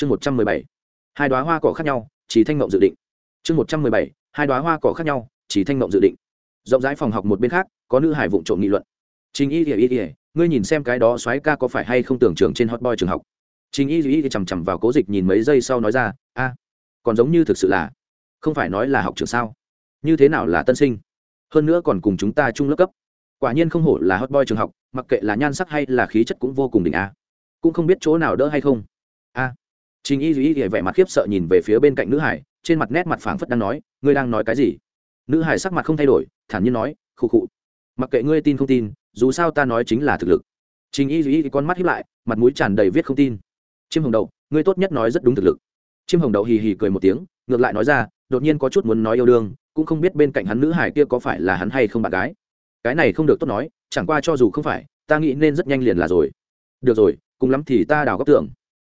chương một trăm mười bảy, hai đoá hoa cỏ khác nhau, chỉ thanh mộng dự định. Chương một trăm mười bảy, hai đoá hoa cỏ khác nhau, chỉ thanh mộng dự định. Rộng rãi phòng học một bên khác, có nữ hải vụng trộm nghị luận. Trình y ỉa ỉa ngươi nhìn xem cái đó soái ca có phải hay không tưởng trường trên hot boy trường học? Trình y ỉa chằm chằm vào cố dịch nhìn mấy giây sau nói ra, a, còn giống như thực sự là, không phải nói là học trường sao? Như thế nào là tân sinh? Hơn nữa còn cùng chúng ta chung lớp cấp. Quả nhiên không hổ là hot boy trường học, mặc kệ là nhan sắc hay là khí chất cũng vô cùng đỉnh a. Cũng không biết chỗ nào đỡ hay không. A trình y duy vẻ mặt khiếp sợ nhìn về phía bên cạnh nữ hải, trên mặt nét mặt phảng phất đang nói, ngươi đang nói cái gì? Nữ hải sắc mặt không thay đổi, thản nhiên nói, khụ khụ. Mặc kệ ngươi tin không tin, dù sao ta nói chính là thực lực. Trình y duy con mắt hiếp lại, mặt mũi tràn đầy viết không tin. Chiêm hồng đậu, ngươi tốt nhất nói rất đúng thực lực. Chiêm hồng đậu hì hì cười một tiếng, ngược lại nói ra, đột nhiên có chút muốn nói yêu đương, cũng không biết bên cạnh hắn nữ hải kia có phải là hắn hay không bạn gái. Cái này không được tốt nói, chẳng qua cho dù không phải, ta nghĩ nên rất nhanh liền là rồi. Được rồi, cùng lắm thì ta đào góc tưởng.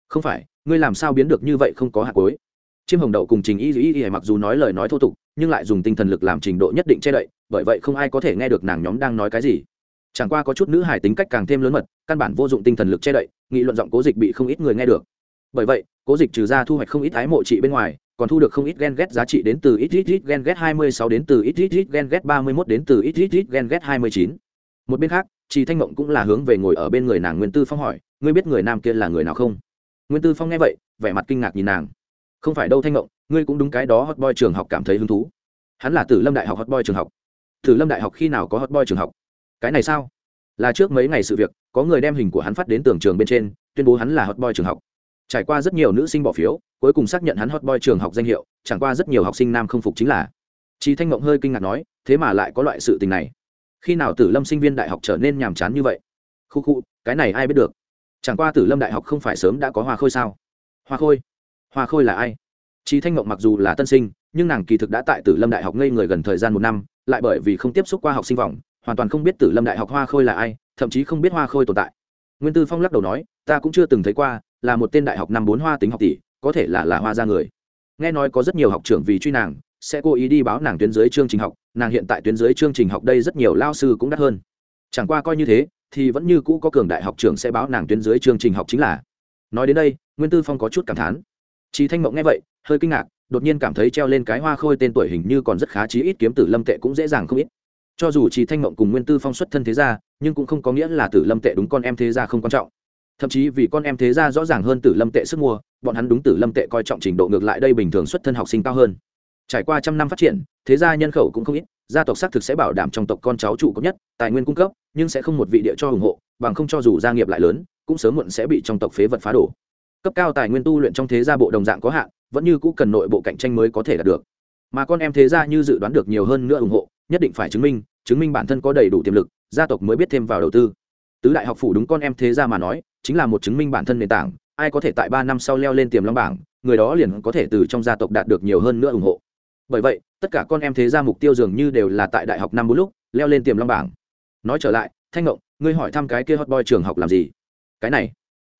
Không phải ngươi làm sao biến được như vậy không có hạt cối? Chiêm hồng đậu cùng trình y y y mặc dù nói lời nói thô tục, nhưng lại dùng tinh thần lực làm trình độ nhất định che đậy, bởi vậy không ai có thể nghe được nàng nhóm đang nói cái gì. Chẳng qua có chút nữ hải tính cách càng thêm lớn mật, căn bản vô dụng tinh thần lực che đậy, nghị luận giọng cố dịch bị không ít người nghe được. Bởi vậy, cố dịch trừ ra thu hoạch không ít ái mộ trị bên ngoài, còn thu được không ít gen ghét giá trị đến từ ít ít ít gen ghét hai mươi sáu đến từ ít ít ít gen ghét ba mươi mốt đến từ ít ít ít gen ghét hai mươi chín. Một bên khác chị thanh mộng cũng là hướng về ngồi ở bên người nàng nguyên tư phong hỏi, ngươi biết người nam kia là người nào không? Nguyên tư phong nghe vậy, vẻ mặt kinh ngạc nhìn nàng. Không phải đâu thanh ngộng, ngươi cũng đúng cái đó hot boy trường học cảm thấy hứng thú. Hắn là tử lâm đại học hot boy trường học. Tử lâm đại học khi nào có hot boy trường học? Cái này sao? Là trước mấy ngày sự việc, có người đem hình của hắn phát đến tường trường bên trên, tuyên bố hắn là hot boy trường học. Trải qua rất nhiều nữ sinh bỏ phiếu, cuối cùng xác nhận hắn hot boy trường học danh hiệu, chẳng qua rất nhiều học sinh nam không phục chính là. Chị thanh ngộng hơi kinh ngạc nói, thế mà lại có loại sự tình này. Khi nào tử lâm sinh viên đại học trở nên nhàm chán như vậy? Khu khu, cái này ai biết được? Chẳng qua tử lâm đại học không phải sớm đã có hoa khôi sao? Hoa khôi? Hoa khôi là ai? Chị thanh mộng mặc dù là tân sinh, nhưng nàng kỳ thực đã tại tử lâm đại học ngây người gần thời gian một năm, lại bởi vì không tiếp xúc qua học sinh vọng hoàn toàn không biết tử lâm đại học hoa khôi là ai, thậm chí không biết hoa khôi tồn tại. Nguyên tư phong lắc đầu nói, ta cũng chưa từng thấy qua, là một tên đại học năm bốn hoa tính học tỷ, có thể là là hoa ra người. Nghe nói có rất nhiều học trưởng vì truy nàng, sẽ cố ý đi báo nàng tuyến dưới chương trình học, nàng hiện tại tuyến dưới chương trình học đây rất nhiều lao sư cũng đắt hơn. Chẳng qua coi như thế thì vẫn như cũ có cường đại học trưởng sẽ báo nàng tuyến dưới chương trình học chính là. Nói đến đây, nguyên tư phong có chút cảm thán. Chị thanh mộng nghe vậy, hơi kinh ngạc, đột nhiên cảm thấy treo lên cái hoa khôi tên tuổi hình như còn rất khá chí ít kiếm tử lâm tệ cũng dễ dàng không ít. Cho dù chị thanh mộng cùng nguyên tư phong xuất thân thế gia, nhưng cũng không có nghĩa là tử lâm tệ đúng con em thế gia không quan trọng. Thậm chí vì con em thế gia rõ ràng hơn tử lâm tệ sức mua, bọn hắn đúng tử lâm tệ coi trọng trình độ ngược lại đây bình thường xuất thân học sinh cao hơn. Trải qua trăm năm phát triển, thế gia nhân khẩu cũng không ít, gia tộc xác thực sẽ bảo đảm trong tộc con cháu trụ cấp nhất, tài nguyên cung cấp nhưng sẽ không một vị địa cho ủng hộ, bằng không cho dù gia nghiệp lại lớn, cũng sớm muộn sẽ bị trong tộc phế vật phá đổ. Cấp cao tài nguyên tu luyện trong thế gia bộ đồng dạng có hạn, vẫn như cũ cần nội bộ cạnh tranh mới có thể đạt được. Mà con em thế gia như dự đoán được nhiều hơn nữa ủng hộ, nhất định phải chứng minh chứng minh bản thân có đầy đủ tiềm lực, gia tộc mới biết thêm vào đầu tư. Tứ đại học phủ đúng con em thế gia mà nói, chính là một chứng minh bản thân nền tảng, ai có thể tại ba năm sau leo lên tiềm long bảng, người đó liền có thể từ trong gia tộc đạt được nhiều hơn nữa ủng hộ. Bởi vậy, tất cả con em thế gia mục tiêu dường như đều là tại đại học năm bốn lúc, leo lên tiềm long bảng nói trở lại thanh mộng ngươi hỏi thăm cái kia hot boy trường học làm gì? Cái này.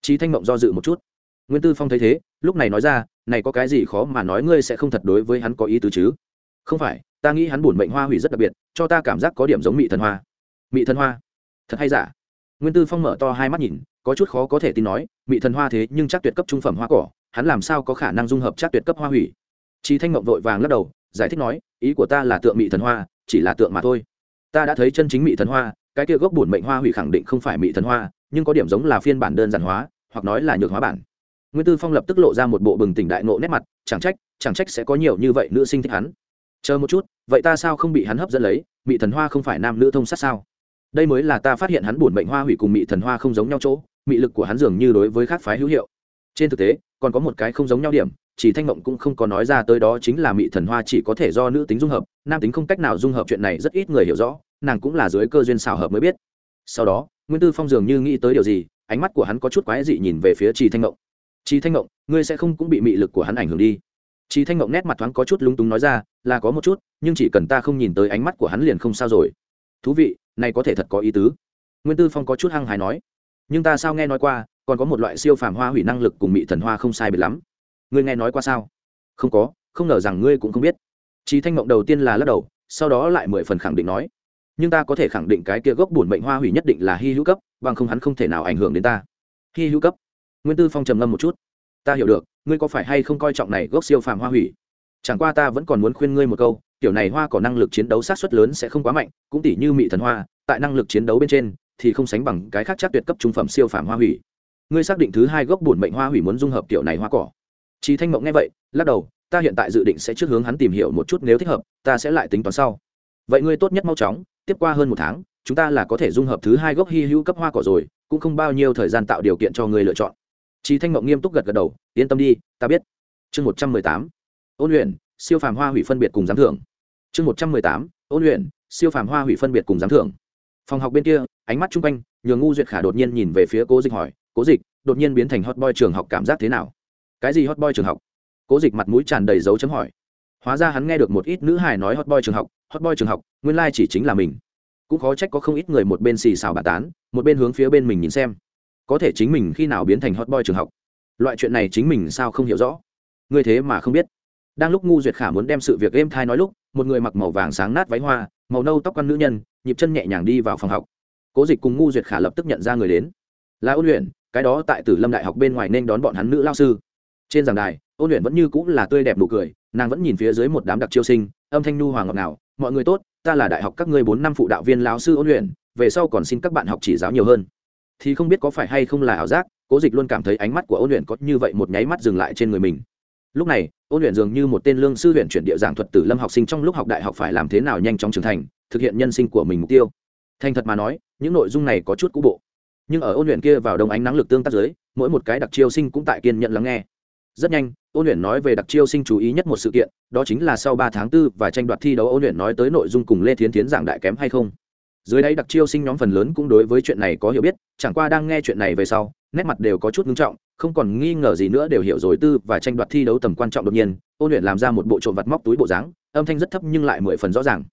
Chí thanh mộng do dự một chút. Nguyên tư phong thấy thế lúc này nói ra này có cái gì khó mà nói ngươi sẽ không thật đối với hắn có ý tứ chứ? Không phải ta nghĩ hắn buồn mệnh hoa hủy rất đặc biệt cho ta cảm giác có điểm giống mị thần hoa. Mị thần hoa? Thật hay giả? Nguyên tư phong mở to hai mắt nhìn có chút khó có thể tin nói mị thần hoa thế nhưng chắc tuyệt cấp trung phẩm hoa cỏ hắn làm sao có khả năng dung hợp chắc tuyệt cấp hoa hủy? Trí Thanh mộng vội vàng lắc đầu, giải thích nói, ý của ta là tượng mị thần hoa, chỉ là tượng mà thôi. Ta đã thấy chân chính mị thần hoa, cái kia gốc bổn mệnh hoa hủy khẳng định không phải mị thần hoa, nhưng có điểm giống là phiên bản đơn giản hóa, hoặc nói là nhược hóa bản. Nguyên Tư Phong lập tức lộ ra một bộ bừng tỉnh đại ngộ nét mặt, chẳng trách, chẳng trách sẽ có nhiều như vậy nữ sinh thích hắn. Chờ một chút, vậy ta sao không bị hắn hấp dẫn lấy, mị thần hoa không phải nam nữ thông sát sao? Đây mới là ta phát hiện hắn bổn mệnh hoa hủy cùng mị thần hoa không giống nhau chỗ, mị lực của hắn dường như đối với khác phái hữu hiệu. Trên thực tế, còn có một cái không giống nhau điểm, chỉ thanh mộng cũng không có nói ra tới đó chính là mị thần hoa chỉ có thể do nữ tính dung hợp, nam tính không cách nào dung hợp chuyện này rất ít người hiểu rõ, nàng cũng là dưới cơ duyên xào hợp mới biết. Sau đó, nguyên tư phong dường như nghĩ tới điều gì, ánh mắt của hắn có chút quái dị nhìn về phía trì thanh mộng. Trì thanh mộng, ngươi sẽ không cũng bị mị lực của hắn ảnh hưởng đi. Trì thanh mộng nét mặt thoáng có chút lúng túng nói ra, là có một chút, nhưng chỉ cần ta không nhìn tới ánh mắt của hắn liền không sao rồi. Thú vị, này có thể thật có ý tứ. Nguyên tư phong có chút hăng hài nói. Nhưng ta sao nghe nói qua, còn có một loại siêu phàm hoa hủy năng lực cùng mị thần hoa không sai biệt lắm ngươi nghe nói qua sao không có không ngờ rằng ngươi cũng không biết Chí Thanh Mộng đầu tiên là lắc đầu, sau đó lại mười phần khẳng định nói, nhưng ta có thể khẳng định cái kia gốc bổn mệnh hoa hủy nhất định là hy hữu cấp, bằng không hắn không thể nào ảnh hưởng đến ta. Hy hữu cấp. Nguyên Tư Phong trầm ngâm một chút. Ta hiểu được, ngươi có phải hay không coi trọng này gốc siêu phàm hoa hủy chẳng qua ta vẫn còn muốn khuyên ngươi một câu tiểu này hoa có năng lực chiến đấu sát xuất lớn sẽ không quá mạnh cũng tỷ như mị thần hoa tại năng lực chiến đấu bên trên thì không sánh bằng cái khác chắc tuyệt cấp trung phẩm siêu phàm hoa hủy ngươi xác định thứ hai gốc bổn mệnh hoa hủy muốn dung hợp tiểu này hoa cỏ chị thanh mộng nghe vậy, lắc đầu, ta hiện tại dự định sẽ trước hướng hắn tìm hiểu một chút, nếu thích hợp, ta sẽ lại tính toán sau. Vậy ngươi tốt nhất mau chóng, tiếp qua hơn một tháng, chúng ta là có thể dung hợp thứ hai gốc hy hữu cấp hoa cỏ rồi, cũng không bao nhiêu thời gian tạo điều kiện cho ngươi lựa chọn. Chị thanh mộng nghiêm túc gật gật đầu, yên tâm đi, ta biết. Chương một trăm mười tám, ôn luyện, siêu phàm hoa hủy phân biệt cùng giám thưởng. Chương một trăm mười tám, ôn luyện, siêu phàm hoa hủy phân biệt cùng giám thưởng. Phòng học bên kia, ánh mắt chung quanh, nhường ngu duyệt khả đột nhiên nhìn về phía cố dịch hỏi, cố dịch, đột nhiên biến thành hot boy trường học cảm giác thế nào? Cái gì hot boy trường học? Cố dịch mặt mũi tràn đầy dấu chấm hỏi. Hóa ra hắn nghe được một ít nữ hài nói hot boy trường học, hot boy trường học, nguyên lai chỉ chính là mình. Cũng khó trách có không ít người một bên xì xào bà tán, một bên hướng phía bên mình nhìn xem. Có thể chính mình khi nào biến thành hot boy trường học? Loại chuyện này chính mình sao không hiểu rõ? Ngươi thế mà không biết. Đang lúc ngu duyệt khả muốn đem sự việc êm thai nói lúc, một người mặc màu vàng sáng nát váy hoa, màu nâu tóc con nữ nhân, nhịp chân nhẹ nhàng đi vào phòng học. Cố dịch cùng ngu duyệt khả lập tức nhận ra người đến. Là ôn luyện, cái đó tại tử lâm đại học bên ngoài nên đón bọn hắn nữ lao sư trên giảng đài, ôn luyện vẫn như cũng là tươi đẹp nụ cười, nàng vẫn nhìn phía dưới một đám đặc chiêu sinh, âm thanh nu hoàng ngọt ngào, mọi người tốt, ta là đại học các ngươi bốn năm phụ đạo viên lão sư ôn luyện, về sau còn xin các bạn học chỉ giáo nhiều hơn. Thì không biết có phải hay không là ảo giác, cố dịch luôn cảm thấy ánh mắt của ôn luyện có như vậy một nháy mắt dừng lại trên người mình. Lúc này, ôn luyện dường như một tên lương sư huyện chuyển địa giảng thuật tử lâm học sinh trong lúc học đại học phải làm thế nào nhanh chóng trưởng thành, thực hiện nhân sinh của mình mục tiêu. Thành thật mà nói, những nội dung này có chút cũ bộ. Nhưng ở ôn luyện kia vào đông ánh nắng lực tương tác giới mỗi một cái đặc chiêu sinh cũng tại kiên nhận lắng nghe rất nhanh, ôn luyện nói về đặc chiêu sinh chú ý nhất một sự kiện, đó chính là sau ba tháng tư và tranh đoạt thi đấu, ôn luyện nói tới nội dung cùng lê thiến tiến giảng đại kém hay không. Dưới đây đặc chiêu sinh nhóm phần lớn cũng đối với chuyện này có hiểu biết, chẳng qua đang nghe chuyện này về sau, nét mặt đều có chút ngưng trọng, không còn nghi ngờ gì nữa đều hiểu rồi tư và tranh đoạt thi đấu tầm quan trọng đột nhiên, ôn luyện làm ra một bộ trộm vặt móc túi bộ dáng, âm thanh rất thấp nhưng lại mười phần rõ ràng.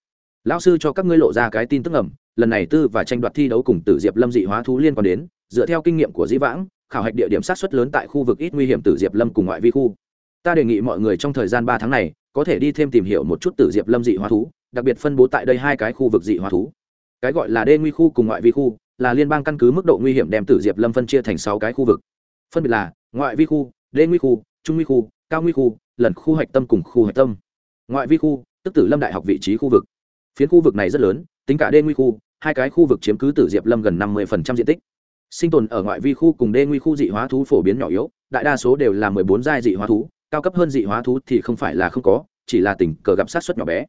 Lão sư cho các ngươi lộ ra cái tin tức ẩm lần này tư và tranh đoạt thi đấu cùng tử diệp lâm dị hóa thú liên quan đến, dựa theo kinh nghiệm của dĩ vãng khảo hạch địa điểm sát xuất lớn tại khu vực ít nguy hiểm tử diệp lâm cùng ngoại vi khu. Ta đề nghị mọi người trong thời gian ba tháng này, có thể đi thêm tìm hiểu một chút tử diệp lâm dị hóa thú, đặc biệt phân bố tại đây hai cái khu vực dị hóa thú. Cái gọi là đê nguy khu cùng ngoại vi khu, là liên bang căn cứ mức độ nguy hiểm đem tử diệp lâm phân chia thành sáu cái khu vực. Phân biệt là ngoại vi khu, đê nguy khu, trung nguy khu, cao nguy khu lần khu hạch tâm cùng khu hạch tâm. Ngoại vi khu, tức tử lâm đại học vị trí khu vực. Phiến khu vực này rất lớn, tính cả đê nguy khu, hai cái khu vực chiếm cứ tử diệp lâm gần năm mươi diện tích sinh tồn ở ngoại vi khu cùng đê nguy khu dị hóa thú phổ biến nhỏ yếu, đại đa số đều là mười bốn giai dị hóa thú, cao cấp hơn dị hóa thú thì không phải là không có, chỉ là tình cờ gặp sát xuất nhỏ bé.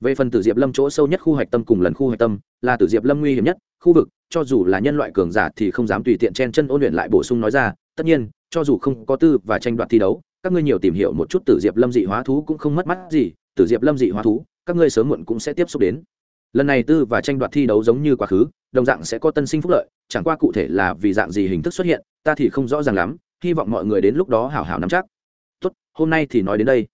Về phần tử diệp lâm chỗ sâu nhất khu hạch tâm cùng lần khu hạch tâm, là tử diệp lâm nguy hiểm nhất, khu vực, cho dù là nhân loại cường giả thì không dám tùy tiện chen chân ôn luyện lại bổ sung nói ra, tất nhiên, cho dù không có tư và tranh đoạt thi đấu, các ngươi nhiều tìm hiểu một chút tử diệp lâm dị hóa thú cũng không mất mắt gì, tử diệp lâm dị hóa thú, các ngươi sớm muộn cũng sẽ tiếp xúc đến. Lần này tư và tranh đoạt thi đấu giống như quá khứ, đồng dạng sẽ có tân sinh phúc lợi chẳng qua cụ thể là vì dạng gì hình thức xuất hiện, ta thì không rõ ràng lắm, hy vọng mọi người đến lúc đó hảo hảo nắm chắc. Tốt, hôm nay thì nói đến đây.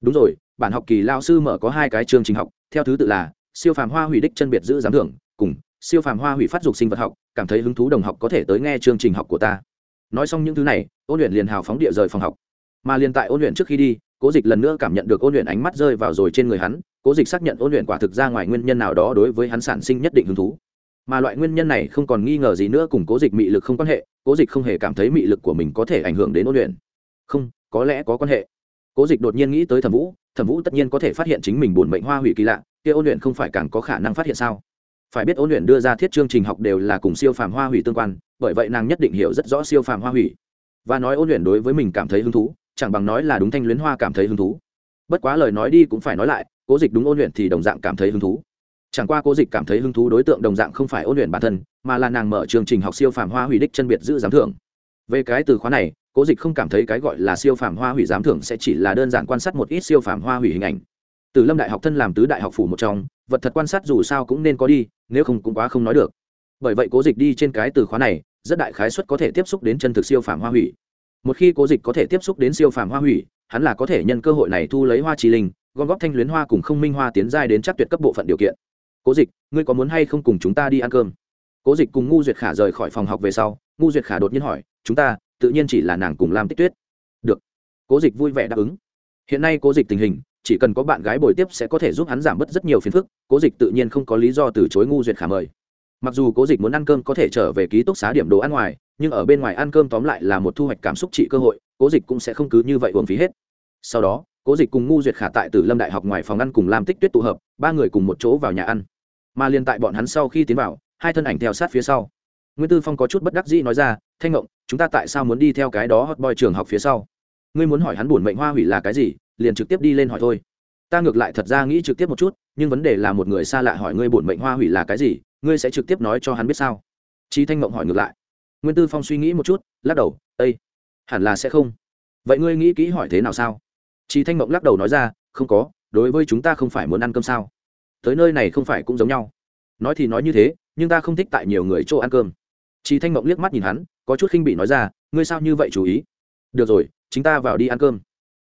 Đúng rồi, bản học kỳ lao sư mở có hai cái chương trình học, theo thứ tự là, siêu phàm hoa hủy đích chân biệt giữ giám thưởng, cùng, siêu phàm hoa hủy phát dục sinh vật học, cảm thấy hứng thú đồng học có thể tới nghe chương trình học của ta. Nói xong những thứ này, ôn luyện liền hào phóng địa rời phòng học. Mà liền tại ôn luyện trước khi đi, cố dịch lần nữa cảm nhận được ôn luyện ánh mắt rơi vào rồi trên người hắn, cố dịch xác nhận ôn luyện quả thực ra ngoài nguyên nhân nào đó đối với hắn sản sinh nhất định hứng thú mà loại nguyên nhân này không còn nghi ngờ gì nữa cùng cố dịch mị lực không quan hệ, cố dịch không hề cảm thấy mị lực của mình có thể ảnh hưởng đến ôn luyện. Không, có lẽ có quan hệ. Cố dịch đột nhiên nghĩ tới thẩm vũ thẩm vũ tất nhiên có thể phát hiện chính mình buồn bệnh hoa hủy kỳ lạ, kia ôn luyện không phải càng có khả năng phát hiện sao? Phải biết ôn luyện đưa ra thiết chương trình học đều là cùng siêu phàm hoa hủy tương quan, bởi vậy nàng nhất định hiểu rất rõ siêu phàm hoa hủy. Và nói ôn luyện đối với mình cảm thấy hứng thú, chẳng bằng nói là đúng thanh luyến hoa cảm thấy hứng thú. Bất quá lời nói đi cũng phải nói lại, cố dịch đúng ôn luyện thì đồng dạng cảm thấy hứng thú chẳng qua cố dịch cảm thấy hứng thú đối tượng đồng dạng không phải ôn luyện bản thân, mà là nàng mở chương trình học siêu phàm hoa hủy đích chân biệt giữ giám thưởng. Về cái từ khóa này cố dịch không cảm thấy cái gọi là siêu phàm hoa hủy giám thưởng sẽ chỉ là đơn giản quan sát một ít siêu phàm hoa hủy hình ảnh. Từ lâm đại học thân làm tứ đại học phủ một trong, vật thật quan sát dù sao cũng nên có đi, nếu không cũng quá không nói được. Bởi vậy cố dịch đi trên cái từ khóa này, rất đại khái suất có thể tiếp xúc đến chân thực siêu phàm hoa hủy. Một khi cố dịch có thể tiếp xúc đến siêu phàm hoa hủy, hắn là có thể nhân cơ hội này thu lấy hoa trí linh, gom góp thanh luyến hoa cùng không minh hoa tiến giai đến chắc tuyệt cấp bộ phận điều kiện cố dịch, ngươi có muốn hay không cùng chúng ta đi ăn cơm? Cố dịch cùng ngu duyệt khả rời khỏi phòng học về sau, ngu duyệt khả đột nhiên hỏi, chúng ta, tự nhiên chỉ là nàng cùng lam tích tuyết. Được. Cố dịch vui vẻ đáp ứng. Hiện nay cố dịch tình hình, chỉ cần có bạn gái bồi tiếp sẽ có thể giúp hắn giảm bớt rất nhiều phiền phức, cố dịch tự nhiên không có lý do từ chối ngu duyệt khả mời. Mặc dù cố dịch muốn ăn cơm có thể trở về ký túc xá điểm đồ ăn ngoài, nhưng ở bên ngoài ăn cơm tóm lại là một thu hoạch cảm xúc trị cơ hội, cố dịch cũng sẽ không cứ như vậy uổng phí hết. Sau đó, cố dịch cùng ngu duyệt khả tại tử lâm đại học ngoài phòng ăn cùng làm tích tuyết tụ hợp, ba người cùng một chỗ vào nhà ăn mà liền tại bọn hắn sau khi tiến vào, hai thân ảnh theo sát phía sau. Nguyễn tư phong có chút bất đắc dĩ nói ra, thanh ngộng, chúng ta tại sao muốn đi theo cái đó hot boy trường học phía sau? Ngươi muốn hỏi hắn buồn mệnh hoa hủy là cái gì, liền trực tiếp đi lên hỏi thôi. Ta ngược lại thật ra nghĩ trực tiếp một chút, nhưng vấn đề là một người xa lạ hỏi ngươi buồn mệnh hoa hủy là cái gì, ngươi sẽ trực tiếp nói cho hắn biết sao? Chi thanh mộng hỏi ngược lại. Nguyên tư phong suy nghĩ một chút, lắc đầu ây hẳn là sẽ không. Vậy ngươi nghĩ kỹ hỏi thế nào sao? Chi thanh mộng lắc đầu nói ra, không có, đối với chúng ta không phải muốn ăn cơm sao? Tới nơi này không phải cũng giống nhau. Nói thì nói như thế, nhưng ta không thích tại nhiều người chỗ ăn cơm. Chi thanh mộng liếc mắt nhìn hắn, có chút khinh bị nói ra, ngươi sao như vậy chú ý? Được rồi, chính ta vào đi ăn cơm.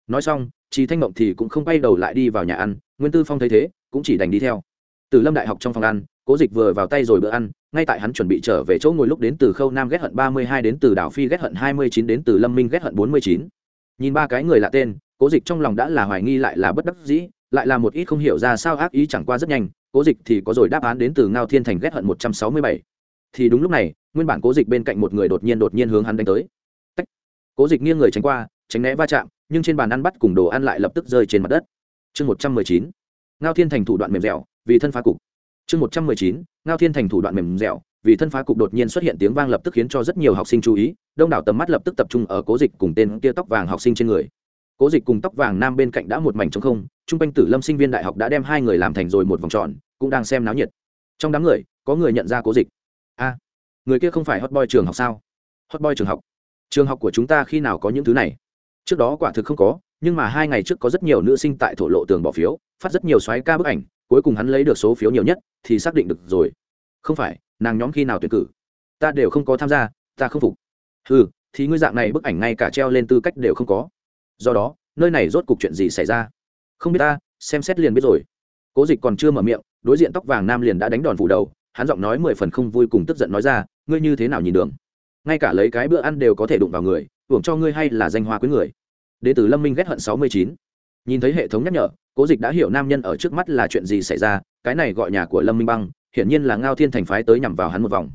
Nói xong Chi thanh mộng thì cũng không quay đầu lại đi vào nhà ăn, nguyên tư phong thấy thế, cũng chỉ đành đi theo. Từ lâm đại học trong phòng ăn, cố dịch vừa vào tay rồi bữa ăn, ngay tại hắn chuẩn bị trở về chỗ ngồi lúc đến từ khâu nam ghét hận ba mươi hai đến từ đảo phi ghét hận hai mươi chín đến từ lâm minh ghét hận bốn mươi chín. Nhìn ba cái người lạ tên, cố dịch trong lòng đã là hoài nghi lại là bất đắc dĩ lại là một ít không hiểu ra sao ác ý chẳng qua rất nhanh, cố dịch thì có rồi đáp án đến từ ngao thiên thành ghét hận một trăm sáu mươi bảy. Thì đúng lúc này, nguyên bản cố dịch bên cạnh một người đột nhiên đột nhiên hướng hắn đánh tới. Tách. cố dịch nghiêng người tránh qua, tránh né va chạm, nhưng trên bàn ăn bắt cùng đồ ăn lại lập tức rơi trên mặt đất. Chương một trăm mười chín. Ngao thiên thành thủ đoạn mềm dẻo, vì thân phá cục. Chương một trăm mười chín. Ngao thiên thành thủ đoạn mềm dẻo, vì thân phá cục đột nhiên xuất hiện tiếng vang lập tức khiến cho rất nhiều học sinh chú ý, đông đảo tầm mắt lập tức tập trung ở cố dịch cùng tên kia tóc vàng học sinh trên người cố dịch cùng tóc vàng nam bên cạnh đã một mảnh trống không, chung quanh tử lâm sinh viên đại học đã đem hai người làm thành rồi một vòng tròn, cũng đang xem náo nhiệt. Trong đám người, có người nhận ra cố dịch. A, người kia không phải hot boy trường học sao? Hot boy trường học? Trường học của chúng ta khi nào có những thứ này? Trước đó quả thực không có, nhưng mà hai ngày trước có rất nhiều nữ sinh tại thổ lộ tường bỏ phiếu, phát rất nhiều xoáy ca bức ảnh, cuối cùng hắn lấy được số phiếu nhiều nhất, thì xác định được rồi. Không phải, nàng nhóm khi nào tuyển cử? Ta đều không có tham gia, ta không phục. Ừ thì ngươi dạng này bức ảnh ngay cả treo lên tư cách đều không có do đó, nơi này rốt cuộc chuyện gì xảy ra? Không biết ta, xem xét liền biết rồi. Cố dịch còn chưa mở miệng, đối diện tóc vàng nam liền đã đánh đòn phủ đầu, hắn giọng nói mười phần không vui cùng tức giận nói ra, ngươi như thế nào nhìn đường? Ngay cả lấy cái bữa ăn đều có thể đụng vào người, hưởng cho ngươi hay là danh hoa quý người? Đ tử lâm minh ghét hận sáu mươi chín. Nhìn thấy hệ thống nhắc nhở, cố dịch đã hiểu nam nhân ở trước mắt là chuyện gì xảy ra, cái này gọi nhà của lâm minh băng, hiển nhiên là ngao thiên thành phái tới nhằm vào hắn một vòng.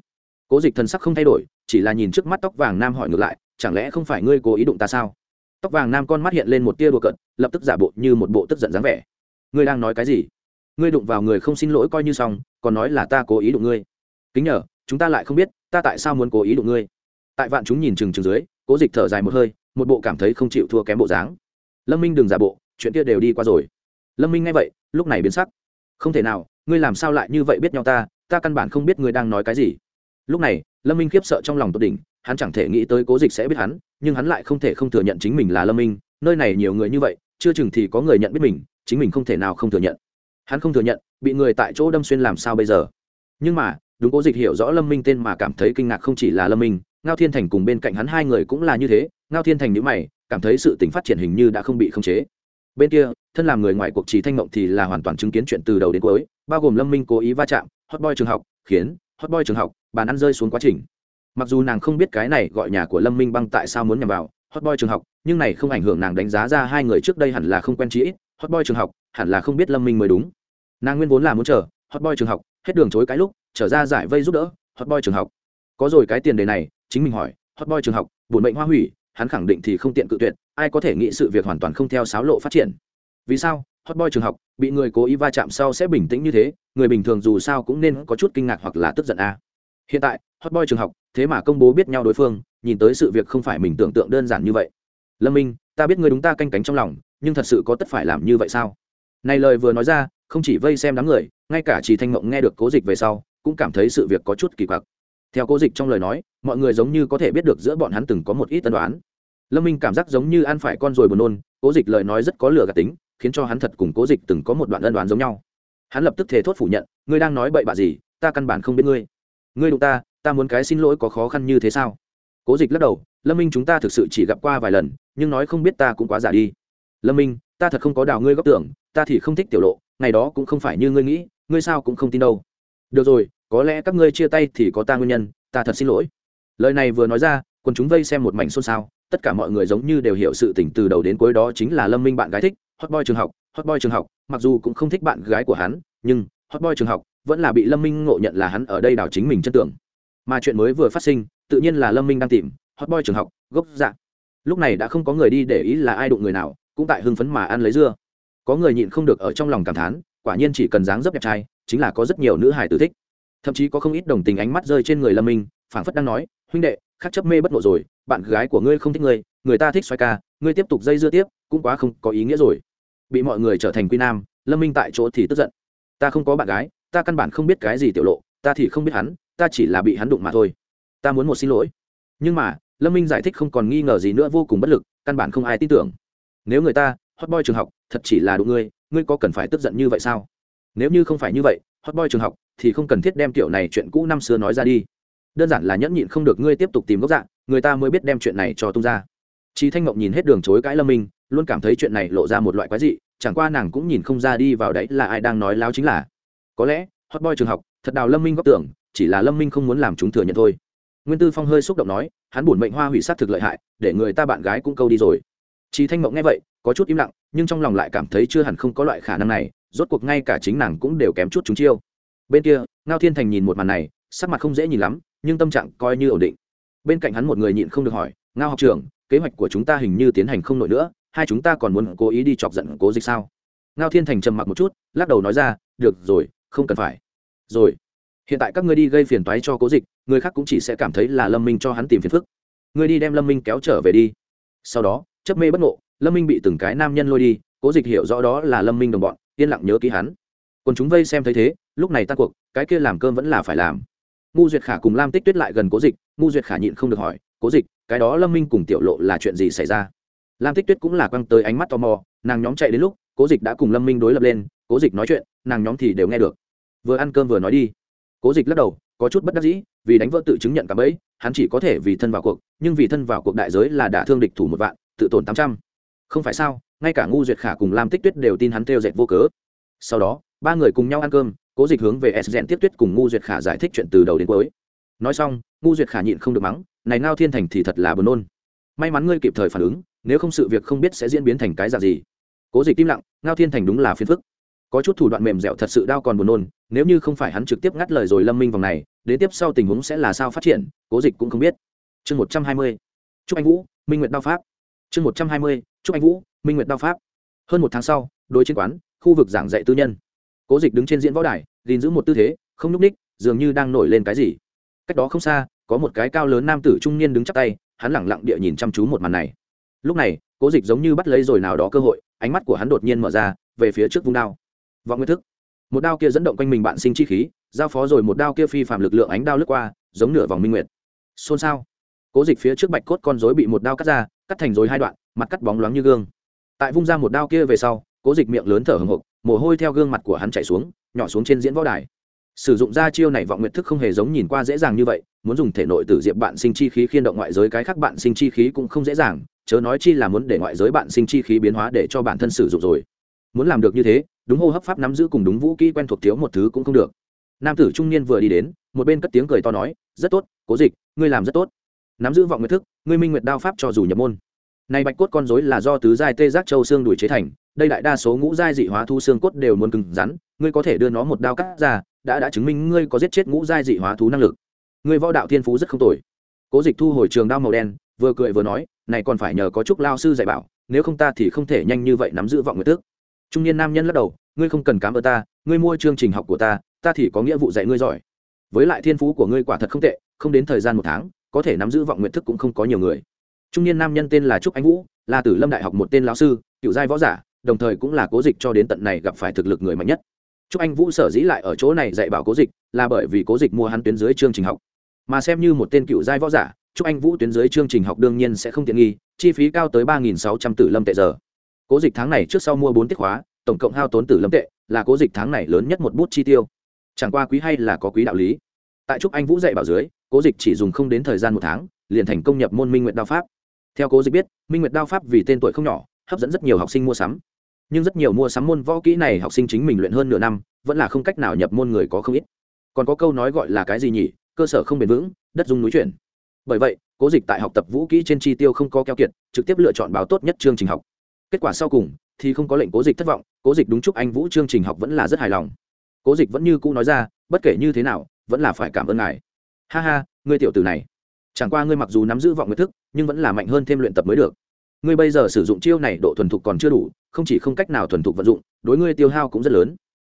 Cố dịch thần sắc không thay đổi, chỉ là nhìn trước mắt tóc vàng nam hỏi ngược lại, chẳng lẽ không phải ngươi cố ý đụng ta sao? Tóc vàng nam con mắt hiện lên một tia đùa cận lập tức giả bộ như một bộ tức giận dáng vẻ. Ngươi đang nói cái gì? Ngươi đụng vào người không xin lỗi coi như xong, còn nói là ta cố ý đụng ngươi. Kính nhờ, chúng ta lại không biết, ta tại sao muốn cố ý đụng ngươi? Tại vạn chúng nhìn chừng chừng dưới, cố dịch thở dài một hơi, một bộ cảm thấy không chịu thua kém bộ dáng. Lâm minh đừng giả bộ, chuyện kia đều đi qua rồi. Lâm minh nghe vậy, lúc này biến sắc. Không thể nào, ngươi làm sao lại như vậy biết nhau ta ta căn bản không biết ngươi đang nói cái gì. Lúc này, lâm minh khiếp sợ trong lòng tột đỉnh, hắn chẳng thể nghĩ tới cố dịch sẽ biết hắn nhưng hắn lại không thể không thừa nhận chính mình là lâm minh, nơi này nhiều người như vậy, chưa chừng thì có người nhận biết mình, chính mình không thể nào không thừa nhận. Hắn không thừa nhận, bị người tại chỗ đâm xuyên làm sao bây giờ? Nhưng mà, đúng cố dịch hiểu rõ lâm minh tên mà cảm thấy kinh ngạc không chỉ là lâm minh, ngao thiên thành cùng bên cạnh hắn hai người cũng là như thế, ngao thiên thành nhữ mày, cảm thấy sự tình phát triển hình như đã không bị khống chế. Bên kia, thân làm người ngoài cuộc trì thanh mộng thì là hoàn toàn chứng kiến chuyện từ đầu đến cuối, bao gồm lâm minh cố ý va chạm, hot boy trường học, khiến, hot boy trường học, bàn ăn rơi xuống quá trình mặc dù nàng không biết cái này gọi nhà của lâm minh băng tại sao muốn nhằm vào hot boy trường học, nhưng này không ảnh hưởng nàng đánh giá ra hai người trước đây hẳn là không quen trí hot boy trường học hẳn là không biết lâm minh mới đúng. Nàng nguyên vốn là muốn chờ hot boy trường học, hết đường chối cái lúc, trở ra giải vây giúp đỡ hot boy trường học. Có rồi cái tiền đề này, chính mình hỏi, hot boy trường học bổn mệnh hoa hủy, hắn khẳng định thì không tiện cự tuyệt, ai có thể nghĩ sự việc hoàn toàn không theo sáo lộ phát triển? Vì sao, hot boy trường học bị người cố ý va chạm sau sẽ bình tĩnh như thế, người bình thường dù sao cũng nên có chút kinh ngạc hoặc là tức giận a. à hiện tại, hot boy trường học, thế mà công bố biết nhau đối phương, nhìn tới sự việc không phải mình tưởng tượng đơn giản như vậy. Lâm minh, ta biết người đúng ta canh cánh trong lòng, nhưng thật sự có tất phải làm như vậy sao? Này lời vừa nói ra, không chỉ vây xem đám người, ngay cả chỉ thanh mộng nghe được cố dịch về sau, cũng cảm thấy sự việc có chút kỳ quặc. Theo cố dịch trong lời nói, mọi người giống như có thể biết được giữa bọn hắn từng có một ít tân đoán lâm minh cảm giác giống như ăn phải con rồi buồn nôn, cố dịch lời nói rất có lửa gạt tính, khiến cho hắn thật cùng cố dịch từng có một đoạn ân đoán giống nhau. Hắn lập tức thề thốt phủ nhận, ngươi đang nói bậy bạ gì? Ta căn bản không biết ngươi ngươi đụng ta ta muốn cái xin lỗi có khó khăn như thế sao? Cố dịch lắc đầu, lâm minh chúng ta thực sự chỉ gặp qua vài lần, nhưng nói không biết ta cũng quá giả đi. Lâm minh, ta thật không có đào ngươi góc tưởng, ta thì không thích tiểu lộ, ngày đó cũng không phải như ngươi nghĩ, ngươi sao cũng không tin đâu. Được rồi, có lẽ các ngươi chia tay thì có ta nguyên nhân, ta thật xin lỗi. Lời này vừa nói ra còn chúng vây xem một mảnh xôn xao, tất cả mọi người giống như đều hiểu sự tình từ đầu đến cuối đó chính là lâm minh bạn gái thích, hot boy trường học, hot boy trường học, mặc dù cũng không thích bạn gái của hắn, nhưng hot boy trường học vẫn là bị lâm minh ngộ nhận là hắn ở đây đào chính mình chân tưởng mà chuyện mới vừa phát sinh, tự nhiên là lâm minh đang tìm, hot boy trường học, gốc dạ. Lúc này đã không có người đi để ý là ai đụng người nào, cũng tại hưng phấn mà ăn lấy dưa. Có người nhịn không được ở trong lòng cảm thán, quả nhiên chỉ cần dáng dấp đẹp trai, chính là có rất nhiều nữ hải tử thích. Thậm chí có không ít đồng tình ánh mắt rơi trên người lâm minh, phảng phất đang nói, huynh đệ, khắc chấp mê bất ngộ rồi, bạn gái của ngươi không thích ngươi, người ta thích xoay ca, ngươi tiếp tục dây dưa tiếp, cũng quá không có ý nghĩa rồi. Bị mọi người trở thành quy nam, lâm minh tại chỗ thì tức giận. Ta không có bạn gái ta căn bản không biết cái gì tiểu lộ, ta thì không biết hắn, ta chỉ là bị hắn đụng mà thôi. Ta muốn một xin lỗi. Nhưng mà, lâm minh giải thích không còn nghi ngờ gì nữa vô cùng bất lực, căn bản không ai tin tưởng. Nếu người ta, hot boy trường học, thật chỉ là đụng ngươi ngươi có cần phải tức giận như vậy sao? Nếu như không phải như vậy, hot boy trường học thì không cần thiết đem kiểu này chuyện cũ năm xưa nói ra đi. Đơn giản là nhẫn nhịn không được ngươi tiếp tục tìm gốc dạng người ta mới biết đem chuyện này cho tung ra. Chí thanh ngọc nhìn hết đường chối cãi lâm minh, luôn cảm thấy chuyện này lộ ra một loại quái dị, chẳng qua nàng cũng nhìn không ra đi vào đấy là ai đang nói láo chính là có lẽ, hot boy trường học, thật đào lâm minh góp tưởng, chỉ là lâm minh không muốn làm chúng thừa nhận thôi. Nguyên tư phong hơi xúc động nói, hắn buồn mệnh hoa hủy sát thực lợi hại, để người ta bạn gái cũng câu đi rồi. Chị thanh mộng nghe vậy, có chút im lặng, nhưng trong lòng lại cảm thấy chưa hẳn không có loại khả năng này, rốt cuộc ngay cả chính nàng cũng đều kém chút chúng chiêu. Bên kia, ngao thiên thành nhìn một màn này, sắc mặt không dễ nhìn lắm, nhưng tâm trạng coi như ổn định. Bên cạnh hắn một người nhịn không được hỏi, ngao học trưởng, kế hoạch của chúng ta hình như tiến hành không nổi nữa, hai chúng ta còn muốn cố ý đi chọc giận cố dịch sao? Ngao thiên thành trầm mặc một chút, lắc đầu nói ra, được rồi không cần phải. Rồi, hiện tại các ngươi đi gây phiền toái cho cố dịch, người khác cũng chỉ sẽ cảm thấy là lâm minh cho hắn tìm phiền phức. Ngươi đi đem lâm minh kéo trở về đi. Sau đó, chấp mê bất ngộ, lâm minh bị từng cái nam nhân lôi đi, cố dịch hiểu rõ đó là lâm minh đồng bọn, yên lặng nhớ ký hắn. Còn chúng vây xem thấy thế, lúc này tan cuộc, cái kia làm cơm vẫn là phải làm. Ngu duyệt khả cùng lam tích tuyết lại gần cố dịch, ngu duyệt khả nhịn không được hỏi, cố dịch, cái đó lâm minh cùng tiểu lộ là chuyện gì xảy ra? Lam tích tuyết cũng là quăng tới ánh mắt tò mò, nàng nhóm chạy đến lúc cố dịch đã cùng lâm minh đối lập lên, cố dịch nói chuyện, nàng nhóm thì đều nghe được. Vừa ăn cơm vừa nói đi. Cố dịch lắc đầu, có chút bất đắc dĩ, vì đánh vỡ tự chứng nhận cả bẫy, hắn chỉ có thể vì thân vào cuộc, nhưng vì thân vào cuộc đại giới là đả thương địch thủ một vạn, tự tổn tám trăm. Không phải sao, ngay cả ngu duyệt khả cùng lam tích tuyết đều tin hắn theo dệt vô cớ. Sau đó, ba người cùng nhau ăn cơm, cố dịch hướng về s rèn tiếp tuyết cùng ngu duyệt khả giải thích chuyện từ đầu đến cuối. Nói xong, ngu duyệt khả nhịn không được mắng, này ngao thiên thành thì thật là buồn nôn. May mắn ngươi kịp thời phản ứng, nếu không sự việc không biết sẽ diễn biến thành cái dạng gì cố dịch im lặng, ngao thiên thành đúng là phiền phức. Có chút thủ đoạn mềm dẻo thật sự đau còn buồn nôn, nếu như không phải hắn trực tiếp ngắt lời rồi lâm minh vòng này đến tiếp sau tình huống sẽ là sao phát triển, cố dịch cũng không biết. Chương một trăm hai mươi chúc anh vũ, minh nguyệt đao pháp. Chương một trăm hai mươi chúc anh vũ, minh nguyệt đao pháp. Hơn một tháng sau, đối chiến quán, khu vực giảng dạy tư nhân. Cố dịch đứng trên diễn võ đài, gìn giữ một tư thế, không nhúc ních, dường như đang nổi lên cái gì. Cách đó không xa, có một cái cao lớn nam tử trung niên đứng chắp tay, hắn lẳng lặng địa nhìn chăm chú một màn này. Lúc này, cố dịch giống như bắt lấy rồi nào đó cơ hội ánh mắt của hắn đột nhiên mở ra, về phía trước vung đao. Vọng nguyên thức. Một đao kia dẫn động quanh mình bạn sinh chi khí, giao phó rồi một đao kia phi phạm lực lượng ánh đao lướt qua, giống nửa vòng minh nguyệt. Xôn xao. Cố dịch phía trước bạch cốt con rối bị một đao cắt ra, cắt thành rồi hai đoạn, mặt cắt bóng loáng như gương. Tại vung ra một đao kia về sau, cố dịch miệng lớn thở hồng hộc mồ hôi theo gương mặt của hắn chạy xuống, nhỏ xuống trên diễn võ đài. Sử dụng ra chiêu này vọng nguyệt thức không hề giống nhìn qua dễ dàng như vậy, muốn dùng thể nội tử diệp bạn sinh chi khí khiên động ngoại giới cái khác bạn sinh chi khí cũng không dễ dàng chớ nói chi là muốn để ngoại giới bạn sinh chi khí biến hóa để cho bản thân sử dụng rồi. Muốn làm được như thế, đúng hô hấp pháp nắm giữ cùng đúng vũ kỹ quen thuộc thiếu một thứ cũng không được. Nam tử trung niên vừa đi đến, một bên cất tiếng cười to nói, rất tốt, cố dịch, ngươi làm rất tốt. Nắm giữ vọng nguyệt thức, ngươi minh nguyệt đao pháp cho dù nhập môn. Này bạch cốt con rối là do tứ giai tê giác châu xương đuổi chế thành, đây đại đa số ngũ giai dị hóa thu xương cốt đều muốn cứng rắn, ngươi có thể đưa nó một đao cắt ra, đã đã chứng minh ngươi có giết chết ngũ giai dị hóa thú năng lực. Ngươi võ đạo thiên phú rất không tồi. Cố dịch thu hồi trường đao màu đen, vừa cười vừa nói này còn phải nhờ có chúc lao sư dạy bảo, nếu không ta thì không thể nhanh như vậy nắm giữ vọng nguyệt tước. Trung niên nam nhân lắc đầu, ngươi không cần cám ơn ta, ngươi mua chương trình học của ta ta thì có nghĩa vụ dạy ngươi giỏi. Với lại thiên phú của ngươi quả thật không tệ, không đến thời gian một tháng, có thể nắm giữ vọng nguyện thức cũng không có nhiều người. Trung niên nam nhân tên là trúc anh vũ, là tử lâm đại học một tên lão sư, cựu giai võ giả, đồng thời cũng là cố dịch cho đến tận này gặp phải thực lực người mạnh nhất. Trúc anh vũ sở dĩ lại ở chỗ này dạy bảo cố dịch, là bởi vì cố dịch mua hắn tuyến dưới chương trình học. Mà xem như một tên cựu giai võ giả Chúc anh vũ tuyến dưới chương trình học đương nhiên sẽ không tiện nghi, chi phí cao tới ba sáu trăm tử lâm tệ giờ. Cố dịch tháng này trước sau mua bốn tiết khóa, tổng cộng hao tốn tử lâm tệ, là cố dịch tháng này lớn nhất một bút chi tiêu. Chẳng qua quý hay là có quý đạo lý. Tại trúc anh vũ dạy bảo dưới, cố dịch chỉ dùng không đến thời gian một tháng, liền thành công nhập môn minh nguyện đao pháp. Theo cố dịch biết, minh nguyệt đao pháp vì tên tuổi không nhỏ, hấp dẫn rất nhiều học sinh mua sắm. Nhưng rất nhiều mua sắm môn võ kỹ này học sinh chính mình luyện hơn nửa năm, vẫn là không cách nào nhập môn người có không ít. Còn có câu nói gọi là cái gì nhỉ? Cơ sở không bền vững, đất dung núi chuyển bởi vậy, cố dịch tại học tập vũ kỹ trên chi tiêu không có keo kiệt, trực tiếp lựa chọn báo tốt nhất chương trình học. Kết quả sau cùng, thì không có lệnh cố dịch thất vọng, cố dịch đúng chúc anh vũ chương trình học vẫn là rất hài lòng. Cố dịch vẫn như cũ nói ra, bất kể như thế nào, vẫn là phải cảm ơn ngài. Ha ha, ngươi tiểu tử này. Chẳng qua ngươi mặc dù nắm giữ vọng nguyện thức, nhưng vẫn là mạnh hơn thêm luyện tập mới được. Ngươi bây giờ sử dụng chiêu này độ thuần thục còn chưa đủ, không chỉ không cách nào thuần thục vận dụng, đối ngươi tiêu hao cũng rất lớn.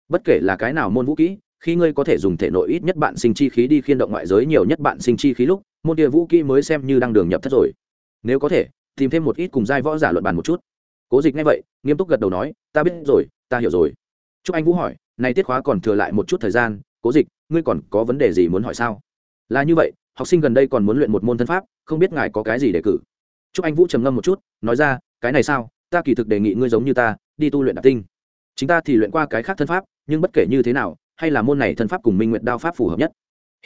Bất kể là cái nào môn vũ kỹ, khi ngươi có thể dùng thể nội ít nhất bạn sinh chi khí đi khiên động ngoại giới nhiều nhất bạn sinh chi khí lúc môn kia vũ kỹ mới xem như đang đường nhập thất rồi. Nếu có thể, tìm thêm một ít cùng giai võ giả luận bàn một chút. Cố dịch nghe vậy, nghiêm túc gật đầu nói, ta biết rồi, ta hiểu rồi. Chúc anh vũ hỏi, này tiết khóa còn thừa lại một chút thời gian, cố dịch, ngươi còn có vấn đề gì muốn hỏi sao? Là như vậy, học sinh gần đây còn muốn luyện một môn thân pháp, không biết ngài có cái gì để cử. Chúc anh vũ trầm ngâm một chút, nói ra, cái này sao? Ta kỳ thực đề nghị ngươi giống như ta, đi tu luyện đặc tinh. Chính ta thì luyện qua cái khác thân pháp, nhưng bất kể như thế nào, hay là môn này thân pháp cùng minh nguyện đao pháp phù hợp nhất.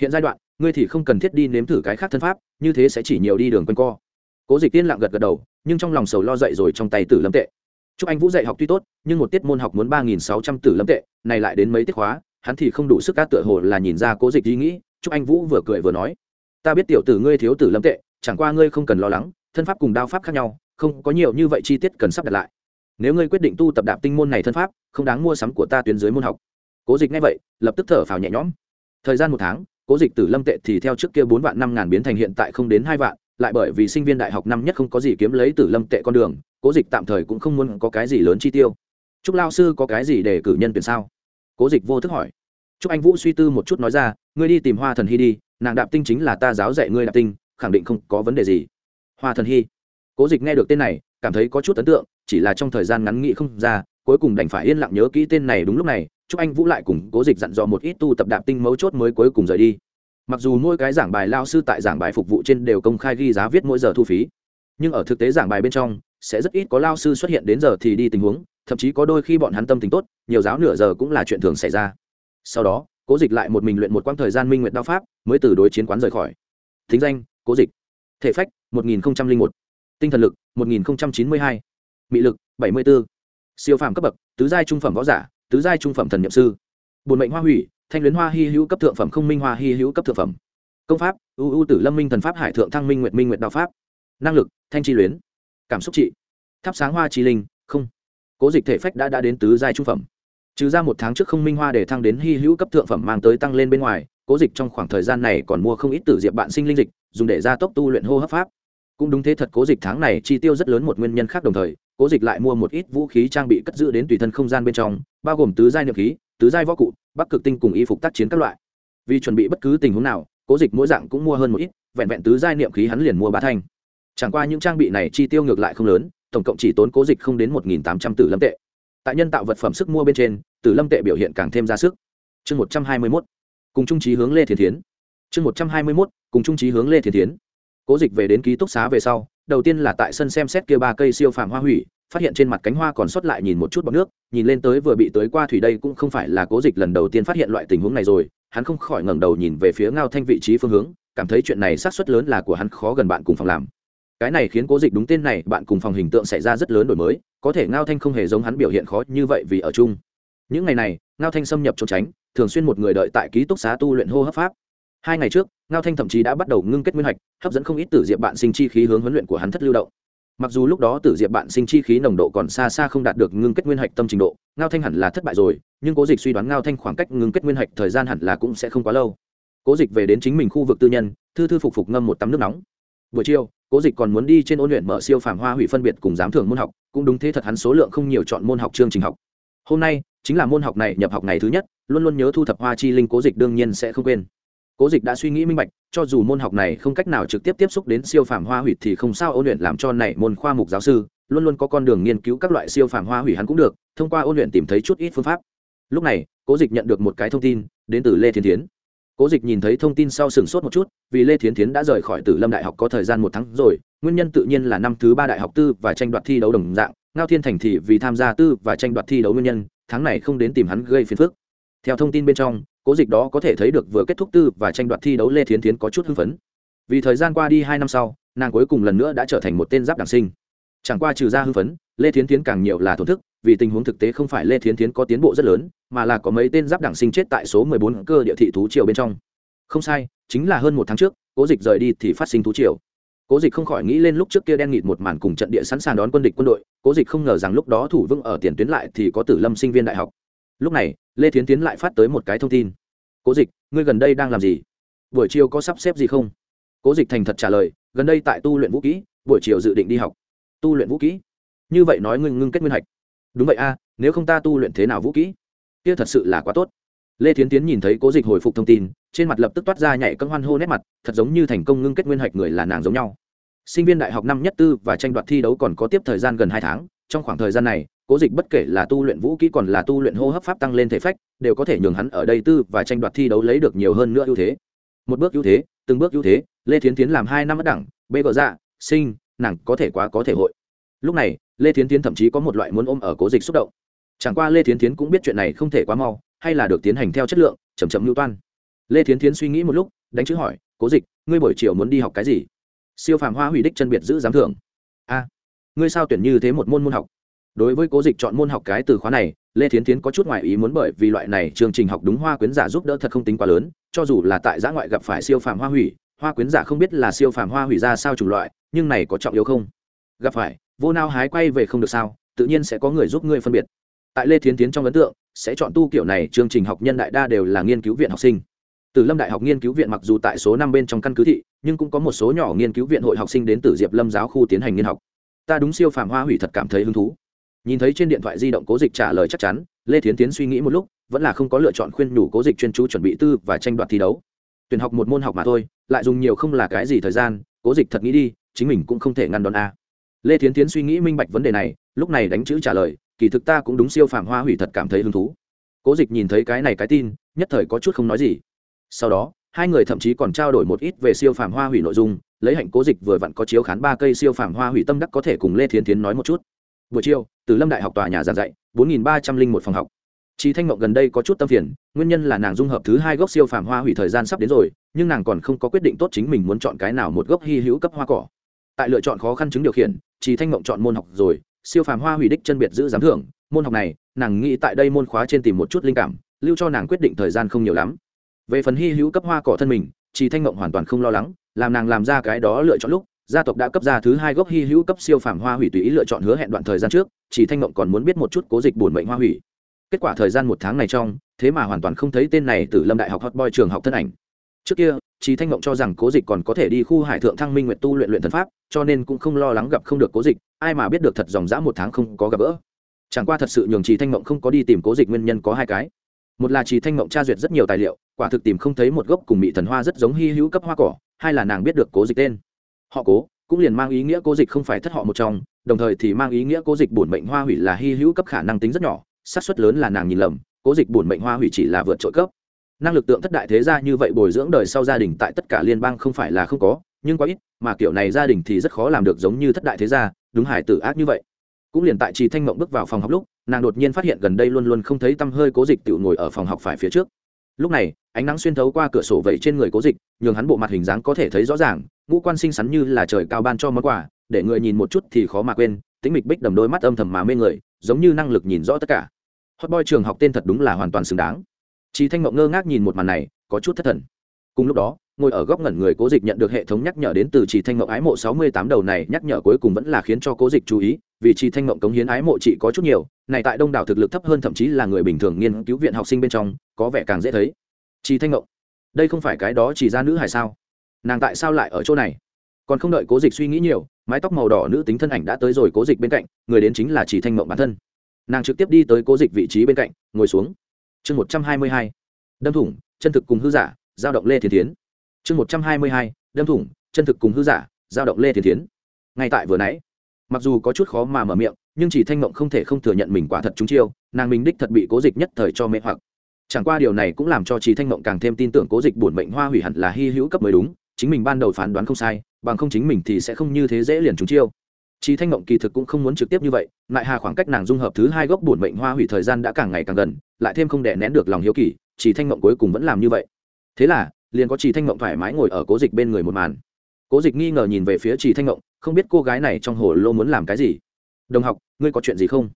Hiện giai đoạn ngươi thì không cần thiết đi nếm thử cái khác thân pháp, như thế sẽ chỉ nhiều đi đường quanh co. Cố dịch tiên lặng gật gật đầu, nhưng trong lòng sầu lo dậy rồi trong tay tử lâm tệ. Chúc anh vũ dạy học tuy tốt, nhưng một tiết môn học muốn ba nghìn sáu trăm tử lâm tệ, này lại đến mấy tiết khóa, hắn thì không đủ sức cát tựa hồ là nhìn ra cố dịch ý nghĩ, chúc anh vũ vừa cười vừa nói. Ta biết tiểu tử ngươi thiếu tử lâm tệ, chẳng qua ngươi không cần lo lắng, thân pháp cùng đao pháp khác nhau, không có nhiều như vậy chi tiết cần sắp đặt lại. Nếu ngươi quyết định tu tập đạp tinh môn này thân pháp, không đáng mua sắm của ta tuyến dưới môn học. Cố dịch ngay vậy, lập tức thở phào nhẹ nhõm. Thời gian một tháng cố dịch tử lâm tệ thì theo trước kia bốn vạn năm ngàn biến thành hiện tại không đến hai vạn, lại bởi vì sinh viên đại học năm nhất không có gì kiếm lấy tử lâm tệ con đường, cố dịch tạm thời cũng không muốn có cái gì lớn chi tiêu. Chúc lao sư có cái gì để cử nhân tuyển sao? Cố dịch vô thức hỏi. Chúc anh vũ suy tư một chút nói ra, ngươi đi tìm hoa thần hy đi, nàng đạp tinh chính là ta giáo dạy ngươi đạp tinh, khẳng định không có vấn đề gì. Hoa thần hy. Cố dịch nghe được tên này, cảm thấy có chút ấn tượng, chỉ là trong thời gian ngắn nghĩ không ra, cuối cùng đành phải yên lặng nhớ kỹ tên này đúng lúc này chúc anh vũ lại cùng cố dịch dặn dò một ít tu tập đạp tinh mấu chốt mới cuối cùng rời đi. Mặc dù mỗi cái giảng bài lao sư tại giảng bài phục vụ trên đều công khai ghi giá viết mỗi giờ thu phí, nhưng ở thực tế giảng bài bên trong, sẽ rất ít có lao sư xuất hiện đến giờ thì đi tình huống, thậm chí có đôi khi bọn hắn tâm tình tốt, nhiều giáo nửa giờ cũng là chuyện thường xảy ra. Sau đó, cố dịch lại một mình luyện một quãng thời gian minh nguyện đao pháp, mới từ đối chiến quán rời khỏi. Thính danh, cố dịch. Thể phách, một nghìn một. Tinh thần lực, một nghìn chín mươi hai. Mị lực, bảy mươi b ố siêu phàm cấp bậc, tứ giai trung phẩm võ giả tứ giai trung phẩm thần n i ệ m sư. Bùn mệnh hoa hủy, thanh luyến hoa hy hữu cấp thượng phẩm không minh hoa hy hữu cấp thượng phẩm. Công pháp, ưu ưu tử lâm minh thần pháp hải thượng thăng minh nguyện minh nguyện đạo pháp. Năng lực, thanh chi luyến. Cảm xúc trị. Thắp sáng hoa chi linh, không. Cố dịch thể phách đã đã đến tứ giai trung phẩm. Trừ ra một tháng trước không minh hoa để thăng đến hy hữu cấp thượng phẩm mang tới tăng lên bên ngoài, cố dịch trong khoảng thời gian này còn mua không ít tử diệp bạn sinh linh dịch, dùng để gia tốc tu luyện hô hấp pháp cũng đúng thế thật, cố dịch tháng này chi tiêu rất lớn một nguyên nhân khác đồng thời, cố dịch lại mua một ít vũ khí trang bị cất giữ đến tùy thân không gian bên trong, bao gồm tứ giai niệm khí, tứ giai võ cụ, bắc cực tinh cùng y phục tác chiến các loại. Vì chuẩn bị bất cứ tình huống nào, cố dịch mỗi dạng cũng mua hơn một ít, vẹn vẹn tứ giai niệm khí hắn liền mua ba thanh. Chẳng qua những trang bị này chi tiêu ngược lại không lớn, tổng cộng chỉ tốn cố dịch không đến một nghìn tám trăm tử lâm tệ. Tại nhân tạo vật phẩm sức mua bên trên, tử lâm tệ biểu hiện càng thêm ra sức. Chương một trăm hai mươi mốt. Cùng trung trí hướng lê thiền thiến. Chương một trăm hai mươi mốt. Cùng trung trí hướng lê thiền thiến cố dịch về đến ký túc xá về sau, đầu tiên là tại sân xem xét kia ba cây siêu phàm hoa hủy, phát hiện trên mặt cánh hoa còn sót lại nhìn một chút bọt nước, nhìn lên tới vừa bị tới qua thủy đây cũng không phải là cố dịch lần đầu tiên phát hiện loại tình huống này rồi, hắn không khỏi ngẩng đầu nhìn về phía ngao thanh vị trí phương hướng, cảm thấy chuyện này xác suất lớn là của hắn khó gần bạn cùng phòng làm. Cái này khiến cố dịch đúng tên này, bạn cùng phòng hình tượng xảy ra rất lớn đổi mới, có thể ngao thanh không hề giống hắn biểu hiện khó như vậy vì ở chung. Những ngày này, ngao thanh xâm nhập trốn tránh, thường xuyên một người đợi tại ký túc xá tu luyện hô hấp pháp hai ngày trước, ngao thanh thậm chí đã bắt đầu ngưng kết nguyên hạch hấp dẫn không ít tử diệp bạn sinh chi khí hướng huấn luyện của hắn thất lưu động. Mặc dù lúc đó tử diệp bạn sinh chi khí nồng độ còn xa xa không đạt được ngưng kết nguyên hạch tâm trình độ, ngao thanh hẳn là thất bại rồi, nhưng cố dịch suy đoán ngao thanh khoảng cách ngưng kết nguyên hạch thời gian hẳn là cũng sẽ không quá lâu. Cố dịch về đến chính mình khu vực tư nhân, thư thư phục phục ngâm một tắm nước nóng. Buổi chiều, cố dịch còn muốn đi trên ôn luyện mở siêu phàm hoa hủy phân biệt cùng giám thưởng môn học, cũng đúng thế thật hắn số lượng không nhiều chọn môn học chương trình học. Hôm nay, chính là môn học này nhập học ngày thứ nhất, luôn luôn nhớ thu thập hoa chi linh cố dịch đương nhiên sẽ không quên cố dịch đã suy nghĩ minh bạch, cho dù môn học này không cách nào trực tiếp tiếp xúc đến siêu phàm hoa hủy thì không sao, ôn luyện làm cho này môn khoa mục giáo sư, luôn luôn có con đường nghiên cứu các loại siêu phàm hoa hủy hắn cũng được, thông qua ôn luyện tìm thấy chút ít phương pháp. Lúc này, cố dịch nhận được một cái thông tin, đến từ lê thiên tiến cố dịch nhìn thấy thông tin sau sừng sốt một chút, vì lê Thiên tiến đã rời khỏi tử lâm đại học có thời gian một tháng rồi, nguyên nhân tự nhiên là năm thứ ba đại học tư và tranh đoạt thi đấu đồng dạng, ngao thiên thành thì vì tham gia tư và tranh đoạt thi đấu nguyên nhân, tháng này không đến tìm hắn gây phiền phức theo thông tin bên trong, cố dịch đó có thể thấy được vừa kết thúc tư và tranh đoạt thi đấu lê thiến tiến có chút hưng phấn. Vì thời gian qua đi hai năm sau, nàng cuối cùng lần nữa đã trở thành một tên giáp đảng sinh. Chẳng qua trừ ra hưng phấn, lê thiến tiến càng nhiều là thổn thức, vì tình huống thực tế không phải lê thiến tiến có tiến bộ rất lớn, mà là có mấy tên giáp đảng sinh chết tại số mười bốn cơ địa thị thú triều bên trong. Không sai, chính là hơn một tháng trước, cố dịch rời đi thì phát sinh thú triều. Cố dịch không khỏi nghĩ lên lúc trước kia đen nghịt một màn cùng trận địa sẵn sàng đón quân địch quân đội, cố dịch không ngờ rằng lúc đó thủ vững ở tiền tuyến lại thì có tử lâm sinh viên đại học. Lúc này lê thiến tiến lại phát tới một cái thông tin. Cố dịch, ngươi gần đây đang làm gì? Buổi chiều có sắp xếp gì không? Cố dịch thành thật trả lời, gần đây tại tu luyện vũ kỹ, buổi chiều dự định đi học. Tu luyện vũ kỹ? Như vậy nói ngưng ngưng kết nguyên hạch. Đúng vậy a, nếu không ta tu luyện thế nào vũ kỹ? Kia thật sự là quá tốt. Lê thiến tiến nhìn thấy cố dịch hồi phục thông tin, trên mặt lập tức toát ra nhảy cân hoan hô nét mặt, thật giống như thành công ngưng kết nguyên hạch người là nàng giống nhau. Sinh viên đại học năm nhất tư và tranh đoạt thi đấu còn có tiếp thời gian gần hai tháng, trong khoảng thời gian này cố dịch bất kể là tu luyện vũ kỹ còn là tu luyện hô hấp pháp tăng lên thể phách, đều có thể nhường hắn ở đây tư và tranh đoạt thi đấu lấy được nhiều hơn nữa ưu thế. Một bước ưu thế, từng bước ưu thế, lê thiến tiến làm hai năm bất đẳng, bê gỡ dạ sinh, nàng có thể quá có thể hội. Lúc này, lê thiến tiến thậm chí có một loại muốn ôm ở cố dịch xúc động. Chẳng qua lê thiến tiến cũng biết chuyện này không thể quá mau, hay là được tiến hành theo chất lượng chầm chậm lưu toan. Lê thiến tiến suy nghĩ một lúc, đánh chữ hỏi, cố dịch, ngươi buổi chiều muốn đi học cái gì? Siêu phàm hoa hủy đích chân biệt giữ giám thưởng. A, ngươi sao tuyển như thế một môn môn học? Đối với cố dịch chọn môn học cái từ khóa này, lê thiến tiến có chút ngoại ý muốn bởi vì loại này chương trình học đúng hoa quyến giả giúp đỡ thật không tính quá lớn, cho dù là tại giã ngoại gặp phải siêu phàm hoa hủy, hoa quyến giả không biết là siêu phàm hoa hủy ra sao chủng loại, nhưng này có trọng yếu không? Gặp phải, vô nao hái quay về không được sao, tự nhiên sẽ có người giúp ngươi phân biệt. Tại lê thiến tiến trong ấn tượng, sẽ chọn tu kiểu này chương trình học nhân đại đa đều là nghiên cứu viện học sinh. Từ lâm đại học nghiên cứu viện mặc dù tại số năm bên trong căn cứ thị, nhưng cũng có một số nhỏ nghiên cứu viện hội học sinh đến từ diệp lâm giáo khu tiến hành nghiên học. Ta đúng siêu phàm hoa hủy thật cảm thấy hứng thú nhìn thấy trên điện thoại di động cố dịch trả lời chắc chắn, lê thiến tiến suy nghĩ một lúc, vẫn là không có lựa chọn khuyên nhủ cố dịch chuyên chú chuẩn bị tư và tranh đoạt thi đấu. Tuyển học một môn học mà thôi, lại dùng nhiều không là cái gì thời gian, cố dịch thật nghĩ đi, chính mình cũng không thể ngăn đón a. Lê thiến tiến suy nghĩ minh bạch vấn đề này, lúc này đánh chữ trả lời, kỳ thực ta cũng đúng siêu phàm hoa hủy thật cảm thấy hứng thú. Cố dịch nhìn thấy cái này cái tin, nhất thời có chút không nói gì. Sau đó, hai người thậm chí còn trao đổi một ít về siêu phàm hoa hủy nội dung, lấy hạnh cố dịch vừa vặn có chiếu khán ba cây siêu phàm hoa hủy tâm đắc có thể cùng lê thiến tiến nói một chút buổi chiều từ lâm đại học tòa nhà giảng dạy bốn nghìn ba trăm linh một phòng học Chí Thanh Mộng gần đây có chút tâm phiền, nguyên nhân là nàng dung hợp thứ hai gốc siêu phàm hoa hủy thời gian sắp đến rồi, nhưng nàng còn không có quyết định tốt chính mình muốn chọn cái nào một gốc hy hữu cấp hoa cỏ. Tại lựa chọn khó khăn chứng điều khiển, Chí Thanh Mộng chọn môn học rồi, siêu phàm hoa hủy đích chân biệt giữ giám thưởng, môn học này, nàng nghĩ tại đây môn khóa trên tìm một chút linh cảm, lưu cho nàng quyết định thời gian không nhiều lắm. Về phần hy hữu cấp hoa cỏ thân mình, Chí Thanh Mộng hoàn toàn không lo lắng, làm nàng làm ra cái đó lựa chọn lúc, gia tộc đã cấp ra thứ hai gốc hy hữu cấp siêu phàm hoa hủy tùy ý lựa chọn hứa hẹn đoạn thời gian trước, Chỉ Thanh Mộng còn muốn biết một chút cố dịch buồn mệnh hoa hủy. Kết quả thời gian một tháng này trong thế mà hoàn toàn không thấy tên này từ lâm đại học hot boy trường học thân ảnh. Trước kia chỉ thanh mộng cho rằng cố dịch còn có thể đi khu hải thượng thăng minh nguyện tu luyện luyện thần pháp cho nên cũng không lo lắng gặp không được cố dịch ai mà biết được thật dòng dã một tháng không có gặp gỡ. Chẳng qua thật sự nhường chỉ thanh mộng không có đi tìm cố dịch nguyên nhân có hai cái. Một là chỉ thanh mộng tra duyệt rất nhiều tài liệu quả thực tìm không thấy một gốc cùng mỹ thần hoa rất giống hy hữu cấp hoa cỏ hai là nàng biết được cố dịch tên họ cố, cũng liền mang ý nghĩa cố dịch không phải thất họ một trong, đồng thời thì mang ý nghĩa cố dịch bổn mệnh hoa hủy là hy hữu cấp khả năng tính rất nhỏ, xác suất lớn là nàng nhìn lầm, cố dịch bổn mệnh hoa hủy chỉ là vượt trội cấp. Năng lực tượng thất đại thế gia như vậy bồi dưỡng đời sau gia đình tại tất cả liên bang không phải là không có, nhưng quá ít, mà kiểu này gia đình thì rất khó làm được giống như thất đại thế gia, đúng hải tử ác như vậy. Cũng liền tại trì thanh mộng bước vào phòng học lúc, nàng đột nhiên phát hiện gần đây luôn luôn không thấy tăm hơi cố dịch tự ngồi ở phòng học phải phía trước. Lúc này, ánh nắng xuyên thấu qua cửa sổ vẩy trên người cố dịch, nhường hắn bộ mặt hình dáng có thể thấy rõ ràng ngũ quan xinh xắn như là trời cao ban cho món quà, để người nhìn một chút thì khó mà quên tính mịch bích đầm đôi mắt âm thầm mà mê người, giống như năng lực nhìn rõ tất cả. Hot boy trường học tên thật đúng là hoàn toàn xứng đáng. Chị thanh mộng ngơ ngác nhìn một màn này, có chút thất thần. Cùng lúc đó, ngồi ở góc ngẩn người cố dịch nhận được hệ thống nhắc nhở đến từ chỉ thanh mộng ái mộ sáu mươi tám đầu này, nhắc nhở cuối cùng vẫn là khiến cho cố dịch chú ý, vì chỉ thanh mộng cống hiến ái mộ chị có chút nhiều, này tại đông đảo thực lực thấp hơn thậm chí là người bình thường nghiên cứu viện học sinh bên trong, có vẻ càng dễ thấy. Chỉ thanh mộng đây không phải cái đó chỉ ra nữ hài sao? Nàng tại sao lại ở chỗ này? Còn không đợi cố dịch suy nghĩ nhiều, mái tóc màu đỏ nữ tính thân ảnh đã tới rồi cố dịch bên cạnh, người đến chính là chỉ thanh mộng bản thân. Nàng trực tiếp đi tới cố dịch vị trí bên cạnh, ngồi xuống. Chương một trăm hai mươi hai, đâm thủng, chân thực cùng hư giả, giao động lê thiên tiến chương một trăm hai mươi hai, đâm thủng, chân thực cùng hư giả, giao động lê thiên tiến ngay tại vừa nãy, mặc dù có chút khó mà mở miệng, nhưng chỉ thanh mộng không thể không thừa nhận mình quả thật trúng chiêu, nàng mình đích thật bị cố dịch nhất thời cho mê hoặc. Chẳng qua điều này cũng làm cho chị thanh mộng càng thêm tin tưởng cố dịch bổn mệnh hoa hủy hẳn là hy hữu cấp mới đúng chính mình ban đầu phán đoán không sai bằng không chính mình thì sẽ không như thế dễ liền trúng chiêu Chí Thanh ngộng kỳ thực cũng không muốn trực tiếp như vậy, lại hà khoảng cách nàng dung hợp thứ hai gốc bổn mệnh hoa hủy thời gian đã càng ngày càng gần, lại thêm không đè nén được lòng hiếu kỳ, Chí Thanh ngộng cuối cùng vẫn làm như vậy. Thế là, liền có Chí Thanh ngộng thoải mái ngồi ở Cố Dịch bên người một màn. Cố Dịch nghi ngờ nhìn về phía Chí Thanh ngộng không biết cô gái này trong hồ lô muốn làm cái gì. "Đồng học, ngươi có chuyện gì không?"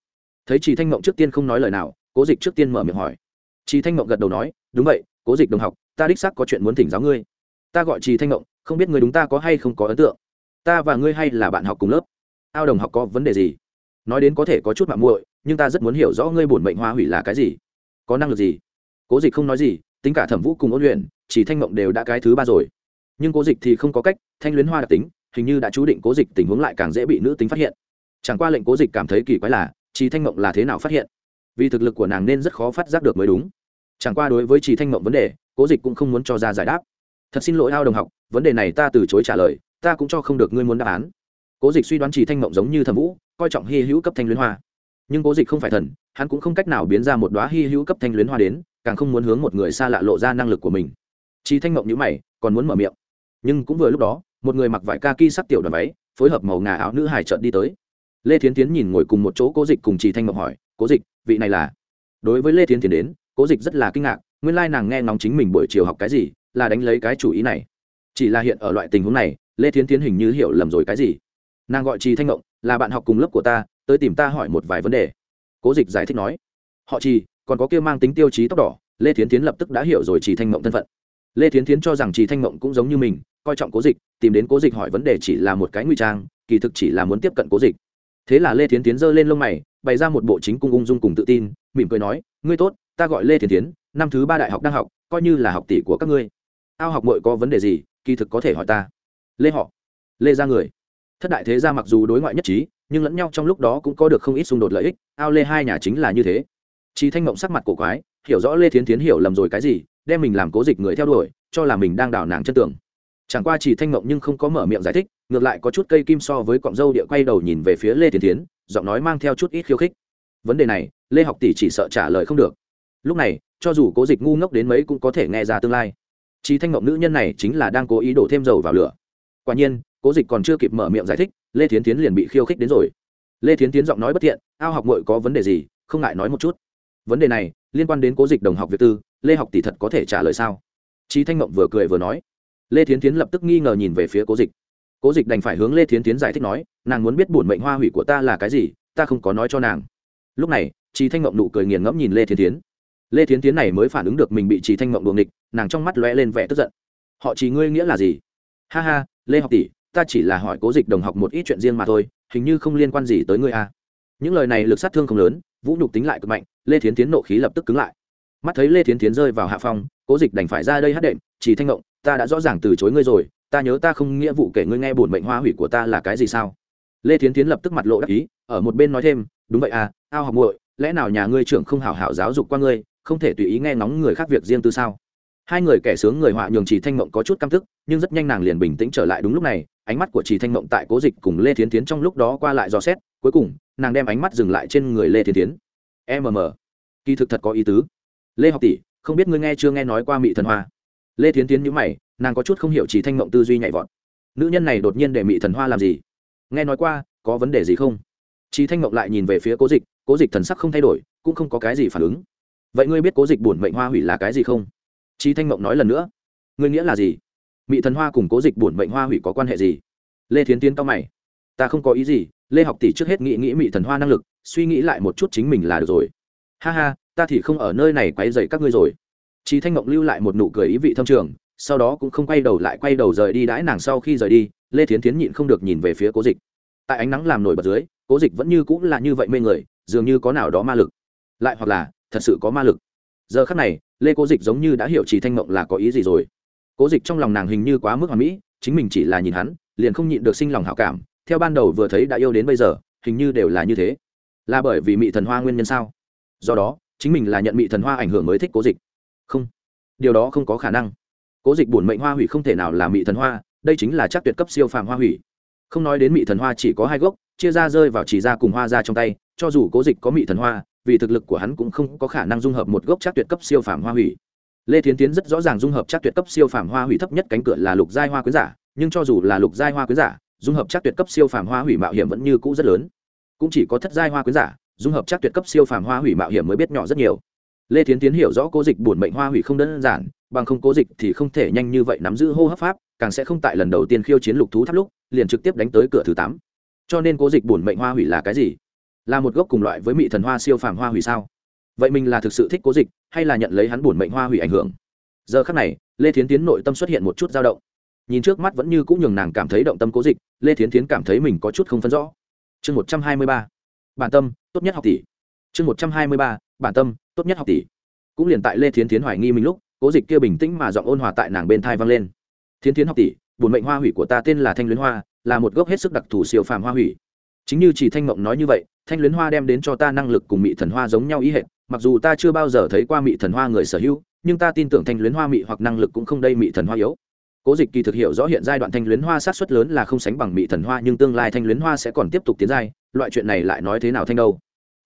Thấy Chí Thanh ngộng trước tiên không nói lời nào, Cố Dịch trước tiên mở miệng hỏi. Chí Thanh ngộng gật đầu nói, "Đúng vậy, Cố Dịch đồng học, ta đích xác có chuyện muốn thỉnh giáo ngươi." "Ta gọi trì Thanh ngộng, không biết người đúng ta có hay không có ấn tượng?" "Ta và ngươi hay là bạn học cùng lớp?" ao đồng học có vấn đề gì? Nói đến có thể có chút mạng muội, nhưng ta rất muốn hiểu rõ ngươi bổn mệnh hoa hủy là cái gì. Có năng lực gì? Cố dịch không nói gì, tính cả thẩm vũ cùng ôn luyện chỉ thanh mộng đều đã cái thứ ba rồi. Nhưng cố dịch thì không có cách, thanh luyến hoa đặc tính, hình như đã chú định cố dịch tình huống lại càng dễ bị nữ tính phát hiện. Chẳng qua lệnh cố dịch cảm thấy kỳ quái là chỉ thanh mộng là thế nào phát hiện? Vì thực lực của nàng nên rất khó phát giác được mới đúng. Chẳng qua đối với chỉ thanh mộng vấn đề, cố dịch cũng không muốn cho ra giải đáp thật xin lỗi ao đồng học, vấn đề này ta từ chối trả lời, ta cũng cho không được ngươi muốn đáp án. Cố dịch suy đoán Chỉ thanh mộng giống như thẩm vũ, coi trọng hy hữu cấp thanh luyến hoa. Nhưng cố dịch không phải thần, hắn cũng không cách nào biến ra một đoá hy hữu cấp thanh luyến hoa đến, càng không muốn hướng một người xa lạ lộ ra năng lực của mình. Chỉ thanh mộng nhữ mày, còn muốn mở miệng. Nhưng cũng vừa lúc đó, một người mặc vải ca ki sắc tiểu đoàn váy, phối hợp màu ngà áo nữ hải trợn đi tới. Lê thiến tiến nhìn ngồi cùng một chỗ cố dịch cùng chị thanh mộng hỏi, cố dịch, vị này là? Đối với lê thiến tiến đến, cố dịch rất là kinh ngạc, nguyên lai nàng nghe ngóng chính mình buổi chiều học cái gì là đánh lấy cái chủ ý này. Chỉ là hiện ở loại tình huống này, lê thiến tiến hình như hiểu lầm rồi cái gì. Nàng gọi trì thanh ngộng, là bạn học cùng lớp của ta, tới tìm ta hỏi một vài vấn đề. Cố dịch giải thích nói, họ trì, còn có kia mang tính tiêu chí tóc đỏ. Lê thiến tiến lập tức đã hiểu rồi trì thanh ngộng thân phận. Lê thiến tiến cho rằng trì thanh ngộng cũng giống như mình, coi trọng cố dịch, tìm đến cố dịch hỏi vấn đề chỉ là một cái nguy trang, kỳ thực chỉ là muốn tiếp cận cố dịch. Thế là lê thiến tiến giơ lên lông mày, bày ra một bộ chính cung ung dung cùng tự tin, mỉm cười nói, ngươi tốt, ta gọi lê thiến tiến năm thứ ba đại học đang học, coi như là học tỷ của các ngươi ao học mội có vấn đề gì, kỳ thực có thể hỏi ta. Lê họ. Lê ra người. Thất đại thế gia mặc dù đối ngoại nhất trí, nhưng lẫn nhau trong lúc đó cũng có được không ít xung đột lợi ích, ao lê hai nhà chính là như thế. Chị thanh mộng sắc mặt cổ quái, hiểu rõ lê thiến tiến hiểu lầm rồi cái gì, đem mình làm cố dịch người theo đuổi, cho là mình đang đào nàng chân tường. Chẳng qua chỉ thanh mộng nhưng không có mở miệng giải thích, ngược lại có chút cây kim so với cọng dâu địa quay đầu nhìn về phía lê thiến tiến giọng nói mang theo chút ít khiêu khích. Vấn đề này, lê học tỷ chỉ sợ trả lời không được. Lúc này, cho dù cố dịch ngu ngốc đến mấy cũng có thể nghe ra tương lai. Chí thanh mộng nữ nhân này chính là đang cố ý đổ thêm dầu vào lửa quả nhiên cố dịch còn chưa kịp mở miệng giải thích lê thiến Thiến liền bị khiêu khích đến rồi lê thiến Thiến giọng nói bất thiện ao học muội có vấn đề gì không ngại nói một chút vấn đề này liên quan đến cố dịch đồng học việt tư lê học tỷ thật có thể trả lời sao Chí Thanh Mộng vừa cười vừa nói. Lê Thiến Thiến lập tức nghi ngờ nhìn về phía Cố Dịch. Cố Dịch đành phải hướng Lê Thiến Thiến giải thích nói, nàng muốn biết bổn mệnh hoa hủy của ta là cái gì, ta không có nói cho nàng. Lúc này, Chí Thanh Mộng nụ cười nghiền ngẫm nhìn Lê Thiến Thiến. Lê Thiến Thiến này mới phản ứng được mình bị trì Thanh Mộng đuồng nghịch, nàng trong mắt lóe lên vẻ tức giận. Họ chỉ ngươi nghĩa là gì? Ha ha, Lê học tỷ, ta chỉ là hỏi Cố Dịch đồng học một ít chuyện riêng mà thôi, hình như không liên quan gì tới ngươi a. À. Những lời này lực sát thương không lớn, vũ nhục tính lại cực mạnh, Lê Thiến Thiến nộ khí lập tức cứng lại mắt thấy lê thiến tiến rơi vào hạ phong cố dịch đành phải ra đây hát đệm chỉ thanh ngộng ta đã rõ ràng từ chối ngươi rồi ta nhớ ta không nghĩa vụ kể ngươi nghe bổn mệnh hoa hủy của ta là cái gì sao lê thiến tiến lập tức mặt lộ đắc ý ở một bên nói thêm đúng vậy à ao học muội lẽ nào nhà ngươi trưởng không hảo hảo giáo dục qua ngươi không thể tùy ý nghe ngóng người khác việc riêng tư sao? Hai người kẻ sướng người họa nhường trì thanh mộng có chút căm thức nhưng rất nhanh nàng liền bình tĩnh trở lại đúng lúc này, ánh mắt của trì thanh mộng tại cố dịch cùng lê thiến tiến trong lúc đó qua lại dò xét, cuối cùng, nàng đem ánh mắt dừng lại trên người lê thiến tiến mm kỳ thực thật có ý tứ. Lê học tỷ, không biết ngươi nghe chưa nghe nói qua mị thần hoa? Lê thiến tiến nhữ mày, nàng có chút không hiểu chỉ thanh mộng tư duy nhạy vọt. Nữ nhân này đột nhiên để mị thần hoa làm gì? Nghe nói qua, có vấn đề gì không? Chỉ thanh mộng lại nhìn về phía cố dịch cố dịch thần sắc không thay đổi, cũng không có cái gì phản ứng vậy ngươi biết cố dịch bổn mệnh hoa hủy là cái gì không? Chỉ thanh mộng nói lần nữa. Ngươi nghĩa là gì? Mị thần hoa cùng cố dịch bổn mệnh hoa hủy có quan hệ gì? Lê thiến tiến cao mày. Ta không có ý gì lê học tỷ trước hết nghĩ nghĩ mị thần hoa năng lực suy nghĩ lại một chút chính mình là được rồi. Ha ha ta thì không ở nơi này quay dậy các ngươi rồi. Chí Thanh Mộng lưu lại một nụ cười ý vị thâm trường, sau đó cũng không quay đầu lại quay đầu rời đi đãi nàng sau khi rời đi, Lê Thiến tiến nhịn không được nhìn về phía Cố Dịch. Tại ánh nắng làm nổi bật dưới, Cố Dịch vẫn như cũng là như vậy mê người, dường như có nào đó ma lực. Lại hoặc là, thật sự có ma lực. Giờ khắc này, Lê Cố Dịch giống như đã hiểu chỉ Thanh Mộng là có ý gì rồi. Cố Dịch trong lòng nàng hình như quá mức hoàn mỹ, chính mình chỉ là nhìn hắn, liền không nhịn được sinh lòng hảo cảm, theo ban đầu vừa thấy đã yêu đến bây giờ, hình như đều là như thế. Là bởi vì mị thần hoa nguyên nhân sao? Do đó, chính mình là nhận mị thần hoa ảnh hưởng mới thích Cố Dịch không điều đó không có khả năng cố dịch bổn mệnh hoa hủy không thể nào là mị thần hoa đây chính là chắc tuyệt cấp siêu phàm hoa hủy không nói đến mị thần hoa chỉ có hai gốc chia ra rơi vào chỉ ra cùng hoa ra trong tay cho dù cố dịch có mị thần hoa vì thực lực của hắn cũng không có khả năng dung hợp một gốc chắc tuyệt cấp siêu phàm hoa hủy. Lê thiến tiến rất rõ ràng dung hợp chắc tuyệt cấp siêu phàm hoa hủy thấp nhất cánh cửa là lục giai hoa quyến giả, nhưng cho dù là lục giai hoa quyến giả, dung hợp chắc tuyệt cấp siêu phàm hoa hủy mạo hiểm vẫn như cũ rất lớn. Cũng chỉ có thất giai hoa quyến giả, dung hợp chắc tuyệt cấp siêu phàm hoa hủy mạo hiểm mới biết nhỏ rất nhiều. Lê thiến tiến hiểu rõ cố dịch bổn mệnh hoa hủy không đơn giản, bằng không cố dịch thì không thể nhanh như vậy nắm giữ hô hấp pháp, càng sẽ không tại lần đầu tiên khiêu chiến lục thú tháp lúc, liền trực tiếp đánh tới cửa thứ tám. Cho nên cố dịch bổn mệnh hoa hủy là cái gì? Là một gốc cùng loại với mị thần hoa siêu phàm hoa hủy sao? Vậy mình là thực sự thích cố dịch, hay là nhận lấy hắn bổn mệnh hoa hủy ảnh hưởng? Giờ khắc này, lê thiến tiến nội tâm xuất hiện một chút dao động. Nhìn trước mắt vẫn như cũng nhường nàng cảm thấy động tâm cố dịch, lê thiến tiến cảm thấy mình có chút không phân rõ. Chương một trăm hai mươi ba. Bản tâm, tốt nhất học tỷ. Chương một trăm hai mươi ba. Bản tâm, tốt nhất học tỷ. Cũng liền tại lê thiến tiến hoài nghi mình lúc, cố dịch kia bình tĩnh mà giọng ôn hòa tại nàng bên thai vang lên. Thiến thiến học tỷ, bổn mệnh hoa hủy của ta tên là thanh luyến hoa, là một gốc hết sức đặc thù siêu phàm hoa hủy. Chính như chỉ thanh mộng nói như vậy thanh luyến hoa đem đến cho ta năng lực cùng mị thần hoa giống nhau ý hệ mặc dù ta chưa bao giờ thấy qua mị thần hoa người sở hữu, nhưng ta tin tưởng thanh luyến hoa mị hoặc năng lực cũng không đây mị thần hoa yếu. Cố dịch kỳ thực hiểu rõ hiện giai đoạn thanh luyến hoa sát xuất lớn là không sánh bằng mị thần hoa, nhưng tương lai thanh luyến hoa sẽ còn tiếp tục tiến giai, loại chuyện này lại nói thế nào thanh đâu?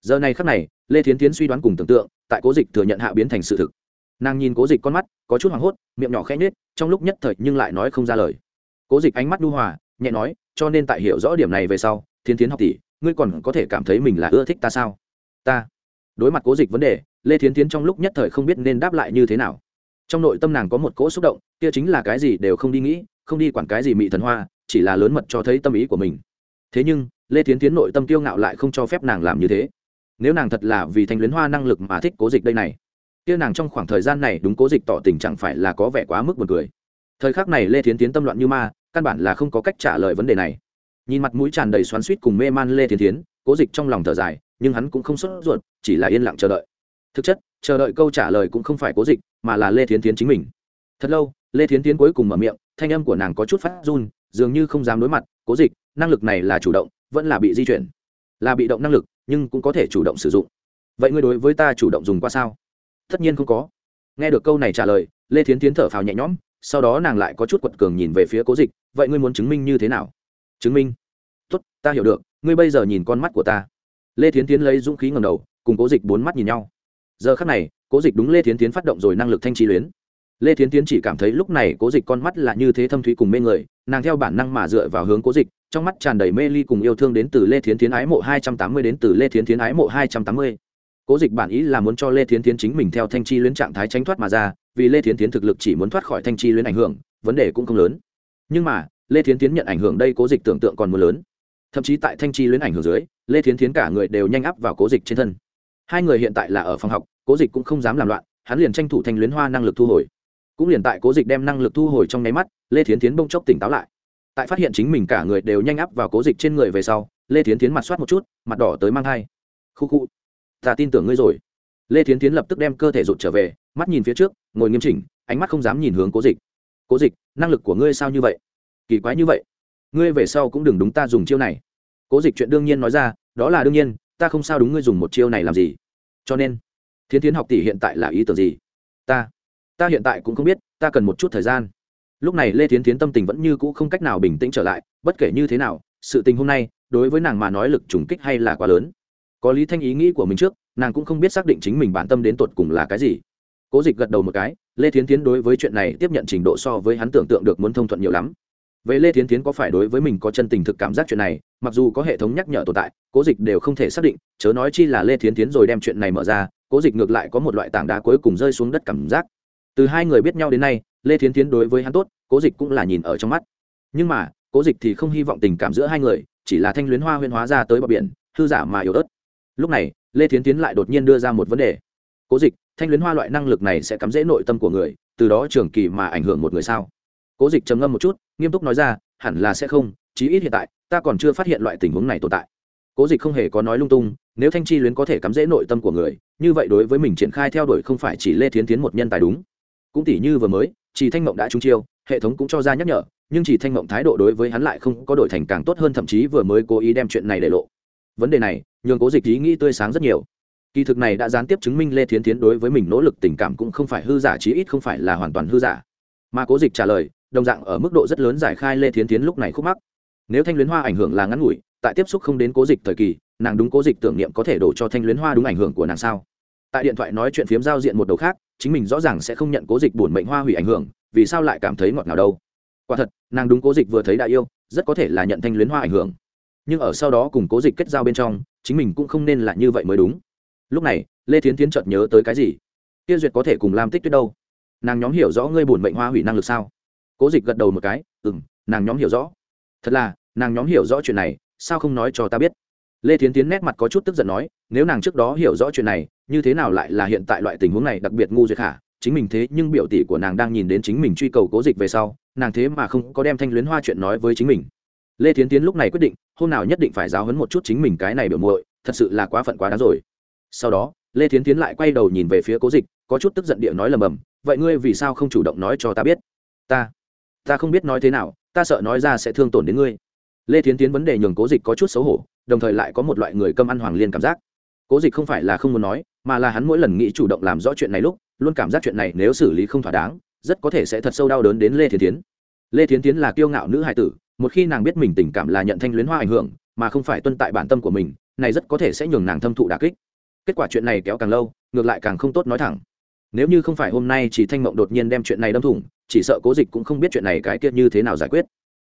Giờ này khắc này, lê thiến tiến suy đoán cùng tưởng tượng, tại cố dịch thừa nhận hạ biến thành sự thực. Nàng nhìn cố dịch con mắt, có chút hoảng hốt, miệng nhỏ khẽ nhết trong lúc nhất thời nhưng lại nói không ra lời. Cố dịch ánh mắt đu hòa, nhẹ nói, cho nên tại hiểu rõ điểm này về sau thiên tiến học tỷ ngươi còn có thể cảm thấy mình là ưa thích ta sao? Ta. Đối mặt cố dịch vấn đề, lê thiến tiến trong lúc nhất thời không biết nên đáp lại như thế nào. Trong nội tâm nàng có một cỗ xúc động, kia chính là cái gì đều không đi nghĩ, không đi quản cái gì mị thần hoa, chỉ là lớn mật cho thấy tâm ý của mình. Thế nhưng, lê thiến tiến nội tâm kiêu ngạo lại không cho phép nàng làm như thế. Nếu nàng thật là vì thanh luyến hoa năng lực mà thích cố dịch đây này, kia nàng trong khoảng thời gian này đúng cố dịch tỏ tình chẳng phải là có vẻ quá mức buồn cười. Thời khắc này lê thiến tiến tâm loạn như ma, căn bản là không có cách trả lời vấn đề này nhìn mặt mũi tràn đầy xoắn suýt cùng mê man lê thiến tiến cố dịch trong lòng thở dài, nhưng hắn cũng không sốt ruột, chỉ là yên lặng chờ đợi. Thực chất, chờ đợi câu trả lời cũng không phải cố dịch, mà là lê thiến tiến chính mình. Thật lâu, lê thiến tiến cuối cùng mở miệng, thanh âm của nàng có chút phát run, dường như không dám đối mặt, cố dịch, năng lực này là chủ động, vẫn là bị di chuyển. Là bị động năng lực, nhưng cũng có thể chủ động sử dụng. Vậy ngươi đối với ta chủ động dùng qua sao? Tất nhiên không có. Nghe được câu này trả lời, lê thiến tiến thở phào nhẹ nhõm, sau đó nàng lại có chút quật cường nhìn về phía cố dịch, vậy ngươi muốn chứng minh như thế nào? Chứng minh. Tốt, ta hiểu được, ngươi bây giờ nhìn con mắt của ta. Lê thiến tiến lấy dũng khí ngầm đầu, cùng cố dịch bốn mắt nhìn nhau. Giờ khắc này, cố dịch đúng lê thiến tiến phát động rồi năng lực thanh trí luyến. Lê thiến tiến chỉ cảm thấy lúc này cố dịch con mắt là như thế thâm thúy cùng mê người, nàng theo bản năng mà dựa vào hướng cố dịch, trong mắt tràn đầy mê ly cùng yêu thương đến từ lê thiến tiến ái mộ hai trăm tám mươi đến từ lê thiến tiến ái mộ hai trăm tám mươi. Cố dịch bản ý là muốn cho lê thiến tiến chính mình theo thanh chi luyến trạng thái tránh thoát mà ra, vì lê thiến tiến thực lực chỉ muốn thoát khỏi thanh chi luyến ảnh hưởng, vấn đề cũng không lớn. Nhưng mà lê thiến tiến nhận ảnh hưởng đây cố dịch tưởng tượng còn mưa lớn. Thậm chí tại thanh chi luyến ảnh hưởng dưới, lê thiến tiến cả người đều nhanh áp vào cố dịch trên thân. Hai người hiện tại là ở phòng học, cố dịch cũng không dám làm loạn, hắn liền tranh thủ thanh luyến hoa năng lực thu hồi. Cũng liền tại cố dịch đem năng lực thu hồi trong nháy mắt, lê thiến tiến bông chốc tỉnh táo lại. Tại phát hiện chính mình cả người đều nhanh áp vào cố dịch trên người về sau, lê thiến tiến mặt soát một chút, mặt đỏ tới mang hai khu khu, ta tin tưởng ngươi rồi. Lê thiến tiến lập tức đem cơ thể rụt trở về, mắt nhìn phía trước, ngồi nghiêm chỉnh, ánh mắt không dám nhìn hướng cố dịch. Cố dịch, năng lực của ngươi sao như vậy? Kỳ quái như vậy. Ngươi về sau cũng đừng đúng ta dùng chiêu này. Cố dịch chuyện đương nhiên nói ra, đó là đương nhiên, ta không sao đúng ngươi dùng một chiêu này làm gì. Cho nên, thiến tiến học tỷ hiện tại là ý tưởng gì? Ta ta hiện tại cũng không biết, ta cần một chút thời gian. Lúc này lê thiến tiến tâm tình vẫn như cũ không cách nào bình tĩnh trở lại, bất kể như thế nào, sự tình hôm nay, đối với nàng mà nói lực trùng kích hay là quá lớn. Có lý thanh ý nghĩ của mình trước, nàng cũng không biết xác định chính mình bản tâm đến tột cùng là cái gì. Cố dịch gật đầu một cái, lê thiến tiến đối với chuyện này tiếp nhận trình độ so với hắn tưởng tượng được muốn thông thuận nhiều lắm về lê thiến tiến có phải đối với mình có chân tình thực cảm giác chuyện này? Mặc dù có hệ thống nhắc nhở tồn tại, cố dịch đều không thể xác định, chớ nói chi là lê thiến tiến rồi đem chuyện này mở ra, cố dịch ngược lại có một loại tảng đá cuối cùng rơi xuống đất cảm giác. Từ hai người biết nhau đến nay, lê thiến tiến đối với hắn tốt, cố dịch cũng là nhìn ở trong mắt. Nhưng mà, cố dịch thì không hy vọng tình cảm giữa hai người, chỉ là thanh luyến hoa huyên hóa ra tới bờ biển, hư giả mà yếu ớt. Lúc này, lê thiến tiến lại đột nhiên đưa ra một vấn đề. Cố dịch, thanh luyến hoa loại năng lực này sẽ cắm dễ nội tâm của người, từ đó trường kỳ mà ảnh hưởng một người sao? Cố dịch trầm ngâm một chút, nghiêm túc nói ra, hẳn là sẽ không, chí ít hiện tại, ta còn chưa phát hiện loại tình huống này tồn tại. Cố dịch không hề có nói lung tung, nếu thanh chi luyến có thể cắm dễ nội tâm của người, như vậy đối với mình triển khai theo đuổi không phải chỉ lê thiến tiến một nhân tài đúng. Cũng tỷ như vừa mới chỉ thanh mộng đã trúng chiêu, hệ thống cũng cho ra nhắc nhở, nhưng chỉ thanh mộng thái độ đối với hắn lại không có đổi thành càng tốt hơn, thậm chí vừa mới cố ý đem chuyện này để lộ. Vấn đề này, nhường cố dịch ý nghĩ tươi sáng rất nhiều. Kỳ thực này đã gián tiếp chứng minh lê thiến tiến đối với mình nỗ lực tình cảm cũng không phải hư giả, chí ít không phải là hoàn toàn hư giả. Mà cố dịch trả lời đồng dạng ở mức độ rất lớn giải khai lê thiến tiến lúc này khúc mắc. Nếu thanh luyến hoa ảnh hưởng là ngắn ngủi, tại tiếp xúc không đến cố dịch thời kỳ, nàng đúng cố dịch tưởng niệm có thể đổ cho thanh luyến hoa đúng ảnh hưởng của nàng sao? Tại điện thoại nói chuyện phiếm giao diện một đầu khác, chính mình rõ ràng sẽ không nhận cố dịch bổn mệnh hoa hủy ảnh hưởng, vì sao lại cảm thấy ngọt ngào đâu? Quả thật, nàng đúng cố dịch vừa thấy đại yêu, rất có thể là nhận thanh luyến hoa ảnh hưởng. Nhưng ở sau đó cùng cố dịch kết giao bên trong, chính mình cũng không nên là như vậy mới đúng. Lúc này, lê thiến tiến chợt nhớ tới cái gì? Tiêu duyệt có thể cùng lam tích tuyết đâu? Nàng nhóm hiểu rõ ngươi bổn mệnh hoa hủy năng lực sao? Cố dịch gật đầu một cái ừ m nàng nhóm hiểu rõ. Thật là, nàng nhóm hiểu rõ chuyện này, sao không nói cho ta biết? Lê thiến tiến nét mặt có chút tức giận nói, nếu nàng trước đó hiểu rõ chuyện này, như thế nào lại là hiện tại loại tình huống này, đặc biệt ngu duyệt khả chính mình thế nhưng biểu tỷ của nàng đang nhìn đến chính mình truy cầu cố dịch về sau, nàng thế mà không có đem thanh luyến hoa chuyện nói với chính mình. Lê thiến tiến lúc này quyết định, hôm nào nhất định phải giáo hấn một chút chính mình cái này biểu muội, thật sự là quá phận quá đáng rồi. Sau đó, lê thiến tiến lại quay đầu nhìn về phía cố dịch, có chút tức giận địa nói lầm bầm, vậy ngươi vì sao không chủ động nói cho ta biết? Ta ta không biết nói thế nào, ta sợ nói ra sẽ thương tổn đến ngươi. Lê thiến tiến vấn đề nhường cố dịch có chút xấu hổ, đồng thời lại có một loại người câm ăn hoàng liên cảm giác. Cố dịch không phải là không muốn nói, mà là hắn mỗi lần nghĩ chủ động làm rõ chuyện này lúc, luôn cảm giác chuyện này nếu xử lý không thỏa đáng, rất có thể sẽ thật sâu đau đớn đến lê thiến tiến. Lê thiến tiến là kiêu ngạo nữ hài tử, một khi nàng biết mình tình cảm là nhận thanh luyến hoa ảnh hưởng, mà không phải tuân tại bản tâm của mình, này rất có thể sẽ nhường nàng thâm thụ đà kích. Kết quả chuyện này kéo càng lâu, ngược lại càng không tốt nói thẳng. Nếu như không phải hôm nay chỉ thanh mộng đột nhiên đem chuyện này đâm thủng chỉ sợ cố dịch cũng không biết chuyện này cái kia như thế nào giải quyết.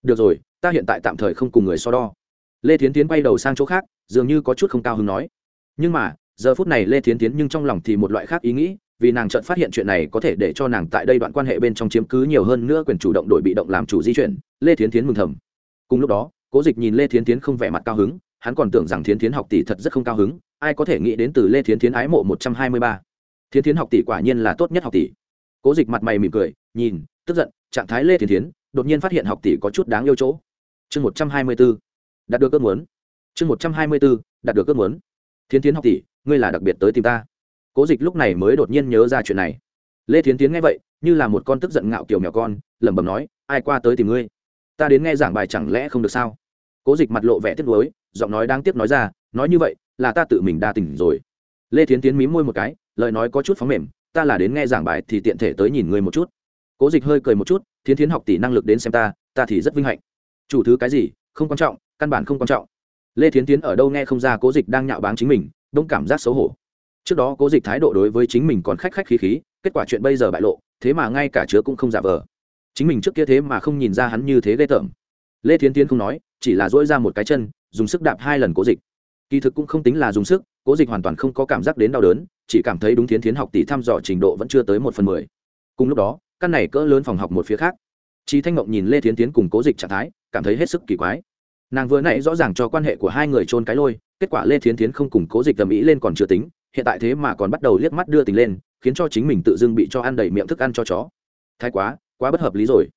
Được rồi, ta hiện tại tạm thời không cùng người so đo. Lê thiến tiến quay đầu sang chỗ khác, dường như có chút không cao hứng nói. Nhưng mà, giờ phút này lê thiến tiến nhưng trong lòng thì một loại khác ý nghĩ, vì nàng chợt phát hiện chuyện này có thể để cho nàng tại đây đoạn quan hệ bên trong chiếm cứ nhiều hơn nữa quyền chủ động đổi bị động làm chủ di chuyển, lê thiến tiến mừng thầm. Cùng lúc đó, cố dịch nhìn lê thiến tiến không vẻ mặt cao hứng, hắn còn tưởng rằng thiến tiến học tỷ thật rất không cao hứng, ai có thể nghĩ đến từ lê thiến tiến ái mộ một trăm hai mươi ba. Thiến tiến học tỷ quả nhiên là tốt nhất học tỷ cố dịch mặt mày mỉm cười, nhìn, tức giận, trạng thái lê thiến tiến đột nhiên phát hiện học tỷ có chút đáng yêu chỗ. Chương một trăm hai mươi b ố đạt được ước muốn. Chương một trăm hai mươi b ố đạt được ước muốn. Thiến tiến học tỷ, ngươi là đặc biệt tới tìm ta. Cố dịch lúc này mới đột nhiên nhớ ra chuyện này. Lê thiến tiến nghe vậy, như là một con tức giận ngạo kiểu mèo con, lẩm bẩm nói, ai qua tới tìm ngươi? Ta đến nghe giảng bài chẳng lẽ không được sao? Cố dịch mặt lộ vẻ tiếc nuối, giọng nói đáng tiếc nói ra, nói như vậy, là ta tự mình đa tình rồi. Lê thiến tiến mím môi một cái, lời nói có chút phóng mềm ta là đến nghe giảng bài thì tiện thể tới nhìn ngươi một chút. Cố dịch hơi cười một chút, thiến thiến học tỷ năng lực đến xem ta ta thì rất vinh hạnh. Chủ thứ cái gì, không quan trọng, căn bản không quan trọng. Lê thiến tiến ở đâu nghe không ra cố dịch đang nhạo báng chính mình, đông cảm giác xấu hổ. Trước đó cố dịch thái độ đối với chính mình còn khách khách khí khí, kết quả chuyện bây giờ bại lộ, thế mà ngay cả chứa cũng không giả vờ. Chính mình trước kia thế mà không nhìn ra hắn như thế ghê tởm. Lê thiến tiến không nói, chỉ là dỗi ra một cái chân, dùng sức đạp hai lần cố dịch kỳ thực cũng không tính là dùng sức, cố dịch hoàn toàn không có cảm giác đến đau đớn, chỉ cảm thấy đúng thiến thiến học tỷ thăm dò trình độ vẫn chưa tới một phần mười. Cùng lúc đó, căn này cỡ lớn phòng học một phía khác chị thanh ngộng nhìn lê thiến tiến cùng cố dịch trạng thái, cảm thấy hết sức kỳ quái. Nàng vừa nãy rõ ràng cho quan hệ của hai người trôn cái lôi, kết quả lê thiến tiến không cùng cố dịch tầm ý lên còn chưa tính, hiện tại thế mà còn bắt đầu liếc mắt đưa tình lên, khiến cho chính mình tự dưng bị cho ăn đầy miệng thức ăn cho chó. Thái quá quá bất hợp lý rồi.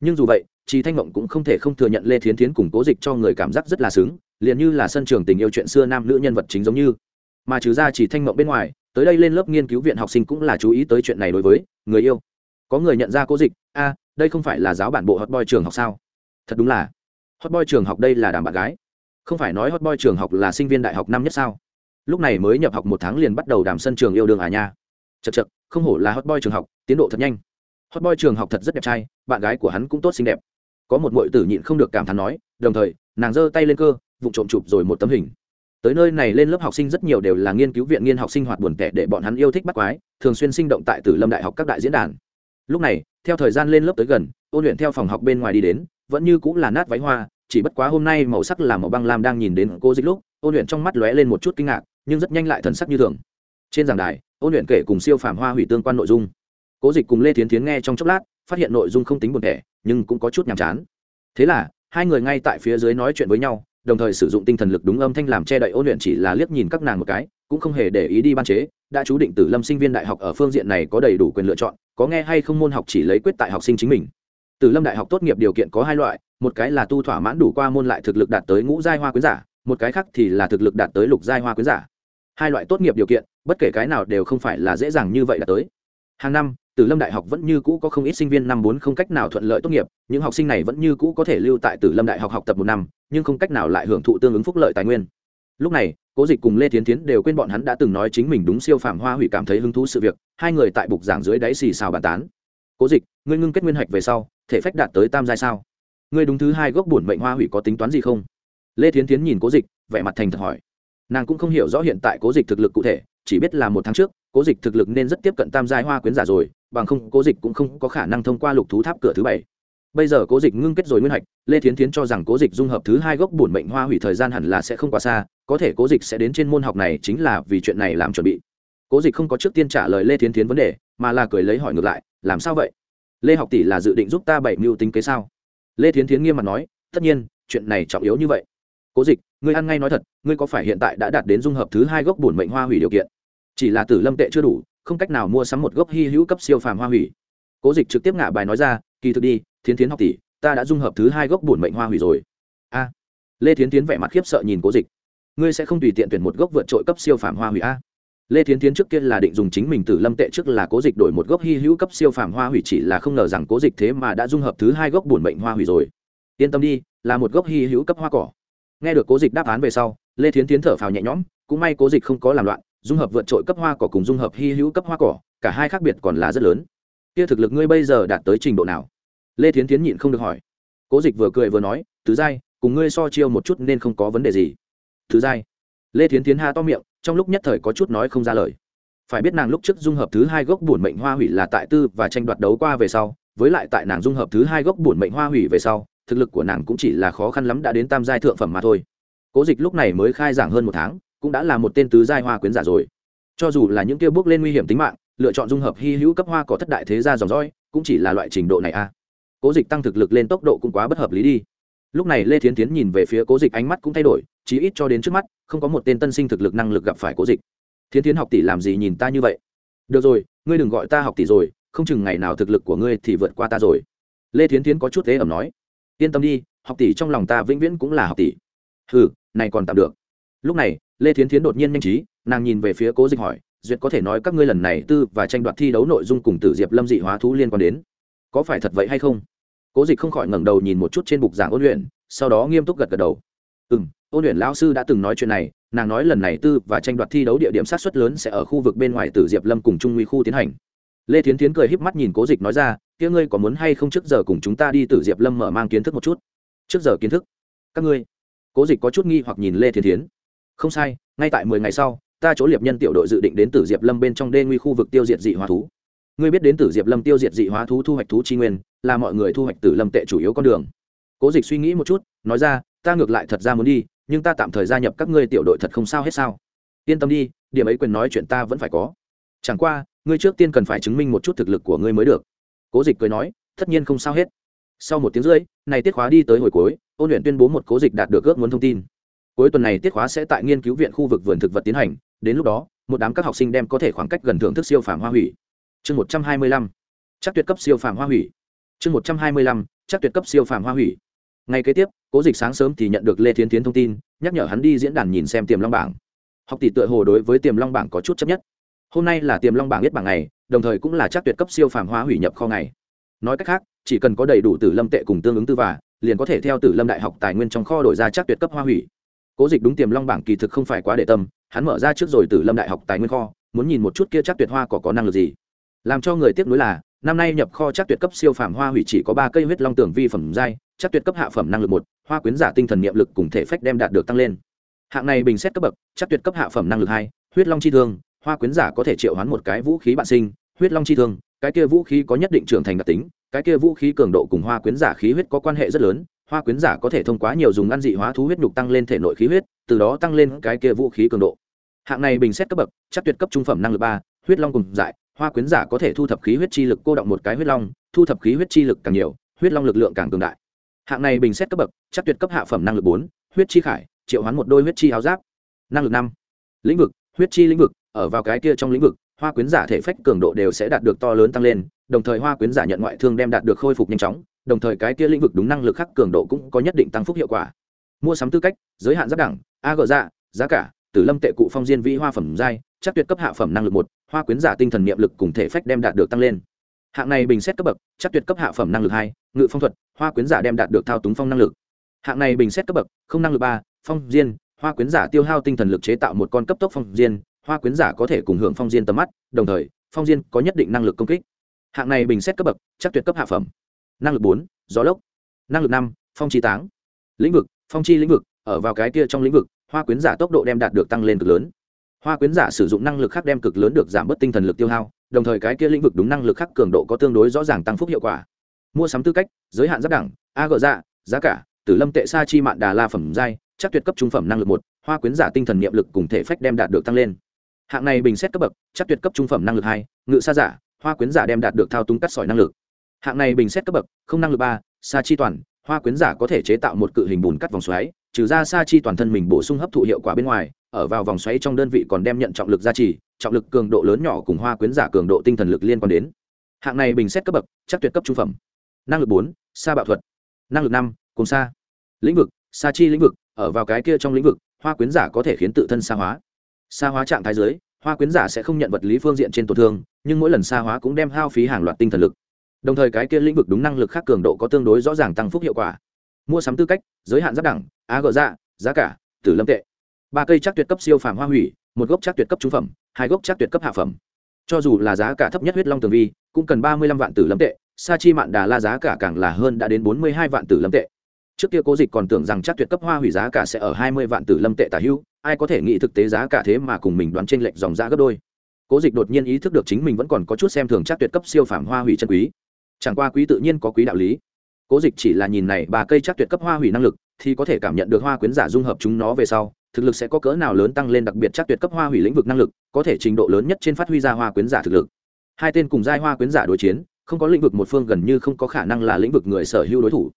Nhưng dù vậy chị thanh Ngộng cũng không thể không thừa nhận lê thiến thiến cùng cố dịch cho người cảm giác rất là xứng liền như là sân trường tình yêu chuyện xưa nam nữ nhân vật chính giống như. Mà trừ ra chỉ thanh mộng bên ngoài, tới đây lên lớp nghiên cứu viện học sinh cũng là chú ý tới chuyện này đối với người yêu. Có người nhận ra cố dịch, a, đây không phải là giáo bản bộ hot boy trường học sao? Thật đúng là. Hot boy trường học đây là đàm bạn gái. Không phải nói hot boy trường học là sinh viên đại học năm nhất sao? Lúc này mới nhập học một tháng liền bắt đầu đàm sân trường yêu đương à nha. Chật chật không hổ là hot boy trường học, tiến độ thật nhanh. Hot boy trường học thật rất đẹp trai, bạn gái của hắn cũng tốt xinh đẹp. Có một muội tử nhịn không được cảm thán nói, đồng thời, nàng giơ tay lên cơ vụ trộm chụp rồi một tấm hình. Tới nơi này lên lớp học sinh rất nhiều đều là nghiên cứu viện nghiên học sinh hoạt buồn tẻ để bọn hắn yêu thích bắt quái, thường xuyên sinh động tại tử lâm đại học các đại diễn đàn. Lúc này, theo thời gian lên lớp tới gần, ôn luyện theo phòng học bên ngoài đi đến, vẫn như cũng là nát váy hoa, chỉ bất quá hôm nay màu sắc là màu băng lam đang nhìn đến cô dịch lúc, ôn luyện trong mắt lóe lên một chút kinh ngạc, nhưng rất nhanh lại thần sắc như thường. Trên giảng đài, ôn luyện kể cùng siêu phàm hoa hủy tương quan nội dung. Cố dịch cùng lê thiến tiến nghe trong chốc lát, phát hiện nội dung không tính buồn thẻ nhưng cũng có chút nhàm chán. Thế là, hai người ngay tại phía dưới nói chuyện với nhau đồng thời sử dụng tinh thần lực đúng âm thanh làm che đậy ôn luyện chỉ là liếc nhìn các nàng một cái, cũng không hề để ý đi ban chế. Đã chú định tử lâm sinh viên đại học ở phương diện này có đầy đủ quyền lựa chọn, có nghe hay không môn học chỉ lấy quyết tại học sinh chính mình. Tử lâm đại học tốt nghiệp điều kiện có hai loại, một cái là tu thỏa mãn đủ qua môn lại thực lực đạt tới ngũ giai hoa quyến giả, một cái khác thì là thực lực đạt tới lục giai hoa quyến giả. Hai loại tốt nghiệp điều kiện, bất kể cái nào đều không phải là dễ dàng như vậy đạt tới. Hàng năm Tử Lâm Đại học vẫn như cũ có không ít sinh viên năm bốn không cách nào thuận lợi tốt nghiệp, những học sinh này vẫn như cũ có thể lưu tại Tử Lâm Đại học học tập một năm, nhưng không cách nào lại hưởng thụ tương ứng phúc lợi tài nguyên. Lúc này, Cố Dịch cùng Lê Thiến Thiến đều quên bọn hắn đã từng nói chính mình đúng siêu phàm hoa hủy cảm thấy hứng thú sự việc, hai người tại bục giảng dưới đáy xì xào bàn tán. Cố Dịch, ngươi ngưng kết nguyên hạch về sau, thể phách đạt tới tam giai sao? Ngươi đúng thứ hai gốc bổn mệnh hoa hủy có tính toán gì không? Lê Thiến Thiến nhìn Cố Dịch, vẻ mặt thành thật hỏi. Nàng cũng không hiểu rõ hiện tại Cố Dịch thực lực cụ thể, chỉ biết là một tháng trước, Cố Dịch thực lực nên rất tiếp cận tam giai hoa quyến giả rồi, bằng không, cố dịch cũng không có khả năng thông qua lục thú tháp cửa thứ bảy. Bây giờ cố dịch ngưng kết rồi nguyên hạch, lê thiến thiến cho rằng cố dịch dung hợp thứ hai gốc bổn mệnh hoa hủy thời gian hẳn là sẽ không quá xa, có thể cố dịch sẽ đến trên môn học này chính là vì chuyện này làm chuẩn bị. Cố dịch không có trước tiên trả lời lê thiến thiến vấn đề, mà là cười lấy hỏi ngược lại, làm sao vậy? Lê học tỷ là dự định giúp ta bảy mưu tính kế sao? Lê thiến thiến nghiêm mặt nói, tất nhiên, chuyện này trọng yếu như vậy. Cố dịch, ngươi ăn ngay nói thật, ngươi có phải hiện tại đã đạt đến dung hợp thứ hai gốc bổn mệnh hoa hủy điều kiện? Chỉ là tử lâm tệ chưa đủ không cách nào mua sắm một gốc hy hữu cấp siêu phàm hoa hủy. Cố dịch trực tiếp ngả bài nói ra, kỳ thực đi, thiến tiến học tỷ, ta đã dung hợp thứ hai gốc bổn mệnh hoa hủy rồi. A. Lê thiến tiến vẻ mặt khiếp sợ nhìn cố dịch. Ngươi sẽ không tùy tiện tuyển một gốc vượt trội cấp siêu phàm hoa hủy a? Lê thiến tiến trước kia là định dùng chính mình từ lâm tệ trước là cố dịch đổi một gốc hy hữu cấp siêu phàm hoa hủy chỉ là không ngờ rằng cố dịch thế mà đã dung hợp thứ hai gốc bổn bệnh hoa hủy rồi. Yên tâm đi, là một gốc hy hữu cấp hoa cỏ. Nghe được cố dịch đáp án về sau, lê thiến tiến thở phào nhẹ nhõm, cũng may cố dịch không có làm loạn dung hợp vượt trội cấp hoa cỏ cùng dung hợp hy hữu cấp hoa cỏ, cả hai khác biệt còn là rất lớn. Kia thực lực ngươi bây giờ đạt tới trình độ nào? Lê thiến tiến nhịn không được hỏi. Cố dịch vừa cười vừa nói, tứ giai, cùng ngươi so chiêu một chút nên không có vấn đề gì. Thứ giai? Lê thiến tiến ha to miệng, trong lúc nhất thời có chút nói không ra lời. Phải biết nàng lúc trước dung hợp thứ hai gốc bổn mệnh hoa hủy là tại tư và tranh đoạt đấu qua về sau, với lại tại nàng dung hợp thứ hai gốc bổn mệnh hoa hủy về sau, thực lực của nàng cũng chỉ là khó khăn lắm đã đến tam giai thượng phẩm mà thôi. Cố dịch lúc này mới khai giảng hơn một tháng cũng đã là một tên tứ giai hoa quyến giả rồi. Cho dù là những kia bước lên nguy hiểm tính mạng, lựa chọn dung hợp hy hữu cấp hoa có thất đại thế gia dòng dõi, cũng chỉ là loại trình độ này a à. cố dịch tăng thực lực lên tốc độ cũng quá bất hợp lý đi. Lúc này lê thiến tiến nhìn về phía cố dịch ánh mắt cũng thay đổi, chí ít cho đến trước mắt, không có một tên tân sinh thực lực năng lực gặp phải cố dịch. Thiến tiến học tỷ làm gì nhìn ta như vậy? Được rồi, ngươi đừng gọi ta học tỷ rồi, không chừng ngày nào thực lực của ngươi thì vượt qua ta rồi. Lê thiến tiến có chút thế ẩm nói. Yên tâm đi, học tỷ trong lòng ta vĩnh viễn cũng là học tỷ. Ừ này còn tạm được. Lúc này lê thiến Thiến đột nhiên nhanh trí, nàng nhìn về phía cố dịch hỏi, duyệt có thể nói các ngươi lần này tư và tranh đoạt thi đấu nội dung cùng tử diệp lâm dị hóa thú liên quan đến, có phải thật vậy hay không? Cố dịch không khỏi ngẩng đầu nhìn một chút trên bục giảng ôn luyện, sau đó nghiêm túc gật gật đầu. Ừ m ôn luyện lão sư đã từng nói chuyện này, nàng nói lần này tư và tranh đoạt thi đấu địa điểm sát xuất lớn sẽ ở khu vực bên ngoài tử diệp lâm cùng trung nguy khu tiến hành. Lê thiến tiến cười híp mắt nhìn cố dịch nói ra, kia ngươi có muốn hay không trước giờ cùng chúng ta đi tử diệp lâm mở mang kiến thức một chút? Trước giờ kiến thức? Các ngươi? Cố dịch có chút nghi hoặc nhìn lê thiến tiến không sai, ngay tại mười ngày sau, ta chỗ liệp nhân tiểu đội dự định đến tử diệp lâm bên trong đê nguy khu vực tiêu diệt dị hóa thú. Ngươi biết đến tử diệp lâm tiêu diệt dị hóa thú thu hoạch thú chi nguyên, là mọi người thu hoạch tử lâm tệ chủ yếu con đường. Cố dịch suy nghĩ một chút, nói ra, ta ngược lại thật ra muốn đi, nhưng ta tạm thời gia nhập các ngươi tiểu đội thật không sao hết sao. Yên tâm đi, điểm ấy quyền nói chuyện ta vẫn phải có. Chẳng qua, ngươi trước tiên cần phải chứng minh một chút thực lực của ngươi mới được. Cố dịch cười nói, tất nhiên không sao hết. Sau một tiếng rưỡi, này tiết khóa đi tới hồi cuối, ôn luyện tuyên bố một cố dịch đạt được ước muốn thông tin cuối tuần này tiết khóa sẽ tại nghiên cứu viện khu vực vườn thực vật tiến hành, đến lúc đó, một đám các học sinh đem có thể khoảng cách gần thưởng thức siêu phàm hoa hủy. Chương một trăm hai mươi lăm, chắc tuyệt cấp siêu phàm hoa hủy. Chương một trăm hai mươi lăm, chắc tuyệt cấp siêu phàm hoa hủy. Ngay kế tiếp, cố dịch sáng sớm thì nhận được lê thiến tiến thông tin, nhắc nhở hắn đi diễn đàn nhìn xem tiềm long bảng. Học tỷ tựa hồ đối với tiềm long bảng có chút chấp nhất. Hôm nay là tiềm long bảng biết bảng ngày, đồng thời cũng là chắc tuyệt cấp siêu phàm hoa hủy nhập kho ngày. Nói cách khác, chỉ cần có đầy đủ tử lâm tệ cùng tương ứng tư và, liền có thể theo tử lâm đại học tài nguyên trong kho đổi ra chắc tuyệt cấp hoa hủy cố dịch đúng tiềm long bảng kỳ thực không phải quá để tâm, hắn mở ra trước rồi tử lâm đại học tài nguyên kho, muốn nhìn một chút kia chắc tuyệt hoa có có năng lực gì. Làm cho người tiếc nuối là, năm nay nhập kho chắc tuyệt cấp siêu phàm hoa hủy chỉ có ba cây huyết long tưởng vi phẩm giai, chắc tuyệt cấp hạ phẩm năng lực một, hoa quyến giả tinh thần niệm lực cùng thể phách đem đạt được tăng lên. Hạng này bình xét cấp bậc, chắc tuyệt cấp hạ phẩm năng lực hai, huyết long chi thương, hoa quyến giả có thể triệu hoán một cái vũ khí bạn sinh, huyết long chi thương, cái kia vũ khí có nhất định trưởng thành đặc tính, cái kia vũ khí cường độ cùng hoa quyến giả khí huyết có quan hệ rất lớn hoa quyến giả có thể thông qua nhiều dùng ăn dị hóa thú huyết nhục tăng lên thể nội khí huyết, từ đó tăng lên cái kia vũ khí cường độ. Hạng này bình xét cấp bậc, chắc tuyệt cấp trung phẩm năng lực ba, huyết long cùng dại, hoa quyến giả có thể thu thập khí huyết chi lực cô động một cái huyết long, thu thập khí huyết chi lực càng nhiều, huyết long lực lượng càng cường đại. Hạng này bình xét cấp bậc, chắc tuyệt cấp hạ phẩm năng lực bốn, huyết chi khải, triệu hoán một đôi huyết chi áo giáp. Năng lực năm, lĩnh vực, huyết chi lĩnh vực, ở vào cái kia trong lĩnh vực, hoa quyến giả thể phách cường độ đều sẽ đạt được to lớn tăng lên, đồng thời hoa quyến giả nhận ngoại thương đem đạt được khôi phục nhanh chóng đồng thời cái kia lĩnh vực đúng năng lực khác cường độ cũng có nhất định tăng phúc hiệu quả. Mua sắm tư cách, giới hạn giáp đẳng, a gờ dạ giá cả, tử lâm tệ cụ phong diên vĩ hoa phẩm giai, chắc tuyệt cấp hạ phẩm năng lực một, hoa quyến giả tinh thần niệm lực cùng thể phách đem đạt được tăng lên. Hạng này bình xét cấp bậc, chắc tuyệt cấp hạ phẩm năng lực hai, ngự phong thuật, hoa quyến giả đem đạt được thao túng phong năng lực. Hạng này bình xét cấp bậc, không năng lực ba, phong diên, hoa quyến giả tiêu hao tinh thần lực chế tạo một con cấp tốc phong diên, hoa quyến giả có thể cùng hưởng phong diên tầm mắt, đồng thời, phong diên có nhất định năng lực công kích. Hạng này bình xét cấp bậc, chắc tuyệt cấp hạ phẩm năng lực bốn, gió lốc. Năng lực năm, phong chi táng. Lĩnh vực, phong chi lĩnh vực, ở vào cái kia trong lĩnh vực, hoa quyến giả tốc độ đem đạt được tăng lên cực lớn. Hoa quyến giả sử dụng năng lực khác đem cực lớn được giảm bớt tinh thần lực tiêu hao, đồng thời cái kia lĩnh vực đúng năng lực khác cường độ có tương đối rõ ràng tăng phúc hiệu quả. Mua sắm tư cách, giới hạn giáp đẳng, a gợ dạ giá cả, tử lâm tệ sa chi mạn đà la phẩm giai, chắc tuyệt cấp trung phẩm năng lực một, hoa quyến giả tinh thần niệm lực cùng thể phách đem đạt được tăng lên. Hạng này bình xét cấp bậc, chắc tuyệt cấp trung phẩm năng lực hai, ngự sa giả, hoa quyến giả đem đạt được thao túng cắt sỏi năng lực hạng này bình xét cấp bậc, không năng lực ba, sa chi toàn, hoa quyến giả có thể chế tạo một cự hình bùn cắt vòng xoáy, trừ ra sa chi toàn thân mình bổ sung hấp thụ hiệu quả bên ngoài, ở vào vòng xoáy trong đơn vị còn đem nhận trọng lực gia trì, trọng lực cường độ lớn nhỏ cùng hoa quyến giả cường độ tinh thần lực liên quan đến. Hạng này bình xét cấp bậc, chắc tuyệt cấp trung phẩm. Năng lực bốn, sa bạo thuật. Năng lực năm cùng sa. Lĩnh vực, sa chi lĩnh vực, ở vào cái kia trong lĩnh vực, hoa quyến giả có thể khiến tự thân sa hóa. Sa hóa trạng thái giới hoa quyến giả sẽ không nhận vật lý phương diện trên tổn thương, nhưng mỗi lần Sa hóa cũng đem hao phí hàng loạt tinh thần lực đồng thời cái kia lĩnh vực đúng năng lực khác cường độ có tương đối rõ ràng tăng phúc hiệu quả. Mua sắm tư cách, giới hạn giáp đẳng á gỡ dạ giá cả, tử lâm tệ. Ba cây chắc tuyệt cấp siêu phàm hoa hủy, một gốc chắc tuyệt cấp trung phẩm, hai gốc chắc tuyệt cấp hạ phẩm. Cho dù là giá cả thấp nhất huyết long tường vi, cũng cần ba mươi lăm vạn tử lâm tệ, sa chi mạn đà la giá cả càng là hơn đã đến bốn mươi hai vạn tử lâm tệ. Trước kia cố dịch còn tưởng rằng chắc tuyệt cấp hoa hủy giá cả sẽ ở hai mươi vạn tử lâm tệ tả hưu, ai có thể nghĩ thực tế giá cả thế mà cùng mình đoán trên lệch dòng giá gấp đôi. Cố dịch đột nhiên ý thức được chính mình vẫn còn có chút xem thường chắc tuyệt cấp siêu phàm hoa hủy chân quý chẳng qua quý tự nhiên có quý đạo lý. Cố dịch chỉ là nhìn này ba cây chắc tuyệt cấp hoa hủy năng lực, thì có thể cảm nhận được hoa quyến giả dung hợp chúng nó về sau, thực lực sẽ có cỡ nào lớn tăng lên đặc biệt chắc tuyệt cấp hoa hủy lĩnh vực năng lực, có thể trình độ lớn nhất trên phát huy ra hoa quyến giả thực lực. Hai tên cùng giai hoa quyến giả đối chiến, không có lĩnh vực một phương gần như không có khả năng là lĩnh vực người sở hữu đối thủ.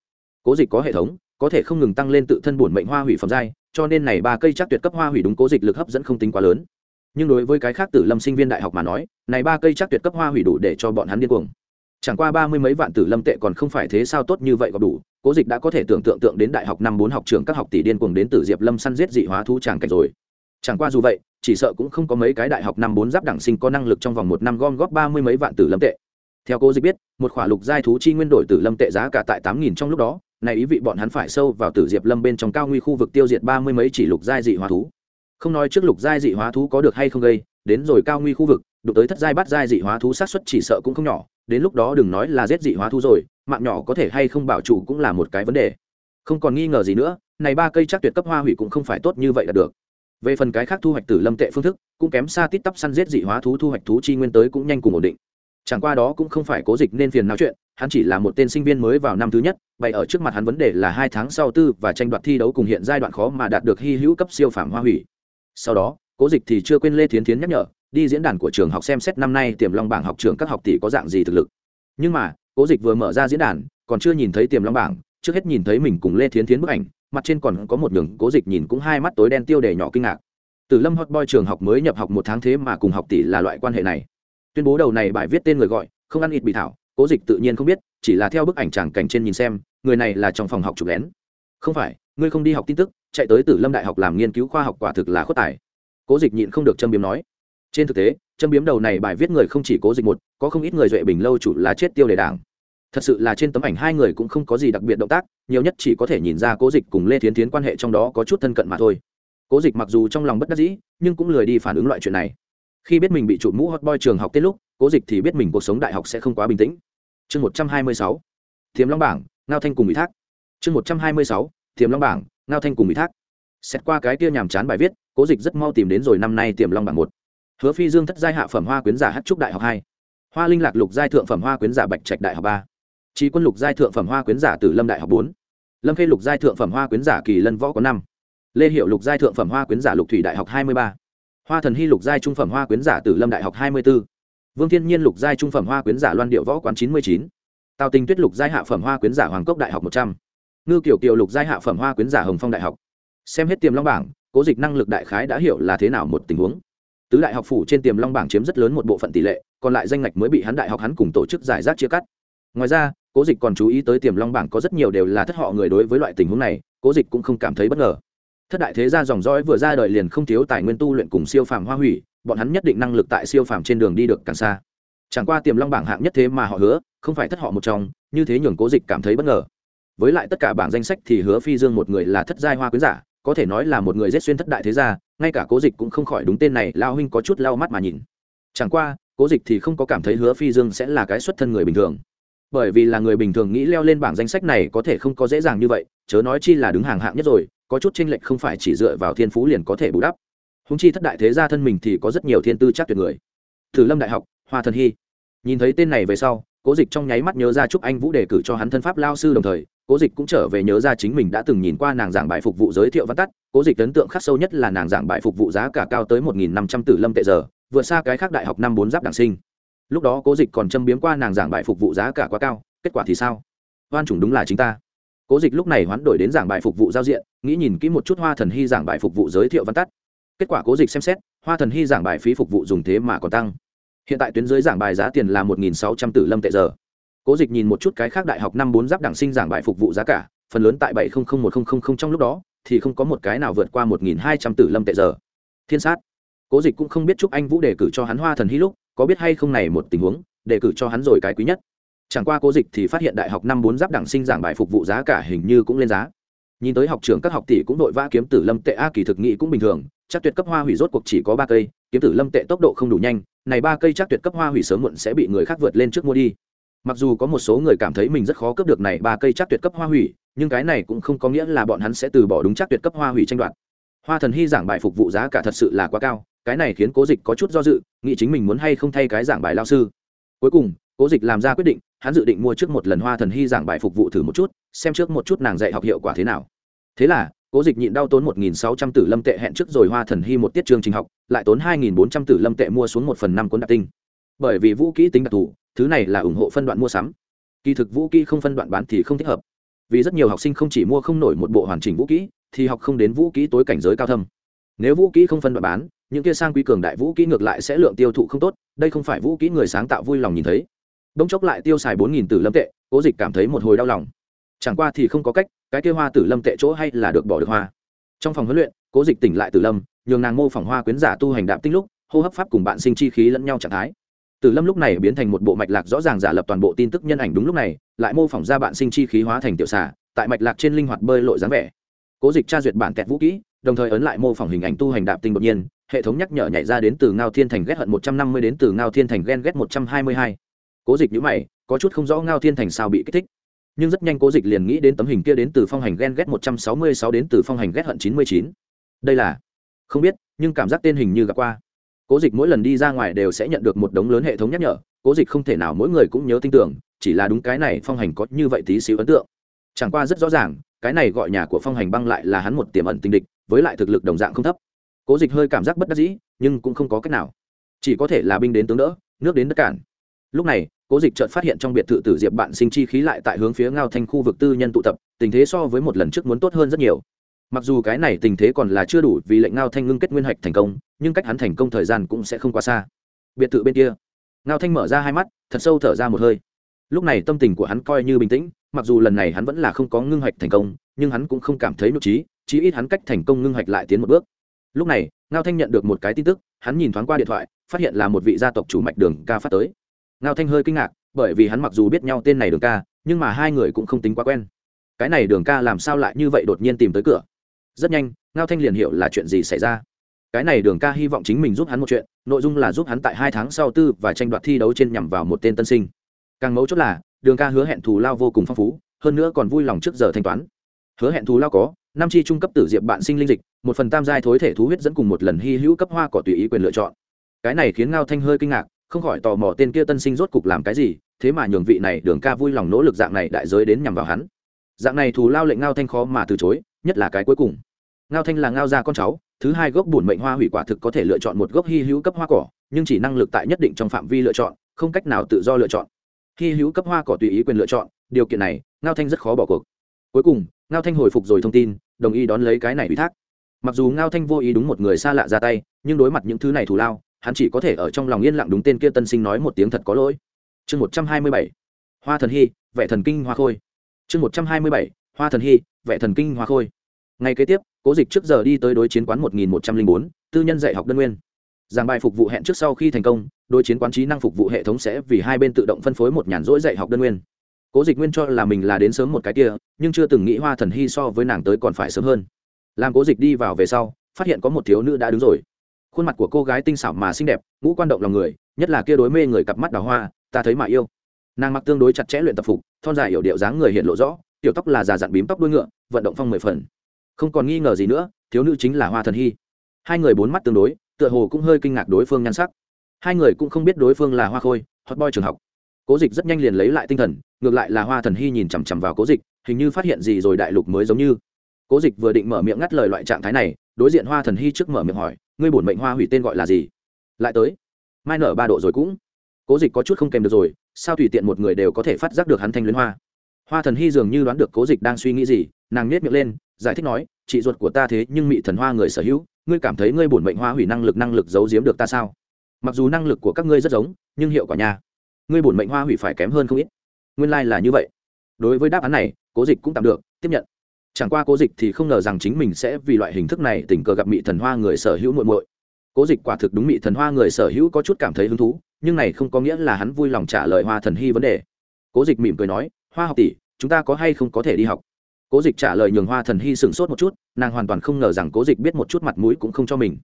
Cố dịch có hệ thống, có thể không ngừng tăng lên tự thân bổn mệnh hoa hủy phẩm giai, cho nên này ba cây chắc tuyệt cấp hoa hủy đúng cố dịch lực hấp dẫn không tính quá lớn. Nhưng đối với cái khác tử lâm sinh viên đại học mà nói, này ba cây chắc tuyệt cấp hoa hủy đủ để cho bọn hắn điên cuồng chẳng qua ba mươi mấy vạn tử lâm tệ còn không phải thế sao tốt như vậy gặp đủ, cố dịch đã có thể tưởng tượng tượng đến đại học năm bốn học trường các học tỷ điên cuồng đến từ diệp lâm săn giết dị hóa thú tràng cảnh rồi. Chẳng qua dù vậy, chỉ sợ cũng không có mấy cái đại học năm bốn giáp đẳng sinh có năng lực trong vòng một năm gom góp ba mươi mấy vạn tử lâm tệ. Theo cố dịch biết, một khỏa lục giai thú chi nguyên đổi tử lâm tệ giá cả tại tám nghìn trong lúc đó, này ý vị bọn hắn phải sâu vào tử diệp lâm bên trong cao nguy khu vực tiêu diệt ba mươi mấy chỉ lục giai dị hóa thú. Không nói trước lục giai dị hóa thú có được hay không gây, đến rồi cao nguy khu vực đụng tới thất giai bắt giai dị hóa thú sát xuất chỉ sợ cũng không nhỏ, đến lúc đó đừng nói là giết dị hóa thú rồi, mạng nhỏ có thể hay không bảo chủ cũng là một cái vấn đề. Không còn nghi ngờ gì nữa, này ba cây chắc tuyệt cấp hoa hủy cũng không phải tốt như vậy là được. Về phần cái khác thu hoạch tử lâm tệ phương thức, cũng kém xa tít tắp săn giết dị hóa thú thu hoạch thú chi nguyên tới cũng nhanh cùng ổn định. Chẳng qua đó cũng không phải cố dịch nên phiền nói chuyện, hắn chỉ là một tên sinh viên mới vào năm thứ nhất, bày ở trước mặt hắn vấn đề là hai tháng sau tư và tranh đoạt thi đấu cùng hiện giai đoạn khó mà đạt được hy hữu cấp siêu phàm hoa hủy. Sau đó, cố dịch thì chưa quên lê thiến thiến nhắc nhở đi diễn đàn của trường học xem xét năm nay tiềm long bảng học trường các học tỷ có dạng gì thực lực. Nhưng mà, cố dịch vừa mở ra diễn đàn, còn chưa nhìn thấy tiềm long bảng, trước hết nhìn thấy mình cùng lê thiến thiến bức ảnh, mặt trên còn có một đường cố dịch nhìn cũng hai mắt tối đen tiêu đề nhỏ kinh ngạc. Từ lâm hot boy trường học mới nhập học một tháng thế mà cùng học tỷ là loại quan hệ này. Tuyên bố đầu này bài viết tên người gọi, không ăn ít bị thảo, cố dịch tự nhiên không biết, chỉ là theo bức ảnh tràng cảnh trên nhìn xem, người này là trong phòng học chụp lén. Không phải, ngươi không đi học tin tức, chạy tới tử lâm đại học làm nghiên cứu khoa học quả thực là khuất tài. Cố dịch nhịn không được châm biếm nói trên thực tế, châm biếm đầu này bài viết người không chỉ cố dịch một, có không ít người duệ bình lâu chủ là chết tiêu đề đảng. Thật sự là trên tấm ảnh hai người cũng không có gì đặc biệt động tác, nhiều nhất chỉ có thể nhìn ra cố dịch cùng lê thiến tiến quan hệ trong đó có chút thân cận mà thôi. Cố dịch mặc dù trong lòng bất đắc dĩ, nhưng cũng lười đi phản ứng loại chuyện này. Khi biết mình bị chụp mũ hot boy trường học tết lúc, cố dịch thì biết mình cuộc sống đại học sẽ không quá bình tĩnh. Chương một trăm hai mươi sáu thiềm long bảng, ngao thanh cùng ủy thác. Chương một trăm hai mươi sáu thiềm long bảng, ngao thanh cùng ủy thác. Xét qua cái kia nhàm chán bài viết, cố dịch rất mau tìm đến rồi năm nay tiềm long bảng một hứa phi dương thất giai hạ phẩm hoa quyến giả hát trúc đại học hai. Hoa linh lạc lục giai thượng phẩm hoa quyến giả bạch trạch đại học ba. Trí quân lục giai thượng phẩm hoa quyến giả tử lâm đại học bốn. Lâm khê lục giai thượng phẩm hoa quyến giả kỳ lân võ có năm. Lê hiệu lục giai thượng phẩm hoa quyến giả lục thủy đại học hai mươi ba. Hoa thần hy lục giai trung phẩm hoa quyến giả tử lâm đại học hai mươi b ố vương thiên nhiên lục giai trung phẩm hoa quyến giả loan điệu võ quán chín mươi chín. Tào tình tuyết lục giai hạ phẩm hoa quyến giả hoàng cốc đại học một trăm. Ngư kiểu kiều lục giai hạ phẩm hoa quyến giả hồng phong đại học. Xem hết tiềm long bảng, cố dịch năng lực đại khái đã hiểu là thế nào một tình huống tứ đại học phủ trên tiềm long bảng chiếm rất lớn một bộ phận tỷ lệ, còn lại danh ngạch mới bị hắn đại học hắn cùng tổ chức giải rác chia cắt. Ngoài ra, cố dịch còn chú ý tới tiềm long bảng có rất nhiều đều là thất họ người đối với loại tình huống này, cố dịch cũng không cảm thấy bất ngờ. Thất đại thế gia dòng dõi vừa ra đời liền không thiếu tài nguyên tu luyện cùng siêu phàm hoa hủy, bọn hắn nhất định năng lực tại siêu phàm trên đường đi được càng xa. Chẳng qua tiềm long bảng hạng nhất thế mà họ hứa, không phải thất họ một trong, như thế nhường cố dịch cảm thấy bất ngờ. Với lại tất cả bảng danh sách thì hứa phi dương một người là thất giai hoa quyến giả có thể nói là một người rét xuyên thất đại thế gia, ngay cả cố dịch cũng không khỏi đúng tên này, lao huynh có chút lau mắt mà nhìn. Chẳng qua, cố dịch thì không có cảm thấy hứa phi dương sẽ là cái xuất thân người bình thường. Bởi vì là người bình thường nghĩ leo lên bảng danh sách này có thể không có dễ dàng như vậy, chớ nói chi là đứng hàng hạng nhất rồi, có chút tranh lệch không phải chỉ dựa vào thiên phú liền có thể bù đắp. Húng chi thất đại thế gia thân mình thì có rất nhiều thiên tư chắc tuyệt người. Thử lâm đại học, hoa thần hy. Nhìn thấy tên này về sau, cố dịch trong nháy mắt nhớ ra chúc anh vũ đề cử cho hắn thân pháp lao sư đồng thời cố dịch cũng trở về nhớ ra chính mình đã từng nhìn qua nàng giảng bài phục vụ giới thiệu văn tắt, cố dịch ấn tượng khắc sâu nhất là nàng giảng bài phục vụ giá cả cao tới một nghìn năm trăm tử lâm tệ giờ, vượt xa cái khác đại học năm bốn giáp đảng sinh. Lúc đó cố dịch còn châm biếm qua nàng giảng bài phục vụ giá cả quá cao, kết quả thì sao? Oan chủng đúng là chính ta. Cố dịch lúc này hoán đổi đến giảng bài phục vụ giao diện, nghĩ nhìn kỹ một chút hoa thần hy giảng bài phục vụ giới thiệu văn tắt. Kết quả cố dịch xem xét, hoa thần hy giảng bài phí phục vụ dùng thế mà còn tăng. Hiện tại tuyến dưới giảng bài giá tiền là một nghìn sáu trăm tử lâm tệ giờ cố dịch nhìn một chút cái khác đại học năm bốn giáp đảng sinh giảng bài phục vụ giá cả, phần lớn tại bảy không không một nghìn trong lúc đó, thì không có một cái nào vượt qua một nghìn hai trăm tử lâm tệ giờ. Thiên sát. Cố dịch cũng không biết chúc anh vũ đề cử cho hắn hoa thần hy lúc, có biết hay không này một tình huống, đề cử cho hắn rồi cái quý nhất. Chẳng qua cố dịch thì phát hiện đại học năm bốn giáp đẳng sinh giảng bài phục vụ giá cả hình như cũng lên giá. Nhìn tới học trường các học tỷ cũng đội vã kiếm tử lâm tệ a kỳ thực nghị cũng bình thường, chắc tuyệt cấp hoa hủy rốt cuộc chỉ có ba cây, kiếm tử lâm tệ tốc độ không đủ nhanh, này ba cây chắc tuyệt cấp hoa hủy sớm muộn sẽ bị người khác vượt lên trước mua đi mặc dù có một số người cảm thấy mình rất khó cấp được này ba cây chắc tuyệt cấp hoa hủy, nhưng cái này cũng không có nghĩa là bọn hắn sẽ từ bỏ đúng chắc tuyệt cấp hoa hủy tranh đoạt. Hoa thần hy giảng bài phục vụ giá cả thật sự là quá cao, cái này khiến cố dịch có chút do dự, nghĩ chính mình muốn hay không thay cái giảng bài lao sư. Cuối cùng, cố dịch làm ra quyết định, hắn dự định mua trước một lần hoa thần hy giảng bài phục vụ thử một chút, xem trước một chút nàng dạy học hiệu quả thế nào. Thế là, cố dịch nhịn đau tốn một nghìn sáu trăm tử lâm tệ hẹn trước rồi hoa thần hy một tiết chương trình học, lại tốn hai nghìn bốn trăm tử lâm tệ mua xuống một phần năm cuốn đặc tinh. Bởi vì vũ kỹ tính đặc thù thứ này là ủng hộ phân đoạn mua sắm. Kỳ thực vũ kỹ không phân đoạn bán thì không thích hợp. Vì rất nhiều học sinh không chỉ mua không nổi một bộ hoàn chỉnh vũ kỹ, thì học không đến vũ kỹ tối cảnh giới cao thâm. Nếu vũ kỹ không phân đoạn bán, những kia sang quy cường đại vũ kỹ ngược lại sẽ lượng tiêu thụ không tốt, đây không phải vũ kỹ người sáng tạo vui lòng nhìn thấy. Bỗng chốc lại tiêu xài bốn nghìn tử lâm tệ, cố dịch cảm thấy một hồi đau lòng. Chẳng qua thì không có cách, cái kia hoa tử lâm tệ chỗ hay là được bỏ được hoa. Trong phòng huấn luyện, cố dịch tỉnh lại tử lâm, nhường nàng mô phỏng hoa quyến giả tu hành đạm tinh lúc, hô hấp pháp cùng bạn sinh chi khí lẫn nhau trạng thái tử lâm lúc này biến thành một bộ mạch lạc rõ ràng giả lập toàn bộ tin tức nhân ảnh đúng lúc này, lại mô phỏng ra bạn sinh chi khí hóa thành tiểu xà, tại mạch lạc trên linh hoạt bơi lội dáng vẻ. Cố dịch tra duyệt bản kẹt vũ kỹ, đồng thời ấn lại mô phỏng hình ảnh tu hành đạp tinh đột nhiên, hệ thống nhắc nhở nhảy ra đến từ ngao thiên thành ghét hận một trăm năm mươi đến từ ngao thiên thành ghen ghét một trăm hai mươi hai. Cố dịch nhíu mày, có chút không rõ ngao thiên thành sao bị kích thích. Nhưng rất nhanh cố dịch liền nghĩ đến tấm hình kia đến từ phong hành ghen ghét một trăm sáu mươi sáu đến từ phong hành ghét hận chín mươi chín. Đây là, không biết, nhưng cảm giác tên hình như gặp qua cố dịch mỗi lần đi ra ngoài đều sẽ nhận được một đống lớn hệ thống nhắc nhở, cố dịch không thể nào mỗi người cũng nhớ tin tưởng, chỉ là đúng cái này phong hành có như vậy tí xíu ấn tượng. Chẳng qua rất rõ ràng, cái này gọi nhà của phong hành băng lại là hắn một tiềm ẩn tinh địch, với lại thực lực đồng dạng không thấp. Cố dịch hơi cảm giác bất đắc dĩ, nhưng cũng không có cách nào. Chỉ có thể là binh đến tướng đỡ, nước đến đất cản. Lúc này, cố dịch chợt phát hiện trong biệt thự tử diệp bạn sinh chi khí lại tại hướng phía ngao thanh khu vực tư nhân tụ tập, tình thế so với một lần trước muốn tốt hơn rất nhiều mặc dù cái này tình thế còn là chưa đủ vì lệnh ngao thanh ngưng kết nguyên hạch thành công, nhưng cách hắn thành công thời gian cũng sẽ không quá xa. Biệt thự bên kia. Ngao thanh mở ra hai mắt, thật sâu thở ra một hơi. Lúc này tâm tình của hắn coi như bình tĩnh, mặc dù lần này hắn vẫn là không có ngưng hạch thành công, nhưng hắn cũng không cảm thấy nhục trí, chí ít hắn cách thành công ngưng hạch lại tiến một bước. Lúc này, ngao thanh nhận được một cái tin tức, hắn nhìn thoáng qua điện thoại, phát hiện là một vị gia tộc chủ mạch đường ca phát tới. Ngao thanh hơi kinh ngạc, bởi vì hắn mặc dù biết nhau tên này đường ca, nhưng mà hai người cũng không tính quá quen. Cái này đường ca làm sao lại như vậy đột nhiên tìm tới cửa? Rất nhanh, ngao thanh liền hiểu là chuyện gì xảy ra. Cái này đường ca hy vọng chính mình giúp hắn một chuyện, nội dung là giúp hắn tại hai tháng sau tư và tranh đoạt thi đấu trên nhằm vào một tên tân sinh. Càng mấu chốt là, đường ca hứa hẹn thù lao vô cùng phong phú, hơn nữa còn vui lòng trước giờ thanh toán. Hứa hẹn thù lao có, năm chi trung cấp tử diệp bạn sinh linh dịch, một phần tam giai thối thể thú huyết dẫn cùng một lần hy hữu cấp hoa cỏ tùy ý quyền lựa chọn. Cái này khiến ngao thanh hơi kinh ngạc, không khỏi tò mò tên kia tân sinh rốt cục làm cái gì, thế mà nhường vị này đường ca vui lòng nỗ lực dạng này đại giới đến nhằm vào hắn dạng này thù lao lệnh ngao thanh khó mà từ chối, nhất là cái cuối cùng. Ngao thanh là ngao gia con cháu, thứ hai gốc bùn mệnh hoa hủy quả thực có thể lựa chọn một gốc hy hữu cấp hoa cỏ, nhưng chỉ năng lực tại nhất định trong phạm vi lựa chọn, không cách nào tự do lựa chọn. Hy hữu cấp hoa cỏ tùy ý quyền lựa chọn, điều kiện này, ngao thanh rất khó bỏ cuộc. Cuối cùng, ngao thanh hồi phục rồi thông tin, đồng ý đón lấy cái này ủy thác. Mặc dù ngao thanh vô ý đúng một người xa lạ ra tay, nhưng đối mặt những thứ này thù lao, hắn chỉ có thể ở trong lòng yên lặng đúng tên kia tân sinh nói một tiếng thật có lỗi. Chương một trăm hai mươi bảy. Hoa thần hy, vẻ thần kinh hoa khôi chương một trăm hai mươi bảy, hoa thần hy vẻ thần kinh hoa khôi. Ngay kế tiếp, cố dịch trước giờ đi tới đối chiến quán một nghìn một trăm linh bốn, tư nhân dạy học đơn nguyên. Giảng bài phục vụ hẹn trước sau khi thành công, đối chiến quán trí năng phục vụ hệ thống sẽ vì hai bên tự động phân phối một nhàn rỗi dạy học đơn nguyên. Cố dịch nguyên cho là mình là đến sớm một cái kia, nhưng chưa từng nghĩ hoa thần hy so với nàng tới còn phải sớm hơn. Làm cố dịch đi vào về sau, phát hiện có một thiếu nữ đã đứng rồi. Khuôn mặt của cô gái tinh xảo mà xinh đẹp, ngũ quan động lòng người, nhất là kia đối mê người cặp mắt đào hoa, ta thấy mà yêu nàng mặc tương đối chặt chẽ luyện tập phục, thon dài hiểu điệu dáng người hiện lộ rõ, tiểu tóc là già dặn bím tóc đuôi ngựa, vận động phong mười phần. Không còn nghi ngờ gì nữa, thiếu nữ chính là hoa thần hy. Hai người bốn mắt tương đối, tựa hồ cũng hơi kinh ngạc đối phương nhan sắc. Hai người cũng không biết đối phương là hoa khôi, hot boy trường học. Cố dịch rất nhanh liền lấy lại tinh thần, ngược lại là hoa thần hy nhìn chằm chằm vào cố dịch, hình như phát hiện gì rồi đại lục mới giống như. Cố dịch vừa định mở miệng ngắt lời loại trạng thái này, đối diện hoa thần hy trước mở miệng hỏi, ngươi bổn mệnh hoa hủy tên gọi là gì? Lại tới. Mai nở ba độ rồi cũng. Cố dịch có chút không kèm được rồi sao tùy tiện một người đều có thể phát giác được hắn thanh luyến hoa? Hoa thần hy dường như đoán được cố dịch đang suy nghĩ gì, nàng nhét miệng lên, giải thích nói, chị ruột của ta thế, nhưng mị thần hoa người sở hữu, ngươi cảm thấy ngươi bổn mệnh hoa hủy năng lực năng lực giấu giếm được ta sao? Mặc dù năng lực của các ngươi rất giống, nhưng hiệu quả nha. Ngươi bổn mệnh hoa hủy phải kém hơn không ít. Nguyên lai、like、là như vậy. Đối với đáp án này, cố dịch cũng tạm được, tiếp nhận. Chẳng qua cố dịch thì không ngờ rằng chính mình sẽ vì loại hình thức này tình cờ gặp mị thần hoa người sở hữu muội muội cố dịch quả thực đúng mị thần hoa người sở hữu có chút cảm thấy hứng thú, nhưng này không có nghĩa là hắn vui lòng trả lời hoa thần hy vấn đề. Cố dịch mỉm cười nói, hoa học tỷ, chúng ta có hay không có thể đi học? Cố dịch trả lời nhường hoa thần hy sửng sốt một chút, nàng hoàn toàn không ngờ rằng cố dịch biết một chút mặt mũi cũng không cho mình.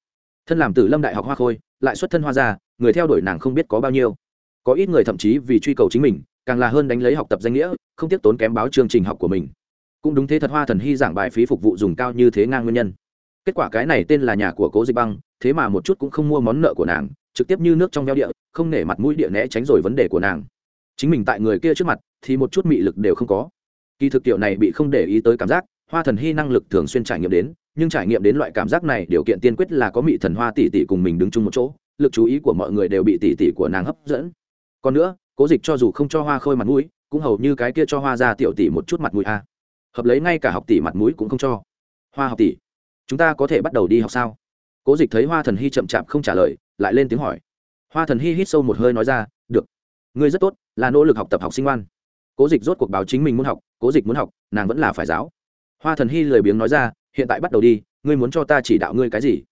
Thân làm từ lâm đại học hoa khôi, lại xuất thân hoa ra người theo đuổi nàng không biết có bao nhiêu. Có ít người thậm chí vì truy cầu chính mình, càng là hơn đánh lấy học tập danh nghĩa, không tiếp tốn kém báo chương trình học của mình. Cũng đúng thế thật hoa thần hy giảng bài phí phục vụ dùng cao như thế ngang nguyên nhân. Kết quả cái này tên là nhà của cố dịch băng thế mà một chút cũng không mua món nợ của nàng, trực tiếp như nước trong veo địa, không nể mặt mũi địa né tránh rồi vấn đề của nàng. Chính mình tại người kia trước mặt, thì một chút mị lực đều không có. Kỳ thực tiểu này bị không để ý tới cảm giác, hoa thần hy năng lực thường xuyên trải nghiệm đến, nhưng trải nghiệm đến loại cảm giác này, điều kiện tiên quyết là có mị thần hoa tỷ tỷ cùng mình đứng chung một chỗ, lực chú ý của mọi người đều bị tỷ tỷ của nàng hấp dẫn. Còn nữa, cố dịch cho dù không cho hoa khôi mặt mũi, cũng hầu như cái kia cho hoa ra tiểu tỷ một chút mặt mũi a. Hợp lấy ngay cả học tỷ mặt mũi cũng không cho. Hoa học tỷ, chúng ta có thể bắt đầu đi học sao? Cố dịch thấy hoa thần hy chậm chạp không trả lời, lại lên tiếng hỏi. Hoa thần hy hít sâu một hơi nói ra, được. Ngươi rất tốt, là nỗ lực học tập học sinh ngoan. Cố dịch rốt cuộc báo chính mình muốn học, cố dịch muốn học, nàng vẫn là phải giáo. Hoa thần hy lười biếng nói ra, hiện tại bắt đầu đi, ngươi muốn cho ta chỉ đạo ngươi cái gì?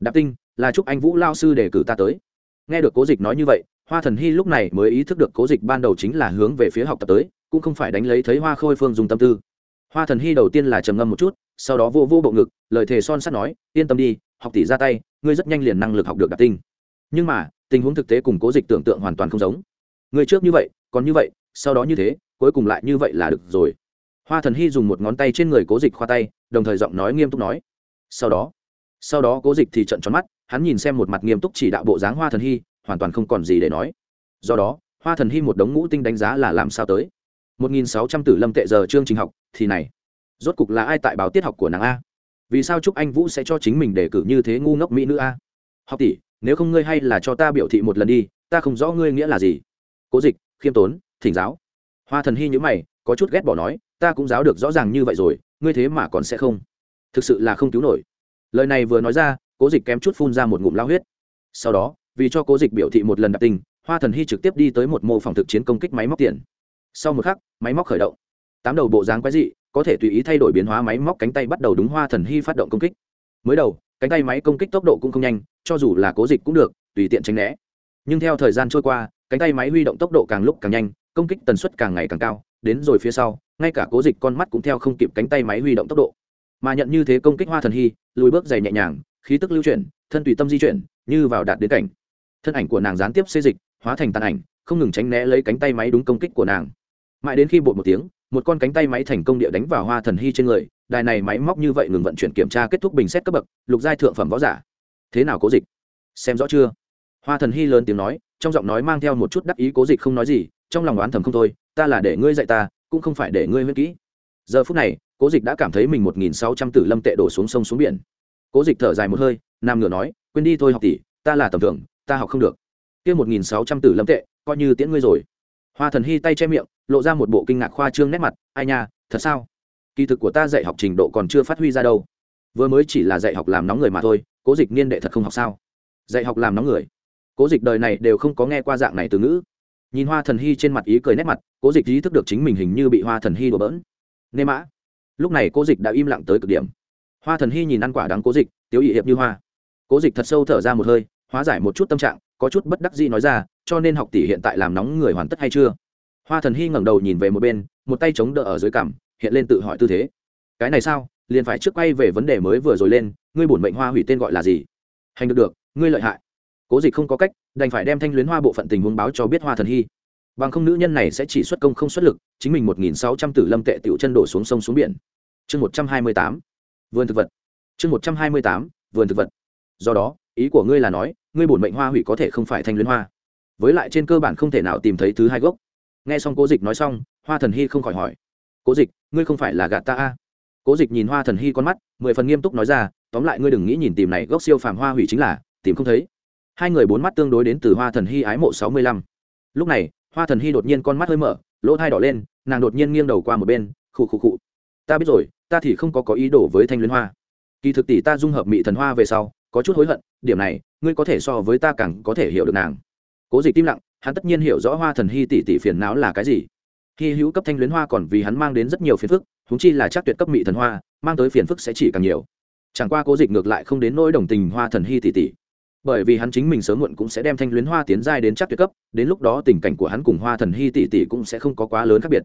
Đạp tinh, là chúc anh vũ lao sư đề cử ta tới. Nghe được cố dịch nói như vậy, hoa thần hy lúc này mới ý thức được cố dịch ban đầu chính là hướng về phía học tập tới, cũng không phải đánh lấy thấy hoa khôi phương dùng tâm tư. Hoa thần hy đầu tiên là trầm ngâm một chút, sau đó vô vô bộ ngực, lời thề son sắt nói, yên tâm đi học tỷ ra tay, ngươi rất nhanh liền năng lực học được đặc tinh. Nhưng mà, tình huống thực tế cùng cố dịch tưởng tượng hoàn toàn không giống. Người trước như vậy, còn như vậy, sau đó như thế, cuối cùng lại như vậy là được rồi. Hoa thần hy dùng một ngón tay trên người cố dịch khoa tay, đồng thời giọng nói nghiêm túc nói. Sau đó sau đó cố dịch thì trận tròn mắt, hắn nhìn xem một mặt nghiêm túc chỉ đạo bộ dáng hoa thần hy, hoàn toàn không còn gì để nói. Do đó, hoa thần hy một đống ngũ tinh đánh giá là làm sao tới. Một nghìn sáu trăm tử lâm tệ giờ chương trình học, thì này. Rốt cục là ai tại báo tiết học của nàng a? Vì sao chúc anh vũ sẽ cho chính mình đề cử như thế ngu ngốc mỹ nữ a? Học tỷ, nếu không ngươi hay là cho ta biểu thị một lần đi, ta không rõ ngươi nghĩa là gì. Cố dịch, khiêm tốn, thỉnh giáo. Hoa thần hy nhữ mày, có chút ghét bỏ nói, ta cũng giáo được rõ ràng như vậy rồi, ngươi thế mà còn sẽ không. Thực sự là không cứu nổi. Lời này vừa nói ra, cố dịch kém chút phun ra một ngụm lao huyết. Sau đó, vì cho cố dịch biểu thị một lần đặc tình, hoa thần hy trực tiếp đi tới một mô phòng thực chiến công kích máy móc tiền. Sau một khắc, máy móc khởi động. Tám đầu bộ dáng quái dị có thể tùy ý thay đổi biến hóa máy móc cánh tay bắt đầu đúng hoa thần hy phát động công kích. Mới đầu, cánh tay máy công kích tốc độ cũng không nhanh, cho dù là cố dịch cũng được, tùy tiện tránh né. Nhưng theo thời gian trôi qua, cánh tay máy huy động tốc độ càng lúc càng nhanh, công kích tần suất càng ngày càng cao, đến rồi phía sau, ngay cả cố dịch con mắt cũng theo không kịp cánh tay máy huy động tốc độ. Mà nhận như thế công kích hoa thần hy, lùi bước dày nhẹ nhàng, khí tức lưu chuyển, thân tùy tâm di chuyển, như vào đạt đến cảnh. Thân ảnh của nàng gián tiếp xê dịch, hóa thành tàn ảnh, không ngừng tránh né lấy cánh tay máy đúng công kích của nàng. Mãi đến khi bột một tiếng một con cánh tay máy thành công địa đánh vào hoa thần hy trên người, đài này máy móc như vậy ngừng vận chuyển kiểm tra kết thúc bình xét cấp bậc, lục giai thượng phẩm võ giả. Thế nào cố dịch? Xem rõ chưa? Hoa thần hy lớn tiếng nói, trong giọng nói mang theo một chút đắc ý cố dịch không nói gì, trong lòng đoán thầm không thôi, ta là để ngươi dạy ta, cũng không phải để ngươi huyết kỹ. Giờ phút này, cố dịch đã cảm thấy mình một nghìn sáu trăm tử lâm tệ đổ xuống sông xuống biển. Cố dịch thở dài một hơi, nam ngửa nói, quên đi thôi học tỷ, ta là tầm thường, ta học không được. Kia một nghìn sáu trăm tử lâm tệ, coi như tiễn ngươi rồi hoa thần hy tay che miệng, lộ ra một bộ kinh ngạc khoa trương nét mặt, ai nha, thật sao? Kỳ thực của ta dạy học trình độ còn chưa phát huy ra đâu. Vừa mới chỉ là dạy học làm nóng người mà thôi, cố dịch niên đệ thật không học sao? Dạy học làm nóng người? Cố dịch đời này đều không có nghe qua dạng này từ ngữ. Nhìn hoa thần hy trên mặt ý cười nét mặt, cố dịch ý thức được chính mình hình như bị hoa thần hy đổ bỡn. Nê mã. Lúc này cố dịch đã im lặng tới cực điểm. Hoa thần hy nhìn ăn quả đắng cố dịch, tiếu ỵ hiệp như hoa. Cố dịch thật sâu thở ra một hơi, hóa giải một chút tâm trạng có chút bất đắc dĩ nói ra, cho nên học tỷ hiện tại làm nóng người hoàn tất hay chưa? Hoa thần hy ngẩng đầu nhìn về một bên, một tay chống đỡ ở dưới cằm, hiện lên tự hỏi tư thế. Cái này sao? Liền phải trước quay về vấn đề mới vừa rồi lên, ngươi bổn mệnh hoa hủy tên gọi là gì? Hành được được, ngươi lợi hại. Cố dịch không có cách, đành phải đem thanh luyến hoa bộ phận tình huống báo cho biết hoa thần hy. Bằng không nữ nhân này sẽ chỉ xuất công không xuất lực, chính mình một nghìn sáu trăm tử lâm tệ tiểu chân đổ xuống sông xuống biển. Chương một trăm hai mươi tám. Vườn thực vật. Chương một trăm hai mươi tám. Vườn thực vật. Do đó ý của ngươi là nói, ngươi bổn mệnh hoa hủy có thể không phải thanh luyến hoa. Với lại trên cơ bản không thể nào tìm thấy thứ hai gốc. Nghe xong cố dịch nói xong, hoa thần hy không khỏi hỏi. Cố dịch, ngươi không phải là gạt ta a? Cố dịch nhìn hoa thần hy con mắt, mười phần nghiêm túc nói ra, tóm lại ngươi đừng nghĩ nhìn tìm này gốc siêu phàm hoa hủy chính là, tìm không thấy. Hai người bốn mắt tương đối đến từ hoa thần hy ái mộ sáu mươi lăm. Lúc này, hoa thần hy đột nhiên con mắt hơi mở, lỗ thai đỏ lên, nàng đột nhiên nghiêng đầu qua một bên, khụ khụ khụ. Ta biết rồi, ta thì không có có ý đồ với thanh luyến hoa. Kỳ thực tỷ ta dung hợp mị thần hoa về sau có chút hối hận, điểm này, ngươi có thể so với ta càng có thể hiểu được nàng. Cố dịch im lặng, hắn tất nhiên hiểu rõ hoa thần hy tỷ tỷ phiền não là cái gì. Hy hữu cấp thanh luyến hoa còn vì hắn mang đến rất nhiều phiền phức húng chi là chắc tuyệt cấp mỹ thần hoa, mang tới phiền phức sẽ chỉ càng nhiều. Chẳng qua cố dịch ngược lại không đến nỗi đồng tình hoa thần hy tỷ tỷ. Bởi vì hắn chính mình sớm muộn cũng sẽ đem thanh luyến hoa tiến giai đến chắc tuyệt cấp, đến lúc đó tình cảnh của hắn cùng hoa thần hy tỷ tỷ cũng sẽ không có quá lớn khác biệt.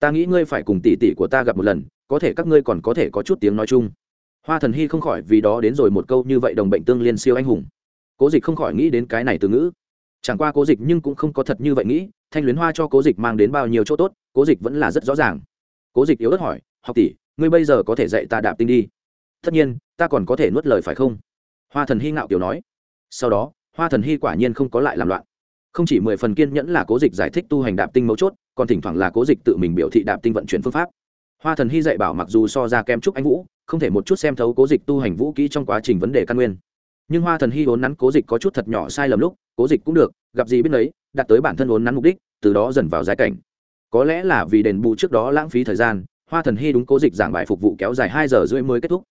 Ta nghĩ ngươi phải cùng tỷ tỷ của ta gặp một lần, có thể các ngươi còn có thể có chút tiếng nói chung hoa thần hy không khỏi vì đó đến rồi một câu như vậy đồng bệnh tương liên siêu anh hùng. Cố dịch không khỏi nghĩ đến cái này từ ngữ. Chẳng qua cố dịch nhưng cũng không có thật như vậy nghĩ, thanh luyến hoa cho cố dịch mang đến bao nhiêu chỗ tốt, cố dịch vẫn là rất rõ ràng. Cố dịch yếu ớt hỏi, học tỷ, ngươi bây giờ có thể dạy ta đạp tinh đi? Tất nhiên, ta còn có thể nuốt lời phải không? Hoa thần hy ngạo kiểu nói. Sau đó, hoa thần hy quả nhiên không có lại làm loạn. Không chỉ mười phần kiên nhẫn là cố dịch giải thích tu hành đạp tinh mấu chốt, còn thỉnh thoảng là cố dịch tự mình biểu thị đạp tinh vận chuyển phương pháp hoa thần hy dạy bảo mặc dù so ra kem trúc anh vũ không thể một chút xem thấu cố dịch tu hành vũ kỹ trong quá trình vấn đề căn nguyên. Nhưng hoa thần hy vốn nắn cố dịch có chút thật nhỏ sai lầm lúc cố dịch cũng được gặp gì biết đấy, đặt tới bản thân vốn nắn mục đích từ đó dần vào giai cảnh. Có lẽ là vì đền bù trước đó lãng phí thời gian hoa thần hy đúng cố dịch giảng bài phục vụ kéo dài hai giờ rưỡi mới kết thúc.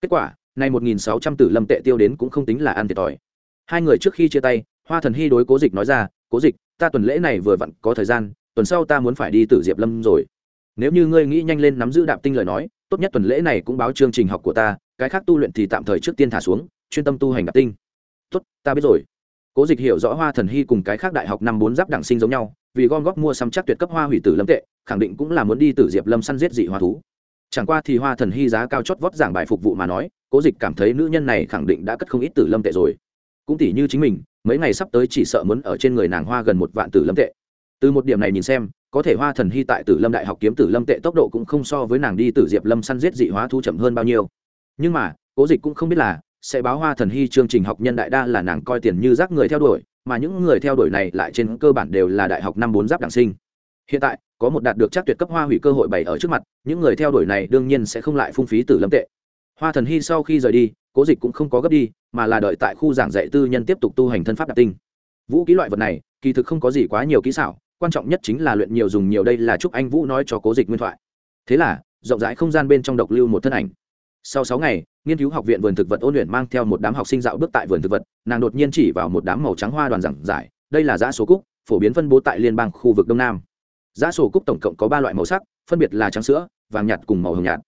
Kết quả nay một nghìn sáu trăm tử lâm tệ tiêu đến cũng không tính là ăn thiệt thòi. Hai người trước khi chia tay hoa thần hy đối cố dịch nói ra cố dịch ta tuần lễ này vừa vặn có thời gian tuần sau ta muốn phải đi tử diệp lâm rồi nếu như ngươi nghĩ nhanh lên nắm giữ đạm tinh lời nói, tốt nhất tuần lễ này cũng báo chương trình học của ta, cái khác tu luyện thì tạm thời trước tiên thả xuống, chuyên tâm tu hành đạm tinh. Tốt, ta biết rồi. Cố dịch hiểu rõ hoa thần hy cùng cái khác đại học năm bốn giáp đảng sinh giống nhau, vì gom góp mua xăm chắc tuyệt cấp hoa hủy tử lâm tệ, khẳng định cũng là muốn đi tử diệp lâm săn giết dị hoa thú. Chẳng qua thì hoa thần hy giá cao chót vót giảng bài phục vụ mà nói, cố dịch cảm thấy nữ nhân này khẳng định đã cất không ít tử lâm tệ rồi. Cũng tỷ như chính mình, mấy ngày sắp tới chỉ sợ muốn ở trên người nàng hoa gần một vạn tử lâm tệ. Từ một điểm này nhìn xem có thể hoa thần hy tại tử lâm đại học kiếm tử lâm tệ tốc độ cũng không so với nàng đi tử diệp lâm săn giết dị hóa thu chậm hơn bao nhiêu. Nhưng mà, cố dịch cũng không biết là sẽ báo hoa thần hy chương trình học nhân đại đa là nàng coi tiền như rác người theo đuổi, mà những người theo đuổi này lại trên cơ bản đều là đại học năm bốn giáp đảng sinh. Hiện tại, có một đạt được chắc tuyệt cấp hoa hủy cơ hội bày ở trước mặt, những người theo đuổi này đương nhiên sẽ không lại phung phí tử lâm tệ. Hoa thần hy sau khi rời đi, cố dịch cũng không có gấp đi, mà là đợi tại khu giảng dạy tư nhân tiếp tục tu hành thân pháp đặc tinh. Vũ ký loại vật này, kỳ thực không có gì quá nhiều kỹ xảo quan trọng nhất chính là luyện nhiều dùng nhiều, đây là chúc anh vũ nói cho cố dịch nguyên thoại. Thế là, rộng rãi không gian bên trong độc lưu một thân ảnh. Sau sáu ngày, nghiên cứu học viện vườn thực vật ôn luyện mang theo một đám học sinh dạo bước tại vườn thực vật, nàng đột nhiên chỉ vào một đám màu trắng hoa đoàn giảng giải, đây là giã số cúc, phổ biến phân bố tại liên bang khu vực đông nam. Giã sổ cúc tổng cộng có ba loại màu sắc, phân biệt là trắng sữa, vàng nhạt cùng màu hồng nhạt.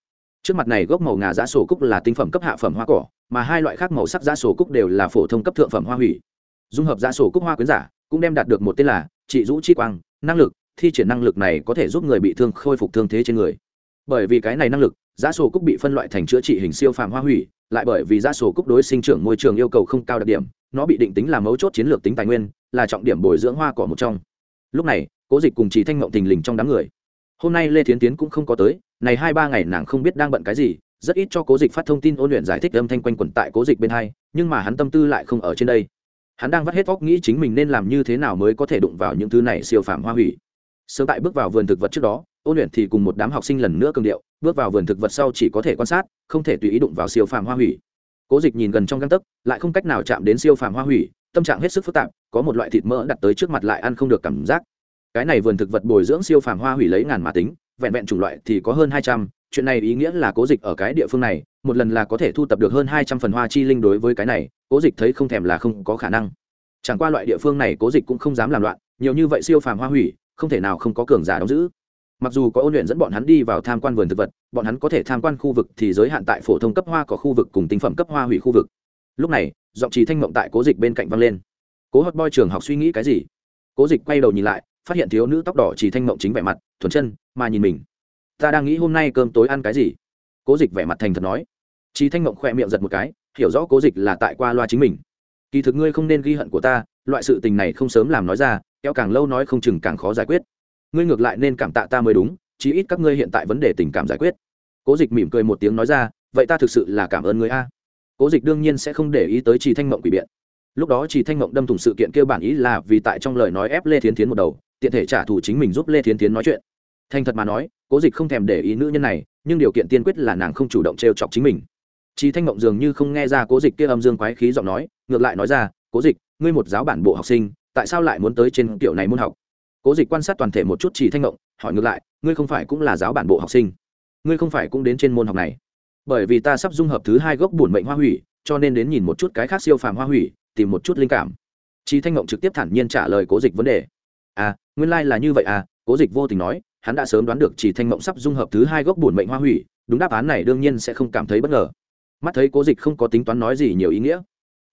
Trước mặt này gốc màu ngà giã sổ cúc là tinh phẩm cấp hạ phẩm hoa cỏ, mà hai loại khác màu sắc giã sổ cúc đều là phổ thông cấp thượng phẩm hoa hủy. Dung hợp giã sổ cúc hoa quyến giả cũng đem đạt được một tên là trị Dũ chi quang, năng lực, thi triển năng lực này có thể giúp người bị thương khôi phục thương thế trên người. Bởi vì cái này năng lực, giá sổ cúc bị phân loại thành chữa trị hình siêu phàm hoa hủy, lại bởi vì giá sổ cúc đối sinh trưởng môi trường yêu cầu không cao đặc điểm, nó bị định tính là mấu chốt chiến lược tính tài nguyên, là trọng điểm bồi dưỡng hoa cỏ một trong. Lúc này, cố dịch cùng chỉ thanh mộng tình lình trong đám người. Hôm nay lê thiến tiến cũng không có tới, này hai ba ngày nàng không biết đang bận cái gì, rất ít cho cố dịch phát thông tin ôn luyện giải thích âm thanh quanh quẩn tại cố dịch bên hai, nhưng mà hắn tâm tư lại không ở trên đây hắn đang vắt hết óc nghĩ chính mình nên làm như thế nào mới có thể đụng vào những thứ này siêu phàm hoa hủy. Sớm tại bước vào vườn thực vật trước đó, ôn luyện thì cùng một đám học sinh lần nữa cường điệu, bước vào vườn thực vật sau chỉ có thể quan sát, không thể tùy ý đụng vào siêu phàm hoa hủy. Cố dịch nhìn gần trong găng tấc, lại không cách nào chạm đến siêu phàm hoa hủy, tâm trạng hết sức phức tạp, có một loại thịt mỡ đặt tới trước mặt lại ăn không được cảm giác. Cái này vườn thực vật bồi dưỡng siêu phàm hoa hủy lấy ngàn mà tính, vẹn vẹn chủng loại thì có hơn hai trăm, chuyện này ý nghĩa là cố dịch ở cái địa phương này một lần là có thể thu tập được hơn hai trăm phần hoa chi linh đối với cái này, cố dịch thấy không thèm là không có khả năng. Chẳng qua loại địa phương này cố dịch cũng không dám làm loạn, nhiều như vậy siêu phàm hoa hủy, không thể nào không có cường giả đóng giữ. Mặc dù có ôn luyện dẫn bọn hắn đi vào tham quan vườn thực vật, bọn hắn có thể tham quan khu vực thì giới hạn tại phổ thông cấp hoa có khu vực cùng tinh phẩm cấp hoa hủy khu vực. Lúc này, giọng trì thanh mộng tại cố dịch bên cạnh văng lên. Cố hot boy trường học suy nghĩ cái gì? Cố dịch quay đầu nhìn lại, phát hiện thiếu nữ tóc đỏ trì thanh mộng chính vẻ mặt, thuần chân, mà nhìn mình. Ta đang nghĩ hôm nay cơm tối ăn cái gì? Cố dịch vẻ mặt thành thật nói chỉ thanh mộng khẽ miệng giật một cái, hiểu rõ cố dịch là tại qua loa chính mình. Kỳ thực ngươi không nên ghi hận của ta, loại sự tình này không sớm làm nói ra, kéo càng lâu nói không chừng càng khó giải quyết. Ngươi ngược lại nên cảm tạ ta mới đúng, chí ít các ngươi hiện tại vấn đề tình cảm giải quyết. Cố dịch mỉm cười một tiếng nói ra, vậy ta thực sự là cảm ơn ngươi a. Cố dịch đương nhiên sẽ không để ý tới trì thanh mộng quỷ biện. Lúc đó trì thanh mộng đâm thủng sự kiện kêu bản ý là vì tại trong lời nói ép lê thiến Thiến một đầu, tiện thể trả thù chính mình giúp lê thiến Thiến nói chuyện. Thành thật mà nói, cố dịch không thèm để ý nữ nhân này, nhưng điều kiện tiên quyết là nàng không chủ động trêu chọc chính mình. Trì thanh mộng dường như không nghe ra cố dịch kia âm dương quái khí giọng nói, ngược lại nói ra, cố dịch, ngươi một giáo bản bộ học sinh, tại sao lại muốn tới trên tiểu này môn học? Cố dịch quan sát toàn thể một chút Trì thanh mộng hỏi ngược lại, ngươi không phải cũng là giáo bản bộ học sinh? Ngươi không phải cũng đến trên môn học này? Bởi vì ta sắp dung hợp thứ hai gốc bổn mệnh hoa hủy, cho nên đến nhìn một chút cái khác siêu phàm hoa hủy, tìm một chút linh cảm. Trì thanh mộng trực tiếp thản nhiên trả lời cố dịch vấn đề. À nguyên lai là như vậy à? Cố dịch vô tình nói, hắn đã sớm đoán được chỉ thanh mộng sắp dung hợp thứ hai gốc bổn mệnh hoa hủy, đúng đáp án này đương nhiên sẽ không cảm thấy bất ngờ mắt thấy cố dịch không có tính toán nói gì nhiều ý nghĩa.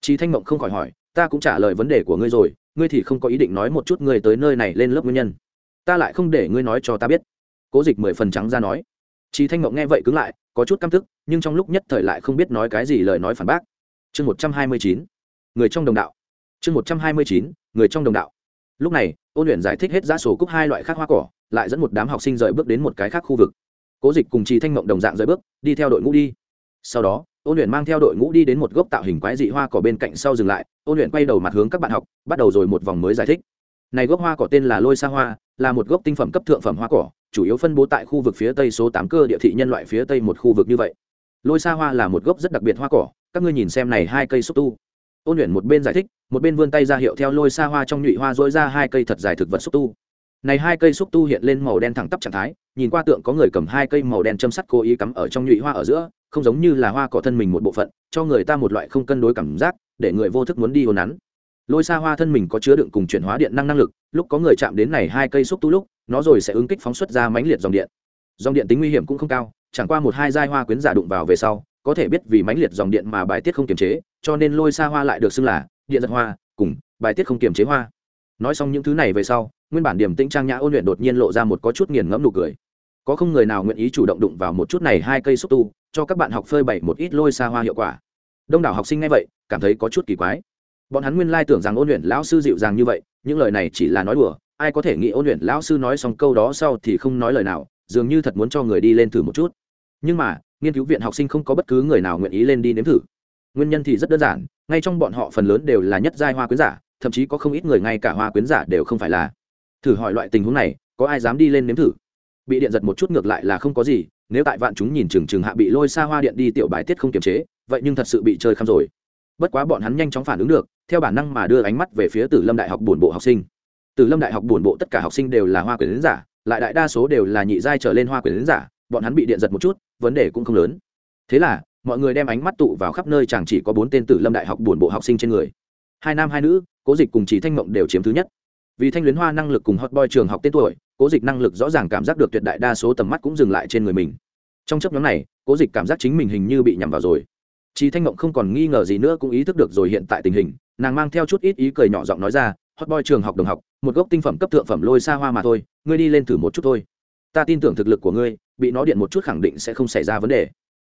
Chị thanh mộng không khỏi hỏi, ta cũng trả lời vấn đề của ngươi rồi, ngươi thì không có ý định nói một chút ngươi tới nơi này lên lớp nguyên nhân. Ta lại không để ngươi nói cho ta biết. Cố dịch mười phần trắng ra nói. Chị thanh mộng nghe vậy cứng lại, có chút căm thức nhưng trong lúc nhất thời lại không biết nói cái gì lời nói phản bác. Chương một trăm hai mươi chín, người trong đồng đạo. Chương một trăm hai mươi chín, người trong đồng đạo. Lúc này, ôn luyện giải thích hết giá sổ cúc hai loại khác hoa cỏ, lại dẫn một đám học sinh rời bước đến một cái khác khu vực. Cố dịch cùng chị thanh mộng đồng dạng rời bước, đi theo đội ngũ đi. Sau đó ôn luyện mang theo đội ngũ đi đến một gốc tạo hình quái dị hoa cỏ bên cạnh sau dừng lại. Ôn luyện quay đầu mặt hướng các bạn học, bắt đầu rồi một vòng mới giải thích. Này gốc hoa cỏ tên là lôi sa hoa, là một gốc tinh phẩm cấp thượng phẩm hoa cỏ, chủ yếu phân bố tại khu vực phía tây số tám cơ địa thị nhân loại phía tây một khu vực như vậy. Lôi sa hoa là một gốc rất đặc biệt hoa cỏ, các ngươi nhìn xem này hai cây xúc tu. Ôn luyện một bên giải thích, một bên vươn tay ra hiệu theo lôi sa hoa trong nhụy hoa dối ra hai cây thật dài thực vật xúc tu này hai cây xúc tu hiện lên màu đen thẳng tắp trạng thái, nhìn qua tượng có người cầm hai cây màu đen châm sắt cố ý cắm ở trong nhụy hoa ở giữa, không giống như là hoa cỏ thân mình một bộ phận, cho người ta một loại không cân đối cảm giác, để người vô thức muốn đi hồn nắn. Lôi xa hoa thân mình có chứa đựng cùng chuyển hóa điện năng năng lực, lúc có người chạm đến này hai cây xúc tu lúc, nó rồi sẽ ứng kích phóng xuất ra mãnh liệt dòng điện. Dòng điện tính nguy hiểm cũng không cao, chẳng qua một hai giai hoa quyến giả đụng vào về sau, có thể biết vì mãnh liệt dòng điện mà bài tiết không kiềm chế, cho nên lôi xa hoa lại được xưng là điện giật hoa, cùng bài tiết không kiềm chế hoa. Nói xong những thứ này về sau nguyên bản điểm tĩnh trang nhã ôn luyện đột nhiên lộ ra một có chút nghiền ngẫm nụ cười. Có không người nào nguyện ý chủ động đụng vào một chút này hai cây xúc tu, cho các bạn học phơi bày một ít lôi xa hoa hiệu quả. Đông đảo học sinh nghe vậy, cảm thấy có chút kỳ quái. Bọn hắn nguyên lai tưởng rằng ôn luyện lão sư dịu dàng như vậy, những lời này chỉ là nói đùa, ai có thể nghĩ ôn luyện lão sư nói xong câu đó sau thì không nói lời nào, dường như thật muốn cho người đi lên thử một chút. Nhưng mà, nghiên cứu viện học sinh không có bất cứ người nào nguyện ý lên đi nếm thử. Nguyên nhân thì rất đơn giản, ngay trong bọn họ phần lớn đều là nhất giai hoa quyến giả, thậm chí có không ít người ngay cả hoa quyến giả đều không phải là thử hỏi loại tình huống này, có ai dám đi lên nếm thử? Bị điện giật một chút ngược lại là không có gì, nếu tại vạn chúng nhìn chừng chừng hạ bị lôi xa hoa điện đi tiểu bài tiết không kiềm chế, vậy nhưng thật sự bị chơi khăm rồi. Bất quá bọn hắn nhanh chóng phản ứng được, theo bản năng mà đưa ánh mắt về phía tử lâm đại học bổn bộ học sinh. Tử lâm đại học bổn bộ tất cả học sinh đều là hoa quyền giả, lại đại đa số đều là nhị giai trở lên hoa quyền giả, bọn hắn bị điện giật một chút, vấn đề cũng không lớn. Thế là, mọi người đem ánh mắt tụ vào khắp nơi chẳng chỉ có bốn tên tử lâm đại học bổn bộ học sinh trên người. Hai nam hai nữ, cố dịch cùng chỉ thanh mộng đều chiếm thứ nhất vì thanh luyến hoa năng lực cùng hot boy trường học tên tuổi, cố dịch năng lực rõ ràng cảm giác được tuyệt đại đa số tầm mắt cũng dừng lại trên người mình. Trong chấp nhóm này, cố dịch cảm giác chính mình hình như bị nhằm vào rồi. Chị thanh mộng không còn nghi ngờ gì nữa cũng ý thức được rồi hiện tại tình hình, nàng mang theo chút ít ý cười nhỏ giọng nói ra, hot boy trường học đồng học, một gốc tinh phẩm cấp thượng phẩm lôi xa hoa mà thôi, ngươi đi lên thử một chút thôi. Ta tin tưởng thực lực của ngươi, bị nó điện một chút khẳng định sẽ không xảy ra vấn đề.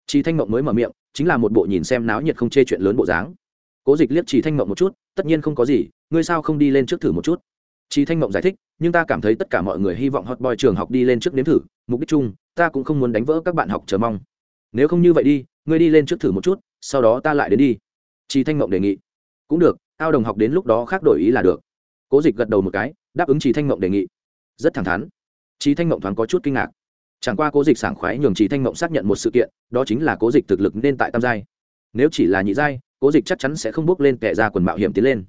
Chị thanh mộng mới mở miệng, chính là một bộ nhìn xem náo nhiệt không chê chuyện lớn bộ dáng. Cố dịch liếc chị thanh mộng một chút, tất nhiên không có gì, ngươi sao không đi lên trước thử một chút? Chị thanh mộng giải thích, nhưng ta cảm thấy tất cả mọi người hy vọng hot boy trường học đi lên trước nếm thử, mục đích chung, ta cũng không muốn đánh vỡ các bạn học chờ mong. Nếu không như vậy đi, ngươi đi lên trước thử một chút, sau đó ta lại đến đi. Chị thanh mộng đề nghị. Cũng được ao đồng học đến lúc đó khác đổi ý là được. Cố dịch gật đầu một cái, đáp ứng chị thanh mộng đề nghị. Rất thẳng thắn. Chị thanh mộng thoáng có chút kinh ngạc. Chẳng qua cố dịch sảng khoái nhường chị thanh mộng xác nhận một sự kiện, đó chính là cố dịch thực lực nên tại tam giai. Nếu chỉ là nhị giai, cố dịch chắc chắn sẽ không bước lên kẻ ra quần mạo hiểm tiến lên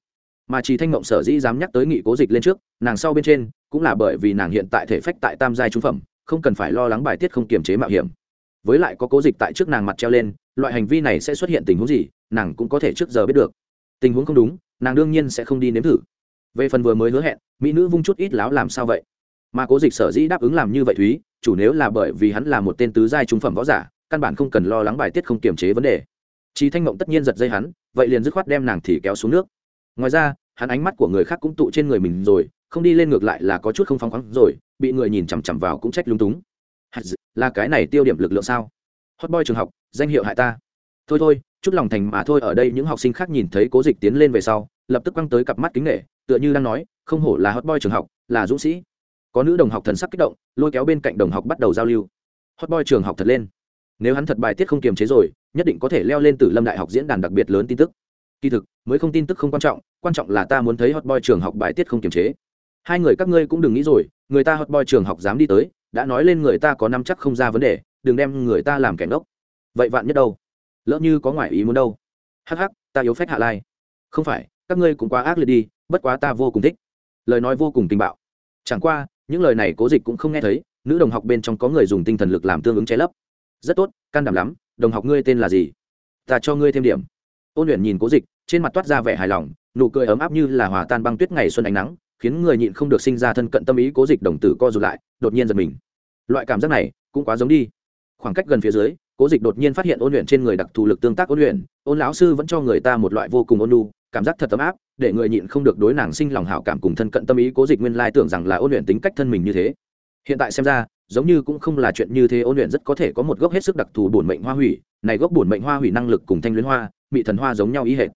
mà chỉ thanh mộng sở dĩ dám nhắc tới nghị cố dịch lên trước nàng sau bên trên cũng là bởi vì nàng hiện tại thể phách tại tam giai trung phẩm không cần phải lo lắng bài tiết không kiềm chế mạo hiểm. Với lại có cố dịch tại trước nàng mặt treo lên loại hành vi này sẽ xuất hiện tình huống gì nàng cũng có thể trước giờ biết được. Tình huống không đúng nàng đương nhiên sẽ không đi nếm thử. Về phần vừa mới hứa hẹn mỹ nữ vung chút ít láo làm sao vậy? Mà cố dịch sở dĩ đáp ứng làm như vậy thúy chủ nếu là bởi vì hắn là một tên tứ giai trung phẩm võ giả căn bản không cần lo lắng bài tiết không kiềm chế vấn đề. Chí Thanh Mộng tất nhiên giật dây hắn, vậy liền dứt khoát đem nàng thì kéo xuống nước. Ngoài ra, hắn ánh mắt của người khác cũng tụ trên người mình rồi, không đi lên ngược lại là có chút không phóng khoáng rồi, bị người nhìn chằm chằm vào cũng trách lung túng. Là cái này tiêu điểm lực lượng sao? Hot boy trường học, danh hiệu hại ta. Thôi thôi, chút lòng thành mà thôi ở đây những học sinh khác nhìn thấy Cố Dịch tiến lên về sau, lập tức quăng tới cặp mắt kính nghệ tựa như đang nói, không hổ là hot boy trường học, là dũng sĩ. Có nữ đồng học thần sắc kích động, lôi kéo bên cạnh đồng học bắt đầu giao lưu. Hot boy trường học thật lên nếu hắn thật bài tiết không kiềm chế rồi nhất định có thể leo lên từ lâm đại học diễn đàn đặc biệt lớn tin tức kỳ thực, mới không tin tức không quan trọng quan trọng là ta muốn thấy hot boy trường học bài tiết không kiềm chế. Hai người các ngươi cũng đừng nghĩ rồi, người ta hot boy trường học dám đi tới, đã nói lên người ta có năm chắc không ra vấn đề, đừng đem người ta làm kẻ ngốc. Vậy vạn nhất đâu? Lỡ như có ngoại ý muốn đâu? Hắc hắc, ta yếu phép hạ lai. Không phải, các ngươi cũng quá ác liệt đi, bất quá ta vô cùng thích. Lời nói vô cùng tình bạo. Chẳng qua, những lời này cố dịch cũng không nghe thấy, nữ đồng học bên trong có người dùng tinh thần lực làm tương ứng che lấp. Rất tốt, can đảm lắm, đồng học ngươi tên là gì? Ta cho ngươi thêm điểm ôn luyện nhìn cố dịch, trên mặt toát ra vẻ hài lòng, nụ cười ấm áp như là hòa tan băng tuyết ngày xuân ánh nắng, khiến người nhịn không được sinh ra thân cận tâm ý cố dịch đồng tử co rụt lại, đột nhiên giật mình. Loại cảm giác này cũng quá giống đi. Khoảng cách gần phía dưới, cố dịch đột nhiên phát hiện ôn luyện trên người đặc thù lực tương tác ôn luyện ôn lão sư vẫn cho người ta một loại vô cùng ôn lu cảm giác thật ấm áp, để người nhịn không được đối nàng sinh lòng hảo cảm cùng thân cận tâm ý cố dịch nguyên lai tưởng rằng là ôn luyện tính cách thân mình như thế. Hiện tại xem ra giống như cũng không là chuyện như thế, ôn luyện rất có thể có một gốc hết sức đặc thù bổn mệnh hoa hủy. Này gốc bổn mệnh hoa hủy năng lực cùng thanh luyến hoa, mị thần hoa giống nhau ý hệ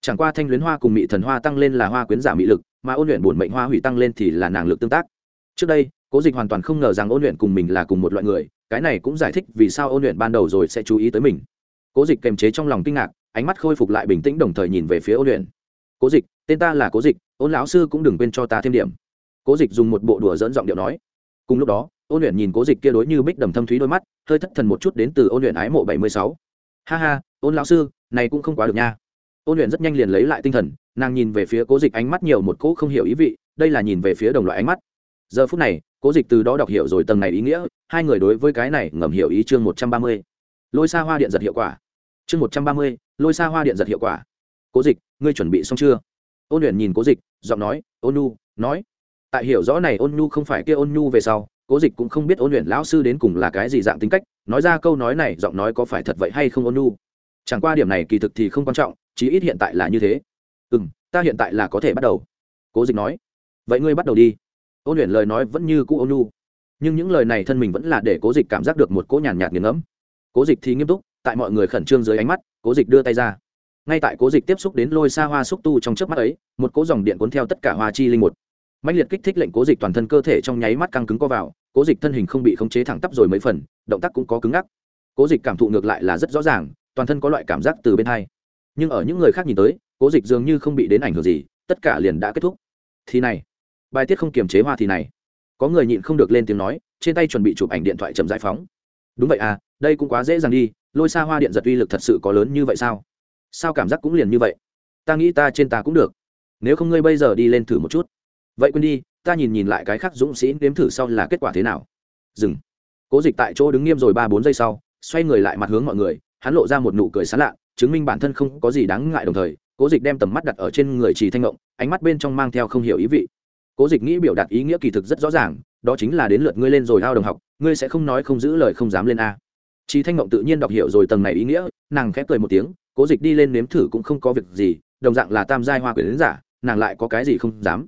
chẳng qua thanh luyến hoa cùng mị thần hoa tăng lên là hoa quyến giả mị lực, mà ôn luyện bổn mệnh hoa hủy tăng lên thì là nàng lực tương tác. Trước đây, cố dịch hoàn toàn không ngờ rằng ôn luyện cùng mình là cùng một loại người, cái này cũng giải thích vì sao ôn luyện ban đầu rồi sẽ chú ý tới mình. Cố dịch kềm chế trong lòng kinh ngạc, ánh mắt khôi phục lại bình tĩnh đồng thời nhìn về phía ôn luyện. Cố dịch, tên ta là cố dịch, ôn lão sư cũng đừng quên cho ta thêm điểm. Cố dịch dùng một bộ đùa dẫn giọng điệu nói. Cùng lúc đó ôn luyện nhìn cố dịch kia đối như bích đầm thâm thúy đôi mắt hơi thất thần một chút đến từ ôn luyện ái mộ bảy mươi sáu. Ha ha ôn lão sư này cũng không quá được nha. Ôn luyện rất nhanh liền lấy lại tinh thần nàng nhìn về phía cố dịch ánh mắt nhiều một cỗ không hiểu ý vị đây là nhìn về phía đồng loại ánh mắt. Giờ phút này cố dịch từ đó đọc hiểu rồi tầng này ý nghĩa hai người đối với cái này ngầm hiểu ý chương một trăm ba mươi. Lôi xa hoa điện giật hiệu quả. Chương một trăm ba mươi lôi xa hoa điện giật hiệu quả. Cố dịch ngươi chuẩn bị xong chưa? Ôn luyện nhìn cố dịch giọng nói ôn Nu, nói. Tại hiểu rõ này ôn Nu không phải kia ôn Nu về sau cố dịch cũng không biết ôn luyện lão sư đến cùng là cái gì dạng tính cách nói ra câu nói này giọng nói có phải thật vậy hay không ôn Nu. chẳng qua điểm này kỳ thực thì không quan trọng chí ít hiện tại là như thế. Ừ m ta hiện tại là có thể bắt đầu. Cố dịch nói. Vậy ngươi bắt đầu đi. Ôn luyện lời nói vẫn như cũ ôn Nu, nhưng những lời này thân mình vẫn là để cố dịch cảm giác được một cỗ nhàn nhạt nghiền ngẫm. Cố dịch thì nghiêm túc tại mọi người khẩn trương dưới ánh mắt cố dịch đưa tay ra. Ngay tại cố dịch tiếp xúc đến lôi xa hoa xúc tu trong trước mắt ấy một cỗ dòng điện cuốn theo tất cả hoa chi linh một mạnh liệt kích thích lệnh cố dịch toàn thân cơ thể trong nháy mắt căng cứng co vào, cố dịch thân hình không bị khống chế thẳng tắp rồi mấy phần, động tác cũng có cứng ngắc. Cố dịch cảm thụ ngược lại là rất rõ ràng, toàn thân có loại cảm giác từ bên hai. Nhưng ở những người khác nhìn tới, cố dịch dường như không bị đến ảnh hưởng gì, tất cả liền đã kết thúc. Thì này, bài tiết không kiềm chế hoa thì này. Có người nhịn không được lên tiếng nói, trên tay chuẩn bị chụp ảnh điện thoại chậm giải phóng. Đúng vậy à đây cũng quá dễ dàng đi, lôi xa hoa điện giật uy lực thật sự có lớn như vậy sao? Sao cảm giác cũng liền như vậy? Ta nghĩ ta trên ta cũng được. Nếu không ngươi bây giờ đi lên thử một chút vậy quên đi, ta nhìn nhìn lại cái khác dũng sĩ nếm thử sau là kết quả thế nào. Dừng. Cố dịch tại chỗ đứng nghiêm rồi ba bốn giây sau, xoay người lại mặt hướng mọi người, hắn lộ ra một nụ cười sán lạ, chứng minh bản thân không có gì đáng ngại đồng thời, cố dịch đem tầm mắt đặt ở trên người trì thanh ngộng, ánh mắt bên trong mang theo không hiểu ý vị. Cố dịch nghĩ biểu đạt ý nghĩa kỳ thực rất rõ ràng, đó chính là đến lượt ngươi lên rồi hao đồng học, ngươi sẽ không nói không giữ lời không dám lên a. Trì thanh ngộng tự nhiên đọc hiểu rồi tầng này ý nghĩa, nàng khép cười một tiếng, cố dịch đi lên nếm thử cũng không có việc gì, đồng dạng là tam giai hoa quyển đến giả, nàng lại có cái gì không dám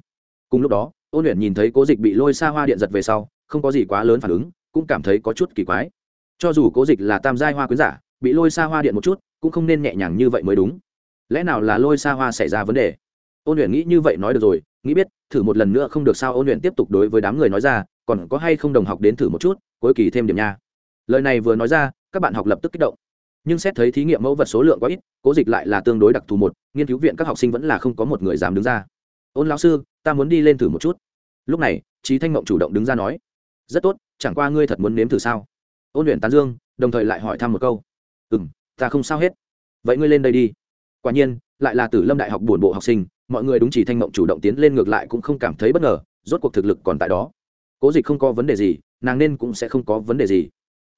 cùng lúc đó, ôn luyện nhìn thấy cố dịch bị lôi xa hoa điện giật về sau, không có gì quá lớn phản ứng, cũng cảm thấy có chút kỳ quái. Cho dù cố dịch là tam giai hoa quyến giả, bị lôi xa hoa điện một chút, cũng không nên nhẹ nhàng như vậy mới đúng. Lẽ nào là lôi xa hoa xảy ra vấn đề? Ôn luyện nghĩ như vậy nói được rồi, nghĩ biết, thử một lần nữa không được sao ôn luyện tiếp tục đối với đám người nói ra, còn có hay không đồng học đến thử một chút, cuối kỳ thêm điểm nha. Lời này vừa nói ra, các bạn học lập tức kích động. Nhưng xét thấy thí nghiệm mẫu vật số lượng quá ít, cố dịch lại là tương đối đặc thù một, nghiên cứu viện các học sinh vẫn là không có một người dám đứng ra. Ôn lão sư ta muốn đi lên thử một chút. Lúc này trí thanh mộng chủ động đứng ra nói, rất tốt, chẳng qua ngươi thật muốn nếm thử sao? Ôn luyện tán dương, đồng thời lại hỏi thăm một câu ừ m ta không sao hết. Vậy ngươi lên đây đi. Quả nhiên, lại là tử lâm đại học buồn bộ học sinh, mọi người đúng chỉ thanh mộng chủ động tiến lên ngược lại cũng không cảm thấy bất ngờ, rốt cuộc thực lực còn tại đó. Cố dịch không có vấn đề gì, nàng nên cũng sẽ không có vấn đề gì.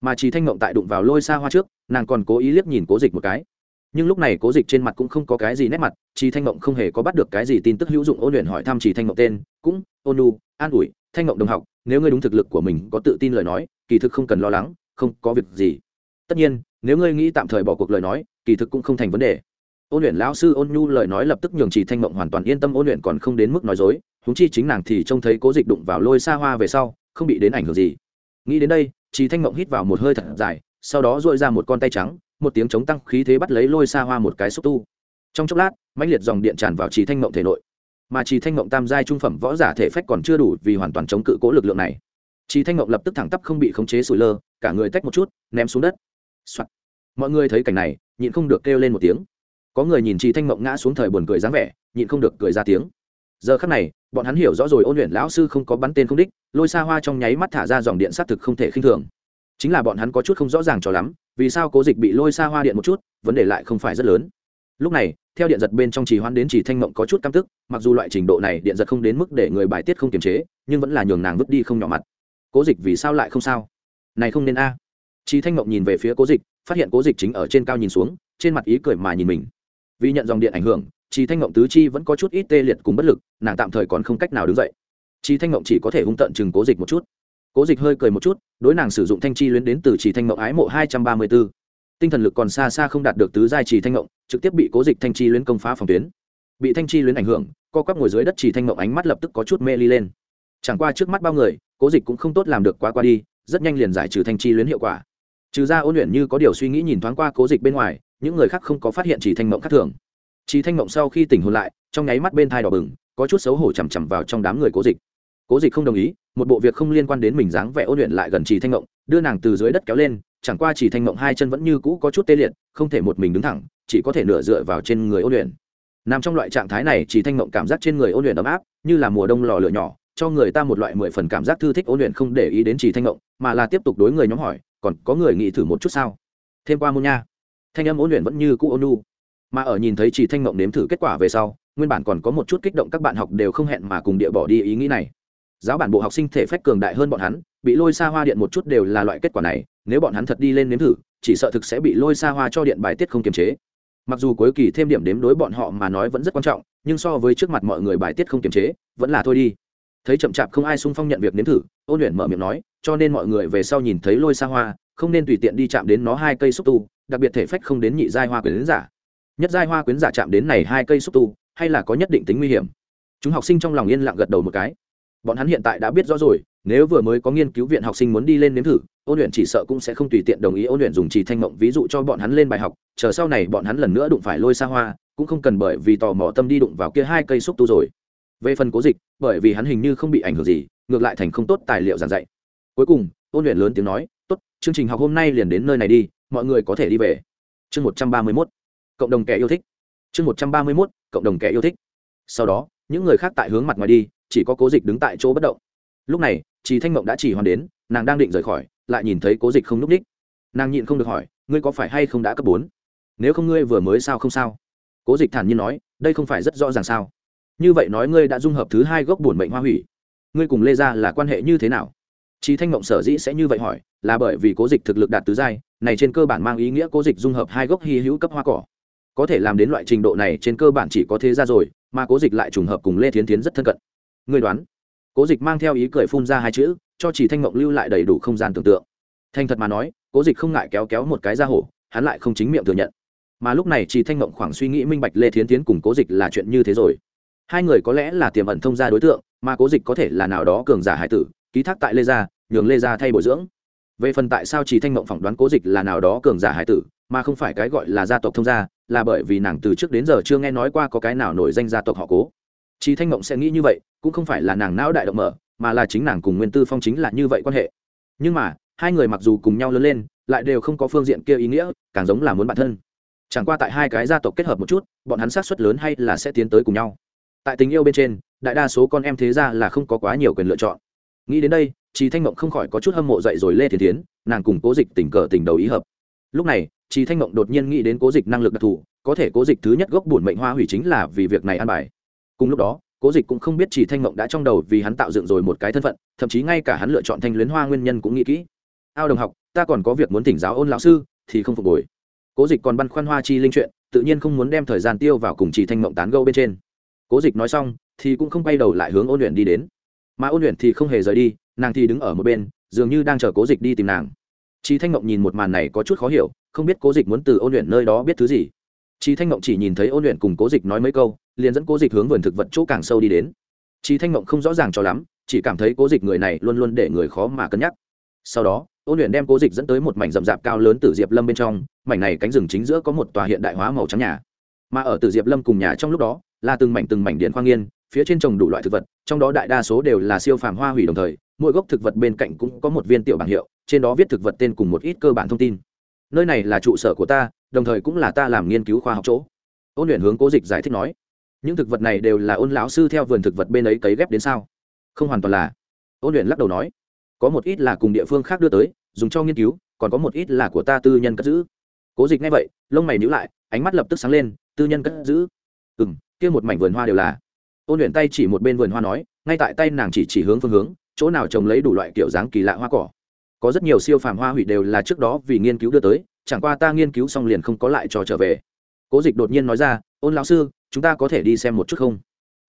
Mà chỉ thanh mộng tại đụng vào lôi xa hoa trước, nàng còn cố ý liếc nhìn cố dịch một cái nhưng lúc này cố dịch trên mặt cũng không có cái gì nét mặt chỉ thanh mộng không hề có bắt được cái gì tin tức hữu dụng, ôn luyện hỏi thăm chỉ thanh mộng tên, cũng, ôn nu, an ủi, thanh mộng đồng học, nếu ngươi đúng thực lực của mình có tự tin lời nói, kỳ thực không cần lo lắng, không có việc gì. Tất nhiên, nếu ngươi nghĩ tạm thời bỏ cuộc lời nói, kỳ thực cũng không thành vấn đề. Ôn luyện lão sư ôn nhu lời nói lập tức nhường chỉ thanh mộng hoàn toàn yên tâm ôn luyện còn không đến mức nói dối húng chi chính nàng thì trông thấy cố dịch đụng vào lôi xa hoa về sau, không bị đến ảnh hưởng gì. Nghĩ đến đây chỉ thanh mộng hít vào một hơi thật dài, sau đó dội ra một con tay trắng một tiếng chống tăng khí thế bắt lấy lôi xa hoa một cái xúc tu. Trong chốc lát, mãnh liệt dòng điện tràn vào trì thanh mộng thể nội. Mà trì thanh mộng tam giai trung phẩm võ giả thể phách còn chưa đủ vì hoàn toàn chống cự cố lực lượng này. Trì thanh mộng lập tức thẳng tắp không bị khống chế sủi lơ, cả người tách một chút, ném xuống đất、Soạn. mọi người thấy cảnh này, nhịn không được kêu lên một tiếng. Có người nhìn trì thanh mộng ngã xuống thời buồn cười dáng vẻ, nhịn không được cười ra tiếng. Giờ khắc này, bọn hắn hiểu rõ rồi ôn luyện lão sư không có bắn tên không đích, lôi xa hoa trong nháy mắt thả ra dòng điện xác thực không thể khinh thường. Chính là bọn hắn có chút không rõ ràng cho lắm vì sao cố dịch bị lôi xa hoa điện một chút, vấn đề lại không phải rất lớn. Lúc này, theo điện giật bên trong trì hoãn đến trì thanh mộng có chút căm tức, mặc dù loại trình độ này điện giật không đến mức để người bài tiết không kiềm chế, nhưng vẫn là nhường nàng vứt đi không nhỏ mặt. Cố dịch vì sao lại không sao? Này không nên a. À. trì thanh mộng nhìn về phía cố dịch, phát hiện cố dịch chính ở trên cao nhìn xuống, trên mặt ý cười mà nhìn mình. Vì nhận dòng điện ảnh hưởng, trì thanh mộng tứ chi vẫn có chút ít tê liệt cùng bất lực, nàng tạm thời còn không cách nào đứng dậy. Trì thanh mộng chỉ có thể hung tận chừng cố dịch một chút cố dịch hơi cười một chút, đối nàng sử dụng thanh chi luyến đến từ chỉ thanh mộng ái mộ hai trăm ba mươi b ố tinh thần lực còn xa xa không đạt được tứ giai trì thanh mộng, trực tiếp bị cố dịch thanh chi luyến công phá phòng tuyến. Bị thanh chi luyến ảnh hưởng, co quắp ngồi dưới đất trì thanh mộng ánh mắt lập tức có chút mê ly lên. Chẳng qua trước mắt bao người, cố dịch cũng không tốt làm được quá qua đi, rất nhanh liền giải trừ thanh chi luyến hiệu quả. Trừ ra ôn luyện như có điều suy nghĩ nhìn thoáng qua cố dịch bên ngoài, những người khác không có phát hiện trì thanh mộng khác thường. Trì thanh mộng sau khi tỉnh hôn lại, trong nháy mắt bên thai đỏ bừng, có chút xấu hổ chằm chằm vào trong đám người cố dịch cố dịch không đồng ý, một bộ việc không liên quan đến mình dáng vẻ ôn luyện lại gần chỉ thanh ngộng, đưa nàng từ dưới đất kéo lên, chẳng qua chỉ thanh ngộng hai chân vẫn như cũ có chút tê liệt, không thể một mình đứng thẳng, chỉ có thể nửa dựa vào trên người ôn luyện. Nằm trong loại trạng thái này chỉ thanh ngộng cảm giác trên người ôn luyện ấm áp, như là mùa đông lò lửa nhỏ, cho người ta một loại mười phần cảm giác thư thích ôn luyện không để ý đến chỉ thanh ngộng, mà là tiếp tục đối người nhóm hỏi, còn có người nghĩ thử một chút sao? Thêm qua môn nha. Thanh âm ôn luyện vẫn như cũ ôn nu mà ở nhìn thấy chỉ thanh ngộng nếm thử kết quả về sau, nguyên bản còn có một chút kích động các bạn học đều không hẹn mà cùng địa bỏ đi ý nghĩ này giáo bản bộ học sinh thể phách cường đại hơn bọn hắn, bị lôi xa hoa điện một chút đều là loại kết quả này, nếu bọn hắn thật đi lên nếm thử, chỉ sợ thực sẽ bị lôi xa hoa cho điện bài tiết không kiềm chế. Mặc dù cuối kỳ thêm điểm đếm đối bọn họ mà nói vẫn rất quan trọng, nhưng so với trước mặt mọi người bài tiết không kiềm chế, vẫn là thôi đi. Thấy chậm chạp không ai sung phong nhận việc nếm thử, ôn luyện mở miệng nói, cho nên mọi người về sau nhìn thấy lôi xa hoa, không nên tùy tiện đi chạm đến nó hai cây xúc tu, đặc biệt thể phách không đến nhị giai hoa quyến giả. Nhất giai hoa quyến giả chạm đến này hai cây xúc tu, hay là có nhất định tính nguy hiểm? Chúng học sinh trong lòng yên lặng gật đầu một cái bọn hắn hiện tại đã biết rõ rồi, nếu vừa mới có nghiên cứu viện học sinh muốn đi lên nếm thử, ôn luyện chỉ sợ cũng sẽ không tùy tiện đồng ý ôn luyện dùng trì thanh mộng ví dụ cho bọn hắn lên bài học, chờ sau này bọn hắn lần nữa đụng phải lôi xa hoa, cũng không cần bởi vì tò mò tâm đi đụng vào kia hai cây xúc tu rồi. Về phần cố dịch, bởi vì hắn hình như không bị ảnh hưởng gì, ngược lại thành không tốt tài liệu giảng dạy. Cuối cùng, ôn luyện lớn tiếng nói, tốt, chương trình học hôm nay liền đến nơi này đi, mọi người có thể đi về. Chương một trăm ba mươi mốt, cộng đồng kẻ yêu thích. Chương một trăm ba mươi mốt, cộng đồng kẻ yêu thích. Sau đó những người khác tại hướng mặt ngoài đi, chỉ có cố dịch đứng tại chỗ bất động. Lúc này chị thanh mộng đã chỉ hoàn đến, nàng đang định rời khỏi, lại nhìn thấy cố dịch không n ú c ních. Nàng nhịn không được hỏi, ngươi có phải hay không đã cấp bốn? Nếu không ngươi vừa mới sao không sao? Cố dịch thản nhiên nói, đây không phải rất rõ ràng sao? Như vậy nói ngươi đã dung hợp thứ hai gốc bổn mệnh hoa hủy. Ngươi cùng lê gia là quan hệ như thế nào? Chị thanh mộng sở dĩ sẽ như vậy hỏi, là bởi vì cố dịch thực lực đạt tứ giai, này trên cơ bản mang ý nghĩa cố dịch dung hợp hai gốc hy hữu cấp hoa cỏ. Có thể làm đến loại trình độ này trên cơ bản chỉ có thế ra rồi mà cố dịch lại trùng hợp cùng lê thiến tiến rất thân cận. Người đoán, cố dịch mang theo ý cười phun ra hai chữ, cho chỉ thanh mộng lưu lại đầy đủ không gian tưởng tượng. Thành thật mà nói, cố dịch không ngại kéo kéo một cái ra hổ, hắn lại không chính miệng thừa nhận. Mà lúc này chỉ thanh mộng khoảng suy nghĩ minh bạch lê thiến tiến cùng cố dịch là chuyện như thế rồi. Hai người có lẽ là tiềm ẩn thông gia đối tượng, mà cố dịch có thể là nào đó cường giả hải tử, ký thác tại lê gia, nhường lê gia thay bồi dưỡng về phần tại sao chỉ thanh mộng phỏng đoán cố dịch là nào đó cường giả hải tử, mà không phải cái gọi là gia tộc thông gia, là bởi vì nàng từ trước đến giờ chưa nghe nói qua có cái nào nổi danh gia tộc họ cố. Chỉ thanh mộng sẽ nghĩ như vậy, cũng không phải là nàng não đại động mở, mà là chính nàng cùng nguyên tư phong chính là như vậy quan hệ. Nhưng mà, hai người mặc dù cùng nhau lớn lên, lại đều không có phương diện kia ý nghĩa, càng giống là muốn bản thân. Chẳng qua tại hai cái gia tộc kết hợp một chút, bọn hắn sát xuất lớn hay là sẽ tiến tới cùng nhau. Tại tình yêu bên trên, đại đa số con em thế ra là không có quá nhiều quyền lựa chọn. Nghĩ đến đây chị thanh mộng không khỏi có chút hâm mộ dậy rồi lê Thiên tiến nàng cùng cố dịch tình cờ tình đầu ý hợp. Lúc này chị thanh mộng đột nhiên nghĩ đến cố dịch năng lực đặc thù, có thể cố dịch thứ nhất gốc bổn mệnh hoa hủy chính là vì việc này an bài. Cùng lúc đó, cố dịch cũng không biết chỉ thanh mộng đã trong đầu vì hắn tạo dựng rồi một cái thân phận, thậm chí ngay cả hắn lựa chọn thanh luyến hoa nguyên nhân cũng nghĩ kỹ. Ao đồng học, ta còn có việc muốn thỉnh giáo ôn lão sư, thì không phục hồi. Cố dịch còn băn khoăn hoa chi linh chuyện, tự nhiên không muốn đem thời gian tiêu vào cùng chỉ thanh mộng tán gâu bên trên. Cố dịch nói xong, thì cũng không quay đầu lại hướng ôn luyện đi đến. Mà ôn luyện thì không hề rời đi nàng thì đứng ở một bên, dường như đang chờ cố dịch đi tìm nàng. Chị thanh Ngộng nhìn một màn này có chút khó hiểu, không biết cố dịch muốn từ ôn luyện nơi đó biết thứ gì. Chị thanh Ngộng chỉ nhìn thấy ôn luyện cùng cố dịch nói mấy câu, liền dẫn cố dịch hướng vườn thực vật chỗ càng sâu đi đến. Chị thanh Ngộng không rõ ràng cho lắm, chỉ cảm thấy cố dịch người này luôn luôn để người khó mà cân nhắc. Sau đó, ôn luyện đem cố dịch dẫn tới một mảnh rậm rạp cao lớn từ diệp lâm bên trong, mảnh này cánh rừng chính giữa có một tòa hiện đại hóa màu trắng nhà. Mà ở từ diệp lâm cùng nhà trong lúc đó, là từng mảnh từng mảnh điện khoang nghiên phía trên trồng đủ loại thực vật, trong đó đại đa số đều là siêu phàm hoa hủy đồng thời, mỗi gốc thực vật bên cạnh cũng có một viên tiểu bảng hiệu, trên đó viết thực vật tên cùng một ít cơ bản thông tin. Nơi này là trụ sở của ta, đồng thời cũng là ta làm nghiên cứu khoa học chỗ. Ôn luyện hướng cố dịch giải thích nói, những thực vật này đều là ôn lão sư theo vườn thực vật bên ấy cấy ghép đến sao? Không hoàn toàn là. Ôn luyện lắc đầu nói, có một ít là cùng địa phương khác đưa tới, dùng cho nghiên cứu, còn có một ít là của ta tư nhân cất giữ. Cố dịch nghe vậy, lông mày nhữ lại, ánh mắt lập tức sáng lên, tư nhân cất giữ? Ừ m kia một mảnh vườn hoa đều là ôn luyện tay chỉ một bên vườn hoa nói, ngay tại tay nàng chỉ chỉ hướng phương hướng, chỗ nào trồng lấy đủ loại kiểu dáng kỳ lạ hoa cỏ. Có rất nhiều siêu phàm hoa hủy đều là trước đó vì nghiên cứu đưa tới, chẳng qua ta nghiên cứu xong liền không có lại cho trở về. Cố dịch đột nhiên nói ra, ôn lão sư, chúng ta có thể đi xem một chút không?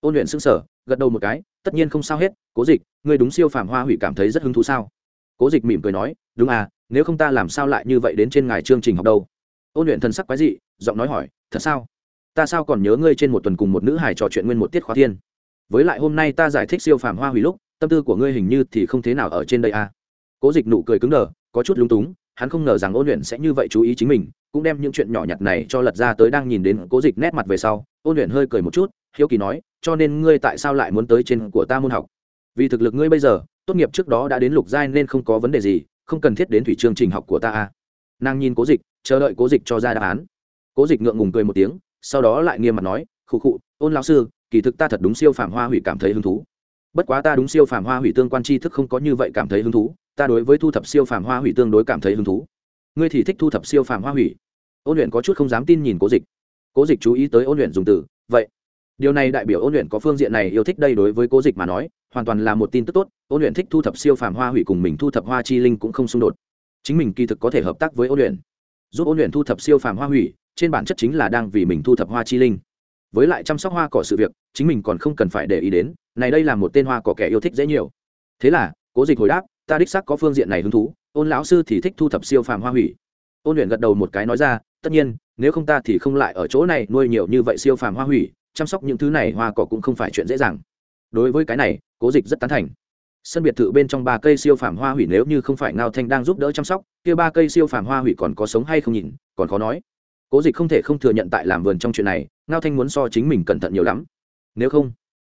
Ôn luyện xưng sở gật đầu một cái, tất nhiên không sao hết, cố dịch người đúng siêu phàm hoa hủy cảm thấy rất hứng thú sao? Cố dịch mỉm cười nói, đúng à nếu không ta làm sao lại như vậy đến trên ngài chương trình học đâu? Ôn luyện thần sắc quái dị, giọng nói hỏi, thật sao? Ta sao còn nhớ ngươi trên một tuần cùng một nữ hài trò chuyện nguyên một tiết khóa thiên với lại hôm nay ta giải thích siêu phàm hoa hủy lúc, tâm tư của ngươi hình như thì không thế nào ở trên đây à. cố dịch nụ cười cứng đờ, có chút lúng túng, hắn không ngờ rằng ôn luyện sẽ như vậy chú ý chính mình, cũng đem những chuyện nhỏ nhặt này cho lật ra tới đang nhìn đến cố dịch nét mặt về sau, ôn luyện hơi cười một chút, hiếu kỳ nói, cho nên ngươi tại sao lại muốn tới trên của ta môn học vì thực lực ngươi bây giờ, tốt nghiệp trước đó đã đến lục giai nên không có vấn đề gì, không cần thiết đến thủy chương trình học của ta à. nàng nhìn cố dịch, chờ đợi cố dịch cho ra đáp án cố dịch ngượng ngùng cười một tiếng sau đó lại nghiêm mặt nói, khụ khụ, ôn lão sư, kỳ thực ta thật đúng siêu phàm hoa hủy cảm thấy hứng thú. Bất quá ta đúng siêu phàm hoa hủy tương quan tri thức không có như vậy cảm thấy hứng thú, ta đối với thu thập siêu phàm hoa hủy tương đối cảm thấy hứng thú. Ngươi thì thích thu thập siêu phàm hoa hủy? Ôn luyện có chút không dám tin nhìn cố dịch. Cố dịch chú ý tới ôn luyện dùng từ, vậy, điều này đại biểu ôn luyện có phương diện này yêu thích đây đối với cố dịch mà nói, hoàn toàn là một tin tức tốt, ôn luyện thích thu thập siêu phàm hoa hủy cùng mình thu thập hoa chi linh cũng không xung đột. Chính mình kỳ thực có thể hợp tác với ôn luyện. Giúp ôn luyện thu thập siêu phàm hoa hủy trên bản chất chính là đang vì mình thu thập hoa chi linh. Với lại chăm sóc hoa cỏ sự việc, chính mình còn không cần phải để ý đến, này đây là một tên hoa cỏ kẻ yêu thích dễ nhiều. Thế là, cố dịch hồi đáp, ta đích xác có phương diện này hứng thú, ôn lão sư thì thích thu thập siêu phàm hoa hủy. Ôn luyện gật đầu một cái nói ra, tất nhiên, nếu không ta thì không lại ở chỗ này nuôi nhiều như vậy siêu phàm hoa hủy, chăm sóc những thứ này hoa cỏ cũng không phải chuyện dễ dàng. Đối với cái này, cố dịch rất tán thành. Sân biệt thự bên trong ba cây siêu phàm hoa hủy nếu như không phải ngao thanh đang giúp đỡ chăm sóc, kia ba cây siêu phàm hoa hủy còn có sống hay không nhìn, còn khó nói cố dịch không thể không thừa nhận tại làm vườn trong chuyện này, ngao thanh muốn so chính mình cẩn thận nhiều lắm. Nếu không,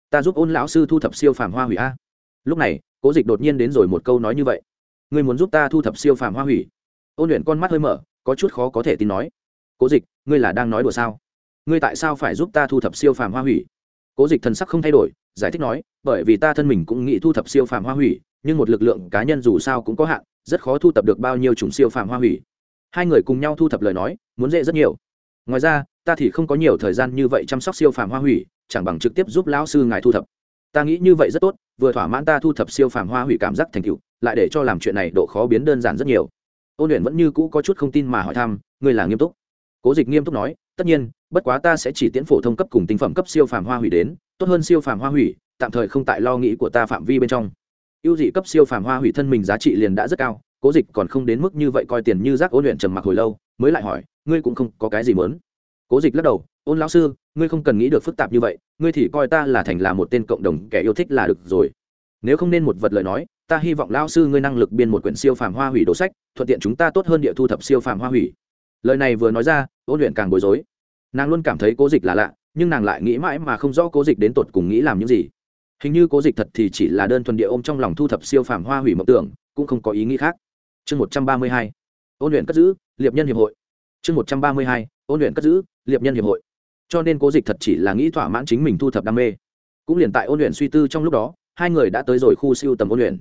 ta giúp ôn lão sư thu thập siêu phàm hoa hủy a. Lúc này, cố dịch đột nhiên đến rồi một câu nói như vậy. Ngươi muốn giúp ta thu thập siêu phàm hoa hủy? Ôn luyện con mắt hơi mở, có chút khó có thể tin nói. Cố dịch, ngươi là đang nói đùa sao? Ngươi tại sao phải giúp ta thu thập siêu phàm hoa hủy? Cố dịch thần sắc không thay đổi, giải thích nói, bởi vì ta thân mình cũng nghĩ thu thập siêu phàm hoa hủy, nhưng một lực lượng cá nhân dù sao cũng có hạn, rất khó thu thập được bao nhiêu chủng siêu phàm hoa hủy hai người cùng nhau thu thập lời nói, muốn dễ rất nhiều. Ngoài ra, ta thì không có nhiều thời gian như vậy chăm sóc siêu phàm hoa hủy, chẳng bằng trực tiếp giúp lão sư ngài thu thập. Ta nghĩ như vậy rất tốt, vừa thỏa mãn ta thu thập siêu phàm hoa hủy cảm giác thành tựu, lại để cho làm chuyện này độ khó biến đơn giản rất nhiều. Ôn luyện vẫn như cũ có chút không tin mà hỏi thăm, ngươi là nghiêm túc? Cố dịch nghiêm túc nói, tất nhiên, bất quá ta sẽ chỉ tiễn phổ thông cấp cùng tinh phẩm cấp siêu phàm hoa hủy đến, tốt hơn siêu phàm hoa hủy, tạm thời không tại lo nghĩ của ta phạm vi bên trong. Ưu dị cấp siêu phàm hoa hủy thân mình giá trị liền đã rất cao cố dịch còn không đến mức như vậy coi tiền như rác ôn luyện trầm mặc hồi lâu, mới lại hỏi, ngươi cũng không có cái gì mớn cố dịch lắc đầu, ôn lão sư, ngươi không cần nghĩ được phức tạp như vậy, ngươi thì coi ta là thành là một tên cộng đồng kẻ yêu thích là được rồi. Nếu không nên một vật lời nói, ta hy vọng lão sư ngươi năng lực biên một quyển siêu phàm hoa hủy đồ sách, thuận tiện chúng ta tốt hơn địa thu thập siêu phàm hoa hủy. Lời này vừa nói ra, ôn luyện càng bối rối. Nàng luôn cảm thấy cố dịch là lạ, nhưng nàng lại nghĩ mãi mà không rõ cố dịch đến tột cùng nghĩ làm những gì. Hình như cố dịch thật thì chỉ là đơn thuần địa ôm trong lòng thu thập siêu phàm hoa hủy mộng tưởng, cũng không có ý nghĩ khác chương một trăm ba mươi hai, ôn luyện cất giữ, liệp nhân hiệp hội. Chương một trăm ba mươi hai, ôn luyện cất giữ, liệp nhân hiệp hội. Cho nên cố dịch thật chỉ là nghĩ thỏa mãn chính mình thu thập đam mê. Cũng liền tại ôn luyện suy tư trong lúc đó, hai người đã tới rồi khu siêu tầm ôn luyện.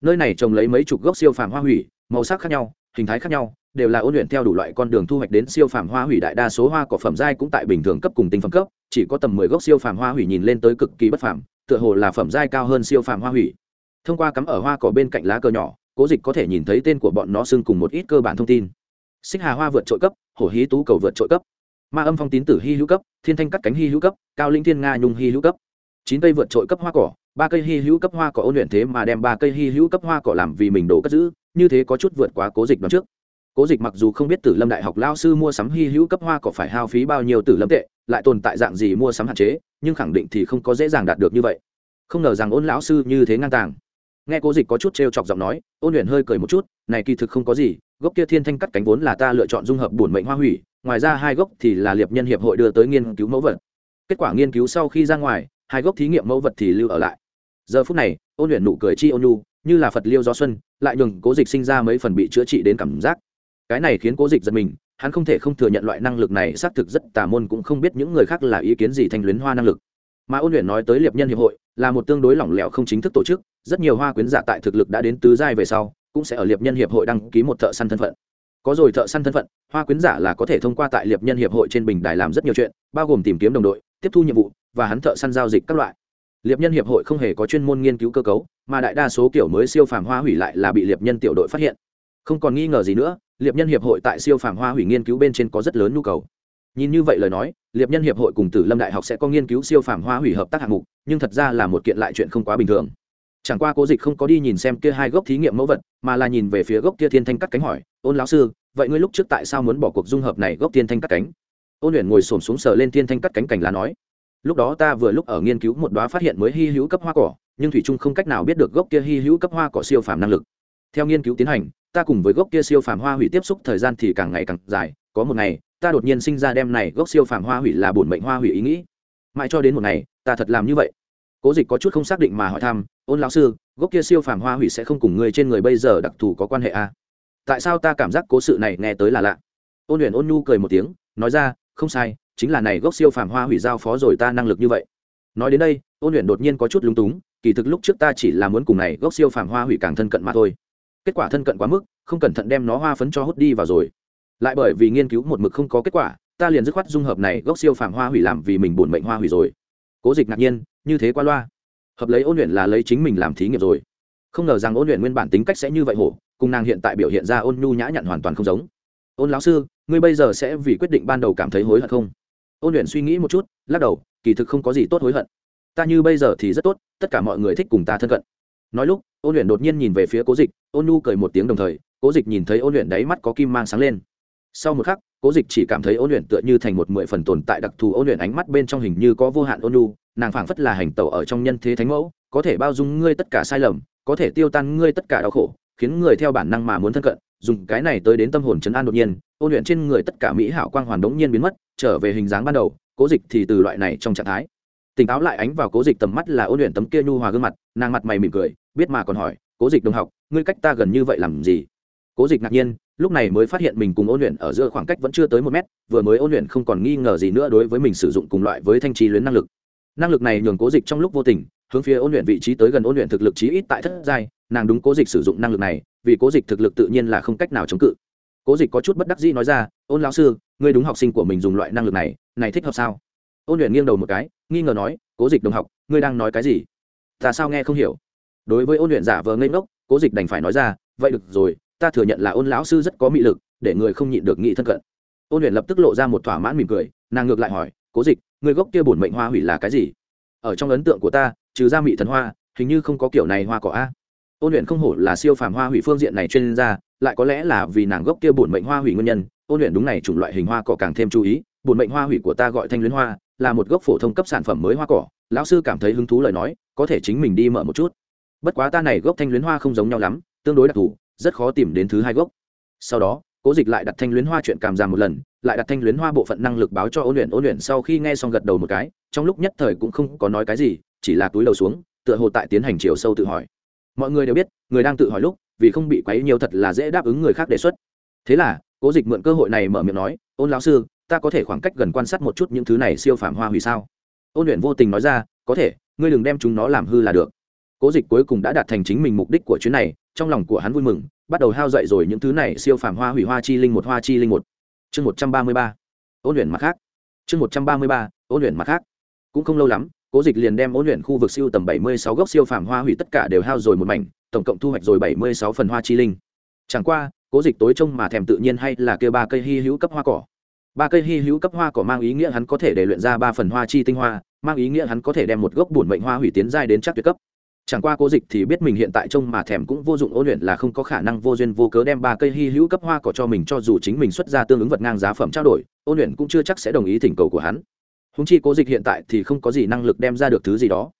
Nơi này trồng lấy mấy chục gốc siêu phàm hoa hủy, màu sắc khác nhau, hình thái khác nhau, đều là ôn luyện theo đủ loại con đường thu hoạch đến siêu phàm hoa hủy đại đa số hoa cỏ phẩm giai cũng tại bình thường cấp cùng tinh phẩm cấp, chỉ có tầm mười gốc siêu phàm hoa hủy nhìn lên tới cực kỳ bất phàm, tựa hồ là phẩm giai cao hơn siêu phàm hoa hủy. Thông qua cắm ở hoa cỏ bên cạnh lá cờ nhỏ cố dịch có thể nhìn thấy tên của bọn nó xưng cùng một ít cơ bản thông tin. Xích hà hoa vượt trội cấp, hổ hí tú cầu vượt trội cấp. Ma âm phong tín tử hy hữu cấp, thiên thanh cắt cánh hy hữu cấp, cao linh thiên nga nhung hy hữu cấp. Chín cây vượt trội cấp hoa cỏ, ba cây hy hữu cấp hoa cỏ ôn luyện thế mà đem ba cây hy hữu cấp hoa cỏ làm vì mình đổ cất giữ, như thế có chút vượt quá cố dịch đoạn trước. Cố dịch mặc dù không biết tử lâm đại học lao sư mua sắm hy hữu cấp hoa cỏ phải hao phí bao nhiêu tử lâm tệ, lại tồn tại dạng gì mua sắm hạn chế, nhưng khẳng định thì không có dễ dàng đạt được như vậy. Không ngờ rằng ôn lão sư như thế ngang tàng nghe cố dịch có chút t r e o chọc giọng nói, ôn luyện hơi cười một chút, này kỳ thực không có gì, gốc kia thiên thanh cắt cánh vốn là ta lựa chọn dung hợp bổn mệnh hoa hủy, ngoài ra hai gốc thì là liệp nhân hiệp hội đưa tới nghiên cứu mẫu vật. Kết quả nghiên cứu sau khi ra ngoài, hai gốc thí nghiệm mẫu vật thì lưu ở lại. Giờ phút này, ôn luyện nụ cười chi ôn nhu, như là phật liêu gió xuân, lại nhường cố dịch sinh ra mấy phần bị chữa trị đến cảm giác. Cái này khiến cố dịch giật mình, hắn không thể không thừa nhận loại năng lực này, xác thực rất tà môn cũng không biết những người khác là ý kiến gì thanh luyến hoa năng lực mà ôn luyện nói tới liệp nhân hiệp hội là một tương đối lỏng lẻo không chính thức tổ chức, rất nhiều hoa quyến giả tại thực lực đã đến tứ giai về sau, cũng sẽ ở liệp nhân hiệp hội đăng ký một thợ săn thân phận. Có rồi thợ săn thân phận, hoa quyến giả là có thể thông qua tại liệp nhân hiệp hội trên bình đài làm rất nhiều chuyện, bao gồm tìm kiếm đồng đội, tiếp thu nhiệm vụ và hắn thợ săn giao dịch các loại. Liệp nhân hiệp hội không hề có chuyên môn nghiên cứu cơ cấu, mà đại đa số kiểu mới siêu phàm hoa hủy lại là bị liệp nhân tiểu đội phát hiện. Không còn nghi ngờ gì nữa, liệp nhân hiệp hội tại siêu phàm hoa hủy nghiên cứu bên trên có rất lớn nhu cầu nhìn như vậy lời nói, liệp nhân hiệp hội cùng tử lâm đại học sẽ có nghiên cứu siêu phàm hoa hủy hợp tác hạng mục, nhưng thật ra là một kiện lại chuyện không quá bình thường. Chẳng qua cố dịch không có đi nhìn xem kia hai gốc thí nghiệm mẫu vật, mà là nhìn về phía gốc kia thiên thanh cắt cánh hỏi, ôn lão sư, vậy ngươi lúc trước tại sao muốn bỏ cuộc dung hợp này gốc thiên thanh cắt cánh? Ôn luyện ngồi xổm xuống sờ lên thiên thanh cắt cánh cành lá nói, lúc đó ta vừa lúc ở nghiên cứu một đoá phát hiện mới hy hữu cấp hoa cỏ, nhưng thủy trung không cách nào biết được gốc kia hy hữu cấp hoa cỏ siêu phàm năng lực. Theo nghiên cứu tiến hành, ta cùng với gốc kia siêu phàm hoa hủy tiếp xúc thời gian thì càng ngày càng dài, có một ngày ta đột nhiên sinh ra đem này gốc siêu phàm hoa hủy là bổn mệnh hoa hủy ý nghĩ. Mãi cho đến một ngày, ta thật làm như vậy. Cố dịch có chút không xác định mà hỏi thăm, ôn lão sư, gốc kia siêu phàm hoa hủy sẽ không cùng người trên người bây giờ đặc thù có quan hệ à? tại sao ta cảm giác cố sự này nghe tới là lạ? Ôn luyện ôn nhu cười một tiếng, nói ra, không sai, chính là này gốc siêu phàm hoa hủy giao phó rồi ta năng lực như vậy. Nói đến đây, ôn luyện đột nhiên có chút lung túng, kỳ thực lúc trước ta chỉ là muốn cùng này gốc siêu phàm hoa hủy càng thân cận mà thôi. Kết quả thân cận quá mức, không cẩn thận đem nó hoa phấn cho hút đi vào rồi lại bởi vì nghiên cứu một mực không có kết quả, ta liền dứt khoát dung hợp này gốc siêu phàm hoa hủy làm vì mình bổn mệnh hoa hủy rồi. Cố dịch ngạc nhiên, như thế qua loa. Hợp lấy ôn luyện là lấy chính mình làm thí nghiệm rồi. Không ngờ rằng ôn luyện nguyên bản tính cách sẽ như vậy hổ, cùng nàng hiện tại biểu hiện ra ôn nhu nhã nhặn hoàn toàn không giống. Ôn lão sư, ngươi bây giờ sẽ vì quyết định ban đầu cảm thấy hối hận không? Ôn luyện suy nghĩ một chút, lắc đầu, kỳ thực không có gì tốt hối hận. Ta như bây giờ thì rất tốt, tất cả mọi người thích cùng ta thân cận. Nói lúc, ôn luyện đột nhiên nhìn về phía cố dịch, ôn nhu cười một tiếng đồng thời, cố dịch nhìn thấy ôn luyện đáy mắt có kim mang sáng lên sau một khắc, cố dịch chỉ cảm thấy ôn luyện tựa như thành một mười phần tồn tại đặc thù ôn luyện ánh mắt bên trong hình như có vô hạn ôn nhu, nàng phảng phất là hành tẩu ở trong nhân thế thánh mẫu, có thể bao dung ngươi tất cả sai lầm, có thể tiêu tan ngươi tất cả đau khổ, khiến người theo bản năng mà muốn thân cận, dùng cái này tới đến tâm hồn chấn an đột nhiên, ôn luyện trên người tất cả mỹ hảo quang hoàn đống nhiên biến mất, trở về hình dáng ban đầu, cố dịch thì từ loại này trong trạng thái. Tỉnh táo lại ánh vào cố dịch tầm mắt là ôn luyện tấm kia nhu hòa gương mặt, nàng mặt mày mỉm cười, biết mà còn hỏi, cố dịch đồng học, ngươi cách ta gần như vậy làm gì? Cố dịch ngạc nhiên lúc này mới phát hiện mình cùng ôn luyện ở giữa khoảng cách vẫn chưa tới một mét, vừa mới ôn luyện không còn nghi ngờ gì nữa đối với mình sử dụng cùng loại với thanh trí luyến năng lực. Năng lực này nhường cố dịch trong lúc vô tình, hướng phía ôn luyện vị trí tới gần ôn luyện thực lực chí ít tại thất giai, nàng đúng cố dịch sử dụng năng lực này, vì cố dịch thực lực tự nhiên là không cách nào chống cự. Cố dịch có chút bất đắc dĩ nói ra, ôn lão sư, ngươi đúng học sinh của mình dùng loại năng lực này này thích hợp sao? Ôn luyện nghiêng đầu một cái, nghi ngờ nói, cố dịch đồng học, ngươi đang nói cái gì? Ta sao nghe không hiểu? Đối với ôn luyện giả vờ ngây ngốc, cố dịch đành phải nói ra, vậy được rồi ta thừa nhận là ôn lão sư rất có mị lực, để người không nhịn được nghĩ thân cận. Ôn luyện lập tức lộ ra một thỏa mãn mỉm cười, nàng ngược lại hỏi, cố dịch, người gốc kia bổn mệnh hoa hủy là cái gì? Ở trong ấn tượng của ta, trừ ra mị thần hoa, hình như không có kiểu này hoa cỏ a. Ôn luyện không hổ là siêu phàm hoa hủy phương diện này chuyên gia, lại có lẽ là vì nàng gốc kia bổn mệnh hoa hủy nguyên nhân. Ôn luyện đúng này chủng loại hình hoa cỏ càng thêm chú ý, bổn mệnh hoa hủy của ta gọi thanh luyến hoa, là một gốc phổ thông cấp sản phẩm mới hoa cỏ. Lão sư cảm thấy hứng thú lời nói, có thể chính mình đi mở một chút. Bất quá ta này gốc thanh luyến hoa không giống nhau lắm, tương đối đặc thù rất khó tìm đến thứ hai gốc. Sau đó, cố dịch lại đặt thanh luyến hoa chuyện cảm giảm một lần, lại đặt thanh luyến hoa bộ phận năng lực báo cho ôn luyện ôn luyện sau khi nghe xong gật đầu một cái, trong lúc nhất thời cũng không có nói cái gì, chỉ là túi đầu xuống, tựa hồ tại tiến hành chiều sâu tự hỏi. Mọi người đều biết, người đang tự hỏi lúc, vì không bị quấy nhiều thật là dễ đáp ứng người khác đề xuất. Thế là, cố dịch mượn cơ hội này mở miệng nói, ôn lão sư, ta có thể khoảng cách gần quan sát một chút những thứ này siêu phàm hoa hủy sao? Ôn luyện vô tình nói ra, có thể, ngươi đừng đem chúng nó làm hư là được cố dịch cuối cùng đã đạt thành chính mình mục đích của chuyến này, trong lòng của hắn vui mừng, bắt đầu hao dậy rồi những thứ này, siêu phàm hoa hủy hoa chi linh một, hoa chi linh một. Chương một trăm ba mươi ba. Ôn luyện mặt khác. Chương một trăm ba mươi ba, ôn luyện mặt khác. Cũng không lâu lắm, cố dịch liền đem ôn luyện khu vực siêu tầm bảy mươi sáu gốc siêu phàm hoa hủy tất cả đều hao rồi một mảnh, tổng cộng thu hoạch rồi bảy mươi sáu phần hoa chi linh. Chẳng qua, cố dịch tối trông mà thèm tự nhiên hay là kêu ba cây hy hữu cấp hoa cỏ. Ba cây hy hữu cấp hoa cỏ mang ý nghĩa hắn có thể để luyện ra ba phần hoa chi tinh hoa, mang ý nghĩa hắn có thể đem một gốc bổn mệnh hoa hủy tiến giai đến chắc tuyệt cấp chẳng qua cố dịch thì biết mình hiện tại trông mà thèm cũng vô dụng, ôn luyện là không có khả năng vô duyên vô cớ đem ba cây hy hữu cấp hoa cỏ cho mình, cho dù chính mình xuất ra tương ứng vật ngang giá phẩm trao đổi, ôn luyện cũng chưa chắc sẽ đồng ý thỉnh cầu của hắn. Húng chi cố dịch hiện tại thì không có gì năng lực đem ra được thứ gì đó.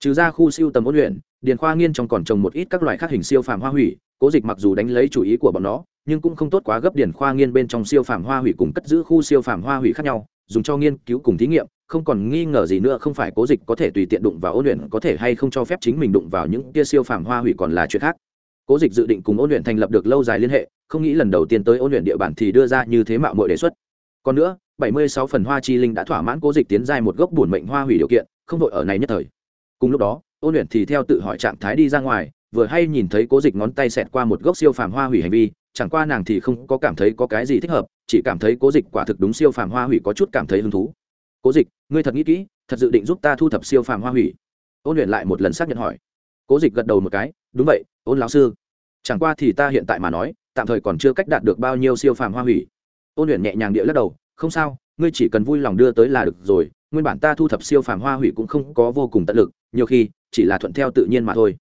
Trừ ra khu siêu tầm ôn luyện, điền khoa nghiên trong còn trồng một ít các loại khác hình siêu phàm hoa hủy, cố dịch mặc dù đánh lấy chủ ý của bọn nó, nhưng cũng không tốt quá gấp điền khoa nghiên bên trong siêu phàm hoa hủy cùng cất giữ khu siêu phàm hoa hủy khác nhau, dùng cho nghiên cứu cùng thí nghiệm không còn nghi ngờ gì nữa, không phải cố dịch có thể tùy tiện đụng vào ôn luyện, có thể hay không cho phép chính mình đụng vào những tia siêu phàm hoa hủy còn là chuyện khác. Cố dịch dự định cùng ôn luyện thành lập được lâu dài liên hệ, không nghĩ lần đầu tiên tới ôn luyện địa bàn thì đưa ra như thế mạo mọi đề xuất. Còn nữa, bảy mươi sáu phần hoa chi linh đã thỏa mãn cố dịch tiến dài một gốc bổn mệnh hoa hủy điều kiện, không đội ở này nhất thời. Cùng lúc đó, ôn luyện thì theo tự hỏi trạng thái đi ra ngoài, vừa hay nhìn thấy cố dịch ngón tay xẹt qua một gốc siêu phàm hoa hủy hành vi, chẳng qua nàng thì không có cảm thấy có cái gì thích hợp, chỉ cảm thấy cố dịch quả thực đúng siêu phàm hoa hủy có chút cảm thấy hứng thú cố dịch, ngươi thật nghĩ kỹ, thật dự định giúp ta thu thập siêu phàm hoa hủy. Ôn luyện lại một lần xác nhận hỏi. Cố dịch gật đầu một cái, đúng vậy, ôn lão sư. Chẳng qua thì ta hiện tại mà nói, tạm thời còn chưa cách đạt được bao nhiêu siêu phàm hoa hủy. Ôn luyện nhẹ nhàng địa lắc đầu, không sao, ngươi chỉ cần vui lòng đưa tới là được rồi, nguyên bản ta thu thập siêu phàm hoa hủy cũng không có vô cùng tận lực, nhiều khi, chỉ là thuận theo tự nhiên mà thôi.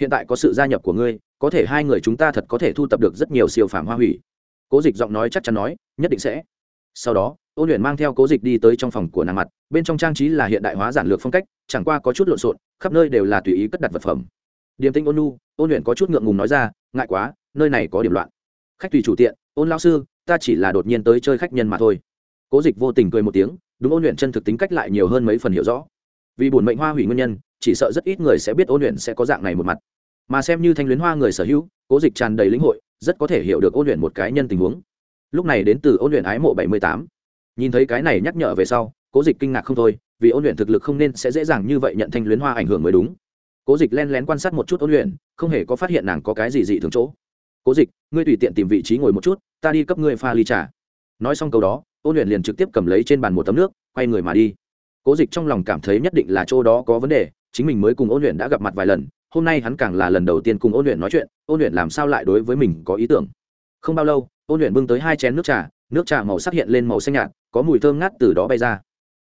Hiện tại có sự gia nhập của ngươi, có thể hai người chúng ta thật có thể thu thập được rất nhiều siêu phàm hoa hủy. Cố dịch giọng nói chắc chắn nói, nhất định sẽ sau đó ôn luyện mang theo cố dịch đi tới trong phòng của nàng mặt, bên trong trang trí là hiện đại hóa giản lược phong cách, chẳng qua có chút lộn xộn, khắp nơi đều là tùy ý cất đặt vật phẩm. Điềm tinh ôn nu ôn luyện có chút ngượng ngùng nói ra, ngại quá, nơi này có điểm loạn. Khách tùy chủ tiện, ôn lao sư, ta chỉ là đột nhiên tới chơi khách nhân mà thôi. Cố dịch vô tình cười một tiếng, đúng ôn luyện chân thực tính cách lại nhiều hơn mấy phần hiểu rõ. Vì bổn mệnh hoa hủy nguyên nhân, chỉ sợ rất ít người sẽ biết ôn luyện sẽ có dạng này một mặt. Mà xem như thanh luyến hoa người sở hữu, cố dịch tràn đầy lĩnh hội, rất có thể hiểu được ôn luyện một cái nhân tình huống lúc này đến từ ôn luyện ái mộ bảy mươi tám. Nhìn thấy cái này nhắc nhở về sau, cố dịch kinh ngạc không thôi, vì ôn luyện thực lực không nên sẽ dễ dàng như vậy nhận thanh luyến hoa ảnh hưởng mới đúng. Cố dịch len lén quan sát một chút ôn luyện, không hề có phát hiện nàng có cái gì dị thường chỗ. Cố dịch, ngươi tùy tiện tìm vị trí ngồi một chút, ta đi cấp ngươi pha ly trà. Nói xong câu đó, ôn luyện liền trực tiếp cầm lấy trên bàn một tấm nước, quay người mà đi. Cố dịch trong lòng cảm thấy nhất định là chỗ đó có vấn đề, chính mình mới cùng ôn luyện đã gặp mặt vài lần, hôm nay hắn càng là lần đầu tiên cùng ôn luyện nói chuyện, ôn luyện làm sao lại đối với mình có ý tưởng? Không bao lâu ôn luyện bưng tới hai chén nước trà nước trà màu sắc hiện lên màu xanh nhạt, có mùi thơm ngát từ đó bay ra.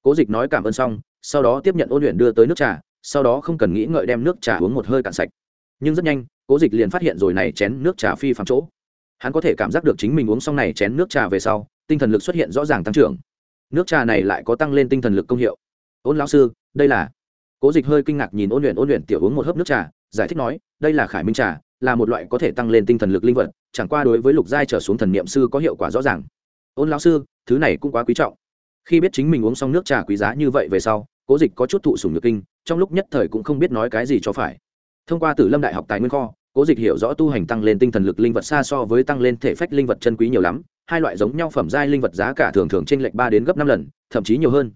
Cố dịch nói cảm ơn xong, sau đó tiếp nhận ôn luyện đưa tới nước trà, sau đó không cần nghĩ ngợi đem nước trà uống một hơi cạn sạch. Nhưng rất nhanh, cố dịch liền phát hiện rồi này chén nước trà phi phạm chỗ. Hắn có thể cảm giác được chính mình uống xong này chén nước trà về sau, tinh thần lực xuất hiện rõ ràng tăng trưởng. Nước trà này lại có tăng lên tinh thần lực công hiệu. Ôn lão sư, đây là cố dịch hơi kinh ngạc nhìn ôn luyện ôn luyện tiểu uống một hớp nước trà, giải thích nói, đây là khải minh trà là một loại có thể tăng lên tinh thần lực linh vật, chẳng qua đối với lục giai trở xuống thần niệm sư có hiệu quả rõ ràng. Ôn lão sư, thứ này cũng quá quý trọng. Khi biết chính mình uống xong nước trà quý giá như vậy về sau, cố dịch có chút thụ sùng nhược kinh, trong lúc nhất thời cũng không biết nói cái gì cho phải. Thông qua tử lâm đại học tài nguyên kho, cố dịch hiểu rõ tu hành tăng lên tinh thần lực linh vật xa so với tăng lên thể phách linh vật chân quý nhiều lắm, hai loại giống nhau phẩm giai linh vật giá cả thường thường t r ê n lệch ba đến gấp năm lần, thậm chí nhiều hơn.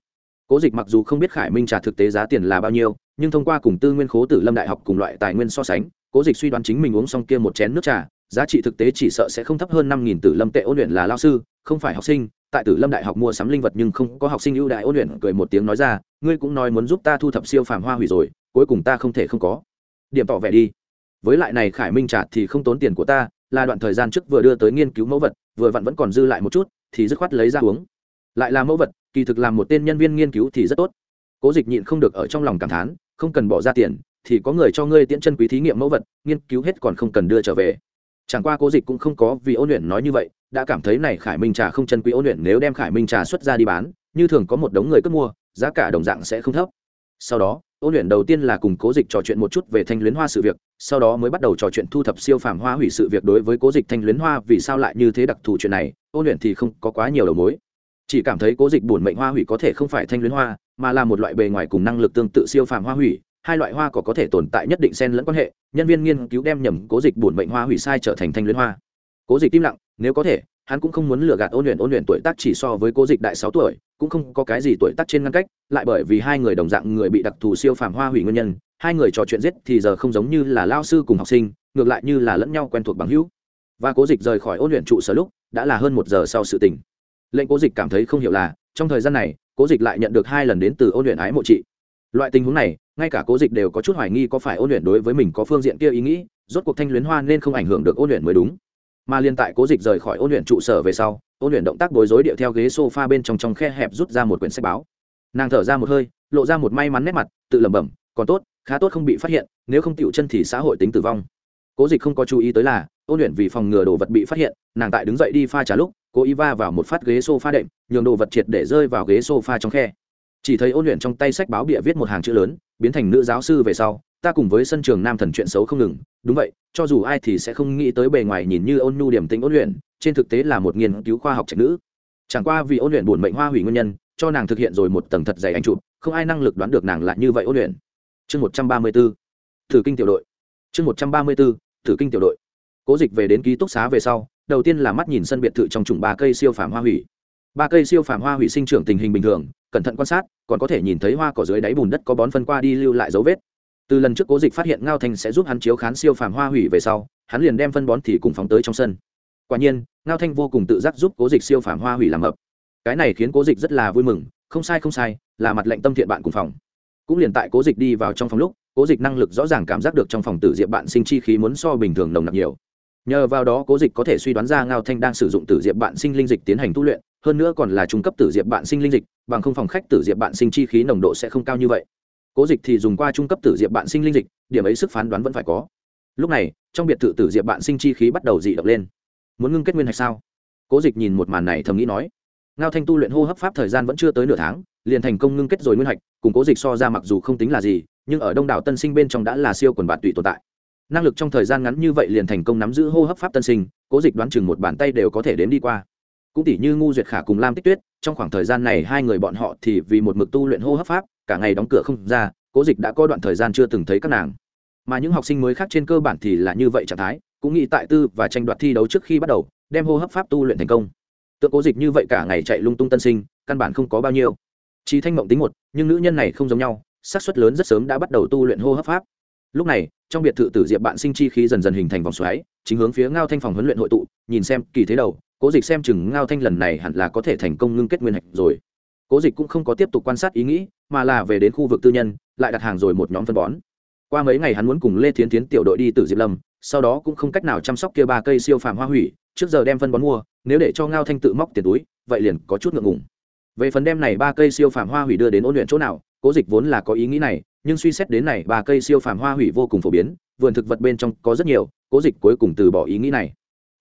Cố dịch mặc dù không biết khải minh trà thực tế giá tiền là bao nhiêu, nhưng thông qua cùng tư nguyên khố tử lâm đại học cùng loại tài nguyên so sánh cố dịch suy đoán chính mình uống xong kia một chén nước trà, giá trị thực tế chỉ sợ sẽ không thấp hơn năm nghìn tử lâm tệ ôn luyện là lao sư, không phải học sinh. Tại tử lâm đại học mua sắm linh vật nhưng không có học sinh ưu đại ôn luyện cười một tiếng nói ra, ngươi cũng nói muốn giúp ta thu thập siêu phàm hoa hủy rồi, cuối cùng ta không thể không có. Điểm tỏ vẻ đi. Với lại này khải minh trả thì không tốn tiền của ta, là đoạn thời gian trước vừa đưa tới nghiên cứu mẫu vật, vừa vặn vẫn còn dư lại một chút, thì dứt khoát lấy ra uống. Lại là mẫu vật, kỳ thực làm một tên nhân viên nghiên cứu thì rất tốt. Cố dịch nhịn không được ở trong lòng cảm thán, không cần bỏ ra tiền thì có người cho ngươi tiễn chân quý thí nghiệm mẫu vật, nghiên cứu hết còn không cần đưa trở về. Chẳng qua cố dịch cũng không có vì ôn luyện nói như vậy, đã cảm thấy này khải minh trà không chân quý ôn luyện nếu đem khải minh trà xuất ra đi bán, như thường có một đống người cất mua, giá cả đồng dạng sẽ không thấp. Sau đó, ôn luyện đầu tiên là cùng cố dịch trò chuyện một chút về thanh luyến hoa sự việc, sau đó mới bắt đầu trò chuyện thu thập siêu phàm hoa hủy sự việc đối với cố dịch thanh luyến hoa vì sao lại như thế đặc thù chuyện này, ôn luyện thì không có quá nhiều đầu mối. Chỉ cảm thấy cố dịch bổn mệnh hoa hủy có thể không phải thanh luyến hoa, mà là một loại bề ngoài cùng năng lực tương tự siêu phàm hoa hủy hai loại hoa có có thể tồn tại nhất định xen lẫn quan hệ, nhân viên nghiên cứu đem nhầm cố dịch bổn mệnh hoa hủy sai trở thành thanh luyến hoa. Cố dịch im lặng, nếu có thể, hắn cũng không muốn lừa gạt ôn luyện ôn luyện tuổi tác chỉ so với cố dịch đại sáu tuổi, cũng không có cái gì tuổi tác trên ngăn cách, lại bởi vì hai người đồng dạng người bị đặc thù siêu phàm hoa hủy nguyên nhân, hai người trò chuyện giết thì giờ không giống như là lao sư cùng học sinh, ngược lại như là lẫn nhau quen thuộc bằng hữu. Và cố dịch rời khỏi ôn luyện trụ sở lúc, đã là hơn một giờ sau sự tình. Lệnh cố dịch cảm thấy không hiểu là, trong thời gian này, cố dịch lại nhận được hai lần đến từ ôn luyện ái mộ trị. Loại tình huống này ngay cả cố dịch đều có chút hoài nghi có phải ôn luyện đối với mình có phương diện kia ý nghĩ, rốt cuộc thanh luyến hoa nên không ảnh hưởng được ôn luyện mới đúng. Mà liên tại cố dịch rời khỏi ôn luyện trụ sở về sau, ôn luyện động tác bối rối điệu theo ghế s o f a bên trong trong khe hẹp rút ra một quyển sách báo. Nàng thở ra một hơi, lộ ra một may mắn nét mặt, tự lẩm bẩm, còn tốt, khá tốt không bị phát hiện, nếu không tựu chân thì xã hội tính tử vong. Cố dịch không có chú ý tới là, ôn luyện vì phòng ngừa đồ vật bị phát hiện, nàng tại đứng dậy đi pha trả lúc, cố ý va vào một phát ghế s o f a đệm, nhường đồ vật triệt để rơi vào ghế s o f a trong khe. Chỉ thấy ôn luyện trong tay sách báo bịa viết một hàng chữ lớn biến thành nữ giáo sư về sau, ta cùng với sân trường nam thần chuyện xấu không ngừng. Đúng vậy, cho dù ai thì sẽ không nghĩ tới bề ngoài nhìn như ôn nhu điểm tính ôn luyện, trên thực tế là một nghiên cứu khoa học trạch nữ. Chẳng qua vì ôn luyện buồn mệnh hoa hủy nguyên nhân, cho nàng thực hiện rồi một tầng thật dày anh chụp, không ai năng lực đoán được nàng lại như vậy ôn luyện. Chương một trăm ba mươi b ố thử kinh tiểu đội. Chương một trăm ba mươi b ố thử kinh tiểu đội. Cố dịch về đến ký túc xá về sau, đầu tiên là mắt nhìn sân biệt thự trong chủng ba cây siêu phàm hoa hủy ba cây siêu phàm hoa hủy sinh trưởng tình hình bình thường, cẩn thận quan sát, còn có thể nhìn thấy hoa cỏ dưới đáy bùn đất có bón phân qua đi lưu lại dấu vết. Từ lần trước cố dịch phát hiện ngao thanh sẽ giúp hắn chiếu khán siêu phàm hoa hủy về sau, hắn liền đem phân bón thì cùng phóng tới trong sân. Quả nhiên, ngao thanh vô cùng tự giác giúp cố dịch siêu phàm hoa hủy làm hợp cái này khiến cố dịch rất là vui mừng, không sai không sai, là mặt lệnh tâm thiện bạn cùng phòng. Cũng liền tại cố dịch đi vào trong phòng lúc, cố dịch năng lực rõ ràng cảm giác được trong phòng tử diệp bạn sinh chi khí muốn so bình thường nồng nặc nhiều. Nhờ vào đó cố dịch có thể suy đoán ra ngao thanh đang sử dụng tử diệp bạn sinh linh dịch tiến hành tu luyện hơn nữa còn là trung cấp tử diệp bạn sinh linh dịch, bằng không phòng khách tử diệp bạn sinh chi khí nồng độ sẽ không cao như vậy. Cố dịch thì dùng qua trung cấp tử diệp bạn sinh linh dịch, điểm ấy sức phán đoán vẫn phải có. Lúc này, trong biệt thự tử diệp bạn sinh chi khí bắt đầu dị động lên. Muốn ngưng kết nguyên hạch sao? Cố dịch nhìn một màn này thầm nghĩ nói. Ngao thanh tu luyện hô hấp pháp thời gian vẫn chưa tới nửa tháng, liền thành công ngưng kết rồi nguyên hạch, cùng cố dịch so ra mặc dù không tính là gì, nhưng ở đông đảo tân sinh bên trong đã là siêu quần bạn tùy tồn tại. Năng lực trong thời gian ngắn như vậy liền thành công nắm giữ hô hấp pháp tân sinh, cố dịch đoán chừng một bàn tay đều có thể đếm đi qua cũng tỷ như ngu duyệt khả cùng lam tích tuyết, trong khoảng thời gian này hai người bọn họ thì vì một mực tu luyện hô hấp pháp, cả ngày đóng cửa không ra, cố dịch đã có đoạn thời gian chưa từng thấy các nàng. Mà những học sinh mới khác trên cơ bản thì là như vậy trạng thái, cũng nghĩ tại tư và tranh đoạt thi đấu trước khi bắt đầu, đem hô hấp pháp tu luyện thành công. Tượng cố dịch như vậy cả ngày chạy lung tung tân sinh, căn bản không có bao nhiêu. Chỉ thanh mộng tính một, nhưng nữ nhân này không giống nhau, xác suất lớn rất sớm đã bắt đầu tu luyện hô hấp pháp. Lúc này, trong biệt thự tử diệp bạn sinh chi khí dần dần hình thành vòng xoáy, chính hướng phía ngao thanh phòng huấn luyện hội tụ, nhìn xem kỳ thế đầu cố dịch xem chừng ngao thanh lần này hẳn là có thể thành công ngưng kết nguyên hạch rồi. Cố dịch cũng không có tiếp tục quan sát ý nghĩ, mà là về đến khu vực tư nhân, lại đặt hàng rồi một nhóm phân bón. Qua mấy ngày hắn muốn cùng lê thiến tiến tiểu đội đi từ diệp lâm, sau đó cũng không cách nào chăm sóc kia ba cây siêu phàm hoa hủy, trước giờ đem phân bón mua, nếu để cho ngao thanh tự móc tiền túi, vậy liền có chút ngượng ngùng. Về phần đem này ba cây siêu phàm hoa hủy đưa đến ôn luyện chỗ nào, cố dịch vốn là có ý nghĩ này, nhưng suy xét đến này ba cây siêu phàm hoa hủy vô cùng phổ biến, vườn thực vật bên trong có rất nhiều, cố dịch cuối cùng từ bỏ ý nghĩ này.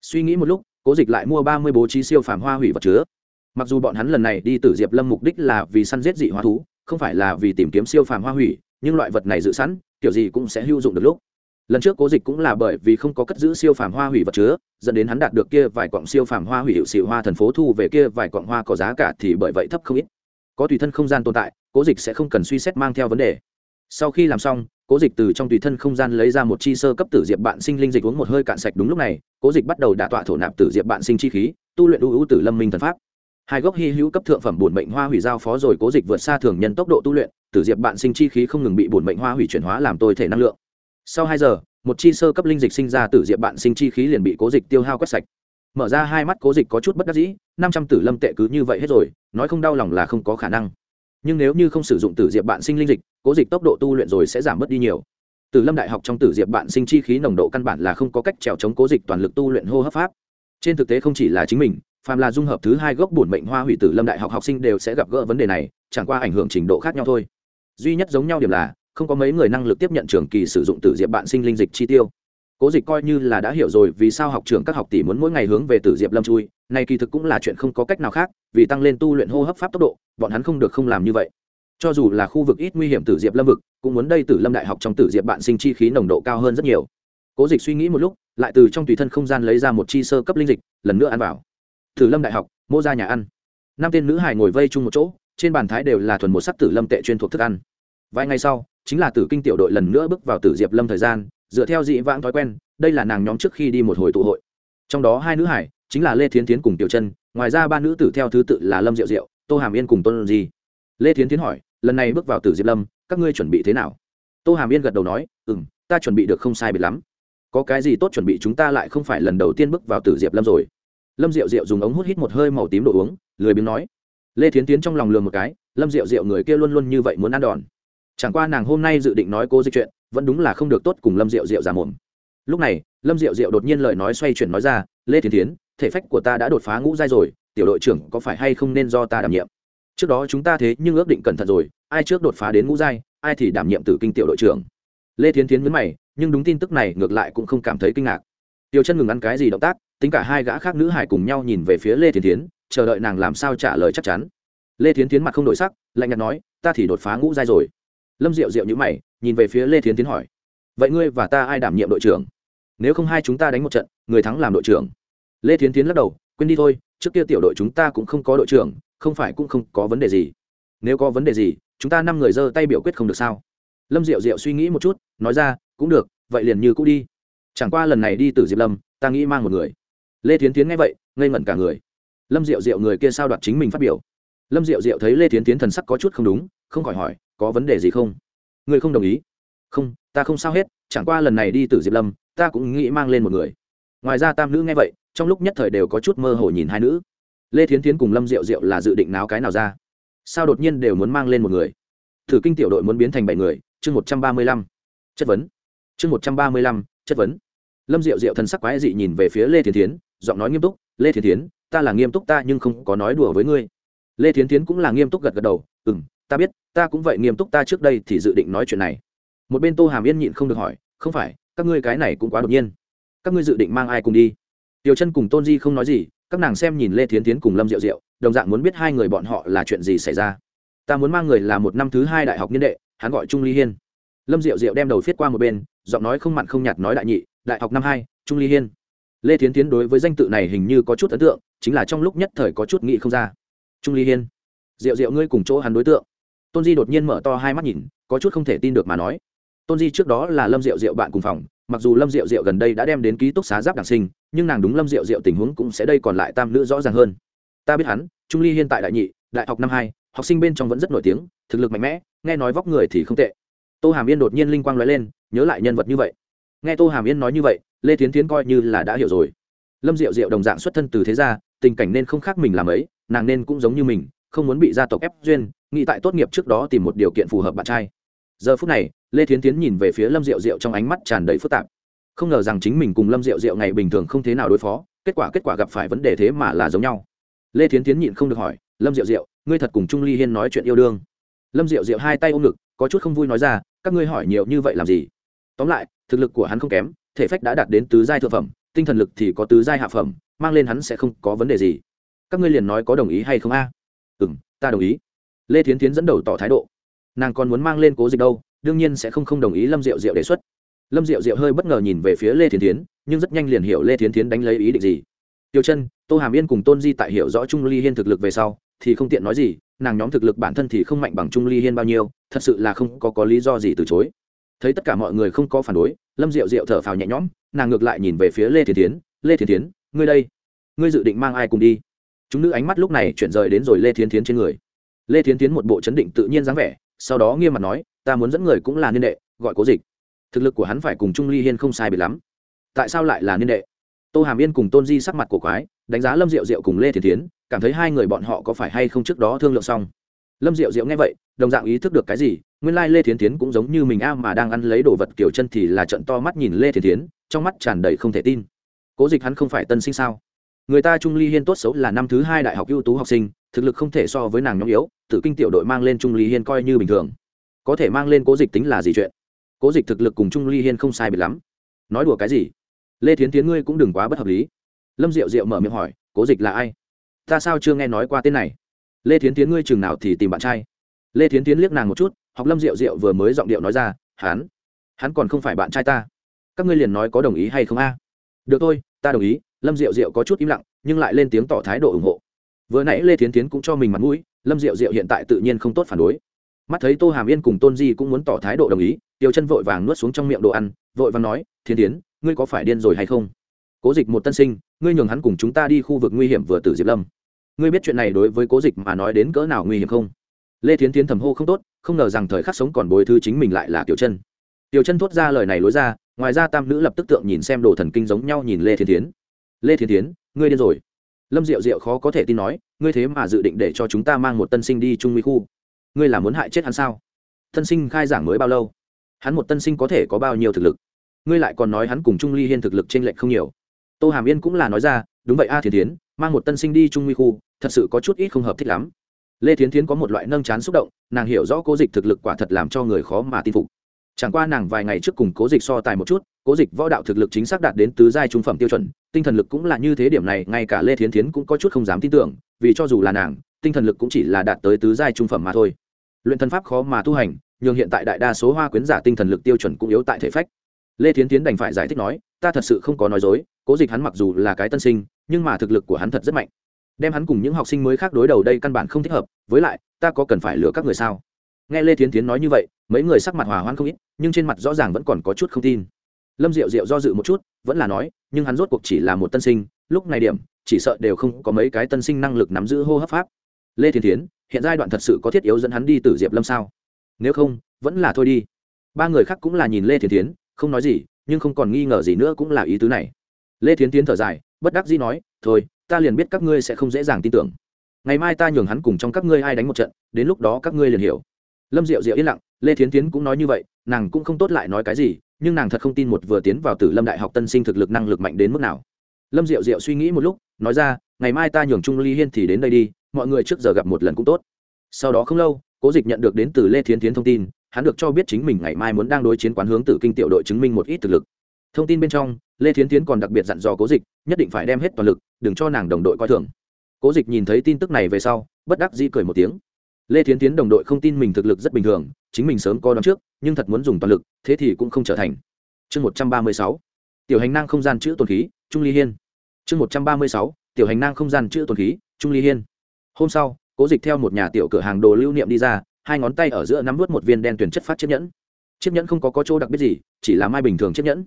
Suy nghĩ một lúc cố dịch lại mua ba mươi bố trí siêu phàm hoa hủy vật chứa. Mặc dù bọn hắn lần này đi từ diệp lâm mục đích là vì săn giết dị hóa thú, không phải là vì tìm kiếm siêu phàm hoa hủy, nhưng loại vật này dự sẵn, kiểu gì cũng sẽ hữu dụng được lúc. Lần trước cố dịch cũng là bởi vì không có cất giữ siêu phàm hoa hủy vật chứa, dẫn đến hắn đạt được kia vài cọng siêu phàm hoa hủy hiệu xịu hoa thần phố thu về kia vài cọng hoa có giá cả thì bởi vậy thấp không ít. Có tùy thân không gian tồn tại, cố dịch sẽ không cần suy xét mang theo vấn đề sau khi làm xong, cố dịch từ trong tùy thân không gian lấy ra một chi sơ cấp tử diệp bạn sinh linh dịch uống một hơi cạn sạch đúng lúc này, cố dịch bắt đầu đả tọa thổ nạp tử diệp bạn sinh chi khí, tu luyện ưu ưu tử lâm minh thần pháp. Hai gốc hy hữu cấp thượng phẩm bổn mệnh hoa hủy giao phó rồi cố dịch vượt xa thường nhân tốc độ tu luyện, tử diệp bạn sinh chi khí không ngừng bị bổn mệnh hoa hủy chuyển hóa làm tôi thể năng lượng. Sau hai giờ, một chi sơ cấp linh dịch sinh ra tử diệp bạn sinh chi khí liền bị cố dịch tiêu hao quét sạch. Mở ra hai mắt cố dịch có chút bất đắc dĩ, năm trăm tử lâm tệ cứ như vậy hết rồi, nói không đau lòng là không có khả năng nhưng nếu như không sử dụng tử diệp bạn sinh linh dịch, cố dịch tốc độ tu luyện rồi sẽ giảm bớt đi nhiều. Từ lâm đại học trong tử diệp bạn sinh chi khí nồng độ căn bản là không có cách trèo chống cố dịch toàn lực tu luyện hô hấp pháp. Trên thực tế không chỉ là chính mình, phàm là dung hợp thứ hai gốc bổn mệnh hoa hủy tử lâm đại học học sinh đều sẽ gặp gỡ vấn đề này, chẳng qua ảnh hưởng trình độ khác nhau thôi. Duy nhất giống nhau điểm là, không có mấy người năng lực tiếp nhận trường kỳ sử dụng tử diệp bạn sinh linh dịch chi tiêu cố dịch coi như là đã hiểu rồi vì sao học trường các học tỷ muốn mỗi ngày hướng về tử diệp lâm chui, này kỳ thực cũng là chuyện không có cách nào khác, vì tăng lên tu luyện hô hấp pháp tốc độ, bọn hắn không được không làm như vậy. Cho dù là khu vực ít nguy hiểm tử diệp lâm vực, cũng muốn đây tử lâm đại học trong tử diệp bạn sinh chi khí nồng độ cao hơn rất nhiều. Cố dịch suy nghĩ một lúc, lại từ trong tùy thân không gian lấy ra một chi sơ cấp linh dịch, lần nữa ăn vào. Tử lâm đại học, mô ra nhà ăn. Năm tên nữ hải ngồi vây chung một chỗ, trên bàn thái đều là thuần một sắc tử lâm tệ chuyên thuộc thức ăn. Vài ngày sau, chính là tử kinh tiểu đội lần nữa bước vào tử diệp lâm thời gian dựa theo dị vãng thói quen, đây là nàng nhóm trước khi đi một hồi tụ hội. Trong đó hai nữ hải, chính là lê thiến tiến cùng tiểu chân, ngoài ra ba nữ tử theo thứ tự là lâm diệu diệu, tô hàm yên cùng tôn di. Lê thiến tiến hỏi, lần này bước vào tử diệp lâm, các ngươi chuẩn bị thế nào? Tô hàm yên gật đầu nói ừ m ta chuẩn bị được không sai biệt lắm. Có cái gì tốt chuẩn bị chúng ta lại không phải lần đầu tiên bước vào tử diệp lâm rồi. Lâm diệu diệu dùng ống hút hít một hơi màu tím đồ uống, lười biếng nói, lê thiến tiến trong lòng lường một cái, lâm diệu diệu người kia luôn luôn như vậy muốn ăn đòn. Chẳng qua nàng hôm nay dự định nói cô dịch chuyện vẫn đúng là không được tốt cùng lâm diệu diệu giả mồm. Lúc này, lâm diệu diệu đột nhiên lời nói xoay chuyển nói ra, lê thiến tiến thể phách của ta đã đột phá ngũ giai rồi, tiểu đội trưởng có phải hay không nên do ta đảm nhiệm? Trước đó chúng ta thế nhưng ước định cẩn thận rồi, ai trước đột phá đến ngũ giai, ai thì đảm nhiệm tử kinh tiểu đội trưởng. Lê thiến tiến nhấn mày, nhưng đúng tin tức này ngược lại cũng không cảm thấy kinh ngạc. Tiểu chân ngừng ăn cái gì động tác, tính cả hai gã khác nữ hải cùng nhau nhìn về phía lê thiến tiến chờ đợi nàng làm sao trả lời chắc chắn. Lê thiến tiến mặt không đổi sắc, lạnh nhạt nói, ta thì đột phá ngũ giai rồi lâm diệu diệu nhữ mày, nhìn về phía lê thiến tiến hỏi. Vậy ngươi và ta ai đảm nhiệm đội trưởng? Nếu không hai chúng ta đánh một trận, người thắng làm đội trưởng. Lê thiến tiến lắc đầu, quên đi thôi, trước kia tiểu đội chúng ta cũng không có đội trưởng, không phải cũng không có vấn đề gì. Nếu có vấn đề gì, chúng ta năm người giơ tay biểu quyết không được sao? Lâm diệu diệu suy nghĩ một chút, nói ra, cũng được, vậy liền như cũ đi. Chẳng qua lần này đi từ diệp lâm, ta nghĩ mang một người. Lê thiến tiến nghe vậy, ngây ngẩn cả người. Lâm diệu diệu người kia sao đoạt chính mình phát biểu? Lâm diệu diệu thấy lê thiến tiến thần sắc có chút không đúng, không khỏi hỏi có vấn đề gì không? Người không đồng ý? Không, ta không sao hết, chẳng qua lần này đi từ diệp lâm, ta cũng nghĩ mang lên một người. Ngoài ra tam nữ nghe vậy, trong lúc nhất thời đều có chút mơ hồ nhìn hai nữ. Lê thiến tiến cùng lâm diệu diệu là dự định náo cái nào ra? Sao đột nhiên đều muốn mang lên một người? Thử kinh tiểu đội muốn biến thành bảy người, chương một trăm ba mươi lăm. Chất vấn. Chương một trăm ba mươi lăm, chất vấn. Lâm diệu diệu thần sắc quái dị nhìn về phía lê thiến tiến giọng nói nghiêm túc, lê thiến tiến ta là nghiêm túc ta nhưng không có nói đùa với ngươi. Lê thiến tiến cũng là nghiêm túc gật gật đầu ừ m ta biết, ta cũng vậy nghiêm túc ta trước đây thì dự định nói chuyện này. Một bên tô hàm yên nhịn không được hỏi, không phải, các ngươi cái này cũng quá đột nhiên. Các ngươi dự định mang ai cùng đi? Tiểu chân cùng tôn di không nói gì, các nàng xem nhìn lê thiến tiến cùng lâm diệu diệu, đồng dạng muốn biết hai người bọn họ là chuyện gì xảy ra. Ta muốn mang người là một năm thứ hai đại học niên đệ, hắn gọi trung ly hiên. Lâm diệu diệu đem đầu viết qua một bên, giọng nói không mặn không nhạt nói đại nhị, đại học năm hai, trung ly hiên. Lê thiến tiến đối với danh tự này hình như có chút ấn tượng, chính là trong lúc nhất thời có chút nghĩ không ra. Trung ly hiên. Diệu diệu, ngươi cùng chỗ hắn đối tượng tôn di đột nhiên mở to hai mắt nhìn, có chút không thể tin được mà nói. Tôn di trước đó là lâm diệu diệu bạn cùng phòng, mặc dù lâm diệu diệu gần đây đã đem đến ký túc xá giáp đảng sinh, nhưng nàng đúng lâm diệu diệu tình huống cũng sẽ đây còn lại tam nữ rõ ràng hơn. Ta biết hắn, trung ly hiện tại đại nhị, đại học năm hai, học sinh bên trong vẫn rất nổi tiếng, thực lực mạnh mẽ, nghe nói vóc người thì không tệ. Tô hàm yên đột nhiên linh quang nói lên, nhớ lại nhân vật như vậy. Nghe tô hàm yên nói như vậy, lê tiến tiến coi như là đã hiểu rồi. Lâm diệu diệu đồng dạng xuất thân từ thế gia, tình cảnh nên không khác mình làm ấy nàng nên cũng giống như mình, không muốn bị gia tộc ép duyên nghĩ tại tốt nghiệp trước đó tìm một điều kiện phù hợp bạn trai. Giờ phút này, lê thiến tiến nhìn về phía lâm diệu diệu trong ánh mắt tràn đầy phức tạp. Không ngờ rằng chính mình cùng lâm diệu diệu ngày bình thường không thế nào đối phó, kết quả kết quả gặp phải vấn đề thế mà là giống nhau. Lê thiến tiến nhịn không được hỏi, lâm diệu diệu, ngươi thật cùng trung ly hiên nói chuyện yêu đương? Lâm diệu diệu hai tay ôm ngực, có chút không vui nói ra, các ngươi hỏi nhiều như vậy làm gì? Tóm lại, thực lực của hắn không kém, thể phách đã đạt đến tứ giai thượng phẩm, tinh thần lực thì có tứ giai hạ phẩm, mang lên hắn sẽ không có vấn đề gì. Các ngươi liền nói có đồng ý hay không a? À? ừ m ta đồng ý lê thiến tiến dẫn đầu tỏ thái độ. Nàng còn muốn mang lên cố dịch đâu đương nhiên sẽ không không đồng ý lâm diệu diệu đề xuất. Lâm diệu diệu hơi bất ngờ nhìn về phía lê thiến tiến nhưng rất nhanh liền hiểu lê thiến tiến đánh lấy ý định gì. Tiêu chân tô hàm yên cùng tôn di tại hiểu rõ trung ly hiên thực lực về sau thì không tiện nói gì nàng nhóm thực lực bản thân thì không mạnh bằng trung ly hiên bao nhiêu thật sự là không có, có lý do gì từ chối. Thấy tất cả mọi người không có phản đối lâm diệu diệu thở phào nhẹ nhõm nàng ngược lại nhìn về phía lê thiến tiến lê thiến tiến ngươi đây ngươi dự định mang ai cùng đi? Chúng nữ ánh mắt lúc này chuyển rời đến rồi lê thiến tiến trên người lê thiến tiến một bộ chấn định tự nhiên dáng vẻ, sau đó nghiêm mặt nói, ta muốn dẫn người cũng là niên đệ, gọi cố dịch. Thực lực của hắn phải cùng trung ly hiên không sai biệt lắm. Tại sao lại là niên đệ? Tô hàm yên cùng tôn di sắc mặt của quái, đánh giá lâm diệu diệu cùng lê thiến tiến, cảm thấy hai người bọn họ có phải hay không trước đó thương lượng xong. Lâm diệu diệu nghe vậy, đồng dạng ý thức được cái gì, nguyên lai lê thiến tiến cũng giống như mình a mà đang ăn lấy đồ vật kiểu chân thì là trận to mắt nhìn lê thiến tiến, trong mắt tràn đầy không thể tin. Cố dịch hắn không phải tân sinh sao? Người ta trung ly hiên tốt xấu là năm thứ hai đại học ưu tú học sinh thực lực không thể so với nàng nhóm yếu tự kinh tiểu đội mang lên trung ly hiên coi như bình thường. Có thể mang lên cố dịch tính là gì chuyện? Cố dịch thực lực cùng trung ly hiên không sai biệt lắm. Nói đùa cái gì? Lê thiến tiến ngươi cũng đừng quá bất hợp lý. Lâm diệu diệu mở miệng hỏi, cố dịch là ai? Ta sao chưa nghe nói qua tên này? Lê thiến tiến ngươi chừng nào thì tìm bạn trai. Lê thiến tiến liếc nàng một chút, học lâm diệu diệu vừa mới giọng điệu nói ra, hắn hắn còn không phải bạn trai ta. Các ngươi liền nói có đồng ý hay không a? Được thôi, ta đồng ý. Lâm diệu diệu có chút im lặng, nhưng lại lên tiếng tỏ thái độ ủng hộ vừa nãy lê thiến tiến cũng cho mình mặt mũi, lâm diệu diệu hiện tại tự nhiên không tốt phản đối. Mắt thấy tô hàm yên cùng tôn di cũng muốn tỏ thái độ đồng ý tiêu chân vội vàng nuốt xuống trong miệng đồ ăn, vội vàng nói thiên tiến ngươi có phải điên rồi hay không? Cố dịch một tân sinh, ngươi nhường hắn cùng chúng ta đi khu vực nguy hiểm vừa tử diệp lâm. Ngươi biết chuyện này đối với cố dịch mà nói đến cỡ nào nguy hiểm không? Lê thiến tiến thầm hô không tốt, không ngờ rằng thời khắc sống còn bồi thư chính mình lại là tiểu chân. Tiểu chân thốt ra lời này lối ra, ngoài ra tam nữ lập tức tượng nhìn xem đồ thần kinh giống nhau nhìn lê thiên tiến lê thiên tiến ngươi điên rồi lâm diệu diệu khó có thể tin nói, ngươi thế mà dự định để cho chúng ta mang một tân sinh đi trung nguy khu? Ngươi là muốn hại chết hắn sao? Tân sinh khai giảng mới bao lâu? Hắn một tân sinh có thể có bao nhiêu thực lực? Ngươi lại còn nói hắn cùng trung ly hiên thực lực t r ê n lệch không nhiều. Tô hàm yên cũng là nói ra, đúng vậy a Thiến tiến mang một tân sinh đi trung nguy khu, thật sự có chút ít không hợp thích lắm. Lê thiến thiến có một loại nâng chán xúc động, nàng hiểu rõ cố dịch thực lực quả thật làm cho người khó mà tin phục. Chẳng qua nàng vài ngày trước cùng cố dịch so tài một chút, cố dịch võ đạo thực lực chính xác đạt đến tứ giai trung phẩm tiêu chuẩn tinh thần lực cũng là như thế điểm này, ngay cả lê thiến thiến cũng có chút không dám tin tưởng, vì cho dù là nàng, tinh thần lực cũng chỉ là đạt tới tứ giai trung phẩm mà thôi. Luyện thần pháp khó mà tu hành, nhưng hiện tại đại đa số hoa quyến giả tinh thần lực tiêu chuẩn cũng yếu tại thể phách. Lê thiến tiến đành phải giải thích nói, ta thật sự không có nói dối, cố dịch hắn mặc dù là cái tân sinh, nhưng mà thực lực của hắn thật rất mạnh. Đem hắn cùng những học sinh mới khác đối đầu đây căn bản không thích hợp, với lại, ta có cần phải lừa các người sao? Nghe lê thiến tiến nói như vậy, mấy người sắc mặt hòa hoan không ít, nhưng trên mặt rõ ràng vẫn còn có chút không tin lâm diệu diệu do dự một chút, vẫn là nói, nhưng hắn rốt cuộc chỉ là một tân sinh, lúc này điểm, chỉ sợ đều không có mấy cái tân sinh năng lực nắm giữ hô hấp pháp. Lê thiên tiến hiện giai đoạn thật sự có thiết yếu dẫn hắn đi từ diệp lâm sao? Nếu không, vẫn là thôi đi. Ba người khác cũng là nhìn lê thiên tiến không nói gì, nhưng không còn nghi ngờ gì nữa cũng là ý tứ này. Lê thiên tiến thở dài, bất đắc dĩ nói, thôi, ta liền biết các ngươi sẽ không dễ dàng tin tưởng. Ngày mai ta nhường hắn cùng trong các ngươi ai đánh một trận, đến lúc đó các ngươi liền hiểu lâm diệu diệu yên lặng, lê thiến tiến cũng nói như vậy, nàng cũng không tốt lại nói cái gì, nhưng nàng thật không tin một vừa tiến vào tử lâm đại học tân sinh thực lực năng lực mạnh đến mức nào. Lâm diệu diệu suy nghĩ một lúc, nói ra, ngày mai ta nhường trung ly hiên thì đến đây đi, mọi người trước giờ gặp một lần cũng tốt. Sau đó không lâu, cố dịch nhận được đến từ lê thiến tiến thông tin, hắn được cho biết chính mình ngày mai muốn đang đối chiến quán hướng tử kinh tiểu đội chứng minh một ít thực lực. Thông tin bên trong, lê thiến tiến còn đặc biệt dặn dò cố dịch, nhất định phải đem hết toàn lực, đừng cho nàng đồng đội coi thường. Cố dịch nhìn thấy tin tức này về sau, bất đắc dĩ cười một tiếng lê thiến tiến đồng đội không tin mình thực lực rất bình thường chính mình sớm có đón trước nhưng thật muốn dùng toàn lực thế thì cũng không trở thành. Chương một trăm ba mươi sáu tiểu hành năng không gian chữ tồn khí trung ly hiên. Chương một trăm ba mươi sáu tiểu hành năng không gian chữ tồn khí trung ly hiên. Hôm sau cố dịch theo một nhà tiểu cửa hàng đồ lưu niệm đi ra hai ngón tay ở giữa nắm vớt một viên đen tuyển chất phát chiếc nhẫn. Chiếc nhẫn không có, có chỗ đặc biệt gì chỉ là mai bình thường chiếc nhẫn.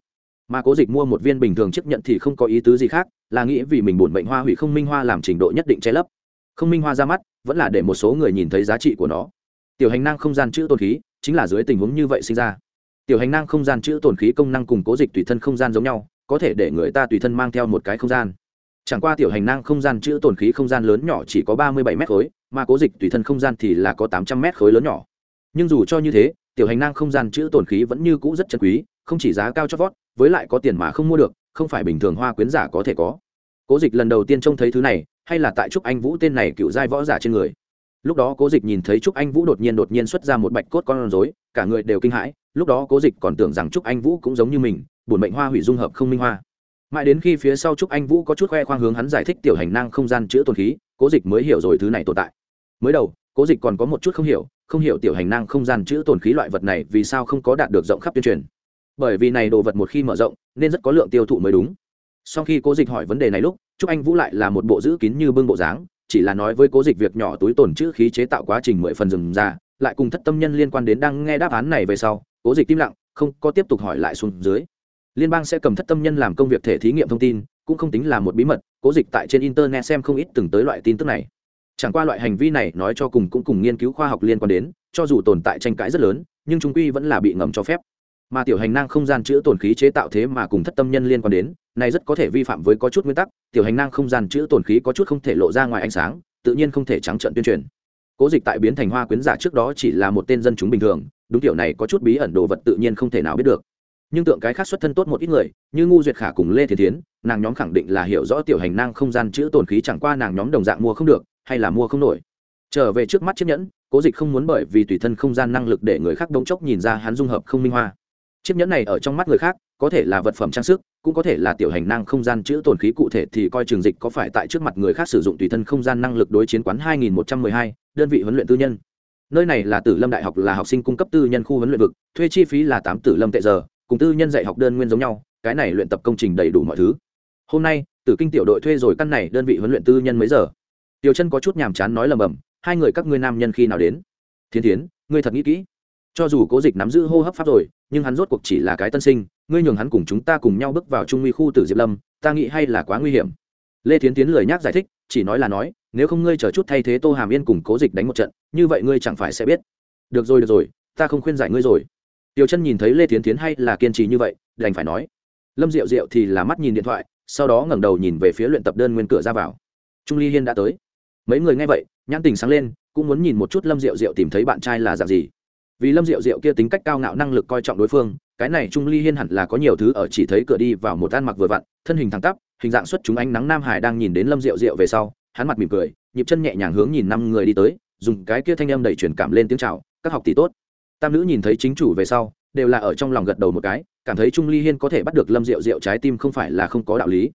Mà cố dịch mua một viên bình thường chiếc nhẫn thì không có ý tứ gì khác là nghĩ vì mình buồn bệnh hoa hủy không minh hoa làm trình độ nhất định che lấp không minh hoa ra mắt, vẫn là để một số người nhìn thấy giá trị của nó. Tiểu hành năng không gian chữ tồn khí, chính là dưới tình huống như vậy sinh ra. Tiểu hành năng không gian chữ tồn khí công năng cùng cố dịch tùy thân không gian giống nhau, có thể để người ta tùy thân mang theo một cái không gian. Chẳng qua tiểu hành năng không gian chữ tồn khí không gian lớn nhỏ chỉ có ba mươi bảy m khối, mà cố dịch tùy thân không gian thì là có tám trăm m khối lớn nhỏ. Nhưng dù cho như thế, tiểu hành năng không gian chữ tồn khí vẫn như cũ rất chân quý, không chỉ giá cao cho vót, với lại có tiền mà không mua được, không phải bình thường hoa quyến giả có thể có. Cố dịch lần đầu tiên trông thấy thứ này hay là tại trúc anh vũ tên này cựu giai võ giả trên người? Lúc đó cố dịch nhìn thấy trúc anh vũ đột nhiên đột nhiên xuất ra một bạch cốt con rối, cả người đều kinh hãi. Lúc đó cố dịch còn tưởng rằng trúc anh vũ cũng giống như mình, bổn mệnh hoa hủy dung hợp không minh hoa. Mãi đến khi phía sau trúc anh vũ có chút khoe khoang hướng hắn giải thích tiểu hành năng không gian chữa tồn khí, cố dịch mới hiểu rồi thứ này tồn tại. Mới đầu, cố dịch còn có một chút không hiểu không hiểu tiểu hành năng không gian chữa tồn khí loại vật này vì sao không có đạt được rộng khắp tuyên truyền. Bởi vì này đồ vật một khi mở rộng, nên rất có lượng tiêu thụ mới đúng. Sau khi cố dịch hỏi vấn đề này lúc Chúc anh vũ lại là một bộ giữ kín như bưng bộ dáng, chỉ là nói với cố dịch việc nhỏ túi tồn chữ khí chế tạo quá trình mười phần rừng ra lại cùng thất tâm nhân liên quan đến đang nghe đáp án này về sau, cố dịch im lặng, không có tiếp tục hỏi lại xuống dưới. Liên bang sẽ cầm thất tâm nhân làm công việc thể thí nghiệm thông tin, cũng không tính là một bí mật, cố dịch tại trên internet xem không ít từng tới loại tin tức này. Chẳng qua loại hành vi này nói cho cùng cũng cùng nghiên cứu khoa học liên quan đến, cho dù tồn tại tranh cãi rất lớn, nhưng trung quy vẫn là bị ngầm cho phép mà tiểu hành năng không gian chữ tổn khí chế tạo thế mà cùng thất tâm nhân liên quan đến, này rất có thể vi phạm với có chút nguyên tắc, tiểu hành năng không gian chữ tổn khí có chút không thể lộ ra ngoài ánh sáng, tự nhiên không thể trắng trợn tuyên truyền. Cố dịch tại biến thành hoa quyến giả trước đó chỉ là một tên dân chúng bình thường, đúng tiểu này có chút bí ẩn đồ vật tự nhiên không thể nào biết được. Nhưng tượng cái khác xuất thân tốt một ít người, như ngu duyệt khả cùng lê thiên tiến nàng nhóm khẳng định là hiểu rõ tiểu hành năng không gian chữ tổn khí chẳng qua nàng nhóm đồng dạng mua không được, hay là mua không nổi. Trở về trước mắt chiếc nhẫn, cố dịch không muốn bởi vì tùy thân không gian năng lực để người khác đống chốc nhìn ra hắn dung hợp không minh hoa chiếc nhẫn này ở trong mắt người khác có thể là vật phẩm trang sức cũng có thể là tiểu hành năng không gian chữ tồn khí cụ thể thì coi trường dịch có phải tại trước mặt người khác sử dụng tùy thân không gian năng lực đối chiến quán 2112, đơn vị huấn luyện tư nhân. Nơi này là tử lâm đại học là học sinh cung cấp tư nhân khu huấn luyện vực thuê chi phí là tám tử lâm tệ giờ cùng tư nhân dạy học đơn nguyên giống nhau cái này luyện tập công trình đầy đủ mọi thứ. Hôm nay tử kinh tiểu đội thuê rồi căn này đơn vị huấn luyện tư nhân mấy giờ? Tiểu chân có chút nhàm chán nói lầm bầm hai người các ngươi nam nhân khi nào đến? Thiên thiến ngươi thật nghĩ kỹ. Cho dù cố dịch nắm giữ hô hấp pháp rồi nhưng hắn rốt cuộc chỉ là cái tân sinh, ngươi nhường hắn cùng chúng ta cùng nhau bước vào trung nguy khu tử diệp lâm, ta nghĩ hay là quá nguy hiểm. Lê thiến tiến lời nhắc giải thích, chỉ nói là nói, nếu không ngươi chờ chút thay thế tô hàm yên cùng cố dịch đánh một trận, như vậy ngươi chẳng phải sẽ biết. Được rồi được rồi, ta không khuyên giải ngươi rồi. Tiểu chân nhìn thấy lê tiến tiến hay là kiên trì như vậy, đành phải nói. Lâm diệu diệu thì là mắt nhìn điện thoại, sau đó ngẩng đầu nhìn về phía luyện tập đơn nguyên cửa ra vào. Trung ly hiên đã tới. Mấy người nghe vậy, nhãn tình sáng lên, cũng muốn nhìn một chút lâm diệu diệu tìm thấy bạn trai là dạng gì vì lâm diệu diệu kia tính cách cao ngạo năng lực coi trọng đối phương, cái này trung ly hiên hẳn là có nhiều thứ ở chỉ thấy cửa đi vào một ăn mặc vừa vặn, thân hình thẳng tắp, hình dạng xuất chúng ánh nắng nam hải đang nhìn đến lâm diệu diệu về sau, hắn mặt mỉm cười, nhịp chân nhẹ nhàng hướng nhìn năm người đi tới, dùng cái kia thanh âm đầy truyền cảm lên tiếng chào, các học tỷ tốt. Tam nữ nhìn thấy chính chủ về sau, đều là ở trong lòng gật đầu một cái, cảm thấy trung ly hiên có thể bắt được lâm diệu diệu trái tim không phải là không có đạo lý.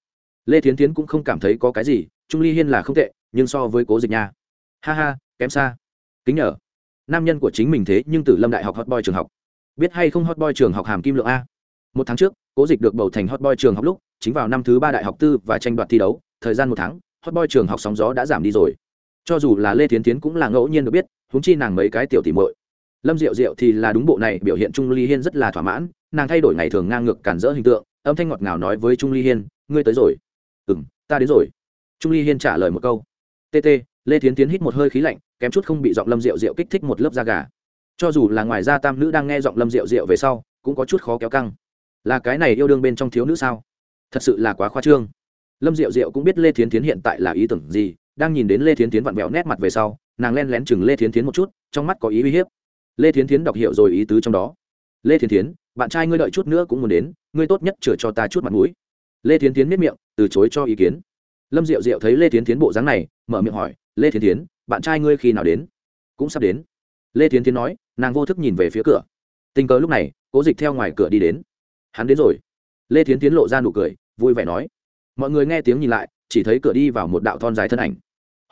Lê thiến tiến cũng không cảm thấy có cái gì, trung ly hiên là không tệ, nhưng so với cố dịch nha, ha ha, kém xa. Kính nhờ nam nhân của chính mình thế nhưng từ lâm đại học hot boy trường học. Biết hay không hot boy trường học hàm kim lượng a? Một tháng trước, cố dịch được bầu thành hot boy trường học lúc, chính vào năm thứ ba đại học tư và tranh đoạt thi đấu, thời gian một tháng, hot boy trường học sóng gió đã giảm đi rồi. Cho dù là lê tiến tiến cũng là ngẫu nhiên được biết húng chi nàng mấy cái tiểu tỉ mội lâm diệu diệu thì là đúng bộ này, biểu hiện trung ly hiên rất là thỏa mãn, nàng thay đổi ngày thường ngang ngược cản rỡ hình tượng, âm thanh ngọt ngào nói với trung ly hiên, ngươi tới rồi. Ừ m ta đến rồi. Trung ly hiên trả lời một câu. Tt lê tiến tiến hít một hơi khí lạnh, kém chút không bị giọng lâm rượu rượu kích thích một lớp da gà. Cho dù là ngoài ra tam nữ đang nghe giọng lâm rượu rượu về sau, cũng có chút khó kéo căng. Là cái này yêu đương bên trong thiếu nữ sao? Thật sự là quá khoa trương. Lâm diệu diệu cũng biết lê thiến tiến hiện tại là ý tưởng gì, đang nhìn đến lê thiến tiến vặn vẹo nét mặt về sau, nàng len lén chừng lê thiến tiến một chút, trong mắt có ý uy hiếp. Lê thiến tiến đọc hiểu rồi ý tứ trong đó. Lê thiến tiến, bạn trai ngươi đợi chút nữa cũng muốn đến, ngươi tốt nhất chừa cho ta chút mặt mũi. Lê thiến tiến miết miệng, từ chối cho ý kiến. Lâm diệu diệu thấy lê thiến tiến bộ dáng này, mở miệng hỏi lê thiến tiến bạn trai ngươi khi nào đến? Cũng sắp đến. Lê thiến tiến nói, nàng vô thức nhìn về phía cửa. Tình cờ lúc này, cố dịch theo ngoài cửa đi đến. Hắn đến rồi. Lê thiến tiến lộ ra nụ cười, vui vẻ nói. Mọi người nghe tiếng nhìn lại, chỉ thấy cửa đi vào một đạo thon dài thân ảnh.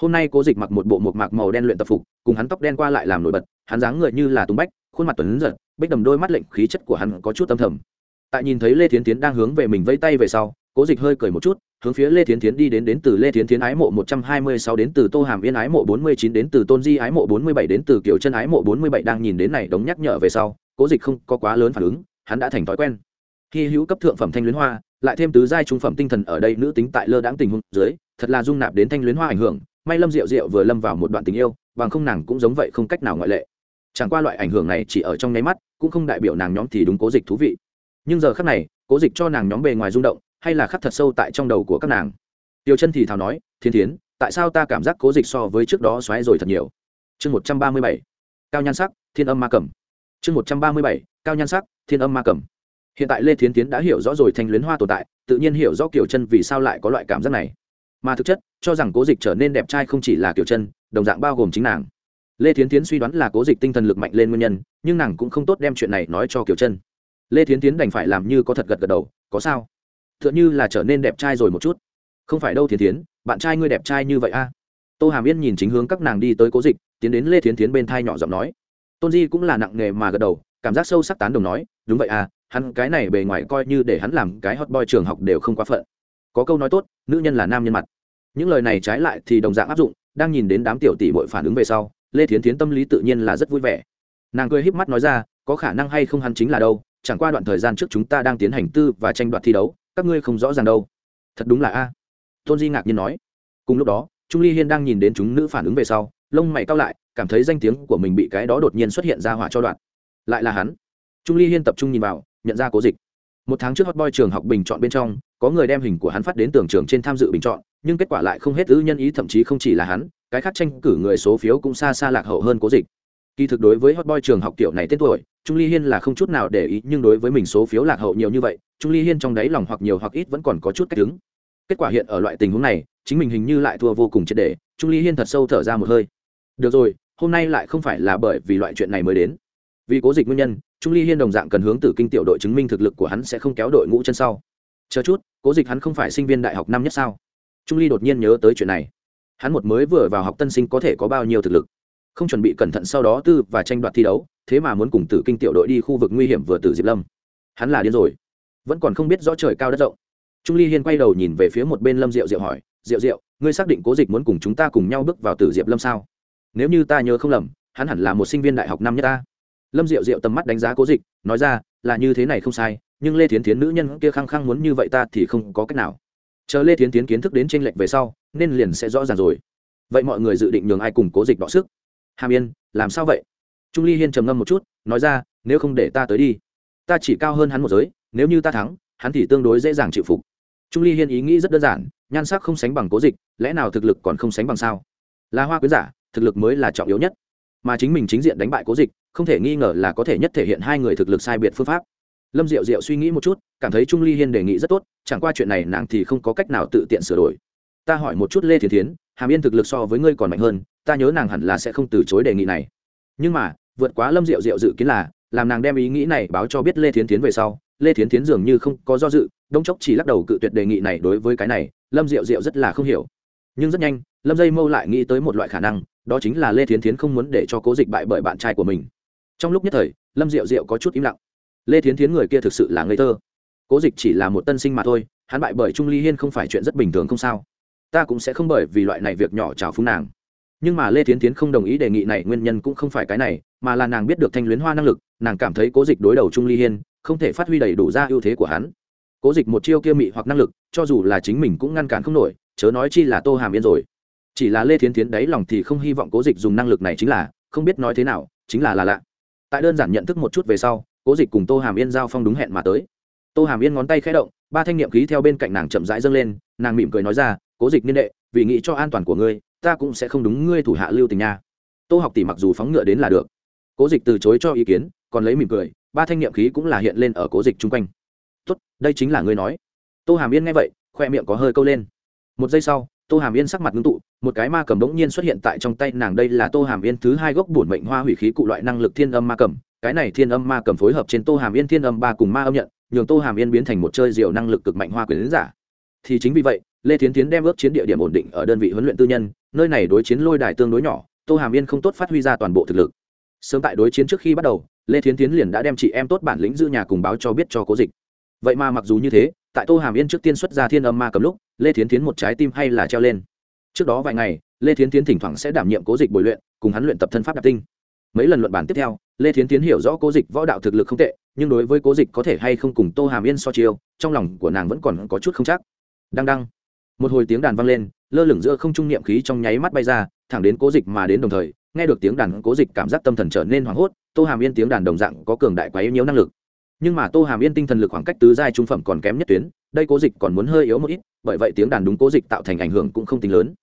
Hôm nay cố dịch mặc một bộ một mạc màu đen luyện tập phục, cùng hắn tóc đen qua lại làm nổi bật, hắn dáng người như là tung bách, khuôn mặt tuấn giật, bích đầm đôi mắt lệnh khí chất của hắn có chút tâm thầm. Tại nhìn thấy lê Thiến tiến đang hướng về mình vây tay về sau, cố dịch hơi cười một chút hướng phía lê thiến thiến đi đến đến từ lê thiến thiến ái mộ một trăm hai mươi sáu đến từ tô hàm yên ái mộ bốn mươi chín đến từ tôn di ái mộ bốn mươi bảy đến từ kiểu chân ái mộ bốn mươi bảy đang nhìn đến này đống nhắc nhở về sau, cố dịch không có quá lớn phản ứng, hắn đã thành thói quen. Khi hữu cấp thượng phẩm thanh luyến hoa, lại thêm tứ giai trung phẩm tinh thần ở đây nữ tính tại lơ đãng tình huống dưới, thật là dung nạp đến thanh luyến hoa ảnh hưởng, may lâm diệu diệu vừa lâm vào một đoạn tình yêu, bằng không nàng cũng giống vậy không cách nào ngoại lệ. Chẳng qua loại ảnh hưởng này chỉ ở trong nháy mắt, cũng không đại biểu nàng nhóm thì đúng cố dịch thú vị. Nhưng giờ khắc này, cố dịch cho nàng nhóm bề ngoài rung động hay là khắc thật sâu tại trong đầu của các nàng? Tiêu chân thì thào nói, thiên thiến, tại sao ta cảm giác cố dịch so với trước đó xoáy rồi thật nhiều? Chương một trăm ba mươi bảy, cao nhan sắc, thiên âm ma cầm chương một trăm ba mươi bảy, cao nhan sắc, thiên âm ma cầm hiện tại lê thiến tiến đã hiểu rõ rồi thanh luyến hoa tồn tại, tự nhiên hiểu rõ kiểu chân vì sao lại có loại cảm giác này. Mà thực chất, cho rằng cố dịch trở nên đẹp trai không chỉ là kiểu chân, đồng dạng bao gồm chính nàng. Lê thiến tiến suy đoán là cố dịch tinh thần lực mạnh lên nguyên nhân, nhưng nàng cũng không tốt đem chuyện này nói cho kiểu chân. Lê thiến tiến đành phải làm như có thật gật gật đầu, có sao? T h ư ợ n là trở nên đẹp trai rồi một chút. Không phải đâu thiến Thiến, bạn trai ngươi đẹp trai như vậy a tô hàm yên nhìn chính hướng các nàng đi tới cố dịch tiến đến lê thiến Thiến bên thai nhỏ giọng nói. Tôn di cũng là nặng nghề mà gật đầu cảm giác sâu sắc tán đồng nói đúng vậy à hắn cái này bề ngoài coi như để hắn làm cái hot boy trường học đều không quá phận. Có câu nói tốt nữ nhân là nam nhân mặt. Những lời này trái lại thì đồng dạng áp dụng đang nhìn đến đám tiểu tỷ bội phản ứng về sau lê thiến thiến tâm lý tự nhiên là rất vui vẻ. Nàng cười híp mắt nói ra có khả năng hay không hắn chính là đâu chẳng qua đoạn thời gian trước chúng ta đang tiến hành tư và tranh đoạt thi đấu các ngươi không rõ ràng đâu. Thật đúng là a. Tôn di ngạc nhiên nói. Cùng lúc đó, trung ly hiên đang nhìn đến chúng nữ phản ứng về sau, lông mày cao lại, cảm thấy danh tiếng của mình bị cái đó đột nhiên xuất hiện ra hỏa cho đoạn. Lại là hắn. Trung ly hiên tập trung nhìn vào, nhận ra cố dịch. Một tháng trước hot boy trường học bình chọn bên trong, có người đem hình của hắn phát đến tường trường trên tham dự bình chọn, nhưng kết quả lại không hết ư nhân ý, thậm chí không chỉ là hắn, cái khác tranh cử người số phiếu cũng xa xa lạc hậu hơn cố dịch kỳ thực đối với hot boy trường học kiểu này tên tuổi, trung ly hiên là không chút nào để ý, nhưng đối với mình số phiếu lạc hậu nhiều như vậy, trung ly hiên trong đáy lòng hoặc nhiều hoặc ít vẫn còn có chút cách đứng. Kết quả hiện ở loại tình huống này, chính mình hình như lại thua vô cùng triệt để, trung ly hiên thật sâu thở ra một hơi. Được rồi, hôm nay lại không phải là bởi vì loại chuyện này mới đến. Vì cố dịch nguyên nhân, trung ly hiên đồng dạng cần hướng từ kinh tiểu đội chứng minh thực lực của hắn sẽ không kéo đội ngũ chân sau. Chờ chút, cố dịch hắn không phải sinh viên đại học năm nhất sao? Trung ly đột nhiên nhớ tới chuyện này. Hắn một mới vừa vào học tân sinh có thể có bao nhiêu thực lực? Không chuẩn bị cẩn thận sau đó tư và tranh đoạt thi đấu, thế mà muốn cùng tử kinh tiểu đội đi khu vực nguy hiểm vừa Tử diệp lâm. Hắn là điên rồi. Vẫn còn không biết rõ trời cao đất rộng. Trung ly hiên quay đầu nhìn về phía một bên lâm diệu diệu hỏi, diệu diệu, ngươi xác định cố dịch muốn cùng chúng ta cùng nhau bước vào tử diệp lâm sao? Nếu như ta nhớ không lầm, hắn hẳn là một sinh viên đại học năm nhất ta. Lâm diệu diệu tầm mắt đánh giá cố dịch, nói ra, là như thế này không sai, nhưng lê thiến thiến nữ nhân kia khăng khăng muốn như vậy ta thì không có cách nào. Chờ lê thiến tiến kiến thức đến tranh lệch về sau, nên liền sẽ rõ ràng rồi. Vậy mọi người dự định nhường ai cùng cố dịch đọ sức? Hàm yên, làm sao vậy? Trung ly hiên trầm ngâm một chút, nói ra, nếu không để ta tới đi. Ta chỉ cao hơn hắn một giới, nếu như ta thắng, hắn thì tương đối dễ dàng chịu phục. Trung ly hiên ý nghĩ rất đơn giản, nhan sắc không sánh bằng cố dịch, lẽ nào thực lực còn không sánh bằng sao? Là hoa quyến giả, thực lực mới là trọng yếu nhất. Mà chính mình chính diện đánh bại cố dịch, không thể nghi ngờ là có thể nhất thể hiện hai người thực lực sai biệt phương pháp. Lâm diệu diệu suy nghĩ một chút, cảm thấy trung ly hiên đề nghị rất tốt, chẳng qua chuyện này nàng thì không có cách nào tự tiện sửa đổi. Ta hỏi một chút lê thiến thiến, hàm yên thực lực so với ngươi còn mạnh hơn ta nhớ nàng hẳn là sẽ không từ chối đề nghị này. Nhưng mà, vượt quá lâm diệu diệu dự kiến là, làm nàng đem ý nghĩ này báo cho biết lê thiến thiến về sau, lê thiến thiến dường như không có do dự, đông chốc chỉ lắc đầu cự tuyệt đề nghị này đối với cái này, lâm diệu diệu rất là không hiểu. Nhưng rất nhanh, lâm dây mâu lại nghĩ tới một loại khả năng, đó chính là lê thiến thiến không muốn để cho cố dịch bại bởi bạn trai của mình. Trong lúc nhất thời, lâm diệu diệu có chút im lặng. Lê thiến thiến người kia thực sự là ngây thơ. Cố dịch chỉ là một tân sinh mà thôi, hắn bại bởi trung ly hiên không phải chuyện rất bình thường không sao. Ta cũng sẽ không bởi vì loại này việc nhỏ trào phúng nàng nhưng mà lê tiến tiến không đồng ý đề nghị này, nguyên nhân cũng không phải cái này, mà là nàng biết được thanh luyến hoa năng lực, nàng cảm thấy cố dịch đối đầu trung ly hiên, không thể phát huy đầy đủ ra ưu thế của hắn. Cố dịch một chiêu kia mị hoặc năng lực, cho dù là chính mình cũng ngăn cản không nổi, chớ nói chi là tô hàm yên rồi. Chỉ là lê thiến tiến đáy lòng thì không hy vọng cố dịch dùng năng lực này chính là, không biết nói thế nào, chính là là lạ. Tại đơn giản nhận thức một chút về sau, cố dịch cùng tô hàm yên giao phong đúng hẹn mà tới. Tô hàm yên ngón tay khẽ động, ba thanh niệm khí theo bên cạnh nàng chậm rãi dâng lên, nàng mỉm cười nói ra, cố dịch niên đệ, vì nghĩ cho an toàn của ngươi ta cũng sẽ không đúng ngươi thủ hạ lưu tình nha. Tô học tỷ mặc dù phóng ngựa đến là được. Cố dịch từ chối cho ý kiến, còn lấy mỉm cười, ba thanh niệm khí cũng là hiện lên ở cố dịch chung quanh. Tốt, đây chính là ngươi nói. Tô hàm yên nghe vậy, khoe miệng có hơi câu lên. Một giây sau, tô hàm yên sắc mặt ngưng tụ, một cái ma cầm đ ố n g nhiên xuất hiện tại trong tay nàng, đây là tô hàm yên thứ hai gốc bổn mệnh hoa hủy khí cụ loại năng lực thiên âm ma cầm. Cái này thiên âm ma cầm phối hợp trên tô hàm yên thiên âm ba cùng ma âm nhận, nhường tô hàm yên biến thành một chơi diều năng lực cực mạnh hoa quyền giả. Thì chính vì vậy, lê tiến tiến đem ước chiến địa điểm ổn định ở đơn vị huấn luyện tư nhân nơi này đối chiến lôi đài tương đối nhỏ, tô hàm yên không tốt phát huy ra toàn bộ thực lực. Sớm tại đối chiến trước khi bắt đầu, lê thiến tiến liền đã đem chị em tốt bản lĩnh giữ nhà cùng báo cho biết cho cố dịch. Vậy mà mặc dù như thế, tại tô hàm yên trước tiên xuất ra thiên âm ma cầm lúc, lê thiến tiến một trái tim hay là treo lên. Trước đó vài ngày, lê thiến tiến thỉnh thoảng sẽ đảm nhiệm cố dịch bồi luyện, cùng hắn luyện tập thân pháp đặc tinh. Mấy lần luận bản tiếp theo, lê thiến tiến hiểu rõ cố dịch võ đạo thực lực không tệ, nhưng đối với cố dịch có thể hay không cùng tô hàm yên so chiêu, trong lòng của nàng vẫn còn có chút không chắc. Đăng đăng. Một hồi tiếng đàn vang lên lơ lửng giữa không trung niệm khí trong nháy mắt bay ra, thẳng đến cố dịch mà đến đồng thời, nghe được tiếng đàn cố dịch cảm giác tâm thần trở nên hoảng hốt, tô hàm yên tiếng đàn đồng dạng có cường đại quá yếu nhiều năng lực. Nhưng mà tô hàm yên tinh thần lực khoảng cách tứ giai trung phẩm còn kém nhất tuyến, đây cố dịch còn muốn hơi yếu một ít, bởi vậy tiếng đàn đúng cố dịch tạo thành ảnh hưởng cũng không tính lớn.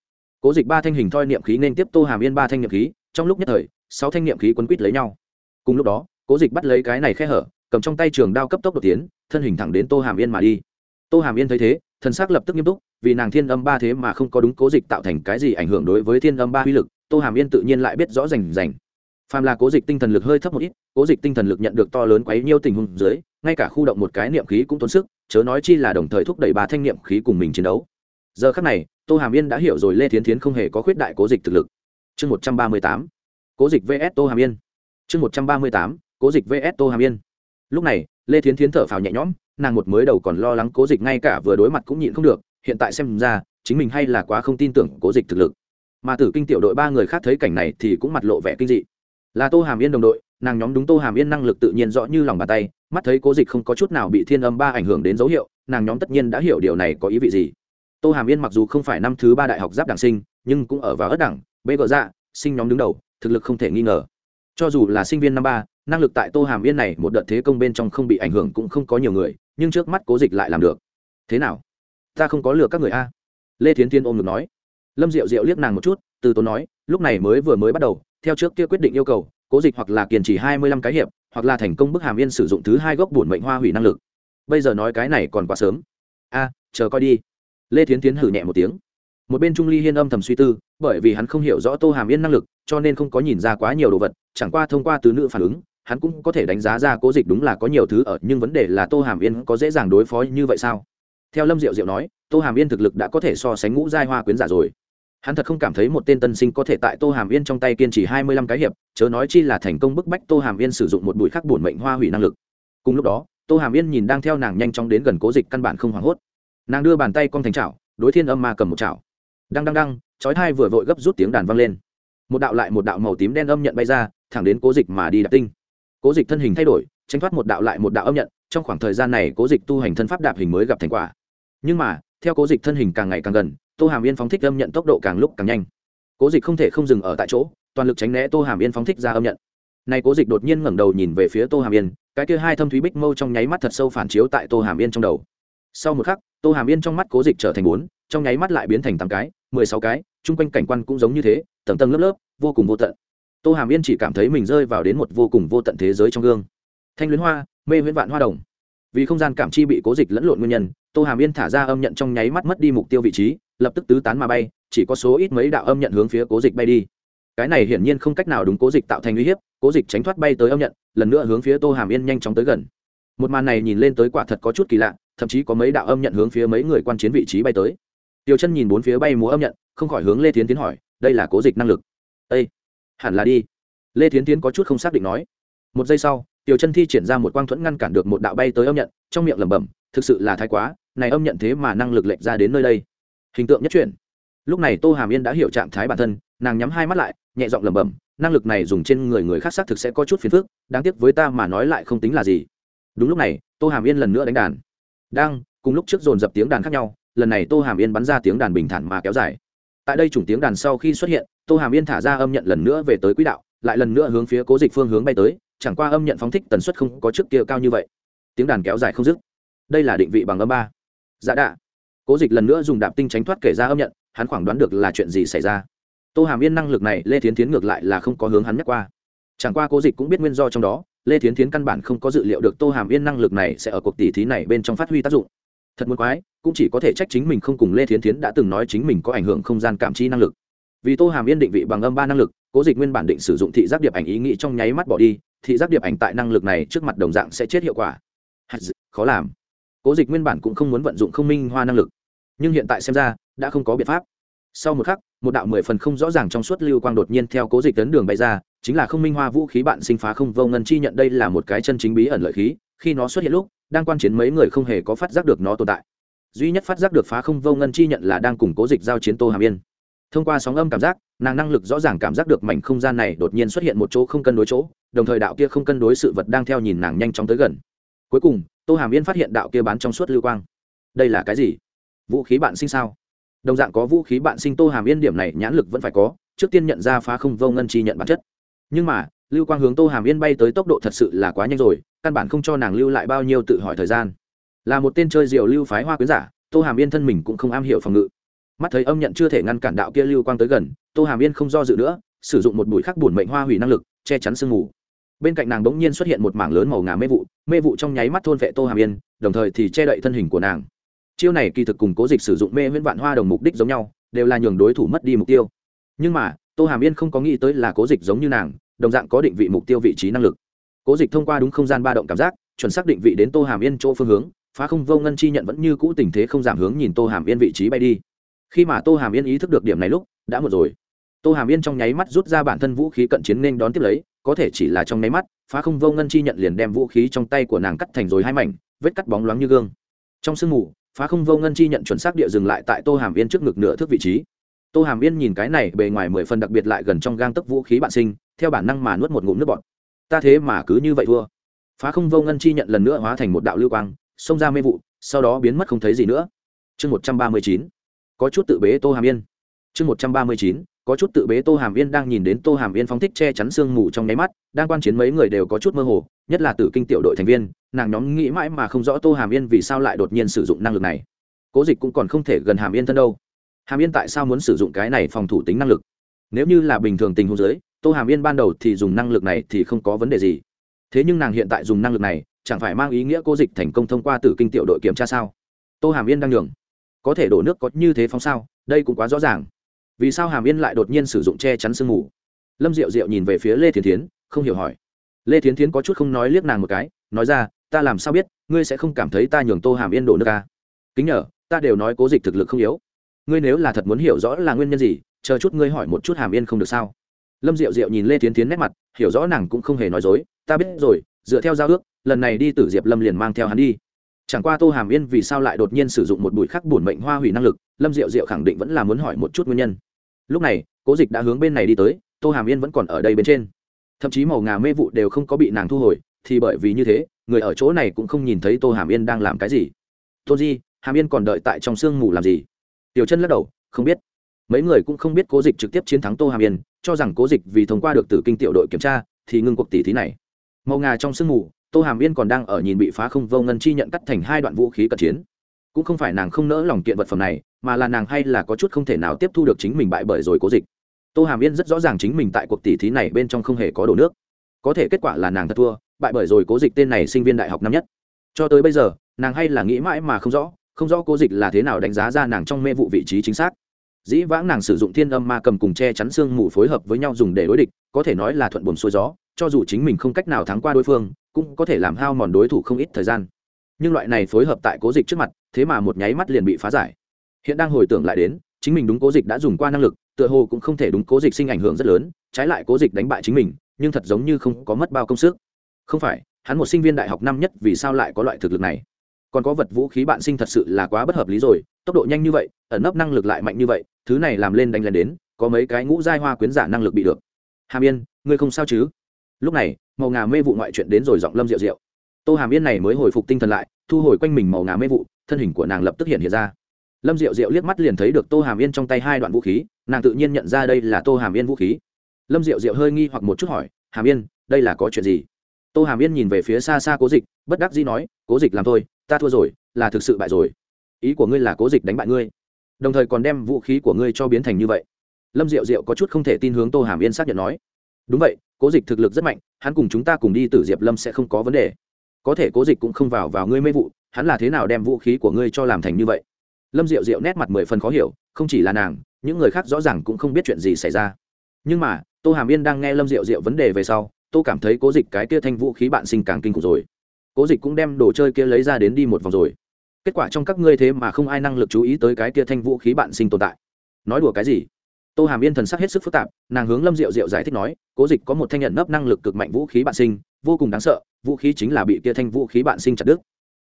Cố dịch ba thanh hình thoi niệm khí nên tiếp tô hàm yên ba thanh niệm khí, trong lúc nhất thời, sáu thanh niệm khí quấn quýt lấy nhau. Cùng lúc đó, cố dịch bắt lấy cái này khe hở, cầm trong tay trường đao cấp tốc đột tiến, thân hình thẳng đến tô hàm yên mà đi. Tô hàm yên thấy thế, thần s ắ c lập tức nghiêm túc vì nàng thiên âm ba thế mà không có đúng cố dịch tạo thành cái gì ảnh hưởng đối với thiên âm ba uy lực, tô hàm yên tự nhiên lại biết rõ rành rành. Phàm là cố dịch tinh thần lực hơi thấp một ít, cố dịch tinh thần lực nhận được to lớn quấy nhiêu tình huống dưới, ngay cả khu động một cái niệm khí cũng tốn sức, chớ nói chi là đồng thời thúc đẩy ba thanh niệm khí cùng mình chiến đấu. Giờ khắc này, tô hàm yên đã hiểu rồi lê thiến thiến không hề có khuyết đại cố dịch thực lực. Chương một trăm ba mươi tám, cố dịch vs tô hàm yên. Chương một trăm ba mươi tám, cố dịch vs tô hàm yên. Lúc này, lê thiến thiến thở phào nhẹ nhõm, nàng một mới đầu còn lo lắng cố dịch ngay cả vừa đối mặt cũng nhịn không được hiện tại xem ra, chính mình hay là quá không tin tưởng cố dịch thực lực. Mà tử kinh tiểu đội ba người khác thấy cảnh này thì cũng mặt lộ vẻ kinh dị. Là tô hàm yên đồng đội, nàng nhóm đúng tô hàm yên năng lực tự nhiên rõ như lòng bàn tay, mắt thấy cố dịch không có chút nào bị thiên âm ba ảnh hưởng đến dấu hiệu, nàng nhóm tất nhiên đã hiểu điều này có ý vị gì. Tô hàm yên mặc dù không phải năm thứ ba đại học giáp đảng sinh, nhưng cũng ở vào ớt đẳng, bê gỡ dạ sinh nhóm đứng đầu, thực lực không thể nghi ngờ. Cho dù là sinh viên năm ba, năng lực tại tô hàm yên này một đợt thế công bên trong không bị ảnh hưởng cũng không có nhiều người, nhưng trước mắt cố dịch lại làm được. Thế nào? Ta không có lừa các người a. Lê thiến thiên ôm ngực nói. Lâm diệu diệu liếc nàng một chút, từ tốn nói, lúc này mới vừa mới bắt đầu, theo trước kia quyết định yêu cầu, cố dịch hoặc là kiên trì hai mươi lăm cái hiệp, hoặc là thành công bức hàm yên sử dụng thứ hai gốc bổn mệnh hoa hủy năng lực. Bây giờ nói cái này còn quá sớm. A, chờ coi đi. Lê thiến tiến hử nhẹ một tiếng. Một bên trung ly hiên âm thầm suy tư, bởi vì hắn không hiểu rõ tô hàm yên năng lực, cho nên không có nhìn ra quá nhiều đồ vật, chẳng qua thông qua từ nữ phản ứng, hắn cũng có thể đánh giá ra cố dịch đúng là có nhiều thứ ở, nhưng vấn đề là tô hàm yên có dễ dàng đối phó như vậy sao? Theo lâm diệu diệu nói, tô hàm yên thực lực đã có thể so sánh ngũ giai hoa quyến giả rồi. Hắn thật không cảm thấy một tên tân sinh có thể tại tô hàm yên trong tay kiên trì hai mươi lăm cái hiệp, chớ nói chi là thành công bức bách tô hàm yên sử dụng một bụi khắc bổn mệnh hoa hủy năng lực. Cùng lúc đó, tô hàm yên nhìn đang theo nàng nhanh chóng đến gần cố dịch căn bản không hoảng hốt. Nàng đưa bàn tay con thành chảo, đối thiên âm ma cầm một chảo. Đăng đăng đăng, chói thai vừa vội gấp rút tiếng đàn vang lên. Một đạo lại một đạo màu tím đen âm nhận bay ra, thẳng đến cố dịch mà đi đạp tinh. Cố dịch thân hình thay đổi tranh thoát một đạo lại một đạo âm nhận trong khoảng thời gian này cố dịch tu hành thân pháp đạp hình mới gặp thành quả. Nhưng mà, theo cố dịch thân hình càng ngày càng gần, tô hàm yên phóng thích âm nhận tốc độ càng lúc càng nhanh. Cố dịch không thể không dừng ở tại chỗ, toàn lực tránh né tô hàm yên phóng thích ra âm nhận. Nay cố dịch đột nhiên ngẩng đầu nhìn về phía tô hàm yên, cái kia hai thâm thúy bích mâu trong nháy mắt thật sâu phản chiếu tại tô hàm yên trong đầu. Sau một khắc, tô hàm yên trong mắt cố dịch trở thành bốn, trong nháy mắt lại biến thành tám cái, mười sáu cái, chung quanh cảnh quan cũng giống như thế, tầng tầng lớp lớp, vô cùng vô tận. Tô hàm yên chỉ cảm thấy mình rơi vào đến một vô cùng vô tận thế giới trong gương. Thanh luyến hoa mê huyễn vạn hoa đồng. Vì không gian cảm chi bị cố dịch lẫn lộn nguyên nhân, tô hàm yên thả ra âm nhận trong nháy mắt mất đi mục tiêu vị trí, lập tức tứ tán mà bay, chỉ có số ít mấy đạo âm nhận hướng phía cố dịch bay đi. Cái này hiển nhiên không cách nào đúng cố dịch tạo thành uy hiếp, cố dịch tránh thoát bay tới âm nhận, lần nữa hướng phía tô hàm yên nhanh chóng tới gần. Một màn này nhìn lên tới quả thật có chút kỳ lạ, thậm chí có mấy đạo âm nhận hướng phía mấy người quan chiến vị trí bay tới. Tiêu chân nhìn bốn phía bay múa âm nhận, không khỏi hướng lê tiến tiến hỏi, đây là cố dịch năng lực? Â hẳn là đi. Lê tiến tiến có chút không xác định nói. Một giây sau tiểu chân thi triển ra một quang thuẫn ngăn cản được một đạo bay tới âm nhận, trong miệng lẩm bẩm, thực sự là thái quá, này âm nhận thế mà năng lực lệch ra đến nơi đây. Hình tượng nhất chuyển. Lúc này tô hàm yên đã hiểu trạng thái bản thân, nàng nhắm hai mắt lại, nhẹ giọng lẩm bẩm, năng lực này dùng trên người người khác xác thực sẽ có chút phiền phức, đáng tiếc với ta mà nói lại không tính là gì. Đúng lúc này, tô hàm yên lần nữa đánh đàn. Đang, cùng lúc trước dồn dập tiếng đàn khác nhau, lần này tô hàm yên bắn ra tiếng đàn bình thản mà kéo dài. Tại đây chủng tiếng đàn sau khi xuất hiện, tô hàm yên thả ra âm nhận lần nữa về tới quỹ đạo, lại lần nữa hướng phía cố dịch phương hướng bay tới chẳng qua âm nhận phóng thích tần suất không có trước kia cao như vậy. Tiếng đàn kéo dài không dứt. Đây là định vị bằng âm ba. Dạ đạ. Cố dịch lần nữa dùng đạp tinh tránh thoát kể ra âm nhận, hắn khoảng đoán được là chuyện gì xảy ra. Tô hàm yên năng lực này, lê thiến tiến ngược lại là không có hướng hắn nhắc qua. Chẳng qua cố dịch cũng biết nguyên do trong đó, lê thiến tiến căn bản không có dự liệu được tô hàm yên năng lực này sẽ ở cuộc tỷ thí này bên trong phát huy tác dụng. Thật muốn quái, cũng chỉ có thể trách chính mình không cùng lê thiến tiến đã từng nói chính mình có ảnh hưởng không gian cảm chi năng lực. Vì tô hàm yên định vị bằng âm ba năng lực, cố dịch nguyên bản định sử dụng thị giác điệp ảnh ý nghĩ trong nháy mắt bỏ đi thị giác điệp ảnh tại năng lực này trước mặt đồng dạng sẽ chết hiệu quả. Khó làm. Cố dịch nguyên bản cũng không muốn vận dụng không minh hoa năng lực, nhưng hiện tại xem ra, đã không có biện pháp. Sau một khắc, một đạo mười phần không rõ ràng trong suốt lưu quang đột nhiên theo cố dịch tấn đường bay ra, chính là không minh hoa vũ khí bạn sinh phá không vô ngân chi nhận đây là một cái chân chính bí ẩn lợi khí, khi nó xuất hiện lúc, đang quan chiến mấy người không hề có phát giác được nó tồn tại. Duy nhất phát giác được phá không vô ngân chi nhận là đang củng cố dịch giao chiến tô hàm yên. Thông qua sóng âm cảm giác, nàng năng lực rõ ràng cảm giác được mảnh không gian này đột nhiên xuất hiện một chỗ không cân đối chỗ đồng thời đạo kia không cân đối sự vật đang theo nhìn nàng nhanh chóng tới gần. Cuối cùng, tô hàm yên phát hiện đạo kia bán trong suốt lưu quang. Đây là cái gì? Vũ khí bạn sinh sao? Đồng dạng có vũ khí bạn sinh tô hàm yên điểm này nhãn lực vẫn phải có, trước tiên nhận ra phá không vô ngân chi nhận bản chất. Nhưng mà, lưu quang hướng tô hàm yên bay tới tốc độ thật sự là quá nhanh rồi, căn bản không cho nàng lưu lại bao nhiêu tự hỏi thời gian. Là một tên chơi diều lưu phái hoa quyến giả, tô hàm yên thân mình cũng không am hiểu phòng ngự. Mắt thấy âm nhận chưa thể ngăn cản đạo kia lưu quang tới gần, tô hàm yên không do dự nữa, sử dụng một bụi khắc bổn mệnh hoa hủy năng lực, che chắn sương mù bên cạnh nàng bỗng nhiên xuất hiện một mảng lớn màu ngà mê vụ mê vụ trong nháy mắt thôn vệ tô hàm yên, đồng thời thì che đậy thân hình của nàng. Chiêu này kỳ thực cùng cố dịch sử dụng mê viễn vạn hoa đồng mục đích giống nhau, đều là nhường đối thủ mất đi mục tiêu. Nhưng mà, tô hàm yên không có nghĩ tới là cố dịch giống như nàng, đồng dạng có định vị mục tiêu vị trí năng lực. Cố dịch thông qua đúng không gian ba động cảm giác, chuẩn xác định vị đến tô hàm yên chỗ phương hướng, phá không vô ngân chi nhận vẫn như cũ tình thế không giảm hướng nhìn tô hàm yên vị trí bay đi. Khi mà tô hàm yên ý thức được điểm này lúc, đã một rồi. Tô hàm yên trong nháy mắt rút ra bản thân vũ khí cận chiến nên đón tiếp lấy có thể chỉ là trong nháy mắt, phá không vô ngân chi nhận liền đem vũ khí trong tay của nàng cắt thành rồi hai mảnh, vết cắt bóng loáng như gương. Trong sương mù, phá không vô ngân chi nhận chuẩn xác địa dừng lại tại tô hàm yên trước ngực nửa thước vị trí. Tô hàm yên nhìn cái này bề ngoài mười phần đặc biệt lại gần trong gang tấc vũ khí bạn sinh, theo bản năng mà nuốt một ngụm nước bọt. Ta thế mà cứ như vậy thua. Phá không vô ngân chi nhận lần nữa hóa thành một đạo lưu quang, xông ra mê vụ, sau đó biến mất không thấy gì nữa. Chương một trăm ba mươi chín. Có chút tự bế tô hàm yên. Chương một trăm ba mươi chín có chút tự bế tô hàm yên đang nhìn đến tô hàm yên phóng thích che chắn sương mù trong nháy mắt, đang quan chiến mấy người đều có chút mơ hồ, nhất là tử kinh tiểu đội thành viên, nàng nhóm nghĩ mãi mà không rõ tô hàm yên vì sao lại đột nhiên sử dụng năng lực này. Cố dịch cũng còn không thể gần hàm yên thân đâu. Hàm yên tại sao muốn sử dụng cái này phòng thủ tính năng lực? Nếu như là bình thường tình huống giới tô hàm yên ban đầu thì dùng năng lực này thì không có vấn đề gì. Thế nhưng nàng hiện tại dùng năng lực này, chẳng phải mang ý nghĩa cố dịch thành công thông qua tử kinh tiểu đội kiểm tra sao? Tô hàm yên đang nhường. Có thể đổ nước có như thế phóng sao? Đây cũng quá rõ ràng vì sao hàm yên lại đột nhiên sử dụng che chắn sương mù? Lâm diệu diệu nhìn về phía lê thiến thiến, không hiểu hỏi. Lê thiến thiến có chút không nói liếc nàng một cái, nói ra, ta làm sao biết, ngươi sẽ không cảm thấy ta nhường tô hàm yên đổ nước ca kính nhờ, ta đều nói cố dịch thực lực không yếu. Ngươi nếu là thật muốn hiểu rõ là nguyên nhân gì, chờ chút ngươi hỏi một chút hàm yên không được sao? Lâm diệu diệu nhìn lê thiến thiến nét mặt, hiểu rõ nàng cũng không hề nói dối, ta biết rồi, dựa theo giao ước, lần này đi tử diệp lâm liền mang theo hắn đi. Chẳng qua tô hàm yên vì sao lại đột nhiên sử dụng một bụi khắc bổn mệnh hoa hủy năng lực, lâm diệu diệu khẳng định vẫn là muốn hỏi một chút nguyên nhân lúc này, cố dịch đã hướng bên này đi tới, tô hàm yên vẫn còn ở đây bên trên. Thậm chí màu ngà mê vụ đều không có bị nàng thu hồi, thì bởi vì như thế, người ở chỗ này cũng không nhìn thấy tô hàm yên đang làm cái gì. Tôn di, hàm yên còn đợi tại trong sương mù làm gì? Tiểu chân lắc đầu, không biết. Mấy người cũng không biết cố dịch trực tiếp chiến thắng tô hàm yên, cho rằng cố dịch vì thông qua được từ kinh tiểu đội kiểm tra, thì ngưng cuộc tỷ thí này. Màu ngà trong sương mù, tô hàm yên còn đang ở nhìn bị phá không vô ngân chi nhận cắt thành hai đoạn vũ khí cận chiến cũng không phải nàng không nỡ lòng kiện vật phẩm này, mà là nàng hay là có chút không thể nào tiếp thu được chính mình bại bởi rồi cố dịch. Tô hàm yên rất rõ ràng chính mình tại cuộc tỷ thí này bên trong không hề có đổ nước. Có thể kết quả là nàng thật thua, bại bởi rồi cố dịch tên này sinh viên đại học năm nhất. Cho tới bây giờ, nàng hay là nghĩ mãi mà không rõ không rõ cố dịch là thế nào đánh giá ra nàng trong mê vụ vị trí chính xác. Dĩ vãng nàng sử dụng thiên âm ma cầm cùng che chắn xương mù phối hợp với nhau dùng để đối địch, có thể nói là thuận buồm xuôi gió, cho dù chính mình không cách nào thắng qua đối phương, cũng có thể làm hao mòn đối thủ không ít thời gian. Nhưng loại này phối hợp tại cố dịch trước mặt thế mà một nháy mắt liền bị phá giải. Hiện đang hồi tưởng lại đến, chính mình đúng cố dịch đã dùng qua năng lực, tựa hồ cũng không thể đúng cố dịch sinh ảnh hưởng rất lớn, trái lại cố dịch đánh bại chính mình, nhưng thật giống như không có mất bao công sức. Không phải, hắn một sinh viên đại học năm nhất vì sao lại có loại thực lực này? Còn có vật vũ khí bạn sinh thật sự là quá bất hợp lý rồi, tốc độ nhanh như vậy, ẩn nấp năng lực lại mạnh như vậy, thứ này làm lên đánh lên đến, có mấy cái ngũ giai hoa quyến giả năng lực bị được. Hàm yên, ngươi không sao chứ? Lúc này, màu ngà mê vụ ngoại chuyện đến rồi giọng lâm rượu rượu tô hàm yên này mới hồi phục tinh thần lại thu hồi quanh mình màu ngà mê vụ, thân hình của nàng lập tức hiện hiện ra. Lâm diệu diệu liếc mắt liền thấy được tô hàm yên trong tay hai đoạn vũ khí, nàng tự nhiên nhận ra đây là tô hàm yên vũ khí. Lâm diệu diệu hơi nghi hoặc một chút hỏi, hàm yên, đây là có chuyện gì? Tô hàm yên nhìn về phía xa xa cố dịch, bất đắc dĩ nói, cố dịch làm thôi, ta thua rồi, là thực sự bại rồi. Ý của ngươi là cố dịch đánh bại ngươi, đồng thời còn đem vũ khí của ngươi cho biến thành như vậy. Lâm diệu diệu có chút không thể tin hướng tô hàm yên xác nhận nói, đúng vậy, cố dịch thực lực rất mạnh, hắn cùng chúng ta cùng đi tử diệp lâm sẽ không có vấn đề có thể cố dịch cũng không vào vào ngươi mê vụ, hắn là thế nào đem vũ khí của ngươi cho làm thành như vậy? Lâm diệu diệu nét mặt mười phần khó hiểu, không chỉ là nàng, những người khác rõ ràng cũng không biết chuyện gì xảy ra. Nhưng mà, tô hàm yên đang nghe lâm diệu diệu vấn đề về sau, tô cảm thấy cố dịch cái kia thanh vũ khí bạn sinh càng kinh khủng rồi. Cố dịch cũng đem đồ chơi kia lấy ra đến đi một vòng rồi. Kết quả trong các ngươi thế mà không ai năng lực chú ý tới cái kia thanh vũ khí bạn sinh tồn tại. Nói đùa cái gì? Tô hàm yên thần sắc hết sức phức tạp, nàng hướng lâm diệu diệu giải thích nói, cố dịch có một thanh nhận nấp năng lực cực mạnh vũ khí bạn sinh, vô cùng đáng sợ vũ khí chính là bị kia thanh vũ khí bạn sinh chặt đứt.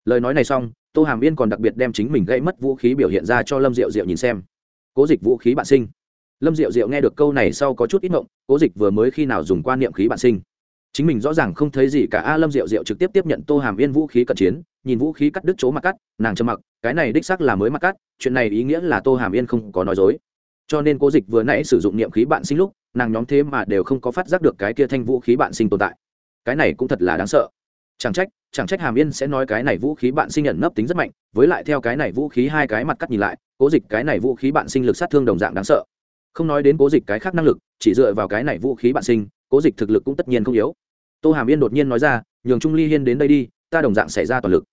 Lời nói này xong, tô hàm yên còn đặc biệt đem chính mình gây mất vũ khí biểu hiện ra cho lâm diệu diệu nhìn xem. Cố dịch vũ khí bạn sinh. Lâm diệu diệu nghe được câu này sau có chút ít mộng cố dịch vừa mới khi nào dùng quan niệm khí bạn sinh. Chính mình rõ ràng không thấy gì cả, a, lâm diệu diệu trực tiếp tiếp nhận tô hàm yên vũ khí cận chiến, nhìn vũ khí cắt đứt chỗ mặt cắt, nàng trầm mặc, cái này đích xác là mới mặt cắt, chuyện này ý nghĩa là tô hàm yên không có nói dối. Cho nên cố dịch vừa nãy sử dụng niệm khí bạn sinh lúc, nàng nhóm thế mà đều không có phát giác được cái kia thanh vũ khí bạn sinh tồn tại cái này cũng thật là đáng sợ. Chẳng trách chẳng trách hàm yên sẽ nói cái này vũ khí bạn sinh nhận nấp tính rất mạnh, với lại theo cái này vũ khí hai cái mặt cắt nhìn lại, cố dịch cái này vũ khí bạn sinh lực sát thương đồng dạng đáng sợ. Không nói đến cố dịch cái khác năng lực, chỉ dựa vào cái này vũ khí bạn sinh, cố dịch thực lực cũng tất nhiên không yếu. Tô hàm yên đột nhiên nói ra, nhường trung ly hiên đến đây đi, ta đồng dạng xảy ra toàn lực.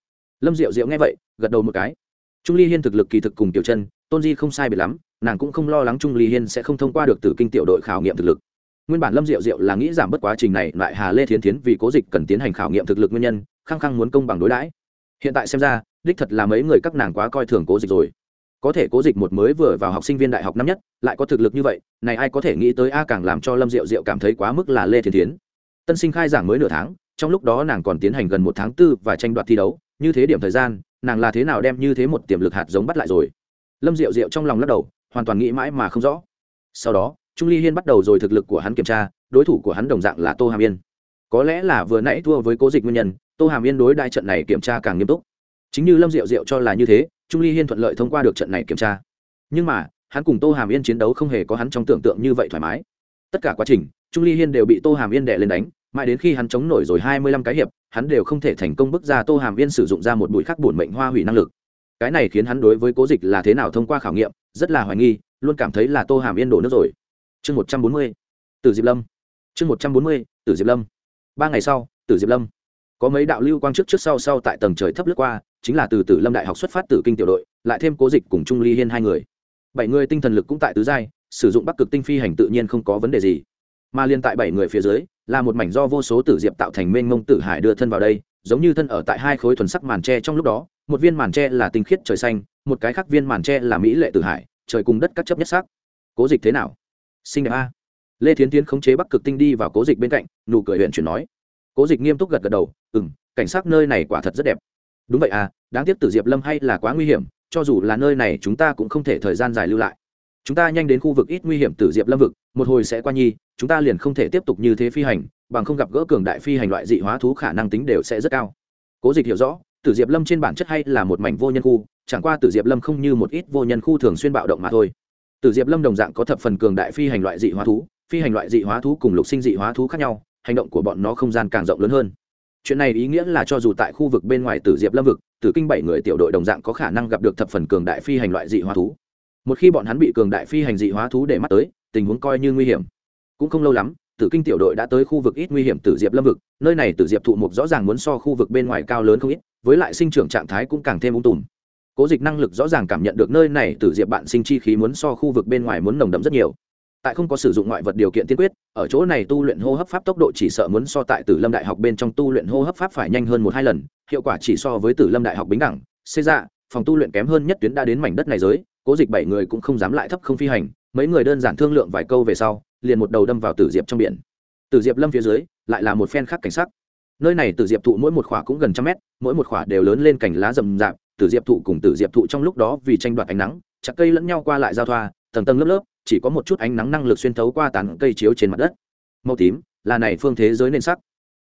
Lâm diệu diệu nghe vậy, gật đầu một cái. Trung ly hiên thực lực kỳ thực cùng tiểu chân, tôn di không sai biệt lắm, nàng cũng không lo lắng trung ly hiên sẽ không thông qua được từ kinh tiểu đội khảo nghiệm thực lực nguyên bản lâm diệu diệu là nghĩ giảm bớt quá trình này, lại hà lê thiến tiến vì cố dịch cần tiến hành khảo nghiệm thực lực nguyên nhân, khăng khăng muốn công bằng đối đãi. Hiện tại xem ra, đích thật là mấy người các nàng quá coi thường cố dịch rồi. Có thể cố dịch một mới vừa vào học sinh viên đại học năm nhất, lại có thực lực như vậy, này ai có thể nghĩ tới a càng làm cho lâm diệu diệu cảm thấy quá mức là lê thiến tiến tân sinh khai giảng mới nửa tháng, trong lúc đó nàng còn tiến hành gần một tháng tư và tranh đoạt thi đấu, như thế điểm thời gian, nàng là thế nào đem như thế một tiềm lực hạt giống bắt lại rồi? Lâm diệu diệu trong lòng lắc đầu, hoàn toàn nghĩ mãi mà không rõ. Sau đó trung ly hiên bắt đầu rồi thực lực của hắn kiểm tra, đối thủ của hắn đồng dạng là tô hàm yên. Có lẽ là vừa nãy thua với cố dịch nguyên nhân, tô hàm yên đối đại trận này kiểm tra càng nghiêm túc. Chính như lâm diệu diệu cho là như thế, trung ly hiên thuận lợi thông qua được trận này kiểm tra. Nhưng mà, hắn cùng tô hàm yên chiến đấu không hề có hắn trong tưởng tượng như vậy thoải mái. Tất cả quá trình, trung ly hiên đều bị tô hàm yên đè lên đánh, mãi đến khi hắn chống nổi rồi hai mươi lăm cái hiệp, hắn đều không thể thành công bước ra tô hàm yên sử dụng ra một bụi khắc bổn mệnh hoa hủy năng lực. Cái này khiến hắn đối với cố dịch là thế nào thông qua khảo nghiệm, rất là hoài nghi, luôn cảm thấy là tô hàm yên đổ nước rồi chương một trăm bốn mươi, tử diệp lâm. Chương một trăm bốn mươi, tử diệp lâm. Ba ngày sau, tử diệp lâm. Có mấy đạo lưu quang trước trước sau sau tại tầng trời thấp lướt qua, chính là từ tử lâm đại học xuất phát từ kinh tiểu đội, lại thêm cố dịch cùng trung ly hiên hai người. Bảy người tinh thần lực cũng tại tứ giai, sử dụng bắc cực tinh phi hành tự nhiên không có vấn đề gì. Mà liên tại bảy người phía dưới, là một mảnh do vô số tử diệp tạo thành mênh mông tử hải đưa thân vào đây, giống như thân ở tại hai khối thuần sắc màn tre trong lúc đó, một viên màn tre là tinh khiết trời xanh, một cái khác viên màn tre là mỹ lệ tử hải, trời cùng đất các chấp nhất sắc. Cố dịch thế nào? Xinh đẹp a. Lê thiến tiến khống chế bắc cực tinh đi vào cố dịch bên cạnh, nụ cười huyện chuyển nói. Cố dịch nghiêm túc gật gật đầu ừ m cảnh sát nơi này quả thật rất đẹp. Đúng vậy à đáng tiếc tử diệp lâm hay là quá nguy hiểm, cho dù là nơi này chúng ta cũng không thể thời gian dài lưu lại. Chúng ta nhanh đến khu vực ít nguy hiểm tử diệp lâm vực, một hồi sẽ qua nhi, chúng ta liền không thể tiếp tục như thế phi hành, bằng không gặp gỡ cường đại phi hành loại dị hóa thú khả năng tính đều sẽ rất cao. Cố dịch hiểu rõ, tử diệp lâm trên bản chất hay là một mảnh vô nhân khu, chẳng qua tử diệp lâm không như một ít vô nhân khu thường xuyên bạo động mà thôi tử diệp lâm đồng dạng có thập phần cường đại phi hành loại dị hóa thú, phi hành loại dị hóa thú cùng lục sinh dị hóa thú khác nhau, hành động của bọn nó không gian càng rộng lớn hơn. Chuyện này ý nghĩa là cho dù tại khu vực bên ngoài tử diệp lâm vực, tử kinh bảy người tiểu đội đồng dạng có khả năng gặp được thập phần cường đại phi hành loại dị hóa thú. Một khi bọn hắn bị cường đại phi hành dị hóa thú để mắt tới, tình huống coi như nguy hiểm. Cũng không lâu lắm, tử kinh tiểu đội đã tới khu vực ít nguy hiểm tử diệp lâm vực, nơi này tử diệp thụ mục rõ ràng muốn so khu vực bên ngoài cao lớn không ít, với lại sinh trưởng trạng thái cũng càng thêm ung tùm cố dịch năng lực rõ ràng cảm nhận được nơi này từ diệp bạn sinh chi khí muốn so khu vực bên ngoài muốn nồng đậm rất nhiều. Tại không có sử dụng ngoại vật điều kiện tiên quyết, ở chỗ này tu luyện hô hấp pháp tốc độ chỉ sợ muốn so tại tử lâm đại học bên trong tu luyện hô hấp pháp phải nhanh hơn một hai lần, hiệu quả chỉ so với tử lâm đại học bính đẳng. Xê ra phòng tu luyện kém hơn nhất tuyến đã đến mảnh đất này giới, cố dịch bảy người cũng không dám lại thấp không phi hành, mấy người đơn giản thương lượng vài câu về sau, liền một đầu đâm vào tử diệp trong biển. Tử diệp lâm phía dưới, lại là một phen khác cảnh sắc. Nơi này tử diệp thụ mỗi một khỏa cũng gần trăm mét, mỗi một khỏa đều lớn lên cành lá rậm rạp tử diệp thụ cùng tử diệp thụ trong lúc đó vì tranh đoạt ánh nắng, chặt cây lẫn nhau qua lại giao thoa, tầng tầng lớp lớp, chỉ có một chút ánh nắng năng lực xuyên thấu qua tán cây chiếu trên mặt đất. Màu tím, là này phương thế giới nên sắc.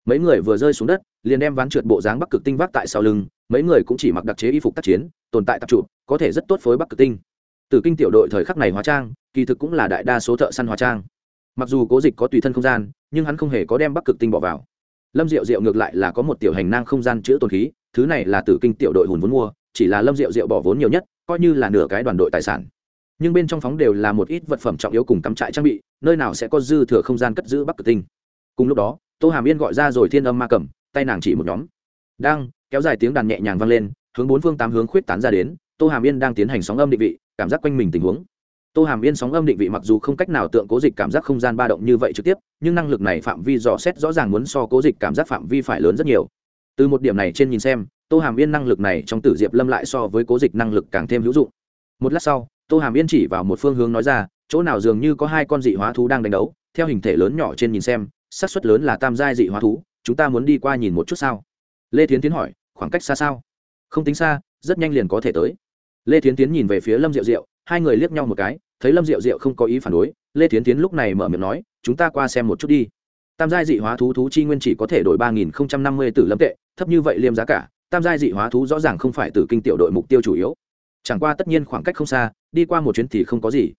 Mấy người vừa rơi xuống đất, liền đem ván trượt bộ dáng bắc cực tinh vác tại sau lưng, mấy người cũng chỉ mặc đặc chế y phục tác chiến, tồn tại tập trụ, có thể rất tốt phối bắc cực tinh. Từ kinh tiểu đội thời khắc này hóa trang, kỳ thực cũng là đại đa số thợ săn hóa trang. Mặc dù cố dịch có tùy thân không gian, nhưng hắn không hề có đem bắc cực tinh bỏ vào. Lâm diệu diệu ngược lại là có một tiểu hành năng không gian chữa tồn khí, thứ này là từ kinh tiểu đội hùn vốn mua chỉ là lâm diệu diệu bỏ vốn nhiều nhất, coi như là nửa cái đoàn đội tài sản. Nhưng bên trong phóng đều là một ít vật phẩm trọng yếu cùng cắm trại trang bị, nơi nào sẽ có dư thừa không gian cất giữ bắc cực tinh. Cùng lúc đó, tô hàm yên gọi ra rồi thiên âm ma cầm tay nàng chỉ một nhóm. Đang, kéo dài tiếng đàn nhẹ nhàng vang lên, hướng bốn phương tám hướng khuyết tán ra đến, tô hàm yên đang tiến hành sóng âm định vị, cảm giác quanh mình tình huống. Tô hàm yên sóng âm định vị mặc dù không cách nào tượng cố dịch cảm giác không gian ba động như vậy trực tiếp, nhưng năng lực này phạm vi dò xét rõ ràng muốn so cố dịch cảm giác phạm vi phải lớn rất nhiều. Từ một điểm này trên nhìn xem tô hàm yên năng lực này trong tử diệp lâm lại so với cố dịch năng lực càng thêm hữu dụng. Một lát sau, tô hàm yên chỉ vào một phương hướng nói ra, chỗ nào dường như có hai con dị hóa thú đang đánh đấu, theo hình thể lớn nhỏ trên nhìn xem, xác suất lớn là tam giai dị hóa thú, chúng ta muốn đi qua nhìn một chút sao? Lê thiến tiến hỏi, khoảng cách xa sao? Không tính xa, rất nhanh liền có thể tới. Lê thiến tiến nhìn về phía lâm diệu diệu, hai người liếc nhau một cái, thấy lâm diệu diệu không có ý phản đối, lê thiến tiến lúc này mở miệng nói, chúng ta qua xem một chút đi. Tam giai dị hóa thú thú chi nguyên chỉ có thể đổi ba nghìn năm mươi tử lâm tệ, thấp như vậy liêm giá cả tam giai dị hóa thú rõ ràng không phải từ kinh tiểu đội mục tiêu chủ yếu. Chẳng qua tất nhiên khoảng cách không xa, đi qua một chuyến thì không có gì.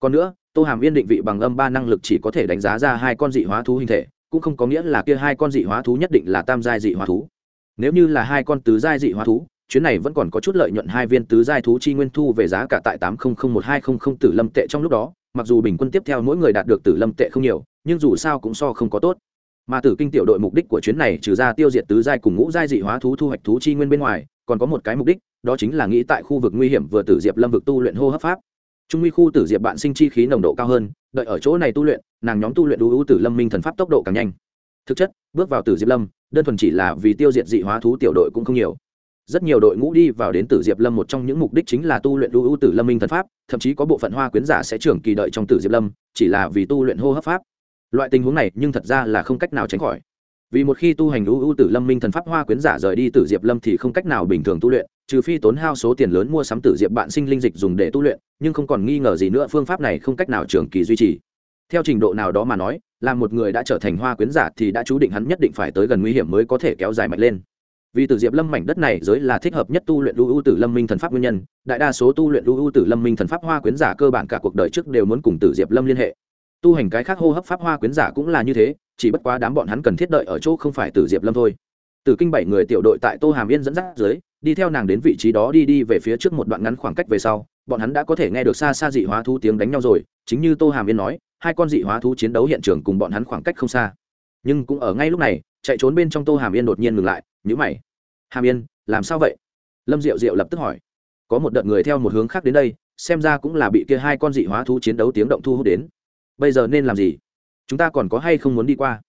Còn nữa, tô hàm yên định vị bằng âm ba năng lực chỉ có thể đánh giá ra hai con dị hóa thú hình thể, cũng không có nghĩa là kia hai con dị hóa thú nhất định là tam giai dị hóa thú. Nếu như là hai con tứ giai dị hóa thú, chuyến này vẫn còn có chút lợi nhuận hai viên tứ giai thú chi nguyên thu về giá cả tại tám một hai không không tử lâm tệ trong lúc đó, mặc dù bình quân tiếp theo mỗi người đạt được tử lâm tệ không nhiều, nhưng dù sao cũng so không có tốt mà tử kinh tiểu đội mục đích của chuyến này trừ ra tiêu diệt tứ giai cùng ngũ giai dị hóa thú thu hoạch thú chi nguyên bên ngoài, còn có một cái mục đích, đó chính là nghĩ tại khu vực nguy hiểm vừa tử diệp lâm vực tu luyện hô hấp pháp. Trung nguy khu tử diệp bạn sinh chi khí nồng độ cao hơn, đợi ở chỗ này tu luyện, nàng nhóm tu luyện đu ưu tử lâm minh thần pháp tốc độ càng nhanh. Thực chất, bước vào tử diệp lâm, đơn thuần chỉ là vì tiêu diệt dị hóa thú tiểu đội cũng không nhiều. Rất nhiều đội ngũ đi vào đến tử diệp lâm một trong những mục đích chính là tu luyện đu ưu tử lâm minh thần pháp, thậm chí có bộ phận hoa quyến giả sẽ trưởng kỳ đợi trong tử diệp lâm, chỉ là vì tu luyện hô hấp pháp loại tình huống này nhưng thật ra là không cách nào tránh khỏi. Vì một khi tu hành đu ưu tử lâm minh thần pháp hoa quyến giả rời đi tử diệp lâm thì không cách nào bình thường tu luyện, trừ phi tốn hao số tiền lớn mua sắm tử diệp bạn sinh linh dịch dùng để tu luyện, nhưng không còn nghi ngờ gì nữa, phương pháp này không cách nào trường kỳ duy trì. Theo trình độ nào đó mà nói, là một người đã trở thành hoa quyến giả thì đã chú định hắn nhất định phải tới gần nguy hiểm mới có thể kéo dài mạnh lên. Vì tử diệp lâm mảnh đất này giới là thích hợp nhất tu luyện ưu tử lâm minh thần pháp nguyên nhân, đại đa số tu luyện ưu tử lâm minh thần pháp hoa quyến giả cơ bản cả cuộc đời trước đều muốn cùng tử diệp lâm liên hệ tu hành cái khác hô hấp pháp hoa quyến giả cũng là như thế, chỉ bất quá đám bọn hắn cần thiết đợi ở chỗ không phải tử diệp lâm thôi. Từ kinh bảy người tiểu đội tại tô hàm yên dẫn dắt dưới, đi theo nàng đến vị trí đó đi đi về phía trước một đoạn ngắn khoảng cách về sau, bọn hắn đã có thể nghe được xa xa dị hóa thú tiếng đánh nhau rồi, chính như tô hàm yên nói, hai con dị hóa thú chiến đấu hiện trường cùng bọn hắn khoảng cách không xa. Nhưng cũng ở ngay lúc này, chạy trốn bên trong tô hàm yên đột nhiên ngừng lại nhữ mày. Hàm yên, làm sao vậy? Lâm diệu diệu lập tức hỏi. Có một đợt người theo một hướng khác đến đây, xem ra cũng là bị kia hai con dị hóa thú chiến đấu tiếng động thu hút đến bây giờ nên làm gì? Chúng ta còn có hay không muốn đi qua?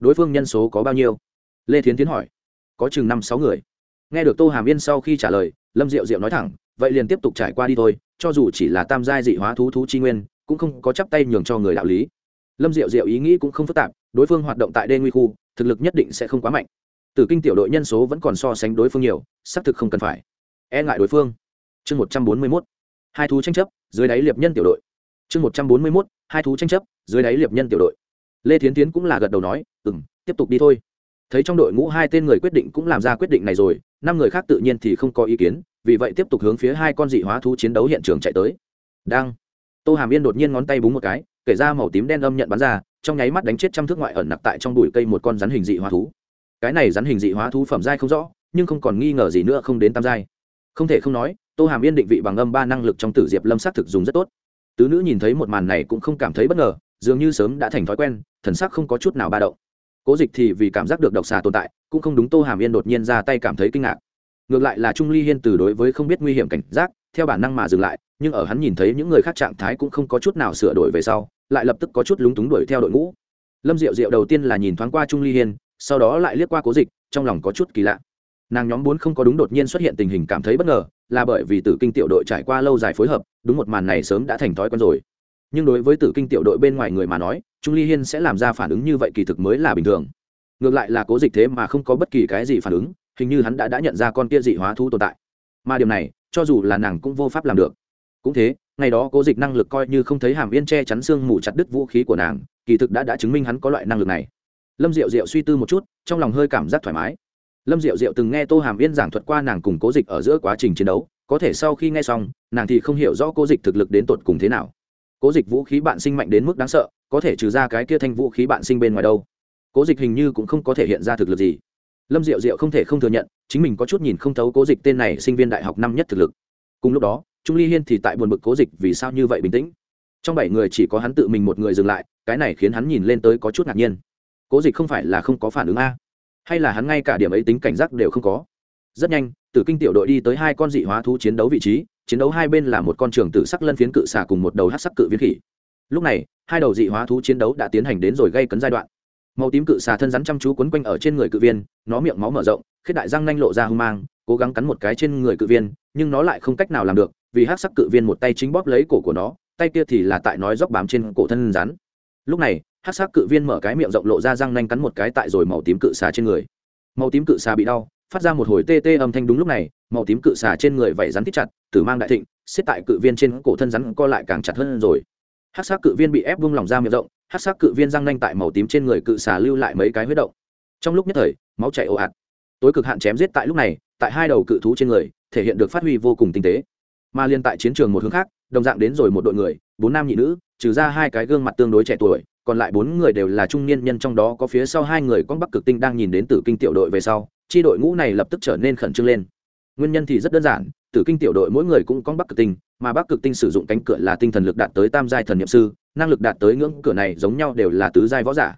Đối phương nhân số có bao nhiêu? Lê thiến tiến hỏi. Có chừng năm sáu người. Nghe được tô hàm yên sau khi trả lời, lâm diệu diệu nói thẳng, vậy liền tiếp tục trải qua đi thôi, cho dù chỉ là tam giai dị hóa thú thú chi nguyên, cũng không có chắp tay nhường cho người đạo lý. Lâm diệu diệu ý nghĩ cũng không phức tạp, đối phương hoạt động tại đê nguy khu, thực lực nhất định sẽ không quá mạnh. Tử kinh tiểu đội nhân số vẫn còn so sánh đối phương nhiều, xác thực không cần phải. E ngại đối phương. Chương một trăm bốn mươi mốt. Hai thú tranh chấp, dưới đáy liệp nhân tiểu đội. Chương một trăm bốn mươi mốt hai thú tranh chấp, dưới đáy liệp nhân tiểu đội. Lê thiến tiến cũng là gật đầu nói ừ m tiếp tục đi thôi. Thấy trong đội ngũ hai tên người quyết định cũng làm ra quyết định này rồi, năm người khác tự nhiên thì không có ý kiến, vì vậy tiếp tục hướng phía hai con dị hóa thú chiến đấu hiện trường chạy tới. Đang, tô hàm yên đột nhiên ngón tay búng một cái, kể ra màu tím đen âm nhận bắn ra, trong nháy mắt đánh chết trăm thước ngoại ẩn nặc tại trong bụi cây một con rắn hình dị hóa thú. Cái này rắn hình dị hóa thú phẩm giai không rõ, nhưng không còn nghi ngờ gì nữa không đến tam giai. Không thể không nói, tô hàm yên định vị bằng âm ba năng lực trong tử diệp lâm s á t thực dùng rất tốt tứ nữ nhìn thấy một màn này cũng không cảm thấy bất ngờ, dường như sớm đã thành thói quen, thần sắc không có chút nào ba động. Cố dịch thì vì cảm giác được độc xà tồn tại, cũng không đúng tô hàm yên đột nhiên ra tay cảm thấy kinh ngạc. Ngược lại là trung ly hiên từ đối với không biết nguy hiểm cảnh giác, theo bản năng mà dừng lại, nhưng ở hắn nhìn thấy những người khác trạng thái cũng không có chút nào sửa đổi về sau, lại lập tức có chút lúng túng đuổi theo đội ngũ. Lâm diệu diệu đầu tiên là nhìn thoáng qua trung ly hiên, sau đó lại liếc qua cố dịch, trong lòng có chút kỳ lạ nàng nhóm bốn không có đúng đột nhiên xuất hiện tình hình cảm thấy bất ngờ, là bởi vì tử kinh tiểu đội trải qua lâu dài phối hợp, đúng một màn này sớm đã thành thói quen rồi. Nhưng đối với tử kinh tiểu đội bên ngoài người mà nói, trung ly hiên sẽ làm ra phản ứng như vậy kỳ thực mới là bình thường. Ngược lại là cố dịch thế mà không có bất kỳ cái gì phản ứng, hình như hắn đã đã nhận ra con kia dị hóa thú tồn tại. Mà điều này, cho dù là nàng cũng vô pháp làm được. Cũng thế, ngày đó cố dịch năng lực coi như không thấy hàm yên che chắn xương mù chặt đứt vũ khí của nàng, kỳ thực đã đã chứng minh hắn có loại năng lực này. Lâm diệu diệu suy tư một chút, trong lòng hơi cảm giác thoải mái lâm diệu diệu từng nghe tô hàm yên giảng thuật qua nàng cùng cố dịch ở giữa quá trình chiến đấu, có thể sau khi nghe xong, nàng thì không hiểu rõ cố dịch thực lực đến tột cùng thế nào. Cố dịch vũ khí bạn sinh mạnh đến mức đáng sợ, có thể trừ ra cái kia thanh vũ khí bạn sinh bên ngoài đâu. Cố dịch hình như cũng không có thể hiện ra thực lực gì. Lâm diệu diệu không thể không thừa nhận, chính mình có chút nhìn không thấu cố dịch tên này sinh viên đại học năm nhất thực lực. Cùng lúc đó, trung ly hiên thì tại buồn bực cố dịch vì sao như vậy bình tĩnh. Trong bảy người chỉ có hắn tự mình một người dừng lại, cái này khiến hắn nhìn lên tới có chút ngạc nhiên. Cố dịch không phải là không có phản ứng a hay là hắn ngay cả điểm ấy tính cảnh giác đều không có? Rất nhanh, tử kinh tiểu đội đi tới hai con dị hóa thú chiến đấu vị trí, chiến đấu hai bên là một con trường tử sắc lân phiến cự xà cùng một đầu hát sắc cự viễn khỉ. Lúc này, hai đầu dị hóa thú chiến đấu đã tiến hành đến rồi gây cấn giai đoạn. Màu tím cự xà thân rắn chăm chú quấn quanh ở trên người cự viên, nó miệng máu mở rộng khiết đại răng nanh lộ ra hung mang, cố gắng cắn một cái trên người cự viên, nhưng nó lại không cách nào làm được, vì hát sắc cự viên một tay chính bóp lấy cổ của nó, tay kia thì là tại nói dốc bám trên cổ thân rắn. Lúc này hát sắc cự viên mở cái miệng rộng lộ ra răng nanh cắn một cái tại rồi màu tím cự xà trên người. Màu tím cự xà bị đau, phát ra một hồi tê tê âm thanh đúng lúc này, màu tím cự xà trên người vảy rắn thích chặt, tử mang đại thịnh, xiết tại cự viên trên cổ thân rắn co lại càng chặt hơn rồi. Hát sắc cự viên bị ép vung lòng ra miệng rộng, hát sắc cự viên răng nanh tại màu tím trên người cự xà lưu lại mấy cái huyết động. Trong lúc nhất thời, máu chảy ồ ạt. Tối cực hạn chém giết tại lúc này, tại hai đầu cự thú trên người, thể hiện được phát huy vô cùng tinh tế. Mà liên tại chiến trường một hướng khác, đồng dạng đến rồi một đội người, bốn nam nhị nữ, trừ ra hai cái gương mặt tương đối trẻ tuổi còn lại bốn người đều là trung niên nhân trong đó có phía sau hai người con bắc cực tinh đang nhìn đến tử kinh tiểu đội về sau, chi đội ngũ này lập tức trở nên khẩn trương lên. Nguyên nhân thì rất đơn giản, tử kinh tiểu đội mỗi người cũng có bắc cực tinh, mà bắc cực tinh sử dụng cánh cửa là tinh thần lực đạt tới tam giai thần nhiệm sư, năng lực đạt tới ngưỡng cửa này giống nhau đều là tứ giai võ giả.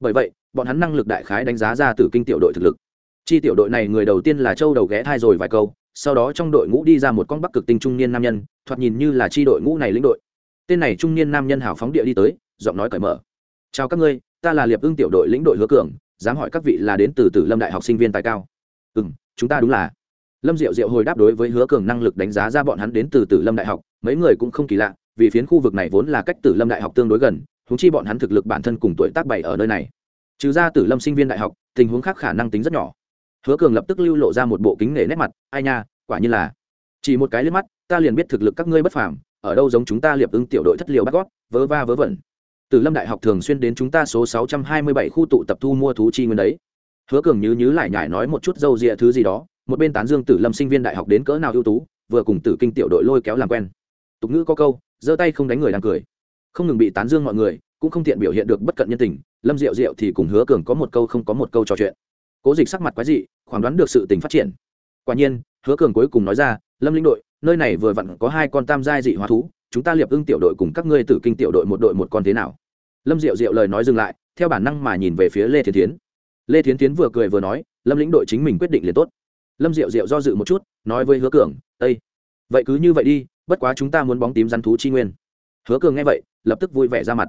Bởi vậy, bọn hắn năng lực đại khái đánh giá ra tử kinh tiểu đội thực lực. Chi tiểu đội này người đầu tiên là châu đầu ghé thai rồi vài câu, sau đó trong đội ngũ đi ra một con bắc cực tinh trung niên nam nhân, thoạt nhìn như là chi đội ngũ này lĩnh đội. Tên này trung niên nam nhân hào phóng địa đi tới giọng nói cởi mở. Chào các ngươi, ta là liệp ưng tiểu đội lĩnh đội hứa cường, dám hỏi các vị là đến từ tử lâm đại học sinh viên tài cao. Ừ m chúng ta đúng là. Lâm diệu diệu hồi đáp đối với hứa cường năng lực đánh giá ra bọn hắn đến từ tử lâm đại học, mấy người cũng không kỳ lạ, vì phiến khu vực này vốn là cách tử lâm đại học tương đối gần húng chi bọn hắn thực lực bản thân cùng tuổi tác bảy ở nơi này. Trừ ra tử lâm sinh viên đại học, tình huống khác khả năng tính rất nhỏ. Hứa cường lập tức lưu lộ ra một bộ kính nể nét mặt, ai nha, quả như là. Chỉ một cái liếc mắt, ta liền biết thực lực các ngươi bất phàm, ở đâu giống chúng ta liệp ưng tiểu đội thất liệu bắt gót, vớ va vớ vẩn từ lâm đại học thường xuyên đến chúng ta số sáu trăm hai mươi bảy khu tụ tập thu mua thú chi nguyên đấy. Hứa cường nhứ nhứ lại nhải nói một chút dâu dịa thứ gì đó, một bên tán dương tử lâm sinh viên đại học đến cỡ nào ưu tú, vừa cùng tử kinh tiểu đội lôi kéo làm quen. Tục ngữ có câu, giơ tay không đánh người đang cười. Không ngừng bị tán dương mọi người, cũng không tiện biểu hiện được bất cận nhân tình, lâm diệu diệu thì cùng hứa cường có một câu không có một câu trò chuyện. Cố dịch sắc mặt quái dị, khoảng đoán được sự tình phát triển. Quả nhiên, hứa cường cuối cùng nói ra, lâm lĩnh đội, nơi này vừa vặn có hai con tam giai dị hóa thú chúng ta liệp ưng tiểu đội cùng các ngươi tử kinh tiểu đội một đội một con thế nào? Lâm diệu diệu lời nói dừng lại, theo bản năng mà nhìn về phía lê thiến tiến lê thiến tiến vừa cười vừa nói, lâm lĩnh đội chính mình quyết định liền tốt. Lâm diệu diệu do dự một chút, nói với hứa cường ây vậy cứ như vậy đi, bất quá chúng ta muốn bóng tím rắn thú chi nguyên. Hứa cường nghe vậy, lập tức vui vẻ ra mặt.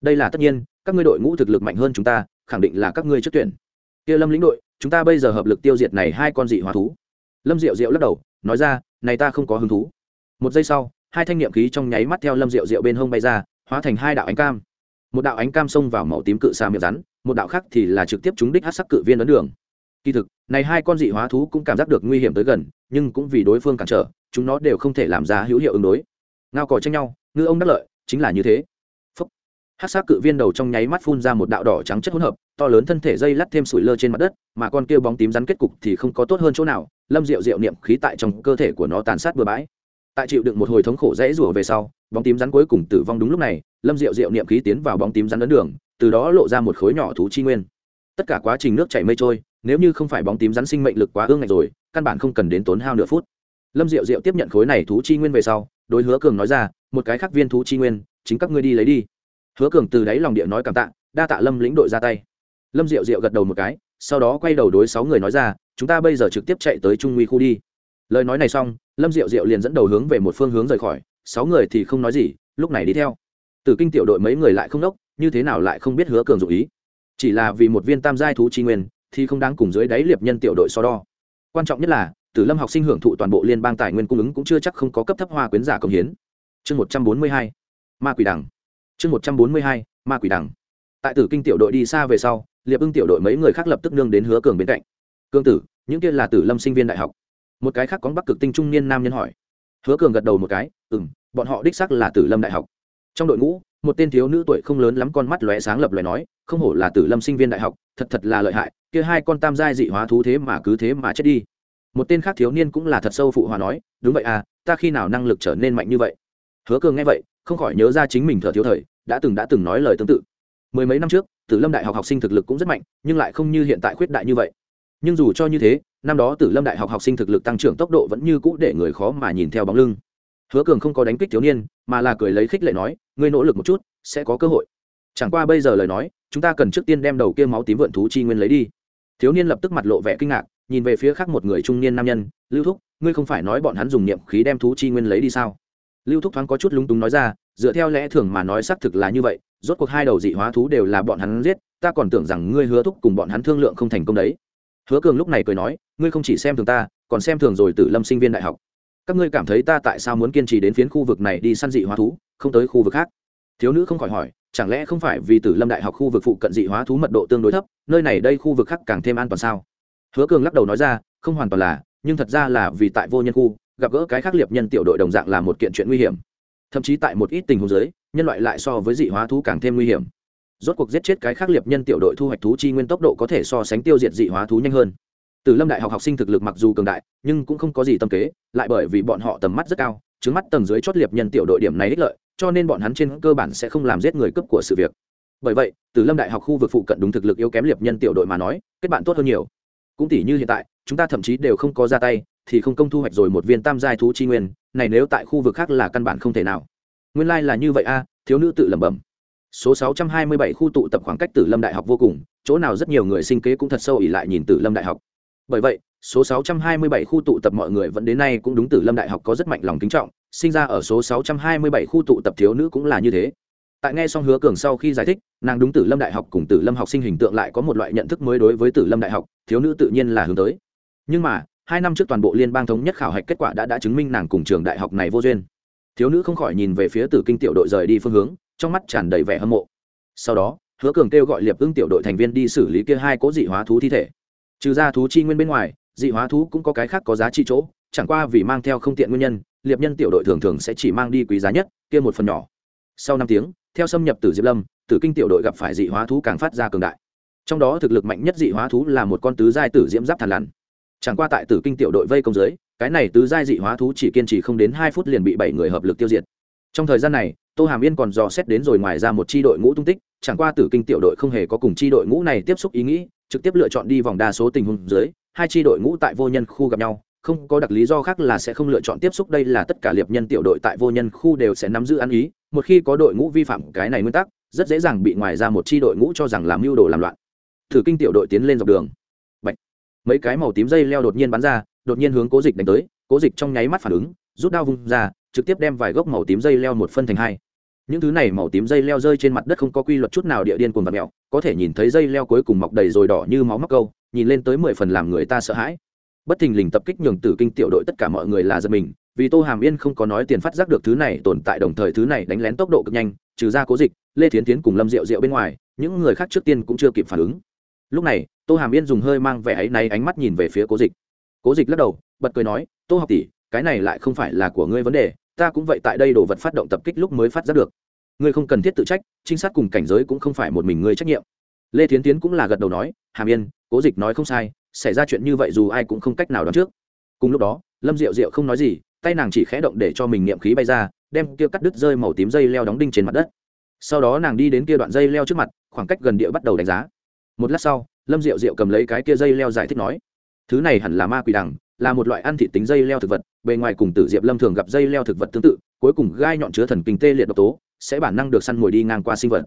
Đây là tất nhiên, các ngươi đội ngũ thực lực mạnh hơn chúng ta, khẳng định là các ngươi trước tuyển. Kia lâm lĩnh đội, chúng ta bây giờ hợp lực tiêu diệt này hai con dị hóa thú. Lâm diệu diệu lắc đầu, nói ra, này ta không có hứng thú. Một giây sau hai thanh niệm khí trong nháy mắt theo lâm diệu diệu bên hông bay ra, hóa thành hai đạo ánh cam. Một đạo ánh cam xông vào màu tím cự xà miệng rắn, một đạo khác thì là trực tiếp trúng đích hát sắc cự viên ấn đường. Kỳ thực, này hai con dị hóa thú cũng cảm giác được nguy hiểm tới gần, nhưng cũng vì đối phương cản trở, chúng nó đều không thể làm ra hữu hiệu ứng đối. Ngao cò tranh nhau, ngư ông đắc lợi, chính là như thế. Phúc. Hát sắc cự viên đầu trong nháy mắt phun ra một đạo đỏ trắng chất hỗn hợp, to lớn thân thể dây lắt thêm sủi lơ trên mặt đất, mà con kia bóng tím rắn kết cục thì không có tốt hơn chỗ nào, lâm diệu diệu niệm khí tại trong cơ thể của nó tàn sát bừa bãi tại chịu đựng một hồi thống khổ rẽ rủa về sau, bóng tím rắn cuối cùng tử vong đúng lúc này, lâm diệu diệu niệm khí tiến vào bóng tím rắn ấn đường, từ đó lộ ra một khối nhỏ thú chi nguyên. Tất cả quá trình nước chảy mây trôi, nếu như không phải bóng tím rắn sinh mệnh lực quá ương ngạch rồi, căn bản không cần đến tốn hao nửa phút. Lâm diệu diệu tiếp nhận khối này thú chi nguyên về sau, đối hứa cường nói ra, một cái khác viên thú chi nguyên, chính các ngươi đi lấy đi. Hứa cường từ đáy lòng địa nói cảm tạ, đa tạ lâm lĩnh đội ra tay. Lâm diệu diệu gật đầu một cái, sau đó quay đầu đối sáu người nói ra, chúng ta bây giờ trực tiếp chạy tới trung nguy khu đi lời nói này xong, lâm diệu diệu liền dẫn đầu hướng về một phương hướng rời khỏi, sáu người thì không nói gì, lúc này đi theo. Từ kinh tiểu đội mấy người lại không đốc, như thế nào lại không biết hứa cường dụ ý? Chỉ là vì một viên tam giai thú chi nguyên, thì không đáng cùng dưới đáy liệp nhân tiểu đội so đo. Quan trọng nhất là, tử lâm học sinh hưởng thụ toàn bộ liên bang tài nguyên cung ứng cũng chưa chắc không có cấp thấp hoa quyến giả công hiến. Chương một trăm bốn mươi hai, ma quỷ đằng. Chương một trăm bốn mươi hai, ma quỷ đằng. Tại tử kinh tiểu đội đi xa về sau, liệp ưng tiểu đội mấy người khác lập tức nương đến hứa cường bên cạnh. Cương tử, những kia là tử lâm sinh viên đại học một cái khác có bắc cực tinh trung niên nam nhân hỏi. Hứa cường gật đầu một cái ừ m bọn họ đích sắc là tử lâm đại học. Trong đội ngũ, một tên thiếu nữ tuổi không lớn lắm con mắt lóe sáng lập lóe nói, không hổ là tử lâm sinh viên đại học, thật thật là lợi hại, kia hai con tam giai dị hóa thú thế mà cứ thế mà chết đi. Một tên khác thiếu niên cũng là thật sâu phụ hòa nói, đúng vậy à ta khi nào năng lực trở nên mạnh như vậy? Hứa cường nghe vậy, không khỏi nhớ ra chính mình thợ thiếu thời, đã từng đã từng nói lời tương tự. Mười mấy năm trước, tử lâm đại học học sinh thực lực cũng rất mạnh, nhưng lại không như hiện tại khuyết đại như vậy. Nhưng dù cho như thế năm đó tử lâm đại học học sinh thực lực tăng trưởng tốc độ vẫn như cũ để người khó mà nhìn theo bóng lưng. Hứa cường không có đánh kích thiếu niên, mà là cười lấy khích lệ nói, ngươi nỗ lực một chút, sẽ có cơ hội. Chẳng qua bây giờ lời nói, chúng ta cần trước tiên đem đầu kia máu tím vượn thú chi nguyên lấy đi. Thiếu niên lập tức mặt lộ vẻ kinh ngạc, nhìn về phía khác một người trung niên nam nhân, lưu thúc, ngươi không phải nói bọn hắn dùng niệm khí đem thú chi nguyên lấy đi sao? Lưu thúc thoáng có chút lúng túng nói ra, dựa theo lẽ thường mà nói xác thực là như vậy, rốt cuộc hai đầu dị hóa thú đều là bọn hắn giết, ta còn tưởng rằng ngươi hứa thúc cùng bọn hắn thương lượng không thành công đấy hứa cường lúc này cười nói, ngươi không chỉ xem thường ta, còn xem thường rồi tử lâm sinh viên đại học. Các ngươi cảm thấy ta tại sao muốn kiên trì đến phiến khu vực này đi săn dị hóa thú, không tới khu vực khác? Thiếu nữ không khỏi hỏi, chẳng lẽ không phải vì tử lâm đại học khu vực phụ cận dị hóa thú mật độ tương đối thấp, nơi này đây khu vực khác càng thêm an toàn sao? Hứa cường lắc đầu nói ra, không hoàn toàn là, nhưng thật ra là vì tại vô nhân khu, gặp gỡ cái khác liệp nhân tiểu đội đồng dạng là một kiện chuyện nguy hiểm. Thậm chí tại một ít tình huống giới nhân loại lại so với dị hóa thú càng thêm nguy hiểm rốt cuộc giết chết cái khác liệt nhân tiểu đội thu hoạch thú chi nguyên tốc độ có thể so sánh tiêu diệt dị hóa thú nhanh hơn. Từ lâm đại học học sinh thực lực mặc dù cường đại, nhưng cũng không có gì tâm kế, lại bởi vì bọn họ tầm mắt rất cao, trứng mắt tầng dưới chót liệt nhân tiểu đội điểm này ích lợi, cho nên bọn hắn trên cơ bản sẽ không làm giết người cấp của sự việc. Bởi vậy, từ lâm đại học khu vực phụ cận đúng thực lực yếu kém liệt nhân tiểu đội mà nói, kết bạn tốt hơn nhiều. Cũng tỷ như hiện tại, chúng ta thậm chí đều không có ra tay, thì không công thu hoạch rồi một viên tam giai thú chi nguyên, này nếu tại khu vực khác là căn bản không thể nào. Nguyên lai là như vậy a, thiếu nữ tự lẩm bẩm số 627 khu tụ tập khoảng cách tử lâm đại học vô cùng, chỗ nào rất nhiều người sinh kế cũng thật sâu ỉ lại nhìn tử lâm đại học. Bởi vậy, số 627 khu tụ tập mọi người vẫn đến nay cũng đúng tử lâm đại học có rất mạnh lòng kính trọng, sinh ra ở số 627 khu tụ tập thiếu nữ cũng là như thế. Tại nghe xong hứa cường sau khi giải thích, nàng đúng tử lâm đại học cùng tử lâm học sinh hình tượng lại có một loại nhận thức mới đối với tử lâm đại học, thiếu nữ tự nhiên là hướng tới. Nhưng mà, hai năm trước toàn bộ liên bang thống nhất khảo hạch kết quả đã đã chứng minh nàng cùng trường đại học này vô duyên. Thiếu nữ không khỏi nhìn về phía tử kinh tiểu đội rời đi phương hướng trong mắt tràn đầy vẻ hâm mộ. Sau đó, hứa cường kêu gọi liệp ưng tiểu đội thành viên đi xử lý kia hai cố dị hóa thú thi thể. Trừ ra thú chi nguyên bên ngoài, dị hóa thú cũng có cái khác có giá trị chỗ, chẳng qua vì mang theo không tiện nguyên nhân, liệp nhân tiểu đội thường thường sẽ chỉ mang đi quý giá nhất, kia một phần nhỏ. Sau năm tiếng, theo xâm nhập từ diệp lâm, tử kinh tiểu đội gặp phải dị hóa thú càng phát ra cường đại. Trong đó thực lực mạnh nhất dị hóa thú là một con tứ giai tử diễm giáp thần lằn. Chẳng qua tại tử kinh tiểu đội vây công dưới, cái này tứ giai dị hóa thú chỉ kiên trì không đến hai phút liền bị bảy người hợp lực tiêu diệt. Trong thời gian này tô hàm yên còn dò xét đến rồi ngoài ra một c h i đội ngũ tung tích, chẳng qua tử kinh tiểu đội không hề có cùng c h i đội ngũ này tiếp xúc ý nghĩ, trực tiếp lựa chọn đi vòng đa số tình huống dưới, hai c h i đội ngũ tại vô nhân khu gặp nhau, không có đặc lý do khác là sẽ không lựa chọn tiếp xúc, đây là tất cả liệp nhân tiểu đội tại vô nhân khu đều sẽ nắm giữ ăn ý, một khi có đội ngũ vi phạm cái này nguyên tắc, rất dễ dàng bị ngoài ra một c h i đội ngũ cho rằng làm mưu đồ làm loạn. Thử kinh tiểu đội tiến lên dọc đường. Bạch. mấy cái màu tím dây leo đột nhiên bắn ra, đột nhiên hướng cố dịch đánh tới, cố dịch trong nháy mắt phản ứng, rút đao vung ra, trực tiếp đem vài gốc màu tím dây leo một phân thành hai những thứ này màu tím dây leo rơi trên mặt đất không có quy luật chút nào địa điên cuồng và mèo có thể nhìn thấy dây leo cuối cùng mọc đầy rồi đỏ như máu mắc câu, nhìn lên tới mười phần làm người ta sợ hãi. Bất thình lình tập kích nhường tử kinh tiểu đội tất cả mọi người là giật mình, vì tô hàm yên không có nói tiền phát giác được thứ này tồn tại đồng thời thứ này đánh lén tốc độ cực nhanh, trừ ra cố dịch, lê thiến tiến cùng lâm rượu rượu bên ngoài, những người khác trước tiên cũng chưa kịp phản ứng. Lúc này, tô hàm yên dùng hơi mang vẻ ấy náy ánh mắt nhìn về phía cố dịch. Cố dịch lắc đầu, bật cười nói, tô học tỷ, cái này lại không phải là của ngươi vấn đề ta cũng vậy tại đây đồ vật phát động tập kích lúc mới phát giác được. Ngươi không cần thiết tự trách, trinh sát cùng cảnh giới cũng không phải một mình ngươi trách nhiệm. Lê thiến tiến cũng là gật đầu nói hàm yên cố dịch nói không sai, xảy ra chuyện như vậy dù ai cũng không cách nào đoán trước. Cùng lúc đó, lâm diệu diệu không nói gì, tay nàng chỉ khẽ động để cho mình niệm khí bay ra, đem kia cắt đứt rơi màu tím dây leo đóng đinh trên mặt đất. Sau đó nàng đi đến kia đoạn dây leo trước mặt, khoảng cách gần địa bắt đầu đánh giá. Một lát sau, lâm diệu diệu cầm lấy cái kia dây leo giải thích nói, thứ này hẳn là ma quỷ đằng là một loại ăn thịt tính dây leo thực vật, bề ngoài cùng tử diệp lâm thường gặp dây leo thực vật tương tự, cuối cùng gai nhọn chứa thần kinh tê liệt độc tố, sẽ bản năng được săn mồi đi ngang qua sinh vật.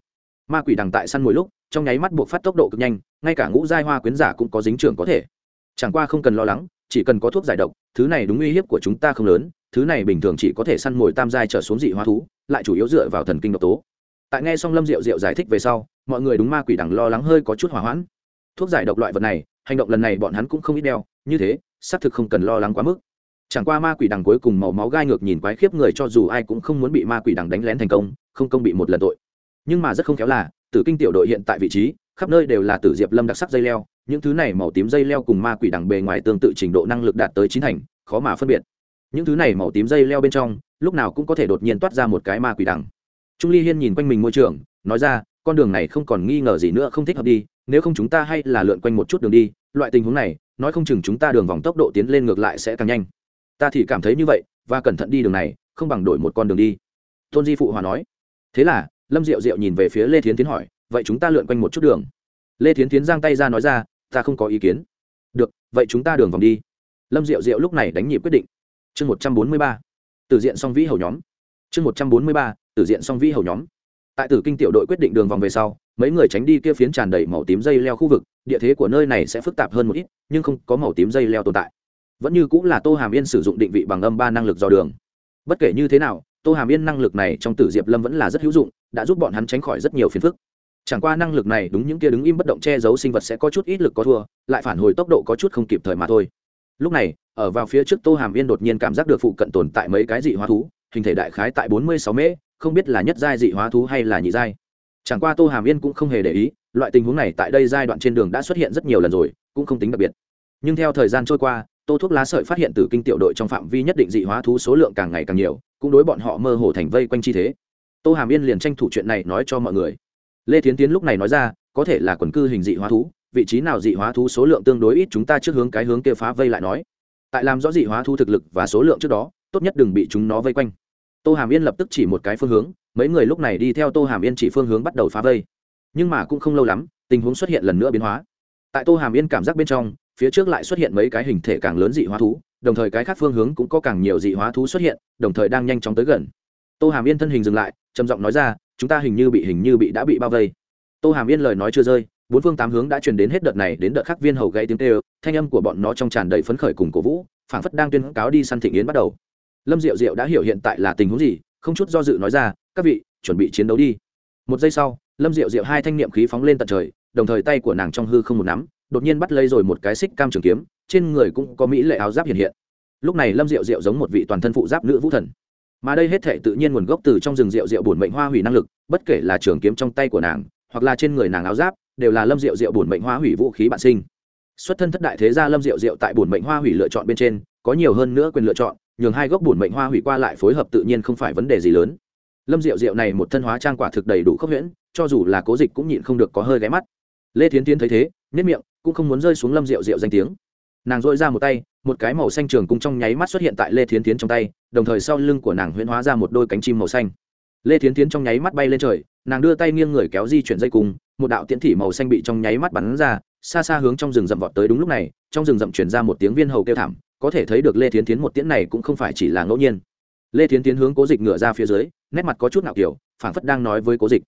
Ma quỷ đằng tại săn mồi lúc, trong nháy mắt buộc phát tốc độ cực nhanh, ngay cả ngũ giai hoa quyến giả cũng có dính trưởng có thể. Chẳng qua không cần lo lắng, chỉ cần có thuốc giải độc, thứ này đúng uy hiếp của chúng ta không lớn, thứ này bình thường chỉ có thể săn mồi tam giai trở xuống dị hoa thú, lại chủ yếu dựa vào thần kinh độc tố. Tại nghe xong lâm diệu diệu giải thích về sau, mọi người đúng ma quỷ đằng lo lắng hơi có chút hỏa hoãn. Thuốc giải độc loại vật này, hành động lần này bọn hắn cũng không ít đeo như thế, xác thực không cần lo lắng quá mức. Chẳng qua ma quỷ đằng cuối cùng màu máu gai ngược nhìn quái khiếp người cho dù ai cũng không muốn bị ma quỷ đằng đánh lén thành công, không công bị một lần tội. Nhưng mà rất không khéo là, tử kinh tiểu đội hiện tại vị trí, khắp nơi đều là tử diệp lâm đặc sắc dây leo, những thứ này màu tím dây leo cùng ma quỷ đằng bề ngoài tương tự trình độ năng lực đạt tới chín thành, khó mà phân biệt. Những thứ này màu tím dây leo bên trong, lúc nào cũng có thể đột nhiên toát ra một cái ma quỷ đằng. Trung ly hiên nhìn quanh mình môi trường, nói ra, con đường này không còn nghi ngờ gì nữa, không thích hợp đi, nếu không chúng ta hay là lượn quanh một chút đường đi loại tình huống này, nói không chừng chúng ta đường vòng tốc độ tiến lên ngược lại sẽ càng nhanh. Ta thì cảm thấy như vậy, và cẩn thận đi đường này, không bằng đổi một con đường đi. Tôn di phụ hòa nói. Thế là, lâm diệu diệu nhìn về phía lê thiến tiến hỏi, vậy chúng ta lượn quanh một chút đường? Lê thiến tiến giang tay ra nói ra, ta không có ý kiến. Được, vậy chúng ta đường vòng đi. Lâm diệu diệu lúc này đánh nhịp quyết định. Chương một trăm bốn mươi ba. Từ diện song vĩ hầu nhóm. Chương một trăm bốn mươi ba từ diện song vĩ hầu nhóm. Tại tử kinh tiểu đội quyết định đường vòng về sau mấy người tránh đi kia phiến tràn đầy màu tím dây leo khu vực, địa thế của nơi này sẽ phức tạp hơn một ít, nhưng không có màu tím dây leo tồn tại. Vẫn như cũng là tô hàm yên sử dụng định vị bằng âm ba năng lực dò đường. Bất kể như thế nào, tô hàm yên năng lực này trong tử diệp lâm vẫn là rất hữu dụng, đã giúp bọn hắn tránh khỏi rất nhiều phiền phức. Chẳng qua năng lực này đúng những kia đứng im bất động che giấu sinh vật sẽ có chút ít lực có thua, lại phản hồi tốc độ có chút không kịp thời mà thôi. Lúc này, ở vào phía trước tô hàm yên đột nhiên cảm giác được phụ cận tồn tại mấy cái dị hóa thú, hình thể đại khái tại bốn mươi sáu mễ, không biết là nhất giai dị hóa thú hay là nhị giai chẳng qua tô hàm yên cũng không hề để ý, loại tình huống này tại đây giai đoạn trên đường đã xuất hiện rất nhiều lần rồi, cũng không tính đặc biệt. Nhưng theo thời gian trôi qua, tô thuốc lá sợi phát hiện từ kinh tiểu đội trong phạm vi nhất định dị hóa thú số lượng càng ngày càng nhiều, cũng đối bọn họ mơ hồ thành vây quanh chi thế. Tô hàm yên liền tranh thủ chuyện này nói cho mọi người. Lê tiến tiến lúc này nói ra, có thể là quần cư hình dị hóa thú, vị trí nào dị hóa thú số lượng tương đối ít chúng ta trước hướng cái hướng kia phá vây lại nói. Tại làm rõ dị hóa thú thực lực và số lượng trước đó, tốt nhất đừng bị chúng nó vây quanh tô hàm yên lập tức chỉ một cái phương hướng, mấy người lúc này đi theo tô hàm yên chỉ phương hướng bắt đầu phá vây. Nhưng mà cũng không lâu lắm, tình huống xuất hiện lần nữa biến hóa. Tại tô hàm yên cảm giác bên trong, phía trước lại xuất hiện mấy cái hình thể càng lớn dị hóa thú, đồng thời cái khác phương hướng cũng có càng nhiều dị hóa thú xuất hiện, đồng thời đang nhanh chóng tới gần. Tô hàm yên thân hình dừng lại, trầm giọng nói ra, chúng ta hình như bị, hình như bị, đã bị bao vây. Tô hàm yên lời nói chưa rơi, bốn phương tám hướng đã truyền đến hết đợt này đến đợt khác viên hầu gây tiếng tê thanh âm của bọn nó trong tràn đầy phấn khởi cùng cổ vũ, phảng phất đang tuyên cáo đi săn thịnh yến bắt đầu lâm diệu diệu đã hiểu hiện tại là tình huống gì, không chút do dự nói ra, các vị, chuẩn bị chiến đấu đi. Một giây sau, lâm diệu diệu hai thanh niệm khí phóng lên tận trời, đồng thời tay của nàng trong hư không một nắm, đột nhiên bắt lấy rồi một cái xích cam trường kiếm, trên người cũng có mỹ lệ áo giáp hiện hiện. Lúc này lâm diệu diệu giống một vị toàn thân phụ giáp nữ vũ thần. Mà đây hết thể tự nhiên nguồn gốc từ trong rừng rượu rượu bổn mệnh hoa hủy năng lực, bất kể là trường kiếm trong tay của nàng, hoặc là trên người nàng áo giáp, đều là lâm rượu rượu bổn mệnh hoa hủy vũ khí bản sinh. Xuất thân thất đại thế gia lâm rượu rượu tại bổn mệnh hoa hủy lựa chọn bên trên, có nhiều hơn nữa quyền lựa chọn nhường hai gốc bổn mệnh hoa hủy qua lại phối hợp tự nhiên không phải vấn đề gì lớn. Lâm diệu diệu này một thân hóa trang quả thực đầy đủ khốc huyễn cho dù là cố dịch cũng nhịn không được có hơi ghé mắt. Lê thiến tiến thấy thế nhất miệng, cũng không muốn rơi xuống lâm diệu diệu danh tiếng. Nàng dội ra một tay, một cái màu xanh trường cung trong nháy mắt xuất hiện tại lê thiến tiến trong tay, đồng thời sau lưng của nàng huyễn hóa ra một đôi cánh chim màu xanh. Lê thiến tiến trong nháy mắt bay lên trời, nàng đưa tay nghiêng người kéo di chuyển dây cung, một đạo tiễn thị màu xanh bị trong nháy mắt bắn ra, xa xa hướng trong rừng rậm vọt tới đúng lúc này, trong rừng rậm chuyển ra một tiếng viên hầu kêu thảm có thể thấy được lê thiến tiến một tiễn này cũng không phải chỉ là ngẫu nhiên. Lê thiến tiến hướng cố dịch ngửa ra phía dưới, nét mặt có chút nào kiểu, phảng phất đang nói với cố dịch.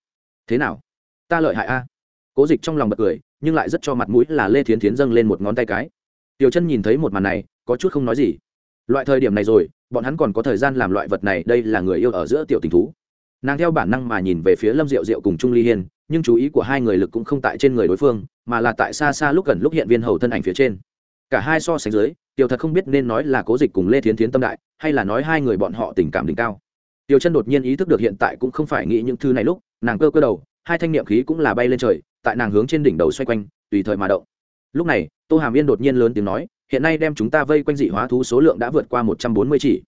Thế nào? Ta lợi hại a? Cố dịch trong lòng bật cười, nhưng lại rất cho mặt mũi là lê thiến tiến dâng lên một ngón tay cái. Tiểu chân nhìn thấy một màn này, có chút không nói gì. Loại thời điểm này rồi, bọn hắn còn có thời gian làm loại vật này, đây là người yêu ở giữa tiểu tình thú. Nàng theo bản năng mà nhìn về phía lâm diệu diệu cùng trung ly hiên, nhưng chú ý của hai người lực cũng không tại trên người đối phương, mà là tại xa xa lúc gần lúc hiện viên hầu thân ảnh phía trên. Cả hai so sánh dưới tiểu thật không biết nên nói là cố dịch cùng lê thiến thiến tâm đại, hay là nói hai người bọn họ tình cảm đỉnh cao. Tiểu chân đột nhiên ý thức được hiện tại cũng không phải nghĩ những thứ này lúc, nàng cơ cơ đầu, hai thanh niệm khí cũng là bay lên trời, tại nàng hướng trên đỉnh đầu xoay quanh, tùy thời mà động. Lúc này, tô hàm yên đột nhiên lớn tiếng nói, hiện nay đem chúng ta vây quanh dị hóa thú số lượng đã vượt qua một trăm bốn mươi chỉ.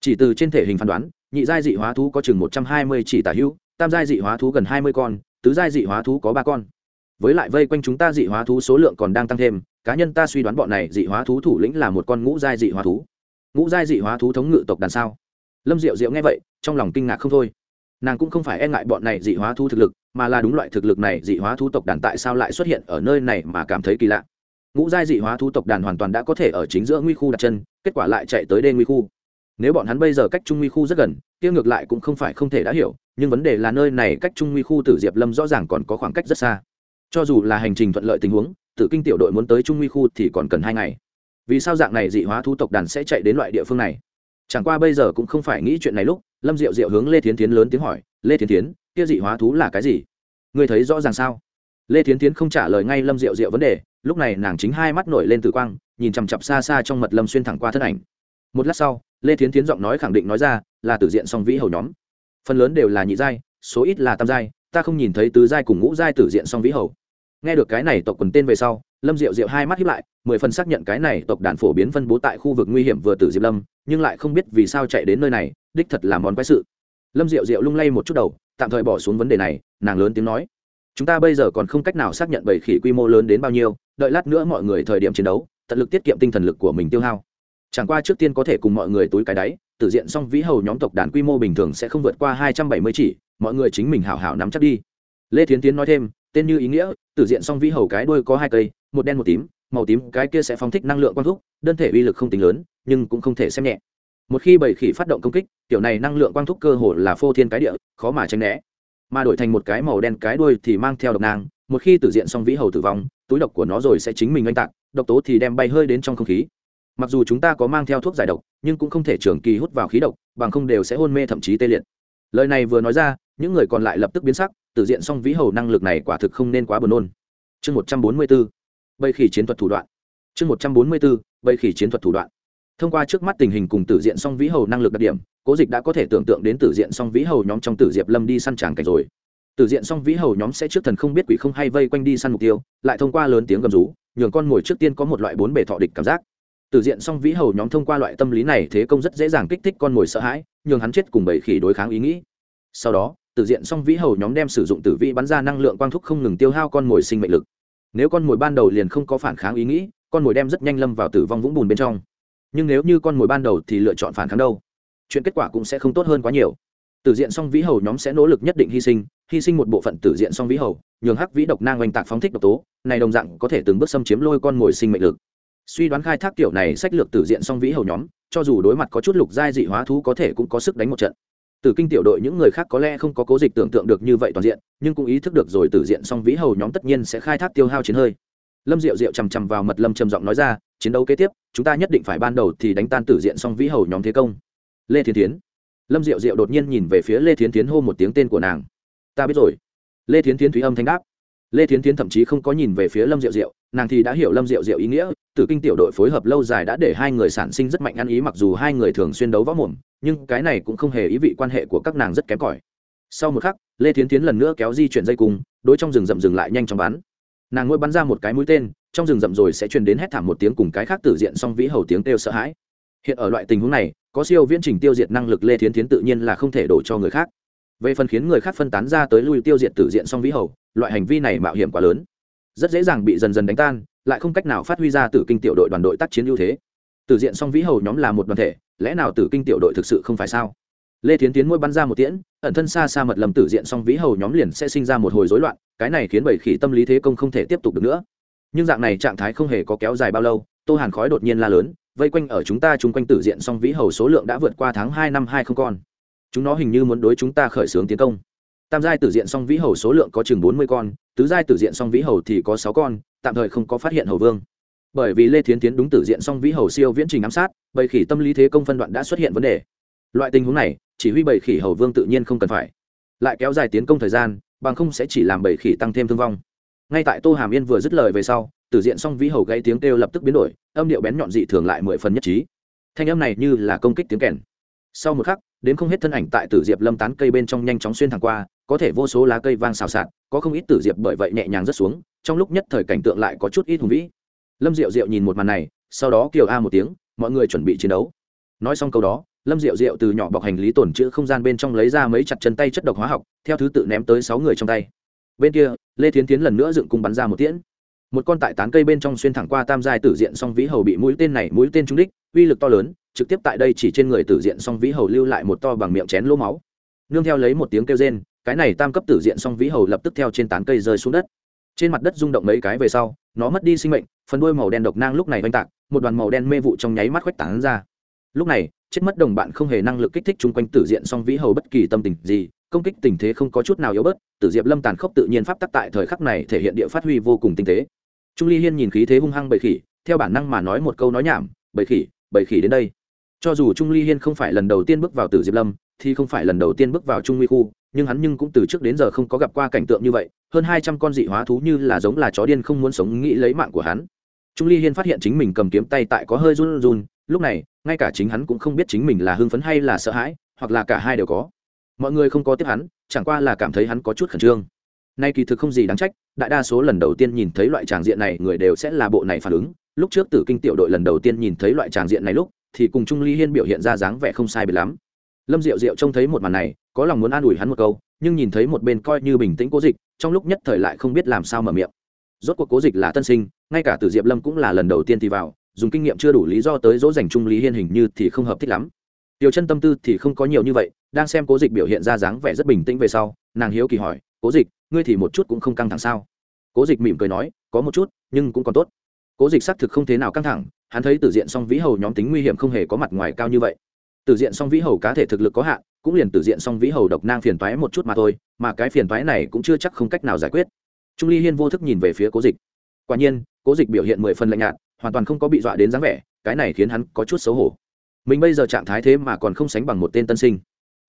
Chỉ từ trên thể hình phán đoán, nhị giai dị hóa thú có chừng một trăm hai mươi chỉ tả hữu, tam giai dị hóa thú gần hai mươi con, tứ giai dị hóa thú có ba con. Với lại vây quanh chúng ta dị hóa thú số lượng còn đang tăng thêm cá nhân ta suy đoán bọn này dị hóa thú thủ lĩnh là một con ngũ giai dị hóa thú. Ngũ giai dị hóa thú thống ngự tộc đàn sao? Lâm diệu diệu nghe vậy, trong lòng kinh ngạc không thôi. Nàng cũng không phải e ngại bọn này dị hóa thú thực lực, mà là đúng loại thực lực này dị hóa thú tộc đàn tại sao lại xuất hiện ở nơi này mà cảm thấy kỳ lạ. Ngũ giai dị hóa thú tộc đàn hoàn toàn đã có thể ở chính giữa nguy khu đặt chân, kết quả lại chạy tới đê nguy khu. Nếu bọn hắn bây giờ cách trung nguy khu rất gần, kia ngược lại cũng không phải không thể đã hiểu, nhưng vấn đề là nơi này cách trung nguy khu tử diệp lâm rõ ràng còn có khoảng cách rất xa cho dù là hành trình thuận lợi tình huống tự kinh tiểu đội muốn tới trung nguy khu thì còn cần hai ngày. Vì sao dạng này dị hóa thú tộc đàn sẽ chạy đến loại địa phương này? Chẳng qua bây giờ cũng không phải nghĩ chuyện này lúc, lâm diệu diệu hướng lê thiến tiến lớn tiếng hỏi, lê thiến tiến kia dị hóa thú là cái gì? Người thấy rõ ràng sao? Lê thiến tiến không trả lời ngay lâm diệu diệu vấn đề, lúc này nàng chính hai mắt nổi lên từ quang, nhìn chằm chặp xa xa trong mật lâm xuyên thẳng qua thân ảnh. Một lát sau, lê thiến tiến giọng nói khẳng định nói ra, là tử diện song vĩ hầu nhóm. Phần lớn đều là nhị giai, số ít là tam giai, ta không nhìn thấy tứ giai cùng ngũ giai tử diện song vĩ hầu nghe được cái này tộc quần tên về sau, lâm diệu diệu hai mắt hiếp lại, mười phần xác nhận cái này tộc đàn phổ biến phân bố tại khu vực nguy hiểm vừa tử diệp lâm, nhưng lại không biết vì sao chạy đến nơi này, đích thật là món quái sự. Lâm diệu diệu lung lay một chút đầu, tạm thời bỏ xuống vấn đề này, nàng lớn tiếng nói. Chúng ta bây giờ còn không cách nào xác nhận bầy khỉ quy mô lớn đến bao nhiêu, đợi lát nữa mọi người thời điểm chiến đấu, tận lực tiết kiệm tinh thần lực của mình tiêu hao. Chẳng qua trước tiên có thể cùng mọi người túi cái đáy tự diện xong vĩ hầu nhóm tộc đàn quy mô bình thường sẽ không vượt qua hai trăm bảy mươi chỉ, mọi người chính mình hảo hảo nắm chắc đi. Lê thiến tiến nói thêm tên như ý nghĩa tự diện song vĩ hầu cái đuôi có hai cây, một đen một tím, màu tím cái kia sẽ phóng thích năng lượng quang thúc, đơn thể uy lực không tính lớn, nhưng cũng không thể xem nhẹ. Một khi bầy khỉ phát động công kích, kiểu này năng lượng quang thúc cơ hồ là phô thiên cái địa, khó mà tránh né. Mà đổi thành một cái màu đen cái đuôi thì mang theo độc nang một khi tử diện song vĩ hầu tử vong, túi độc của nó rồi sẽ chính mình oanh tạc, độc tố thì đem bay hơi đến trong không khí. Mặc dù chúng ta có mang theo thuốc giải độc, nhưng cũng không thể trường kỳ hút vào khí độc, bằng không đều sẽ hôn mê thậm chí tê liệt. Lời này vừa nói ra, những người còn lại lập tức biến sắc tử diện song vĩ hầu năng lực này quả thực không nên quá buồn nôn. Chương một trăm bốn mươi bốn bây khỉ chiến thuật thủ đoạn. Chương một trăm bốn mươi bốn bầy khỉ chiến thuật thủ đoạn. Thông qua trước mắt tình hình cùng tử diện song vĩ hầu năng lực đặc điểm, cố dịch đã có thể tưởng tượng đến tử diện song vĩ hầu nhóm trong tử diệp lâm đi săn tràng cảnh rồi. Tử diện song vĩ hầu nhóm sẽ trước thần không biết quỷ không hay vây quanh đi săn mục tiêu, lại thông qua lớn tiếng gầm rú, nhường con mồi trước tiên có một loại bốn bề thọ địch cảm giác. Tử diện song vĩ hầu nhóm thông qua loại tâm lý này thế công rất dễ dàng kích thích con mồi sợ hãi, nhường hắn chết cùng bầy khỉ đối kháng ý nghĩ. Sau đó tử diện song vĩ hầu nhóm đem sử dụng tử vi bắn ra năng lượng quang thúc không ngừng tiêu hao con mồi sinh mệnh lực. Nếu con mồi ban đầu liền không có phản kháng ý nghĩ, con mồi đem rất nhanh lâm vào tử vong vũng bùn bên trong. Nhưng nếu như con mồi ban đầu thì lựa chọn phản kháng đâu? Chuyện kết quả cũng sẽ không tốt hơn quá nhiều. Tử diện song vĩ hầu nhóm sẽ nỗ lực nhất định hy sinh hy sinh một bộ phận tử diện song vĩ hầu, nhường hắc vĩ độc nang oanh tạc phóng thích độc tố, này đồng dạng có thể từng bước xâm chiếm lôi con mồi sinh mệnh lực. Suy đoán khai thác kiểu này sách lược tử diện song vĩ hầu nhóm, cho dù đối mặt có chút lục giai dị hóa thú có thể cũng có sức đánh một trận từ kinh tiểu đội những người khác có lẽ không có cố dịch tưởng tượng được như vậy toàn diện, nhưng cũng ý thức được rồi tử diện song vĩ hầu nhóm tất nhiên sẽ khai thác tiêu hao chiến hơi. Lâm diệu diệu chầm chậm vào mật lâm trầm giọng nói ra, chiến đấu kế tiếp, chúng ta nhất định phải ban đầu thì đánh tan tử diện song vĩ hầu nhóm thế công. Lê thiên thiến. Lâm diệu diệu đột nhiên nhìn về phía lê thiên thiến hô một tiếng tên của nàng. Ta biết rồi. Lê thiên thiến thúy âm thanh đáp lê thiến tiến thậm chí không có nhìn về phía lâm diệu diệu, nàng thì đã hiểu lâm diệu diệu ý nghĩa, tử kinh tiểu đội phối hợp lâu dài đã để hai người sản sinh rất mạnh ăn ý mặc dù hai người thường xuyên đấu võ mồm, nhưng cái này cũng không hề ý vị quan hệ của các nàng rất kém cỏi. Sau một khắc, lê thiến tiến lần nữa kéo di chuyển dây cung, đối trong rừng rậm dừng lại nhanh chóng bắn. Nàng ngôi bắn ra một cái mũi tên, trong rừng rậm rồi sẽ truyền đến hét thảm một tiếng cùng cái khác tử diện song vĩ hầu tiếng kêu sợ hãi. Hiện ở loại tình huống này, có siêu viễn trình tiêu diệt năng lực lê thiến tiến tự nhiên là không thể đổ cho người khác. Về phần khiến người khác phân tán ra tới lui tiêu diệt tử diện song vĩ hầu loại hành vi này mạo hiểm quá lớn. Rất dễ dàng bị dần dần đánh tan, lại không cách nào phát huy ra tử kinh tiểu đội đoàn đội tác chiến ưu thế. Tử diện song vĩ hầu nhóm là một đoàn thể, lẽ nào tử kinh tiểu đội thực sự không phải sao? Lê tiến tiến môi bắn ra một tiễn, ẩn thân xa xa mật lầm tử diện song vĩ hầu nhóm liền sẽ sinh ra một hồi rối loạn, cái này khiến bảy khỉ tâm lý thế công không thể tiếp tục được nữa. Nhưng dạng này trạng thái không hề có kéo dài bao lâu, tô hàn khói đột nhiên la lớn, vây quanh ở chúng ta chung quanh tử diện song vĩ hầu số lượng đã vượt qua tháng hai năm hai không con. Chúng nó hình như muốn đối chúng ta khởi xướng tiến công tam giai tử diện song vĩ hầu số lượng có chừng bốn mươi con, tứ giai tử diện song vĩ hầu thì có sáu con, tạm thời không có phát hiện hầu vương. Bởi vì lê thiến tiến đúng tử diện song vĩ hầu siêu viễn trình ám sát, bầy khỉ tâm lý thế công phân đoạn đã xuất hiện vấn đề. Loại tình huống này, chỉ huy bầy khỉ hầu vương tự nhiên không cần phải. Lại kéo dài tiến công thời gian, bằng không sẽ chỉ làm bầy khỉ tăng thêm thương vong. Ngay tại tô hàm yên vừa dứt lời về sau, tử diện song vĩ hầu gây tiếng kêu lập tức biến đổi, âm điệu bén nhọn dị thường lại mười phần nhất trí. Thanh âm này như là công kích tiếng kèn. Sau một khắc đến không hết thân ảnh tại tử diệp lâm tán cây bên trong nhanh chóng xuyên thẳng qua, có thể vô số lá cây vang xào xạc, có không ít tử diệp bởi vậy nhẹ nhàng rất xuống, trong lúc nhất thời cảnh tượng lại có chút ít hùng vĩ. Lâm diệu diệu nhìn một màn này, sau đó kiều a một tiếng, mọi người chuẩn bị chiến đấu. Nói xong câu đó, lâm diệu diệu từ nhỏ bọc hành lý tổn chữ không gian bên trong lấy ra mấy chặt chân tay chất độc hóa học, theo thứ tự ném tới sáu người trong tay. Bên kia, lê Thiến tiến lần nữa dựng cung bắn ra một tiễn. Một con tại tán cây bên trong xuyên thẳng qua tam giai tử diện song vĩ hầu bị mũi tên này mũi tên trúng đích uy lực to lớn, trực tiếp tại đây chỉ trên người tử diện song vĩ hầu lưu lại một to bằng miệng chén lỗ máu. Nương theo lấy một tiếng kêu rên, cái này tam cấp tử diện song vĩ hầu lập tức theo trên tán cây rơi xuống đất. Trên mặt đất rung động mấy cái về sau, nó mất đi sinh mệnh, phần đuôi màu đen độc nang lúc này oanh tạc, một đoàn màu đen mê vụ trong nháy mắt khoách tán ra. Lúc này, chết mất đồng bạn không hề năng lực kích thích chung quanh tử diện song vĩ hầu bất kỳ tâm tình gì, công kích tình thế không có chút nào yếu bớt, tử diệp lâm tàn khốc tự nhiên pháp tắc tại thời khắc này thể hiện địa phát huy vô cùng tinh tế. Trung ly hiên nhìn khí thế hung hăng bầy khỉ, theo bản năng mà nói một câu nói nhảm, bầy khỉ bầy khỉ đến đây. Cho dù trung ly hiên không phải lần đầu tiên bước vào tử diệp lâm, thì không phải lần đầu tiên bước vào trung nguy khu, nhưng hắn nhưng cũng từ trước đến giờ không có gặp qua cảnh tượng như vậy. Hơn hai trăm con dị hóa thú như là giống là chó điên không muốn sống nghĩ lấy mạng của hắn. Trung ly hiên phát hiện chính mình cầm kiếm tay tại có hơi run run, lúc này, ngay cả chính hắn cũng không biết chính mình là hưng phấn hay là sợ hãi, hoặc là cả hai đều có. Mọi người không có tiếp hắn, chẳng qua là cảm thấy hắn có chút khẩn trương. Nay kỳ thực không gì đáng trách, đại đa số lần đầu tiên nhìn thấy loại tràng diện này, người đều sẽ là bộ này phản ứng lúc trước tử kinh tiểu đội lần đầu tiên nhìn thấy loại tràng diện này lúc, thì cùng trung ly hiên biểu hiện ra dáng vẻ không sai biệt lắm. Lâm diệu diệu trông thấy một màn này, có lòng muốn an ủi hắn một câu, nhưng nhìn thấy một bên coi như bình tĩnh cố dịch, trong lúc nhất thời lại không biết làm sao mở miệng. Rốt cuộc cố dịch là tân sinh, ngay cả tử diệp lâm cũng là lần đầu tiên thì vào, dùng kinh nghiệm chưa đủ lý do tới dỗ dành trung lý hiên hình như thì không hợp thích lắm. Tiểu chân tâm tư thì không có nhiều như vậy, đang xem cố dịch biểu hiện ra dáng vẻ rất bình tĩnh về sau, nàng hiếu kỳ hỏi, cố dịch, ngươi thì một chút cũng không căng thẳng sao? Cố dịch mỉm cười nói, có một chút, nhưng cũng còn tốt cố dịch xác thực không thế nào căng thẳng, hắn thấy Tử diện song vĩ hầu nhóm tính nguy hiểm không hề có mặt ngoài cao như vậy. Tử diện song vĩ hầu cá thể thực lực có hạn, cũng liền Tử diện song vĩ hầu độc nang phiền toái một chút mà thôi, mà cái phiền toái này cũng chưa chắc không cách nào giải quyết. Trung ly hiên vô thức nhìn về phía cố dịch. Quả nhiên, cố dịch biểu hiện mười phần lạnh nhạt, hoàn toàn không có bị dọa đến dáng vẻ, cái này khiến hắn có chút xấu hổ. Mình bây giờ trạng thái thế mà còn không sánh bằng một tên tân sinh.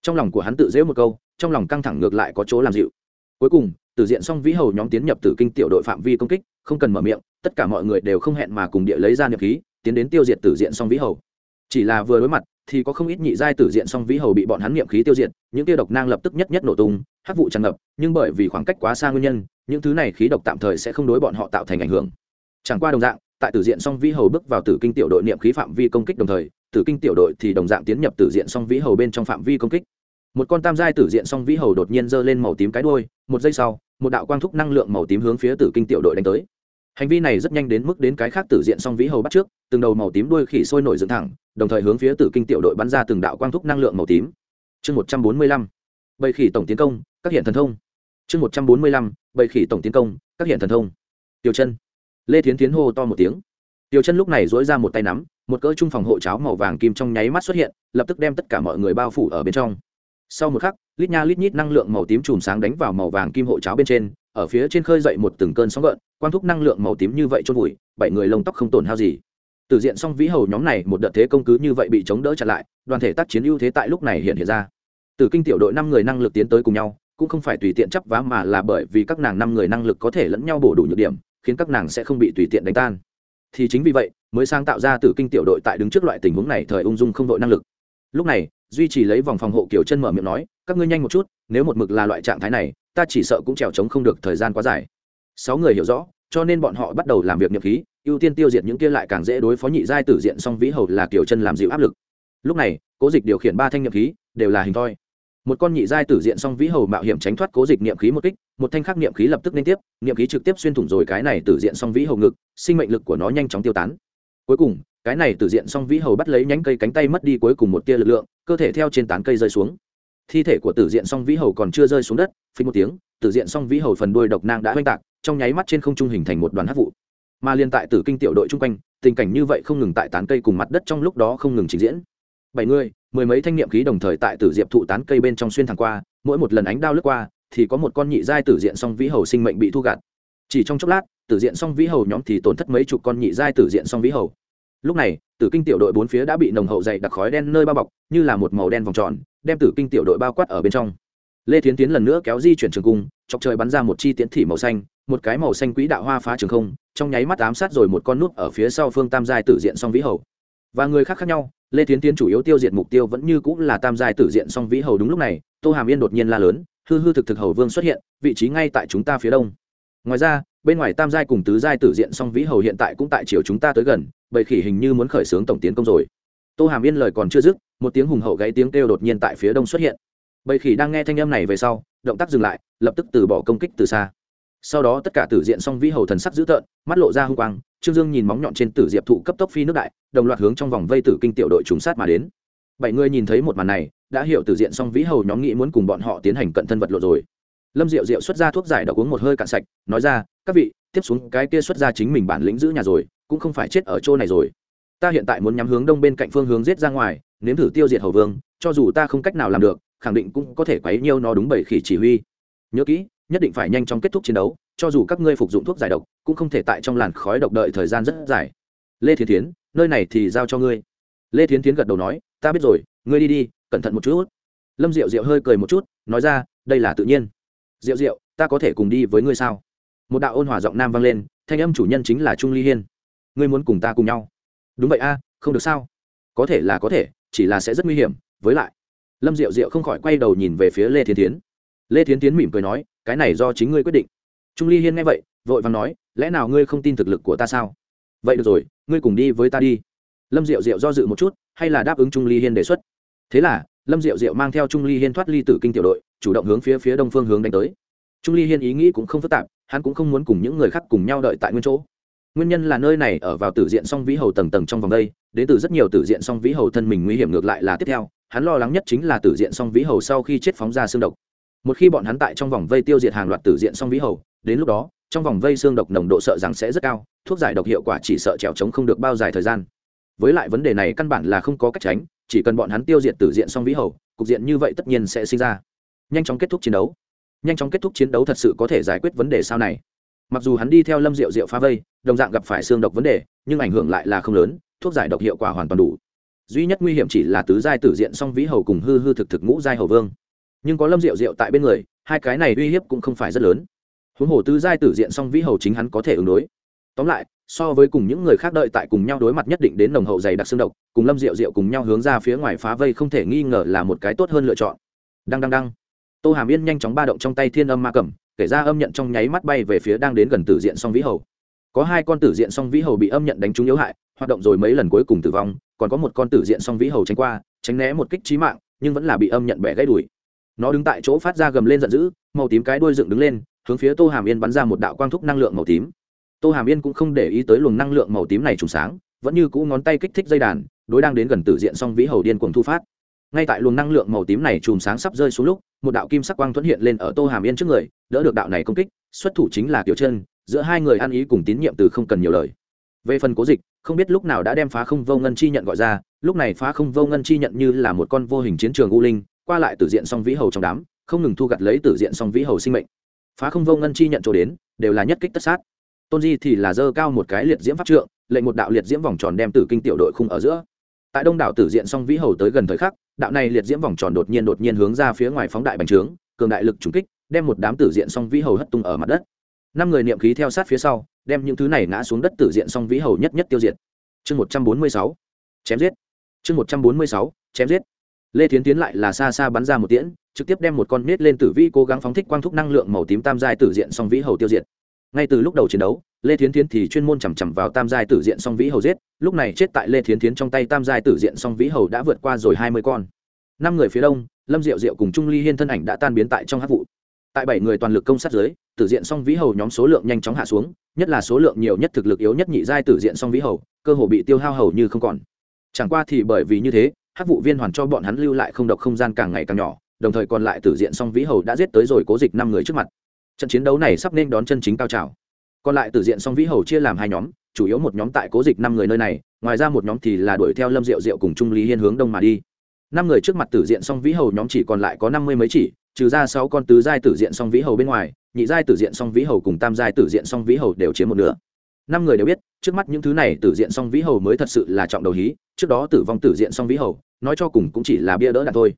Trong lòng của hắn tự dễ một câu, trong lòng căng thẳng ngược lại có chỗ làm dịu cuối cùng tử diện song vĩ hầu nhóm tiến nhập tử kinh tiểu đội phạm vi công kích, không cần mở miệng, tất cả mọi người đều không hẹn mà cùng địa lấy ra niệm khí, tiến đến tiêu diệt tử diện song vĩ hầu. Chỉ là vừa đối mặt, thì có không ít nhị giai tử diện song vĩ hầu bị bọn hắn niệm khí tiêu diệt, những tiêu độc nang lập tức nhất nhất nổ tung, hắc vụ tràn ngập, nhưng bởi vì khoảng cách quá xa nguyên nhân, những thứ này khí độc tạm thời sẽ không đối bọn họ tạo thành ảnh hưởng. Chẳng qua đồng dạng, tại tử diện song vĩ hầu bước vào tử kinh tiểu đội niệm khí phạm vi công kích đồng thời, tử kinh tiểu đội thì đồng dạng tiến nhập tử diện song vĩ hầu bên trong phạm vi công kích một con tam giai tử diện song vĩ hầu đột nhiên giơ lên màu tím cái đuôi, một giây sau, một đạo quang thúc năng lượng màu tím hướng phía tử kinh tiểu đội đánh tới. Hành vi này rất nhanh đến mức đến cái khác tử diện song vĩ hầu bắt trước, từng đầu màu tím đuôi khỉ sôi nổi dựng thẳng, đồng thời hướng phía tử kinh tiểu đội bắn ra từng đạo quang thúc năng lượng màu tím. Chương một trăm bốn mươi lăm, bầy khỉ tổng tiến công, các hiện thần thông. Chương một trăm bốn mươi lăm, bầy khỉ tổng tiến công, các hiện thần thông. Tiểu chân. Lê thiến tiến hô to một tiếng. Tiểu chân lúc này dối ra một tay nắm, một cỡ trung phòng hộ cháo màu vàng kim trong nháy mắt xuất hiện, lập tức đem tất cả mọi người bao phủ ở bên trong sau một khắc, lít nha lít nhít năng lượng màu tím chùm sáng đánh vào màu vàng kim hộ cháo bên trên, ở phía trên khơi dậy một từng cơn sóng gợn quan thúc năng lượng màu tím như vậy chôn vùi, bảy người lông tóc không tổn hao gì. Từ diện song vĩ hầu nhóm này, một đợt thế công cứ như vậy bị chống đỡ chặn lại, đoàn thể tác chiến ưu thế tại lúc này hiện hiện ra. Từ kinh tiểu đội năm người năng lực tiến tới cùng nhau, cũng không phải tùy tiện chấp vá mà là bởi vì các nàng năm người năng lực có thể lẫn nhau bổ đủ nhược điểm, khiến các nàng sẽ không bị tùy tiện đánh tan. Thì chính vì vậy, mới sáng tạo ra từ kinh tiểu đội tại đứng trước loại tình huống này thời ung dung không đội năng lực. Lúc này duy trì lấy vòng phòng hộ kiểu chân mở miệng nói, các ngươi nhanh một chút, nếu một mực là loại trạng thái này, ta chỉ sợ cũng trèo trống không được thời gian quá dài. Sáu người hiểu rõ, cho nên bọn họ bắt đầu làm việc nhập khí, ưu tiên tiêu diệt những kia lại càng dễ đối phó nhị giai tử diện song vĩ hầu là kiểu chân làm dịu áp lực. Lúc này, cố dịch điều khiển ba thanh nhập khí, đều là hình thoi. Một con nhị giai tử diện song vĩ hầu mạo hiểm tránh thoát cố dịch niệm khí một kích, một thanh khắc niệm khí lập tức liên tiếp niệm khí trực tiếp xuyên thủng rồi cái này tử diện song vĩ hầu ngực, sinh mệnh lực của nó nhanh chóng tiêu tán. Cuối cùng cái này tử diện song vĩ hầu bắt lấy nhánh cây cánh tay mất đi cuối cùng một tia lực lượng, cơ thể theo trên tán cây rơi xuống. Thi thể của tử diện song vĩ hầu còn chưa rơi xuống đất phí một tiếng, tử diện song vĩ hầu phần đuôi độc nang đã oanh tạc, trong nháy mắt trên không trung hình thành một đoàn hát vụ. Mà liên tại tử kinh tiểu đội chung quanh, tình cảnh như vậy không ngừng tại tán cây cùng mặt đất trong lúc đó không ngừng trình diễn. Bảy người, mười mấy thanh niệm khí đồng thời tại tử diệp thụ tán cây bên trong xuyên thẳng qua, mỗi một lần ánh đao lướt qua, thì có một con nhị giai tử diện song vĩ hầu sinh mệnh bị thu gạt. Chỉ trong chốc lát, tử diện song vĩ hầu nhóm thì tổn thất mấy chục con nhị giai tử diện song vĩ hầu lúc này, tử kinh tiểu đội bốn phía đã bị nồng hậu dày đặc khói đen nơi bao bọc, như là một màu đen vòng tròn, đem tử kinh tiểu đội bao quát ở bên trong. Lê thiến tiến lần nữa kéo di chuyển trường cung, chọc trời bắn ra một chi tiến thị màu xanh, một cái màu xanh quỹ đạo hoa phá trường không, trong nháy mắt ám sát rồi một con nút ở phía sau phương tam giai tử diện song vĩ hầu. Và người khác khác nhau, lê thiến tiến chủ yếu tiêu diệt mục tiêu vẫn như cũng là tam giai tử diện song vĩ hầu đúng lúc này, tô hàm yên đột nhiên la lớn, hư hư thực thực hầu vương xuất hiện, vị trí ngay tại chúng ta phía đông. Ngoài ra bên ngoài tam giai cùng tứ giai tử diện song vĩ hầu hiện tại cũng tại chiều chúng ta tới gần, bầy khỉ hình như muốn khởi xướng tổng tiến công rồi. Tô hàm yên lời còn chưa dứt, một tiếng hùng hậu gáy tiếng kêu đột nhiên tại phía đông xuất hiện. Bầy khỉ đang nghe thanh âm này về sau, động tác dừng lại, lập tức từ bỏ công kích từ xa. Sau đó tất cả tử diện song vĩ hầu thần sắc dữ tợn, mắt lộ ra hung quang, trương dương nhìn móng nhọn trên tử diệp thụ cấp tốc phi nước đại, đồng loạt hướng trong vòng vây tử kinh tiểu đội trùng sát mà đến. Bảy người nhìn thấy một màn này, đã hiểu tử diện song vĩ hầu nhóm nghĩ muốn cùng bọn họ tiến hành cận thân vật lộ rồi. Lâm diệu diệu xuất ra thuốc giải độc uống một hơi cạn sạch, nói ra các vị, tiếp xuống cái kia xuất ra chính mình bản lĩnh giữ nhà rồi, cũng không phải chết ở chỗ này rồi. Ta hiện tại muốn nhắm hướng đông bên cạnh phương hướng giết ra ngoài, nếm thử tiêu diệt hầu vương, cho dù ta không cách nào làm được, khẳng định cũng có thể quấy nhiêu nó đúng bảy khỉ chỉ huy. Nhớ kỹ, nhất định phải nhanh chóng kết thúc chiến đấu, cho dù các ngươi phục dụng thuốc giải độc, cũng không thể tại trong làn khói độc đợi thời gian rất dài. Lê thiên tiến nơi này thì giao cho ngươi. Lê thiên tiến gật đầu nói, ta biết rồi, ngươi đi đi, cẩn thận một chút. Lâm diệu diệu hơi cười một chút, nói ra, đây là tự nhiên. Diệu diệu, ta có thể cùng đi với ngươi sao? Một đạo ôn hòa giọng nam vang lên, thanh âm chủ nhân chính là trung ly hiên. Ngươi muốn cùng ta cùng nhau? Đúng vậy a, không được sao? Có thể là có thể, chỉ là sẽ rất nguy hiểm. Với lại, lâm diệu diệu không khỏi quay đầu nhìn về phía lê thiên tiến lê thiên tiến mỉm cười nói, cái này do chính ngươi quyết định. Trung ly hiên nghe vậy, vội vàng nói, lẽ nào ngươi không tin thực lực của ta sao? Vậy được rồi, ngươi cùng đi với ta đi. Lâm diệu diệu do dự một chút, hay là đáp ứng trung ly hiên đề xuất. Thế là, lâm diệu diệu mang theo trung ly hiên thoát ly tử kinh tiểu đội, chủ động hướng phía phía đông phương hướng đánh tới. Trung ly hiên ý nghĩ cũng không phức tạp hắn cũng không muốn cùng những người khác cùng nhau đợi tại nguyên chỗ. Nguyên nhân là nơi này ở vào tử diện song vĩ hầu tầng tầng trong vòng đây, đến từ rất nhiều tử diện song vĩ hầu thân mình nguy hiểm ngược lại là tiếp theo, hắn lo lắng nhất chính là tử diện song vĩ hầu sau khi chết phóng ra xương độc. Một khi bọn hắn tại trong vòng vây tiêu diệt hàng loạt tử diện song vĩ hầu, đến lúc đó, trong vòng vây xương độc nồng độ sợ rằng sẽ rất cao, thuốc giải độc hiệu quả chỉ sợ trèo trống không được bao dài thời gian. Với lại vấn đề này căn bản là không có cách tránh, chỉ cần bọn hắn tiêu diệt tử diện song vĩ hầu, cục diện như vậy tất nhiên sẽ sinh ra. Nhanh chóng kết thúc chiến đấu nhanh chóng kết thúc chiến đấu thật sự có thể giải quyết vấn đề sau này. Mặc dù hắn đi theo lâm diệu diệu phá vây, đồng dạng gặp phải xương độc vấn đề, nhưng ảnh hưởng lại là không lớn, thuốc giải độc hiệu quả hoàn toàn đủ. Duy nhất nguy hiểm chỉ là tứ giai tử diện song vĩ hầu cùng hư hư thực thực ngũ giai hầu vương. Nhưng có lâm diệu diệu tại bên người, hai cái này uy hiếp cũng không phải rất lớn. Huống hồ tứ giai tử diện song vĩ hầu chính hắn có thể ứng đối. Tóm lại, so với cùng những người khác đợi tại cùng nhau đối mặt nhất định đến nồng hậu dày đặc xương độc, cùng lâm rượu rượu cùng nhau hướng ra phía ngoài phá vây không thể nghi ngờ là một cái tốt hơn lựa chọn. Đăng đăng đăng tô hàm yên nhanh chóng ba động trong tay thiên âm ma cầm, kể ra âm nhận trong nháy mắt bay về phía đang đến gần tử diện song vĩ hầu. Có hai con tử diện song vĩ hầu bị âm nhận đánh trúng yếu hại, hoạt động rồi mấy lần cuối cùng tử vong, còn có một con tử diện song vĩ hầu tránh qua, tránh né một kích trí mạng, nhưng vẫn là bị âm nhận bẻ gãy đùi. Nó đứng tại chỗ phát ra gầm lên giận dữ, màu tím cái đuôi dựng đứng lên, hướng phía tô hàm yên bắn ra một đạo quang thúc năng lượng màu tím. Tô hàm yên cũng không để ý tới luồng năng lượng màu tím này trùng sáng, vẫn như cũ ngón tay kích thích dây đàn, đối đang đến gần tử diện song vĩ hầu điên cuồng thu phát ngay tại luồng năng lượng màu tím này chùm sáng sắp rơi xuống lúc, một đạo kim sắc quang thuẫn hiện lên ở tô hàm yên trước người, đỡ được đạo này công kích, xuất thủ chính là kiểu chân giữa hai người ăn ý cùng tín nhiệm từ không cần nhiều lời. Về phần cố dịch, không biết lúc nào đã đem phá không vô ngân chi nhận gọi ra, lúc này phá không vô ngân chi nhận như là một con vô hình chiến trường u linh, qua lại tử diện song vĩ hầu trong đám, không ngừng thu gặt lấy tử diện song vĩ hầu sinh mệnh. Phá không vô ngân chi nhận chỗ đến, đều là nhất kích tất sát. Tôn di thì là dơ cao một cái liệt diễm pháp trượng, lệnh một đạo liệt diễm vòng tròn đem tử kinh tiểu đội khung ở giữa. Tại đông đảo tử diện song vĩ hầu tới gần thời khắc đạo này liệt diễm vòng tròn đột nhiên đột nhiên hướng ra phía ngoài phóng đại bành trướng, cường đại lực trúng kích, đem một đám tử diện song vĩ hầu hất tung ở mặt đất. Năm người niệm khí theo sát phía sau, đem những thứ này ngã xuống đất tử diện song vĩ hầu nhất nhất tiêu diệt. Chương một trăm bốn mươi sáu, chém giết. Chương một trăm bốn mươi sáu, chém giết. Lê tiến tiến lại là xa xa bắn ra một tiễn, trực tiếp đem một con nết lên tử vi cố gắng phóng thích quang thúc năng lượng màu tím tam giai tử diện song vĩ hầu tiêu diệt. Ngay từ lúc đầu chiến đấu lê thiến Thiến thì chuyên môn chằm chằm vào tam giai tử diện song vĩ hầu giết, lúc này chết tại lê thiến Thiến trong tay tam giai tử diện song vĩ hầu đã vượt qua rồi hai mươi con. Năm người phía đông, lâm diệu diệu cùng trung ly hiên thân ảnh đã tan biến tại trong hát vụ. Tại bảy người toàn lực công sát giới tử diện song vĩ hầu nhóm số lượng nhanh chóng hạ xuống, nhất là số lượng nhiều nhất thực lực yếu nhất nhị giai tử diện song vĩ hầu, cơ hồ bị tiêu hao hầu như không còn. Chẳng qua thì bởi vì như thế, hát vụ viên hoàn cho bọn hắn lưu lại không độc không gian càng ngày càng nhỏ, đồng thời còn lại tử diện song vĩ hầu đã giết tới rồi cố dịch năm người trước mặt. Trận chiến đấu này sắp nên đón chân chính cao trào còn lại tử diện song vĩ hầu chia làm hai nhóm, chủ yếu một nhóm tại cố dịch năm người nơi này, ngoài ra một nhóm thì là đuổi theo lâm diệu diệu cùng trung lý hiên hướng đông mà đi. Năm người trước mặt tử diện song vĩ hầu nhóm chỉ còn lại có năm mươi mấy chỉ, trừ ra sáu con tứ giai tử diện song vĩ hầu bên ngoài, nhị giai tử diện song vĩ hầu cùng tam giai tử diện song vĩ hầu đều chiếm một nửa. Năm người đều biết, trước mắt những thứ này tử diện song vĩ hầu mới thật sự là trọng đầu hí, trước đó tử vong tử diện song vĩ hầu, nói cho cùng cũng chỉ là bia đỡ đạn thôi.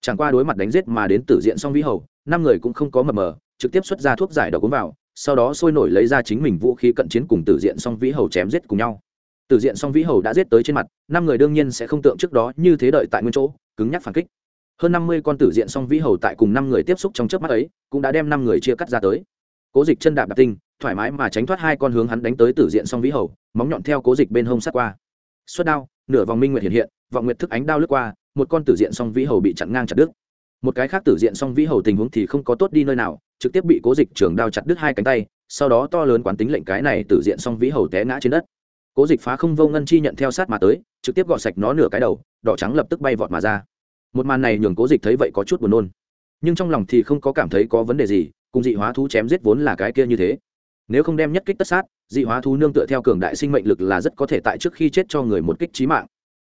Chẳng qua đối mặt đánh giết mà đến tử diện song vĩ hầu, năm người cũng không có mờ mờ, trực tiếp xuất ra thuốc giải độc cuốn vào sau đó sôi nổi lấy ra chính mình vũ khí cận chiến cùng tử diện song vĩ hầu chém giết cùng nhau. Tử diện song vĩ hầu đã giết tới trên mặt, năm người đương nhiên sẽ không tượng trước đó như thế đợi tại nguyên chỗ, cứng nhắc phản kích. Hơn năm mươi con tử diện song vĩ hầu tại cùng năm người tiếp xúc trong chớp mắt ấy, cũng đã đem năm người chia cắt ra tới. Cố dịch chân đạp đạp tinh, thoải mái mà tránh thoát hai con hướng hắn đánh tới tử diện song vĩ hầu, móng nhọn theo cố dịch bên hông sát qua. Suất đao, nửa vòng minh nguyệt hiện hiện vọng nguyệt thức ánh đao lướt qua, một con tử diện song vĩ hầu bị chặn ngang chặt đứt một cái khác tử diện song vĩ hầu tình huống thì không có tốt đi nơi nào, trực tiếp bị cố dịch trường đao chặt đứt hai cánh tay, sau đó to lớn quán tính lệnh cái này tử diện song vĩ hầu té ngã trên đất. Cố dịch phá không vô ngân chi nhận theo sát mà tới, trực tiếp gọt sạch nó nửa cái đầu, đỏ trắng lập tức bay vọt mà ra. Một màn này nhường cố dịch thấy vậy có chút buồn nôn. Nhưng trong lòng thì không có cảm thấy có vấn đề gì, cùng dị hóa thú chém giết vốn là cái kia như thế. Nếu không đem nhất kích tất sát, dị hóa thú nương tựa theo cường đại sinh mệnh lực là rất có thể tại trước khi chết cho người một kích trí mạng.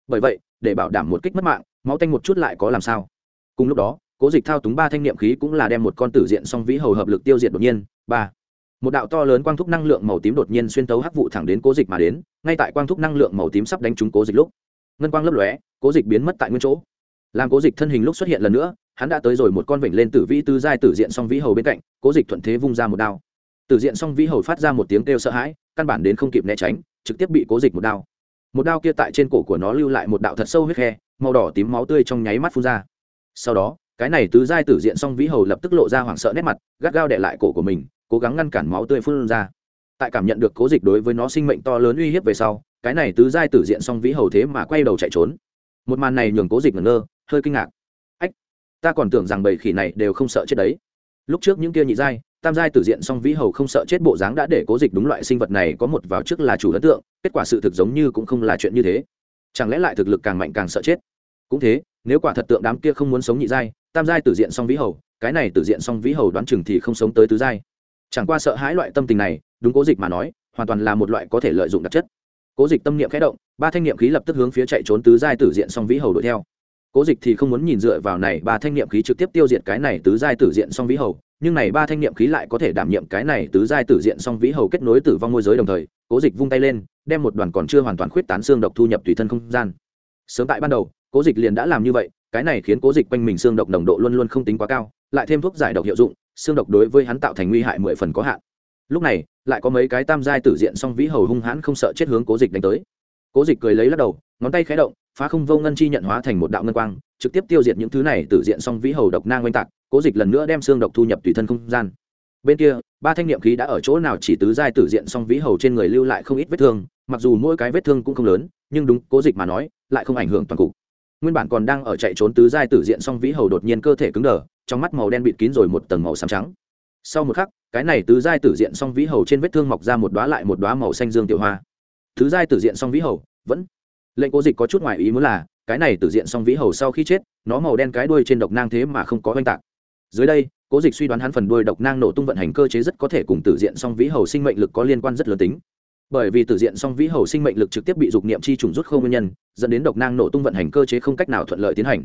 Bởi vậy, để bảo đảm một kích mất mạng, máu tanh một chút lại có làm sao? Cùng lúc đó, cố dịch thao túng ba thanh niệm khí cũng là đem một con tử diện song vĩ hầu hợp lực tiêu diệt đột nhiên. Ba. Một đạo to lớn quang thúc năng lượng màu tím đột nhiên xuyên tấu hắc vụ thẳng đến cố dịch mà đến, ngay tại quang thúc năng lượng màu tím sắp đánh trúng cố dịch lúc, ngân quang lấp lóe, cố dịch biến mất tại nguyên chỗ. Làm cố dịch thân hình lúc xuất hiện lần nữa, hắn đã tới rồi một con vịnh lên tử vĩ tư giai tử diện song vĩ hầu bên cạnh, cố dịch thuận thế vung ra một đao. Tử diện song vĩ hầu phát ra một tiếng kêu sợ hãi, căn bản đến không kịp né tránh, trực tiếp bị cố dịch một đao. Một đao kia tại trên cổ của nó lưu lại một đạo thật sâu huyết khe, màu đỏ tím máu tươi trong nháy mắt phun ra sau đó, cái này tứ giai tử diện song vĩ hầu lập tức lộ ra hoảng sợ nét mặt, gắt gao đệ lại cổ của mình, cố gắng ngăn cản máu tươi phun ra. Tại cảm nhận được cố dịch đối với nó sinh mệnh to lớn uy hiếp về sau, cái này tứ giai tử diện song vĩ hầu thế mà quay đầu chạy trốn. Một màn này nhường cố dịch ngẩn ngơ, hơi kinh ngạc. Ách, ta còn tưởng rằng bầy khỉ này đều không sợ chết đấy. Lúc trước những kia nhị giai, tam giai tử diện song vĩ hầu không sợ chết bộ dáng đã để cố dịch đúng loại sinh vật này có một vào trước là chủ ấn tượng, kết quả sự thực giống như cũng không là chuyện như thế. Chẳng lẽ lại thực lực càng mạnh càng sợ chết? Cũng thế, nếu quả thật tượng đám kia không muốn sống nhị giai, tam giai tử diện song vĩ hầu, cái này tử diện song vĩ hầu đoán chừng thì không sống tới tứ giai. Chẳng qua sợ hãi loại tâm tình này, đúng cố dịch mà nói, hoàn toàn là một loại có thể lợi dụng đặc chất. Cố dịch tâm niệm khẽ động, ba thanh niệm khí lập tức hướng phía chạy trốn tứ giai tử diện song vĩ hầu đuổi theo. Cố dịch thì không muốn nhìn dựa vào này ba thanh niệm khí trực tiếp tiêu diệt cái này tứ giai tử diện song vĩ hầu, nhưng này ba thanh niệm khí lại có thể đảm nhiệm cái này tứ giai tử diện song vĩ hầu kết nối tử vong môi giới đồng thời, cố dịch vung tay lên, đem một đoàn còn chưa hoàn toàn khuyết tán xương độc thu nhập tùy thân không gian. Sớm tại ban đầu cố dịch liền đã làm như vậy, cái này khiến cố dịch quanh mình xương độc nồng độ luôn luôn không tính quá cao, lại thêm thuốc giải độc hiệu dụng, xương độc đối với hắn tạo thành nguy hại mười phần có hạn. Lúc này, lại có mấy cái tam giai tử diện song vĩ hầu hung hãn không sợ chết hướng cố dịch đánh tới. Cố dịch cười lấy lắc đầu, ngón tay khé động, phá không vô ngân chi nhận hóa thành một đạo ngân quang, trực tiếp tiêu diệt những thứ này tử diện song vĩ hầu độc nang oanh tạc, cố dịch lần nữa đem xương độc thu nhập tùy thân không gian. Bên kia, ba thanh niệm khí đã ở chỗ nào chỉ tứ giai tử diện song vĩ hầu trên người lưu lại không ít vết thương, mặc dù mỗi cái vết thương cũng không lớn, nhưng đúng cố dịch mà nói, lại không ảnh hưởng toàn cục nguyên bản còn đang ở chạy trốn tứ giai tử diện song vĩ hầu đột nhiên cơ thể cứng đờ, trong mắt màu đen bịt kín rồi một tầng màu xám trắng. Sau một khắc, cái này tứ giai tử diện song vĩ hầu trên vết thương mọc ra một đoá lại một đoá màu xanh dương tiểu hoa. Thứ giai tử diện song vĩ hầu, vẫn. Lệnh cố dịch có chút ngoài ý muốn là, cái này tử diện song vĩ hầu sau khi chết, nó màu đen cái đuôi trên độc nang thế mà không có oanh tạc. Dưới đây, cố dịch suy đoán hắn phần đuôi độc nang nổ tung vận hành cơ chế rất có thể cùng tử diện song vĩ hầu sinh mệnh lực có liên quan rất lớn tính bởi vì tử diện song vĩ hầu sinh mệnh lực trực tiếp bị dục niệm chi trùng rút không nguyên nhân, dẫn đến độc nang nổ tung vận hành cơ chế không cách nào thuận lợi tiến hành.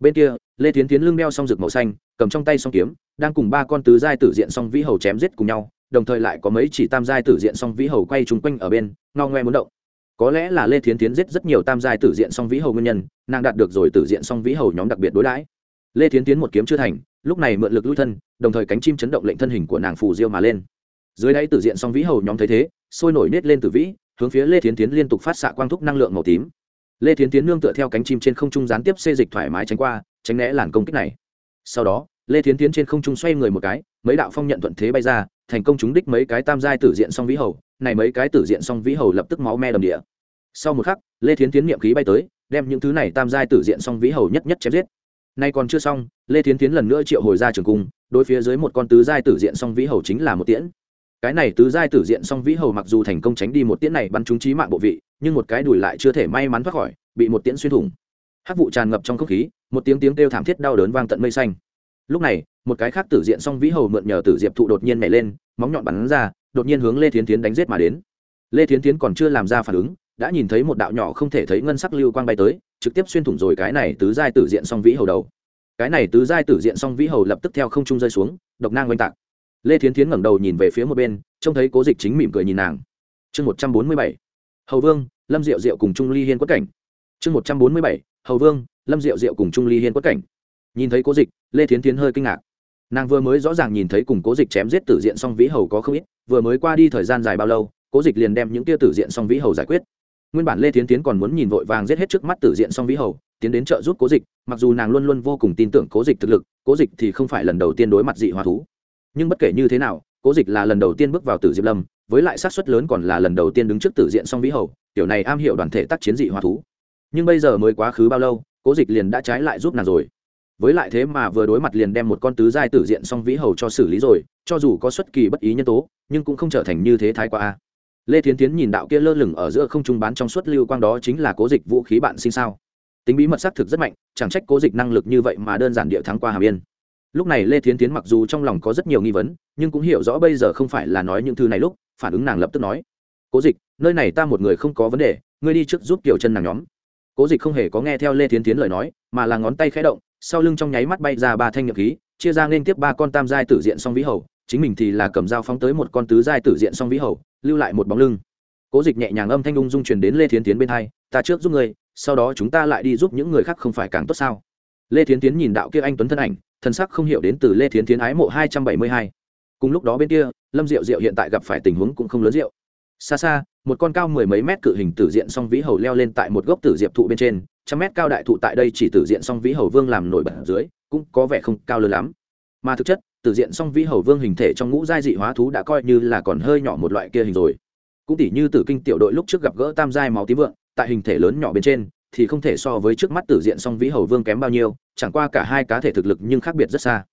Bên kia, lê tiến tiến lưng đeo song rực màu xanh, cầm trong tay song kiếm, đang cùng ba con tứ giai tử diện song vĩ hầu chém giết cùng nhau, đồng thời lại có mấy chỉ tam giai tử diện song vĩ hầu quay chung quanh ở bên, ngao ngoe muốn động. Có lẽ là lê thiến tiến giết rất nhiều tam giai tử diện song vĩ hầu nguyên nhân, nàng đạt được rồi tử diện song vĩ hầu nhóm đặc biệt đối đãi. Lê thiến tiến một kiếm chưa thành, lúc này mượn lực lui thân, đồng thời cánh chim chấn động lệnh thân hình của nàng phù diêu mà lên dưới đáy tử diện song vĩ hầu nhóm thấy thế, sôi nổi nết lên tử vĩ, hướng phía lê thiến tiến liên tục phát xạ quang thúc năng lượng màu tím. Lê thiến tiến nương tựa theo cánh chim trên không trung gián tiếp xê dịch thoải mái tránh qua, tránh né làn công kích này. Sau đó, lê thiến tiến trên không trung xoay người một cái, mấy đạo phong nhận thuận thế bay ra, thành công chúng đích mấy cái tam giai tử diện song vĩ hầu. Này mấy cái tử diện song vĩ hầu lập tức máu me đầm địa. Sau một khắc, lê thiến tiến niệm khí bay tới, đem những thứ này tam giai tử diện song vĩ hầu nhất nhất chém giết. Nay còn chưa xong, lê thiến tiến lần nữa triệu hồi ra trường cung, đối phía dưới một con tứ giai tử diện song vĩ hầu chính là một tiễn cái này tứ giai tử diện song vĩ hầu mặc dù thành công tránh đi một tiễn này bắn trúng trí mạng bộ vị, nhưng một cái đùi lại chưa thể may mắn thoát khỏi, bị một tiễn xuyên thủng. Hắc vụ tràn ngập trong không khí, một tiếng tiếng kêu thảm thiết đau đớn vang tận mây xanh. Lúc này, một cái khác tử diện song vĩ hầu mượn nhờ tử diệp thụ đột nhiên nhảy lên, móng nhọn bắn ra, đột nhiên hướng lê thiến tiến đánh giết mà đến. Lê thiến tiến còn chưa làm ra phản ứng, đã nhìn thấy một đạo nhỏ không thể thấy ngân sắc lưu quang bay tới, trực tiếp xuyên thủng rồi cái này tứ giai tử diện song vĩ hầu đầu. Cái này tứ giai tử diện song vĩ hầu lập tức theo không trung rơi xuống, độc nang oanh tạc lê thiến tiến ngẩng đầu nhìn về phía một bên, trông thấy cố dịch chính mỉm cười nhìn nàng. Chương một trăm bốn mươi bảy. Hầu vương, lâm diệu diệu cùng trung ly hiên quất cảnh. Chương một trăm bốn mươi bảy. Hầu vương, lâm diệu diệu cùng trung ly hiên quất cảnh. Nhìn thấy cố dịch, lê thiến tiến hơi kinh ngạc. Nàng vừa mới rõ ràng nhìn thấy cùng cố dịch chém giết tử diện song vĩ hầu có không ít, vừa mới qua đi thời gian dài bao lâu, cố dịch liền đem những tia tử diện song vĩ hầu giải quyết. Nguyên bản lê tiến tiến còn muốn nhìn vội vàng giết hết trước mắt tử diện song vĩ hầu, tiến đến trợ giúp cố dịch, mặc dù nàng luôn luôn vô cùng tin tưởng cố dịch thực lực, cố dịch thì không phải lần đầu tiên đối mặt dị hóa thú nhưng bất kể như thế nào, cố dịch là lần đầu tiên bước vào tử diệp lâm, với lại sát suất lớn còn là lần đầu tiên đứng trước tử diện song vĩ hầu kiểu này am hiểu đoàn thể tác chiến dị hòa thú. Nhưng bây giờ mới quá khứ bao lâu, cố dịch liền đã trái lại giúp nàng rồi. Với lại thế mà vừa đối mặt liền đem một con tứ giai tử diện song vĩ hầu cho xử lý rồi, cho dù có xuất kỳ bất ý nhân tố, nhưng cũng không trở thành như thế thái quá a. Lê thiến tiến nhìn đạo kia lơ lửng ở giữa không trung bán trong suốt lưu quang đó chính là cố dịch vũ khí bạn sinh sao. Tính bí mật xác thực rất mạnh, chẳng trách cố dịch năng lực như vậy mà đơn giản địa thắng qua hàm yên lúc này lê thiến tiến mặc dù trong lòng có rất nhiều nghi vấn, nhưng cũng hiểu rõ bây giờ không phải là nói những thứ này lúc, phản ứng nàng lập tức nói, cố dịch, nơi này ta một người không có vấn đề, ngươi đi trước giúp kiểu chân nàng nhóm. Cố dịch không hề có nghe theo lê thiến tiến lời nói, mà là ngón tay khẽ động, sau lưng trong nháy mắt bay ra ba thanh nhậm khí, chia ra nên tiếp ba con tam giai tử diện song vĩ hầu, chính mình thì là cầm dao phóng tới một con tứ giai tử diện song vĩ hầu, lưu lại một bóng lưng. Cố dịch nhẹ nhàng âm thanh ung dung truyền đến lê thiến tiến bên hai, ta trước giúp người sau đó chúng ta lại đi giúp những người khác không phải càng tốt sao? Lê thiến tiến nhìn đạo kia anh tuấn thân ảnh thân sắc không hiểu đến từ lê thiến thiến ái mộ hai trăm bảy mươi hai. Cùng lúc đó bên kia, lâm diệu diệu hiện tại gặp phải tình huống cũng không lớn diệu xa xa, một con cao mười mấy mét cự hình tử diện song vĩ hầu leo lên tại một gốc tử diệp thụ bên trên, trăm mét cao đại thụ tại đây chỉ tử diện song vĩ hầu vương làm nổi bật dưới, cũng có vẻ không cao lớn lắm. Mà thực chất, tử diện song vĩ hầu vương hình thể trong ngũ giai dị hóa thú đã coi như là còn hơi nhỏ một loại kia hình rồi. Cũng tỷ như tử kinh tiểu đội lúc trước gặp gỡ tam giai máu tím vượng, tại hình thể lớn nhỏ bên trên thì không thể so với trước mắt tử diện song vĩ hầu vương kém bao nhiêu, chẳng qua cả hai cá thể thực lực nhưng khác biệt rất xa.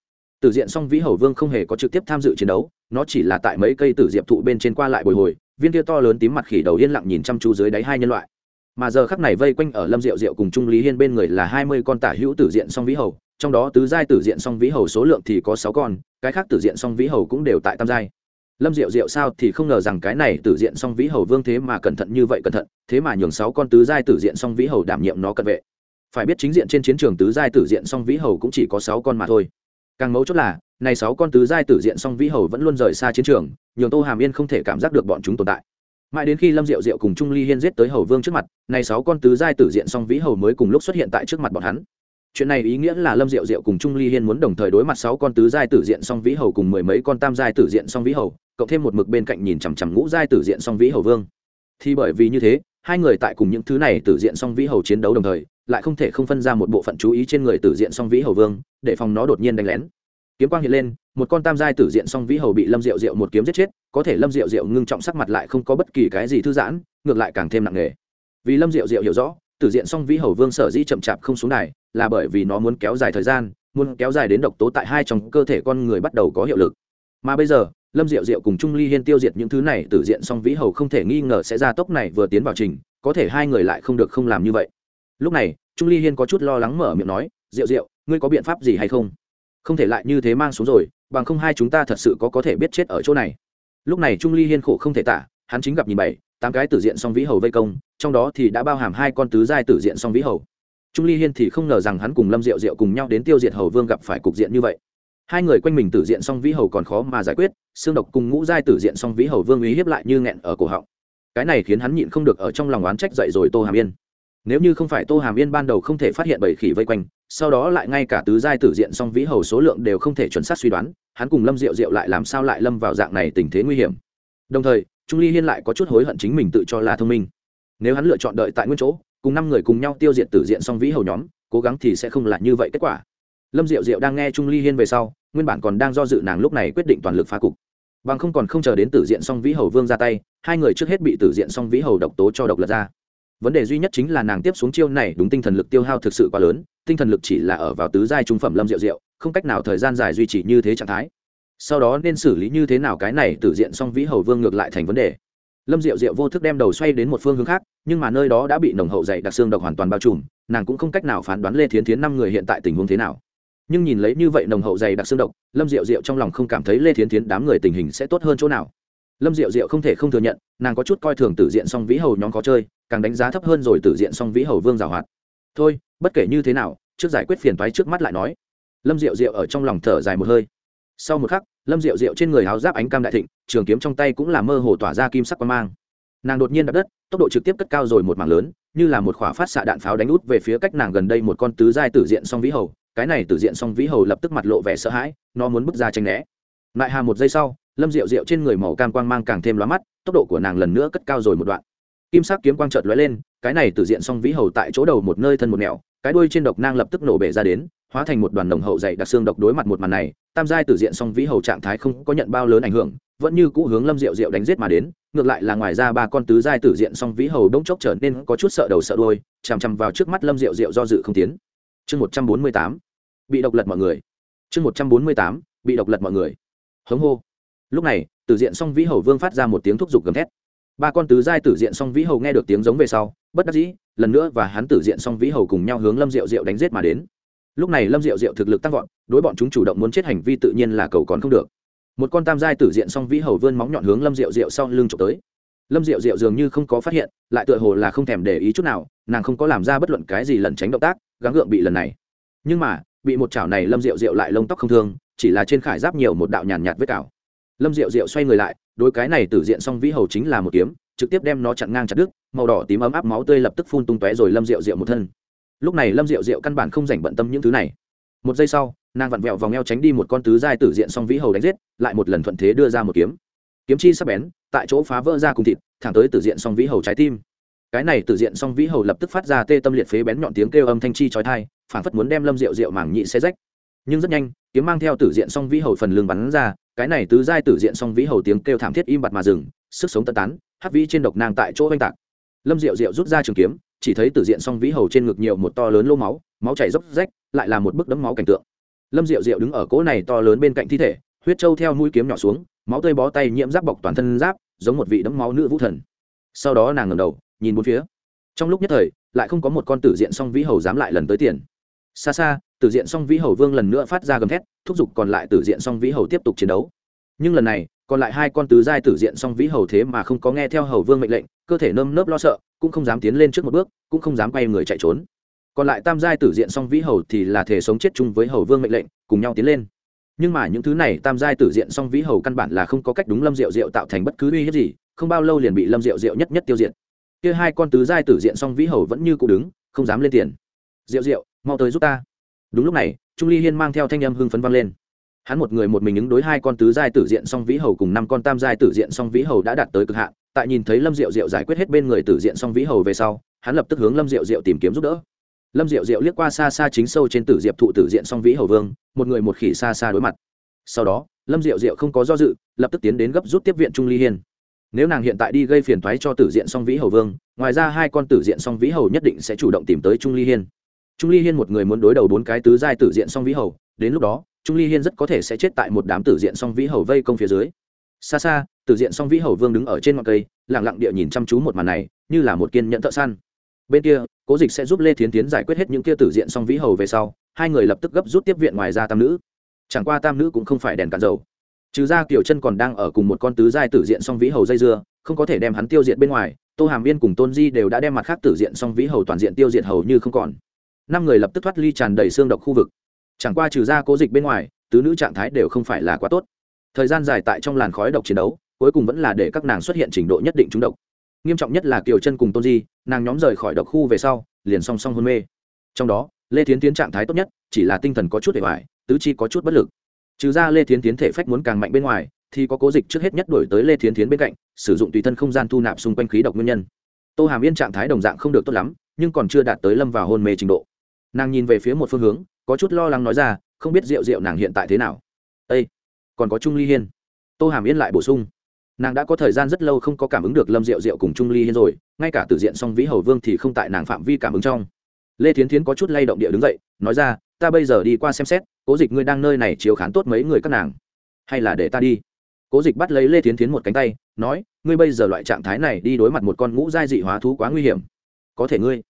Tử diện song vĩ hầu vương không hề có trực tiếp tham dự chiến đấu, nó chỉ là tại mấy cây tử diệp thụ bên trên qua lại bồi hồi, viên kia to lớn tím mặt khỉ đầu yên lặng nhìn chăm chú dưới đáy hai nhân loại. Mà giờ khắc này vây quanh ở lâm diệu diệu cùng trung lý hiên bên người là hai mươi con tả hữu tử diện song vĩ hầu, trong đó tứ giai tử diện song vĩ hầu số lượng thì có sáu con, cái khác tử diện song vĩ hầu cũng đều tại tam giai lâm diệu diệu sao thì không ngờ rằng cái này tử diện song vĩ hầu vương thế mà cẩn thận như vậy cẩn thận, thế mà nhường sáu con tứ giai tử diện song vĩ hầu đảm nhiệm nó cận vệ. Phải biết chính diện trên chiến trường tứ giai tử diện song vĩ hầu cũng chỉ có sáu con mà thôi. Càng mấu chốt là, này sáu con tứ giai tử diện song vĩ hầu vẫn luôn rời xa chiến trường, nhường tô hàm yên không thể cảm giác được bọn chúng tồn tại. Mãi đến khi lâm diệu diệu cùng trung ly hiên giết tới hầu vương trước mặt, này sáu con tứ giai tử diện song vĩ hầu mới cùng lúc xuất hiện tại trước mặt bọn hắn chuyện này ý nghĩa là lâm diệu diệu cùng trung ly hiên muốn đồng thời đối mặt sáu con tứ giai tử diện song vĩ hầu cùng mười mấy con tam giai tử diện song vĩ hầu, cộng thêm một mực bên cạnh nhìn chằm chằm ngũ giai tử diện song vĩ hầu vương. Thì bởi vì như thế, hai người tại cùng những thứ này tử diện song vĩ hầu chiến đấu đồng thời, lại không thể không phân ra một bộ phận chú ý trên người tử diện song vĩ hầu vương, để phòng nó đột nhiên đánh lén. Kiếm quang hiện lên, một con tam giai tử diện song vĩ hầu bị lâm diệu diệu một kiếm giết chết, có thể lâm diệu diệu ngưng trọng sắc mặt lại không có bất kỳ cái gì thư giãn, ngược lại càng thêm nặng nề. Vì lâm diệu diệu hiểu rõ tử diện song vĩ hầu vương sở dĩ chậm chạp không xuống đài là bởi vì nó muốn kéo dài thời gian, muốn kéo dài đến độc tố tại hai trong cơ thể con người bắt đầu có hiệu lực. Mà bây giờ, lâm diệu diệu cùng trung ly hiên tiêu diệt những thứ này, tử diện song vĩ hầu không thể nghi ngờ sẽ ra tốc này vừa tiến vào trình, có thể hai người lại không được không làm như vậy. Lúc này, trung ly hiên có chút lo lắng mở miệng nói, diệu diệu, ngươi có biện pháp gì hay không? Không thể lại như thế mang xuống rồi, bằng không hai chúng ta thật sự có có thể biết chết ở chỗ này. Lúc này trung ly hiên khổ không thể tả, hắn chính gặp nhìn bảy tám cái tử diện song vĩ hầu vây công, trong đó thì đã bao hàm hai con tứ giai tử diện song vĩ hầu. Trung ly hiên thì không ngờ rằng hắn cùng lâm diệu diệu cùng nhau đến tiêu diệt hầu vương gặp phải cục diện như vậy. Hai người quanh mình tử diện song vĩ hầu còn khó mà giải quyết, xương độc cùng ngũ giai tử diện song vĩ hầu vương uy hiếp lại như nghẹn ở cổ họng. Cái này khiến hắn nhịn không được ở trong lòng oán trách dậy rồi tô hàm yên. Nếu như không phải tô hàm yên ban đầu không thể phát hiện bầy khỉ vây quanh, sau đó lại ngay cả tứ giai tử diện song vĩ hầu số lượng đều không thể chuẩn xác suy đoán, hắn cùng lâm diệu diệu lại làm sao lại lâm vào dạng này tình thế nguy hiểm. Đồng thời trung ly hiên lại có chút hối hận chính mình tự cho là thông minh. Nếu hắn lựa chọn đợi tại nguyên chỗ, cùng năm người cùng nhau tiêu diệt tử diện song vĩ hầu nhóm, cố gắng thì sẽ không là như vậy kết quả. Lâm diệu diệu đang nghe trung ly hiên về sau, nguyên bản còn đang do dự nàng lúc này quyết định toàn lực phá cục. Bằng không còn không chờ đến tử diện song vĩ hầu vương ra tay, hai người trước hết bị tử diện song vĩ hầu độc tố cho độc lật ra. Vấn đề duy nhất chính là nàng tiếp xuống chiêu này đúng tinh thần lực tiêu hao thực sự quá lớn, tinh thần lực chỉ là ở vào tứ giai trung phẩm lâm diệu diệu, không cách nào thời gian dài duy trì như thế trạng thái sau đó nên xử lý như thế nào cái này tử diện song vĩ hầu vương ngược lại thành vấn đề. Lâm diệu diệu vô thức đem đầu xoay đến một phương hướng khác, nhưng mà nơi đó đã bị nồng hậu dày đặc xương độc hoàn toàn bao trùm, nàng cũng không cách nào phán đoán lê thiến thiến năm người hiện tại tình huống thế nào. Nhưng nhìn lấy như vậy nồng hậu dày đặc xương độc, lâm diệu diệu trong lòng không cảm thấy lê thiến thiến đám người tình hình sẽ tốt hơn chỗ nào. Lâm diệu diệu không thể không thừa nhận, nàng có chút coi thường tử diện song vĩ hầu nhóm có chơi, càng đánh giá thấp hơn rồi tử diện song vĩ hầu vương giảo hoạt. Thôi, bất kể như thế nào, trước giải quyết phiền toái trước mắt lại nói. Lâm diệu diệu ở trong lòng thở dài một hơi. Sau một khắc lâm diệu diệu trên người áo giáp ánh cam đại thịnh, trường kiếm trong tay cũng là mơ hồ tỏa ra kim sắc quan mang. Nàng đột nhiên đập đất, tốc độ trực tiếp cất cao rồi một mảng lớn, như là một khỏa phát xạ đạn pháo đánh út về phía cách nàng gần đây một con tứ giai tử diện song vĩ hầu. Cái này tử diện song vĩ hầu lập tức mặt lộ vẻ sợ hãi, nó muốn bước ra tranh né. Lại hà một giây sau, lâm diệu diệu trên người màu cam quang mang càng thêm lóa mắt, tốc độ của nàng lần nữa cất cao rồi một đoạn. Kim sắc kiếm quang chợt lóe lên, cái này tử diện song vĩ hầu tại chỗ đầu một nơi thân một nẻo cái đuôi trên độc nang lập tức nổ bể ra đến hóa thành một đoàn đồng hậu dày đặc xương độc đối mặt một màn này tam giai tử diện song vĩ hầu trạng thái không có nhận bao lớn ảnh hưởng vẫn như cũ hướng lâm diệu diệu đánh giết mà đến ngược lại là ngoài ra ba con tứ giai tử diện song vĩ hầu đông chốc trở nên có chút sợ đầu sợ đuôi, chằm chằm vào trước mắt lâm diệu diệu do dự không tiến. Chương một trăm bốn mươi tám bị độc lật mọi người. Chương một trăm bốn mươi tám bị độc lật mọi người. Hống hô. Lúc này tử diện song vĩ hầu vương phát ra một tiếng thúc giục gầm thét. Ba con tứ giai tử diện song vĩ hầu nghe được tiếng giống về sau bất đắc dĩ, lần nữa và hắn tử diện song vĩ hầu cùng nhau hướng lâm diệu diệu đánh giết mà đến. Lúc này lâm diệu diệu thực lực tăng vọt, đối bọn chúng chủ động muốn chết hành vi tự nhiên là cầu còn không được. Một con tam giai tử diện song vĩ hầu vươn móng nhọn hướng lâm diệu diệu sau lưng trộm tới. Lâm diệu diệu dường như không có phát hiện, lại tựa hồ là không thèm để ý chút nào, nàng không có làm ra bất luận cái gì lẩn tránh động tác, gắng gượng bị lần này. Nhưng mà, bị một chảo này lâm diệu diệu lại lông tóc không thương, chỉ là trên khải giáp nhiều một đạo nhàn nhạt vết cào. Lâm diệu diệu xoay người lại đôi cái này tử diện song vĩ hầu chính là một kiếm, trực tiếp đem nó chặn ngang chặt đứt màu đỏ tím ấm áp máu tươi lập tức phun tung tóe rồi lâm diệu diệu một thân. Lúc này lâm diệu diệu căn bản không dành bận tâm những thứ này. Một giây sau, nàng vặn vẹo vòng eo tránh đi một con tứ giai tử diện song vĩ hầu đánh giết, lại một lần thuận thế đưa ra một kiếm. Kiếm chi sắp bén, tại chỗ phá vỡ ra cùng thịt, thẳng tới tử diện song vĩ hầu trái tim. Cái này tử diện song vĩ hầu lập tức phát ra tê tâm liệt phế bén nhọn tiếng kêu âm thanh chi chói thai phản phất muốn đem lâm rượu rượu mảng nhị xe rách. Nhưng rất nhanh, kiếm mang theo tử diện song vĩ hầu phần lưng bắn ra, cái này tứ giai tử diện song vĩ hầu tiếng kêu thảm thiết im bặt mà dừng, sức sống tân tán, hắc vĩ trên độc nàng tại chỗ oanh tạc lâm Diệu Diệu rút ra trường kiếm, chỉ thấy tử diện song vĩ hầu trên ngực nhiều một to lớn lô máu máu chảy dốc rách, lại là một bức đấm máu cảnh tượng. Lâm diệu diệu đứng ở cỗ này to lớn bên cạnh thi thể, huyết trâu theo mũi kiếm nhỏ xuống, máu tươi bó tay nhiễm giáp bọc toàn thân giáp, giống một vị đấm máu nữ vũ thần. Sau đó nàng ngầm đầu, nhìn bốn phía. Trong lúc nhất thời, lại không có một con tử diện song vĩ hầu dám lại lần tới tiền. Xa xa, tử diện song vĩ hầu vương lần nữa phát ra gầm thét, thúc giục còn lại tử diện song vĩ hầu tiếp tục chiến đấu. Nhưng lần này còn lại hai con tứ giai tử diện song vĩ hầu thế mà không có nghe theo hầu vương mệnh lệnh, cơ thể nơm nớp lo sợ, cũng không dám tiến lên trước một bước, cũng không dám quay người chạy trốn. Còn lại tam giai tử diện song vĩ hầu thì là thể sống chết chung với hầu vương mệnh lệnh, cùng nhau tiến lên. Nhưng mà những thứ này tam giai tử diện song vĩ hầu căn bản là không có cách đúng lâm diệu diệu tạo thành bất cứ uy hiếp gì, không bao lâu liền bị lâm diệu diệu nhất nhất tiêu diệt. Kia hai con tứ giai tử diện song vĩ hầu vẫn như cụ đứng, không dám lên tiền. Diệu diệu, mau tới giúp ta. Đúng lúc này, trung ly hiên mang theo thanh âm hưng phấn vang lên hắn một người một mình ứng đối hai con tứ giai tử diện song vĩ hầu cùng năm con tam giai tử diện song vĩ hầu đã đạt tới cực hạn. Tại nhìn thấy lâm diệu diệu giải quyết hết bên người tử diện song vĩ hầu về sau, hắn lập tức hướng lâm diệu diệu tìm kiếm giúp đỡ. Lâm diệu diệu liếc qua xa xa chính sâu trên tử diệp thụ tử diện song vĩ hầu vương, một người một khỉ xa xa đối mặt. Sau đó, lâm diệu diệu không có do dự, lập tức tiến đến gấp rút tiếp viện trung ly hiên. Nếu nàng hiện tại đi gây phiền toái cho tử diện song vĩ hầu vương, ngoài ra hai con tử diện song vĩ hầu nhất định sẽ chủ động tìm tới trung ly hiên. Trung ly hiên một người muốn đối đầu bốn cái tứ giai tử diện song vĩ hầu, đến lúc đó trung ly hiên rất có thể sẽ chết tại một đám tử diện song vĩ hầu vây công phía dưới. Xa xa, tử diện song vĩ hầu vương đứng ở trên ngọn cây lẳng lặng địa nhìn chăm chú một màn này, như là một kiên nhẫn thợ săn. Bên kia, cố dịch sẽ giúp lê thiến tiến giải quyết hết những kia tử diện song vĩ hầu về sau, hai người lập tức gấp rút tiếp viện ngoài ra tam nữ. Chẳng qua tam nữ cũng không phải đèn cạn dầu. Trừ ra kiểu chân còn đang ở cùng một con tứ giai tử diện song vĩ hầu dây dưa, không có thể đem hắn tiêu diệt bên ngoài, tô hàm yên cùng tôn di đều đã đem mặt khác tử diện song vĩ hầu toàn diện tiêu diệt hầu như không còn. Năm người lập tức thoát ly tràn đầy xương độc khu vực chẳng qua trừ ra cố dịch bên ngoài, tứ nữ trạng thái đều không phải là quá tốt. Thời gian dài tại trong làn khói độc chiến đấu, cuối cùng vẫn là để các nàng xuất hiện trình độ nhất định trúng độc. Nghiêm trọng nhất là kiều chân cùng tôn di, nàng nhóm rời khỏi độc khu về sau, liền song song hôn mê. Trong đó, lê thiến tiến trạng thái tốt nhất chỉ là tinh thần có chút để hoài tứ chi có chút bất lực. Trừ ra lê thiến tiến thể phách muốn càng mạnh bên ngoài, thì có cố dịch trước hết nhất đổi tới lê thiến tiến bên cạnh, sử dụng tùy thân không gian thu nạp xung quanh khí độc nguyên nhân. Tô hàm yên trạng thái đồng dạng không được tốt lắm, nhưng còn chưa đạt tới lâm vào hôn mê trình độ. Nàng nhìn về phía một phương hướng có chút lo lắng nói ra, không biết rượu rượu nàng hiện tại thế nào. Â còn có trung ly hiên. Tô hàm yên lại bổ sung. Nàng đã có thời gian rất lâu không có cảm ứng được lâm rượu rượu cùng trung ly hiên rồi, ngay cả từ diện song vĩ hầu vương thì không tại nàng phạm vi cảm ứng trong. Lê thiến thiến có chút lay động địa đứng dậy, nói ra, ta bây giờ đi qua xem xét, cố dịch ngươi đang nơi này chiếu khán tốt mấy người các nàng. Hay là để ta đi? Cố dịch bắt lấy lê thiến thiến một cánh tay, nói, ngươi bây giờ loại trạng thái này đi đối mặt một con ngũ giai dị hóa thú quá nguy hiểm. Có thể ngươi.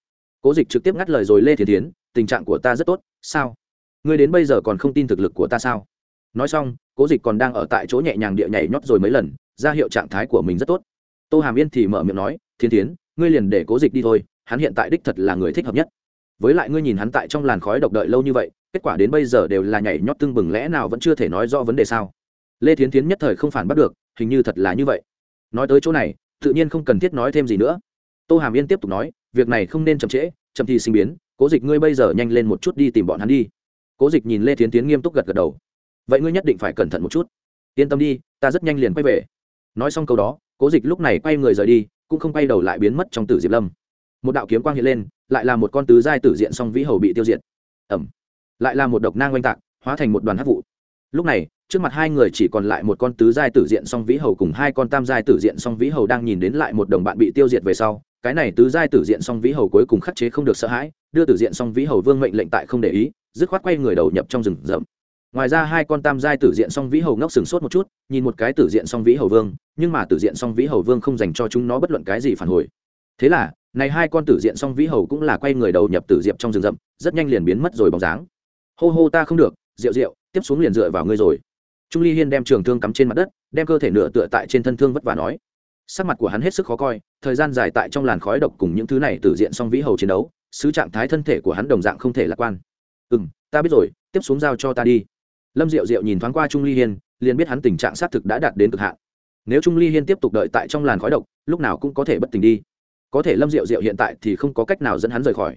Cố dịch trực tiếp ngắt lời rồi lê thiến thiến, tình trạng của ta rất tốt sao? Ngươi đến bây giờ còn không tin thực lực của ta sao? Nói xong, cố dịch còn đang ở tại chỗ nhẹ nhàng địa nhảy nhót rồi mấy lần, ra hiệu trạng thái của mình rất tốt. Tô hàm yên thì mở miệng nói, thiên tiến ngươi liền để cố dịch đi thôi, hắn hiện tại đích thật là người thích hợp nhất. Với lại ngươi nhìn hắn tại trong làn khói độc đợi lâu như vậy, kết quả đến bây giờ đều là nhảy nhót tưng bừng lẽ nào vẫn chưa thể nói rõ vấn đề sao? Lê thiến tiến nhất thời không phản bắt được, hình như thật là như vậy. Nói tới chỗ này, tự nhiên không cần thiết nói thêm gì nữa. Tô hàm yên tiếp tục nói, việc này không nên chậm trễ, chậm thì sinh biến cố dịch, ngươi bây giờ nhanh lên một chút đi tìm bọn hắn đi. Cố dịch nhìn lê tiến tiến nghiêm túc gật gật đầu. Vậy ngươi nhất định phải cẩn thận một chút. Yên tâm đi, ta rất nhanh liền quay về. Nói xong câu đó, cố dịch lúc này quay người rời đi, cũng không quay đầu lại biến mất trong tử diệp lâm. Một đạo kiếm quang hiện lên, lại là một con tứ giai tử diện song vĩ hầu bị tiêu diệt. Ẩm. Lại là một độc nang oanh tạc, hóa thành một đoàn hát vụ. Lúc này, trước mặt hai người chỉ còn lại một con tứ giai tử diện song vĩ hầu cùng hai con tam giai tử diện song vĩ hầu đang nhìn đến lại một đồng bạn bị tiêu diệt về sau cái này tứ giai tử diện song vĩ hầu cuối cùng khắc chế không được sợ hãi, đưa tử diện song vĩ hầu vương mệnh lệnh tại không để ý, dứt khoát quay người đầu nhập trong rừng rậm. Ngoài ra hai con tam giai tử diện song vĩ hầu ngốc sừng sốt một chút, nhìn một cái tử diện song vĩ hầu vương, nhưng mà tử diện song vĩ hầu vương không dành cho chúng nó bất luận cái gì phản hồi. Thế là, này hai con tử diện song vĩ hầu cũng là quay người đầu nhập tử diệp trong rừng rậm, rất nhanh liền biến mất rồi bóng dáng. Hô hô ta không được, rượu rượu, tiếp xuống liền dựa vào ngươi rồi. Trung ly hiên đem trường thương cắm trên mặt đất, đem cơ thể nửa tựa tại trên thân thương vất vả nói sắc mặt của hắn hết sức khó coi, thời gian dài tại trong làn khói độc cùng những thứ này tử diện song vĩ hầu chiến đấu, sứ trạng thái thân thể của hắn đồng dạng không thể lạc quan. Ừ m ta biết rồi, tiếp xuống giao cho ta đi. Lâm diệu diệu nhìn thoáng qua trung ly hiên, liền biết hắn tình trạng xác thực đã đạt đến cực hạn. Nếu trung ly hiên tiếp tục đợi tại trong làn khói độc, lúc nào cũng có thể bất tỉnh đi. Có thể lâm diệu diệu hiện tại thì không có cách nào dẫn hắn rời khỏi.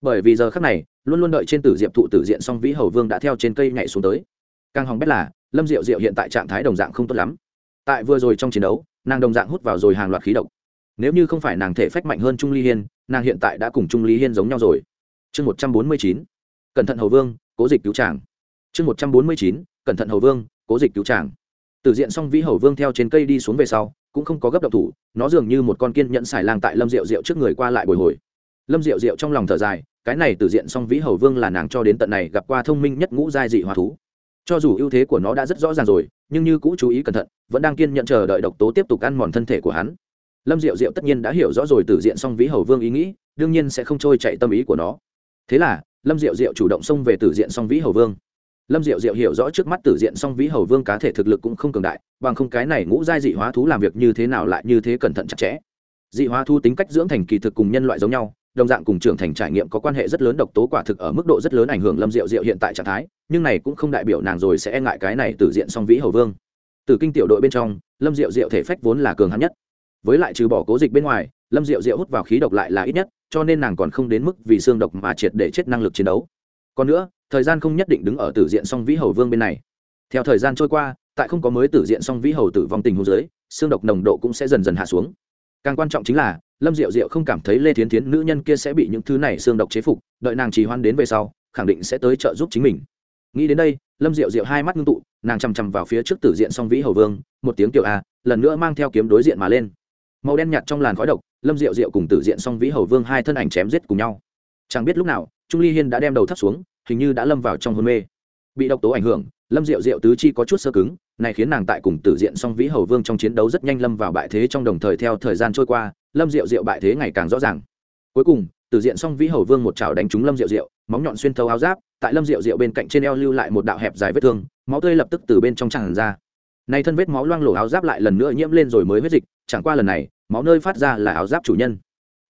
Bởi vì giờ khác này, luôn luôn đợi trên tử diệp thụ tử diện song vĩ hầu vương đã theo trên cây nhảy xuống tới. Càng hòng bét là, lâm diệu diệu hiện tại trạng thái đồng dạng không tốt lắm. Tại vừa rồi trong chiến đấu nàng đồng dạng hút vào rồi hàng loạt khí độc. Nếu như không phải nàng thể phách mạnh hơn trung ly hiên, nàng hiện tại đã cùng trung ly hiên giống nhau rồi. Chương một trăm bốn mươi chín, cẩn thận hầu vương, cố dịch cứu tràng chương một trăm bốn mươi chín, cẩn thận hầu vương, cố dịch cứu tràng từ diện song vĩ hầu vương theo trên cây đi xuống về sau, cũng không có gấp động thủ, nó dường như một con kiên nhẫn xài lang tại lâm rượu rượu trước người qua lại bồi hồi. Lâm rượu rượu trong lòng thở dài, cái này từ diện song vĩ hầu vương là nàng cho đến tận này gặp qua thông minh nhất ngũ giai dị hòa thú. Cho dù ưu thế của nó đã rất rõ ràng rồi nhưng như cũ chú ý cẩn thận, vẫn đang kiên nhận chờ đợi độc tố tiếp tục ăn mòn thân thể của hắn. Lâm diệu diệu tất nhiên đã hiểu rõ rồi từ diện song vĩ hầu vương ý nghĩ, đương nhiên sẽ không trôi chạy tâm ý của nó. Thế là, lâm diệu diệu chủ động xông về từ diện song vĩ hầu vương. Lâm diệu diệu hiểu rõ trước mắt tử diện song vĩ hầu vương cá thể thực lực cũng không cường đại, bằng không cái này ngũ giai dị hóa thú làm việc như thế nào lại như thế cẩn thận chặt chẽ. Dị hóa thú tính cách dưỡng thành kỳ thực cùng nhân loại giống nhau đồng dạng cùng trưởng thành trải nghiệm có quan hệ rất lớn, độc tố quả thực ở mức độ rất lớn ảnh hưởng lâm diệu diệu hiện tại trạng thái, nhưng này cũng không đại biểu nàng rồi sẽ e ngại cái này tử diện song vĩ hầu vương. Từ kinh tiểu đội bên trong, lâm diệu diệu thể phách vốn là cường hắn nhất. Với lại trừ bỏ cố dịch bên ngoài, lâm diệu diệu hút vào khí độc lại là ít nhất, cho nên nàng còn không đến mức vì xương độc mà triệt để chết năng lực chiến đấu. Còn nữa, thời gian không nhất định đứng ở tử diện song vĩ hầu vương bên này. Theo thời gian trôi qua, tại không có mới tử diện song vĩ hầu tử vong tình hôn giới xương độc nồng độ cũng sẽ dần dần hạ xuống. Càng quan trọng chính là lâm diệu diệu không cảm thấy lê thiến thiến nữ nhân kia sẽ bị những thứ này xương độc chế phục, đợi nàng trì hoan đến về sau, khẳng định sẽ tới trợ giúp chính mình. Nghĩ đến đây, lâm diệu diệu hai mắt ngưng tụ, nàng chằm chằm vào phía trước tử diện song vĩ hầu vương, một tiếng kiểu a, lần nữa mang theo kiếm đối diện mà lên. Màu đen nhạt trong làn khói độc, lâm diệu diệu cùng tử diện song vĩ hầu vương hai thân ảnh chém giết cùng nhau. Chẳng biết lúc nào, trung ly hiên đã đem đầu thấp xuống, hình như đã lâm vào trong hôn mê. Bị độc tố ảnh hưởng, lâm diệu diệu tứ chi có chút sơ cứng, này khiến nàng tại cùng tử diện song vĩ hầu vương trong chiến đấu rất nhanh lâm vào bại thế trong đồng thời theo thời gian trôi qua lâm diệu diệu bại thế ngày càng rõ ràng. Cuối cùng, từ diện song vĩ hầu vương một chảo đánh trúng lâm diệu diệu, móng nhọn xuyên thấu áo giáp, tại lâm diệu diệu bên cạnh trên eo lưu lại một đạo hẹp dài vết thương, máu tươi lập tức từ bên trong tràn ra. Nay thân vết máu loang lổ áo giáp lại lần nữa nhiễm lên rồi mới huyết dịch, chẳng qua lần này, máu nơi phát ra là áo giáp chủ nhân.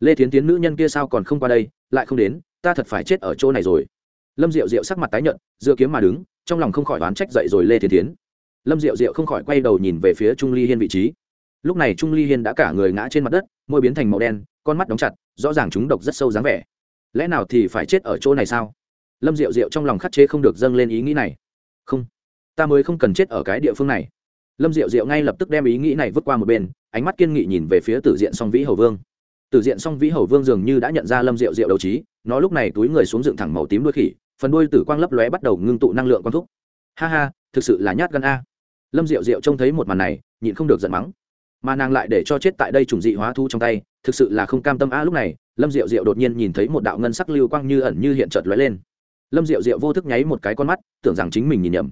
Lê thiến tiến nữ nhân kia sao còn không qua đây, lại không đến, ta thật phải chết ở chỗ này rồi. Lâm diệu diệu sắc mặt tái nhợt, dựa kiếm mà đứng, trong lòng không khỏi đoán trách dậy rồi lê thiến tiến. Lâm diệu diệu không khỏi quay đầu nhìn về phía trung ly hiên vị trí lúc này trung ly hiên đã cả người ngã trên mặt đất, môi biến thành màu đen, con mắt đóng chặt, rõ ràng chúng độc rất sâu dáng vẻ. Lẽ nào thì phải chết ở chỗ này sao? Lâm diệu diệu trong lòng khắc chế không được dâng lên ý nghĩ này. Không, ta mới không cần chết ở cái địa phương này. Lâm diệu diệu ngay lập tức đem ý nghĩ này vứt qua một bên, ánh mắt kiên nghị nhìn về phía tử diện song vĩ hầu vương. Tử diện song vĩ hầu vương dường như đã nhận ra lâm diệu diệu đầu trí, nó lúc này túi người xuống dựng thẳng màu tím đuôi khỉ, phần đuôi tử quang lấp lóe bắt đầu ngưng tụ năng lượng quang thúc. Ha ha, thực sự là nhát gan a. Lâm diệu diệu trông thấy một màn này, nhịn không được giận mắng mà nàng lại để cho chết tại đây trùng dị hóa thu trong tay, thực sự là không cam tâm. A lúc này, lâm diệu diệu đột nhiên nhìn thấy một đạo ngân sắc lưu quang như ẩn như hiện chợt lóe lên. Lâm diệu diệu vô thức nháy một cái con mắt, tưởng rằng chính mình nhìn nhầm.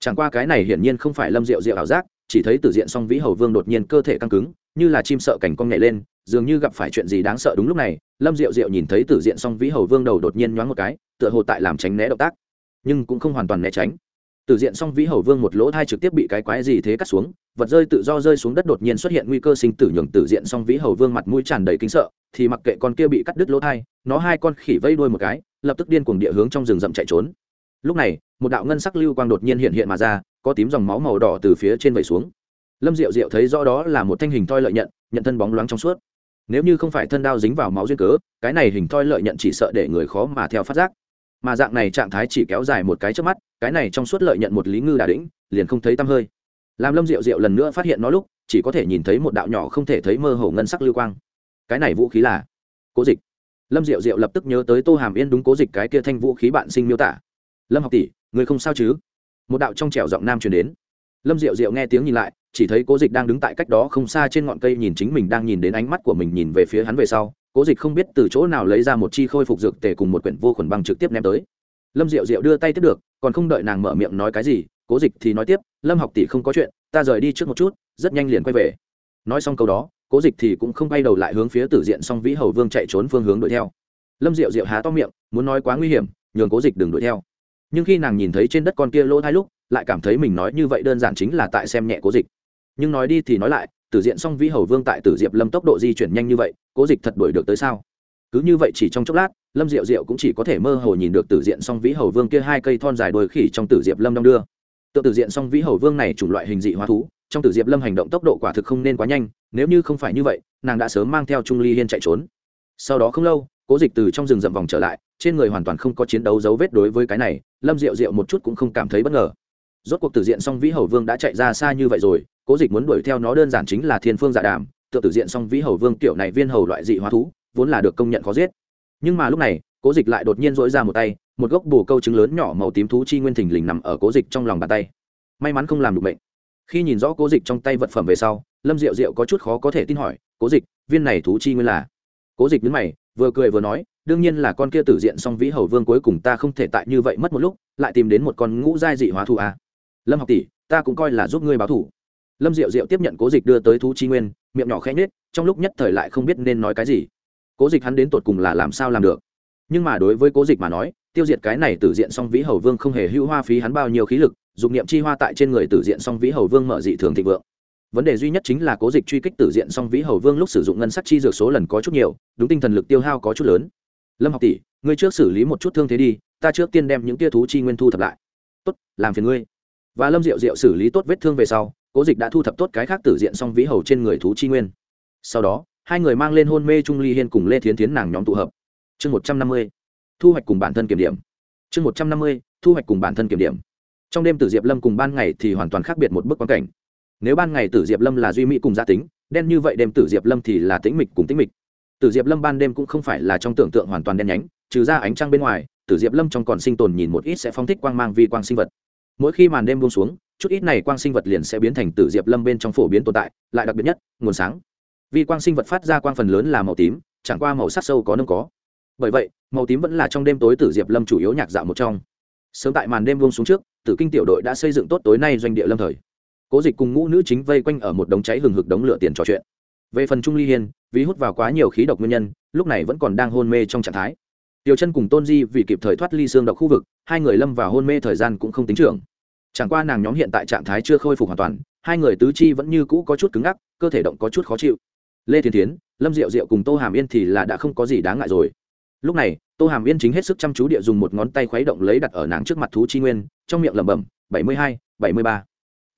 Chẳng qua cái này hiển nhiên không phải lâm diệu diệu ảo giác, chỉ thấy từ diện song vĩ hầu vương đột nhiên cơ thể căng cứng, như là chim sợ cảnh cong nhảy lên, dường như gặp phải chuyện gì đáng sợ. Đúng lúc này, lâm diệu diệu nhìn thấy từ diện song vĩ hầu vương đầu đột nhiên nhoáng một cái, tựa hồ tại làm tránh né động tác, nhưng cũng không hoàn toàn né tránh từ diện song vĩ hầu vương một lỗ thai trực tiếp bị cái quái gì thế cắt xuống, vật rơi tự do rơi xuống đất đột nhiên xuất hiện nguy cơ sinh tử nhường tử diện song vĩ hầu vương mặt mũi tràn đầy kinh sợ, thì mặc kệ con kia bị cắt đứt lỗ thai, nó hai con khỉ vây đuôi một cái, lập tức điên cuồng địa hướng trong rừng rậm chạy trốn. Lúc này, một đạo ngân sắc lưu quang đột nhiên hiện hiện mà ra, có tím dòng máu màu đỏ từ phía trên vẩy xuống. Lâm diệu diệu thấy rõ đó là một thanh hình thoi lợi nhận nhận thân bóng loáng trong suốt. Nếu như không phải thân đao dính vào máu duyên cớ, cái này hình thoi lợi nhận chỉ sợ để người khó mà theo phát giác. Mà dạng này trạng thái chỉ kéo dài một cái chớp mắt cái này trong suốt lợi nhận một lý ngư đà đĩnh, liền không thấy tăm hơi. Làm lâm diệu diệu lần nữa phát hiện nó lúc, chỉ có thể nhìn thấy một đạo nhỏ không thể thấy mơ hồ ngân sắc lưu quang. Cái này vũ khí là cố dịch. Lâm diệu diệu lập tức nhớ tới tô hàm yên đúng cố dịch cái kia thanh vũ khí bạn sinh miêu tả. Lâm học tỷ, người không sao chứ? Một đạo trong trẻo giọng nam truyền đến. Lâm diệu diệu nghe tiếng nhìn lại, chỉ thấy cố dịch đang đứng tại cách đó không xa trên ngọn cây nhìn chính mình đang nhìn đến ánh mắt của mình nhìn về phía hắn về sau. Cố dịch không biết từ chỗ nào lấy ra một chi khôi phục dược tề cùng một quyển vô khuẩn băng trực tiếp ném tới lâm diệu diệu đưa tay tiếp được, còn không đợi nàng mở miệng nói cái gì, cố dịch thì nói tiếp, lâm học tỷ không có chuyện, ta rời đi trước một chút, rất nhanh liền quay về. Nói xong câu đó, cố dịch thì cũng không bay đầu lại hướng phía tử diện song vĩ hầu vương chạy trốn phương hướng đuổi theo. Lâm diệu diệu há to miệng, muốn nói quá nguy hiểm, nhường cố dịch đừng đuổi theo. Nhưng khi nàng nhìn thấy trên đất con kia lỗ hai lúc, lại cảm thấy mình nói như vậy đơn giản chính là tại xem nhẹ cố dịch. Nhưng nói đi thì nói lại, tử diện song vĩ hầu vương tại tử diệp lâm tốc độ di chuyển nhanh như vậy, cố dịch thật đuổi được tới sao? Cứ như vậy chỉ trong chốc lát, lâm diệu diệu cũng chỉ có thể mơ hồ nhìn được tử diện song vĩ hầu vương kia hai cây thon dài đôi khỉ trong tử diệp lâm đong đưa. Tự tử diện song vĩ hầu vương này chủng loại hình dị hóa thú, trong tử diệp lâm hành động tốc độ quả thực không nên quá nhanh, nếu như không phải như vậy, nàng đã sớm mang theo trung ly hiên chạy trốn. Sau đó không lâu, cố dịch từ trong rừng rậm vòng trở lại, trên người hoàn toàn không có chiến đấu dấu vết đối với cái này, lâm diệu diệu một chút cũng không cảm thấy bất ngờ. Rốt cuộc tử diện song vĩ hầu vương đã chạy ra xa như vậy rồi, cố dịch muốn đuổi theo nó đơn giản chính là thiên phương dạ đàm, tự tử diện song vĩ hầu vương tiểu này viên hầu loại dị hóa thú vốn là được công nhận khó giết. Nhưng mà lúc này, cố dịch lại đột nhiên dỗi ra một tay, một gốc bồ câu trứng lớn nhỏ màu tím thú chi nguyên thình lình nằm ở cố dịch trong lòng bàn tay. May mắn không làm được bệnh. Khi nhìn rõ cố dịch trong tay vật phẩm về sau, lâm diệu diệu có chút khó có thể tin hỏi, cố dịch, viên này thú chi nguyên là? Cố dịch nhấn mày, vừa cười vừa nói, đương nhiên là con kia tử diện song vĩ hầu vương cuối cùng ta không thể tại như vậy mất một lúc, lại tìm đến một con ngũ giai dị hóa thú à. lâm học tỷ, ta cũng coi là giúp ngươi báo thủ. Lâm diệu diệu tiếp nhận cố dịch đưa tới thú chi nguyên, miệng nhỏ khẽ nhết trong lúc nhất thời lại không biết nên nói cái gì cố dịch hắn đến tột cùng là làm sao làm được. Nhưng mà đối với cố dịch mà nói, tiêu diệt cái này tử diện song vĩ hầu vương không hề hữu hoa phí hắn bao nhiêu khí lực dụng niệm chi hoa tại trên người tử diện song vĩ hầu vương mở dị thường thịnh vượng. Vấn đề duy nhất chính là cố dịch truy kích tử diện song vĩ hầu vương lúc sử dụng ngân sắc chi dược số lần có chút nhiều, đúng tinh thần lực tiêu hao có chút lớn. Lâm học tỷ, ngươi trước xử lý một chút thương thế đi, ta trước tiên đem những tia thú chi nguyên thu thập lại. Tốt, làm phiền ngươi. Và lâm diệu diệu xử lý tốt vết thương về sau, cố dịch đã thu thập tốt cái khác tử diện song vĩ hầu trên người thú chi nguyên. Sau đó hai người mang lên hôn mê trung ly hiên cùng lê thiến thiến nàng nhóm tụ hợp. Chương một trăm năm mươi, thu hoạch cùng bản thân kiểm điểm. Chương một trăm năm mươi, thu hoạch cùng bản thân kiểm điểm. Trong đêm tử diệp lâm cùng ban ngày thì hoàn toàn khác biệt một bức quan cảnh. Nếu ban ngày tử diệp lâm là duy mỹ cùng gia tính, đen như vậy đêm tử diệp lâm thì là tĩnh mịch cùng tĩnh mịch. Tử diệp lâm ban đêm cũng không phải là trong tưởng tượng hoàn toàn đen nhánh, trừ ra ánh trăng bên ngoài, tử diệp lâm trong còn sinh tồn nhìn một ít sẽ phong thích quang mang vi quang sinh vật. Mỗi khi màn đêm buông xuống, chút ít này quang sinh vật liền sẽ biến thành tử diệp lâm bên trong phổ biến tồn tại, lại đặc biệt nhất, nguồn sáng vì quang sinh vật phát ra quang phần lớn là màu tím, chẳng qua màu sắc sâu có nông có. Bởi vậy, màu tím vẫn là trong đêm tối tử diệp lâm chủ yếu nhạc dạo một trong. Sớm tại màn đêm buông xuống trước, tử kinh tiểu đội đã xây dựng tốt tối nay doanh địa lâm thời. Cố dịch cùng ngũ nữ chính vây quanh ở một đống cháy hừng hực đống lửa tiền trò chuyện. Về phần trung ly hiên, vì hút vào quá nhiều khí độc nguyên nhân, lúc này vẫn còn đang hôn mê trong trạng thái. Tiểu chân cùng tôn di vì kịp thời thoát ly xương độc khu vực, hai người lâm vào hôn mê thời gian cũng không tính trưởng. Chẳng qua nàng nhóm hiện tại trạng thái chưa khôi phục hoàn toàn, hai người tứ chi vẫn như cũ có chút cứng ngắc, cơ thể động có chút khó chịu lê thiên tiến lâm diệu diệu cùng tô hàm yên thì là đã không có gì đáng ngại rồi. Lúc này, tô hàm yên chính hết sức chăm chú địa dùng một ngón tay khuấy động lấy đặt ở nàng trước mặt thú chi nguyên, trong miệng lẩm bẩm, bảy mươi hai, bảy mươi ba,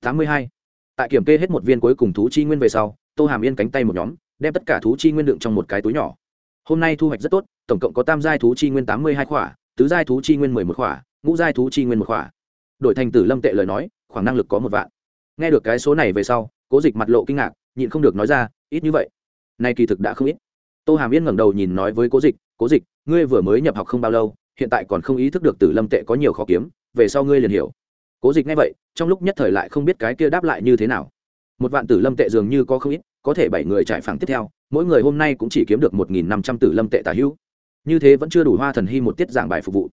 tám mươi hai. Tại kiểm kê hết một viên cuối cùng thú chi nguyên về sau, tô hàm yên cánh tay một nhóm, đem tất cả thú chi nguyên đựng trong một cái túi nhỏ. Hôm nay thu hoạch rất tốt, tổng cộng có tam giai thú chi nguyên tám mươi hai khỏa, tứ giai thú chi nguyên mười một khỏa, ngũ giai thú chi nguyên một khỏa. Đổi thành tử lâm tệ lời nói, khoảng năng lực có một vạn. Nghe được cái số này về sau, cố dịch mặt lộ kinh ngạc, nhịn không được nói ra, ít như vậy nay kỳ thực đã không ít. Tô hàm yên ngẩng đầu nhìn nói với cố dịch cố dịch, ngươi vừa mới nhập học không bao lâu, hiện tại còn không ý thức được tử lâm tệ có nhiều khó kiếm, về sau ngươi liền hiểu. Cố dịch nghe vậy, trong lúc nhất thời lại không biết cái kia đáp lại như thế nào. Một vạn tử lâm tệ dường như có không ít, có thể bảy người trải phẳng tiếp theo, mỗi người hôm nay cũng chỉ kiếm được một nghìn năm trăm tử lâm tệ tả hữu. Như thế vẫn chưa đủ hoa thần hy một tiết giảng bài phục vụ.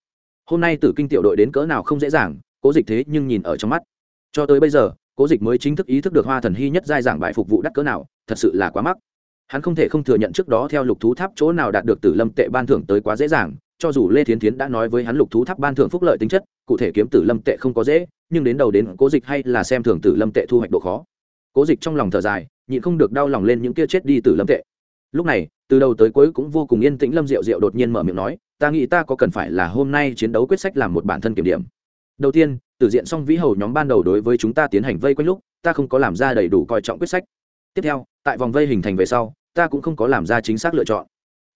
Hôm nay tử kinh tiểu đội đến cỡ nào không dễ dàng, cố dịch thế nhưng nhìn ở trong mắt. Cho tới bây giờ, cố dịch mới chính thức ý thức được hoa thần hy nhất giai giảng bài phục vụ đắt cỡ nào, thật sự là quá mắc hắn không thể không thừa nhận trước đó theo lục thú tháp chỗ nào đạt được tử lâm tệ ban thưởng tới quá dễ dàng, cho dù lê thiến tiến đã nói với hắn lục thú tháp ban thưởng phúc lợi tính chất, cụ thể kiếm tử lâm tệ không có dễ, nhưng đến đầu đến cố dịch hay là xem thường tử lâm tệ thu hoạch độ khó. Cố dịch trong lòng thở dài, nhịn không được đau lòng lên những kia chết đi tử lâm tệ. Lúc này, từ đầu tới cuối cũng vô cùng yên tĩnh lâm diệu diệu đột nhiên mở miệng nói, ta nghĩ ta có cần phải là hôm nay chiến đấu quyết sách làm một bản thân kiểm điểm? Đầu tiên, từ diện song vĩ hầu nhóm ban đầu đối với chúng ta tiến hành vây quanh lúc, ta không có làm ra đầy đủ coi trọng quyết sách tiếp theo, tại vòng vây hình thành về sau, ta cũng không có làm ra chính xác lựa chọn.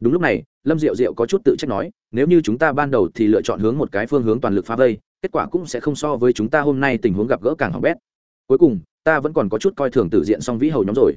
Đúng lúc này, lâm diệu diệu có chút tự trách nói, nếu như chúng ta ban đầu thì lựa chọn hướng một cái phương hướng toàn lực phá vây, kết quả cũng sẽ không so với chúng ta hôm nay tình huống gặp gỡ càng hỏng bét. Cuối cùng, ta vẫn còn có chút coi thường tử diện song vĩ hầu nhóm rồi.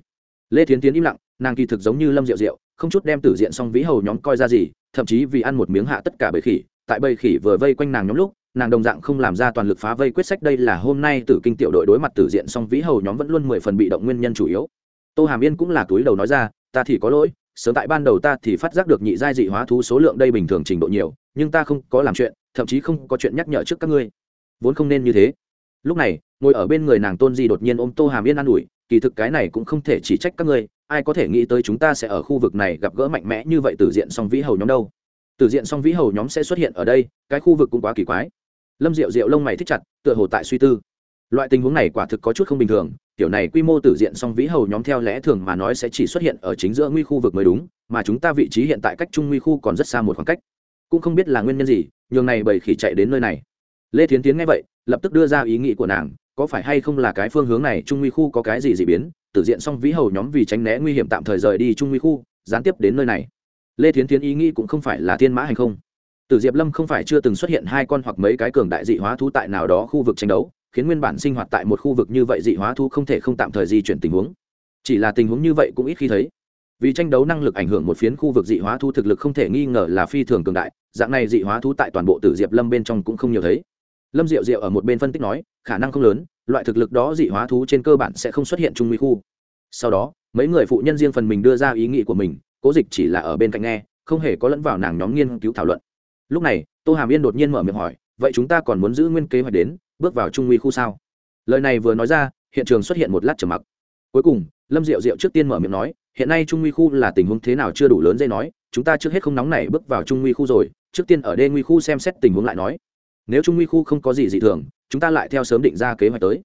Lê thiến tiến im lặng, nàng kỳ thực giống như lâm diệu diệu, không chút đem tử diện song vĩ hầu nhóm coi ra gì, thậm chí vì ăn một miếng hạ tất cả bầy khỉ, tại bầy khỉ vừa vây quanh nàng nhóm lúc, nàng đồng dạng không làm ra toàn lực phá vây quyết sách đây là hôm nay tử kinh tiểu đội đối mặt tử diện song vĩ hầu nhóm vẫn luôn mười phần bị động nguyên nhân chủ yếu tô hàm yên cũng là túi đầu nói ra, ta thì có lỗi, sớm tại ban đầu ta thì phát giác được nhị giai dị hóa thú số lượng đây bình thường trình độ nhiều, nhưng ta không có làm chuyện, thậm chí không có chuyện nhắc nhở trước các ngươi. Vốn không nên như thế. Lúc này, ngồi ở bên người nàng tôn di đột nhiên ôm tô hàm yên an ủi, kỳ thực cái này cũng không thể chỉ trách các ngươi, ai có thể nghĩ tới chúng ta sẽ ở khu vực này gặp gỡ mạnh mẽ như vậy từ diện song vĩ hầu nhóm đâu. Từ diện song vĩ hầu nhóm sẽ xuất hiện ở đây, cái khu vực cũng quá kỳ quái. Lâm diệu diệu lông mày thích chặt, tựa hồ tại suy tư. Loại tình huống này quả thực có chút không bình thường kiểu này quy mô tử diện song vĩ hầu nhóm theo lẽ thường mà nói sẽ chỉ xuất hiện ở chính giữa nguy khu vực mới đúng, mà chúng ta vị trí hiện tại cách trung nguy khu còn rất xa một khoảng cách. Cũng không biết là nguyên nhân gì, nhường này bầy khỉ chạy đến nơi này. Lê thiến tiến nghe vậy, lập tức đưa ra ý nghĩ của nàng, có phải hay không là cái phương hướng này trung nguy khu có cái gì dị biến, tử diện song vĩ hầu nhóm vì tránh né nguy hiểm tạm thời rời đi trung nguy khu, gián tiếp đến nơi này. Lê thiến tiến ý nghĩ cũng không phải là thiên mã hành không. Tử diệp lâm không phải chưa từng xuất hiện hai con hoặc mấy cái cường đại dị hóa thú tại nào đó khu vực tranh đấu khiến nguyên bản sinh hoạt tại một khu vực như vậy dị hóa thú không thể không tạm thời di chuyển tình huống. Chỉ là tình huống như vậy cũng ít khi thấy. Vì tranh đấu năng lực ảnh hưởng một phiến khu vực dị hóa thú thực lực không thể nghi ngờ là phi thường cường đại, dạng này dị hóa thú tại toàn bộ tử diệp lâm bên trong cũng không nhiều thấy. Lâm diệu diệu ở một bên phân tích nói, khả năng không lớn, loại thực lực đó dị hóa thú trên cơ bản sẽ không xuất hiện trung nguy khu. Sau đó, mấy người phụ nhân riêng phần mình đưa ra ý nghĩ của mình, cố dịch chỉ là ở bên cạnh nghe, không hề có lẫn vào nàng nhóm nghiên cứu thảo luận. Lúc này, tô hàm yên đột nhiên mở miệng hỏi, vậy chúng ta còn muốn giữ nguyên kế hoạch đến bước vào trung nguy khu sao? Lời này vừa nói ra, hiện trường xuất hiện một lát trầm mặc. Cuối cùng, lâm diệu diệu trước tiên mở miệng nói, hiện nay trung nguy khu là tình huống thế nào chưa đủ lớn dây nói, chúng ta trước hết không nóng này bước vào trung nguy khu rồi, trước tiên ở đê nguy khu xem xét tình huống lại nói. Nếu trung nguy khu không có gì dị thường, chúng ta lại theo sớm định ra kế hoạch tới.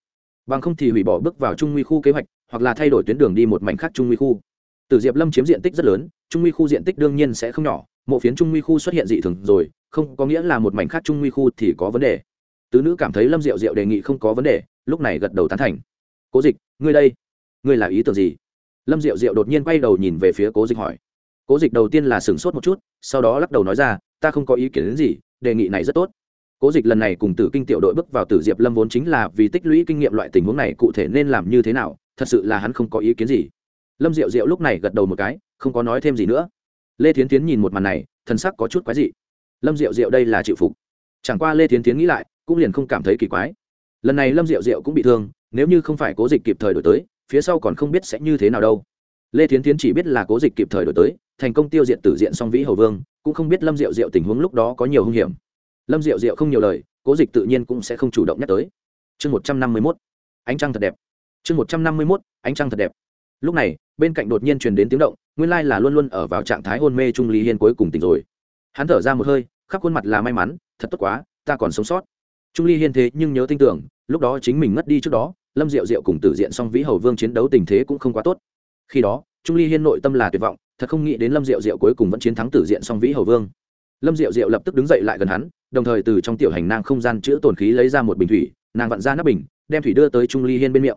Bằng không thì hủy bỏ bước vào trung nguy khu kế hoạch, hoặc là thay đổi tuyến đường đi một mảnh khác trung nguy khu. Từ diệp lâm chiếm diện tích rất lớn, trung nguy khu diện tích đương nhiên sẽ không nhỏ, mộ phiến trung nguy khu xuất hiện dị thường rồi, không có nghĩa là một mảnh khác trung nguy khu thì có vấn đề tứ nữ cảm thấy lâm diệu diệu đề nghị không có vấn đề, lúc này gật đầu tán thành. Cố dịch, ngươi đây, ngươi là ý tưởng gì? Lâm diệu diệu đột nhiên quay đầu nhìn về phía cố dịch hỏi. Cố dịch đầu tiên là sửng sốt một chút, sau đó lắc đầu nói ra, ta không có ý kiến đến gì, đề nghị này rất tốt. Cố dịch lần này cùng tử kinh tiểu đội bước vào tử diệp lâm vốn chính là vì tích lũy kinh nghiệm loại tình huống này, cụ thể nên làm như thế nào, thật sự là hắn không có ý kiến gì. Lâm diệu diệu lúc này gật đầu một cái, không có nói thêm gì nữa. Lê thiến tiến nhìn một màn này thân sắc có chút quái dị. Lâm diệu diệu đây là chịu phục. Chẳng qua lê thiến tiến nghĩ lại cũng liền không cảm thấy kỳ quái. Lần này lâm diệu diệu cũng bị thương, nếu như không phải cố dịch kịp thời đổi tới, phía sau còn không biết sẽ như thế nào đâu. Lê thiến tiến chỉ biết là cố dịch kịp thời đổi tới, thành công tiêu diệt tử diện song vĩ hầu vương, cũng không biết lâm diệu diệu tình huống lúc đó có nhiều hung hiểm. Lâm diệu diệu không nhiều lời, cố dịch tự nhiên cũng sẽ không chủ động nhắc tới. Chương một trăm năm mươi mốt, ánh trăng thật đẹp. Chương một trăm năm mươi mốt, ánh trăng thật đẹp. Lúc này, bên cạnh đột nhiên truyền đến tiếng động, nguyên lai là luôn luôn ở vào trạng thái hôn mê trung lý hiên cuối cùng tỉnh rồi. Hắn thở ra một hơi, khắp khuôn mặt là may mắn, thật tốt quá, ta còn sống sót trung ly hiên thế nhưng nhớ tin tưởng, lúc đó chính mình ngất đi trước đó, lâm diệu diệu cùng tử diện song vĩ hầu vương chiến đấu tình thế cũng không quá tốt. Khi đó, trung ly hiên nội tâm là tuyệt vọng, thật không nghĩ đến lâm diệu diệu cuối cùng vẫn chiến thắng tử diện song vĩ hầu vương. Lâm diệu diệu lập tức đứng dậy lại gần hắn, đồng thời từ trong tiểu hành nang không gian chữa tồn khí lấy ra một bình thủy, nàng vặn ra nắp bình, đem thủy đưa tới trung ly hiên bên miệng.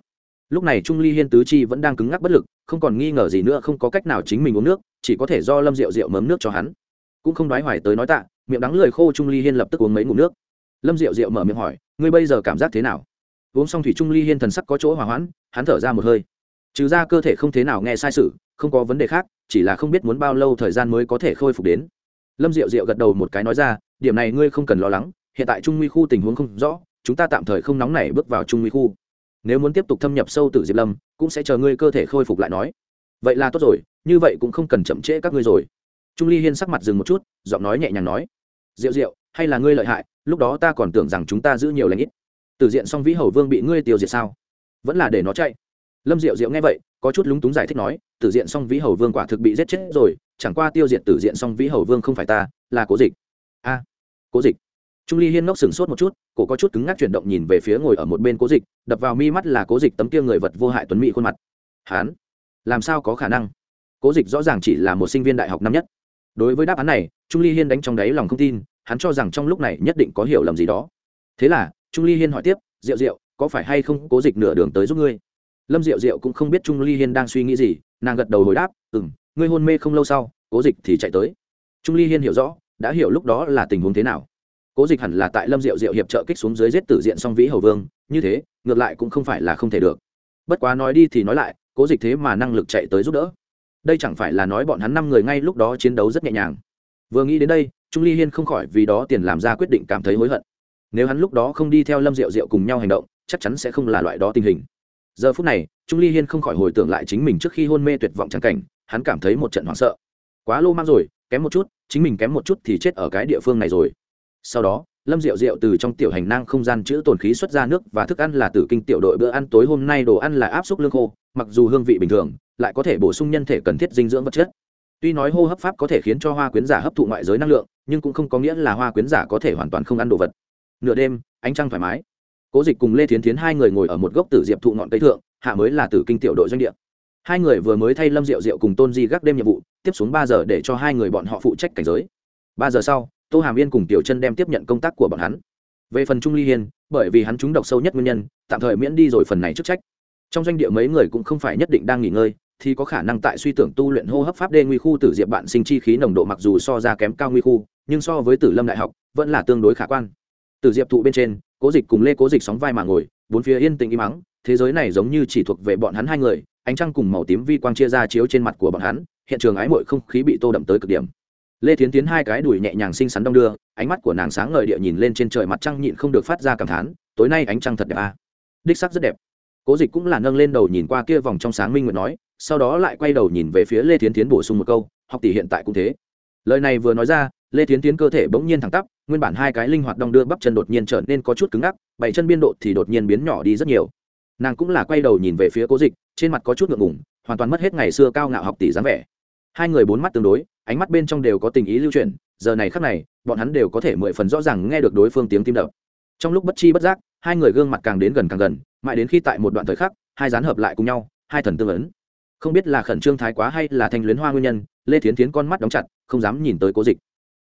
Lúc này trung ly hiên tứ chi vẫn đang cứng ngắc bất lực, không còn nghi ngờ gì nữa, không có cách nào chính mình uống nước, chỉ có thể do lâm rượu rượu mớm nước cho hắn. Cũng không nói hoài tới nói tạ, miệng đắng lười khô trung ly hiên lập tức uống mấy ngụm nước lâm Diệu Diệu mở miệng hỏi, ngươi bây giờ cảm giác thế nào? Uống xong thủy trung ly hiên thần sắc có chỗ hòa hoãn, hắn thở ra một hơi. Trừ ra cơ thể không thế nào nghe sai sự, không có vấn đề khác, chỉ là không biết muốn bao lâu thời gian mới có thể khôi phục đến. Lâm diệu diệu gật đầu một cái nói ra, điểm này ngươi không cần lo lắng, hiện tại trung nguy khu tình huống không rõ, chúng ta tạm thời không nóng nảy bước vào trung nguy khu. Nếu muốn tiếp tục thâm nhập sâu từ diệp lâm, cũng sẽ chờ ngươi cơ thể khôi phục lại nói. Vậy là tốt rồi, như vậy cũng không cần chậm trễ các ngươi rồi. Trung ly hiên sắc mặt dừng một chút, giọng nói nhẹ nhàng nói. Diệu diệu hay là ngươi lợi hại, lúc đó ta còn tưởng rằng chúng ta giữ nhiều lãnh ít. Từ diện song vĩ hầu vương bị ngươi tiêu diệt sao? Vẫn là để nó chạy. Lâm diệu diệu nghe vậy, có chút lúng túng giải thích nói tử diện song vĩ hầu vương quả thực bị giết chết rồi, chẳng qua tiêu diệt tử diện song vĩ hầu vương không phải ta, là cố dịch. A, cố dịch. Trung ly hiên ngốc sừng sốt một chút, cổ có chút cứng ngắc chuyển động nhìn về phía ngồi ở một bên cố dịch, đập vào mi mắt là cố dịch tấm kia người vật vô hại tuấn mỹ khuôn mặt. Hán, làm sao có khả năng? Cố dịch rõ ràng chỉ là một sinh viên đại học năm nhất. Đối với đáp án này, trung ly hiên đánh trong đáy lòng không tin hắn cho rằng trong lúc này nhất định có hiểu lầm gì đó. Thế là, trung ly hiên hỏi tiếp, diệu diệu, có phải hay không cố dịch nửa đường tới giúp ngươi? Lâm diệu diệu cũng không biết trung ly hiên đang suy nghĩ gì, nàng gật đầu hồi đáp ừ m ngươi hôn mê không lâu sau, cố dịch thì chạy tới. Trung ly hiên hiểu rõ, đã hiểu lúc đó là tình huống thế nào. Cố dịch hẳn là tại lâm diệu diệu hiệp trợ kích xuống dưới giết tử diện song vĩ hầu vương, như thế, ngược lại cũng không phải là không thể được. Bất quá nói đi thì nói lại, cố dịch thế mà năng lực chạy tới giúp đỡ. Đây chẳng phải là nói bọn hắn năm người ngay lúc đó chiến đấu rất nhẹ nhàng vừa nghĩ đến đây, trung ly hiên không khỏi vì đó tiền làm ra quyết định cảm thấy hối hận. Nếu hắn lúc đó không đi theo lâm diệu diệu cùng nhau hành động, chắc chắn sẽ không là loại đó tình hình. Giờ phút này, trung ly hiên không khỏi hồi tưởng lại chính mình trước khi hôn mê tuyệt vọng trắng cảnh, hắn cảm thấy một trận hoảng sợ. Quá lô mang rồi, kém một chút, chính mình kém một chút thì chết ở cái địa phương này rồi. Sau đó, lâm diệu diệu từ trong tiểu hành năng không gian chữ tồn khí xuất ra nước và thức ăn là từ kinh tiểu đội bữa ăn tối hôm nay đồ ăn là áp suất lương khô, mặc dù hương vị bình thường, lại có thể bổ sung nhân thể cần thiết dinh dưỡng vật chất tuy nói hô hấp pháp có thể khiến cho hoa quyến giả hấp thụ ngoại giới năng lượng, nhưng cũng không có nghĩa là hoa quyến giả có thể hoàn toàn không ăn đồ vật. Nửa đêm, ánh trăng thoải mái. Cố dịch cùng lê thiến thiến hai người ngồi ở một gốc tử diệp thụ ngọn cây thượng, hạ mới là tử kinh tiểu đội doanh địa. Hai người vừa mới thay lâm diệu diệu cùng tôn di gác đêm nhiệm vụ, tiếp xuống ba giờ để cho hai người bọn họ phụ trách cảnh giới. Ba giờ sau, tô hàm yên cùng tiểu chân đem tiếp nhận công tác của bọn hắn. Về phần trung ly hiên, bởi vì hắn trúng độc sâu nhất nguyên nhân, tạm thời miễn đi rồi phần này chức trách. Trong doanh địa mấy người cũng không phải nhất định đang nghỉ ngơi thì có khả năng tại suy tưởng tu luyện hô hấp pháp đê nguy khu tử diệp bạn sinh chi khí nồng độ mặc dù so ra kém cao nguy khu, nhưng so với tử lâm đại học, vẫn là tương đối khả quan. Tử diệp thụ bên trên, cố dịch cùng lê cố dịch sóng vai mà ngồi, bốn phía yên tĩnh im mắng thế giới này giống như chỉ thuộc về bọn hắn hai người, ánh trăng cùng màu tím vi quang chia ra chiếu trên mặt của bọn hắn, hiện trường ái mội không khí bị tô đậm tới cực điểm. Lê tiến tiến hai cái đùi nhẹ nhàng xinh xắn đong đưa, ánh mắt của nàng sáng ngời địa nhìn lên trên trời mặt trăng nhịn không được phát ra cảm thán, tối nay ánh trăng thật đẹp à. đích sắc rất đẹp cố dịch cũng là nâng lên đầu nhìn qua kia vòng trong sáng minh nguyện nói, sau đó lại quay đầu nhìn về phía lê tiến tiến bổ sung một câu, học tỷ hiện tại cũng thế. Lời này vừa nói ra, lê tiến tiến cơ thể bỗng nhiên thẳng tắp, nguyên bản hai cái linh hoạt đong đưa bắp chân đột nhiên trở nên có chút cứng ngắc, bảy chân biên độ thì đột nhiên biến nhỏ đi rất nhiều. Nàng cũng là quay đầu nhìn về phía cố dịch, trên mặt có chút ngượng ngủng hoàn toàn mất hết ngày xưa cao ngạo học tỷ dáng vẻ. Hai người bốn mắt tương đối, ánh mắt bên trong đều có tình ý lưu chuyển, giờ này khắc này, bọn hắn đều có thể mười phần rõ ràng nghe được đối phương tiếng tim đập. Trong lúc bất chi bất giác hai người gương mặt càng đến gần càng gần, mãi đến khi tại một đoạn thời khắc, hai dán hợp lại cùng nhau, hai thần tương ấn. Không biết là khẩn trương thái quá hay là thanh luyến hoa nguyên nhân, lê thiến tiến con mắt đóng chặt, không dám nhìn tới cố dịch.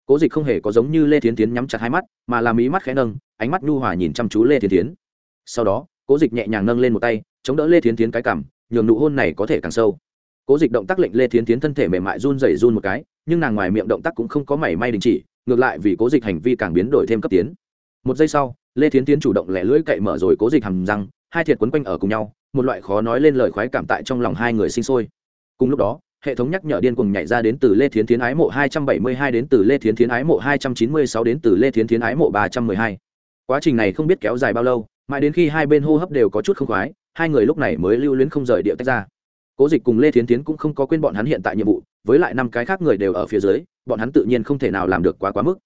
Cố dịch không hề có giống như lê thiến tiến nhắm chặt hai mắt, mà là mí mắt khẽ nâng, ánh mắt nhu hòa nhìn chăm chú lê thiến tiến sau đó, cố dịch nhẹ nhàng nâng lên một tay, chống đỡ lê thiến tiến cái cảm nhường nụ hôn này có thể càng sâu. Cố dịch động tác lệnh lê thiến tiến thân thể mềm mại run rẩy run một cái, nhưng nàng ngoài miệng động tác cũng không có mảy may đình chỉ, ngược lại vì cố dịch hành vi càng biến đổi thêm cấp tiến. Một giây sau lê thiến tiến chủ động lẻ lưỡi cậy mở rồi cố dịch hầm răng, hai thiệt quấn quanh ở cùng nhau, một loại khó nói lên lời khoái cảm tại trong lòng hai người sinh sôi. Cùng lúc đó, hệ thống nhắc nhở điên cuồng nhảy ra đến từ lê thiến tiến ái mộ hai trăm bảy mươi hai đến từ lê thiến tiến ái mộ hai trăm chín mươi sáu đến từ lê thiến tiến ái mộ ba trăm mười hai. Quá trình này không biết kéo dài bao lâu, mãi đến khi hai bên hô hấp đều có chút không khoái, hai người lúc này mới lưu luyến không rời điệu tách ra. Cố dịch cùng lê thiến tiến cũng không có quên bọn hắn hiện tại nhiệm vụ, với lại năm cái khác người đều ở phía dưới, bọn hắn tự nhiên không thể nào làm được quá quá mức.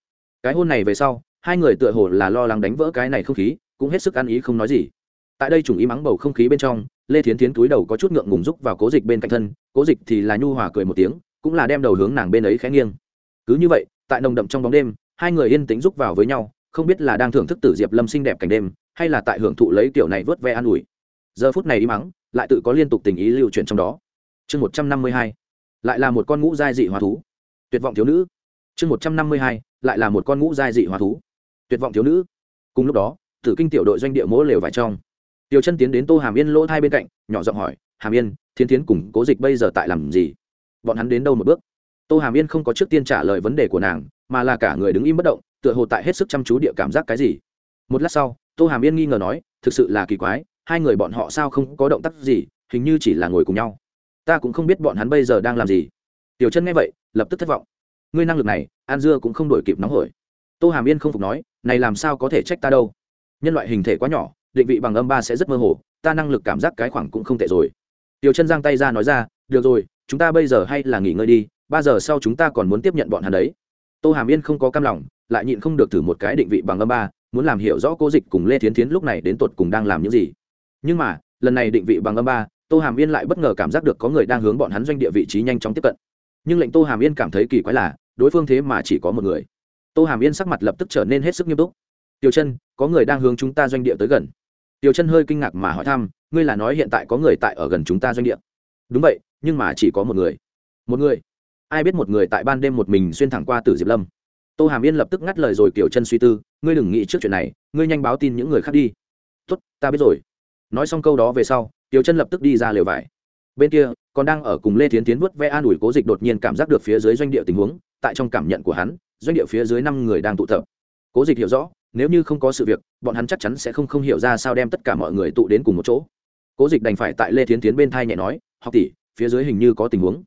Cái hôn này về sau hai người tựa hồ là lo lắng đánh vỡ cái này không khí, cũng hết sức ăn ý không nói gì. Tại đây trùng ý mắng bầu không khí bên trong, lê thiến tiến túi đầu có chút ngượng ngùng rúc vào cố dịch bên cạnh thân, cố dịch thì là nhu hòa cười một tiếng, cũng là đem đầu hướng nàng bên ấy khẽ nghiêng. Cứ như vậy, tại nồng đậm trong bóng đêm, hai người yên tĩnh rúc vào với nhau, không biết là đang thưởng thức tử diệp lâm xinh đẹp cảnh đêm, hay là tại hưởng thụ lấy kiểu này vớt ve an ủi. Giờ phút này ý mắng, lại tự có liên tục tình ý lưu chuyển trong đó. Chương một trăm năm mươi hai, lại là một con ngũ giai dị hóa thú. Tuyệt vọng thiếu nữ. Chương một trăm năm mươi hai, lại là một con ngũ giai dị hóa thú tuyệt vọng thiếu nữ. Cùng lúc đó, tử kinh tiểu đội doanh địa mỗ lều vải trong. Tiểu chân tiến đến tô hàm yên lỗ thai bên cạnh, nhỏ giọng hỏi, hàm yên, thiên tiến cùng cố dịch bây giờ tại làm gì? Bọn hắn đến đâu một bước? Tô hàm yên không có trước tiên trả lời vấn đề của nàng, mà là cả người đứng im bất động, tựa hồ tại hết sức chăm chú địa cảm giác cái gì. Một lát sau, tô hàm yên nghi ngờ nói, thực sự là kỳ quái, hai người bọn họ sao không có động tác gì, hình như chỉ là ngồi cùng nhau. Ta cũng không biết bọn hắn bây giờ đang làm gì. Tiểu chân nghe vậy, lập tức thất vọng. Ngươi năng lực này an dưa cũng không đổi kịp nóng hổi. Tô hàm yên không phục nói này làm sao có thể trách ta đâu? Nhân loại hình thể quá nhỏ, định vị bằng âm ba sẽ rất mơ hồ, ta năng lực cảm giác cái khoảng cũng không tệ rồi. Tiểu chân giang tay ra nói ra, được rồi, chúng ta bây giờ hay là nghỉ ngơi đi, ba giờ sau chúng ta còn muốn tiếp nhận bọn hắn đấy. Tô hàm yên không có cam lòng, lại nhịn không được thử một cái định vị bằng âm ba, muốn làm hiểu rõ cố dịch cùng lê thiến thiến lúc này đến tột cùng đang làm những gì. Nhưng mà, lần này định vị bằng âm ba, tô hàm yên lại bất ngờ cảm giác được có người đang hướng bọn hắn doanh địa vị trí nhanh chóng tiếp cận. Nhưng lệnh tô hàm yên cảm thấy kỳ quái là, đối phương thế mà chỉ có một người tô hàm yên sắc mặt lập tức trở nên hết sức nghiêm túc. Tiểu chân, có người đang hướng chúng ta doanh địa tới gần. Tiểu chân hơi kinh ngạc mà hỏi thăm, ngươi là nói hiện tại có người tại ở gần chúng ta doanh địa? Đúng vậy, nhưng mà chỉ có một người. Một người? Ai biết một người tại ban đêm một mình xuyên thẳng qua từ diệp lâm? Tô hàm yên lập tức ngắt lời rồi kiểu chân suy tư, ngươi đừng nghĩ trước chuyện này, ngươi nhanh báo tin những người khác đi. Tốt, ta biết rồi. Nói xong câu đó về sau, tiểu chân lập tức đi ra lều vải. Bên kia, còn đang ở cùng lê thiến tiến vớt ve an ủi cố dịch đột nhiên cảm giác được phía dưới doanh địa tình huống, tại trong cảm nhận của hắn doanh địa phía dưới năm người đang tụ tập. Cố dịch hiểu rõ, nếu như không có sự việc, bọn hắn chắc chắn sẽ không không hiểu ra sao đem tất cả mọi người tụ đến cùng một chỗ. Cố dịch đành phải tại lê thiến tiến bên thai nhẹ nói, học tỷ, phía dưới hình như có tình huống.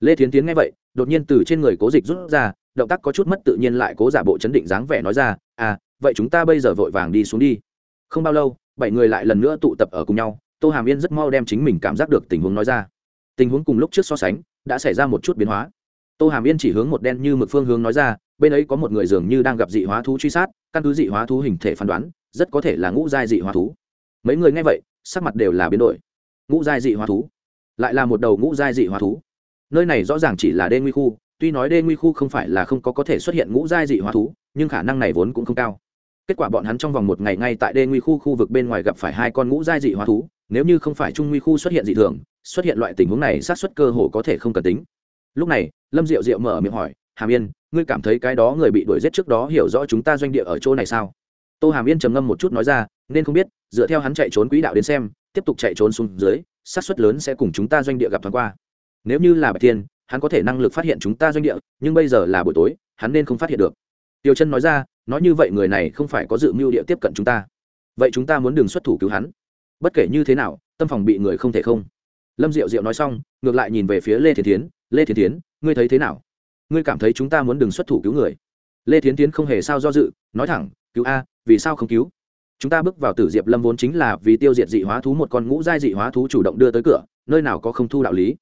Lê thiến tiến nghe vậy, đột nhiên từ trên người cố dịch rút ra, động tác có chút mất tự nhiên lại cố giả bộ chấn định dáng vẻ nói ra à vậy chúng ta bây giờ vội vàng đi xuống đi. Không bao lâu, bảy người lại lần nữa tụ tập ở cùng nhau, tô hàm yên rất mau đem chính mình cảm giác được tình huống nói ra. Tình huống cùng lúc trước so sánh, đã xảy ra một chút biến hóa. Tô hàm yên chỉ hướng một đen như mực phương hướng nói ra bên ấy có một người dường như đang gặp dị hóa thú truy sát, căn cứ dị hóa thú hình thể phán đoán, rất có thể là ngũ giai dị hóa thú. Mấy người nghe vậy, sắc mặt đều là biến đổi. Ngũ giai dị hóa thú? Lại là một đầu ngũ giai dị hóa thú? Nơi này rõ ràng chỉ là đê nguy khu, tuy nói đê nguy khu không phải là không có có thể xuất hiện ngũ giai dị hóa thú, nhưng khả năng này vốn cũng không cao. Kết quả bọn hắn trong vòng một ngày ngay tại đê nguy khu khu vực bên ngoài gặp phải hai con ngũ giai dị hóa thú, nếu như không phải trung nguy khu xuất hiện dị thường, xuất hiện loại tình huống này sát xuất cơ hồ có thể không cần tính. Lúc này, lâm diệu diệu mở miệng hỏi hàm yên ngươi cảm thấy cái đó người bị đuổi giết trước đó hiểu rõ chúng ta doanh địa ở chỗ này sao? Tô hàm yên trầm ngâm một chút nói ra, nên không biết, dựa theo hắn chạy trốn quỹ đạo đến xem, tiếp tục chạy trốn xuống dưới sát xuất lớn sẽ cùng chúng ta doanh địa gặp thoáng qua. Nếu như là bạch thiên, hắn có thể năng lực phát hiện chúng ta doanh địa, nhưng bây giờ là buổi tối, hắn nên không phát hiện được. Tiêu chân nói ra, nói như vậy người này không phải có dự mưu địa tiếp cận chúng ta. Vậy chúng ta muốn đường xuất thủ cứu hắn. Bất kể như thế nào, tâm phòng bị người không thể không. Lâm diệu diệu nói xong, ngược lại nhìn về phía lê Thiên tiến lê Thiên tiến ngươi thấy thế nào? Ngươi cảm thấy chúng ta muốn đừng xuất thủ cứu người. Lê thiến tiến không hề sao do dự, nói thẳng, cứu a, vì sao không cứu? Chúng ta bước vào tử diệp lâm vốn chính là vì tiêu diệt dị hóa thú một con ngũ giai dị hóa thú chủ động đưa tới cửa, nơi nào có không thu đạo lý.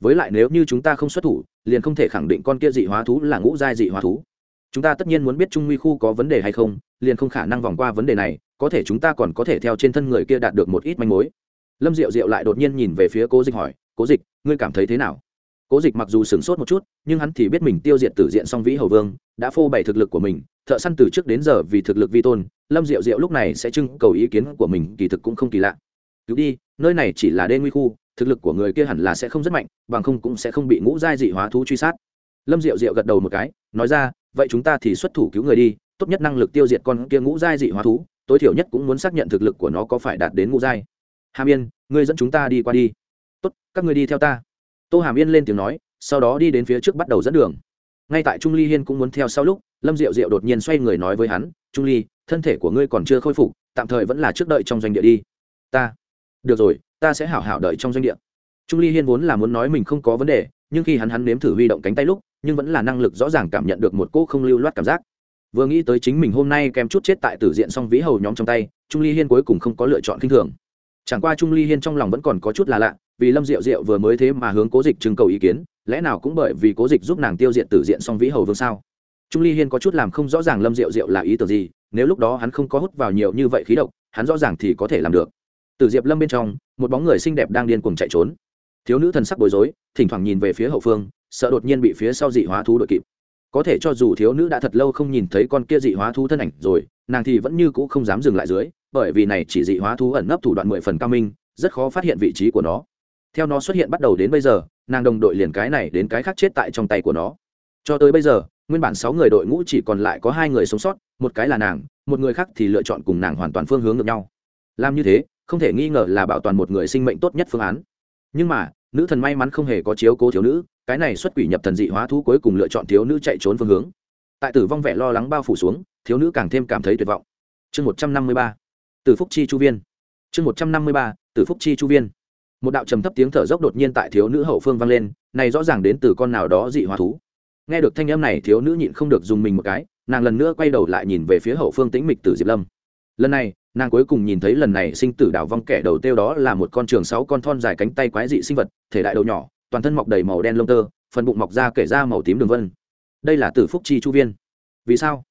Với lại nếu như chúng ta không xuất thủ, liền không thể khẳng định con kia dị hóa thú là ngũ giai dị hóa thú. Chúng ta tất nhiên muốn biết trung nguy khu có vấn đề hay không, liền không khả năng vòng qua vấn đề này, có thể chúng ta còn có thể theo trên thân người kia đạt được một ít manh mối. Lâm diệu diệu lại đột nhiên nhìn về phía cố dịch hỏi, cố dịch, ngươi cảm thấy thế nào? Cố dịch mặc dù sửng sốt một chút, nhưng hắn thì biết mình tiêu diệt tử diện song vĩ hầu vương, đã phô bày thực lực của mình, thợ săn từ trước đến giờ vì thực lực vi tôn, lâm diệu diệu lúc này sẽ trưng cầu ý kiến của mình, kỳ thực cũng không kỳ lạ. Cứu đi, nơi này chỉ là đê nguy khu, thực lực của người kia hẳn là sẽ không rất mạnh, bằng không cũng sẽ không bị ngũ giai dị hóa thú truy sát. Lâm diệu diệu gật đầu một cái, nói ra, vậy chúng ta thì xuất thủ cứu người đi, tốt nhất năng lực tiêu diệt con kia ngũ giai dị hóa thú, tối thiểu nhất cũng muốn xác nhận thực lực của nó có phải đạt đến ngũ giai. Hàm yên, ngươi dẫn chúng ta đi qua đi. Tốt, các ngươi đi theo ta tô hàm yên lên tiếng nói, sau đó đi đến phía trước bắt đầu dẫn đường. Ngay tại trung ly hiên cũng muốn theo sau lúc, lâm diệu diệu đột nhiên xoay người nói với hắn, trung ly, thân thể của ngươi còn chưa khôi phục, tạm thời vẫn là trước đợi trong doanh địa đi. Ta. Được rồi, ta sẽ hảo hảo đợi trong doanh địa. Trung ly hiên vốn là muốn nói mình không có vấn đề, nhưng khi hắn hắn nếm thử huy động cánh tay lúc, nhưng vẫn là năng lực rõ ràng cảm nhận được một cỗ không lưu loát cảm giác. Vừa nghĩ tới chính mình hôm nay kém chút chết tại tử diện song vĩ hầu nhóm trong tay, trung ly hiên cuối cùng không có lựa chọn kinh thường. Chẳng qua trung ly hiên trong lòng vẫn còn có chút là lạ vì lâm diệu diệu vừa mới thế mà hướng cố dịch trưng cầu ý kiến, lẽ nào cũng bởi vì cố dịch giúp nàng tiêu diệt tử diện song vĩ hầu vương sao? Trung ly hiên có chút làm không rõ ràng lâm diệu diệu là ý tưởng gì, nếu lúc đó hắn không có hút vào nhiều như vậy khí độc, hắn rõ ràng thì có thể làm được. Từ diệp lâm bên trong, một bóng người xinh đẹp đang điên cuồng chạy trốn. Thiếu nữ thần sắc bối rối, thỉnh thoảng nhìn về phía hậu phương, sợ đột nhiên bị phía sau dị hóa thú đội kịp. Có thể cho dù thiếu nữ đã thật lâu không nhìn thấy con kia dị hóa thú thân ảnh rồi, nàng thì vẫn như cũ không dám dừng lại dưới, bởi vì này chỉ dị hóa thú ẩn nấp thủ đoạn mười phần cao minh, rất khó phát hiện vị trí của nó theo nó xuất hiện bắt đầu đến bây giờ, nàng đồng đội liền cái này đến cái khác chết tại trong tay của nó. Cho tới bây giờ, nguyên bản sáu người đội ngũ chỉ còn lại có hai người sống sót, một cái là nàng, một người khác thì lựa chọn cùng nàng hoàn toàn phương hướng ngược nhau. Làm như thế, không thể nghi ngờ là bảo toàn một người sinh mệnh tốt nhất phương án. Nhưng mà, nữ thần may mắn không hề có chiếu cố thiếu nữ, cái này xuất quỷ nhập thần dị hóa thú cuối cùng lựa chọn thiếu nữ chạy trốn phương hướng. Tại tử vong vẻ lo lắng bao phủ xuống, thiếu nữ càng thêm cảm thấy tuyệt vọng. Chương một trăm năm mươi ba từ phúc chi chu viên. Chương một trăm năm mươi ba từ phúc chi chu viên một đạo trầm thấp tiếng thở dốc đột nhiên tại thiếu nữ hậu phương vang lên, này rõ ràng đến từ con nào đó dị hóa thú. Nghe được thanh âm này, thiếu nữ nhịn không được dùng mình một cái, nàng lần nữa quay đầu lại nhìn về phía hậu phương tĩnh mịch tử diệp lâm. Lần này, nàng cuối cùng nhìn thấy lần này sinh tử đảo vong kẻ đầu tiêu đó là một con trường sáu con thon dài cánh tay quái dị sinh vật, thể đại đầu nhỏ, toàn thân mọc đầy màu đen lông tơ, phần bụng mọc ra kể ra màu tím đường vân. Đây là tử phúc chi chu viên. Vì sao?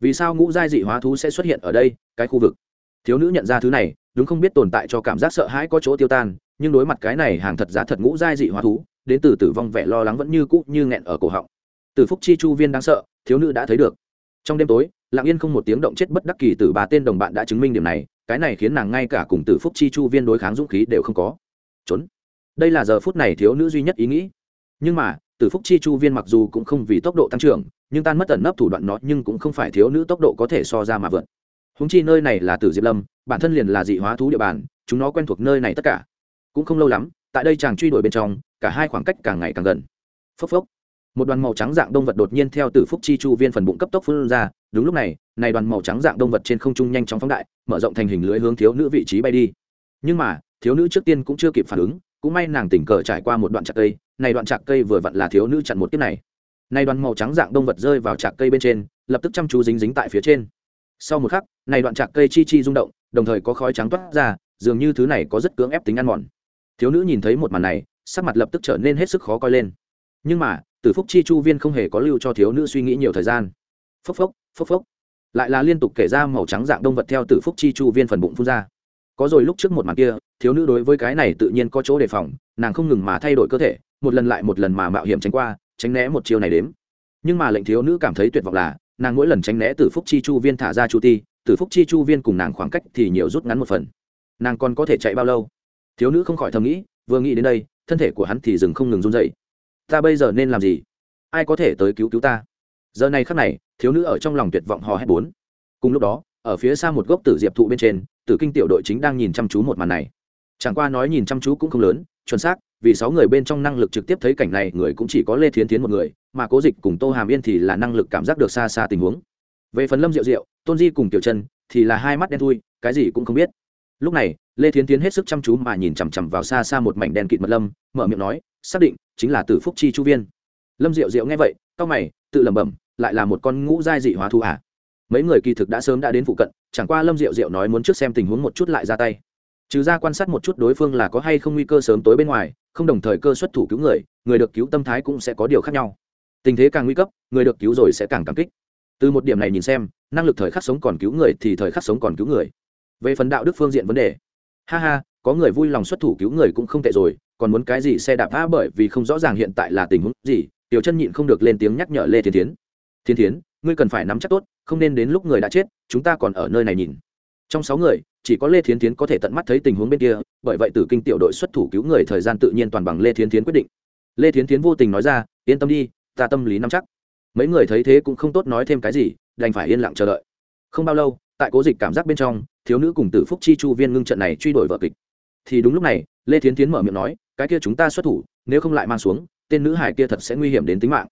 Vì sao ngũ giai dị hóa thú sẽ xuất hiện ở đây, cái khu vực? Thiếu nữ nhận ra thứ này, đúng không biết tồn tại cho cảm giác sợ hãi có chỗ tiêu tan nhưng đối mặt cái này hàng thật giá thật ngũ giai dị hóa thú, đến từ tử vong vẻ lo lắng vẫn như cũ như nghẹn ở cổ họng. Từ phúc chi chu viên đáng sợ, thiếu nữ đã thấy được. Trong đêm tối, lặng yên không một tiếng động chết bất đắc kỳ từ bà tên đồng bạn đã chứng minh điểm này, cái này khiến nàng ngay cả cùng tử phúc chi chu viên đối kháng dũng khí đều không có. Trốn. Đây là giờ phút này thiếu nữ duy nhất ý nghĩ. Nhưng mà, tử phúc chi chu viên mặc dù cũng không vì tốc độ tăng trưởng, nhưng tan mất ẩn nấp thủ đoạn nó nhưng cũng không phải thiếu nữ tốc độ có thể so ra mà vượt. Húng chi nơi này là tử diệp lâm, bản thân liền là dị hóa thú địa bàn, chúng nó quen thuộc nơi này tất cả cũng không lâu lắm, tại đây chàng truy đuổi bên trong, cả hai khoảng cách càng ngày càng gần. Phốc phốc. Một đoàn màu trắng dạng đông vật đột nhiên theo từ phúc chi chu viên phần bụng cấp tốc phun ra, đúng lúc này này đoàn màu trắng dạng đông vật trên không trung nhanh chóng phóng đại, mở rộng thành hình lưới hướng thiếu nữ vị trí bay đi. Nhưng mà, thiếu nữ trước tiên cũng chưa kịp phản ứng, cũng may nàng tình cờ trải qua một đoạn chạc cây, này đoạn chạc cây vừa vặn là thiếu nữ chặn một kiếp này. Này đoàn màu trắng dạng đông vật rơi vào chạc cây bên trên, lập tức chăm chú dính dính tại phía trên. Sau một khắc, này đoạn chạc cây chi chi rung động, đồng thời có khói trắng toát ra, dường như thứ này có rất cưỡng ép tính ăn mòn thiếu nữ nhìn thấy một màn này, sắc mặt lập tức trở nên hết sức khó coi lên. Nhưng mà, tử phúc chi chu viên không hề có lưu cho thiếu nữ suy nghĩ nhiều thời gian. Phốc phốc phốc phốc. Lại là liên tục kể ra màu trắng dạng đông vật theo tử phúc chi chu viên phần bụng phun ra. Có rồi lúc trước một màn kia, thiếu nữ đối với cái này tự nhiên có chỗ đề phòng, nàng không ngừng mà thay đổi cơ thể, một lần lại một lần mà mạo hiểm tránh qua, tránh né một chiều này đếm. Nhưng mà lệnh thiếu nữ cảm thấy tuyệt vọng là, nàng mỗi lần tránh né tử phúc chi chu viên thả ra chu ti, tử phúc chi chu viên cùng nàng khoảng cách thì nhiều rút ngắn một phần. Nàng còn có thể chạy bao lâu? Thiếu nữ không khỏi thầm nghĩ, vừa nghĩ đến đây, thân thể của hắn thì dừng không ngừng run dậy ta bây giờ nên làm gì? Ai có thể tới cứu cứu ta? Giờ này khắc này, thiếu nữ ở trong lòng tuyệt vọng hò hét bốn. Cùng lúc đó, ở phía xa một gốc tử diệp thụ bên trên, tử kinh tiểu đội chính đang nhìn chăm chú một màn này. Chẳng qua nói nhìn chăm chú cũng không lớn, chuẩn xác, vì sáu người bên trong năng lực trực tiếp thấy cảnh này, người cũng chỉ có lê thiến tiến một người, mà cố dịch cùng tô hàm yên thì là năng lực cảm giác được xa xa tình huống. Về phần lâm diệu diệu, tôn di cùng tiểu chân thì là hai mắt đen thui, cái gì cũng không biết. Lúc này lê thiến tiến hết sức chăm chú mà nhìn chằm chằm vào xa xa một mảnh đen kịt mật lâm, mở miệng nói, xác định, chính là tử phúc chi chu viên. Lâm diệu diệu nghe vậy c mày, tự lẩm bẩm, lại là một con ngũ giai dị hóa thu à. mấy người kỳ thực đã sớm đã đến phụ cận, chẳng qua lâm diệu diệu nói muốn trước xem tình huống một chút lại ra tay. Trừ ra quan sát một chút đối phương là có hay không nguy cơ sớm tối bên ngoài, không đồng thời cơ xuất thủ cứu người người được cứu tâm thái cũng sẽ có điều khác nhau. Tình thế càng nguy cấp, người được cứu rồi sẽ càng cảm kích. Từ một điểm này nhìn xem, năng lực thời khắc sống còn cứu người thì thời khắc sống còn cứu người. Về phần đạo đức phương diện vấn đề ha ha, có người vui lòng xuất thủ cứu người cũng không tệ rồi, còn muốn cái gì xe đạp phá bởi vì không rõ ràng hiện tại là tình huống gì, tiểu chân nhịn không được lên tiếng nhắc nhở lê thiên tiến thiên tiến ngươi cần phải nắm chắc tốt, không nên đến lúc người đã chết, chúng ta còn ở nơi này nhìn. Trong sáu người, chỉ có lê thiến tiến có thể tận mắt thấy tình huống bên kia, bởi vậy tử kinh tiểu đội xuất thủ cứu người thời gian tự nhiên toàn bằng lê thiến tiến quyết định. Lê thiến tiến vô tình nói ra, yên tâm đi, ta tâm lý nắm chắc. Mấy người thấy thế cũng không tốt nói thêm cái gì, đành phải yên lặng chờ đợi. Không bao lâu tại cố dịch cảm giác bên trong, thiếu nữ cùng tử phúc chi chu viên ngưng trận này truy đuổi vợ kịch. Thì đúng lúc này, lê thiến tiến mở miệng nói, cái kia chúng ta xuất thủ, nếu không lại mang xuống, tên nữ hải kia thật sẽ nguy hiểm đến tính mạng.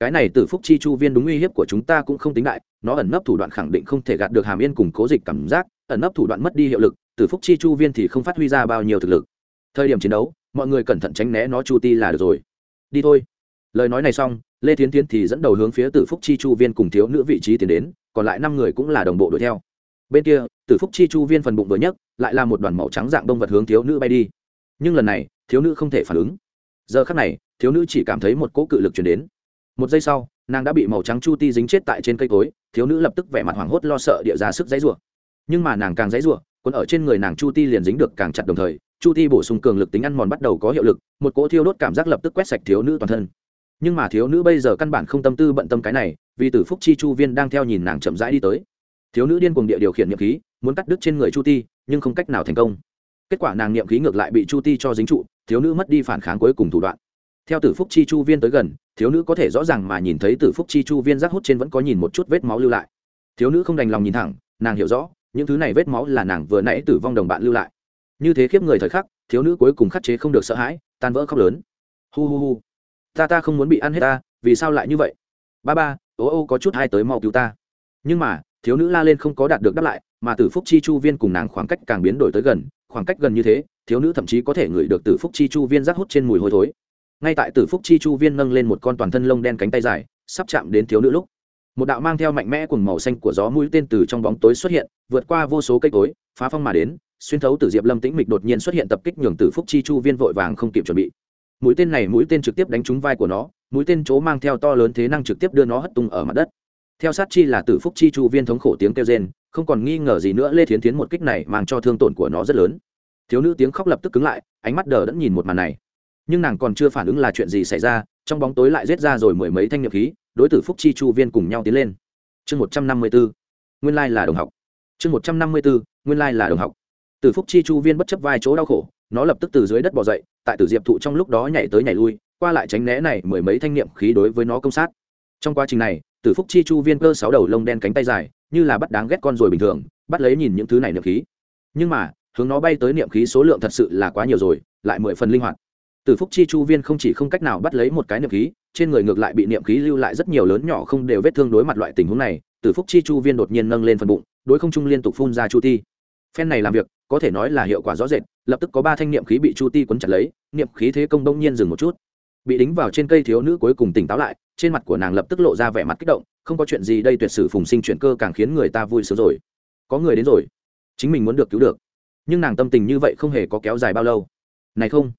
Cái này tử phúc chi chu viên đúng uy hiếp của chúng ta cũng không tính đại, nó ẩn nấp thủ đoạn khẳng định không thể gạt được hàm yên cùng cố dịch cảm giác, ẩn nấp thủ đoạn mất đi hiệu lực, tử phúc chi chu viên thì không phát huy ra bao nhiêu thực lực. Thời điểm chiến đấu, mọi người cẩn thận tránh né nó chu ti là được rồi. Đi thôi. Lời nói này xong, lê tiến tiến thì dẫn đầu hướng phía tử phúc chi chu viên cùng thiếu nữ vị trí tiến đến, còn lại năm người cũng là đồng bộ đuổi theo bên kia, tử phúc chi chu viên phần bụng vừa nhấc, lại là một đoàn màu trắng dạng đông vật hướng thiếu nữ bay đi. Nhưng lần này, thiếu nữ không thể phản ứng. Giờ khắc này, thiếu nữ chỉ cảm thấy một cỗ cự lực chuyển đến. Một giây sau, nàng đã bị màu trắng chu ti dính chết tại trên cây cối, thiếu nữ lập tức vẻ mặt hoảng hốt lo sợ địa ra sức dãy rủa. Nhưng mà nàng càng dãy rủa, còn ở trên người nàng chu ti liền dính được càng chặt đồng thời, chu ti bổ sung cường lực tính ăn mòn bắt đầu có hiệu lực, một cỗ thiêu đốt cảm giác lập tức quét sạch thiếu nữ toàn thân. Nhưng mà thiếu nữ bây giờ căn bản không tâm tư bận tâm cái này, vì tử phúc chi chu viên đang theo nhìn nàng chậm rãi đi tới thiếu nữ điên cuồng địa điều khiển niệm khí, muốn cắt đứt trên người chu ti, nhưng không cách nào thành công. Kết quả nàng niệm khí ngược lại bị chu ti cho dính trụ, thiếu nữ mất đi phản kháng cuối cùng thủ đoạn. Theo tử phúc chi chu viên tới gần, thiếu nữ có thể rõ ràng mà nhìn thấy tử phúc chi chu viên rác hút trên vẫn có nhìn một chút vết máu lưu lại. Thiếu nữ không đành lòng nhìn thẳng, nàng hiểu rõ, những thứ này vết máu là nàng vừa nãy tử vong đồng bạn lưu lại. Như thế khiếp người thời khắc, thiếu nữ cuối cùng khắc chế không được sợ hãi, tan vỡ khóc lớn. Hu hu hu, ta ta không muốn bị ăn hết ta, vì sao lại như vậy? Ba ba, ô ô có chút hai tới mau cứu ta. Nhưng mà thiếu nữ la lên không có đạt được đáp lại, mà tử phúc chi chu viên cùng nàng khoảng cách càng biến đổi tới gần, khoảng cách gần như thế, thiếu nữ thậm chí có thể ngửi được tử phúc chi chu viên rác hút trên mùi hôi thối. Ngay tại tử phúc chi chu viên nâng lên một con toàn thân lông đen cánh tay dài, sắp chạm đến thiếu nữ lúc, một đạo mang theo mạnh mẽ cùng màu xanh của gió mũi tên từ trong bóng tối xuất hiện, vượt qua vô số cây cối, phá phong mà đến, xuyên thấu từ diệp lâm tĩnh mịch đột nhiên xuất hiện tập kích nhường tử phúc chi chu viên vội vàng không kịp chuẩn bị. Mũi tên này mũi tên trực tiếp đánh trúng vai của nó, mũi tên chỗ mang theo to lớn thế năng trực tiếp đưa nó hất tung ở mặt đất theo sát chi là tử phúc chi chu viên thống khổ tiếng kêu rên, không còn nghi ngờ gì nữa, lê thiến tiến một kích này mang cho thương tổn của nó rất lớn. Thiếu nữ tiếng khóc lập tức cứng lại, ánh mắt đờ đẫn nhìn một màn này. Nhưng nàng còn chưa phản ứng là chuyện gì xảy ra, trong bóng tối lại rết ra rồi mười mấy thanh nhập khí, đối tử phúc chi chu viên cùng nhau tiến lên. Chương một trăm năm mươi bốn nguyên lai là đồng học. Chương một trăm năm mươi bốn nguyên lai là đồng học. Tử phúc chi chu viên bất chấp vai chỗ đau khổ, nó lập tức từ dưới đất bỏ dậy, tại tử diệp thụ trong lúc đó nhảy tới nhảy lui, qua lại tránh né này mười mấy thanh niệm khí đối với nó công sát. Trong quá trình này tử phúc chi chu viên cơ sáu đầu lông đen cánh tay dài, như là bắt đáng ghét con rồi bình thường, bắt lấy nhìn những thứ này niệm khí. Nhưng mà, hướng nó bay tới niệm khí số lượng thật sự là quá nhiều rồi, lại mười phần linh hoạt. Tử phúc chi chu viên không chỉ không cách nào bắt lấy một cái niệm khí, trên người ngược lại bị niệm khí lưu lại rất nhiều lớn nhỏ không đều vết thương đối mặt loại tình huống này, tử phúc chi chu viên đột nhiên nâng lên phần bụng, đối không trung liên tục phun ra chu ti. Phen này làm việc, có thể nói là hiệu quả rõ rệt, lập tức có ba thanh niệm khí bị chu ti quấn chặt lấy, niệm khí thế công đông nhiên dừng một chút. Bị đính vào trên cây thiếu nữ cuối cùng tỉnh táo lại trên mặt của nàng lập tức lộ ra vẻ mặt kích động, không có chuyện gì, đây tuyệt sử phùng sinh chuyện cơ càng khiến người ta vui sướng rồi. Có người đến rồi. Chính mình muốn được cứu được. Nhưng nàng tâm tình như vậy không hề có kéo dài bao lâu. Này không,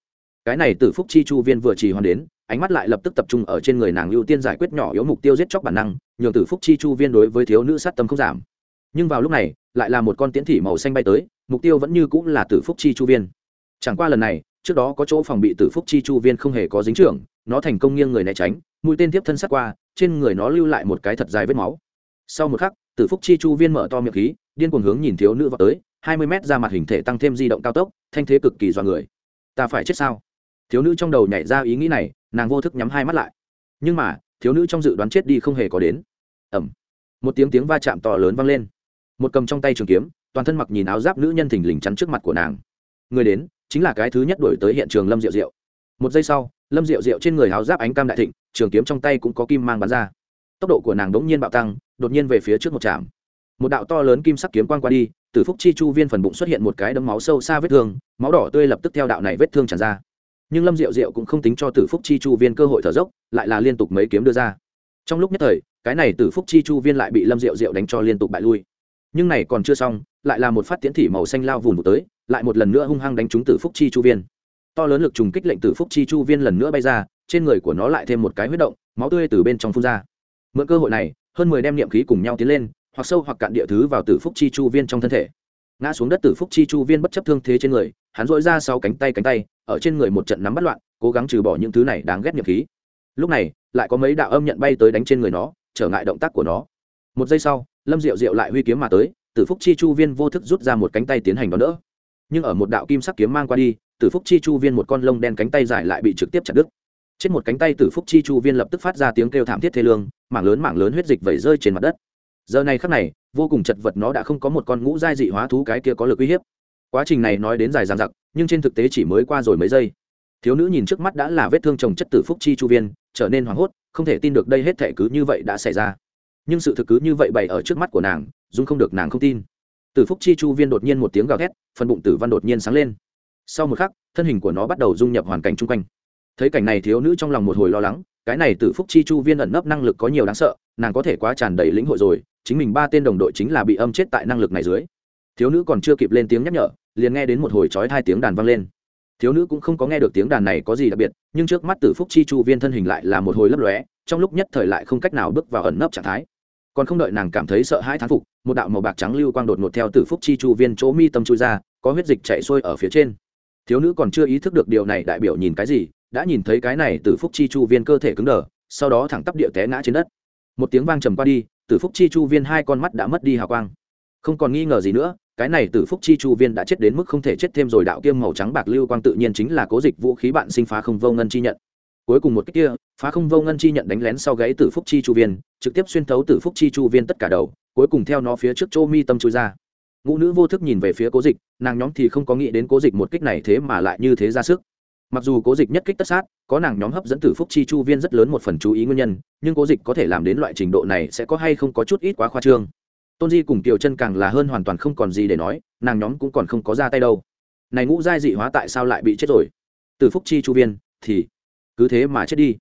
cái này tử phúc chi chu viên vừa trì hoàn đến, ánh mắt lại lập tức tập trung ở trên người nàng ưu tiên giải quyết nhỏ yếu mục tiêu giết chóc bản năng, nhường tử phúc chi chu viên đối với thiếu nữ sát tâm không giảm. Nhưng vào lúc này, lại là một con tiễn thị màu xanh bay tới, mục tiêu vẫn như cũng là tử phúc chi chu viên. Chẳng qua lần này, trước đó có chỗ phòng bị tử phúc chi chu viên không hề có dính trưởng, nó thành công nghiêng người né tránh mũi tên tiếp thân sát qua, trên người nó lưu lại một cái thật dài vết máu. Sau một khắc, tử phúc chi chu viên mở to miệng khí, điên cuồng hướng nhìn thiếu nữ vào tới, hai mươi mét ra mặt hình thể tăng thêm di động cao tốc, thanh thế cực kỳ dọa người. Ta phải chết sao? Thiếu nữ trong đầu nhảy ra ý nghĩ này, nàng vô thức nhắm hai mắt lại. Nhưng mà, thiếu nữ trong dự đoán chết đi không hề có đến. Ẩm một tiếng tiếng va chạm to lớn vang lên. Một cầm trong tay trường kiếm, toàn thân mặc nhìn áo giáp nữ nhân thình lình chắn trước mặt của nàng. Người đến, chính là cái thứ nhất đổi tới hiện trường lâm diệu diệu. Một giây sau, lâm diệu diệu trên người áo giáp ánh cam đại thịnh trường kiếm trong tay cũng có kim mang bắn ra. Tốc độ của nàng đ ố n g nhiên bạo tăng, đột nhiên về phía trước một trạm. Một đạo to lớn kim sắc kiếm quang qua đi, từ phúc chi chu viên phần bụng xuất hiện một cái đấm máu sâu xa vết thương, máu đỏ tươi lập tức theo đạo này vết thương tràn ra. Nhưng lâm diệu diệu cũng không tính cho tử phúc chi chu viên cơ hội thở dốc, lại là liên tục mấy kiếm đưa ra. Trong lúc nhất thời, cái này tử phúc chi chu viên lại bị lâm diệu diệu đánh cho liên tục bại lui. Nhưng này còn chưa xong, lại là một phát tiễn thị màu xanh lao vùng một tới, lại một lần nữa hung hăng đánh trúng tử phúc chi chu viên. To lớn lực trùng kích lệnh tử phúc chi chu viên lần nữa bay ra trên người của nó lại thêm một cái huyết động, máu tươi từ bên trong phun ra. Mượn cơ hội này, hơn mười đem niệm khí cùng nhau tiến lên, hoặc sâu hoặc cạn địa thứ vào tử phúc chi chu viên trong thân thể. Ngã xuống đất tử phúc chi chu viên bất chấp thương thế trên người, hắn dội ra sau cánh tay cánh tay, ở trên người một trận nắm bắt loạn, cố gắng trừ bỏ những thứ này đáng ghét niệm khí. Lúc này, lại có mấy đạo âm nhận bay tới đánh trên người nó, trở ngại động tác của nó. Một giây sau, lâm diệu diệu lại huy kiếm mà tới, tử phúc chi chu viên vô thức rút ra một cánh tay tiến hành đón đỡ. Nhưng ở một đạo kim sắc kiếm mang qua đi, tử phúc chi chu viên một con lông đen cánh tay dài lại bị trực tiếp chặt đứt trên một cánh tay tử phúc chi chu viên lập tức phát ra tiếng kêu thảm thiết thê lương, mảng lớn mảng lớn huyết dịch vẩy rơi trên mặt đất. Giờ này khắc này, vô cùng chật vật nó đã không có một con ngũ giai dị hóa thú cái kia có lực uy hiếp. Quá trình này nói đến dài dằng dặc, nhưng trên thực tế chỉ mới qua rồi mấy giây. Thiếu nữ nhìn trước mắt đã là vết thương chồng chất tử phúc chi chu viên, trở nên hoảng hốt, không thể tin được đây hết thể cứ như vậy đã xảy ra. Nhưng sự thực cứ như vậy bày ở trước mắt của nàng, dung không được nàng không tin. Tử phúc chi chu viên đột nhiên một tiếng gào thét, phần bụng tử văn đột nhiên sáng lên. Sau một khắc, thân hình của nó bắt đầu dung nhập hoàn cảnh chung quanh thấy cảnh này thiếu nữ trong lòng một hồi lo lắng, cái này từ phúc chi chu viên ẩn nấp năng lực có nhiều đáng sợ, nàng có thể quá tràn đầy lĩnh hội rồi, chính mình ba tên đồng đội chính là bị âm chết tại năng lực này dưới. Thiếu nữ còn chưa kịp lên tiếng nhắc nhở, liền nghe đến một hồi trói hai tiếng đàn vang lên. Thiếu nữ cũng không có nghe được tiếng đàn này có gì đặc biệt, nhưng trước mắt tử phúc chi chu viên thân hình lại là một hồi lấp lóe, trong lúc nhất thời lại không cách nào bước vào ẩn nấp trạng thái. Còn không đợi nàng cảm thấy sợ hãi thán phục, một đạo màu bạc trắng lưu quang đột ngột theo tử phúc chi chu viên chỗ mi tâm chui ra, có huyết dịch chạy xuôi ở phía trên. Thiếu nữ còn chưa ý thức được điều này đại biểu nhìn cái gì đã nhìn thấy cái này tử phúc chi chu viên cơ thể cứng đờ, sau đó thẳng tắp địa té ngã trên đất. Một tiếng vang trầm qua đi, tử phúc chi chu viên hai con mắt đã mất đi hào quang. Không còn nghi ngờ gì nữa, cái này tử phúc chi chu viên đã chết đến mức không thể chết thêm rồi, đạo kiêm màu trắng bạc lưu quang tự nhiên chính là cố dịch vũ khí bạn sinh phá không vô ngân chi nhận. Cuối cùng một cách kia, phá không vô ngân chi nhận đánh lén sau gáy tử phúc chi chu viên, trực tiếp xuyên thấu tử phúc chi chu viên tất cả đầu, cuối cùng theo nó phía trước chỗ mi tâm chui ra. Ngũ nữ vô thức nhìn về phía cố dịch, nàng nhóm thì không có nghĩ đến cố dịch một kích này thế mà lại như thế ra sức mặc dù cố dịch nhất kích tất sát, có nàng nhóm hấp dẫn tử phúc chi chu viên rất lớn một phần chú ý nguyên nhân, nhưng cố dịch có thể làm đến loại trình độ này sẽ có hay không có chút ít quá khoa trương. Tôn di cùng kiều chân càng là hơn hoàn toàn không còn gì để nói, nàng nhóm cũng còn không có ra tay đâu. Này ngũ giai dị hóa tại sao lại bị chết rồi? Tử phúc chi chu viên, thì cứ thế mà chết đi.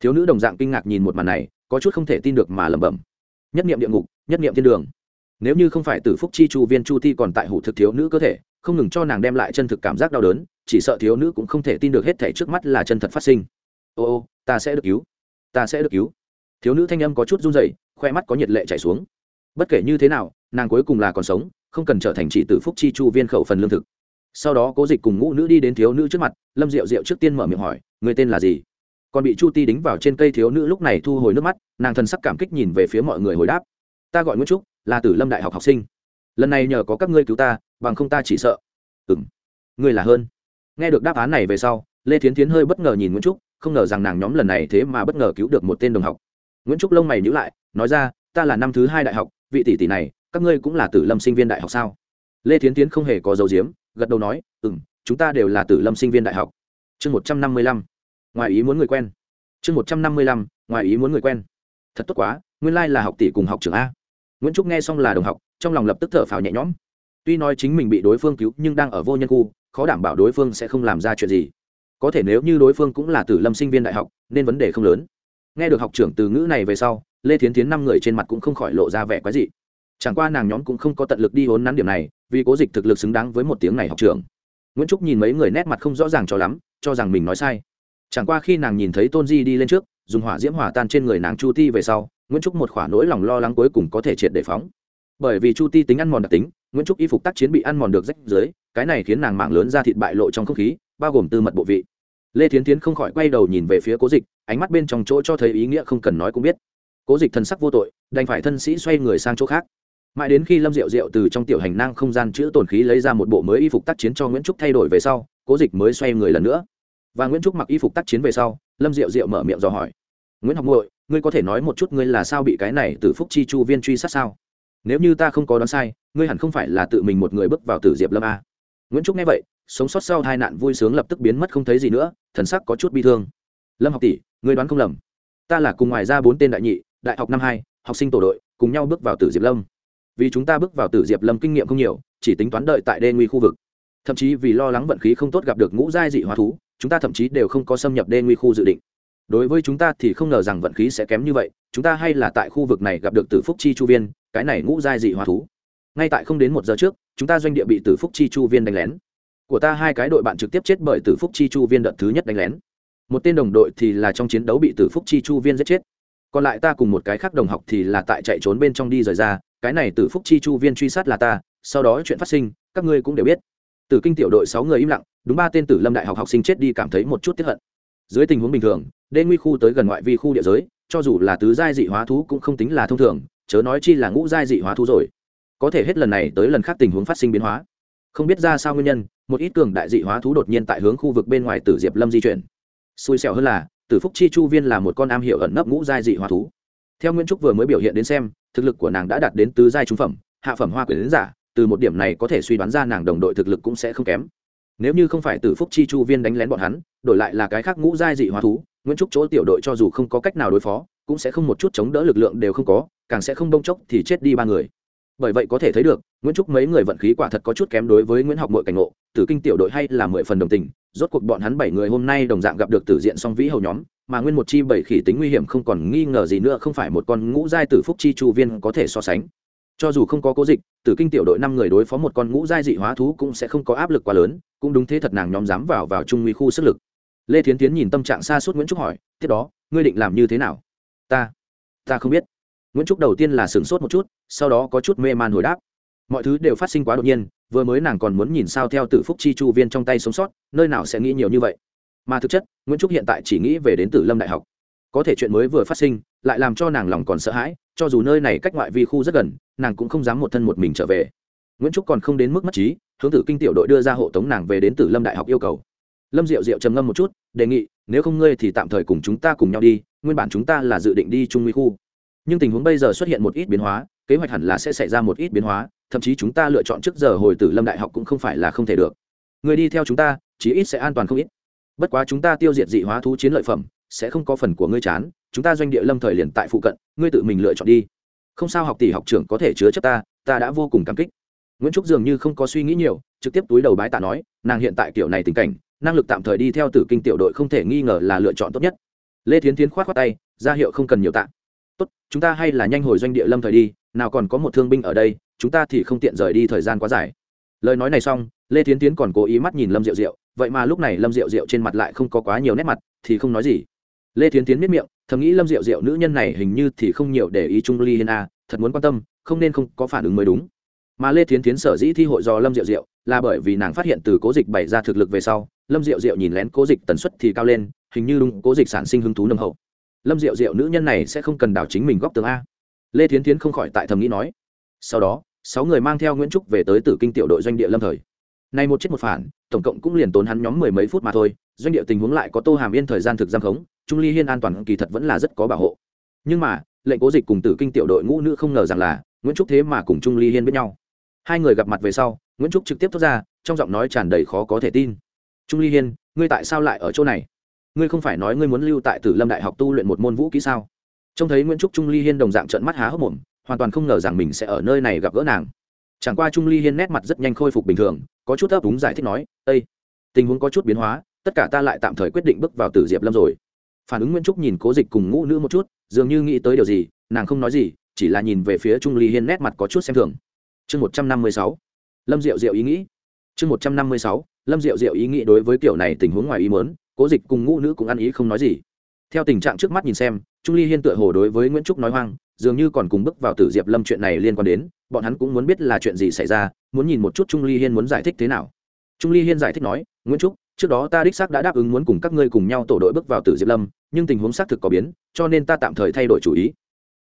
Thiếu nữ đồng dạng kinh ngạc nhìn một màn này, có chút không thể tin được mà lẩm bẩm. Nhất niệm địa ngục, nhất niệm thiên đường. Nếu như không phải tử phúc chi chu viên chu ti còn tại hủ thực thiếu nữ cơ thể, không ngừng cho nàng đem lại chân thực cảm giác đau đớn chỉ sợ thiếu nữ cũng không thể tin được hết thể trước mắt là chân thật phát sinh. Ô ô, ta sẽ được cứu. Ta sẽ được cứu. Thiếu nữ thanh âm có chút run rẩy, khoe mắt có nhiệt lệ chảy xuống. Bất kể như thế nào, nàng cuối cùng là còn sống, không cần trở thành chỉ tử phúc chi chu viên khẩu phần lương thực. Sau đó cố dịch cùng ngũ nữ đi đến thiếu nữ trước mặt, lâm diệu diệu trước tiên mở miệng hỏi, người tên là gì? Còn bị chu ti đính vào trên cây thiếu nữ lúc này thu hồi nước mắt, nàng thần sắc cảm kích nhìn về phía mọi người hồi đáp, ta gọi nguyễn trúc, là tử lâm đại học học sinh. Lần này nhờ có các ngươi cứu ta, bằng không ta chỉ sợ. Ừ m ngươi là hơn nghe được đáp án này về sau, lê thiến Thiến hơi bất ngờ nhìn nguyễn trúc, không ngờ rằng nàng nhóm lần này thế mà bất ngờ cứu được một tên đồng học. Nguyễn trúc lông mày nhữ lại, nói ra, ta là năm thứ hai đại học, vị tỷ tỷ này, các ngươi cũng là tử lâm sinh viên đại học sao? Lê thiến Thiến không hề có dấu diếm gật đầu nói ừ m chúng ta đều là tử lâm sinh viên đại học. Chương một trăm năm mươi lăm. Ngoài ý muốn người quen. Chương một trăm năm mươi lăm, ngoài ý muốn người quen. Thật tốt quá, nguyên lai là học tỷ cùng học trưởng a. Nguyễn trúc nghe xong là đồng học, trong lòng lập tức thở phào nhẹ nhõm. Tuy nói chính mình bị đối phương cứu nhưng đang ở vô nhân khu khó đảm bảo đối phương sẽ không làm ra chuyện gì. Có thể nếu như đối phương cũng là tử lâm sinh viên đại học, nên vấn đề không lớn. Nghe được học trưởng từ ngữ này về sau, lê thiến tiến năm người trên mặt cũng không khỏi lộ ra vẻ quái dị. Chẳng qua nàng nhóm cũng không có tận lực đi hốn nắn điểm này, vì cố dịch thực lực xứng đáng với một tiếng này học trưởng. Nguyễn trúc nhìn mấy người nét mặt không rõ ràng cho lắm, cho rằng mình nói sai. Chẳng qua khi nàng nhìn thấy tôn di đi lên trước, dùng hỏa diễm hỏa tan trên người nàng chu ti về sau, nguyễn trúc một khoả nỗi lòng lo lắng cuối cùng có thể triệt để phóng. Bởi vì chu ti tính ăn mòn đặc tính nguyễn trúc y phục tác chiến bị ăn mòn được rách dưới, cái này khiến nàng mạng lớn ra thịt bại lộ trong không khí, bao gồm tư mật bộ vị. Lê thiến tiến không khỏi quay đầu nhìn về phía cố dịch, ánh mắt bên trong chỗ cho thấy ý nghĩa không cần nói cũng biết. Cố dịch thân sắc vô tội, đành phải thân sĩ xoay người sang chỗ khác. Mãi đến khi lâm diệu diệu từ trong tiểu hành năng không gian chữ tồn khí lấy ra một bộ mới y phục tác chiến cho nguyễn trúc thay đổi về sau, cố dịch mới xoay người lần nữa. Và nguyễn trúc mặc y phục tác chiến về sau, lâm diệu diệu mở miệng dò hỏi. Nguyễn học ngội ngươi có thể nói một chút ngươi là sao bị cái này từ phúc chi chu viên truy sát sao? Nếu như ta không có đoán sai, ngươi hẳn không phải là tự mình một người bước vào tử diệp lâm a. Nguyễn trúc nghe vậy, sống sót sau hai nạn vui sướng lập tức biến mất không thấy gì nữa, thần sắc có chút bi thương. Lâm học tỷ, ngươi đoán không lầm. Ta là cùng ngoài ra bốn tên đại nhị, đại học năm hai, học sinh tổ đội, cùng nhau bước vào tử diệp lâm. Vì chúng ta bước vào tử diệp lâm kinh nghiệm không nhiều, chỉ tính toán đợi tại đê nguy khu vực. Thậm chí vì lo lắng vận khí không tốt gặp được ngũ giai dị hóa thú, chúng ta thậm chí đều không có xâm nhập đê nguy khu dự định. Đối với chúng ta thì không ngờ rằng vận khí sẽ kém như vậy, chúng ta hay là tại khu vực này gặp được tử phúc chi chu viên cái này ngũ giai dị hóa thú. Ngay tại không đến một giờ trước, chúng ta doanh địa bị tử phúc chi chu viên đánh lén. Của ta hai cái đội bạn trực tiếp chết bởi tử phúc chi chu viên đợt thứ nhất đánh lén. Một tên đồng đội thì là trong chiến đấu bị tử phúc chi chu viên giết chết. Còn lại ta cùng một cái khác đồng học thì là tại chạy trốn bên trong đi rời ra, cái này tử phúc chi chu viên truy sát là ta, sau đó chuyện phát sinh, các ngươi cũng đều biết. Tử kinh tiểu đội sáu người im lặng, đúng ba tên tử lâm đại học học sinh chết đi cảm thấy một chút tiếp hận. Dưới tình huống bình thường, đê nguy khu tới gần ngoại vi khu địa giới, cho dù là tứ giai dị hóa thú cũng không tính là thông thường chớ nói chi là ngũ giai dị hóa thú rồi. Có thể hết lần này tới lần khác tình huống phát sinh biến hóa. Không biết ra sao nguyên nhân, một ít cường đại dị hóa thú đột nhiên tại hướng khu vực bên ngoài tử diệp lâm di chuyển. Xui xẻo hơn là, tử phúc chi chu viên là một con am hiệu ẩn nấp ngũ giai dị hóa thú. Theo nguyễn trúc vừa mới biểu hiện đến xem, thực lực của nàng đã đạt đến tứ giai trung phẩm, hạ phẩm hoa quyền giả, từ một điểm này có thể suy đoán ra nàng đồng đội thực lực cũng sẽ không kém. Nếu như không phải tử phúc chi chu viên đánh lén bọn hắn, đổi lại là cái khác ngũ giai dị hóa thú nguyễn trúc chỗ tiểu đội cho dù không có cách nào đối phó, cũng sẽ không một chút chống đỡ lực lượng đều không có càng sẽ không đông chốc thì chết đi ba người. Bởi vậy có thể thấy được, nguyễn trúc mấy người vận khí quả thật có chút kém đối với nguyễn học mội cảnh ngộ, tử kinh tiểu đội hay là mười phần đồng tình, rốt cuộc bọn hắn bảy người hôm nay đồng dạng gặp được tử diện song vĩ hầu nhóm, mà nguyên một chi bảy khỉ tính nguy hiểm không còn nghi ngờ gì nữa không phải một con ngũ giai tử phúc chi chu viên có thể so sánh. Cho dù không có cố dịch, tử kinh tiểu đội năm người đối phó một con ngũ giai dị hóa thú cũng sẽ không có áp lực quá lớn, cũng đúng thế thật nàng nhóm dám vào vào trung nguy khu sức lực. Lê thiến tiến nhìn tâm trạng xa suốt nguyễn trúc hỏi, tiếp đó, ngươi định làm như thế nào? Ta ta không biết nguyễn trúc đầu tiên là sửng sốt một chút, sau đó có chút mê man hồi đáp. Mọi thứ đều phát sinh quá đột nhiên, vừa mới nàng còn muốn nhìn sao theo tử phúc chi chu viên trong tay sống sót, nơi nào sẽ nghĩ nhiều như vậy. Mà thực chất, nguyễn trúc hiện tại chỉ nghĩ về đến tử lâm đại học. Có thể chuyện mới vừa phát sinh, lại làm cho nàng lòng còn sợ hãi, cho dù nơi này cách ngoại vi khu rất gần, nàng cũng không dám một thân một mình trở về. Nguyễn trúc còn không đến mức mất trí, hướng tử kinh tiểu đội đưa ra hộ tống nàng về đến tử lâm đại học yêu cầu. Lâm diệu diệu trầm ngâm một chút, đề nghị, nếu không ngươi thì tạm thời cùng chúng ta cùng nhau đi, nguyên bản chúng ta là dự định đi trung nguy khu nhưng tình huống bây giờ xuất hiện một ít biến hóa, kế hoạch hẳn là sẽ xảy ra một ít biến hóa, thậm chí chúng ta lựa chọn trước giờ hồi tử lâm đại học cũng không phải là không thể được. Người đi theo chúng ta, chí ít sẽ an toàn không ít. Bất quá chúng ta tiêu diệt dị hóa thú chiến lợi phẩm, sẽ không có phần của ngươi chán, chúng ta doanh địa lâm thời liền tại phụ cận, ngươi tự mình lựa chọn đi. Không sao học tỷ học trưởng có thể chứa chấp ta ta đã vô cùng cảm kích. Nguyễn trúc dường như không có suy nghĩ nhiều, trực tiếp túi đầu bái tạ nói, nàng hiện tại kiểu này tình cảnh, năng lực tạm thời đi theo tử kinh tiểu đội không thể nghi ngờ là lựa chọn tốt nhất. Lê thiến tiến khoát khoát tay, ra hiệu không cần nhiều tạ tốt, chúng ta hay là nhanh hồi doanh địa lâm thời đi, nào còn có một thương binh ở đây, chúng ta thì không tiện rời đi thời gian quá dài. Lời nói này xong, lê thiến tiến còn cố ý mắt nhìn lâm diệu diệu, vậy mà lúc này lâm diệu diệu trên mặt lại không có quá nhiều nét mặt, thì không nói gì. Lê thiến tiến miết miệng, thầm nghĩ lâm diệu diệu nữ nhân này hình như thì không nhiều để ý trung ly hiên a, thật muốn quan tâm, không nên không có phản ứng mới đúng. Mà lê thiến tiến sở dĩ thi hội do lâm diệu diệu, là bởi vì nàng phát hiện từ cố dịch bày ra thực lực về sau, lâm diệu diệu nhìn lén cố dịch tần suất thì cao lên, hình như đúng cố dịch sản sinh hứng thú nâng hậu lâm diệu diệu nữ nhân này sẽ không cần đảo chính mình góc tường a lê thiến tiến không khỏi tại thầm nghĩ nói sau đó sáu người mang theo nguyễn trúc về tới tử kinh tiểu đội doanh địa lâm thời nay một chết một phản tổng cộng cũng liền tốn hắn nhóm mười mấy phút mà thôi doanh địa tình huống lại có tô hàm yên thời gian thực giam khống trung ly hiên an toàn kỳ thật vẫn là rất có bảo hộ nhưng mà lệnh cố dịch cùng tử kinh tiểu đội ngũ nữ không ngờ rằng là nguyễn trúc thế mà cùng trung ly hiên biết nhau hai người gặp mặt về sau nguyễn trúc trực tiếp thốt ra trong giọng nói tràn đầy khó có thể tin trung ly hiên ngươi tại sao lại ở chỗ này ngươi không phải nói ngươi muốn lưu tại tử lâm đại học tu luyện một môn vũ kỹ sao? Trông thấy nguyễn trúc trung ly hiên đồng dạng trận mắt há hốc mồm, hoàn toàn không ngờ rằng mình sẽ ở nơi này gặp gỡ nàng. Chẳng qua trung ly hiên nét mặt rất nhanh khôi phục bình thường, có chút ấp úng giải thích nói ây tình huống có chút biến hóa, tất cả ta lại tạm thời quyết định bước vào tử diệp lâm rồi. Phản ứng nguyễn trúc nhìn cố dịch cùng ngũ nữ một chút, dường như nghĩ tới điều gì, nàng không nói gì, chỉ là nhìn về phía trung ly hiên nét mặt có chút xem thường. Chương một trăm năm mươi sáu, lâm diệu diệu ý nghĩ. Chương một trăm năm mươi sáu, lâm diệu diệu ý nghĩ đối với kiểu này tình huống ngoài ý mớn cố dịch cùng ngũ nữ cũng ăn ý không nói gì. Theo tình trạng trước mắt nhìn xem, trung ly hiên tựa hồ đối với nguyễn trúc nói hoang, dường như còn cùng bước vào tử diệp lâm chuyện này liên quan đến, bọn hắn cũng muốn biết là chuyện gì xảy ra, muốn nhìn một chút trung ly hiên muốn giải thích thế nào. Trung ly hiên giải thích nói, nguyễn trúc, trước đó ta đích xác đã đáp ứng muốn cùng các ngươi cùng nhau tổ đội bước vào tử diệp lâm, nhưng tình huống xác thực có biến, cho nên ta tạm thời thay đổi chủ ý.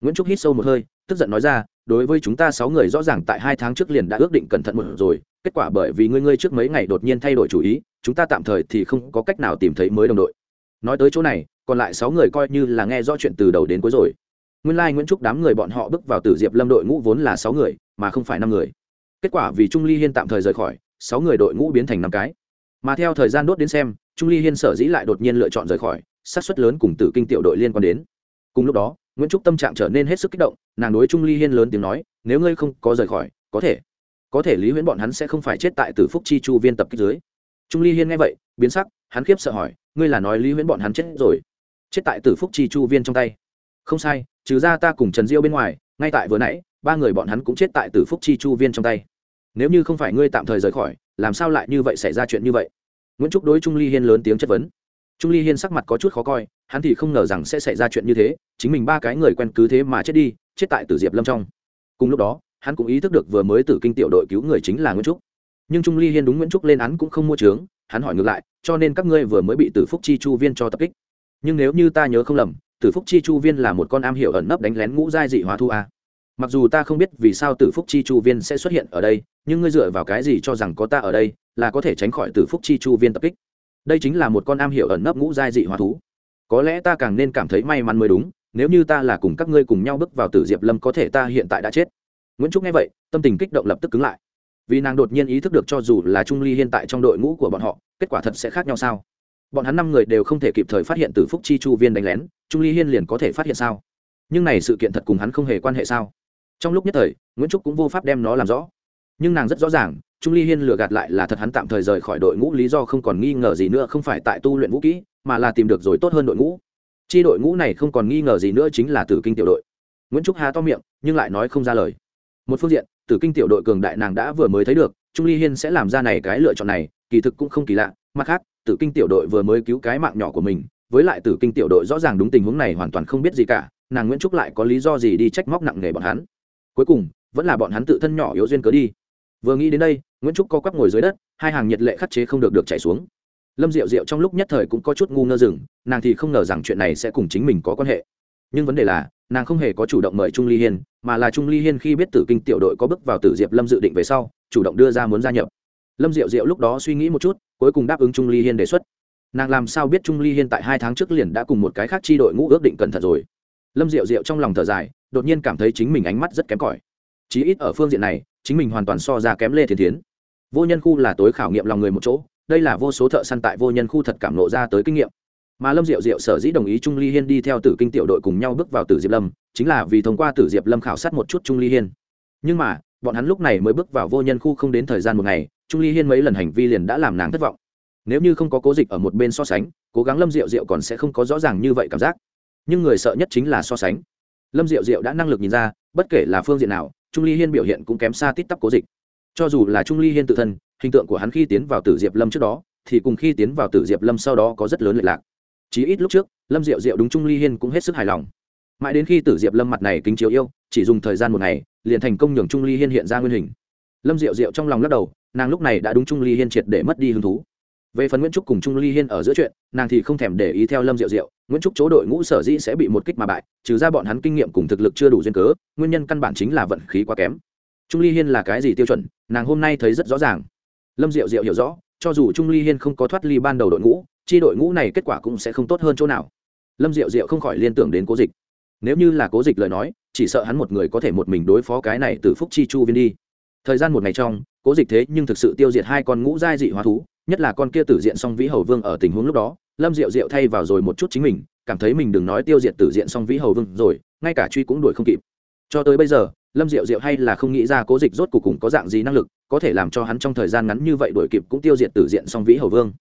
Nguyễn trúc hít sâu một hơi, tức giận nói ra, đối với chúng ta sáu người rõ ràng tại hai tháng trước liền đã ước định cẩn thận một rồi kết quả bởi vì ngươi ngươi trước mấy ngày đột nhiên thay đổi chủ ý, chúng ta tạm thời thì không có cách nào tìm thấy mới đồng đội. Nói tới chỗ này, còn lại sáu người coi như là nghe rõ chuyện từ đầu đến cuối rồi. Nguyên lai、like、nguyễn trúc đám người bọn họ bước vào tử diệp lâm đội ngũ vốn là sáu người, mà không phải năm người. Kết quả vì trung ly hiên tạm thời rời khỏi, sáu người đội ngũ biến thành năm cái. Mà theo thời gian đốt đến xem, trung ly hiên sở dĩ lại đột nhiên lựa chọn rời khỏi sát xuất lớn cùng tử kinh tiểu đội liên quan đến. Cùng lúc đó, nguyễn trúc tâm trạng trở nên hết sức kích động, nàng đối trung ly hiên lớn tiếng nói, nếu ngươi không có rời khỏi, có thể có thể lý huyễn bọn hắn sẽ không phải chết tại tử phúc chi chu viên tập kích dưới. Trung ly hiên nghe vậy, biến sắc, hắn khiếp sợ hỏi, ngươi là nói lý huyễn bọn hắn chết rồi, chết tại tử phúc chi chu viên trong tay. Không sai, trừ ra ta cùng trần diêu bên ngoài, ngay tại vừa nãy, ba người bọn hắn cũng chết tại tử phúc chi chu viên trong tay. Nếu như không phải ngươi tạm thời rời khỏi, làm sao lại như vậy xảy ra chuyện như vậy? Nguyễn trúc đối trung ly hiên lớn tiếng chất vấn. Trung ly hiên sắc mặt có chút khó coi, hắn thì không ngờ rằng sẽ xảy ra chuyện như thế, chính mình ba cái người quen cứ thế mà chết đi, chết tại tử diệp lâm trong. Cùng lúc đó hắn cũng ý thức được vừa mới tử kinh tiểu đội cứu người chính là nguyễn trúc. Nhưng trung ly hiên đúng nguyễn trúc lên án cũng không mua trướng hắn hỏi ngược lại, cho nên các ngươi vừa mới bị tử phúc chi chu viên cho tập kích. Nhưng nếu như ta nhớ không lầm, tử phúc chi chu viên là một con am hiểu ẩn nấp đánh lén ngũ giai dị hóa thu a. Mặc dù ta không biết vì sao tử phúc chi chu viên sẽ xuất hiện ở đây, nhưng ngươi dựa vào cái gì cho rằng có ta ở đây là có thể tránh khỏi tử phúc chi chu viên tập kích? Đây chính là một con am hiểu ẩn nấp ngũ giai dị hóa thú. Có lẽ ta càng nên cảm thấy may mắn mới đúng, nếu như ta là cùng các ngươi cùng nhau bước vào tử diệp lâm có thể ta hiện tại đã chết nguyễn trúc nghe vậy tâm tình kích động lập tức cứng lại vì nàng đột nhiên ý thức được cho dù là trung ly hiện tại trong đội ngũ của bọn họ kết quả thật sẽ khác nhau sao bọn hắn năm người đều không thể kịp thời phát hiện từ phúc chi chu viên đánh lén trung ly hiên liền có thể phát hiện sao nhưng này sự kiện thật cùng hắn không hề quan hệ sao trong lúc nhất thời nguyễn trúc cũng vô pháp đem nó làm rõ nhưng nàng rất rõ ràng trung ly hiên lừa gạt lại là thật hắn tạm thời rời khỏi đội ngũ lý do không còn nghi ngờ gì nữa không phải tại tu luyện vũ kỹ mà là tìm được rồi tốt hơn đội ngũ chi đội ngũ này không còn nghi ngờ gì nữa chính là tử kinh tiểu đội nguyễn trúc há to miệng nhưng lại nói không ra lời một phương diện, tử kinh tiểu đội cường đại nàng đã vừa mới thấy được, trung ly hiên sẽ làm ra này cái lựa chọn này, kỳ thực cũng không kỳ lạ. Mặt khác, tử kinh tiểu đội vừa mới cứu cái mạng nhỏ của mình, với lại tử kinh tiểu đội rõ ràng đúng tình huống này hoàn toàn không biết gì cả, nàng nguyễn trúc lại có lý do gì đi trách móc nặng nề bọn hắn. Cuối cùng, vẫn là bọn hắn tự thân nhỏ yếu duyên cớ đi. Vừa nghĩ đến đây, nguyễn trúc co quắp ngồi dưới đất, hai hàng nhiệt lệ khắc chế không được được chảy xuống. Lâm diệu diệu trong lúc nhất thời cũng có chút ngu ngơ rừng, nàng thì không ngờ rằng chuyện này sẽ cùng chính mình có quan hệ. Nhưng vấn đề là nàng không hề có chủ động mời trung ly hiên, mà là trung ly hiên khi biết tử kinh tiểu đội có bước vào tử diệp lâm dự định về sau, chủ động đưa ra muốn gia nhập. Lâm diệu diệu lúc đó suy nghĩ một chút, cuối cùng đáp ứng trung ly hiên đề xuất. Nàng làm sao biết trung ly hiên tại hai tháng trước liền đã cùng một cái khác chi đội ngũ ước định cẩn thận rồi? Lâm diệu diệu trong lòng thở dài, đột nhiên cảm thấy chính mình ánh mắt rất kém cỏi. Chí ít ở phương diện này, chính mình hoàn toàn so ra kém lê thiên tiến vô nhân khu là tối khảo nghiệm lòng người một chỗ, đây là vô số thợ săn tại vô nhân khu thật cảm lộ ra tới kinh nghiệm mà lâm diệu diệu sở dĩ đồng ý trung ly hiên đi theo tử kinh tiểu đội cùng nhau bước vào tử diệp lâm, chính là vì thông qua tử diệp lâm khảo sát một chút trung ly hiên. Nhưng mà, bọn hắn lúc này mới bước vào vô nhân khu không đến thời gian một ngày, trung ly hiên mấy lần hành vi liền đã làm nàng thất vọng. Nếu như không có cố dịch ở một bên so sánh, cố gắng lâm diệu diệu còn sẽ không có rõ ràng như vậy cảm giác. Nhưng người sợ nhất chính là so sánh. Lâm diệu diệu đã năng lực nhìn ra, bất kể là phương diện nào, trung ly hiên biểu hiện cũng kém xa tít tắp cố dịch. Cho dù là trung ly hiên tự thân, hình tượng của hắn khi tiến vào tử diệp lâm trước đó, thì cùng khi tiến vào tử diệp lâm sau đó có rất lớn lệch lạc chí ít lúc trước, lâm diệu diệu đúng trung ly hiên cũng hết sức hài lòng. Mãi đến khi tử diệp lâm mặt này kính chiếu yêu, chỉ dùng thời gian một ngày, liền thành công nhường trung ly hiên hiện ra nguyên hình. Lâm diệu diệu trong lòng lắc đầu, nàng lúc này đã đúng trung ly hiên triệt để mất đi hứng thú. Về phần nguyễn trúc cùng trung ly hiên ở giữa chuyện, nàng thì không thèm để ý theo lâm diệu diệu, nguyễn trúc chỗ đội ngũ sở dĩ sẽ bị một kích mà bại, trừ ra bọn hắn kinh nghiệm cùng thực lực chưa đủ duyên cớ, nguyên nhân căn bản chính là vận khí quá kém. Trung ly hiên là cái gì tiêu chuẩn, nàng hôm nay thấy rất rõ ràng. Lâm diệu diệu hiểu rõ, cho dù trung ly hiên không có thoát ly ban đầu đội ngũ chi đội ngũ này kết quả cũng sẽ không tốt hơn chỗ nào. Lâm diệu diệu không khỏi liên tưởng đến cố dịch. Nếu như là cố dịch lời nói, chỉ sợ hắn một người có thể một mình đối phó cái này từ phúc chi chu viên đi. Thời gian một ngày trong, cố dịch thế nhưng thực sự tiêu diệt hai con ngũ giai dị hóa thú, nhất là con kia tử diện song vĩ hầu vương ở tình huống lúc đó, lâm diệu diệu thay vào rồi một chút chính mình, cảm thấy mình đừng nói tiêu diệt tử diện song vĩ hầu vương rồi, ngay cả truy cũng đuổi không kịp. Cho tới bây giờ, lâm diệu diệu hay là không nghĩ ra cố dịch rốt cuộc cùng có dạng gì năng lực, có thể làm cho hắn trong thời gian ngắn như vậy đuổi kịp cũng tiêu diệt tử diện song vĩ hầu vương.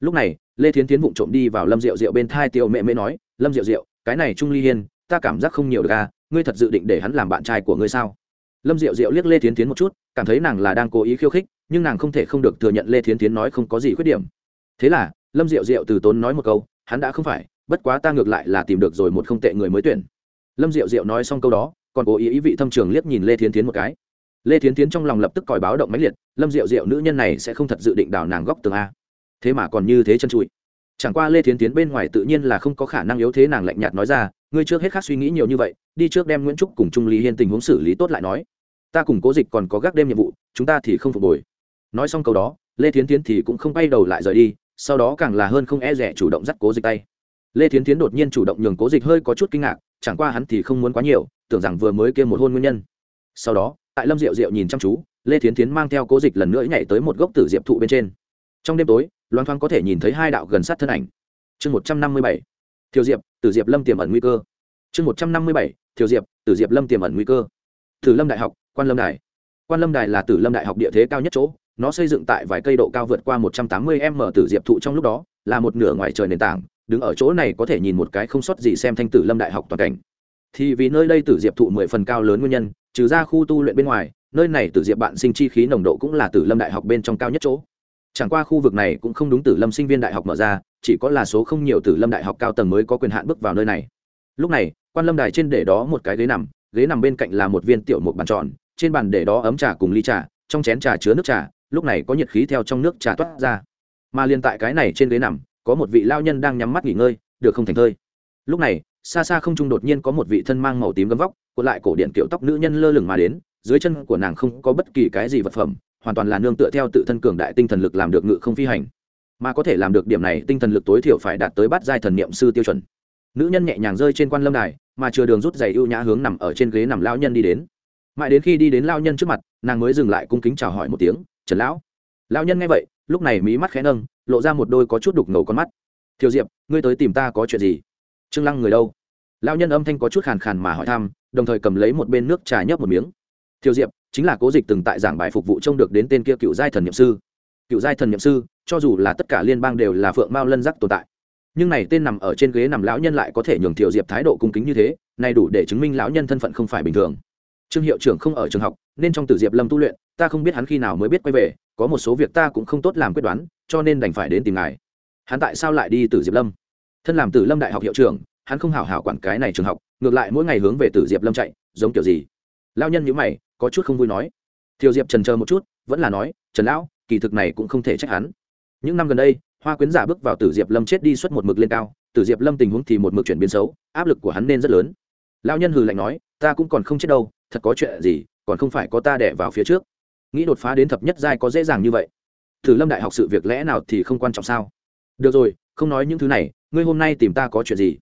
Lúc này lê thiến tiến vụng trộm đi vào lâm diệu diệu bên thai tiêu mẹ mẹ nói, lâm diệu diệu, cái này trung ly hiên, ta cảm giác không nhiều được à ngươi thật dự định để hắn làm bạn trai của ngươi sao? Lâm diệu diệu liếc lê thiến tiến một chút, cảm thấy nàng là đang cố ý khiêu khích, nhưng nàng không thể không được thừa nhận lê thiến tiến nói không có gì khuyết điểm. Thế là, lâm diệu diệu từ tốn nói một câu, hắn đã không phải, bất quá ta ngược lại là tìm được rồi một không tệ người mới tuyển. Lâm diệu diệu nói xong câu đó, còn cố ý ý vị thâm trường liếc nhìn lê thiến tiến một cái. Lê thiến tiến trong lòng lập tức còi báo động mãnh liệt, lâm diệu diệu nữ nhân này sẽ không thật dự định đào nàng góc tường a thế mà còn như thế chân trụi. Chẳng qua lê thiến tiến bên ngoài tự nhiên là không có khả năng yếu thế nàng lạnh nhạt nói ra, ngươi trước hết khác suy nghĩ nhiều như vậy, đi trước đem nguyễn trúc cùng trung lý hiên tình huống xử lý tốt lại nói. Ta cùng cố dịch còn có gác đêm nhiệm vụ, chúng ta thì không phục hồi. Nói xong câu đó, lê thiến tiến thì cũng không bay đầu lại rời đi, sau đó càng là hơn không e rẻ chủ động dắt cố dịch tay. Lê thiến tiến đột nhiên chủ động nhường cố dịch hơi có chút kinh ngạc, chẳng qua hắn thì không muốn quá nhiều, tưởng rằng vừa mới kêu một hôn nguyên nhân. Sau đó, tại lâm diệu diệu nhìn chăm chú, lê thiến tiến mang theo cố dịch lần nữa nhảy tới một gốc tử diệp thụ bên trên. Trong đêm tối loan thoáng có thể nhìn thấy hai đạo gần sát thân ảnh. Chương một trăm năm mươi bảy, thiều diệp, tử diệp lâm tiềm ẩn nguy cơ. Chương một trăm năm mươi bảy, thiều diệp, tử diệp lâm tiềm ẩn nguy cơ. Tử lâm đại học, quan lâm đài. Quan lâm đài là tử lâm đại học địa thế cao nhất chỗ, nó xây dựng tại vài cây độ cao vượt qua một trăm tám mươi m tử diệp thụ trong lúc đó, là một nửa ngoài trời nền tảng, đứng ở chỗ này có thể nhìn một cái không sót gì xem thanh tử lâm đại học toàn cảnh. Thì vì nơi đây tử diệp thụ mười phần cao lớn nguyên nhân, trừ ra khu tu luyện bên ngoài, nơi này tử diệp bạn sinh chi khí nồng độ cũng là tử lâm đại học bên trong cao nhất chỗ chẳng qua khu vực này cũng không đúng tử lâm sinh viên đại học mở ra, chỉ có là số không nhiều tử lâm đại học cao tầng mới có quyền hạn bước vào nơi này. Lúc này, quan lâm đài trên để đó một cái ghế nằm ghế nằm bên cạnh là một viên tiểu một bàn tròn, trên bàn để đó ấm trà cùng ly trà, trong chén trà chứa nước trà, lúc này có nhiệt khí theo trong nước trà toát ra. Mà liền tại cái này trên ghế nằm, có một vị lao nhân đang nhắm mắt nghỉ ngơi, được không thành thơi. Lúc này, xa xa không trung đột nhiên có một vị thân mang màu tím gấm vóc, cuộn lại cổ điện kiểu tóc nữ nhân lơ lửng mà đến, dưới chân của nàng không có bất kỳ cái gì vật phẩm hoàn toàn là nương tựa theo tự thân cường đại tinh thần lực làm được ngự không phi hành. Mà có thể làm được điểm này, tinh thần lực tối thiểu phải đạt tới bát giai thần niệm sư tiêu chuẩn. Nữ nhân nhẹ nhàng rơi trên quan lâm đài, mà chưa đường rút giày ưu nhã hướng nằm ở trên ghế nằm lao nhân đi đến. Mãi đến khi đi đến lao nhân trước mặt, nàng mới dừng lại cung kính chào hỏi một tiếng, trần lão. Lao nhân nghe vậy, lúc này mí mắt khẽ nâng, lộ ra một đôi có chút đục ngầu con mắt. Thiều diệp, ngươi tới tìm ta có chuyện gì? Trương lăng người đâu? Lão nhân âm thanh có chút khàn khàn mà hỏi thăm, đồng thời cầm lấy một bên nước trà nhấp một miếng thiều diệp, chính là cố dịch từng tại giảng bài phục vụ trông được đến tên kia cựu giai thần nhậm sư. Cựu giai thần nhậm sư, cho dù là tất cả liên bang đều là phượng mao lân giác tồn tại. Nhưng này tên nằm ở trên ghế nằm lão nhân lại có thể nhường thiều diệp thái độ cung kính như thế, này đủ để chứng minh lão nhân thân phận không phải bình thường. Trương hiệu trưởng không ở trường học, nên trong tử diệp lâm tu luyện, ta không biết hắn khi nào mới biết quay về, có một số việc ta cũng không tốt làm quyết đoán, cho nên đành phải đến tìm ngài. Hắn tại sao lại đi tử diệp lâm? Thân làm tử lâm đại học hiệu trưởng, hắn không hảo hảo quản cái này trường học, ngược lại mỗi ngày hướng về tử diệp lâm chạy, giống kiểu gì? Lao nhân nhữ mày có chút không vui nói. Thiều diệp trần chờ một chút, vẫn là nói, trần lão, kỳ thực này cũng không thể trách hắn. Những năm gần đây, hoa quyến giả bước vào tử diệp lâm chết đi suốt một mực lên cao, tử diệp lâm tình huống thì một mực chuyển biến xấu, áp lực của hắn nên rất lớn. Lao nhân hừ lạnh nói, ta cũng còn không chết đâu, thật có chuyện gì, còn không phải có ta đẻ vào phía trước. Nghĩ đột phá đến thập nhất giai có dễ dàng như vậy. Thử lâm đại học sự việc lẽ nào thì không quan trọng sao? Được rồi, không nói những thứ này, ngươi hôm nay tìm ta có chuyện gì?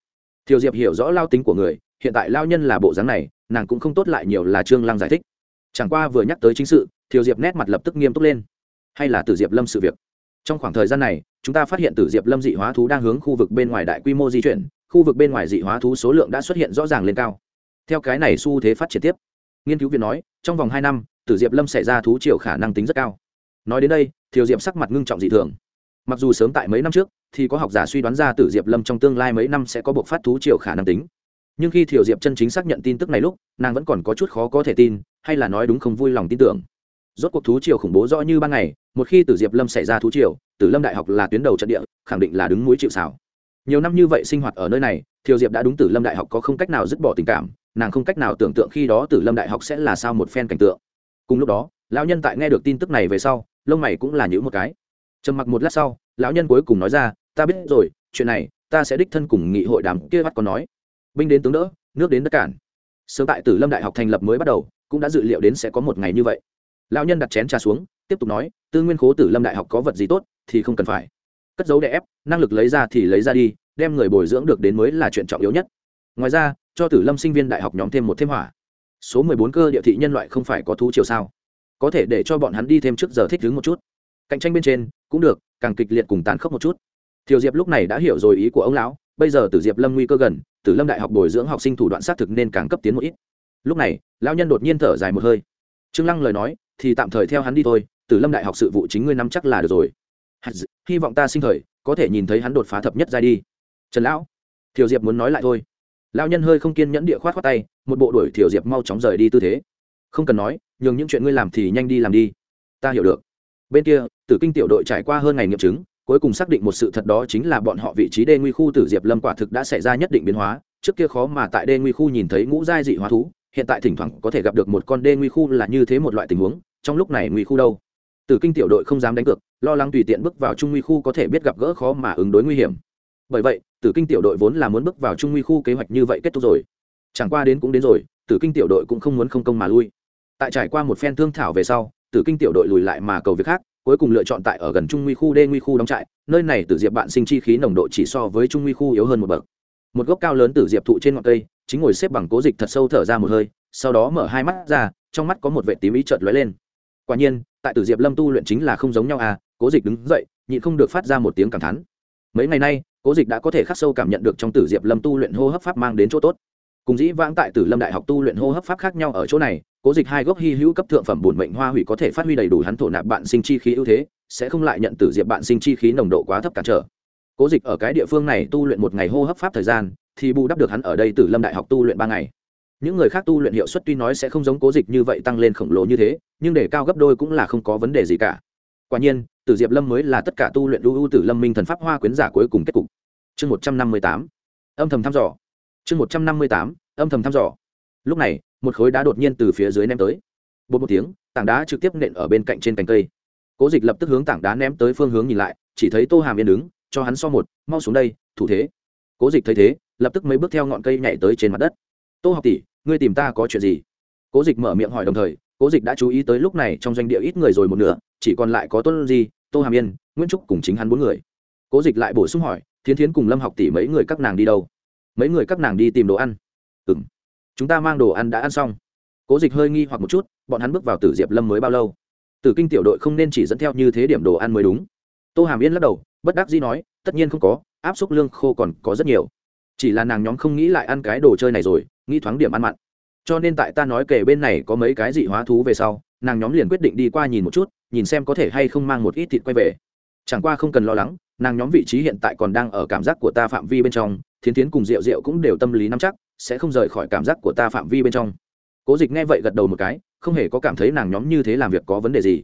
Thiều diệp hiểu rõ lao tính của người, hiện tại lao nhân là bộ dáng này, nàng cũng không tốt lại nhiều là trương lăng giải thích chẳng qua vừa nhắc tới chính sự, thiều diệp nét mặt lập tức nghiêm túc lên. Hay là tử diệp lâm sự việc? Trong khoảng thời gian này, chúng ta phát hiện tử diệp lâm dị hóa thú đang hướng khu vực bên ngoài đại quy mô di chuyển, khu vực bên ngoài dị hóa thú số lượng đã xuất hiện rõ ràng lên cao. Theo cái này xu thế phát triển tiếp, nghiên cứu viên nói, trong vòng hai năm, tử diệp lâm xảy ra thú chiều khả năng tính rất cao. Nói đến đây, thiều diệp sắc mặt ngưng trọng dị thường. Mặc dù sớm tại mấy năm trước, thì có học giả suy đoán ra tử diệp lâm trong tương lai mấy năm sẽ có buộc phát thú triều khả năng tính nhưng khi thiều diệp chân chính xác nhận tin tức này lúc, nàng vẫn còn có chút khó có thể tin, hay là nói đúng không vui lòng tin tưởng. Rốt cuộc thú triều khủng bố rõ như ban ngày, một khi tử diệp lâm xảy ra thú triều, tử lâm đại học là tuyến đầu trận địa, khẳng định là đứng mũi chịu xảo nhiều năm như vậy sinh hoạt ở nơi này, thiều diệp đã đúng tử lâm đại học có không cách nào dứt bỏ tình cảm, nàng không cách nào tưởng tượng khi đó tử lâm đại học sẽ là sao một phen cảnh tượng. Cùng lúc đó, lão nhân tại nghe được tin tức này về sau, lông mày cũng là những một cái. Trầm mặc một lát sau, lão nhân cuối cùng nói ra, ta biết rồi, chuyện này, ta sẽ đích thân cùng nghị hội đàm kia bắt có nói binh đến tướng đỡ, nước đến đất cản. Sớm tại tử lâm đại học thành lập mới bắt đầu, cũng đã dự liệu đến sẽ có một ngày như vậy. Lão nhân đặt chén trà xuống, tiếp tục nói, tư nguyên khố tử lâm đại học có vật gì tốt thì không cần phải. Cất dấu đè ép, năng lực lấy ra thì lấy ra đi, đem người bồi dưỡng được đến mới là chuyện trọng yếu nhất. Ngoài ra, cho tử lâm sinh viên đại học nhóm thêm một thêm hỏa. Số mười bốn cơ địa thị nhân loại không phải có thú chiều sao? Có thể để cho bọn hắn đi thêm trước giờ thích ứng một chút. Cạnh tranh bên trên, cũng được, càng kịch liệt cùng tàn khốc một chút. Thiều diệp lúc này đã hiểu rồi ý của ông lão, bây giờ tử diệp lâm nguy cơ gần tử lâm đại học bồi dưỡng học sinh thủ đoạn xác thực nên càng cấp tiến một ít. Lúc này, lão nhân đột nhiên thở dài một hơi. Trương lăng lời nói, thì tạm thời theo hắn đi thôi, tử lâm đại học sự vụ chính ngươi nắm chắc là được rồi. Hy vọng ta sinh thời, có thể nhìn thấy hắn đột phá thập nhất ra đi. Trần lão, thiều diệp muốn nói lại thôi. Lão nhân hơi không kiên nhẫn địa khoát khoát tay, một bộ đuổi thiều diệp mau chóng rời đi tư thế. Không cần nói, nhường những chuyện ngươi làm thì nhanh đi làm đi. Ta hiểu được. Bên kia, tử kinh tiểu đội trải qua hơn ngày nghiệm chứng cuối cùng xác định một sự thật đó chính là bọn họ vị trí đê nguy khu tử diệp lâm quả thực đã xảy ra nhất định biến hóa. Trước kia khó mà tại đê nguy khu nhìn thấy ngũ giai dị hóa thú, hiện tại thỉnh thoảng có thể gặp được một con đê nguy khu là như thế một loại tình huống, trong lúc này nguy khu đâu? Tử kinh tiểu đội không dám đánh cược, lo lắng tùy tiện bước vào trung nguy khu có thể biết gặp gỡ khó mà ứng đối nguy hiểm. Bởi vậy tử kinh tiểu đội vốn là muốn bước vào trung nguy khu kế hoạch như vậy kết thúc rồi. Chẳng qua đến cũng đến rồi tử kinh tiểu đội cũng không muốn không công mà lui. Tại trải qua một phen thương thảo về sau tử kinh tiểu đội lùi lại mà cầu việc khác cuối cùng lựa chọn tại ở gần trung nguy khu đê nguy khu đóng trại, nơi này tử diệp bạn sinh chi khí nồng độ chỉ so với trung nguy khu yếu hơn một bậc. Một gốc cao lớn tử diệp thụ trên ngọn cây, chính ngồi xếp bằng cố dịch thật sâu thở ra một hơi, sau đó mở hai mắt ra, trong mắt có một vệ tím ý chợt lóe lên. Quả nhiên, tại tử diệp lâm tu luyện chính là không giống nhau à cố dịch đứng dậy, nhịn không được phát ra một tiếng cảm thán. Mấy ngày nay, cố dịch đã có thể khắc sâu cảm nhận được trong tử diệp lâm tu luyện hô hấp pháp mang đến chỗ tốt cùng dĩ vãng tại tử lâm đại học tu luyện hô hấp pháp khác nhau ở chỗ này, cố dịch hai gốc hy hữu cấp thượng phẩm bổn mệnh hoa hủy có thể phát huy đầy đủ hắn thổ nạp bạn sinh chi khí ưu thế, sẽ không lại nhận tử diệp bạn sinh chi khí nồng độ quá thấp cản trở. Cố dịch ở cái địa phương này tu luyện một ngày hô hấp pháp thời gian, thì bù đắp được hắn ở đây tử lâm đại học tu luyện ba ngày. Những người khác tu luyện hiệu suất tuy nói sẽ không giống cố dịch như vậy tăng lên khổng lồ như thế, nhưng để cao gấp đôi cũng là không có vấn đề gì cả. Quả nhiên, tử diệp lâm mới là tất cả tu luyện ưu tử lâm minh thần pháp hoa quyến giả cuối cùng kết cục. Chương một trăm năm mươi tám. Âm thầm thăm dò chương một trăm năm mươi tám, âm thầm thăm dò. Lúc này, một khối đá đột nhiên từ phía dưới ném tới. Bột một tiếng, tảng đá trực tiếp nện ở bên cạnh trên cành cây. Cố dịch lập tức hướng tảng đá ném tới phương hướng nhìn lại, chỉ thấy tô hàm yên đứng, cho hắn so một, mau xuống đây, thủ thế. Cố dịch thấy thế, lập tức mấy bước theo ngọn cây nhảy tới trên mặt đất. Tô học tỷ, ngươi tìm ta có chuyện gì? Cố dịch mở miệng hỏi đồng thời, cố dịch đã chú ý tới lúc này trong doanh địa ít người rồi một nửa, chỉ còn lại có tôn di, tô hàm yên, nguyễn trúc cùng chính hắn bốn người. Cố dịch lại bổ sung hỏi, thiến thiến cùng lâm học tỷ mấy người các nàng đi đâu? Mấy người các nàng đi tìm đồ ăn. Ừ m chúng ta mang đồ ăn đã ăn xong. Cố dịch hơi nghi hoặc một chút, bọn hắn bước vào tử diệp lâm mới bao lâu? Tử kinh tiểu đội không nên chỉ dẫn theo như thế điểm đồ ăn mới đúng. Tô hàm yên lắc đầu, bất đắc dĩ nói, tất nhiên không có, áp xúc lương khô còn có rất nhiều. Chỉ là nàng nhóm không nghĩ lại ăn cái đồ chơi này rồi, nghĩ thoáng điểm ăn mặn. Cho nên tại ta nói kể bên này có mấy cái dị hóa thú về sau, nàng nhóm liền quyết định đi qua nhìn một chút, nhìn xem có thể hay không mang một ít thịt quay về. Chẳng qua không cần lo lắng, nàng nhóm vị trí hiện tại còn đang ở cảm giác của ta phạm vi bên trong thiến tiến cùng rượu rượu cũng đều tâm lý nắm chắc, sẽ không rời khỏi cảm giác của ta phạm vi bên trong. Cố dịch nghe vậy gật đầu một cái, không hề có cảm thấy nàng nhóm như thế làm việc có vấn đề gì.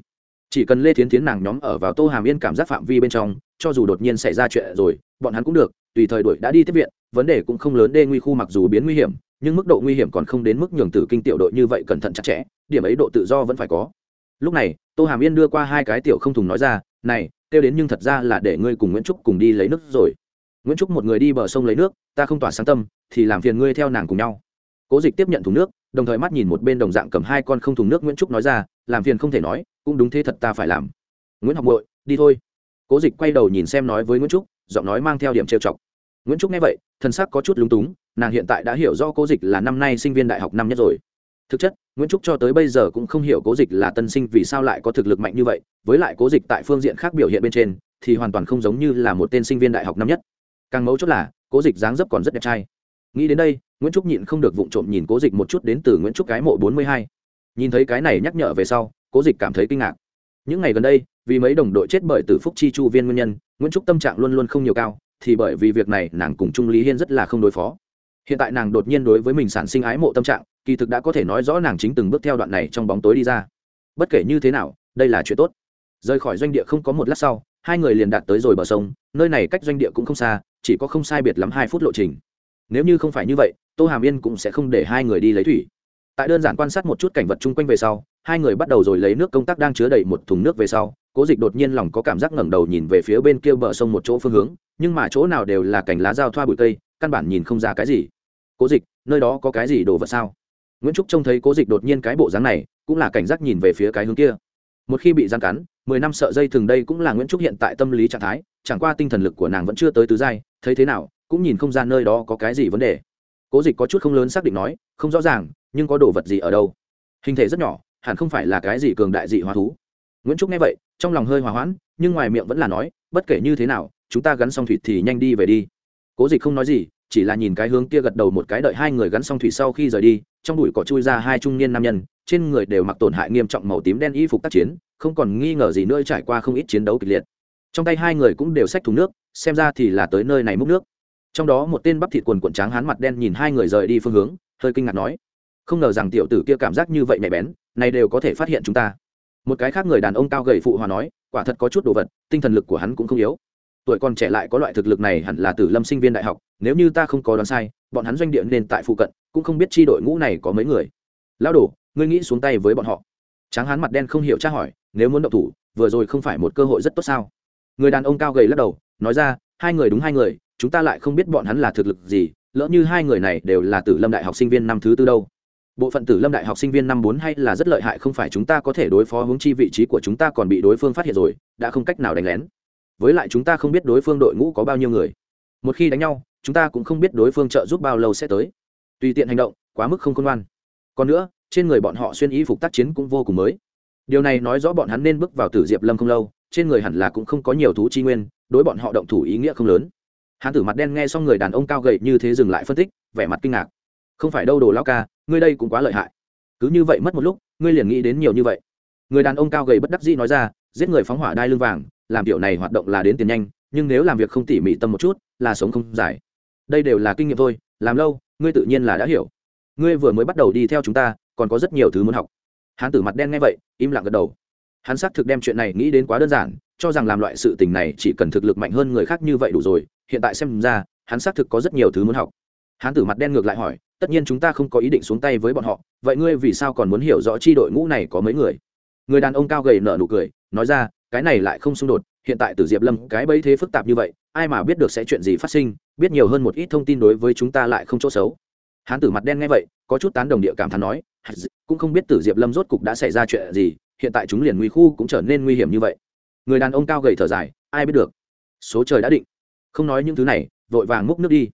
Chỉ cần lê thiến tiến nàng nhóm ở vào tô hàm yên cảm giác phạm vi bên trong, cho dù đột nhiên xảy ra chuyện rồi, bọn hắn cũng được, tùy thời đuổi đã đi tiếp viện, vấn đề cũng không lớn đê nguy khu mặc dù biến nguy hiểm, nhưng mức độ nguy hiểm còn không đến mức nhường tử kinh tiểu đội như vậy cẩn thận chặt chẽ, điểm ấy độ tự do vẫn phải có. Lúc này, tô hàm yên đưa qua hai cái tiểu không thùng nói ra, này, kêu đến nhưng thật ra là để ngươi cùng nguyễn trúc cùng đi lấy nước rồi nguyễn trúc một người đi bờ sông lấy nước, ta không tỏa sáng tâm, thì làm phiền ngươi theo nàng cùng nhau. Cố dịch tiếp nhận thùng nước, đồng thời mắt nhìn một bên đồng dạng cầm hai con không thùng nước nguyễn trúc nói ra, làm phiền không thể nói, cũng đúng thế thật ta phải làm. Nguyễn học bội đi thôi. Cố dịch quay đầu nhìn xem nói với nguyễn trúc, giọng nói mang theo điểm trêu chọc. Nguyễn trúc nghe vậy thân sắc có chút lúng túng, nàng hiện tại đã hiểu rõ cố dịch là năm nay sinh viên đại học năm nhất rồi. Thực chất, nguyễn trúc cho tới bây giờ cũng không hiểu cố dịch là tân sinh vì sao lại có thực lực mạnh như vậy, với lại cố dịch tại phương diện khác biểu hiện bên trên, thì hoàn toàn không giống như là một tên sinh viên đại học năm nhất càng mấu chốt là, cố dịch dáng dấp còn rất đẹp trai. Nghĩ đến đây, nguyễn trúc nhịn không được vụng trộm nhìn cố dịch một chút đến từ nguyễn trúc cái mộ bốn mươi hai. Nhìn thấy cái này nhắc nhở về sau, cố dịch cảm thấy kinh ngạc. Những ngày gần đây, vì mấy đồng đội chết bởi tử phúc chi chu viên nguyên nhân, nguyễn trúc tâm trạng luôn luôn không nhiều cao, thì bởi vì việc này, nàng cùng trung lý hiên rất là không đối phó. Hiện tại nàng đột nhiên đối với mình sản sinh ái mộ tâm trạng, kỳ thực đã có thể nói rõ nàng chính từng bước theo đoạn này trong bóng tối đi ra. Bất kể như thế nào, đây là chuyện tốt. Rời khỏi doanh địa không có một lát sau, hai người liền đạt tới rồi bờ sông, nơi này cách doanh địa cũng không xa chỉ có không sai biệt lắm hai phút lộ trình. Nếu như không phải như vậy, tô hàm yên cũng sẽ không để hai người đi lấy thủy. Tại đơn giản quan sát một chút cảnh vật chung quanh về sau, hai người bắt đầu rồi lấy nước công tác đang chứa đầy một thùng nước về sau, cố dịch đột nhiên lòng có cảm giác ngẩng đầu nhìn về phía bên kia bờ sông một chỗ phương hướng, nhưng mà chỗ nào đều là cành lá dao thoa bụi cây, căn bản nhìn không ra cái gì. Cố dịch, nơi đó có cái gì đồ vật sao? Nguyễn trúc trông thấy cố dịch đột nhiên cái bộ dáng này, cũng là cảnh giác nhìn về phía cái hướng kia. Một khi bị giang cắn mười năm sợ dây thường đây cũng là nguyễn trúc hiện tại tâm lý trạng thái, chẳng qua tinh thần lực của nàng vẫn chưa tới tứ giai, thấy thế nào, cũng nhìn không ra nơi đó có cái gì vấn đề. Cố dịch có chút không lớn xác định nói, không rõ ràng, nhưng có đồ vật gì ở đâu? Hình thể rất nhỏ, hẳn không phải là cái gì cường đại dị hóa thú. Nguyễn trúc nghe vậy, trong lòng hơi hòa hoãn, nhưng ngoài miệng vẫn là nói, bất kể như thế nào, chúng ta gắn xong thủy thì nhanh đi về đi. Cố dịch không nói gì, chỉ là nhìn cái hướng kia gật đầu một cái đợi hai người gắn xong thủy sau khi rời đi, trong bụi cỏ chui ra hai trung niên nam nhân trên người đều mặc tổn hại nghiêm trọng màu tím đen y phục tác chiến, không còn nghi ngờ gì nữa trải qua không ít chiến đấu kịch liệt. Trong tay hai người cũng đều xách thùng nước, xem ra thì là tới nơi này múc nước. Trong đó một tên bắp thịt quần quần tráng hán mặt đen nhìn hai người rời đi phương hướng, hơi kinh ngạc nói, không ngờ rằng tiểu tử kia cảm giác như vậy nhạy bén, này đều có thể phát hiện chúng ta. Một cái khác người đàn ông cao gầy phụ hòa nói, quả thật có chút đồ vật, tinh thần lực của hắn cũng không yếu. Tuổi còn trẻ lại có loại thực lực này hẳn là tử lâm sinh viên đại học, nếu như ta không có đoán sai, bọn hắn doanh địa nên tại phụ cận, cũng không biết chi đội ngũ này có mấy người. Lao đổ ngươi nghĩ xuống tay với bọn họ. Tráng hán mặt đen không hiểu tra hỏi, nếu muốn động thủ, vừa rồi không phải một cơ hội rất tốt sao? Người đàn ông cao gầy lắc đầu, nói ra, hai người đúng hai người, chúng ta lại không biết bọn hắn là thực lực gì, lỡ như hai người này đều là tử lâm đại học sinh viên năm thứ tư đâu. Bộ phận tử lâm đại học sinh viên năm bốn hay là rất lợi hại không phải chúng ta có thể đối phó hướng chi vị trí của chúng ta còn bị đối phương phát hiện rồi, đã không cách nào đánh lén. Với lại chúng ta không biết đối phương đội ngũ có bao nhiêu người. Một khi đánh nhau, chúng ta cũng không biết đối phương trợ giúp bao lâu sẽ tới. Tùy tiện hành động, quá mức không công ngoan. Còn nữa trên người bọn họ xuyên y phục tác chiến cũng vô cùng mới. Điều này nói rõ bọn hắn nên bước vào tử diệp lâm không lâu, trên người hẳn là cũng không có nhiều thú chi nguyên, đối bọn họ động thủ ý nghĩa không lớn. Hán tử mặt đen nghe xong người đàn ông cao gậy như thế dừng lại phân tích, vẻ mặt kinh ngạc. Không phải đâu đồ lao ca, ngươi đây cũng quá lợi hại. Cứ như vậy mất một lúc, ngươi liền nghĩ đến nhiều như vậy. Người đàn ông cao gầy bất đắc dĩ nói ra, giết người phóng hỏa đai lưng vàng, làm kiểu này hoạt động là đến tiền nhanh, nhưng nếu làm việc không tỉ mỉ tâm một chút, là sống không dài đây đều là kinh nghiệm thôi, làm lâu, ngươi tự nhiên là đã hiểu. Ngươi vừa mới bắt đầu đi theo chúng ta còn có rất nhiều thứ muốn học. Hán tử mặt đen nghe vậy, im lặng gật đầu. Hắn xác thực đem chuyện này nghĩ đến quá đơn giản, cho rằng làm loại sự tình này chỉ cần thực lực mạnh hơn người khác như vậy đủ rồi, hiện tại xem ra, hắn xác thực có rất nhiều thứ muốn học. Hán tử mặt đen ngược lại hỏi, tất nhiên chúng ta không có ý định xuống tay với bọn họ, vậy ngươi vì sao còn muốn hiểu rõ chi đội ngũ này có mấy người? Người đàn ông cao gầy nở nụ cười, nói ra, cái này lại không xung đột, hiện tại từ diệp lâm cái bẫy thế phức tạp như vậy, ai mà biết được sẽ chuyện gì phát sinh, biết nhiều hơn một ít thông tin đối với chúng ta lại không chỗ xấu. Hán tử mặt đen nghe vậy, có chút tán đồng địa cảm thán nói cũng không biết tử diệp lâm rốt cục đã xảy ra chuyện gì, hiện tại chúng liền nguy khu cũng trở nên nguy hiểm như vậy. Người đàn ông cao gầy thở dài, ai biết được. Số trời đã định. Không nói những thứ này, vội vàng múc nước đi.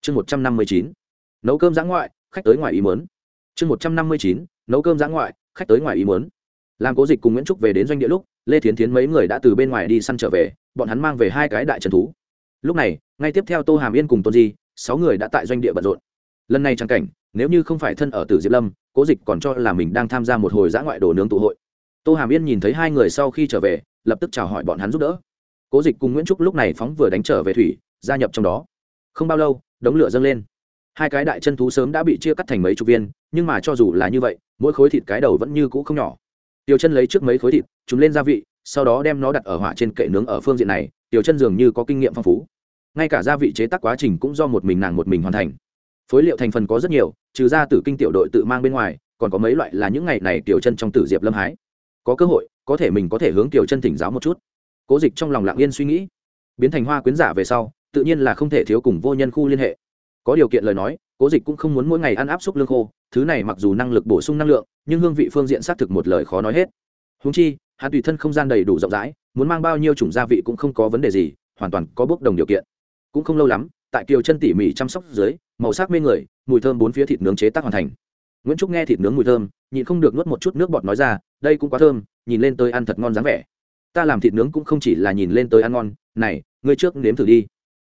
Chương một trăm năm mươi chín. Nấu cơm giã ngoại, khách tới ngoài ý mớn chương một trăm năm mươi chín. Nấu cơm giã ngoại, khách tới ngoài ý mớn làm cố dịch cùng nguyễn trúc về đến doanh địa lúc, lê thiến thiến mấy người đã từ bên ngoài đi săn trở về, bọn hắn mang về hai cái đại trần thú. Lúc này, ngay tiếp theo tô hàm yên cùng tôn di, sáu người đã tại doanh địa bận rộn. Lần này trang cảnh, nếu như không phải thân ở tử diệp lâm cố dịch còn cho là mình đang tham gia một hồi giã ngoại đồ nướng tụ hội. Tô hàm yên nhìn thấy hai người sau khi trở về, lập tức chào hỏi bọn hắn giúp đỡ. Cố dịch cùng nguyễn trúc lúc này phóng vừa đánh trở về thủy, gia nhập trong đó. Không bao lâu, đống lửa dâng lên. Hai cái đại chân thú sớm đã bị chia cắt thành mấy chục viên, nhưng mà cho dù là như vậy, mỗi khối thịt cái đầu vẫn như cũ không nhỏ. Tiểu chân lấy trước mấy khối thịt chúng lên gia vị, sau đó đem nó đặt ở hỏa trên kệ nướng ở phương diện này, tiểu chân dường như có kinh nghiệm phong phú. Ngay cả gia vị chế tác quá trình cũng do một mình nàng một mình hoàn thành phối liệu thành phần có rất nhiều, trừ ra từ kinh tiểu đội tự mang bên ngoài, còn có mấy loại là những ngày này tiểu chân trong tử diệp lâm hái. Có cơ hội, có thể mình có thể hướng tiểu chân thỉnh giáo một chút. Cố dịch trong lòng lặng yên suy nghĩ. Biến thành hoa quyến giả về sau, tự nhiên là không thể thiếu cùng vô nhân khu liên hệ. Có điều kiện lời nói, cố dịch cũng không muốn mỗi ngày ăn áp suất lương khô, thứ này mặc dù năng lực bổ sung năng lượng, nhưng hương vị phương diện xác thực một lời khó nói hết. Húng chi, hắn tùy thân không gian đầy đủ rộng rãi, muốn mang bao nhiêu chủng gia vị cũng không có vấn đề gì, hoàn toàn có bước đồng điều kiện. Cũng không lâu lắm tại kiều chân tỉ mỉ chăm sóc dưới, màu sắc mê người, mùi thơm bốn phía thịt nướng chế tác hoàn thành. Nguyễn trúc nghe thịt nướng mùi thơm, nhịn không được nuốt một chút nước bọt nói ra, đây cũng quá thơm, nhìn lên tới ăn thật ngon dáng vẻ. Ta làm thịt nướng cũng không chỉ là nhìn lên tới ăn ngon, này, ngươi trước nếm thử đi.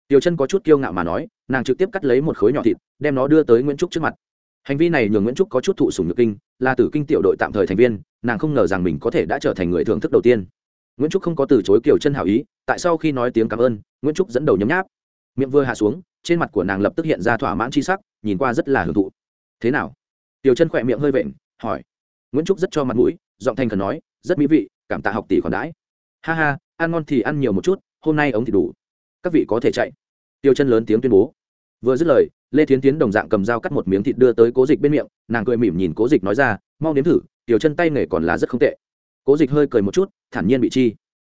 Tiểu chân có chút kiêu ngạo mà nói, nàng trực tiếp cắt lấy một khối nhỏ thịt, đem nó đưa tới nguyễn trúc trước mặt. Hành vi này nhường nguyễn trúc có chút thụ sùng nhược kinh, là tử kinh tiểu đội tạm thời thành viên, nàng không ngờ rằng mình có thể đã trở thành người thưởng thức đầu tiên. Nguyễn trúc không có từ chối kiểu chân hảo ý, tại sau khi nói tiếng cảm ơn, nguyễn trúc dẫn đầu nhấm nháp miệng vừa hạ xuống, trên mặt của nàng lập tức hiện ra thỏa mãn c h i sắc, nhìn qua rất là hưởng thụ. Thế nào? Tiểu chân khỏe miệng hơi vện, hỏi. Nguyễn trúc rất cho mặt mũi, giọng thanh cần nói, rất mỹ vị, cảm tạ học tỷ còn đãi. Ha ha, ăn ngon thì ăn nhiều một chút, hôm nay ống thì đủ. Các vị có thể chạy. Tiêu chân lớn tiếng tuyên bố. Vừa dứt lời, lê thiến tiến đồng dạng cầm dao cắt một miếng thịt đưa tới cố dịch bên miệng, nàng cười mỉm nhìn cố dịch nói ra, mau nếm thử, tiểu chân tay nghề còn là rất không tệ. Cố dịch hơi cười một chút, thản nhiên bị chi.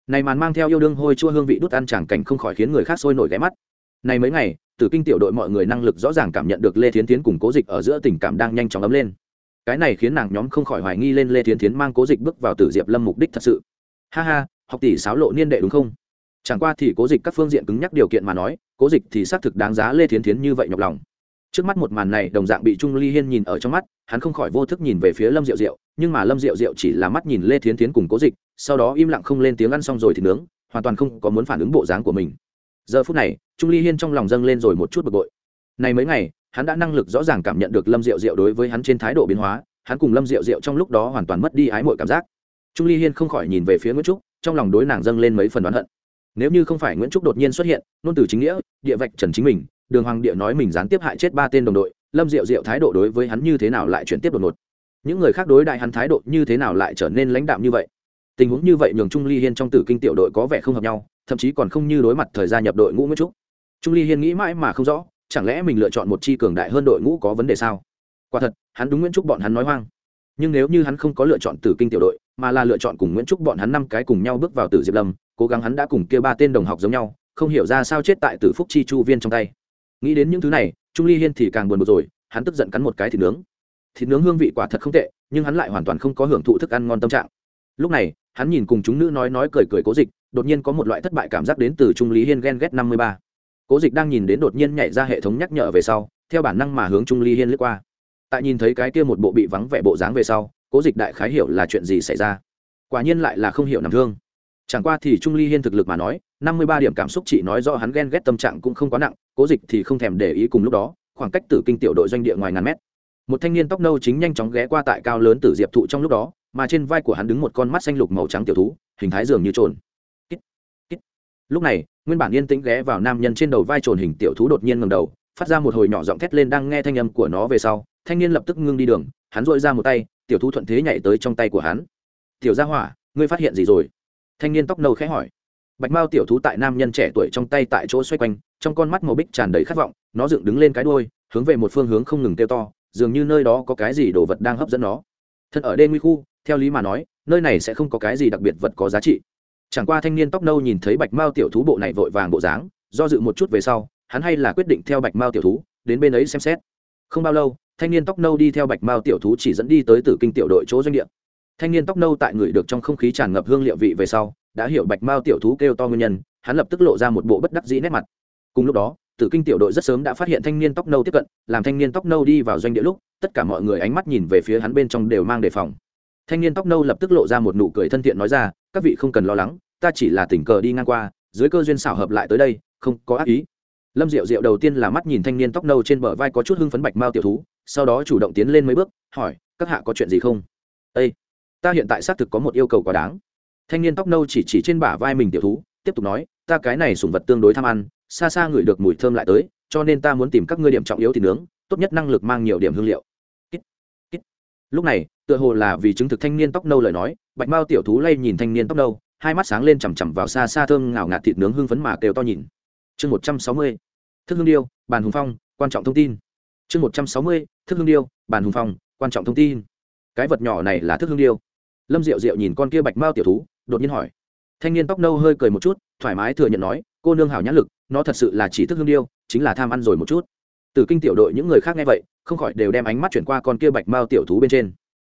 Này màn mang theo yêu đương hôi chua hương vị đút ăn chẳng cảnh không khỏi khiến người khác sôi nổi ghé mắt này mấy ngày từ kinh tiểu đội mọi người năng lực rõ ràng cảm nhận được lê thiến tiến cùng cố dịch ở giữa tình cảm đang nhanh chóng ấm lên. Cái này khiến nàng nhóm không khỏi hoài nghi lên lê thiến tiến mang cố dịch bước vào tử diệp lâm mục đích thật sự. Ha ha, học tỷ sáo lộ niên đệ đúng không? Chẳng qua thì cố dịch các phương diện cứng nhắc điều kiện mà nói, cố dịch thì xác thực đáng giá lê thiến thiến như vậy nhọc lòng. Trước mắt một màn này, đồng dạng bị trung ly hiên nhìn ở trong mắt, hắn không khỏi vô thức nhìn về phía lâm diệu diệu, nhưng mà lâm diệu diệu chỉ là mắt nhìn lê thiến thiến cùng cố dịch, sau đó im lặng không lên tiếng ăn xong rồi thì nướng, hoàn toàn không có muốn phản ứng bộ dáng của mình giờ phút này, trung ly hiên trong lòng dâng lên rồi một chút bực bội. Này mấy ngày, hắn đã năng lực rõ ràng cảm nhận được lâm diệu diệu đối với hắn trên thái độ biến hóa, hắn cùng lâm diệu diệu trong lúc đó hoàn toàn mất đi ái mội cảm giác. Trung ly hiên không khỏi nhìn về phía nguyễn trúc, trong lòng đối nàng dâng lên mấy phần đoán hận. Nếu như không phải nguyễn trúc đột nhiên xuất hiện, nôn từ chính nghĩa, địa vạch trần chính mình, đường hoàng địa nói mình gián tiếp hại chết ba tên đồng đội, lâm diệu diệu thái độ đối với hắn như thế nào lại chuyển tiếp đột ngột? Những người khác đối đại hắn thái độ như thế nào lại trở nên lãnh đạm như vậy? Tình huống như vậy nhường trung ly hiên trong tử kinh tiểu đội có vẻ không hợp nhau thậm chí còn không như đối mặt thời gian nhập đội ngũ nguyễn trúc. Trung ly hiên nghĩ mãi mà không rõ, chẳng lẽ mình lựa chọn một chi cường đại hơn đội ngũ có vấn đề sao? Quả thật, hắn đúng nguyễn trúc bọn hắn nói hoang. Nhưng nếu như hắn không có lựa chọn tử kinh tiểu đội, mà là lựa chọn cùng nguyễn trúc bọn hắn năm cái cùng nhau bước vào tử diệp lâm, cố gắng hắn đã cùng kia ba tên đồng học giống nhau, không hiểu ra sao chết tại tử phúc chi chu viên trong tay. Nghĩ đến những thứ này, trung ly hiên thì càng buồn bực rồi, hắn tức giận cắn một cái thịt nướng. Thịt nướng hương vị quả thật không tệ, nhưng hắn lại hoàn toàn không có hưởng thụ thức ăn ngon tâm trạng. Lúc này, hắn nhìn cùng chúng nữ nói nói cười cười cố dịch đột nhiên có một loại thất bại cảm giác đến từ trung lý hiên ghen ghét năm mươi ba. Cố dịch đang nhìn đến đột nhiên nhảy ra hệ thống nhắc nhở về sau, theo bản năng mà hướng trung ly hiên lướt qua. Tại nhìn thấy cái kia một bộ bị vắng vẻ bộ dáng về sau, cố dịch đại khái hiểu là chuyện gì xảy ra. Quả nhiên lại là không hiểu nằm thương. Chẳng qua thì trung ly hiên thực lực mà nói, năm mươi ba điểm cảm xúc chỉ nói do hắn ghen ghét tâm trạng cũng không quá nặng, cố dịch thì không thèm để ý cùng lúc đó, khoảng cách tử kinh tiểu đội doanh địa ngoài ngàn mét. Một thanh niên tóc nâu chính nhanh chóng ghé qua tại cao lớn tử diệp thụ trong lúc đó, mà trên vai của hắn đứng một con mắt xanh lục màu trắng tiểu thú, hình thái dường như trồn lúc này, nguyên bản yên tĩnh ghé vào nam nhân trên đầu vai trồn hình tiểu thú đột nhiên ngầm đầu, phát ra một hồi nhỏ giọng thét lên đang nghe thanh âm của nó về sau, thanh niên lập tức ngưng đi đường, hắn dội ra một tay, tiểu thú thuận thế nhảy tới trong tay của hắn. Tiểu gia hỏa, ngươi phát hiện gì rồi? Thanh niên tóc nâu khẽ hỏi. Bạch mao tiểu thú tại nam nhân trẻ tuổi trong tay tại chỗ xoay quanh, trong con mắt màu bích tràn đầy khát vọng, nó dựng đứng lên cái đôi hướng về một phương hướng không ngừng kêu to, dường như nơi đó có cái gì đồ vật đang hấp dẫn nó. Thật ở đê nguy khu, theo lý mà nói, nơi này sẽ không có cái gì đặc biệt vật có giá trị chẳng qua thanh niên tóc nâu nhìn thấy bạch mao tiểu thú bộ này vội vàng bộ dáng, do dự một chút về sau, hắn hay là quyết định theo bạch mao tiểu thú, đến bên ấy xem xét. Không bao lâu, thanh niên tóc nâu đi theo bạch mao tiểu thú chỉ dẫn đi tới tử kinh tiểu đội chỗ doanh địa. Thanh niên tóc nâu tại người được trong không khí tràn ngập hương liệu vị về sau, đã hiểu bạch mao tiểu thú kêu to nguyên nhân, hắn lập tức lộ ra một bộ bất đắc dĩ nét mặt. Cùng lúc đó, tử kinh tiểu đội rất sớm đã phát hiện thanh niên tóc nâu tiếp cận, làm thanh niên tóc nâu đi vào doanh địa lúc, tất cả mọi người ánh mắt nhìn về phía hắn bên trong đều mang đề phòng. Thanh niên tóc nâu lập tức lộ ra một nụ cười thân thiện nói ra các vị không cần lo lắng, ta chỉ là tình cờ đi ngang qua, dưới cơ duyên xảo hợp lại tới đây, không có ác ý. Lâm diệu diệu đầu tiên là mắt nhìn thanh niên tóc nâu trên bờ vai có chút hưng phấn bạch mao tiểu thú, sau đó chủ động tiến lên mấy bước, hỏi, các hạ có chuyện gì không? Â ta hiện tại xác thực có một yêu cầu quá đáng. Thanh niên tóc nâu chỉ chỉ trên bả vai mình tiểu thú, tiếp tục nói, ta cái này sùng vật tương đối tham ăn, xa xa ngửi được mùi thơm lại tới, cho nên ta muốn tìm các ngươi điểm trọng yếu thì nướng, tốt nhất năng lực mang nhiều điểm hương liệu. Lúc này, tựa hồ là vì chứng thực thanh niên tóc nâu lời nói bạch mao tiểu thú lay nhìn thanh niên tóc nâu, hai mắt sáng lên chằm chằm vào xa xa thơm ngào ngạt thịt nướng hương phấn mà kêu to nhìn. Chương một trăm sáu mươi, thức hương điêu, bàn hùng phong, quan trọng thông tin. Chương một trăm sáu mươi, thức hương điêu, bàn hùng phong, quan trọng thông tin. Cái vật nhỏ này là thức hương điêu. Lâm diệu diệu nhìn con kia bạch mao tiểu thú, đột nhiên hỏi. Thanh niên tóc nâu hơi cười một chút, thoải mái thừa nhận nói, cô nương hảo nhãn lực, nó thật sự là chỉ thức hương điêu, chính là tham ăn rồi một chút. Từ kinh tiểu đội những người khác nghe vậy, không khỏi đều đem ánh mắt chuyển qua con kia bạch mao tiểu thú bên trên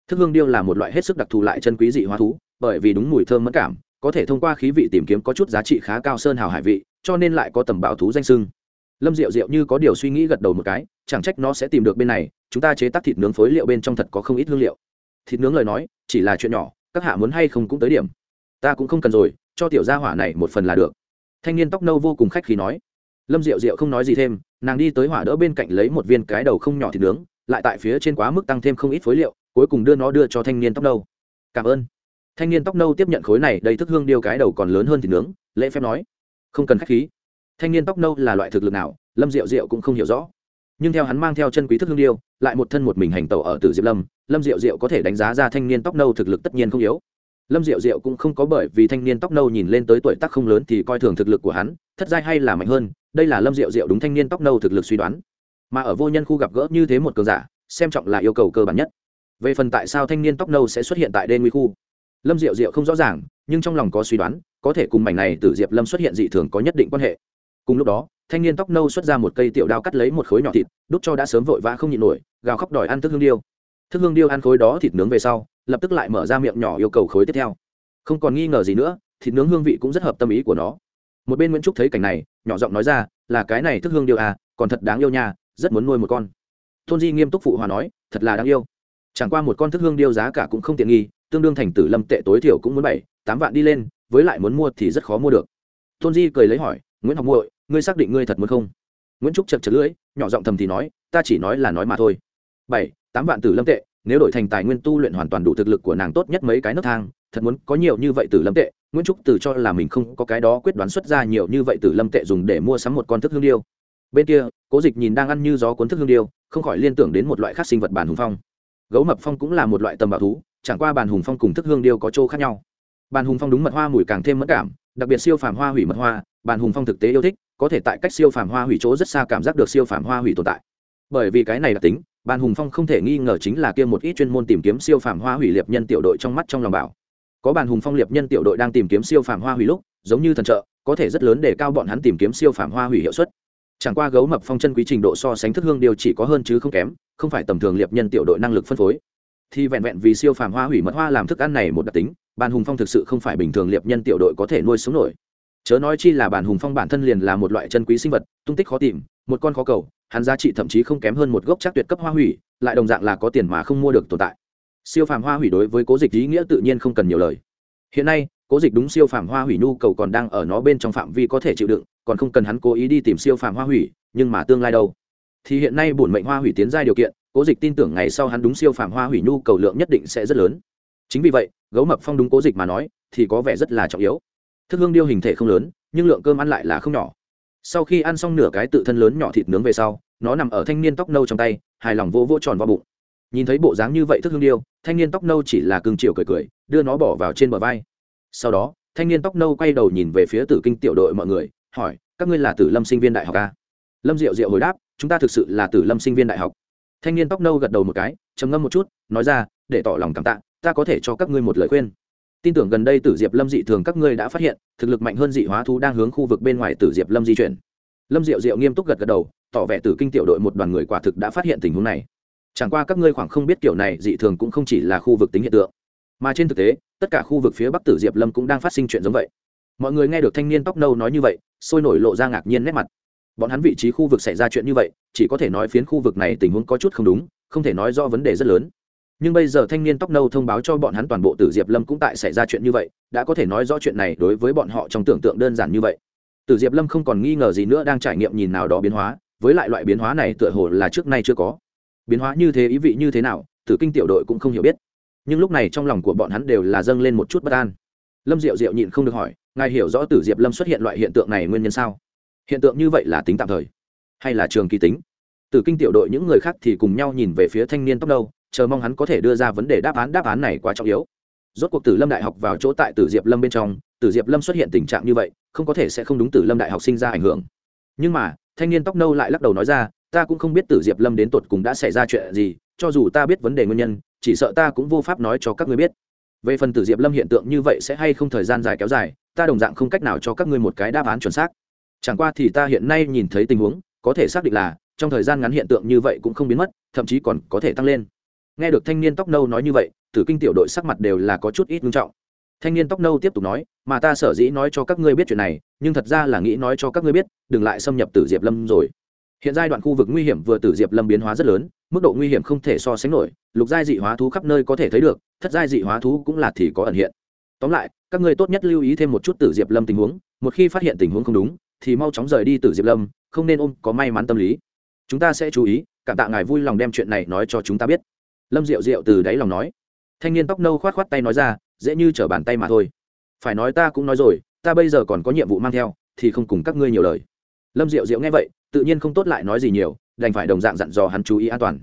thức hương điêu là một loại hết sức đặc thù lại chân quý dị hóa thú, bởi vì đúng mùi thơm mất cảm, có thể thông qua khí vị tìm kiếm có chút giá trị khá cao sơn hào hải vị, cho nên lại có tầm bảo thú danh sưng. Lâm diệu diệu như có điều suy nghĩ gật đầu một cái, chẳng trách nó sẽ tìm được bên này, chúng ta chế tác thịt nướng phối liệu bên trong thật có không ít hương liệu. Thịt nướng lời nói, chỉ là chuyện nhỏ, các hạ muốn hay không cũng tới điểm. Ta cũng không cần rồi, cho tiểu gia hỏa này một phần là được. Thanh niên tóc nâu vô cùng khách khí nói. Lâm diệu diệu không nói gì thêm, nàng đi tới hỏa đỡ bên cạnh lấy một viên cái đầu không nhỏ thịt nướng, lại tại phía trên quá mức tăng thêm không ít phối liệu cuối cùng đưa nó đưa cho thanh niên tóc nâu. Cảm ơn. Thanh niên tóc nâu tiếp nhận khối này đầy thức hương điêu cái đầu còn lớn hơn thì nướng, lễ phép nói. Không cần khách khí. Thanh niên tóc nâu là loại thực lực nào, lâm diệu diệu cũng không hiểu rõ. Nhưng theo hắn mang theo chân quý thức hương điêu, lại một thân một mình hành tẩu ở tử diệp lâm lâm diệu diệu có thể đánh giá ra thanh niên tóc nâu thực lực tất nhiên không yếu. Lâm diệu diệu cũng không có bởi vì thanh niên tóc nâu nhìn lên tới tuổi tác không lớn thì coi thường thực lực của hắn, thất giai hay là mạnh hơn, đây là lâm diệu diệu đúng thanh niên tóc nâu thực lực suy đoán. Mà ở vô nhân khu gặp gỡ như thế một cường giả, xem trọng là yêu cầu cơ bản nhất về phần tại sao thanh niên tóc nâu sẽ xuất hiện tại đê nguy khu. Lâm diệu diệu không rõ ràng, nhưng trong lòng có suy đoán, có thể cùng mảnh này từ diệp lâm xuất hiện dị thường có nhất định quan hệ. Cùng lúc đó, thanh niên tóc nâu xuất ra một cây tiểu đao cắt lấy một khối nhỏ thịt, đút cho đã sớm vội vã không nhịn nổi, gào khóc đòi ăn thức hương điêu. Thức hương điêu ăn khối đó thịt nướng về sau, lập tức lại mở ra miệng nhỏ yêu cầu khối tiếp theo. Không còn nghi ngờ gì nữa, thịt nướng hương vị cũng rất hợp tâm ý của nó. Một bên nguyễn trúc thấy cảnh này, nhỏ giọng nói ra, là cái này thức hương điêu à còn thật đáng yêu nha, rất muốn nuôi một con. Tôn di nghiêm túc phụ hòa nói, thật là đáng yêu chẳng qua một con thức hương điêu giá cả cũng không tiện nghi, tương đương thành tử lâm tệ tối thiểu cũng muốn bảy, tám vạn đi lên, với lại muốn mua thì rất khó mua được. Tôn di cười lấy hỏi, nguyễn học muội, ngươi xác định ngươi thật muốn không? Nguyễn trúc chật chật lưỡi, nhỏ giọng thầm thì nói, ta chỉ nói là nói mà thôi. Bảy, tám vạn tử lâm tệ, nếu đổi thành tài nguyên tu luyện hoàn toàn đủ thực lực của nàng tốt nhất mấy cái nấc thang, thật muốn có nhiều như vậy tử lâm tệ. Nguyễn trúc từ cho là mình không có cái đó quyết đoán xuất ra nhiều như vậy tử lâm tệ dùng để mua sắm một con thức hương điêu. Bên kia, cố dịch nhìn đang ăn như gió cuốn thức hương điêu, không khỏi liên tưởng đến một loại khác sinh vật bản hùng phong gấu mập phong cũng là một loại tầm bảo thú, chẳng qua bàn hùng phong cùng thức hương điêu có chỗ khác nhau. Bàn hùng phong đúng mật hoa mùi càng thêm mất cảm, đặc biệt siêu phàm hoa hủy mật hoa, bàn hùng phong thực tế yêu thích, có thể tại cách siêu phàm hoa hủy chỗ rất xa cảm giác được siêu phàm hoa hủy tồn tại. Bởi vì cái này là tính, bàn hùng phong không thể nghi ngờ chính là kia một ít chuyên môn tìm kiếm siêu phàm hoa hủy liệp nhân tiểu đội trong mắt trong lòng bảo. Có bàn hùng phong liệp nhân tiểu đội đang tìm kiếm siêu phàm hoa hủy lúc, giống như thần trợ, có thể rất lớn để cao bọn hắn tìm kiếm siêu phàm hoa hủy hiệu suất chẳng qua gấu mập phong chân quý trình độ so sánh thức hương điều chỉ có hơn chứ không kém, không phải tầm thường liệp nhân tiểu đội năng lực phân phối. Thì vẹn vẹn vì siêu phàm hoa hủy mật hoa làm thức ăn này một đặc tính, bàn hùng phong thực sự không phải bình thường liệp nhân tiểu đội có thể nuôi sống nổi. Chớ nói chi là bàn hùng phong bản thân liền là một loại chân quý sinh vật, tung tích khó tìm, một con khó cầu, hắn giá trị thậm chí không kém hơn một gốc chắc tuyệt cấp hoa hủy, lại đồng dạng là có tiền mà không mua được tồn tại. Siêu phàm hoa hủy đối với cố dịch ý nghĩa tự nhiên không cần nhiều lời. Hiện nay cố dịch đúng siêu phàm hoa hủy nhu cầu còn đang ở nó bên trong phạm vi có thể chịu đựng, còn không cần hắn cố ý đi tìm siêu phàm hoa hủy, nhưng mà tương lai đâu? Thì hiện nay bổn mệnh hoa hủy tiến giai điều kiện, cố dịch tin tưởng ngày sau hắn đúng siêu phàm hoa hủy nhu cầu lượng nhất định sẽ rất lớn. Chính vì vậy, gấu mập phong đúng cố dịch mà nói, thì có vẻ rất là trọng yếu. Thức hương điêu hình thể không lớn, nhưng lượng cơm ăn lại là không nhỏ. Sau khi ăn xong nửa cái tự thân lớn nhỏ thịt nướng về sau, nó nằm ở thanh niên tóc nâu trong tay, hài lòng vô vô tròn vào bụng. Nhìn thấy bộ dáng như vậy thức hương điêu, thanh niên tóc nâu chỉ là cưng chiều cười cười, đưa nó bỏ vào trên bờ vai sau đó, thanh niên tóc nâu quay đầu nhìn về phía tử kinh tiểu đội mọi người, hỏi, các ngươi là tử lâm sinh viên đại học a lâm diệu diệu hồi đáp, chúng ta thực sự là tử lâm sinh viên đại học. Thanh niên tóc nâu gật đầu một cái, trầm ngâm một chút, nói ra, để tỏ lòng cảm tạ, ta có thể cho các ngươi một lời khuyên. Tin tưởng gần đây tử diệp lâm dị thường các ngươi đã phát hiện, thực lực mạnh hơn dị hóa thú đang hướng khu vực bên ngoài tử diệp lâm di chuyển. Lâm diệu diệu nghiêm túc gật gật đầu, tỏ vẻ tử kinh tiểu đội một đoàn người quả thực đã phát hiện tình huống này. Chẳng qua các ngươi khoảng không biết kiểu này dị thường cũng không chỉ là khu vực tính hiện tượng, mà trên thực tế tất cả khu vực phía bắc tử diệp lâm cũng đang phát sinh chuyện giống vậy. Mọi người nghe được thanh niên tóc nâu nói như vậy, sôi nổi lộ ra ngạc nhiên nét mặt. Bọn hắn vị trí khu vực xảy ra chuyện như vậy, chỉ có thể nói phiến khu vực này tình huống có chút không đúng, không thể nói do vấn đề rất lớn. Nhưng bây giờ thanh niên tóc nâu thông báo cho bọn hắn toàn bộ tử diệp lâm cũng tại xảy ra chuyện như vậy, đã có thể nói rõ chuyện này đối với bọn họ trong tưởng tượng đơn giản như vậy. Tử diệp lâm không còn nghi ngờ gì nữa đang trải nghiệm nhìn nào đó biến hóa, với lại loại biến hóa này tựa hồ là trước nay chưa có. Biến hóa như thế, ý vị như thế nào, tử kinh tiểu đội cũng không hiểu biết nhưng lúc này trong lòng của bọn hắn đều là dâng lên một chút bất an. Lâm diệu diệu nhịn không được hỏi, ngài hiểu rõ tử diệp lâm xuất hiện loại hiện tượng này nguyên nhân sao? Hiện tượng như vậy là tính tạm thời hay là trường kỳ tính? Từ kinh tiểu đội những người khác thì cùng nhau nhìn về phía thanh niên tóc đâu chờ mong hắn có thể đưa ra vấn đề đáp án đáp án này quá trọng yếu. Rốt cuộc tử lâm đại học vào chỗ tại tử diệp lâm bên trong, tử diệp lâm xuất hiện tình trạng như vậy, không có thể sẽ không đúng tử lâm đại học sinh ra ảnh hưởng. Nhưng mà, thanh niên tóc nâu lại lắc đầu nói ra ta cũng không biết tử diệp lâm đến tột cùng đã xảy ra chuyện gì, cho dù ta biết vấn đề nguyên nhân, chỉ sợ ta cũng vô pháp nói cho các ngươi biết. Về phần tử diệp lâm hiện tượng như vậy sẽ hay không thời gian dài kéo dài, ta đồng dạng không cách nào cho các ngươi một cái đáp án chuẩn xác. Chẳng qua thì ta hiện nay nhìn thấy tình huống, có thể xác định là, trong thời gian ngắn hiện tượng như vậy cũng không biến mất, thậm chí còn có thể tăng lên. Nghe được thanh niên tóc nâu nói như vậy, tử kinh tiểu đội sắc mặt đều là có chút ít nghiêm trọng. Thanh niên tóc nâu tiếp tục nói, mà ta sở dĩ nói cho các ngươi biết chuyện này, nhưng thật ra là nghĩ nói cho các ngươi biết, đừng lại xâm nhập tử diệp lâm rồi hiện giai đoạn khu vực nguy hiểm vừa tử diệp lâm biến hóa rất lớn, mức độ nguy hiểm không thể so sánh nổi, lục giai dị hóa thú khắp nơi có thể thấy được, thất giai dị hóa thú cũng là thì có ẩn hiện. Tóm lại, các ngươi tốt nhất lưu ý thêm một chút tử diệp lâm tình huống, một khi phát hiện tình huống không đúng, thì mau chóng rời đi tử diệp lâm, không nên ôm có may mắn tâm lý. Chúng ta sẽ chú ý, cảm tạ ngài vui lòng đem chuyện này nói cho chúng ta biết. Lâm diệu diệu từ đáy lòng nói. Thanh niên tóc nâu khoát khoát tay nói ra, dễ như trở bàn tay mà thôi. Phải nói ta cũng nói rồi, ta bây giờ còn có nhiệm vụ mang theo, thì không cùng các ngươi nhiều lời lâm diệu diệu nghe vậy, tự nhiên không tốt lại nói gì nhiều, đành phải đồng dạng dặn dò hắn chú ý an toàn.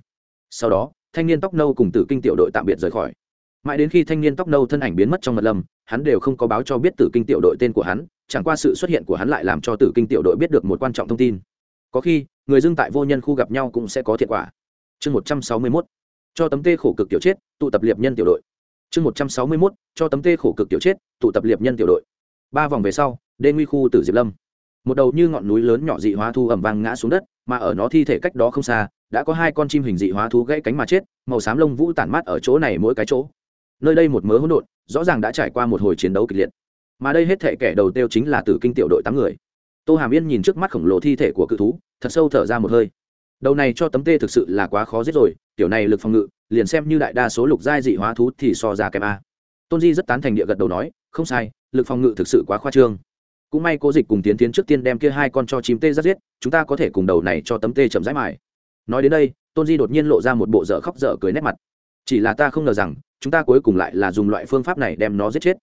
Sau đó, thanh niên tóc nâu cùng tử kinh tiểu đội tạm biệt rời khỏi. Mãi đến khi thanh niên tóc nâu thân ảnh biến mất trong mật lâm, hắn đều không có báo cho biết tử kinh tiểu đội tên của hắn, chẳng qua sự xuất hiện của hắn lại làm cho tử kinh tiểu đội biết được một quan trọng thông tin. Có khi, người dưng tại vô nhân khu gặp nhau cũng sẽ có thiệt quả. Chương một trăm sáu mươi mốt, cho tấm tê khổ cực tiểu chết, tụ tập liệp nhân tiểu đội. Chương một trăm sáu mươi mốt, cho tấm tê khổ cực tiểu chết, tụ tập liệp nhân tiểu đội. Ba vòng về sau, đê nguy khu tử diệp lâm một đầu như ngọn núi lớn nhỏ dị hóa thu ẩm vang ngã xuống đất, mà ở nó thi thể cách đó không xa, đã có hai con chim hình dị hóa thú gãy cánh mà chết, màu xám lông vũ tản mát ở chỗ này mỗi cái chỗ. Nơi đây một mớ hỗn độn, rõ ràng đã trải qua một hồi chiến đấu kịch liệt. Mà đây hết thể kẻ đầu tiêu chính là tử kinh tiểu đội tám người. Tô hàm yên nhìn trước mắt khổng lồ thi thể của cự thú, thật sâu thở ra một hơi. Đầu này cho tấm tê thực sự là quá khó giết rồi, tiểu này lực phòng ngự, liền xem như đại đa số lục giai dị hóa thú thì so ra kém a. Tôn di rất tán thành địa gật đầu nói, không sai, lực phòng ngự thực sự quá khoa trương cũng may cố dịch cùng tiến tiến trước tiên đem kia hai con cho chim tê rất giết, chúng ta có thể cùng đầu này cho tấm tê chậm rãi mài. Nói đến đây, tôn di đột nhiên lộ ra một bộ dở khóc dở cười nét mặt. Chỉ là ta không ngờ rằng, chúng ta cuối cùng lại là dùng loại phương pháp này đem nó giết chết.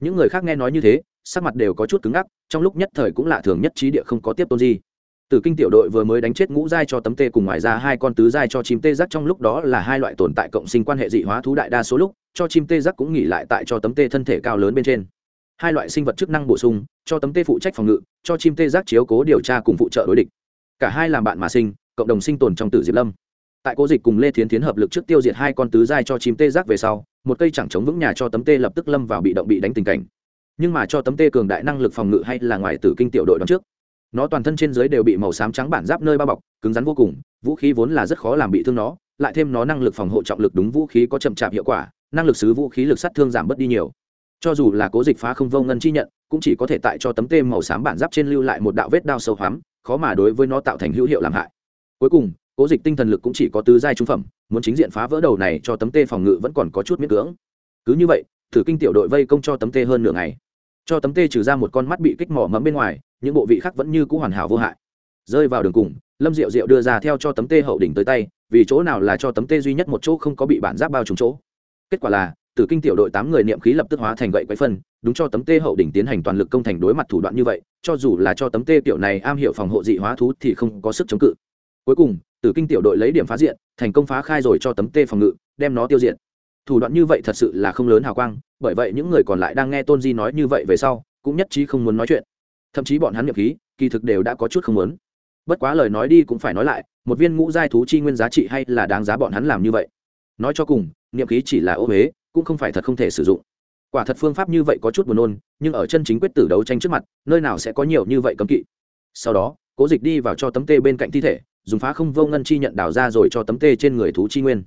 Những người khác nghe nói như thế, sắc mặt đều có chút cứng ngắc, trong lúc nhất thời cũng lạ thường nhất trí địa không có tiếp tôn di. Từ kinh tiểu đội vừa mới đánh chết ngũ giai cho tấm tê cùng ngoài ra hai con tứ giai cho chim tê giác trong lúc đó là hai loại tồn tại cộng sinh quan hệ dị hóa thú đại đa số lúc, cho chim tê giác cũng nghỉ lại tại cho tấm tê thân thể cao lớn bên trên hai loại sinh vật chức năng bổ sung, cho tấm tê phụ trách phòng ngự, cho chim tê giác chiếu cố điều tra cùng phụ trợ đối địch. Cả hai làm bạn mà sinh, cộng đồng sinh tồn trong tử diệp lâm. Tại cố dịch cùng lê thiến tiến hợp lực trước tiêu diệt hai con tứ giai cho chim tê giác về sau, một cây chẳng chống vững nhà cho tấm tê lập tức lâm vào bị động bị đánh tình cảnh. Nhưng mà cho tấm tê cường đại năng lực phòng ngự hay là ngoài tử kinh tiểu đội đón trước, nó toàn thân trên dưới đều bị màu xám trắng bản giáp nơi bao bọc, cứng rắn vô cùng, vũ khí vốn là rất khó làm bị thương nó, lại thêm nó năng lực phòng hộ trọng lực đúng vũ khí có chậm chạp hiệu quả, năng lực xứ vũ khí lực sát thương giảm bớt đi nhiều cho dù là cố dịch phá không vô ngân chi nhận, cũng chỉ có thể tại cho tấm tê màu xám bản giáp trên lưu lại một đạo vết đao sâu hoắm, khó mà đối với nó tạo thành hữu hiệu làm hại. Cuối cùng, cố dịch tinh thần lực cũng chỉ có tứ giai trung phẩm, muốn chính diện phá vỡ đầu này cho tấm tê phòng ngự vẫn còn có chút miễn cưỡng. Cứ như vậy, thử kinh tiểu đội vây công cho tấm tê hơn nửa ngày. Cho tấm tê trừ ra một con mắt bị kích mỏ mẫm bên ngoài, những bộ vị khác vẫn như c ũ hoàn hảo vô hại. Rơi vào đường cùng, lâm diệu diệu đưa ra theo cho tấm tê hậu đỉnh tới tay, vì chỗ nào là cho tấm tê duy nhất một chỗ không có bị bản giáp bao trùm chỗ. Kết quả là tử kinh tiểu đội tám người niệm khí lập tức hóa thành gậy quấy phân, đúng cho tấm tê hậu đỉnh tiến hành toàn lực công thành đối mặt thủ đoạn như vậy, cho dù là cho tấm tê tiểu này am hiểu phòng hộ dị hóa thú thì không có sức chống cự. Cuối cùng, tử kinh tiểu đội lấy điểm phá diện, thành công phá khai rồi cho tấm tê phòng ngự, đem nó tiêu diệt. Thủ đoạn như vậy thật sự là không lớn hào quang, bởi vậy những người còn lại đang nghe tôn di nói như vậy về sau, cũng nhất trí không muốn nói chuyện. Thậm chí bọn hắn nhập khí, kỳ thực đều đã có chút không muốn. Bất quá lời nói đi cũng phải nói lại, một viên ngũ giai thú chi nguyên giá trị hay là đáng giá bọn hắn làm như vậy. Nói cho cùng, niệm khí chỉ là ô huế cũng không phải thật không thể sử dụng. Quả thật phương pháp như vậy có chút buồn nôn, nhưng ở chân chính quyết tử đấu tranh trước mặt, nơi nào sẽ có nhiều như vậy cấm kỵ. Sau đó, cố dịch đi vào cho tấm tê bên cạnh thi thể, dùng phá không vô ngân chi nhận đào ra rồi cho tấm tê trên người thú chi nguyên.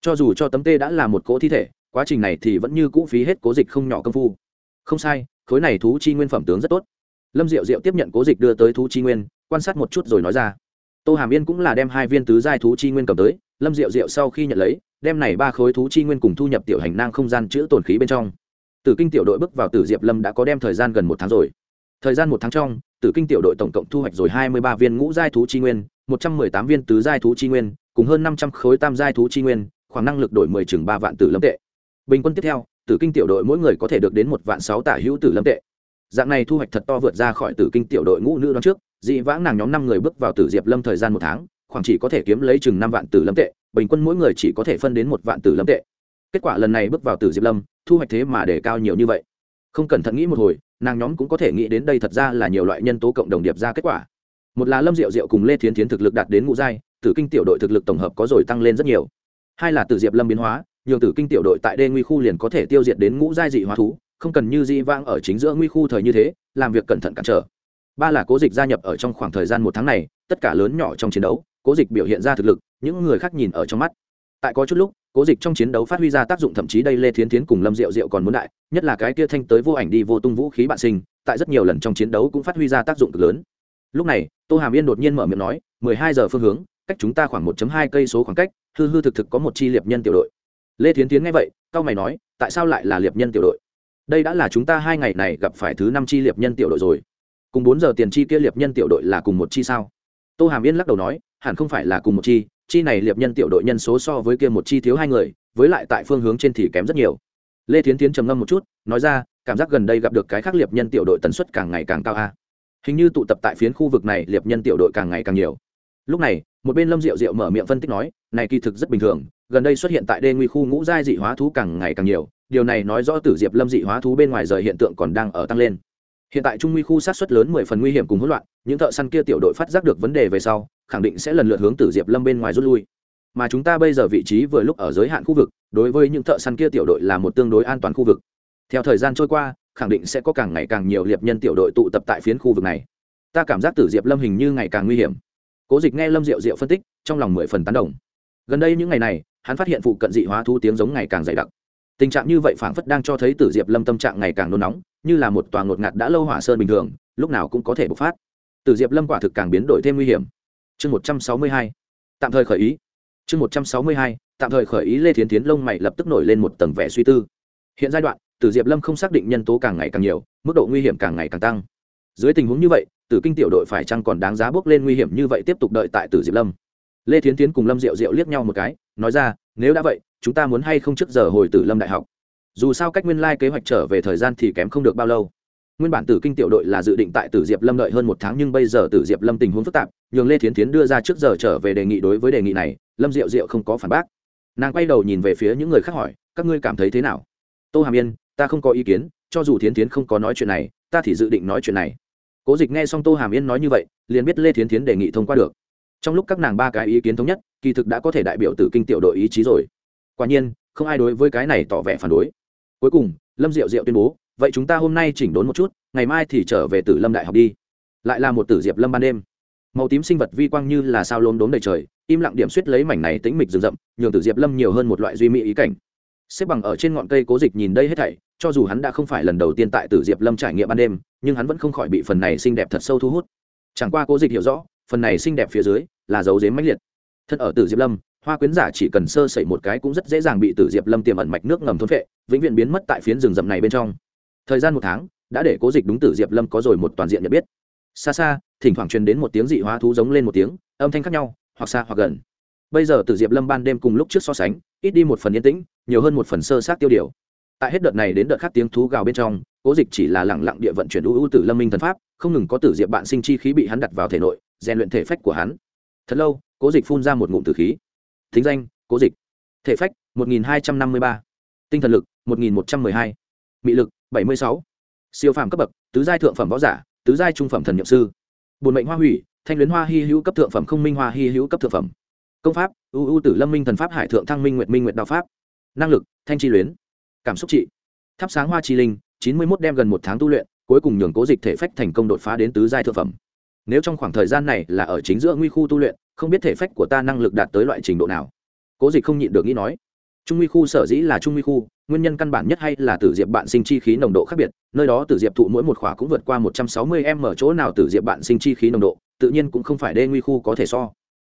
Cho dù cho tấm tê đã là một cỗ thi thể, quá trình này thì vẫn như cũ phí hết cố dịch không nhỏ công phu. Không sai, khối này thú chi nguyên phẩm tướng rất tốt. Lâm diệu diệu tiếp nhận cố dịch đưa tới thú chi nguyên, quan sát một chút rồi nói ra. Tô hàm yên cũng là đem hai viên tứ giai thú chi nguyên cầm tới, lâm diệu diệu sau khi nhận lấy đem này ba khối thú chi nguyên cùng thu nhập tiểu hành năng không gian chữ tồn khí bên trong. Tử kinh tiểu đội bước vào tử diệp lâm đã có đem thời gian gần một tháng rồi. Thời gian một tháng trong, tử kinh tiểu đội tổng cộng thu hoạch rồi hai mươi ba viên ngũ giai thú chi nguyên, một trăm mười tám viên tứ giai thú chi nguyên, cùng hơn năm trăm khối tam giai thú chi nguyên, khoảng năng lực đổi mười chừng ba vạn tử lâm tệ. Bình quân tiếp theo, tử kinh tiểu đội mỗi người có thể được đến một vạn sáu tả hữu tử lâm tệ. Dạng này thu hoạch thật to vượt ra khỏi tử kinh tiểu đội ngũ nữ đón trước, dị vãng nàng nhóm năm người bước vào tử diệp lâm thời gian một tháng, khoảng chỉ có thể kiếm lấy chừng năm vạn tử lâm tệ bình quân mỗi người chỉ có thể phân đến một vạn tử lâm tệ. Kết quả lần này bước vào tử diệp lâm, thu hoạch thế mà để cao nhiều như vậy. Không cẩn thận nghĩ một hồi, nàng nhóm cũng có thể nghĩ đến đây thật ra là nhiều loại nhân tố cộng đồng điệp ra kết quả. Một là lâm diệu diệu cùng lê thiến thiến thực lực đạt đến ngũ giai, tử kinh tiểu đội thực lực tổng hợp có rồi tăng lên rất nhiều. Hai là tử diệp lâm biến hóa, nhường tử kinh tiểu đội tại đê nguy khu liền có thể tiêu diệt đến ngũ giai dị hóa thú, không cần như di vang ở chính giữa nguy khu thời như thế, làm việc cẩn thận cản trở. Ba là cố dịch gia nhập ở trong khoảng thời gian một tháng này, tất cả lớn nhỏ trong chiến đấu cố dịch biểu hiện ra thực lực, những người khác nhìn ở trong mắt. Tại có chút lúc, cố dịch trong chiến đấu phát huy ra tác dụng thậm chí đây lê thiến tiến cùng lâm diệu diệu còn muốn đại, nhất là cái kia thanh tới vô ảnh đi vô tung vũ khí bạn sinh, tại rất nhiều lần trong chiến đấu cũng phát huy ra tác dụng cực lớn. Lúc này, tô hàm yên đột nhiên mở miệng nói, mười hai giờ phương hướng, cách chúng ta khoảng một hai cây số khoảng cách, hư hư thực thực có một chi liệp nhân tiểu đội. Lê thiến tiến nghe vậy, cao mày nói, tại sao lại là liệp nhân tiểu đội? Đây đã là chúng ta hai ngày này gặp phải thứ năm chi liệp nhân tiểu đội rồi. Cùng bốn giờ tiền chi kia liệp nhân tiểu đội là cùng một chi sao? Tô hàm yên lắc đầu nói hẳn không phải là cùng một chi chi này liệp nhân tiểu đội nhân số so với kia một chi thiếu hai người, với lại tại phương hướng trên thì kém rất nhiều. Lê thiến tiến trầm ngâm một chút, nói ra, cảm giác gần đây gặp được cái khác liệp nhân tiểu đội tần suất càng ngày càng cao a. Hình như tụ tập tại phiến khu vực này liệp nhân tiểu đội càng ngày càng nhiều. Lúc này, một bên lâm diệu diệu mở miệng phân tích nói, này kỳ thực rất bình thường, gần đây xuất hiện tại đê nguy khu ngũ giai dị hóa thú càng ngày càng nhiều, điều này nói rõ tử diệp lâm dị hóa thú bên ngoài rời hiện tượng còn đang ở tăng lên hiện tại trung nguy khu sát xuất lớn mười phần nguy hiểm cùng hỗn loạn, những thợ săn kia tiểu đội phát giác được vấn đề về sau, khẳng định sẽ lần lượt hướng tử diệp lâm bên ngoài rút lui. Mà chúng ta bây giờ vị trí vừa lúc ở giới hạn khu vực, đối với những thợ săn kia tiểu đội là một tương đối an toàn khu vực. Theo thời gian trôi qua, khẳng định sẽ có càng ngày càng nhiều liệp nhân tiểu đội tụ tập tại phiến khu vực này. Ta cảm giác tử diệp lâm hình như ngày càng nguy hiểm. Cố dịch nghe lâm diệu diệu phân tích, trong lòng mười phần tán đồng. Gần đây những ngày này, hắn phát hiện phụ cận dị hóa thu tiếng giống ngày càng dày đặc tình trạng như vậy phảng phất đang cho thấy tử diệp lâm tâm trạng ngày càng nôn nóng, như là một tòa ngột ngạt đã lâu hỏa sơn bình thường, lúc nào cũng có thể bộc phát. Tử diệp lâm quả thực càng biến đổi thêm nguy hiểm. Chương một trăm sáu mươi hai. Tạm thời khởi ý. Chương một trăm sáu mươi hai. Tạm thời khởi ý, lê thiến tiến lông mày lập tức nổi lên một tầng vẻ suy tư. Hiện giai đoạn, tử diệp lâm không xác định nhân tố càng ngày càng nhiều, mức độ nguy hiểm càng ngày càng tăng. Dưới tình huống như vậy, tử kinh tiểu đội phải chăng còn đáng giá bước lên nguy hiểm như vậy tiếp tục đợi tại tử diệp lâm? Lê thiến tiến cùng lâm diệu diệu liếc nhau một cái, nói ra, nếu đã vậy chúng ta muốn hay không trước giờ hồi tử lâm đại học? Dù sao cách nguyên lai kế hoạch trở về thời gian thì kém không được bao lâu. Nguyên bản tử kinh tiểu đội là dự định tại tử diệp lâm đợi hơn một tháng nhưng bây giờ tử diệp lâm tình huống phức tạp, nhường lê thiến tiến đưa ra trước giờ trở về đề nghị đối với đề nghị này, lâm diệu diệu không có phản bác. Nàng quay đầu nhìn về phía những người khác hỏi, các ngươi cảm thấy thế nào? Tô hàm yên, ta không có ý kiến, cho dù thiến tiến không có nói chuyện này, ta thì dự định nói chuyện này. Cố dịch nghe xong tô hàm yên nói như vậy, liền biết lê thiến tiến đề nghị thông qua được. Trong lúc các nàng ba cái ý kiến thống nhất, kỳ thực đã có thể đại biểu tử kinh tiểu đội ý chí rồi quả nhiên, không ai đối với cái này tỏ vẻ phản đối. Cuối cùng, lâm diệu diệu tuyên bố, vậy chúng ta hôm nay chỉnh đốn một chút, ngày mai thì trở về tử lâm đại học đi. Lại là một tử diệp lâm ban đêm. Màu tím sinh vật vi quang như là sao lốm đốm đầy trời, im lặng điểm suýt lấy mảnh này tĩnh mịch rừng rậm, nhường tử diệp lâm nhiều hơn một loại duy mỹ ý cảnh. Xếp bằng ở trên ngọn cây cố dịch nhìn đây hết thảy, cho dù hắn đã không phải lần đầu tiên tại tử diệp lâm trải nghiệm ban đêm, nhưng hắn vẫn không khỏi bị phần này xinh đẹp thật sâu thu hút. Chẳng qua cố dịch hiểu rõ, phần này xinh đẹp phía dưới là dấu dếm mãnh liệt. Thân ở tử diệp lâm hoa quyến giả chỉ cần sơ sẩy một cái cũng rất dễ dàng bị tử diệp lâm tiềm ẩn mạch nước ngầm thôn vệ vĩnh viễn biến mất tại phiến rừng rậm này bên trong. Thời gian một tháng, đã để cố dịch đúng tử diệp lâm có rồi một toàn diện nhận biết. Xa xa, thỉnh thoảng truyền đến một tiếng dị hóa thú giống lên một tiếng, âm thanh khác nhau, hoặc xa hoặc gần. Bây giờ tử diệp lâm ban đêm cùng lúc trước so sánh, ít đi một phần yên tĩnh, nhiều hơn một phần sơ sát tiêu điều. Tại hết đợt này đến đợt khác tiếng thú gào bên trong, cố dịch chỉ là lẳng lặng địa vận chuyển ưu ưu tử lâm minh thần pháp, không ngừng có tử diệp bạn sinh chi khí bị hắn đặt vào thể nội, rèn luyện thể phách của hắn. Thật lâu, cố dịch phun ra một ngụm tử khí thính danh, cố dịch. Thể phách, một nghìn hai trăm năm mươi ba. Tinh thần lực, một nghìn một trăm m ư ơ i hai. Mị lực, bảy mươi sáu. Siêu phàm cấp bậc, tứ giai thượng phẩm võ giả, tứ giai trung phẩm thần nhậm sư. Bồn mệnh hoa hủy, thanh luyến hoa hy hữu cấp thượng phẩm không minh hoa hy hữu cấp thượng phẩm. Công pháp ưu ưu tử lâm minh thần pháp hải thượng thăng minh nguyệt minh nguyệt đạo pháp. Năng lực, thanh chi luyến. Cảm xúc trị. Thắp sáng hoa chi linh, chín mươi mốt đem gần một tháng tu luyện, cuối cùng nhường cố dịch thể phách thành công đột phá đến tứ giai thượng phẩm. Nếu trong khoảng thời gian này là ở chính giữa nguy khu tu luyện không biết thể phách của ta năng lực đạt tới loại trình độ nào. Cố dịch không nhịn được nghĩ nói, trung nguy khu sở dĩ là trung nguy khu, nguyên nhân căn bản nhất hay là tử diệp bạn sinh chi khí nồng độ khác biệt, nơi đó tử diệp thụ mỗi một khỏa cũng vượt qua một trăm sáu mươi m ở chỗ nào tử diệp bạn sinh chi khí nồng độ, tự nhiên cũng không phải đê nguy khu có thể so.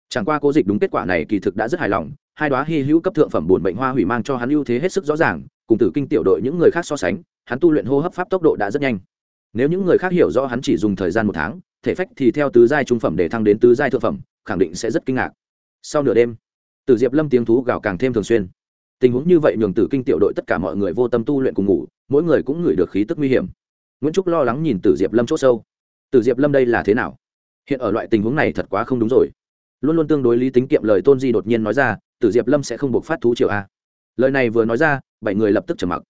Chẳng qua cố dịch đúng kết quả này kỳ thực đã rất hài lòng, hai đoá hy hữu cấp thượng phẩm bổn bệnh hoa hủy mang cho hắn ưu thế hết sức rõ ràng, cùng tử kinh tiểu đội những người khác so sánh, hắn tu luyện hô hấp pháp tốc độ đã rất nhanh. Nếu những người khác hiểu rõ hắn chỉ dùng thời gian một tháng, thể phách thì theo tứ giai trung phẩm để thăng đến tứ giai thượng phẩm khẳng định sẽ rất kinh ngạc. Sau nửa đêm, tử diệp lâm tiếng thú gào càng thêm thường xuyên. Tình huống như vậy nhường tử kinh tiểu đội tất cả mọi người vô tâm tu luyện cùng ngủ, mỗi người cũng ngửi được khí tức nguy hiểm. Nguyễn trúc lo lắng nhìn tử diệp lâm c h ỗ sâu. Tử diệp lâm đây là thế nào? Hiện ở loại tình huống này thật quá không đúng rồi. Luôn luôn tương đối lý tính kiệm lời tôn di đột nhiên nói ra, tử diệp lâm sẽ không buộc phát thú triệu a. Lời này vừa nói ra, bảy người lập tức trầm mặc.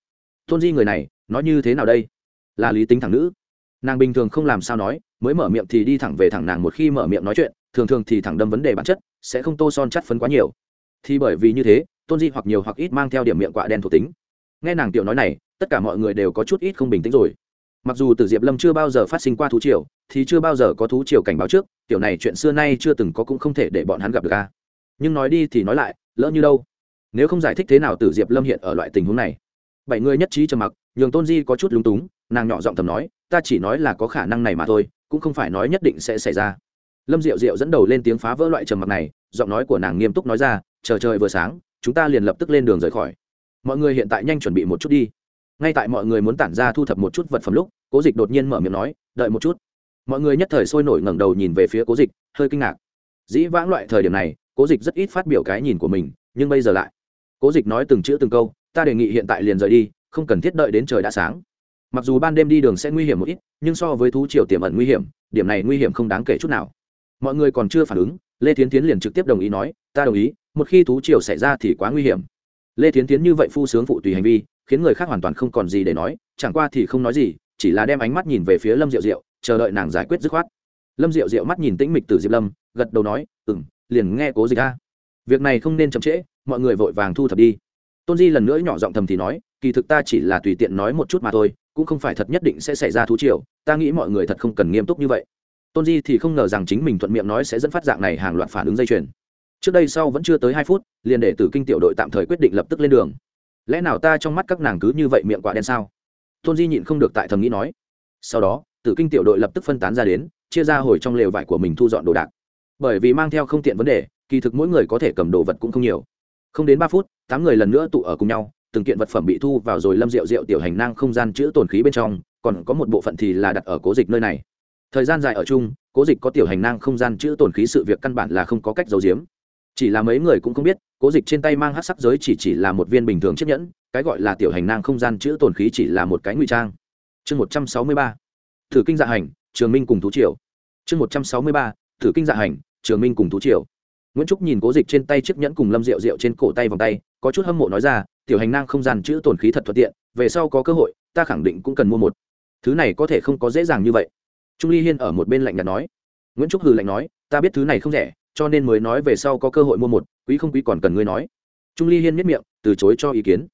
Tôn di người này, nói như thế nào đây? Là lý tính thẳng nữ. Nàng bình thường không làm sao nói, mới mở miệng thì đi thẳng về thẳng nàng một khi mở miệng nói chuyện thường thường thì thẳng đâm vấn đề bản chất, sẽ không tô son chắt phấn quá nhiều. Thì bởi vì như thế, tôn di hoặc nhiều hoặc ít mang theo điểm miệng quạ đen thuộc tính. Nghe nàng tiểu nói này, tất cả mọi người đều có chút ít không bình tĩnh rồi. Mặc dù từ diệp lâm chưa bao giờ phát sinh qua thú triều, thì chưa bao giờ có thú triều cảnh báo trước, tiểu này chuyện xưa nay chưa từng có cũng không thể để bọn hắn gặp được a. Nhưng nói đi thì nói lại, lỡ như đâu? Nếu không giải thích thế nào từ diệp lâm hiện ở loại tình huống này? Bảy người nhất trí trầm mặc, nhường tôn di có chút lúng túng, nàng nhỏ giọng thầm nói, ta chỉ nói là có khả năng này mà thôi, cũng không phải nói nhất định sẽ xảy ra lâm diệu diệu dẫn đầu lên tiếng phá vỡ loại trầm mặc này, giọng nói của nàng nghiêm túc nói ra, chờ trời vừa sáng, chúng ta liền lập tức lên đường rời khỏi. Mọi người hiện tại nhanh chuẩn bị một chút đi. Ngay tại mọi người muốn tản ra thu thập một chút vật phẩm lúc, cố dịch đột nhiên mở miệng nói, đợi một chút. Mọi người nhất thời sôi nổi ngẩng đầu nhìn về phía cố dịch, hơi kinh ngạc. Dĩ vãng loại thời điểm này, cố dịch rất ít phát biểu cái nhìn của mình, nhưng bây giờ lại. Cố dịch nói từng chữ từng câu, ta đề nghị hiện tại liền rời đi, không cần thiết đợi đến trời đã sáng. Mặc dù ban đêm đi đường sẽ nguy hiểm một ít, nhưng so với thú triều tiềm ẩn nguy hiểm, điểm này nguy hiểm không đáng kể chút nào mọi người còn chưa phản ứng, lê Thiến tiến liền trực tiếp đồng ý nói, ta đồng ý, một khi thú triều xảy ra thì quá nguy hiểm. Lê Thiến tiến như vậy phu sướng phụ tùy hành vi, khiến người khác hoàn toàn không còn gì để nói, chẳng qua thì không nói gì, chỉ là đem ánh mắt nhìn về phía lâm diệu diệu, chờ đợi nàng giải quyết dứt khoát. Lâm diệu diệu mắt nhìn tĩnh mịch từ diệp lâm, gật đầu nói ừ m liền nghe cố dịch ra việc này không nên chậm trễ, mọi người vội vàng thu thập đi. Tôn di lần nữa nhỏ giọng thầm thì nói, kỳ thực ta chỉ là tùy tiện nói một chút mà thôi, cũng không phải thật nhất định sẽ xảy ra thú triều, ta nghĩ mọi người thật không cần nghiêm túc như vậy tôn di thì không ngờ rằng chính mình thuận miệng nói sẽ dẫn phát dạng này hàng loạt phản ứng dây chuyền. Trước đây sau vẫn chưa tới hai phút, liền để tử kinh tiểu đội tạm thời quyết định lập tức lên đường. Lẽ nào ta trong mắt các nàng cứ như vậy miệng quả đen sao? Tôn di nhịn không được tại thầm nghĩ nói. Sau đó, tử kinh tiểu đội lập tức phân tán ra đến, chia ra hồi trong lều vải của mình thu dọn đồ đạc. Bởi vì mang theo không tiện vấn đề, kỳ thực mỗi người có thể cầm đồ vật cũng không nhiều. Không đến ba phút, tám người lần nữa tụ ở cùng nhau, từng kiện vật phẩm bị thu vào rồi lâm rượu rượu tiểu hành năng không gian chữ tồn khí bên trong, còn có một bộ phận thì là đặt ở cố dịch nơi này thời gian dài ở chung, cố dịch có tiểu hành năng không gian chữ tổn khí sự việc căn bản là không có cách giấu giếm. Chỉ là mấy người cũng không biết, cố dịch trên tay mang hát sắc giới chỉ chỉ là một viên bình thường chiếc nhẫn, cái gọi là tiểu hành năng không gian chữ tổn khí chỉ là một cái ngụy trang. Chương một trăm sáu mươi ba, thử kinh dạ hành, trường minh cùng thú triều. Chương một trăm sáu mươi ba, thử kinh dạ hành, trường minh cùng thú triều. Nguyễn trúc nhìn cố dịch trên tay chiếc nhẫn cùng lâm rượu rượu trên cổ tay vòng tay, có chút hâm mộ nói ra, tiểu hành năng không gian chữ tổn khí thật thuận tiện, về sau có cơ hội, ta khẳng định cũng cần mua một. Thứ này có thể không có dễ dàng như vậy trung ly hiên ở một bên lạnh nhạt nói. Nguyễn trúc hừ lạnh nói, ta biết thứ này không rẻ, cho nên mới nói về sau có cơ hội mua một, quý không quý còn cần ngươi nói. Trung ly hiên miết miệng, từ chối cho ý kiến.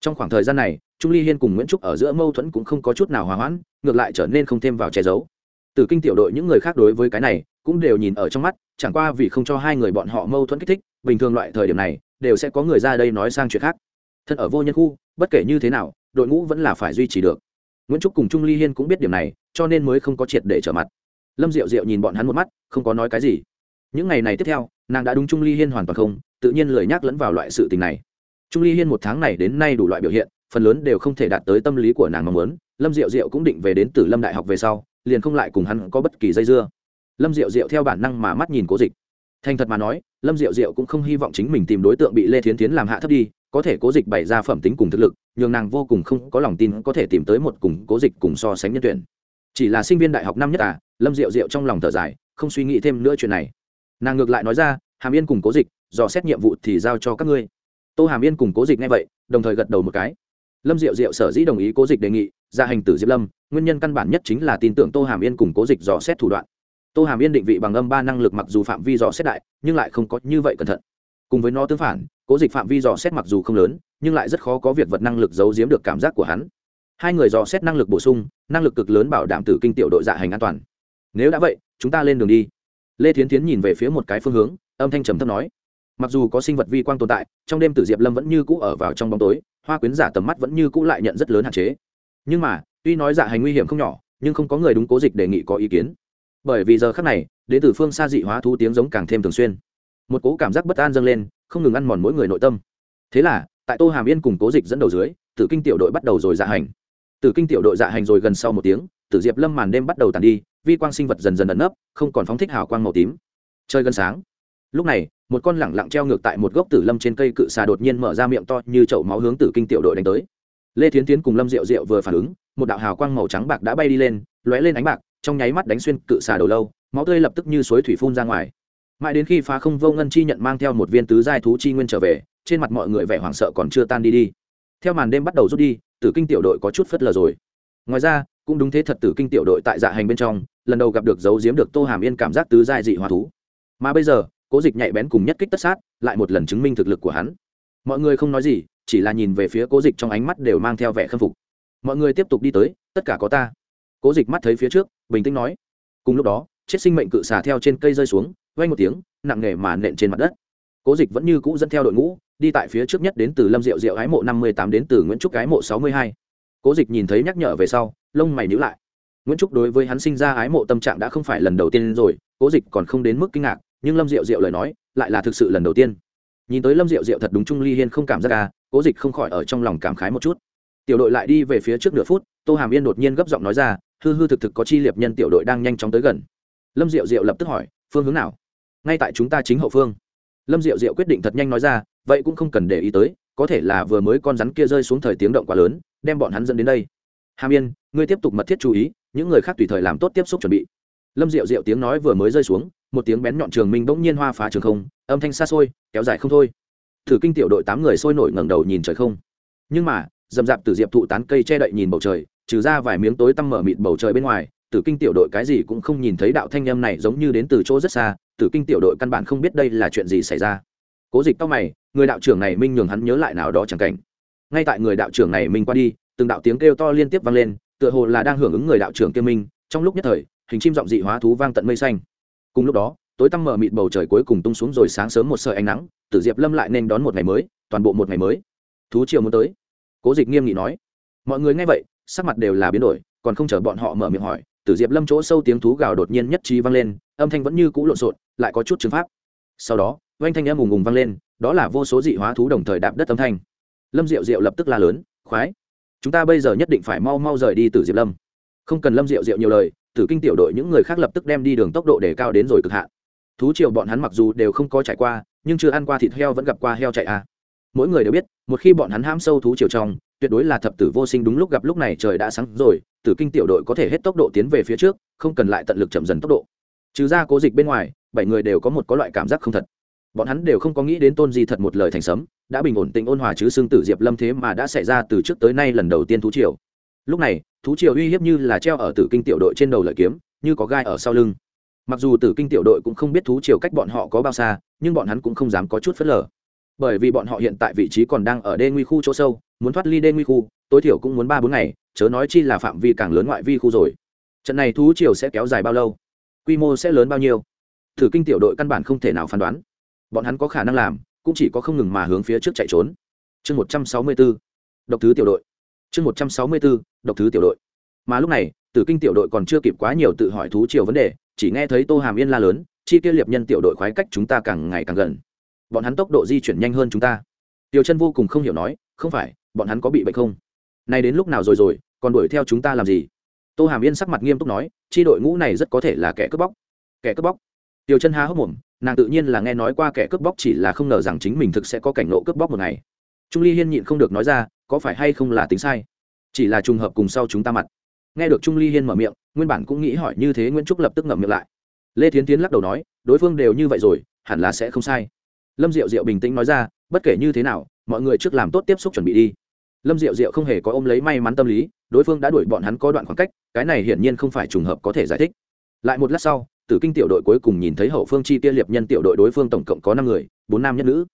Trong khoảng thời gian này, trung ly hiên cùng nguyễn trúc ở giữa mâu thuẫn cũng không có chút nào hòa hoãn, ngược lại trở nên không thêm vào che giấu. Từ kinh tiểu đội những người khác đối với cái này, cũng đều nhìn ở trong mắt, chẳng qua vì không cho hai người bọn họ mâu thuẫn kích thích, bình thường loại thời điểm này, đều sẽ có người ra đây nói sang chuyện khác. Thân ở vô nhân khu, bất kể như thế nào, đội ngũ vẫn là phải duy trì được. Nguyễn trúc cùng trung ly hiên cũng biết điểm này cho nên mới không có triệt để trở mặt. Lâm diệu diệu nhìn bọn hắn một mắt, không có nói cái gì. Những ngày này tiếp theo, nàng đã đúng trung ly hiên hoàn toàn không, tự nhiên lời nhắc lẫn vào loại sự tình này. Trung ly hiên một tháng này đến nay đủ loại biểu hiện, phần lớn đều không thể đạt tới tâm lý của nàng mong muốn. Lâm diệu diệu cũng định về đến từ lâm đại học về sau, liền không lại cùng hắn có bất kỳ dây dưa. Lâm diệu diệu theo bản năng mà mắt nhìn cố dịch. Thành thật mà nói, lâm diệu diệu cũng không hy vọng chính mình tìm đối tượng bị lê thiến tiến làm hạ thấp đi, có thể cố dịch bày ra phẩm tính cùng thực lực, nhường nàng vô cùng không có lòng tin có thể tìm tới một cùng cố dịch cùng so sánh nhân tuyển chỉ là sinh viên đại học năm nhất à lâm diệu diệu trong lòng thở dài, không suy nghĩ thêm nữa chuyện này. Nàng ngược lại nói ra, hàm yên cùng cố dịch, dò xét nhiệm vụ thì giao cho các ngươi. Tô hàm yên cùng cố dịch nghe vậy, đồng thời gật đầu một cái. Lâm diệu diệu sở dĩ đồng ý cố dịch đề nghị, ra hành tử diệp lâm, nguyên nhân căn bản nhất chính là tin tưởng tô hàm yên cùng cố dịch dò xét thủ đoạn. Tô hàm yên định vị bằng âm ba năng lực mặc dù phạm vi dò xét đại, nhưng lại không có như vậy cẩn thận. Cùng với nó tương phản, cố dịch phạm vi dò xét mặc dù không lớn, nhưng lại rất khó có việc vật năng lực giấu giếm được cảm giác của hắn hai người dò xét năng lực bổ sung, năng lực cực lớn bảo đảm tử kinh tiểu đội dạ hành an toàn. Nếu đã vậy, chúng ta lên đường đi. Lê thiến tiến nhìn về phía một cái phương hướng, âm thanh trầm thấp nói. Mặc dù có sinh vật vi quang tồn tại, trong đêm tử diệp lâm vẫn như cũ ở vào trong bóng tối, hoa quyến giả tầm mắt vẫn như cũ lại nhận rất lớn hạn chế. Nhưng mà, tuy nói dạ hành nguy hiểm không nhỏ, nhưng không có người đúng cố dịch đề nghị có ý kiến. Bởi vì giờ khác này, đến từ phương xa dị hóa thú tiếng giống càng thêm thường xuyên. Một cố cảm giác bất an dâng lên, không ngừng ăn mòn mỗi người nội tâm. Thế là, tại tô hàm yên cùng cố dịch dẫn đầu dưới, tử kinh tiểu đội bắt đầu rồi dạ hành tử kinh tiểu đội dạ hành rồi gần sau một tiếng, tử diệp lâm màn đêm bắt đầu tàn đi, vi quang sinh vật dần dần ẩn nấp, không còn phóng thích hào quang màu tím. Chơi gần sáng. Lúc này, một con lẳng lặng treo ngược tại một gốc tử lâm trên cây cự xà đột nhiên mở ra miệng to như chậu máu hướng tử kinh tiểu đội đánh tới. Lê thiến tiến cùng lâm diệu diệu vừa phản ứng, một đạo hào quang màu trắng bạc đã bay đi lên, lóe lên ánh bạc, trong nháy mắt đánh xuyên cự xà đầu lâu, máu tươi lập tức như suối thủy phun ra ngoài. Mãi đến khi phá không vô ngân chi nhận mang theo một viên tứ giai thú chi nguyên trở về, trên mặt mọi người vẻ hoảng sợ còn chưa tan đi đi theo màn đêm bắt đầu rút đi, tử kinh tiểu đội có chút phất lờ rồi. Ngoài ra, cũng đúng thế thật tử kinh tiểu đội tại dạ hành bên trong, lần đầu gặp được dấu giếm được tô hàm yên cảm giác tứ giai dị hóa thú. Mà bây giờ, cố dịch nhạy bén cùng nhất kích tất sát, lại một lần chứng minh thực lực của hắn. Mọi người không nói gì, chỉ là nhìn về phía cố dịch trong ánh mắt đều mang theo vẻ khâm phục. Mọi người tiếp tục đi tới, tất cả có ta. Cố dịch mắt thấy phía trước, bình tĩnh nói. Cùng lúc đó chết sinh mệnh cự xà theo trên cây rơi xuống vay một tiếng, nặng nề mà nện trên mặt đất. Cố dịch vẫn như cũ dẫn theo đội ngũ đi tại phía trước nhất đến từ lâm diệu diệu ái mộ năm mươi tám đến từ nguyễn trúc ái mộ sáu mươi hai. Cố dịch nhìn thấy nhắc nhở về sau lông mày nhữ lại. Nguyễn trúc đối với hắn sinh ra ái mộ tâm trạng đã không phải lần đầu tiên rồi cố dịch còn không đến mức kinh ngạc nhưng lâm diệu diệu lời nói lại là thực sự lần đầu tiên. Nhìn tới lâm diệu diệu thật đúng trung ly hiên không cảm giác ca à, cố dịch không khỏi ở trong lòng cảm khái một chút. Tiểu đội lại đi về phía trước nửa phút tô hàm yên đột nhiên gấp giọng nói ra hư hư thực thực có chi liệp nhân tiểu đội đang nhanh chóng tới gần. Lâm diệu diệu lập tức hỏi phương hướng nào? Ngay tại chúng ta chính hậu phương. Lâm diệu diệu quyết định thật nhanh nói ra vậy cũng không cần để ý tới, có thể là vừa mới con rắn kia rơi xuống thời tiếng động quá lớn, đem bọn hắn dẫn đến đây. Hàm yên, ngươi tiếp tục mật thiết chú ý, những người khác tùy thời làm tốt tiếp xúc chuẩn bị. Lâm diệu diệu tiếng nói vừa mới rơi xuống, một tiếng bén nhọn trường minh bỗng nhiên hoa phá trường không, âm thanh xa xôi, kéo dài không thôi. Thử kinh tiểu đội tám người sôi nổi ngẩng đầu nhìn trời không. Nhưng mà, dầm dạp từ diệp thụ tán cây che đậy nhìn bầu trời, trừ ra vài miếng tối tăm mở mịt bầu trời bên ngoài, tử kinh tiểu đội cái gì cũng không nhìn thấy đạo thanh âm này giống như đến từ chỗ rất xa, tử kinh tiểu đội căn bản không biết đây là chuyện gì xảy ra cố dịch tóc mày, người đạo trưởng này minh nhường hắn nhớ lại nào đó chẳng cảnh. Ngay tại người đạo trưởng này minh qua đi, từng đạo tiếng kêu to liên tiếp vang lên, tựa hồ là đang hưởng ứng người đạo trưởng kêu minh, trong lúc nhất thời, hình chim giọng dị hóa thú vang tận mây xanh. Cùng lúc đó, tối tăm mở mịt bầu trời cuối cùng tung xuống rồi sáng sớm một sợi ánh nắng, tử diệp lâm lại nên đón một ngày mới, toàn bộ một ngày mới. Thú chiều muốn tới. Cố dịch nghiêm nghị nói. Mọi người nghe vậy, sắc mặt đều là biến đổi, còn không chờ bọn họ mở miệng hỏi, tử diệp lâm chỗ sâu tiếng thú gào đột nhiên nhất trí vang lên, âm thanh vẫn như cũ lộn xộn, lại có chút chứng pháp. Sau đó oanh thanh âm ùng ùng vang lên, đó là vô số dị hóa thú đồng thời đạp đất âm thanh. Lâm diệu diệu lập tức la lớn, khoái, chúng ta bây giờ nhất định phải mau mau rời đi từ diệp lâm. Không cần lâm diệu diệu nhiều lời, tử kinh tiểu đội những người khác lập tức đem đi đường tốc độ để cao đến rồi cực hạn. Thú triều bọn hắn mặc dù đều không có trải qua, nhưng chưa ăn qua thịt heo vẫn gặp qua heo chạy à. mỗi người đều biết, một khi bọn hắn ham sâu thú triều trong, tuyệt đối là thập tử vô sinh đúng lúc gặp lúc này trời đã sáng rồi, tử kinh tiểu đội có thể hết tốc độ tiến về phía trước, không cần lại tận lực chậm dần tốc độ. Trừ ra cố dịch bên ngoài, bảy người đều có một có loại cảm giác không thật bọn hắn đều không có nghĩ đến tôn di thật một lời thành sấm, đã bình ổn tình ôn hòa chứ xương tử diệp lâm thế mà đã xảy ra từ trước tới nay lần đầu tiên thú triều. Lúc này, thú triều uy hiếp như là treo ở tử kinh tiểu đội trên đầu lợi kiếm, như có gai ở sau lưng. Mặc dù tử kinh tiểu đội cũng không biết thú triều cách bọn họ có bao xa, nhưng bọn hắn cũng không dám có chút phớt lờ. Bởi vì bọn họ hiện tại vị trí còn đang ở đê nguy khu chỗ sâu, muốn thoát ly đê nguy khu, tối thiểu cũng muốn ba bốn ngày, chớ nói chi là phạm vi càng lớn ngoại vi khu rồi. Trận này thú triều sẽ kéo dài bao lâu? Quy mô sẽ lớn bao nhiêu? Thử kinh tiểu đội căn bản không thể nào phán đoán bọn hắn có khả năng làm, cũng chỉ có không ngừng mà hướng phía trước chạy trốn. Chương một trăm sáu mươi bốn, độc thứ tiểu đội. Chương một trăm sáu mươi bốn, độc thứ tiểu đội. Mà lúc này, tử kinh tiểu đội còn chưa kịp quá nhiều tự hỏi thú chiều vấn đề, chỉ nghe thấy tô hàm yên la lớn, chi kia liệp nhân tiểu đội khoái cách chúng ta càng ngày càng gần. Bọn hắn tốc độ di chuyển nhanh hơn chúng ta. Tiểu chân vô cùng không hiểu nói, không phải, bọn hắn có bị bệnh không? Nay đến lúc nào rồi rồi, còn đuổi theo chúng ta làm gì? Tô hàm yên sắc mặt nghiêm túc nói, chi đội ngũ này rất có thể là kẻ cướp bóc. Kẻ cướp bóc? Tiểu chân há hốc mồm nàng tự nhiên là nghe nói qua kẻ cướp bóc chỉ là không ngờ rằng chính mình thực sẽ có cảnh nộ cướp bóc một ngày. Trung ly hiên nhịn không được nói ra, có phải hay không là tính sai? Chỉ là trùng hợp cùng sau chúng ta mặt. Nghe được trung ly hiên mở miệng, nguyên bản cũng nghĩ hỏi như thế nguyễn trúc lập tức ngậm miệng lại. Lê thiến tiến lắc đầu nói, đối phương đều như vậy rồi, hẳn là sẽ không sai. Lâm diệu diệu bình tĩnh nói ra, bất kể như thế nào, mọi người trước làm tốt tiếp xúc chuẩn bị đi. Lâm diệu diệu không hề có ôm lấy may mắn tâm lý, đối phương đã đuổi bọn hắn có đoạn khoảng cách, cái này hiển nhiên không phải trùng hợp có thể giải thích. Lại một lát sau tử kinh tiểu đội cuối cùng nhìn thấy hậu phương chi tiêu liệp nhân tiểu đội đối phương tổng cộng có năm người, bốn nam nhất nữ.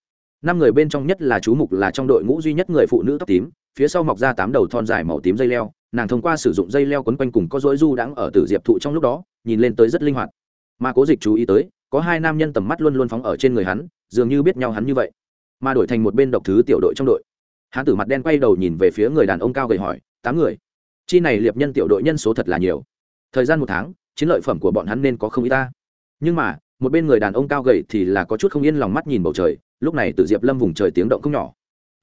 Năm người bên trong nhất là chú mục là trong đội ngũ duy nhất người phụ nữ tóc tím, phía sau mọc ra tám đầu thon dài màu tím dây leo, nàng thông qua sử dụng dây leo quấn quanh cùng có dối du đãng ở tử diệp thụ trong lúc đó, nhìn lên tới rất linh hoạt. Mà cố dịch chú ý tới, có hai nam nhân tầm mắt luôn luôn phóng ở trên người hắn, dường như biết nhau hắn như vậy, mà đổi thành một bên độc thứ tiểu đội trong đội. Hắn tử mặt đen quay đầu nhìn về phía người đàn ông cao gầy hỏi, tám người, chi này liệp nhân tiểu đội nhân số thật là nhiều? Thời gian một tháng chiến lợi phẩm của bọn hắn nên có không ít ta. Nhưng mà, một bên người đàn ông cao gầy thì là có chút không yên lòng mắt nhìn bầu trời, lúc này từ diệp lâm vùng trời tiếng động không nhỏ.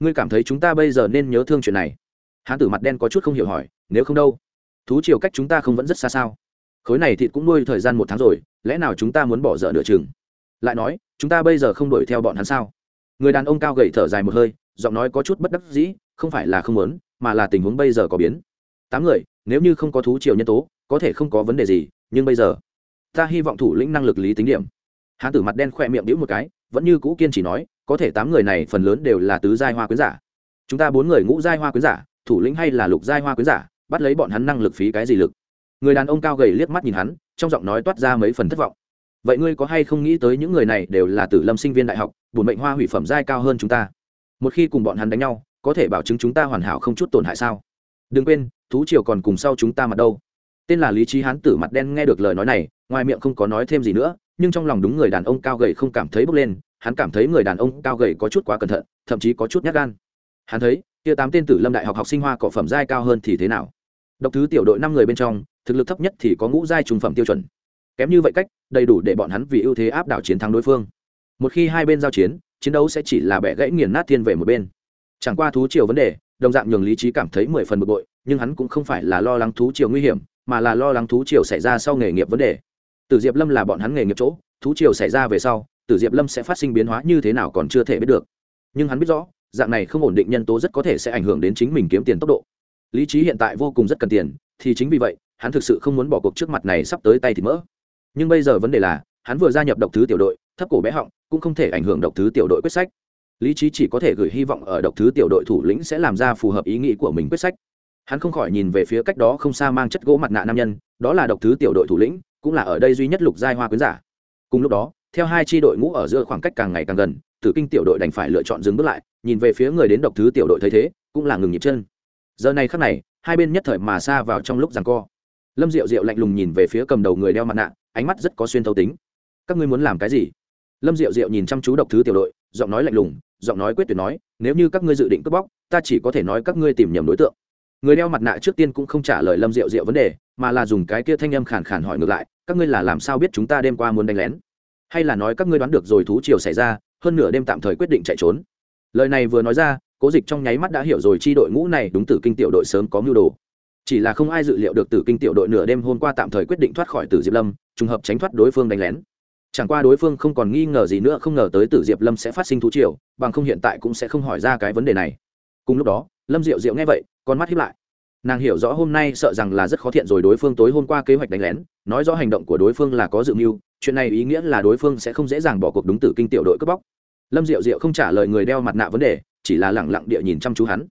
Ngươi cảm thấy chúng ta bây giờ nên nhớ thương chuyện này? Hán tử mặt đen có chút không hiểu hỏi, nếu không đâu? Thú triều cách chúng ta không vẫn rất xa sao? Khối này thịt cũng nuôi thời gian một tháng rồi, lẽ nào chúng ta muốn bỏ dở nửa chừng? Lại nói, chúng ta bây giờ không đuổi theo bọn hắn sao? Người đàn ông cao gầy thở dài một hơi, giọng nói có chút bất đắc dĩ, không phải là không muốn, mà là tình huống bây giờ có biến. Tám người, nếu như không có thú triều nhân tố, có thể không có vấn đề gì nhưng bây giờ, ta hy vọng thủ lĩnh năng lực lý tính điểm. Hán tử mặt đen khoe miệng đĩu một cái, vẫn như cũ kiên chỉ nói, có thể tám người này phần lớn đều là tứ giai hoa quyến giả. Chúng ta bốn người ngũ giai hoa quyến giả, thủ lĩnh hay là lục giai hoa quyến giả, bắt lấy bọn hắn năng lực phí cái gì lực. Người đàn ông cao gầy liếc mắt nhìn hắn, trong giọng nói toát ra mấy phần thất vọng. Vậy ngươi có hay không nghĩ tới những người này đều là tử lâm sinh viên đại học bùn mệnh hoa hủy phẩm giai cao hơn chúng ta? Một khi cùng bọn hắn đánh nhau, có thể bảo chứng chúng ta hoàn hảo không chút tổn hại sao? Đừng quên, thú triều còn cùng sau chúng ta mặt đâu tên là lý trí hán tử mặt đen nghe được lời nói này, ngoài miệng không có nói thêm gì nữa, nhưng trong lòng đúng người đàn ông cao gầy không cảm thấy bốc lên, hắn cảm thấy người đàn ông cao gầy có chút quá cẩn thận, thậm chí có chút nhát gan. Hắn thấy, kia tám tên tử lâm đại học học sinh hoa cỏ phẩm giai cao hơn thì thế nào? Độc thứ tiểu đội năm người bên trong, thực lực thấp nhất thì có ngũ giai trùng phẩm tiêu chuẩn. Kém như vậy cách, đầy đủ để bọn hắn vì ưu thế áp đảo chiến thắng đối phương. Một khi hai bên giao chiến chiến đấu sẽ chỉ là bẻ gãy nghiền nát thiên về một bên. Chẳng qua thú triều vấn đề, đồng dạng nhường lý trí cảm thấy mười phần bực bội, nhưng hắn cũng không phải là lo lắng thú triều nguy hiểm mà là lo lắng thú triều xảy ra sau nghề nghiệp vấn đề. Tử diệp lâm là bọn hắn nghề nghiệp chỗ, thú triều xảy ra về sau, tử diệp lâm sẽ phát sinh biến hóa như thế nào còn chưa thể biết được. Nhưng hắn biết rõ, dạng này không ổn định nhân tố rất có thể sẽ ảnh hưởng đến chính mình kiếm tiền tốc độ. Lý trí hiện tại vô cùng rất cần tiền, thì chính vì vậy, hắn thực sự không muốn bỏ cuộc trước mặt này sắp tới tay thì mỡ. Nhưng bây giờ vấn đề là, hắn vừa gia nhập độc thứ tiểu đội, thấp cổ bé họng, cũng không thể ảnh hưởng độc thứ tiểu đội quyết sách. Lý trí chỉ có thể gửi hy vọng ở độc thứ tiểu đội thủ lĩnh sẽ làm ra phù hợp ý nghĩ của mình quyết sách hắn không khỏi nhìn về phía cách đó không xa mang chất gỗ mặt nạ nam nhân, đó là độc thứ tiểu đội thủ lĩnh, cũng là ở đây duy nhất lục giai hoa quyến giả. Cùng lúc đó, theo hai tri đội ngũ ở giữa khoảng cách càng ngày càng gần, tử kinh tiểu đội đành phải lựa chọn dừng bước lại, nhìn về phía người đến độc thứ tiểu đội thấy thế, cũng là ngừng nhịp chân. Giờ này khắc này, hai bên nhất thời mà xa vào trong lúc rằng co. Lâm diệu diệu lạnh lùng nhìn về phía cầm đầu người đeo mặt nạ, ánh mắt rất có xuyên thấu tính. Các ngươi muốn làm cái gì? Lâm diệu diệu nhìn chăm chú độc thứ tiểu đội, giọng nói lạnh lùng, giọng nói quyết tuyệt nói, nếu như các ngươi dự định cướp bóc, ta chỉ có thể nói các ngươi tìm nhầm đối tượng người đeo mặt nạ trước tiên cũng không trả lời lâm diệu diệu vấn đề, mà là dùng cái kia thanh âm khàn khàn hỏi ngược lại, các ngươi là làm sao biết chúng ta đêm qua muốn đánh lén? Hay là nói các ngươi đoán được rồi thú chiều xảy ra, hơn nửa đêm tạm thời quyết định chạy trốn? Lời này vừa nói ra, cố dịch trong nháy mắt đã hiểu rồi chi đội ngũ này đúng tử kinh tiểu đội sớm có mưu đồ. Chỉ là không ai dự liệu được tử kinh tiểu đội nửa đêm hôm qua tạm thời quyết định thoát khỏi tử diệp lâm, trùng hợp tránh thoát đối phương đánh lén. Chẳng qua đối phương không còn nghi ngờ gì nữa, không ngờ tới tử diệp lâm sẽ phát sinh thú triều, bằng không hiện tại cũng sẽ không hỏi ra cái vấn đề này. Cùng lúc đó, lâm diệu diệu nghe vậy con mắt hiếp lại. Nàng hiểu rõ hôm nay sợ rằng là rất khó thiện rồi đối phương tối hôm qua kế hoạch đánh lén, nói rõ hành động của đối phương là có dự mưu, chuyện này ý nghĩa là đối phương sẽ không dễ dàng bỏ cuộc đúng tử kinh tiểu đội cướp bóc. Lâm diệu diệu không trả lời người đeo mặt nạ vấn đề, chỉ là lẳng lặng địa nhìn chăm chú hắn.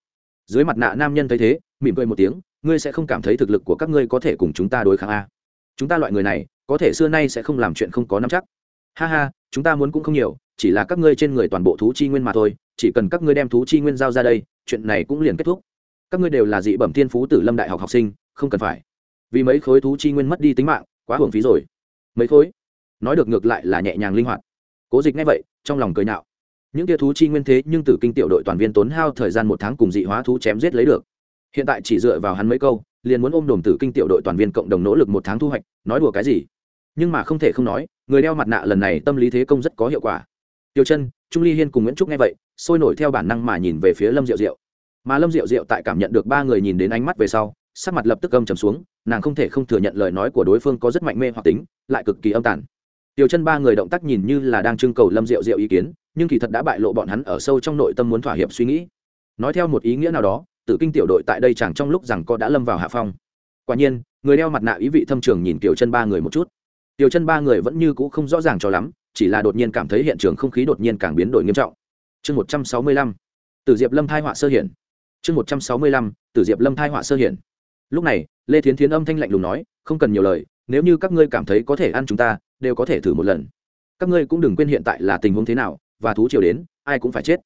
Dưới mặt nạ nam nhân thấy thế, mỉm cười một tiếng, ngươi sẽ không cảm thấy thực lực của các ngươi có thể cùng chúng ta đối kháng a? Chúng ta loại người này, có thể xưa nay sẽ không làm chuyện không có nắm chắc. Ha ha, chúng ta muốn cũng không nhiều, chỉ là các ngươi trên người toàn bộ thú chi nguyên mà thôi, chỉ cần các ngươi đem thú chi nguyên giao ra đây, chuyện này cũng liền kết thúc các ngươi đều là dị bẩm thiên phú tử lâm đại học học sinh, không cần phải. Vì mấy khối thú chi nguyên mất đi tính mạng, quá hưởng phí rồi. Mấy khối? Nói được ngược lại là nhẹ nhàng linh hoạt. Cố dịch ngay vậy, trong lòng cười nạo. những tia thú chi nguyên thế nhưng tử kinh tiểu đội toàn viên tốn hao thời gian một tháng cùng dị hóa thú chém giết lấy được. Hiện tại chỉ dựa vào hắn mấy câu, liền muốn ôm đồm tử kinh tiểu đội toàn viên cộng đồng nỗ lực một tháng thu hoạch, nói đùa cái gì? Nhưng mà không thể không nói, người đeo mặt nạ lần này tâm lý thế công rất có hiệu quả. Tiêu chân, trung ly hiên cùng nguyễn trúc nghe vậy, sôi nổi theo bản năng mà nhìn về phía lâm diệu diệu mà lâm diệu diệu tại cảm nhận được ba người nhìn đến ánh mắt về sau, sắc mặt lập tức âm trầm xuống, nàng không thể không thừa nhận lời nói của đối phương có rất mạnh mê hoặc tính, lại cực kỳ âm tàn. Tiểu chân ba người động tác nhìn như là đang trưng cầu lâm diệu diệu ý kiến, nhưng kỳ thật đã bại lộ bọn hắn ở sâu trong nội tâm muốn thỏa hiệp suy nghĩ. Nói theo một ý nghĩa nào đó tự kinh tiểu đội tại đây chẳng trong lúc rằng có đã lâm vào hạ phong. Quả nhiên, người đeo mặt nạ ý vị thâm trường nhìn tiểu chân ba người một chút. Tiểu chân ba người vẫn như cũ không rõ ràng cho lắm, chỉ là đột nhiên cảm thấy hiện trường không khí đột nhiên càng biến đổi nghiêm trọng. Chương một trăm sáu mươi lăm từ diệp lâm thai họa sơ hiển chương một trăm sáu mươi lăm từ diệp lâm thai họa sơ hiển. Lúc này, lê thiến thiến âm thanh lạnh lùng nói, không cần nhiều lời, nếu như các ngươi cảm thấy có thể ăn chúng ta, đều có thể thử một lần. Các ngươi cũng đừng quên hiện tại là tình huống thế nào, và thú triều đến, ai cũng phải chết.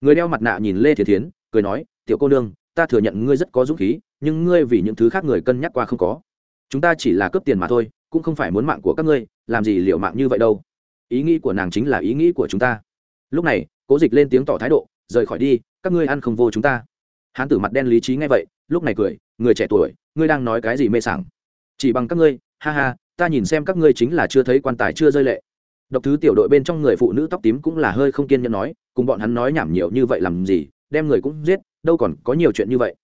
Người đeo mặt nạ nhìn lê thiến thiến, cười nói, tiểu cô nương, ta thừa nhận ngươi rất có dũng khí, nhưng ngươi vì những thứ khác người cân nhắc qua không có. Chúng ta chỉ là cướp tiền mà thôi, cũng không phải muốn mạng của các ngươi, làm gì liệu mạng như vậy đâu. Ý nghĩ của nàng chính là ý nghĩ của chúng ta. Lúc này, cố dịch lên tiếng tỏ thái độ, rời khỏi đi, các ngươi ăn không vô chúng ta hán tử mặt đen lý trí ngay vậy, lúc này cười, người trẻ tuổi, ngươi đang nói cái gì mê sảng? Chỉ bằng các ngươi, ha ha, ta nhìn xem các ngươi chính là chưa thấy quan tài chưa rơi lệ. Độc thứ tiểu đội bên trong người phụ nữ tóc tím cũng là hơi không kiên nhẫn nói, cùng bọn hắn nói nhảm nhiều như vậy làm gì, đem người cũng giết, đâu còn có nhiều chuyện như vậy.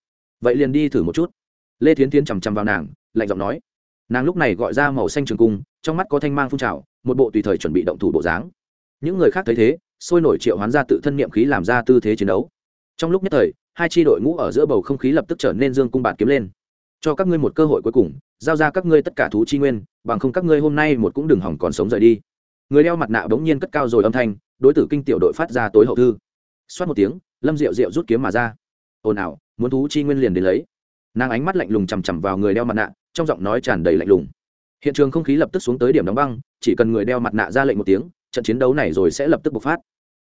Vậy liền đi thử một chút. Lê thiến tiến chằm chằm vào nàng, lạnh giọng nói. Nàng lúc này gọi ra màu xanh trường cung, trong mắt có thanh mang phun trào, một bộ tùy thời chuẩn bị động thủ bộ dáng. Những người khác thấy thế, sôi nổi triệu hoán ra tự thân niệm khí làm ra tư thế chiến đấu trong lúc nhất thời, hai tri đội ngũ ở giữa bầu không khí lập tức trở nên dương cung bạt kiếm lên. Cho các ngươi một cơ hội cuối cùng, giao ra các ngươi tất cả thú chi nguyên, bằng không các ngươi hôm nay một cũng đừng hỏng còn sống rời đi. Người đeo mặt nạ bỗng nhiên cất cao rồi âm thanh, đối tử kinh tiểu đội phát ra tối hậu thư. Xoát một tiếng, lâm diệu diệu rút kiếm mà ra. Ồn ào, muốn thú chi nguyên liền đến lấy. Nàng ánh mắt lạnh lùng chằm chằm vào người đeo mặt nạ, trong giọng nói tràn đầy lạnh lùng. Hiện trường không khí lập tức xuống tới điểm đóng băng, chỉ cần người đeo mặt nạ ra lệnh một tiếng, trận chiến đấu này rồi sẽ lập tức bộc phát.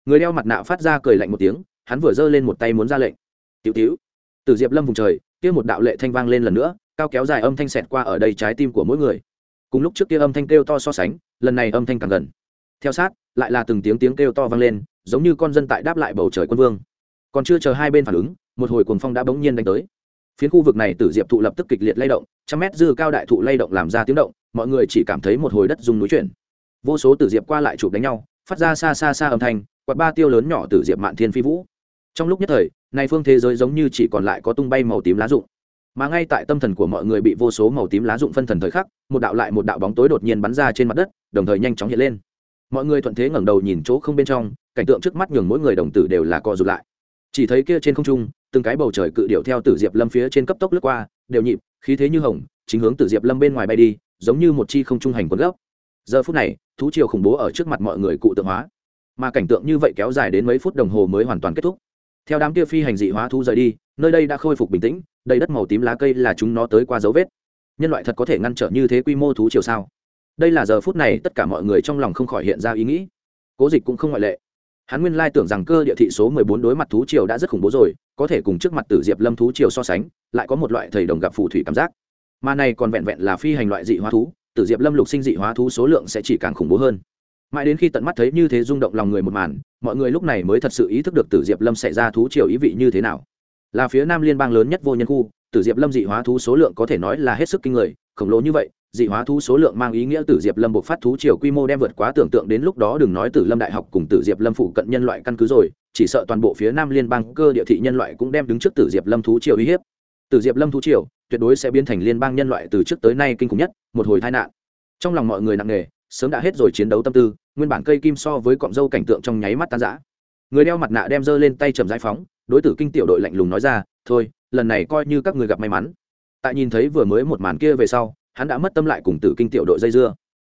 Người đeo mặt nạ phát ra cười lạnh một tiếng hắn vừa giơ lên một tay muốn ra lệnh. Tiểu tiểu từ diệp lâm vùng trời, kia một đạo lệ thanh vang lên lần nữa, cao kéo dài âm thanh xẹt qua ở đây trái tim của mỗi người. Cùng lúc trước kia âm thanh kêu to so sánh, lần này âm thanh càng gần. Theo sát, lại là từng tiếng tiếng kêu to vang lên, giống như con dân tại đáp lại bầu trời quân vương. Còn chưa chờ hai bên phản ứng, một hồi cuồng phong đã bỗng nhiên đánh tới. Phiến khu vực này tử diệp thụ lập tức kịch liệt lay động, trăm mét dư cao đại thụ lay động làm ra tiếng động, mọi người chỉ cảm thấy một hồi đất dùng núi chuyển. Vô số tử diệp qua lại chụp đánh nhau, phát ra xa xa xa âm thanh, quạt ba tiêu lớn nhỏ tử diệp mạn thiên phi vũ trong lúc nhất thời này phương thế giới giống như chỉ còn lại có tung bay màu tím lá rụng. Mà ngay tại tâm thần của mọi người bị vô số màu tím lá rụng phân thần thời khắc, một đạo lại một đạo bóng tối đột nhiên bắn ra trên mặt đất, đồng thời nhanh chóng hiện lên. Mọi người thuận thế ngẩng đầu nhìn chỗ không bên trong, cảnh tượng trước mắt nhường mỗi người đồng tử đều là co rụt lại. Chỉ thấy kia trên không trung, từng cái bầu trời cự điệu theo tử diệp lâm phía trên cấp tốc lướt qua, đều nhịp, khí thế như hồng, chính hướng tử diệp lâm bên ngoài bay đi, giống như một chi không trung hành quân gốc giờ phút này, thú triều khủng bố ở trước mặt mọi người cụ tượng hóa. Mà cảnh tượng như vậy kéo dài đến mấy phút đồng hồ mới hoàn toàn kết thúc theo đám kia phi hành dị hóa thú rời đi, nơi đây đã khôi phục bình tĩnh, đầy đất màu tím lá cây là chúng nó tới qua dấu vết. Nhân loại thật có thể ngăn trở như thế quy mô thú triều sao? Đây là giờ phút này tất cả mọi người trong lòng không khỏi hiện ra ý nghĩ. Cố dịch cũng không ngoại lệ. Hắn nguyên lai tưởng rằng cơ địa thị số mười bốn đối mặt thú triều đã rất khủng bố rồi, có thể cùng trước mặt tử diệp lâm thú triều so sánh, lại có một loại thầy đồng gặp phù thủy cảm giác. Mà này còn vẹn vẹn là phi hành loại dị hóa thú, tử diệp lâm lục sinh dị hóa thú số lượng sẽ chỉ càng khủng bố hơn mãi đến khi tận mắt thấy như thế rung động lòng người một màn, mọi người lúc này mới thật sự ý thức được tử diệp lâm xảy ra thú triều ý vị như thế nào. Là phía nam liên bang lớn nhất vô nhân khu, tử diệp lâm dị hóa thú số lượng có thể nói là hết sức kinh người, khổng lồ như vậy, dị hóa thú số lượng mang ý nghĩa tử diệp lâm buộc phát thú triều quy mô đem vượt quá tưởng tượng đến lúc đó đừng nói tử lâm đại học cùng tử diệp lâm phụ cận nhân loại căn cứ rồi, chỉ sợ toàn bộ phía nam liên bang cơ địa thị nhân loại cũng đem đứng trước tử diệp lâm thú triều uy hiếp. Tử diệp lâm thú triều tuyệt đối sẽ biến thành liên bang nhân loại từ trước tới nay kinh khủng nhất, một hồi tai nạn. Trong lòng mọi người nặng nề sớm đã hết rồi chiến đấu tâm tư, nguyên bản cây kim so với cọng dâu cảnh tượng trong nháy mắt tan rã. Người đeo mặt nạ đem dơ lên tay trầm giải phóng, đối tử kinh tiểu đội lạnh lùng nói ra, thôi, lần này coi như các người gặp may mắn. Tại nhìn thấy vừa mới một màn kia về sau, hắn đã mất tâm lại cùng tử kinh tiểu đội dây dưa.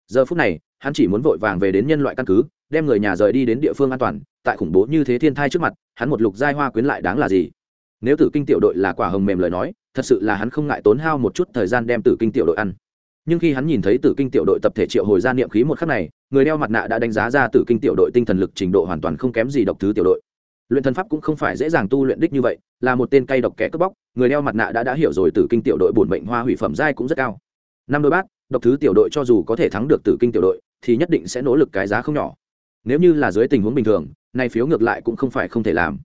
Giờ phút này, hắn chỉ muốn vội vàng về đến nhân loại căn cứ, đem người nhà rời đi đến địa phương an toàn, tại khủng bố như thế thiên thai trước mặt, hắn một lục giai hoa quyến lại đáng là gì? Nếu tử kinh tiểu đội là quả hồng mềm lời nói, thật sự là hắn không ngại tốn hao một chút thời gian đem tử kinh tiểu đội ăn nhưng khi hắn nhìn thấy tử kinh tiểu đội tập thể triệu hồi ra niệm khí một khắc này, người đeo mặt nạ đã đánh giá ra tử kinh tiểu đội tinh thần lực trình độ hoàn toàn không kém gì độc thứ tiểu đội. Luyện thần pháp cũng không phải dễ dàng tu luyện đích như vậy, là một tên cây độc kẻ cướp bóc, người đeo mặt nạ đã đã hiểu rồi tử kinh tiểu đội bổn mệnh hoa hủy phẩm giai cũng rất cao. Năm đôi bát, độc thứ tiểu đội cho dù có thể thắng được tử kinh tiểu đội, thì nhất định sẽ nỗ lực cái giá không nhỏ. Nếu như là dưới tình huống bình thường, nay phiếu ngược lại cũng không phải không thể làm.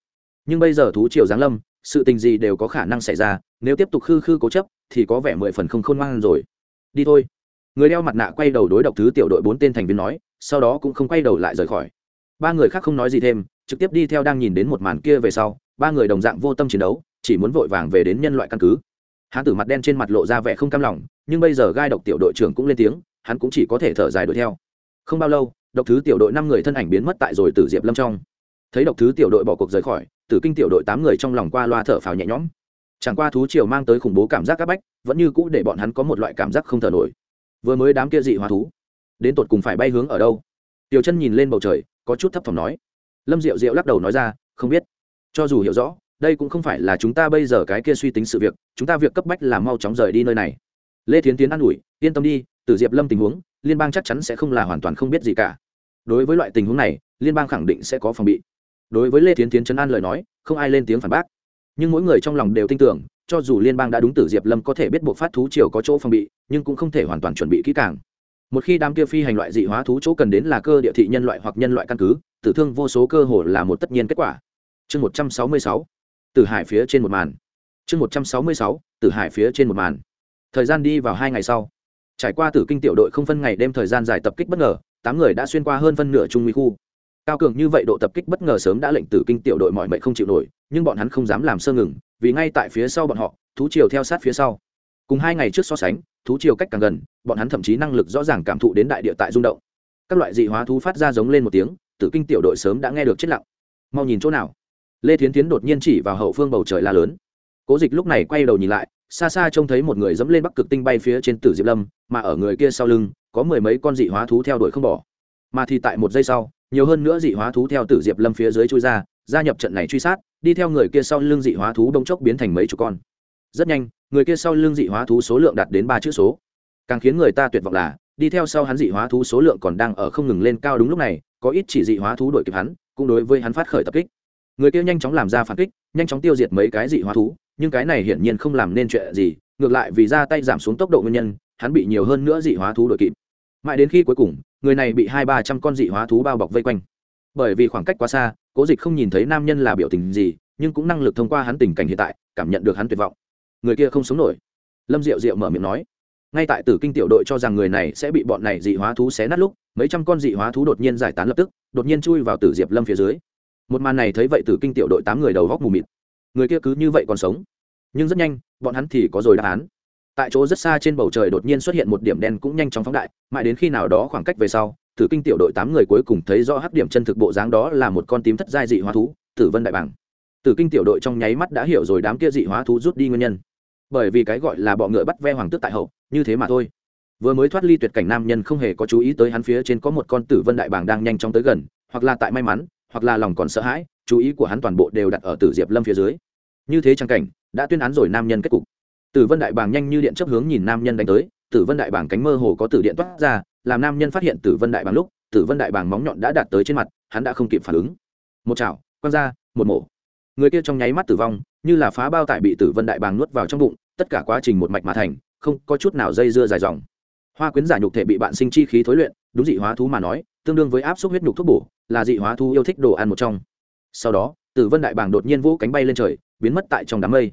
Nhưng bây giờ thú triều giáng lâm, sự tình gì đều có khả năng xảy ra, nếu tiếp tục khư khư cố chấp, thì có vẻ mười phần không khôn ngoan rồi đi thôi. Người đeo mặt nạ quay đầu đối độc thứ tiểu đội bốn tên thành viên nói, sau đó cũng không quay đầu lại rời khỏi. Ba người khác không nói gì thêm, trực tiếp đi theo đang nhìn đến một màn kia về sau, ba người đồng dạng vô tâm chiến đấu, chỉ muốn vội vàng về đến nhân loại căn cứ. Hắn tử mặt đen trên mặt lộ ra vẻ không cam lòng, nhưng bây giờ gai độc tiểu đội trưởng cũng lên tiếng, hắn cũng chỉ có thể thở dài đuổi theo. Không bao lâu, độc thứ tiểu đội năm người thân ảnh biến mất tại rồi tử diệp lâm trong. Thấy độc thứ tiểu đội bỏ cuộc rời khỏi, tử kinh tiểu đội tám người trong lòng qua loa thở phào nhẹ nhõm chẳng qua thú triều mang tới khủng bố cảm giác áp bách, vẫn như cũ để bọn hắn có một loại cảm giác không thở nổi. Vừa mới đám kia dị hóa thú, đến tột cùng phải bay hướng ở đâu? Tiểu chân nhìn lên bầu trời, có chút thấp thỏm nói. Lâm diệu diệu lắc đầu nói ra, không biết. Cho dù hiểu rõ, đây cũng không phải là chúng ta bây giờ cái kia suy tính sự việc, chúng ta việc cấp bách là mau chóng rời đi nơi này. Lê thiến tiến an ủi, yên tâm đi từ diệp lâm tình huống, liên bang chắc chắn sẽ không là hoàn toàn không biết gì cả. Đối với loại tình huống này, liên bang khẳng định sẽ có phòng bị. Đối với lê thiến tiến chấn an lời nói, không ai lên tiếng phản bác nhưng mỗi người trong lòng đều tin tưởng, cho dù liên bang đã đúng tử diệp lâm có thể biết buộc phát thú triều có chỗ phòng bị, nhưng cũng không thể hoàn toàn chuẩn bị kỹ càng. Một khi đám kia phi hành loại dị hóa thú chỗ cần đến là cơ địa thị nhân loại hoặc nhân loại căn cứ, tử thương vô số cơ hồ là một tất nhiên kết quả. Chương một trăm sáu mươi sáu, tử hải phía trên một màn. Chương một trăm sáu mươi sáu, tử hải phía trên một màn. Thời gian đi vào hai ngày sau. Trải qua tử kinh tiểu đội không phân ngày đêm thời gian dài tập kích bất ngờ, tám người đã xuyên qua hơn phân nửa trung nguy khu cao cường như vậy độ tập kích bất ngờ sớm đã lệnh tử kinh tiểu đội mọi mệnh không chịu nổi, nhưng bọn hắn không dám làm sơ ngừng, vì ngay tại phía sau bọn họ, thú triều theo sát phía sau. Cùng hai ngày trước so sánh, thú chiều cách càng gần, bọn hắn thậm chí năng lực rõ ràng cảm thụ đến đại địa tại rung động. Các loại dị hóa thú phát ra giống lên một tiếng, tử kinh tiểu đội sớm đã nghe được chết lặng. Mau nhìn chỗ nào? Lê thiến tiến đột nhiên chỉ vào hậu phương bầu trời la lớn. Cố dịch lúc này quay đầu nhìn lại, xa xa trông thấy một người dẫm lên bắc cực tinh bay phía trên tử diệp lâm, mà ở người kia sau lưng, có mười mấy con dị hóa thú theo đuổi không bỏ. Mà thì tại một giây sau nhiều hơn nữa dị hóa thú theo tử diệp lâm phía dưới chui ra, gia nhập trận này truy sát, đi theo người kia sau lưng dị hóa thú đông chốc biến thành mấy chục con. Rất nhanh, người kia sau lưng dị hóa thú số lượng đạt đến ba chữ số. Càng khiến người ta tuyệt vọng là, đi theo sau hắn dị hóa thú số lượng còn đang ở không ngừng lên cao đúng lúc này, có ít chỉ dị hóa thú đuổi kịp hắn, cũng đối với hắn phát khởi tập kích. Người kia nhanh chóng làm ra phản kích, nhanh chóng tiêu diệt mấy cái dị hóa thú, nhưng cái này hiển nhiên không làm nên chuyện gì, ngược lại vì ra tay giảm xuống tốc độ nguyên nhân, hắn bị nhiều hơn nữa dị hóa thú đuổi kịp. Mãi đến khi cuối cùng người này bị hai ba trăm con dị hóa thú bao bọc vây quanh. Bởi vì khoảng cách quá xa, cố dịch không nhìn thấy nam nhân là biểu tình gì, nhưng cũng năng lực thông qua hắn tình cảnh hiện tại, cảm nhận được hắn tuyệt vọng. Người kia không sống nổi. Lâm diệu diệu mở miệng nói. Ngay tại tử kinh tiểu đội cho rằng người này sẽ bị bọn này dị hóa thú xé nát lúc, mấy trăm con dị hóa thú đột nhiên giải tán lập tức, đột nhiên chui vào tử diệp lâm phía dưới. Một màn này thấy vậy tử kinh tiểu đội tám người đầu góc mù mịt. Người kia cứ như vậy còn sống. Nhưng rất nhanh, bọn hắn thì có rồi đáp án tại chỗ rất xa trên bầu trời đột nhiên xuất hiện một điểm đen cũng nhanh chóng phóng đại, mãi đến khi nào đó khoảng cách về sau, tử kinh tiểu đội tám người cuối cùng thấy rõ hắc điểm chân thực bộ dáng đó là một con tím thất giai dị hóa thú, tử vân đại bảng tử kinh tiểu đội trong nháy mắt đã hiểu rồi đám kia dị hóa thú rút đi nguyên nhân. Bởi vì cái gọi là bọ ngựa bắt ve hoàng tước tại hậu, như thế mà thôi. Vừa mới thoát ly tuyệt cảnh nam nhân không hề có chú ý tới hắn phía trên có một con tử vân đại bảng đang nhanh chóng tới gần, hoặc là tại may mắn, hoặc là lòng còn sợ hãi, chú ý của hắn toàn bộ đều đặt ở tử diệp lâm phía dưới. Như thế trang cảnh, đã tuyên án rồi nam nhân kết cục tử vân đại Bàng nhanh như điện chấp hướng nhìn nam nhân đánh tới, tử vân đại Bàng cánh mơ hồ có tử điện toát ra, làm nam nhân phát hiện tử vân đại Bàng lúc, tử vân đại Bàng móng nhọn đã đạt tới trên mặt, hắn đã không kịp phản ứng. Một chảo, quăng ra, một mổ. Người kia trong nháy mắt tử vong, như là phá bao tải bị tử vân đại bàng nuốt vào trong bụng, tất cả quá trình một mạch mà thành, không có chút nào dây dưa dài dòng. Hoa quyến giả nhục thể bị bạn sinh chi khí thối luyện, đúng dị hóa thú mà nói, tương đương với áp suất huyết nhục thuốc bổ, là dị hóa thú yêu thích đồ ăn một trong. Sau đó, tử vân đại bàng đột nhiên vỗ cánh bay lên trời, biến mất tại trong đám mây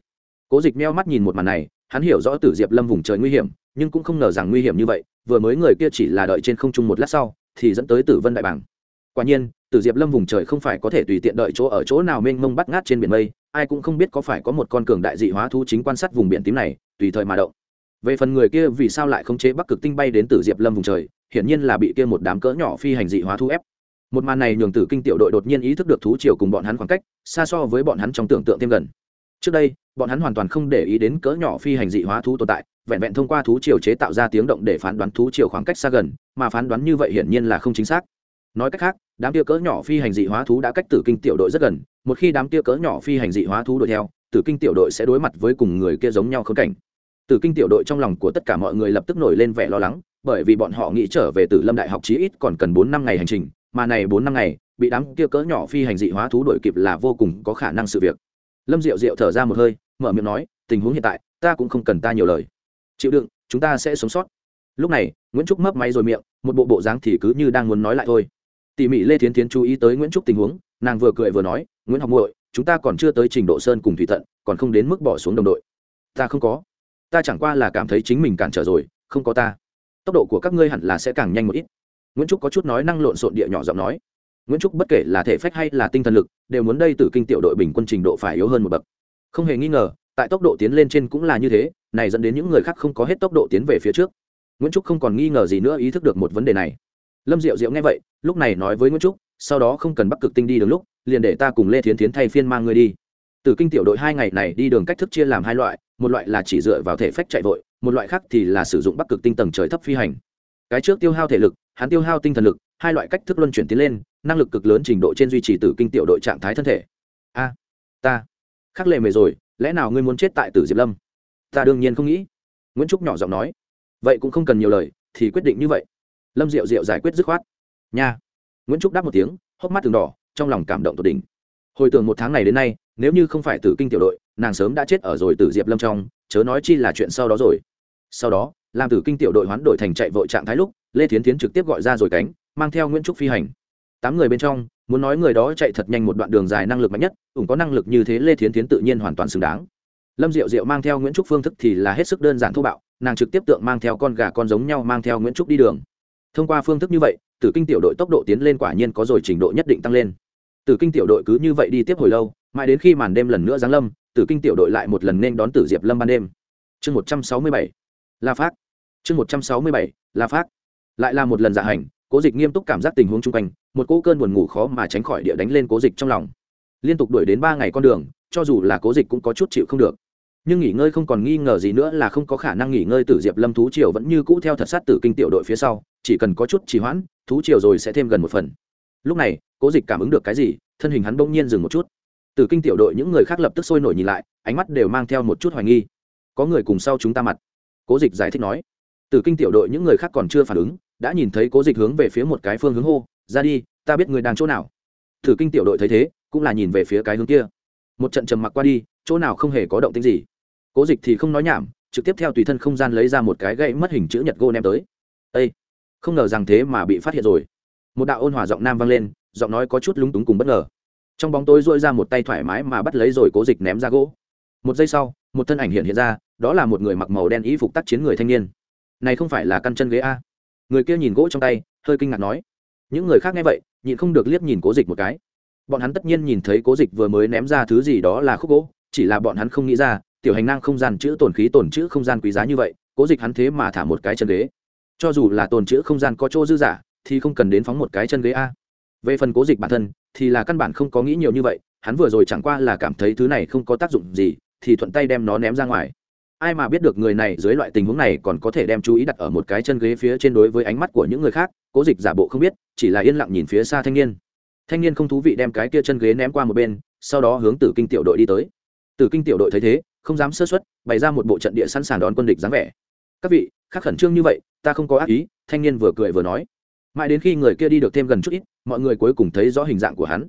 cố dịch meo mắt nhìn một màn này, hắn hiểu rõ tử diệp lâm vùng trời nguy hiểm, nhưng cũng không ngờ rằng nguy hiểm như vậy, vừa mới người kia chỉ là đợi trên không trung một lát sau, thì dẫn tới tử vân đại Bảng. quả nhiên, tử diệp lâm vùng trời không phải có thể tùy tiện đợi chỗ ở chỗ nào mênh mông bắt ngát trên biển mây, ai cũng không biết có phải có một con cường đại dị hóa thú chính quan sát vùng biển tím này, tùy thời mà động. Về phần người kia vì sao lại không chế bắc cực tinh bay đến tử diệp lâm vùng trời, hiển nhiên là bị kia một đám cỡ nhỏ phi hành dị hóa thú ép. Một màn này nhường tử kinh tiểu đội đột nhiên ý thức được thú chiều cùng bọn hắn khoảng cách, xa so với bọn hắn trong tưởng tượng thêm gần. Trước đây bọn hắn hoàn toàn không để ý đến cỡ nhỏ phi hành dị hóa thú tồn tại, vẹn vẹn thông qua thú chiều chế tạo ra tiếng động để phán đoán thú chiều khoảng cách xa gần, mà phán đoán như vậy hiển nhiên là không chính xác. Nói cách khác, đám tia cỡ nhỏ phi hành dị hóa thú đã cách tử kinh tiểu đội rất gần, một khi đám tia cỡ nhỏ phi hành dị hóa thú đuổi theo, tử kinh tiểu đội sẽ đối mặt với cùng người kia giống nhau khớp cảnh. Tử kinh tiểu đội trong lòng của tất cả mọi người lập tức nổi lên vẻ lo lắng, bởi vì bọn họ nghĩ trở về tử lâm đại học chí ít còn cần bốn năm ngày hành trình, mà này bốn năm ngày, bị đám kia cỡ nhỏ phi hành dị hóa thú đuổi kịp là vô cùng có khả năng sự việc lâm diệu diệu thở ra một hơi, mở miệng nói, tình huống hiện tại, ta cũng không cần ta nhiều lời. Chịu đựng, chúng ta sẽ sống sót. Lúc này, nguyễn trúc mấp máy rồi miệng, một bộ bộ dáng thì cứ như đang muốn nói lại thôi. Tỉ mỉ lê thiến tiến chú ý tới nguyễn trúc tình huống, nàng vừa cười vừa nói, nguyễn học muội, chúng ta còn chưa tới trình độ sơn cùng thủy tận, còn không đến mức bỏ xuống đồng đội. Ta không có. Ta chẳng qua là cảm thấy chính mình cản trở rồi, không có ta. Tốc độ của các ngươi hẳn là sẽ càng nhanh một ít. Nguyễn trúc có chút nói năng lộn xộn địa nhỏ giọng nói nguyễn trúc bất kể là thể phách hay là tinh thần lực, đều muốn đây từ kinh tiểu đội bình quân trình độ phải yếu hơn một bậc. Không hề nghi ngờ, tại tốc độ tiến lên trên cũng là như thế, này dẫn đến những người khác không có hết tốc độ tiến về phía trước. Nguyễn trúc không còn nghi ngờ gì nữa ý thức được một vấn đề này. Lâm diệu diệu nghe vậy, lúc này nói với nguyễn trúc, sau đó không cần bắc cực tinh đi đường lúc, liền để ta cùng lê thiến thiến thay phiên mang người đi. Từ kinh tiểu đội hai ngày này đi đường cách thức chia làm hai loại, một loại là chỉ dựa vào thể phách chạy vội, một loại khác thì là sử dụng bắc cực tinh tầng trời thấp phi hành. Cái trước tiêu hao thể lực, hắn tiêu hao tinh thần lực hai loại cách thức luân chuyển tiến lên, năng lực cực lớn trình độ trên duy trì tử kinh tiểu đội trạng thái thân thể. A, ta. Khắc lệ mề rồi, lẽ nào ngươi muốn chết tại tử diệp lâm? Ta đương nhiên không nghĩ. Nguyễn trúc nhỏ giọng nói. Vậy cũng không cần nhiều lời, thì quyết định như vậy. Lâm diệu diệu giải quyết dứt khoát. Nha. Nguyễn trúc đáp một tiếng, hốc mắt từng đỏ, trong lòng cảm động tột đỉnh. Hồi tưởng một tháng này đến nay, nếu như không phải tử kinh tiểu đội, nàng sớm đã chết ở rồi tử diệp lâm trong, chớ nói chi là chuyện sau đó rồi. Sau đó, làm tử kinh tiểu đội hoán đổi thành chạy vội trạng thái lúc, lê thiến tiến trực tiếp gọi ra rồi cánh mang theo nguyễn trúc phi hành tám người bên trong muốn nói người đó chạy thật nhanh một đoạn đường dài năng lực mạnh nhất ủng có năng lực như thế lê thiến tiến tự nhiên hoàn toàn xứng đáng lâm diệu diệu mang theo nguyễn trúc phương thức thì là hết sức đơn giản thô bạo nàng trực tiếp tượng mang theo con gà con giống nhau mang theo nguyễn trúc đi đường thông qua phương thức như vậy tử kinh tiểu đội tốc độ tiến lên quả nhiên có rồi trình độ nhất định tăng lên tử kinh tiểu đội cứ như vậy đi tiếp hồi lâu mãi đến khi màn đêm lần nữa giáng lâm tử kinh tiểu đội lại một lần nên đón tử diệp lâm ban đêm chương một trăm sáu mươi bảy la phát chương một trăm sáu mươi bảy la phát lại là một lần dạ hành cố dịch nghiêm túc cảm giác tình huống chung quanh, một cỗ cơn buồn ngủ khó mà tránh khỏi địa đánh lên cố dịch trong lòng. Liên tục đuổi đến ba ngày con đường, cho dù là cố dịch cũng có chút chịu không được. Nhưng nghỉ ngơi không còn nghi ngờ gì nữa là không có khả năng nghỉ ngơi tử diệp lâm thú triều vẫn như cũ theo thật sát tử kinh tiểu đội phía sau, chỉ cần có chút trì hoãn, thú triều rồi sẽ thêm gần một phần. Lúc này, cố dịch cảm ứng được cái gì, thân hình hắn bỗng nhiên dừng một chút. Tử kinh tiểu đội những người khác lập tức sôi nổi nhìn lại, ánh mắt đều mang theo một chút hoài nghi. Có người cùng sau chúng ta mặt. Cố dịch giải thích nói. Tử kinh tiểu đội những người khác còn chưa phản ứng đã nhìn thấy cố dịch hướng về phía một cái phương hướng hô, ra đi, ta biết người đang chỗ nào. Thử kinh tiểu đội thấy thế, cũng là nhìn về phía cái hướng kia. Một trận trầm mặc qua đi, chỗ nào không hề có động tính gì. Cố dịch thì không nói nhảm, trực tiếp theo tùy thân không gian lấy ra một cái gậy mất hình chữ nhật gô ném tới. Ây không ngờ rằng thế mà bị phát hiện rồi. Một đạo ôn hòa giọng nam vang lên, giọng nói có chút lúng túng cùng bất ngờ. Trong bóng tối dội ra một tay thoải mái mà bắt lấy rồi cố dịch ném ra gỗ. Một giây sau, một thân ảnh hiện hiện ra, đó là một người mặc màu đen y phục tác chiến người thanh niên. Này không phải là căn chân ghế a người kia nhìn gỗ trong tay, hơi kinh ngạc nói, những người khác nghe vậy, nhịn không được liếc nhìn cố dịch một cái. Bọn hắn tất nhiên nhìn thấy cố dịch vừa mới ném ra thứ gì đó là khúc gỗ, chỉ là bọn hắn không nghĩ ra, tiểu hành năng không gian chữ tổn khí tổn chữ không gian quý giá như vậy, cố dịch hắn thế mà thả một cái chân ghế. Cho dù là tồn chữ không gian có chỗ dư giả thì không cần đến phóng một cái chân ghế a. Về phần cố dịch bản thân, thì là căn bản không có nghĩ nhiều như vậy, hắn vừa rồi chẳng qua là cảm thấy thứ này không có tác dụng gì, thì thuận tay đem nó ném ra ngoài ai mà biết được người này dưới loại tình huống này còn có thể đem chú ý đặt ở một cái chân ghế phía trên đối với ánh mắt của những người khác, cố dịch giả bộ không biết, chỉ là yên lặng nhìn phía xa thanh niên. Thanh niên không thú vị đem cái kia chân ghế ném qua một bên, sau đó hướng tử kinh tiểu đội đi tới. Tử kinh tiểu đội thấy thế, không dám sơ xuất bày ra một bộ trận địa sẵn sàng đón quân địch dáng vẻ. Các vị, khác khẩn trương như vậy, ta không có ác ý, thanh niên vừa cười vừa nói. Mãi đến khi người kia đi được thêm gần chút ít, mọi người cuối cùng thấy rõ hình dạng của hắn.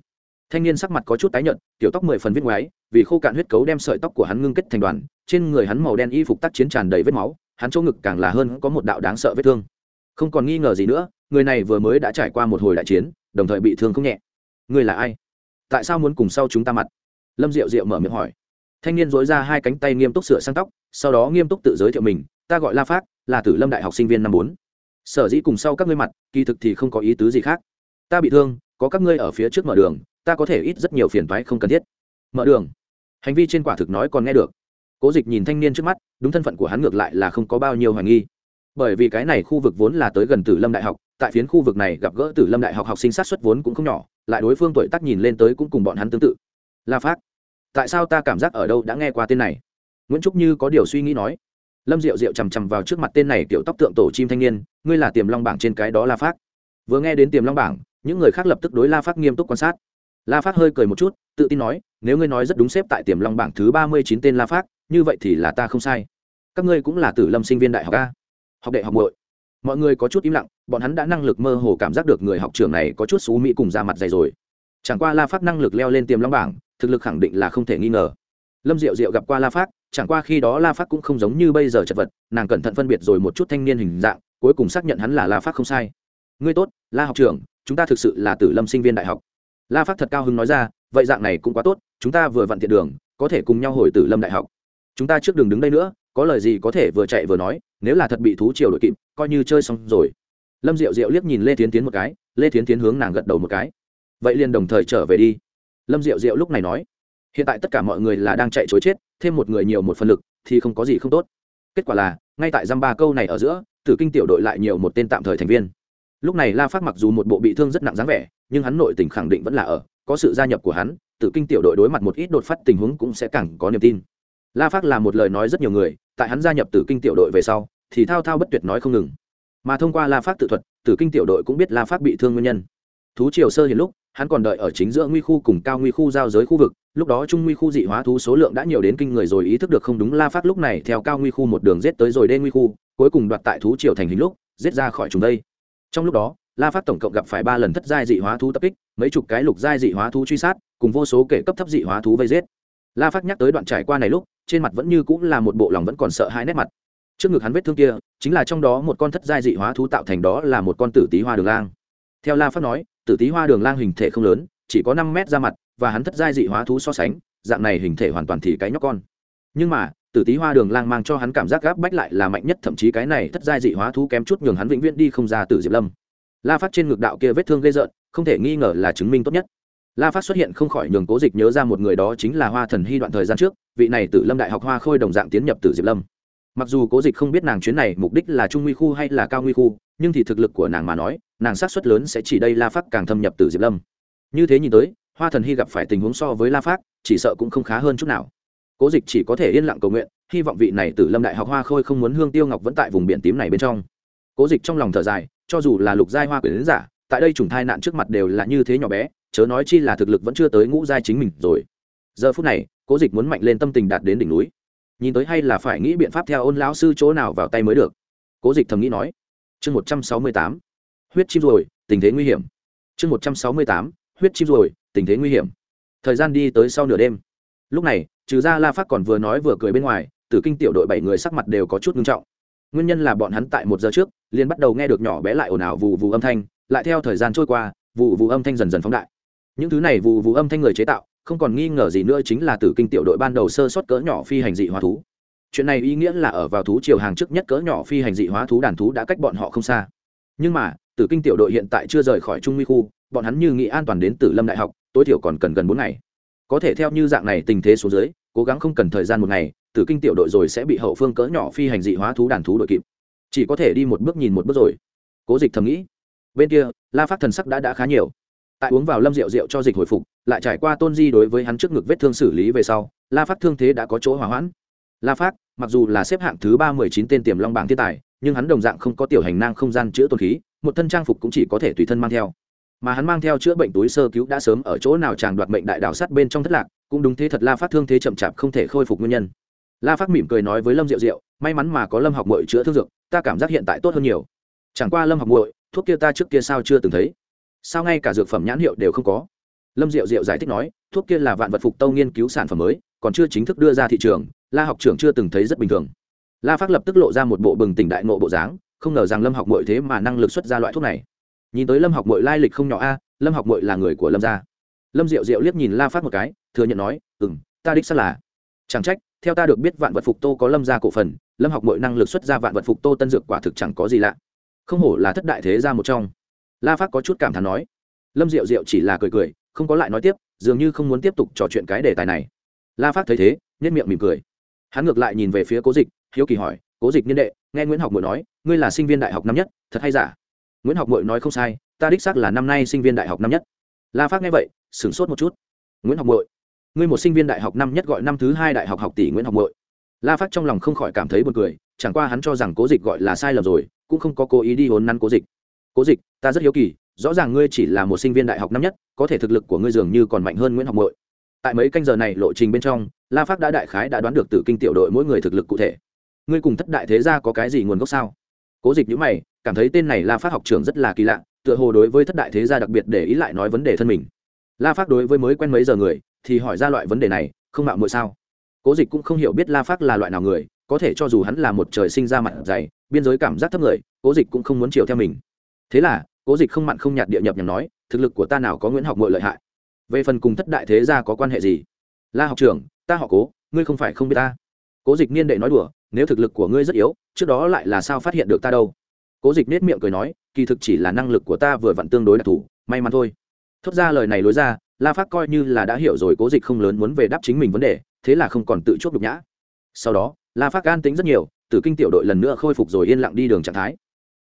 Thanh niên sắc mặt có chút tái nhợt tiểu tóc mười phần viết ngoái vì khô cạn huyết cấu đem sợi tóc của hắn ngưng kết thành đoàn trên người hắn màu đen y phục tác chiến tràn đầy vết máu, hắn chỗ ngực càng là hơn có một đạo đáng sợ vết thương. Không còn nghi ngờ gì nữa, người này vừa mới đã trải qua một hồi đại chiến, đồng thời bị thương không nhẹ. Người là ai? Tại sao muốn cùng sau chúng ta mặt? Lâm diệu diệu mở miệng hỏi. Thanh niên dối ra hai cánh tay nghiêm túc sửa sang tóc, sau đó nghiêm túc tự giới thiệu mình, ta gọi la phát, là tử lâm đại học sinh viên năm bốn. Sở dĩ cùng sau các ngươi mặt, kỳ thực thì không có ý tứ gì khác. Ta bị thương, có các ngươi ở phía trước mở đường, ta có thể ít rất nhiều phiền toái không cần thiết. Mở đường? Hành vi trên quả thực nói còn nghe được cố dịch nhìn thanh niên trước mắt, đúng thân phận của hắn ngược lại là không có bao nhiêu hoài nghi. Bởi vì cái này khu vực vốn là tới gần tử lâm đại học, tại phiến khu vực này gặp gỡ tử lâm đại học học sinh sát xuất vốn cũng không nhỏ, lại đối phương tuổi tác nhìn lên tới cũng cùng bọn hắn tương tự. La phát tại sao ta cảm giác ở đâu đã nghe qua tên này? Nguyễn trúc như có điều suy nghĩ nói. Lâm diệu diệu chằm chằm vào trước mặt tên này kiểu tóc tượng tổ chim thanh niên, ngươi là tiềm long bảng trên cái đó la phát vừa nghe đến tiềm long bảng, những người khác lập tức đối la phát nghiêm túc quan sát. La phát hơi cười một chút, tự tin nói, nếu ngươi nói rất đúng xếp tại tiềm long bảng thứ ba mươi chín tên la phát như vậy thì là ta không sai. Các ngươi cũng là tử lâm sinh viên đại học a. Học đệ học bội mọi người có chút im lặng, bọn hắn đã năng lực mơ hồ cảm giác được người học trường này có chút xú mỹ cùng ra mặt dày rồi. Chẳng qua la phát năng lực leo lên tiềm long bảng, thực lực khẳng định là không thể nghi ngờ. Lâm diệu diệu gặp qua la phát, chẳng qua khi đó la phát cũng không giống như bây giờ chật vật, nàng cẩn thận phân biệt rồi một chút thanh niên hình dạng, cuối cùng xác nhận hắn là la phát không sai. Ngươi tốt, la học trưởng, chúng ta thực sự là tử lâm sinh viên đại học. La phát thật cao hứng nói ra, vậy dạng này cũng quá tốt, chúng ta vừa vặn thiện đường, có thể cùng nhau hồi tử lâm đại học chúng ta trước đường đứng đây nữa, có lời gì có thể vừa chạy vừa nói, nếu là thật bị thú triều đội kịp, coi như chơi xong rồi. Lâm diệu diệu liếc nhìn lê tiến tiến một cái, lê tiến tiến hướng nàng gật đầu một cái. Vậy liền đồng thời trở về đi. Lâm diệu diệu lúc này nói, hiện tại tất cả mọi người là đang chạy chối chết, thêm một người nhiều một phần lực, thì không có gì không tốt. Kết quả là, ngay tại dăm ba câu này ở giữa, tử kinh tiểu đội lại nhiều một tên tạm thời thành viên. Lúc này la phát mặc dù một bộ bị thương rất nặng dáng vẻ, nhưng hắn nội tình khẳng định vẫn là ở, có sự gia nhập của hắn, tử kinh tiểu đội đối mặt một ít đột phát tình huống cũng sẽ càng có niềm tin la phát là một lời nói rất nhiều người, tại hắn gia nhập tử kinh tiểu đội về sau, thì thao thao bất tuyệt nói không ngừng. Mà thông qua la phát tự thuật, tử kinh tiểu đội cũng biết la phát bị thương nguyên nhân. Thú triều sơ hiện lúc, hắn còn đợi ở chính giữa nguy khu cùng cao nguy khu giao giới khu vực, lúc đó trung nguy khu dị hóa thú số lượng đã nhiều đến kinh người rồi ý thức được không đúng, la phát lúc này theo cao nguy khu một đường rết tới rồi đê nguy khu, cuối cùng đoạt tại thú triều thành hình lúc rết ra khỏi chúng đây. Trong lúc đó, la phát tổng cộng gặp phải ba lần thất giai dị hóa thú tập kích, mấy chục cái lục giai dị hóa thú truy sát, cùng vô số kể cấp thấp dị hóa thú vây giết la phát nhắc tới đoạn trải qua này lúc, trên mặt vẫn như cũng là một bộ lòng vẫn còn sợ hai nét mặt. Trước ngực hắn vết thương kia, chính là trong đó một con thất giai dị hóa thú tạo thành đó là một con tử tý hoa đường lang. Theo la phát nói, tử tý hoa đường lang hình thể không lớn, chỉ có năm mét ra mặt, và hắn thất giai dị hóa thú so sánh, dạng này hình thể hoàn toàn thì cái nhóc con. Nhưng mà, tử tý hoa đường lang mang cho hắn cảm giác gáp bách lại là mạnh nhất, thậm chí cái này thất giai dị hóa thú kém chút nhường hắn vĩnh viễn đi không ra từ diệp lâm. La phát trên ngực đạo kia vết thương gây rợn, không thể nghi ngờ là chứng minh tốt nhất la phát xuất hiện không khỏi nhường cố dịch nhớ ra một người đó chính là hoa thần hy đoạn thời gian trước, vị này tử lâm đại học hoa khôi đồng dạng tiến nhập tử diệp lâm. Mặc dù cố dịch không biết nàng chuyến này mục đích là trung nguy khu hay là cao nguy khu, nhưng thì thực lực của nàng mà nói, nàng sát xuất lớn sẽ chỉ đây la phát càng thâm nhập từ diệp lâm. Như thế nhìn tới, hoa thần hy gặp phải tình huống so với la phát, chỉ sợ cũng không khá hơn chút nào. Cố dịch chỉ có thể yên lặng cầu nguyện, hy vọng vị này từ lâm đại học hoa khôi không muốn hương tiêu ngọc vẫn tại vùng biển tím này bên trong. Cố dịch trong lòng thở dài, cho dù là lục giai hoa quyển giả, tại đây trùng thai nạn trước mặt đều là như thế nhỏ bé chớ nói chi là thực lực vẫn chưa tới ngũ giai chính mình rồi. Giờ phút này, cố dịch muốn mạnh lên tâm tình đạt đến đỉnh núi. Nhìn tới hay là phải nghĩ biện pháp theo ôn lão sư chỗ nào vào tay mới được. Cố dịch thầm nghĩ nói. Chương một trăm sáu mươi tám. Huyết chim rồi, tình thế nguy hiểm. Chương một trăm sáu mươi tám. Huyết chim rồi, tình thế nguy hiểm. Thời gian đi tới sau nửa đêm. Lúc này, trừ ra la phát còn vừa nói vừa cười bên ngoài, tử kinh tiểu đội bảy người sắc mặt đều có chút nghiêm trọng. Nguyên nhân là bọn hắn tại một giờ trước, liền bắt đầu nghe được nhỏ bé lại ồn ào vù vù âm thanh, lại theo thời gian trôi qua vụ vụ âm thanh dần dần phóng đại những thứ này vụ vụ âm thanh người chế tạo, không còn nghi ngờ gì nữa chính là tử kinh tiểu đội ban đầu sơ sót cỡ nhỏ phi hành dị hóa thú. Chuyện này ý nghĩa là ở vào thú chiều hàng trước nhất cỡ nhỏ phi hành dị hóa thú đàn thú đã cách bọn họ không xa. Nhưng mà, tử kinh tiểu đội hiện tại chưa rời khỏi trung nguy khu, bọn hắn như nghĩ an toàn đến tử lâm đại học, tối thiểu còn cần gần bốn ngày. Có thể theo như dạng này tình thế số dưới, cố gắng không cần thời gian một ngày, tử kinh tiểu đội rồi sẽ bị hậu phương cỡ nhỏ phi hành dị hóa thú đàn thú đội kịp. Chỉ có thể đi một bước nhìn một bước rồi. Cố dịch thầm nghĩ. Bên kia, la phát thần sắc đã đã khá nhiều tại uống vào lâm rượu rượu cho dịch hồi phục, lại trải qua tôn di đối với hắn trước ngực vết thương xử lý về sau, la phát thương thế đã có chỗ hỏa hoãn. La phát mặc dù là xếp hạng thứ ba mười chín tên tiềm long bảng thiên tài, nhưng hắn đồng dạng không có tiểu hành năng không gian chữa tồn khí, một thân trang phục cũng chỉ có thể tùy thân mang theo. Mà hắn mang theo chữa bệnh túi sơ cứu đã sớm ở chỗ nào chàng đoạt mệnh đại đảo sát bên trong thất lạc, cũng đúng thế thật la phát thương thế chậm chạp không thể khôi phục nguyên nhân. La phát mỉm cười nói với lâm diệu diệu, may mắn mà có lâm học mội chữa thương dược, ta cảm giác hiện tại tốt hơn nhiều. Chẳng qua lâm học mội thuốc kia ta trước kia sao chưa từng thấy sao ngay cả dược phẩm nhãn hiệu đều không có? Lâm diệu diệu giải thích nói, thuốc kia là vạn vật phục tâu nghiên cứu sản phẩm mới, còn chưa chính thức đưa ra thị trường, la học trưởng chưa từng thấy rất bình thường. La phát lập tức lộ ra một bộ bừng tỉnh đại nộ bộ dáng, không ngờ rằng lâm học mội thế mà năng lực xuất ra loại thuốc này. Nhìn tới lâm học mội lai lịch không nhỏ a, lâm học mội là người của lâm gia. Lâm diệu diệu liếc nhìn la phát một cái, thừa nhận nói ừ m ta đích xác là. Chẳng trách, theo ta được biết vạn vật phục tô có lâm gia cổ phần, lâm học mội năng lực xuất ra vạn vật phục tô tân dược quả thực chẳng có gì lạ. Không hổ là thất đại thế gia một trong la phát có chút cảm thán nói. Lâm diệu diệu chỉ là cười cười, không có lại nói tiếp, dường như không muốn tiếp tục trò chuyện cái đề tài này. La phát thấy thế nhất miệng mỉm cười. Hắn ngược lại nhìn về phía cố dịch, hiếu kỳ hỏi, cố dịch niên đệ, nghe nguyễn học mội nói, ngươi là sinh viên đại học năm nhất, thật hay giả? Nguyễn học mội nói, không sai, ta đích xác là năm nay sinh viên đại học năm nhất. La phát nghe vậy, sửng sốt một chút. Nguyễn học mội ngươi một sinh viên đại học năm nhất gọi năm thứ hai đại học học tỷ nguyễn học mội la phát trong lòng không khỏi cảm thấy buồn cười, chẳng qua hắn cho rằng cố dịch gọi là sai lầm rồi, cũng không có cố ý đi hốn năn cố dịch. Cố dịch ta rất hiếu kỳ, rõ ràng ngươi chỉ là một sinh viên đại học năm nhất, có thể thực lực của ngươi dường như còn mạnh hơn nguyễn học mội tại mấy canh giờ này lộ trình bên trong, la phát đã đại khái đã đoán được từ kinh tiểu đội mỗi người thực lực cụ thể. Ngươi cùng thất đại thế gia có cái gì nguồn gốc sao? Cố dịch nhữ mày, cảm thấy tên này la phát học trường rất là kỳ lạ, tựa hồ đối với thất đại thế gia đặc biệt để ý lại nói vấn đề thân mình. La phát đối với mới quen mấy giờ người, thì hỏi ra loại vấn đề này, không mạo muội sao? Cố dịch cũng không hiểu biết la phát là loại nào người, có thể cho dù hắn là một trời sinh ra mặt dày, biên giới cảm giác thấp người, cố dịch cũng không muốn chiều theo mình. Thế là cố dịch không mặn không nhạt địa nhập nhằm nói, thực lực của ta nào có nguyễn học mội lợi hại? Về phần cùng thất đại thế gia có quan hệ gì? La học trưởng, ta họ cố, ngươi không phải không biết ta. Cố dịch niên đệ nói đùa, nếu thực lực của ngươi rất yếu, trước đó lại là sao phát hiện được ta đâu? Cố dịch nết miệng cười nói, kỳ thực chỉ là năng lực của ta vừa vặn tương đối đặc thù, may mắn thôi. Thốt ra lời này lối ra, la phát coi như là đã hiểu rồi cố dịch không lớn muốn về đáp chính mình vấn đề, thế là không còn tự chuốc đục nhã. Sau đó, la phát gan tính rất nhiều, tử kinh tiểu đội lần nữa khôi phục rồi yên lặng đi đường trạng thái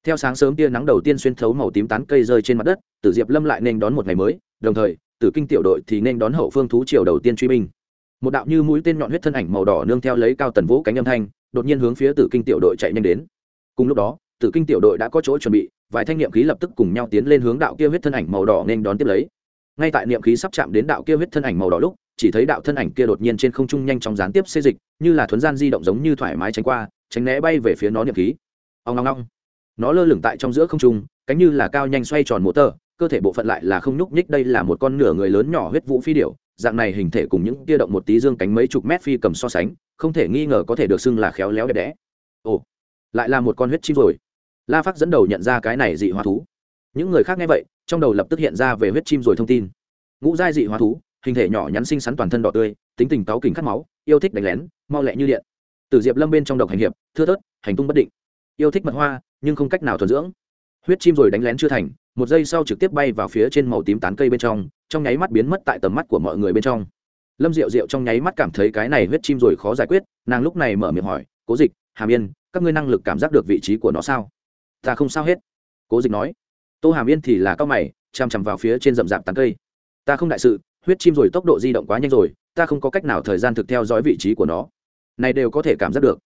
theo sáng sớm tia nắng đầu tiên xuyên thấu màu tím tán cây rơi trên mặt đất, tử diệp lâm lại nên đón một ngày mới, đồng thời, tử kinh tiểu đội thì nên đón hậu phương thú triều đầu tiên truy binh. Một đạo như mũi tên nhọn huyết thân ảnh màu đỏ nương theo lấy cao tần vũ cánh âm thanh, đột nhiên hướng phía tử kinh tiểu đội chạy nhanh đến. Cùng lúc đó, tử kinh tiểu đội đã có chỗ chuẩn bị, vài thanh niệm khí lập tức cùng nhau tiến lên hướng đạo kia huyết thân ảnh màu đỏ nên đón tiếp lấy. Ngay tại niệm khí sắp chạm đến đạo kia huyết thân ảnh màu đỏ lúc, chỉ thấy đạo thân ảnh kia đột nhiên trên không trung nhanh chóng gián tiếp xê dịch, như là thuấn gian di động giống như thoải mái tránh qua, tránh né bay về phía nó niệm khí. Ông ngong ngong nó lơ lửng tại trong giữa không trung, cánh như là cao nhanh xoay tròn mô tơ, cơ thể bộ phận lại là không nhúc nhích, đây là một con nửa người lớn nhỏ huyết vũ phi điểu, dạng này hình thể cùng những tia động một tí dương cánh mấy chục mét phi cầm so sánh, không thể nghi ngờ có thể được xưng là khéo léo đẹp đẽ. Ồ, lại là một con huyết chim rồi. La phát dẫn đầu nhận ra cái này dị hóa thú. Những người khác nghe vậy, trong đầu lập tức hiện ra về huyết chim rồi thông tin. Ngũ giai dị hóa thú, hình thể nhỏ nhắn xinh xắn toàn thân đỏ tươi, tính tình cáu kình khát máu, yêu thích đánh lén, mau lẹ như điện. Từ diệp lâm bên trong độc hành hiệp, thưa thớt, hành tung bất định. Yêu thích mật hoa nhưng không cách nào thuần dưỡng. Huyết chim rồi đánh lén chưa thành, một giây sau trực tiếp bay vào phía trên màu tím tán cây bên trong trong nháy mắt biến mất tại tầm mắt của mọi người bên trong. Lâm diệu diệu trong nháy mắt cảm thấy cái này huyết chim rồi khó giải quyết, nàng lúc này mở miệng hỏi, cố dịch hàm yên các ngươi năng lực cảm giác được vị trí của nó sao? Ta không sao hết, cố dịch nói. Tô hàm yên thì là cao mày chằm chằm vào phía trên rậm rạp tán cây. Ta không đại sự, huyết chim rồi tốc độ di động quá nhanh rồi, ta không có cách nào thời gian thực theo dõi vị trí của nó. Này đều có thể cảm giác được.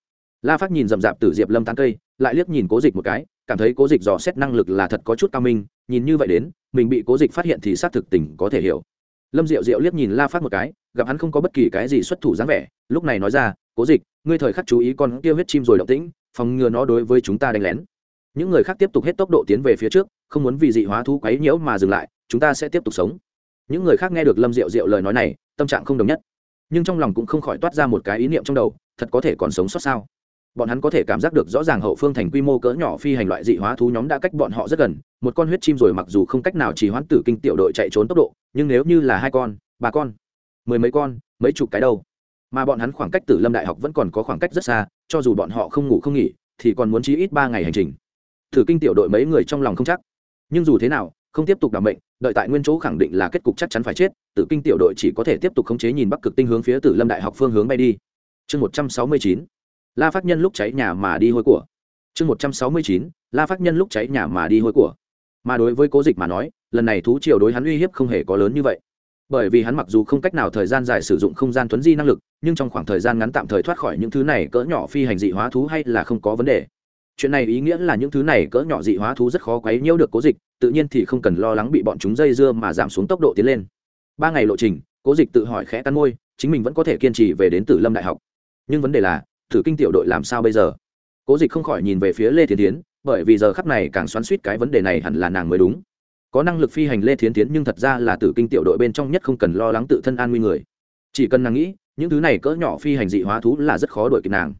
La phát nhìn rậm rạp từ diệp lâm tán cây lại liếc nhìn cố dịch một cái, cảm thấy cố dịch dò xét năng lực là thật có chút cao minh, nhìn như vậy đến, mình bị cố dịch phát hiện thì xác thực tình có thể hiểu. Lâm diệu diệu liếc nhìn la phát một cái, gặp hắn không có bất kỳ cái gì xuất thủ dáng vẻ, lúc này nói ra, cố dịch, ngươi thời khắc chú ý con kia huyết chim rồi động tĩnh, phòng ngừa nó đối với chúng ta đánh lén. Những người khác tiếp tục hết tốc độ tiến về phía trước, không muốn vì dị hóa thú quấy nhiễu mà dừng lại, chúng ta sẽ tiếp tục sống. Những người khác nghe được lâm diệu diệu lời nói này, tâm trạng không đồng nhất. Nhưng trong lòng cũng không khỏi toát ra một cái ý niệm trong đầu, thật có thể còn sống sót sao? Bọn hắn có thể cảm giác được rõ ràng hậu phương thành quy mô cỡ nhỏ phi hành loại dị hóa thú nhóm đã cách bọn họ rất gần, một con huyết chim rồi mặc dù không cách nào chỉ hoãn tử kinh tiểu đội chạy trốn tốc độ, nhưng nếu như là hai con, ba con, mười mấy con, mấy chục cái đâu. Mà bọn hắn khoảng cách tử lâm đại học vẫn còn có khoảng cách rất xa, cho dù bọn họ không ngủ không nghỉ, thì còn muốn chí ít ba ngày hành trình. Thử kinh tiểu đội mấy người trong lòng không chắc. Nhưng dù thế nào, không tiếp tục đảm mệnh, đợi tại nguyên chỗ khẳng định là kết cục chắc chắn phải chết, tử kinh tiểu đội chỉ có thể tiếp tục khống chế nhìn bắc cực tinh hướng phía tử lâm đại học phương hướng bay đi. Chương một trăm sáu mươi chín la phát nhân lúc cháy nhà mà đi hôi của. Chương một trăm sáu mươi chín, la phát nhân lúc cháy nhà mà đi hôi của. Mà đối với cố dịch mà nói, lần này thú triều đối hắn uy hiếp không hề có lớn như vậy. Bởi vì hắn mặc dù không cách nào thời gian dài sử dụng không gian thuấn di năng lực, nhưng trong khoảng thời gian ngắn tạm thời thoát khỏi những thứ này cỡ nhỏ phi hành dị hóa thú hay là không có vấn đề. Chuyện này ý nghĩa là những thứ này cỡ nhỏ dị hóa thú rất khó quấy nhiễu được cố dịch, tự nhiên thì không cần lo lắng bị bọn chúng dây dưa mà giảm xuống tốc độ tiến lên. Ba ngày lộ trình, cố dịch tự hỏi khẽ cắn môi, chính mình vẫn có thể kiên trì về đến tử lâm đại học. Nhưng vấn đề là thử kinh tiểu đội làm sao bây giờ? Cố dịch không khỏi nhìn về phía lê thiên tiến bởi vì giờ khắp này càng xoắn suýt cái vấn đề này hẳn là nàng mới đúng. Có năng lực phi hành lê thiến tiến nhưng thật ra là tử kinh tiểu đội bên trong nhất không cần lo lắng tự thân an nguy người. Chỉ cần nàng nghĩ, những thứ này cỡ nhỏ phi hành dị hóa thú là rất khó đổi kịp nàng.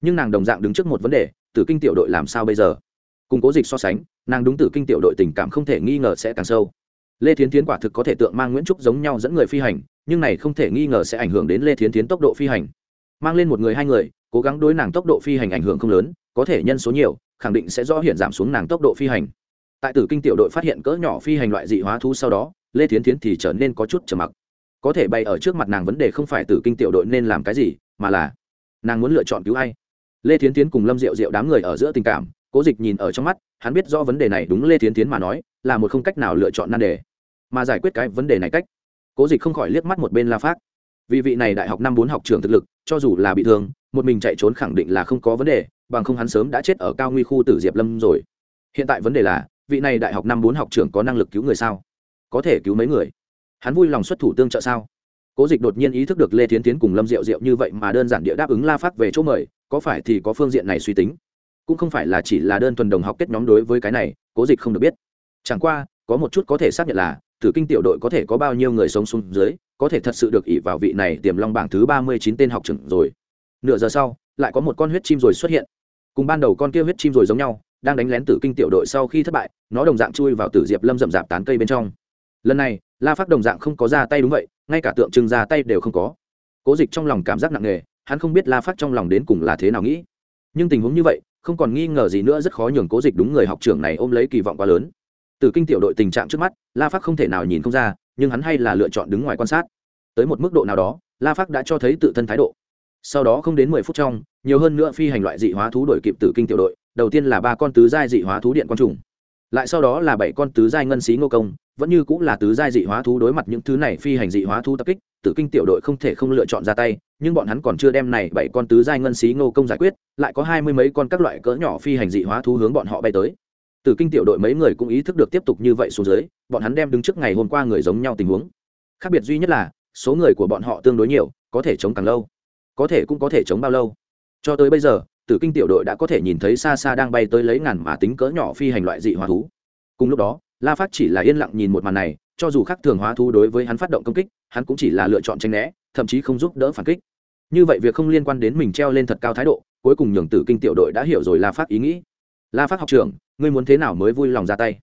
Nhưng nàng đồng dạng đứng trước một vấn đề, tử kinh tiểu đội làm sao bây giờ? Cùng cố dịch so sánh, nàng đúng tử kinh tiểu đội tình cảm không thể nghi ngờ sẽ càng sâu. Lê thiến tiến quả thực có thể tượng mang nguyễn trúc giống nhau dẫn người phi hành, nhưng này không thể nghi ngờ sẽ ảnh hưởng đến lê thiến tiến tốc độ phi hành mang lên một người hai người, cố gắng đối nàng tốc độ phi hành ảnh hưởng không lớn, có thể nhân số nhiều, khẳng định sẽ rõ hiện giảm xuống nàng tốc độ phi hành. Tại tử kinh tiểu đội phát hiện cỡ nhỏ phi hành loại dị hóa thú sau đó, lê thiến thiến thì trở nên có chút trầm mặc. Có thể bày ở trước mặt nàng vấn đề không phải tử kinh tiểu đội nên làm cái gì, mà là nàng muốn lựa chọn cứu ai. Lê thiến tiến cùng lâm diệu diệu đám người ở giữa tình cảm, cố dịch nhìn ở trong mắt, hắn biết do vấn đề này đúng lê thiến tiến mà nói, là một không cách nào lựa chọn nan đề. Mà giải quyết cái vấn đề này cách, cố dịch không khỏi liếc mắt một bên la phát vì vị này đại học năm bốn học trường thực lực, cho dù là bị thương, một mình chạy trốn khẳng định là không có vấn đề, bằng không hắn sớm đã chết ở cao nguy khu tử diệp lâm rồi. Hiện tại vấn đề là, vị này đại học năm bốn học trưởng có năng lực cứu người sao? Có thể cứu mấy người? Hắn vui lòng xuất thủ tương trợ sao? Cố dịch đột nhiên ý thức được lê tiến tiến cùng lâm diệu diệu như vậy mà đơn giản địa đáp ứng la phát về chỗ mời, có phải thì có phương diện này suy tính? Cũng không phải là chỉ là đơn thuần đồng học kết nhóm đối với cái này, cố dịch không được biết. Chẳng qua, có một chút có thể xác nhận là thử kinh tiểu đội có thể có bao nhiêu người sống xuống dưới, có thể thật sự được ỉ vào vị này tiềm long bảng thứ ba mươi chín tên học trưởng rồi. Nửa giờ sau, lại có một con huyết chim rồi xuất hiện. Cùng ban đầu con kia huyết chim rồi giống nhau, đang đánh lén tử kinh tiểu đội sau khi thất bại, nó đồng dạng chui vào tử diệp lâm rậm rạp tán cây bên trong. Lần này, la phát đồng dạng không có ra tay đúng vậy, ngay cả tượng trưng ra tay đều không có. Cố dịch trong lòng cảm giác nặng nề, hắn không biết la phát trong lòng đến cùng là thế nào nghĩ. Nhưng tình huống như vậy, không còn nghi ngờ gì nữa, rất khó nhường cố dịch đúng người học trưởng này ôm lấy kỳ vọng quá lớn từ kinh tiểu đội tình trạng trước mắt, la phát không thể nào nhìn không ra, nhưng hắn hay là lựa chọn đứng ngoài quan sát. Tới một mức độ nào đó, la phát đã cho thấy tự thân thái độ. Sau đó không đến mười phút trong, nhiều hơn nữa phi hành loại dị hóa thú đổi kịp tử kinh tiểu đội, đầu tiên là ba con tứ giai dị hóa thú điện quang trùng. Lại sau đó là bảy con tứ giai ngân xí ngô công, vẫn như cũng là tứ giai dị hóa thú đối mặt những thứ này phi hành dị hóa thú tập kích tử kinh tiểu đội không thể không lựa chọn ra tay, nhưng bọn hắn còn chưa đem này bảy con tứ giai ngân xí ngô công giải quyết, lại có hai mươi mấy con các loại cỡ nhỏ phi hành dị hóa thú hướng bọn họ bay tới tử kinh tiểu đội mấy người cũng ý thức được tiếp tục như vậy xuống dưới, bọn hắn đem đứng trước ngày hôm qua người giống nhau tình huống. Khác biệt duy nhất là, số người của bọn họ tương đối nhiều, có thể chống càng lâu. Có thể cũng có thể chống bao lâu. Cho tới bây giờ tử kinh tiểu đội đã có thể nhìn thấy xa xa đang bay tới lấy ngàn mà tính cỡ nhỏ phi hành loại dị hóa thú. Cùng lúc đó, la phát chỉ là yên lặng nhìn một màn này, cho dù khác thường hóa thú đối với hắn phát động công kích, hắn cũng chỉ là lựa chọn tranh né, thậm chí không giúp đỡ phản kích. Như vậy việc không liên quan đến mình treo lên thật cao thái độ, cuối cùng nhường tử kinh tiểu đội đã hiểu rồi la phát ý nghĩ la phát học trưởng, ngươi muốn thế nào mới vui lòng ra tay?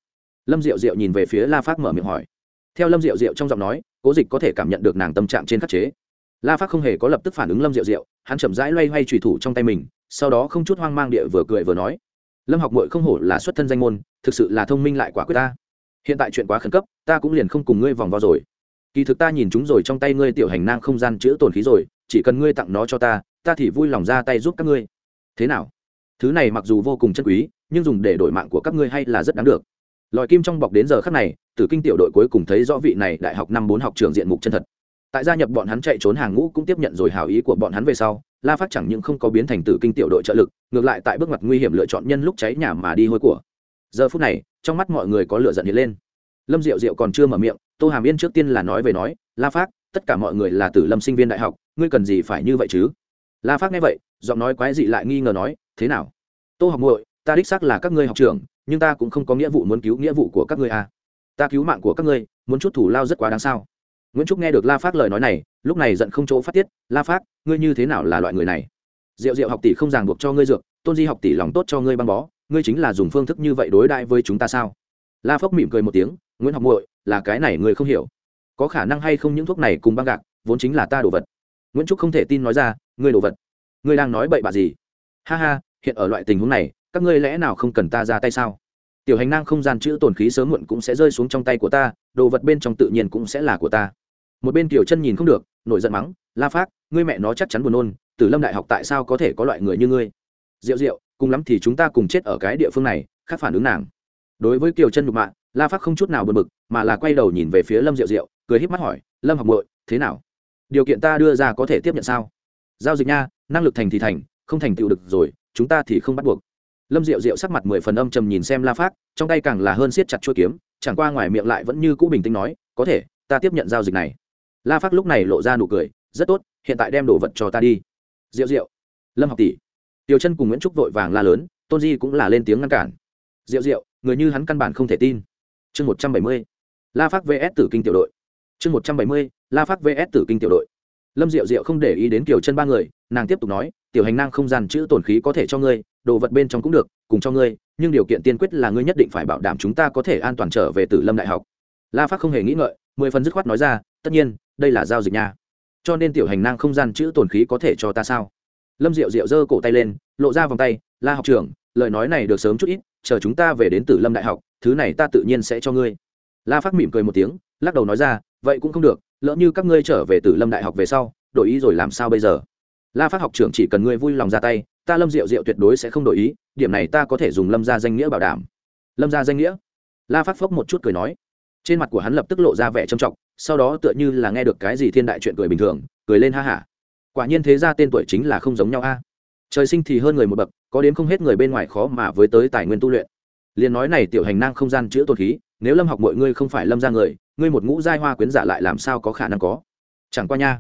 Lâm diệu diệu nhìn về phía la phát mở miệng hỏi. Theo lâm diệu diệu trong giọng nói, cố dịch có thể cảm nhận được nàng tâm trạng trên khắc chế. La phát không hề có lập tức phản ứng lâm diệu diệu, hắn chậm rãi loay hoay trùy thủ trong tay mình, sau đó không chút hoang mang địa vừa cười vừa nói. Lâm học mội không hổ là xuất thân danh môn, thực sự là thông minh lại quả quyết ta. Hiện tại chuyện quá khẩn cấp, ta cũng liền không cùng ngươi vòng vo rồi. Kỳ thực ta nhìn chúng rồi trong tay ngươi tiểu hành năng không gian chữa tồn khí rồi, chỉ cần ngươi tặng nó cho ta ta thì vui lòng ra tay giúp các ngươi. Thế nào? Thứ này mặc dù vô cùng chân quý nhưng dùng để đổi mạng của các ngươi hay là rất đáng được. Lòi kim trong bọc đến giờ khắc này, tử kinh tiểu đội cuối cùng thấy rõ vị này đại học năm bốn học trường diện mục chân thật. Tại gia nhập bọn hắn chạy trốn hàng ngũ cũng tiếp nhận rồi hào ý của bọn hắn về sau, la phát chẳng những không có biến thành tử kinh tiểu đội trợ lực, ngược lại tại bước ngoặt nguy hiểm lựa chọn nhân lúc cháy nhà mà đi hôi của. Giờ phút này, trong mắt mọi người có lựa giận hiện lên. Lâm diệu diệu còn chưa mở miệng, tô hàm yên trước tiên là nói về nói, la phát, tất cả mọi người là tử lâm sinh viên đại học, ngươi cần gì phải như vậy chứ? La phát nghe vậy, giọng nói quái dị lại nghi ngờ nói, thế nào? Tô học muội ta đích xác là các ngươi học trưởng, nhưng ta cũng không có nghĩa vụ muốn cứu nghĩa vụ của các ngươi à. ta cứu mạng của các ngươi, muốn chút thủ lao rất quá đáng sao. Nguyễn trúc nghe được la phát lời nói này, lúc này giận không chỗ phát tiết, la phát, ngươi như thế nào là loại người này? Diệu diệu học tỷ không ràng buộc cho ngươi dược, tôn di học tỷ lòng tốt cho ngươi băng bó, ngươi chính là dùng phương thức như vậy đối đại với chúng ta sao? La phốc mỉm cười một tiếng, nguyễn học muội, là cái này ngươi không hiểu. Có khả năng hay không những thuốc này cùng băng gạc, vốn chính là ta đồ vật. Nguyễn trúc không thể tin nói ra, ngươi đồ vật? Ngươi đang nói bậy bạ gì? Ha ha, hiện ở loại tình huống này các ngươi lẽ nào không cần ta ra tay sao? Tiểu hành năng không gian chữ tồn khí sớm muộn cũng sẽ rơi xuống trong tay của ta, đồ vật bên trong tự nhiên cũng sẽ là của ta. Một bên tiểu chân nhìn không được, nổi giận mắng, la phát ngươi mẹ nó chắc chắn buồn nôn từ lâm đại học tại sao có thể có loại người như ngươi? Rượu rượu, cùng lắm thì chúng ta cùng chết ở cái địa phương này, khác phản ứng nàng. Đối với kiều chân nhục mạ, la phát không chút nào bật bực, mà là quay đầu nhìn về phía lâm rượu rượu cười híp mắt hỏi, lâm học muội, thế nào? Điều kiện ta đưa ra có thể tiếp nhận sao? Giao dịch nha, năng lực thành thì thành, không thành tựu được rồi, chúng ta thì không bắt buộc lâm diệu diệu sắc mặt mười phần âm trầm nhìn xem la phát trong tay càng là hơn siết chặt chuôi kiếm, chẳng qua ngoài miệng lại vẫn như cũ bình tĩnh nói, có thể, ta tiếp nhận giao dịch này. La phát lúc này lộ ra nụ cười, rất tốt, hiện tại đem đồ vật cho ta đi. Diệu diệu. Lâm học tỷ. Tiểu chân cùng nguyễn trúc vội vàng la lớn, tôn di cũng là lên tiếng ngăn cản. Diệu diệu, người như hắn căn bản không thể tin. Chương một trăm bảy mươi, la phát vs tử kinh tiểu đội. Chương một trăm bảy mươi, la phát vs tử kinh tiểu đội. Lâm diệu diệu không để ý đến kiểu chân ba người, nàng tiếp tục nói tiểu hành năng không gian chữ tổn khí có thể cho ngươi, đồ vật bên trong cũng được, cùng cho ngươi, nhưng điều kiện tiên quyết là ngươi nhất định phải bảo đảm chúng ta có thể an toàn trở về tử lâm đại học. La phát không hề nghĩ ngợi, mười phần dứt khoát nói ra, tất nhiên, đây là giao dịch nha. Cho nên tiểu hành năng không gian chữ tổn khí có thể cho ta sao? Lâm diệu diệu giơ cổ tay lên, lộ ra vòng tay, la học trưởng, lời nói này được sớm chút ít, chờ chúng ta về đến tử lâm đại học, thứ này ta tự nhiên sẽ cho ngươi. La phát mỉm cười một tiếng, lắc đầu nói ra, vậy cũng không được, lỡ như các ngươi trở về tử lâm đại học về sau, đổi ý rồi làm sao bây giờ? La phát học trưởng chỉ cần ngươi vui lòng ra tay, ta lâm diệu diệu tuyệt đối sẽ không đổi ý, điểm này ta có thể dùng lâm ra danh nghĩa bảo đảm. Lâm ra danh nghĩa? La phát phốc một chút cười nói. Trên mặt của hắn lập tức lộ ra vẻ trầm trọng, sau đó tựa như là nghe được cái gì thiên đại chuyện cười bình thường, cười lên ha hả. Quả nhiên thế ra tên tuổi chính là không giống nhau a. Trời sinh thì hơn người một bậc, có đến không hết người bên ngoài khó mà với tới tài nguyên tu luyện. Liền nói này tiểu hành năng không gian chữa tột khí, nếu lâm học mọi ngươi không phải lâm ra người, ngươi một ngũ giai hoa quyến giả lại làm sao có khả năng có? Chẳng qua nha,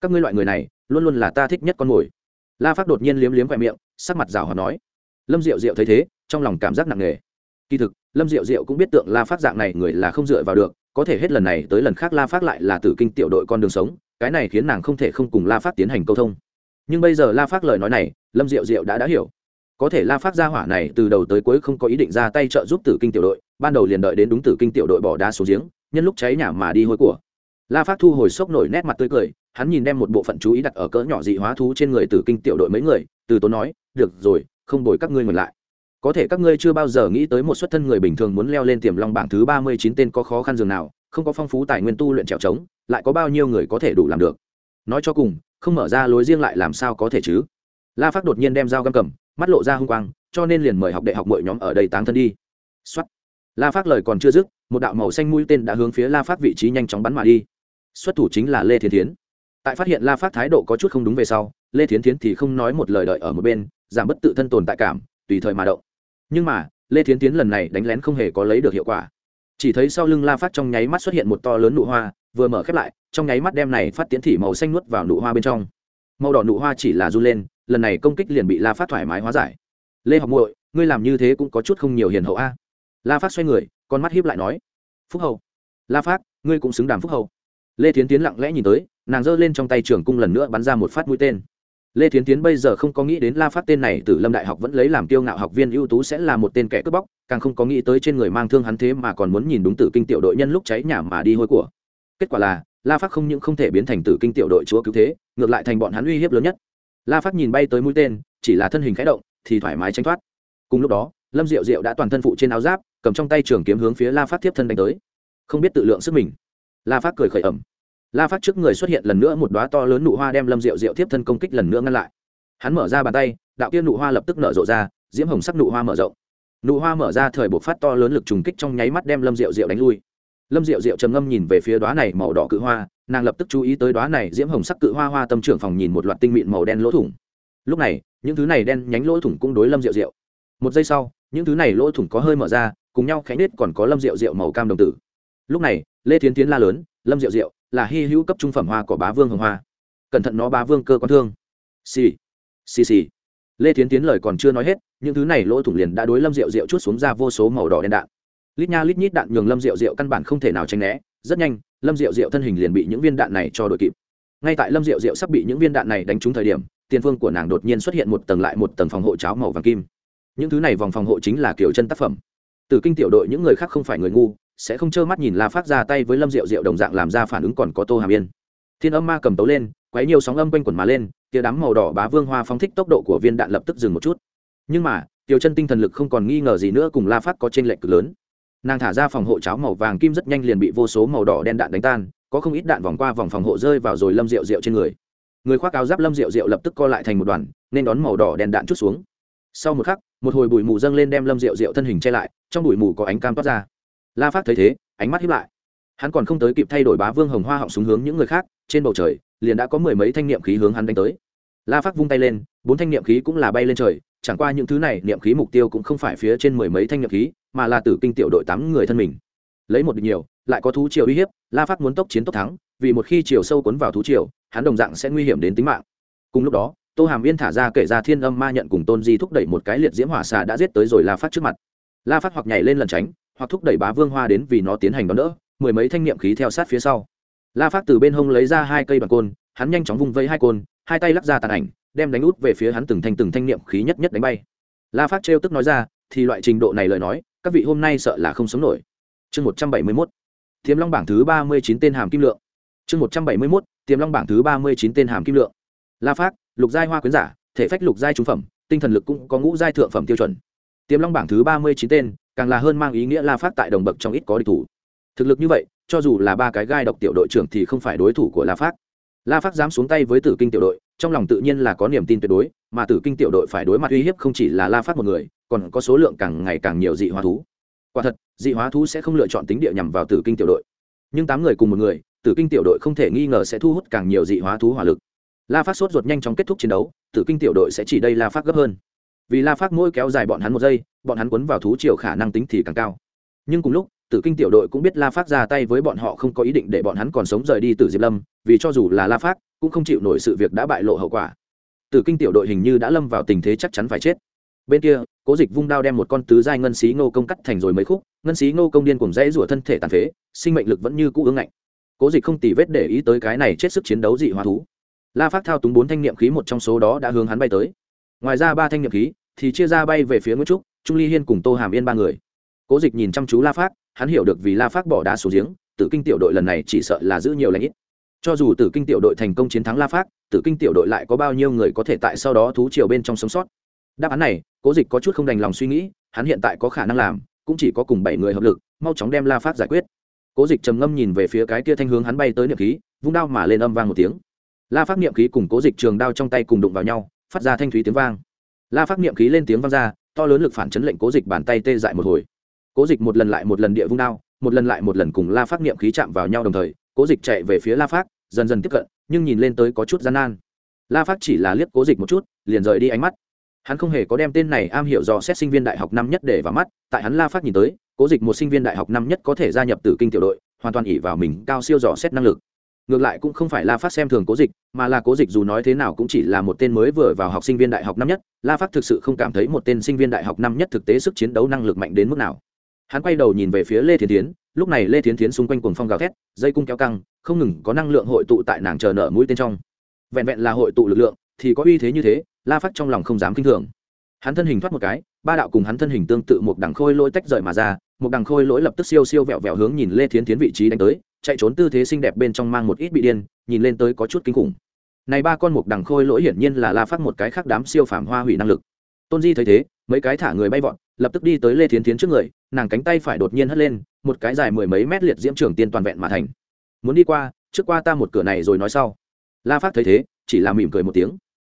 các ngươi loại người này luôn luôn là ta thích nhất con mồi. La phát đột nhiên liếm liếm vẹ miệng, sắc mặt rào hòa nói, lâm diệu diệu thấy thế, trong lòng cảm giác nặng nề. Kỳ thực, lâm diệu diệu cũng biết tượng la phát dạng này người là không dựa vào được, có thể hết lần này tới lần khác la phát lại là tử kinh tiểu đội con đường sống, cái này khiến nàng không thể không cùng la phát tiến hành câu thông. Nhưng bây giờ la phát lời nói này, lâm diệu diệu đã đã hiểu. Có thể la phát ra hỏa này từ đầu tới cuối không có ý định ra tay trợ giúp tử kinh tiểu đội, ban đầu liền đợi đến đúng tử kinh tiểu đội bỏ đá xuống giếng, nhân lúc cháy nhà mà đi hôi của. La phát thu hồi sốc nổi nét mặt tươi cười hắn nhìn đem một bộ phận chú ý đặt ở cỡ nhỏ dị hóa thú trên người tử kinh tiểu đội mấy người, từ tốn nói, được rồi, không đổi các ngươi ngược lại. Có thể các ngươi chưa bao giờ nghĩ tới một xuất thân người bình thường muốn leo lên tiềm long bảng thứ ba mươi chín tên có khó khăn dường nào, không có phong phú tài nguyên tu luyện trèo trống, lại có bao nhiêu người có thể đủ làm được? Nói cho cùng, không mở ra lối riêng lại làm sao có thể chứ? La phát đột nhiên đem dao găm cầm, mắt lộ ra hung quang, cho nên liền mời học đại học mọi nhóm ở đây táng thân đi. Xuất la phát lời còn chưa dứt, một đạo màu xanh mũi tên đã hướng phía la phát vị trí nhanh chóng bắn mà đi. Xuất thủ chính là lê thiên thiến tại phát hiện la phát thái độ có chút không đúng về sau, lê thiến thiến thì không nói một lời đợi ở một bên, giảm bất tự thân tồn tại cảm, tùy thời mà động. Nhưng mà, lê thiến tiến lần này đánh lén không hề có lấy được hiệu quả. Chỉ thấy sau lưng la phát trong nháy mắt xuất hiện một to lớn nụ hoa, vừa mở khép lại, trong nháy mắt đem này phát tiến thị màu xanh nuốt vào nụ hoa bên trong. Màu đỏ nụ hoa chỉ là run lên, lần này công kích liền bị la phát thoải mái hóa giải. Lê học muội, ngươi làm như thế cũng có chút không nhiều hiền hậu a. La phát xoay người, con mắt hiếp lại nói. Phúc hậu. La phát, ngươi cũng xứng đàm phúc hậu. Lê thiến tiến lặng lẽ nhìn tới nàng giơ lên trong tay trường cung lần nữa bắn ra một phát mũi tên. Lê thiến tiến bây giờ không có nghĩ đến la phát tên này từ lâm đại học vẫn lấy làm tiêu ngạo học viên ưu tú sẽ là một tên kẻ cướp bóc, càng không có nghĩ tới trên người mang thương hắn thế mà còn muốn nhìn đúng tử kinh tiểu đội nhân lúc cháy nhà mà đi hôi của. Kết quả là, la phát không những không thể biến thành tử kinh tiểu đội chúa cứu thế, ngược lại thành bọn hắn uy hiếp lớn nhất. La phát nhìn bay tới mũi tên, chỉ là thân hình khẽ động, thì thoải mái tránh thoát. Cùng lúc đó, lâm diệu diệu đã toàn thân phụ trên áo giáp, cầm trong tay trường kiếm hướng phía la phát tiếp thân đánh tới. Không biết tự lượng sức mình. La phát cười khởi ẩm la phát trước người xuất hiện lần nữa một đoá to lớn nụ hoa đem lâm diệu diệu tiếp thân công kích lần nữa ngăn lại. Hắn mở ra bàn tay, đạo kia nụ hoa lập tức nở rộ ra, diễm hồng sắc nụ hoa mở rộng. Nụ hoa mở ra thời buộc phát to lớn lực trùng kích trong nháy mắt đem lâm rượu rượu đánh lui. Lâm rượu rượu trầm ngâm nhìn về phía đoá này màu đỏ cự hoa, nàng lập tức chú ý tới đoá này diễm hồng sắc cự hoa hoa tâm trưởng phòng nhìn một loạt tinh mịn màu đen lỗ thủng. Lúc này, những thứ này đen nhánh lỗ thủng cũng đối lâm rượu rượu một giây sau, những thứ này lỗ thủng có hơi mở ra, cùng nhau khánh nết còn có lâm rượu rượu màu cam đồng tử. Lúc này, lê thiến tiến la lớn, lâm rượu rượu là hy hữu cấp trung phẩm hoa của bá vương hồng hoa. Cẩn thận nó bá vương cơ quan thương. Xì. Xì xì. Lê tiến tiến lời còn chưa nói hết, những thứ này lỗ thủng liền đã đối lâm rượu rượu chút xuống ra vô số màu đỏ đen đạn. Lít nha lít nhít đạn nhường lâm rượu rượu căn bản không thể nào tránh né, rất nhanh, lâm rượu rượu thân hình liền bị những viên đạn này cho đội kịp. Ngay tại lâm rượu rượu sắp bị những viên đạn này đánh trúng thời điểm, tiền phương của nàng đột nhiên xuất hiện một tầng lại một tầng phòng hộ cháo màu vàng kim. Những thứ này vòng phòng hộ chính là kiểu chân tác phẩm. Từ kinh tiểu đội những người khác không phải người ngu sẽ không trơ mắt nhìn la phát ra tay với lâm diệu diệu đồng dạng làm ra phản ứng còn có tô hàm yên. Thiên âm ma cầm tấu lên, quấy nhiều sóng âm quanh quẩn mà lên, tia đám màu đỏ bá vương hoa phóng thích tốc độ của viên đạn lập tức dừng một chút. Nhưng mà, tiểu chân tinh thần lực không còn nghi ngờ gì nữa cùng la phát có trên lệnh cực lớn. Nàng thả ra phòng hộ cháo màu vàng kim rất nhanh liền bị vô số màu đỏ đen đạn đánh tan, có không ít đạn vòng qua vòng phòng hộ rơi vào rồi lâm rượu rượu trên người. Người khoác áo giáp lâm rượu rượu lập tức co lại thành một đoàn, nên đón màu đỏ đen đạn chút xuống. Sau một khắc, một hồi bụi mù dâng lên đem lâm rượu rượu thân hình che lại, trong bụi mù có ánh cam toát ra la phát thấy thế, ánh mắt hiếp lại. Hắn còn không tới kịp thay đổi bá vương hồng hoa họng súng hướng những người khác, trên bầu trời, liền đã có mười mấy thanh niệm khí hướng hắn đánh tới. La phát vung tay lên, bốn thanh niệm khí cũng là bay lên trời, chẳng qua những thứ này niệm khí mục tiêu cũng không phải phía trên mười mấy thanh niệm khí, mà là tử kinh tiểu đội tám người thân mình. Lấy một địch nhiều, lại có thú triều uy hiếp, la phát muốn tốc chiến tốc thắng, vì một khi chiều sâu cuốn vào thú triều, hắn đồng dạng sẽ nguy hiểm đến tính mạng. Cùng lúc đó, tô hàm yên thả ra kể ra thiên âm ma nhận cùng tôn di thúc đẩy một cái liệt diễm hỏa xà đã giết tới rồi la phát trước mặt. La phát hoặc nhảy lên lần tránh hoặc thúc đẩy bá vương hoa đến vì nó tiến hành đón đỡ, mười mấy thanh niệm khí theo sát phía sau. La phát từ bên hông lấy ra hai cây bằng côn, hắn nhanh chóng vung vây hai côn, hai tay lắc ra tàn ảnh, đem đánh út về phía hắn từng thanh từng thanh niệm khí nhất nhất đánh bay. La phát trêu tức nói ra, thì loại trình độ này lời nói, các vị hôm nay sợ là không sống nổi. Chương một trăm bảy mươi mốt, tiềm long bảng thứ ba mươi chín tên hàm kim lượng. Chương một trăm bảy mươi mốt, tiềm long bảng thứ ba mươi chín tên hàm kim lượng. La phát, lục giai hoa quyến giả, thể phách lục giai trung phẩm, tinh thần lực cũng có ngũ giai thượng phẩm tiêu chuẩn. Tiềm long bảng thứ ba mươi chín tên càng là hơn mang ý nghĩa la phát tại đồng bậc trong ít có địch thủ. Thực lực như vậy, cho dù là ba cái gai độc tiểu đội trưởng thì không phải đối thủ của la phát. La phát dám xuống tay với tử kinh tiểu đội, trong lòng tự nhiên là có niềm tin tuyệt đối, mà tử kinh tiểu đội phải đối mặt uy hiếp không chỉ là la phát một người, còn có số lượng càng ngày càng nhiều dị hóa thú. Quả thật, dị hóa thú sẽ không lựa chọn tính địa nhằm vào tử kinh tiểu đội. Nhưng tám người cùng một người, tử kinh tiểu đội không thể nghi ngờ sẽ thu hút càng nhiều dị hóa thú hỏa lực. La phát sốt ruột nhanh chóng kết thúc chiến đấu, tử kinh tiểu đội sẽ chỉ đây la phát gấp hơn vì la phát mỗi kéo dài bọn hắn một giây, bọn hắn quấn vào thú triều khả năng tính thì càng cao. Nhưng cùng lúc, tử kinh tiểu đội cũng biết la phát ra tay với bọn họ không có ý định để bọn hắn còn sống rời đi từ diệp lâm, vì cho dù là la phát cũng không chịu nổi sự việc đã bại lộ hậu quả. Tử kinh tiểu đội hình như đã lâm vào tình thế chắc chắn phải chết. Bên kia, cố dịch vung đao đem một con tứ giai ngân xí ngô công cắt thành rồi mấy khúc, ngân xí ngô công điên cùng dãy rủa thân thể tàn phế, sinh mệnh lực vẫn như cũ ứng ngạnh. Cố dịch không tỉ vết để ý tới cái này chết sức chiến đấu dị hóa thú. La phát thao túng bốn thanh niệm khí một trong số đó đã hướng hắn bay tới ngoài ra ba thanh niệm khí, thì chia ra bay về phía nguyễn trúc, trung ly hiên cùng tô hàm yên ba người. Cố dịch nhìn chăm chú la phát hắn hiểu được vì la phát bỏ đá xuống giếng, tử kinh tiểu đội lần này chỉ sợ là giữ nhiều lãnh ít. Cho dù tử kinh tiểu đội thành công chiến thắng la phát tử kinh tiểu đội lại có bao nhiêu người có thể tại sau đó thú chiều bên trong sống sót? Đáp án này, cố dịch có chút không đành lòng suy nghĩ, hắn hiện tại có khả năng làm, cũng chỉ có cùng bảy người hợp lực, mau chóng đem la phát giải quyết. Cố dịch trầm ngâm nhìn về phía cái kia thanh hướng hắn bay tới niệm khí, vung đao mà lên âm vang một tiếng. La phát niệm khí cùng cố dịch trường đao trong tay cùng đụng vào nhau phát ra thanh thúy tiếng vang. La phát niệm khí lên tiếng vang ra, to lớn lực phản chấn lệnh cố dịch bàn tay tê dại một hồi. Cố dịch một lần lại một lần địa vung đao, một lần lại một lần cùng la phát niệm khí chạm vào nhau đồng thời, cố dịch chạy về phía la phát dần dần tiếp cận, nhưng nhìn lên tới có chút gian nan. La phát chỉ là liếc cố dịch một chút, liền rời đi ánh mắt. Hắn không hề có đem tên này am hiểu do xét sinh viên đại học năm nhất để vào mắt, tại hắn la phát nhìn tới, cố dịch một sinh viên đại học năm nhất có thể gia nhập từ kinh tiểu đội, hoàn toàn ỉ vào mình cao siêu dò xét năng lực ngược lại cũng không phải la phát xem thường cố dịch, mà là cố dịch dù nói thế nào cũng chỉ là một tên mới vừa vào học sinh viên đại học năm nhất, la phát thực sự không cảm thấy một tên sinh viên đại học năm nhất thực tế sức chiến đấu năng lực mạnh đến mức nào. Hắn quay đầu nhìn về phía lê thiên tiến lúc này lê thiên tiến xung quanh cuồng phong gào thét, dây cung kéo căng, không ngừng có năng lượng hội tụ tại nàng chờ nợ mũi tên trong. Vẹn vẹn là hội tụ lực lượng, thì có uy thế như thế, la phát trong lòng không dám k i n h thường. Hắn thân hình thoát một cái, ba đạo cùng hắn thân hình tương tự một đằng khôi lỗi tách rời mà ra, một đằng khôi lỗi lập tức siêu siêu vẹo vẹo hướng nhìn lê thiến tiến vị trí đánh tới chạy trốn tư thế xinh đẹp bên trong mang một ít bị điên, nhìn lên tới có chút kinh khủng. Này ba con mục đằng khôi lỗi hiển nhiên là la phát một cái khác đám siêu phàm hoa hủy năng lực. Tôn di thấy thế, mấy cái thả người bay vọt, lập tức đi tới lê thiến tiến trước người, nàng cánh tay phải đột nhiên hất lên, một cái dài mười mấy mét liệt diễm trưởng tiên toàn vẹn mà thành. Muốn đi qua, trước qua ta một cửa này rồi nói sau. La phát thấy thế, chỉ là mỉm cười một tiếng.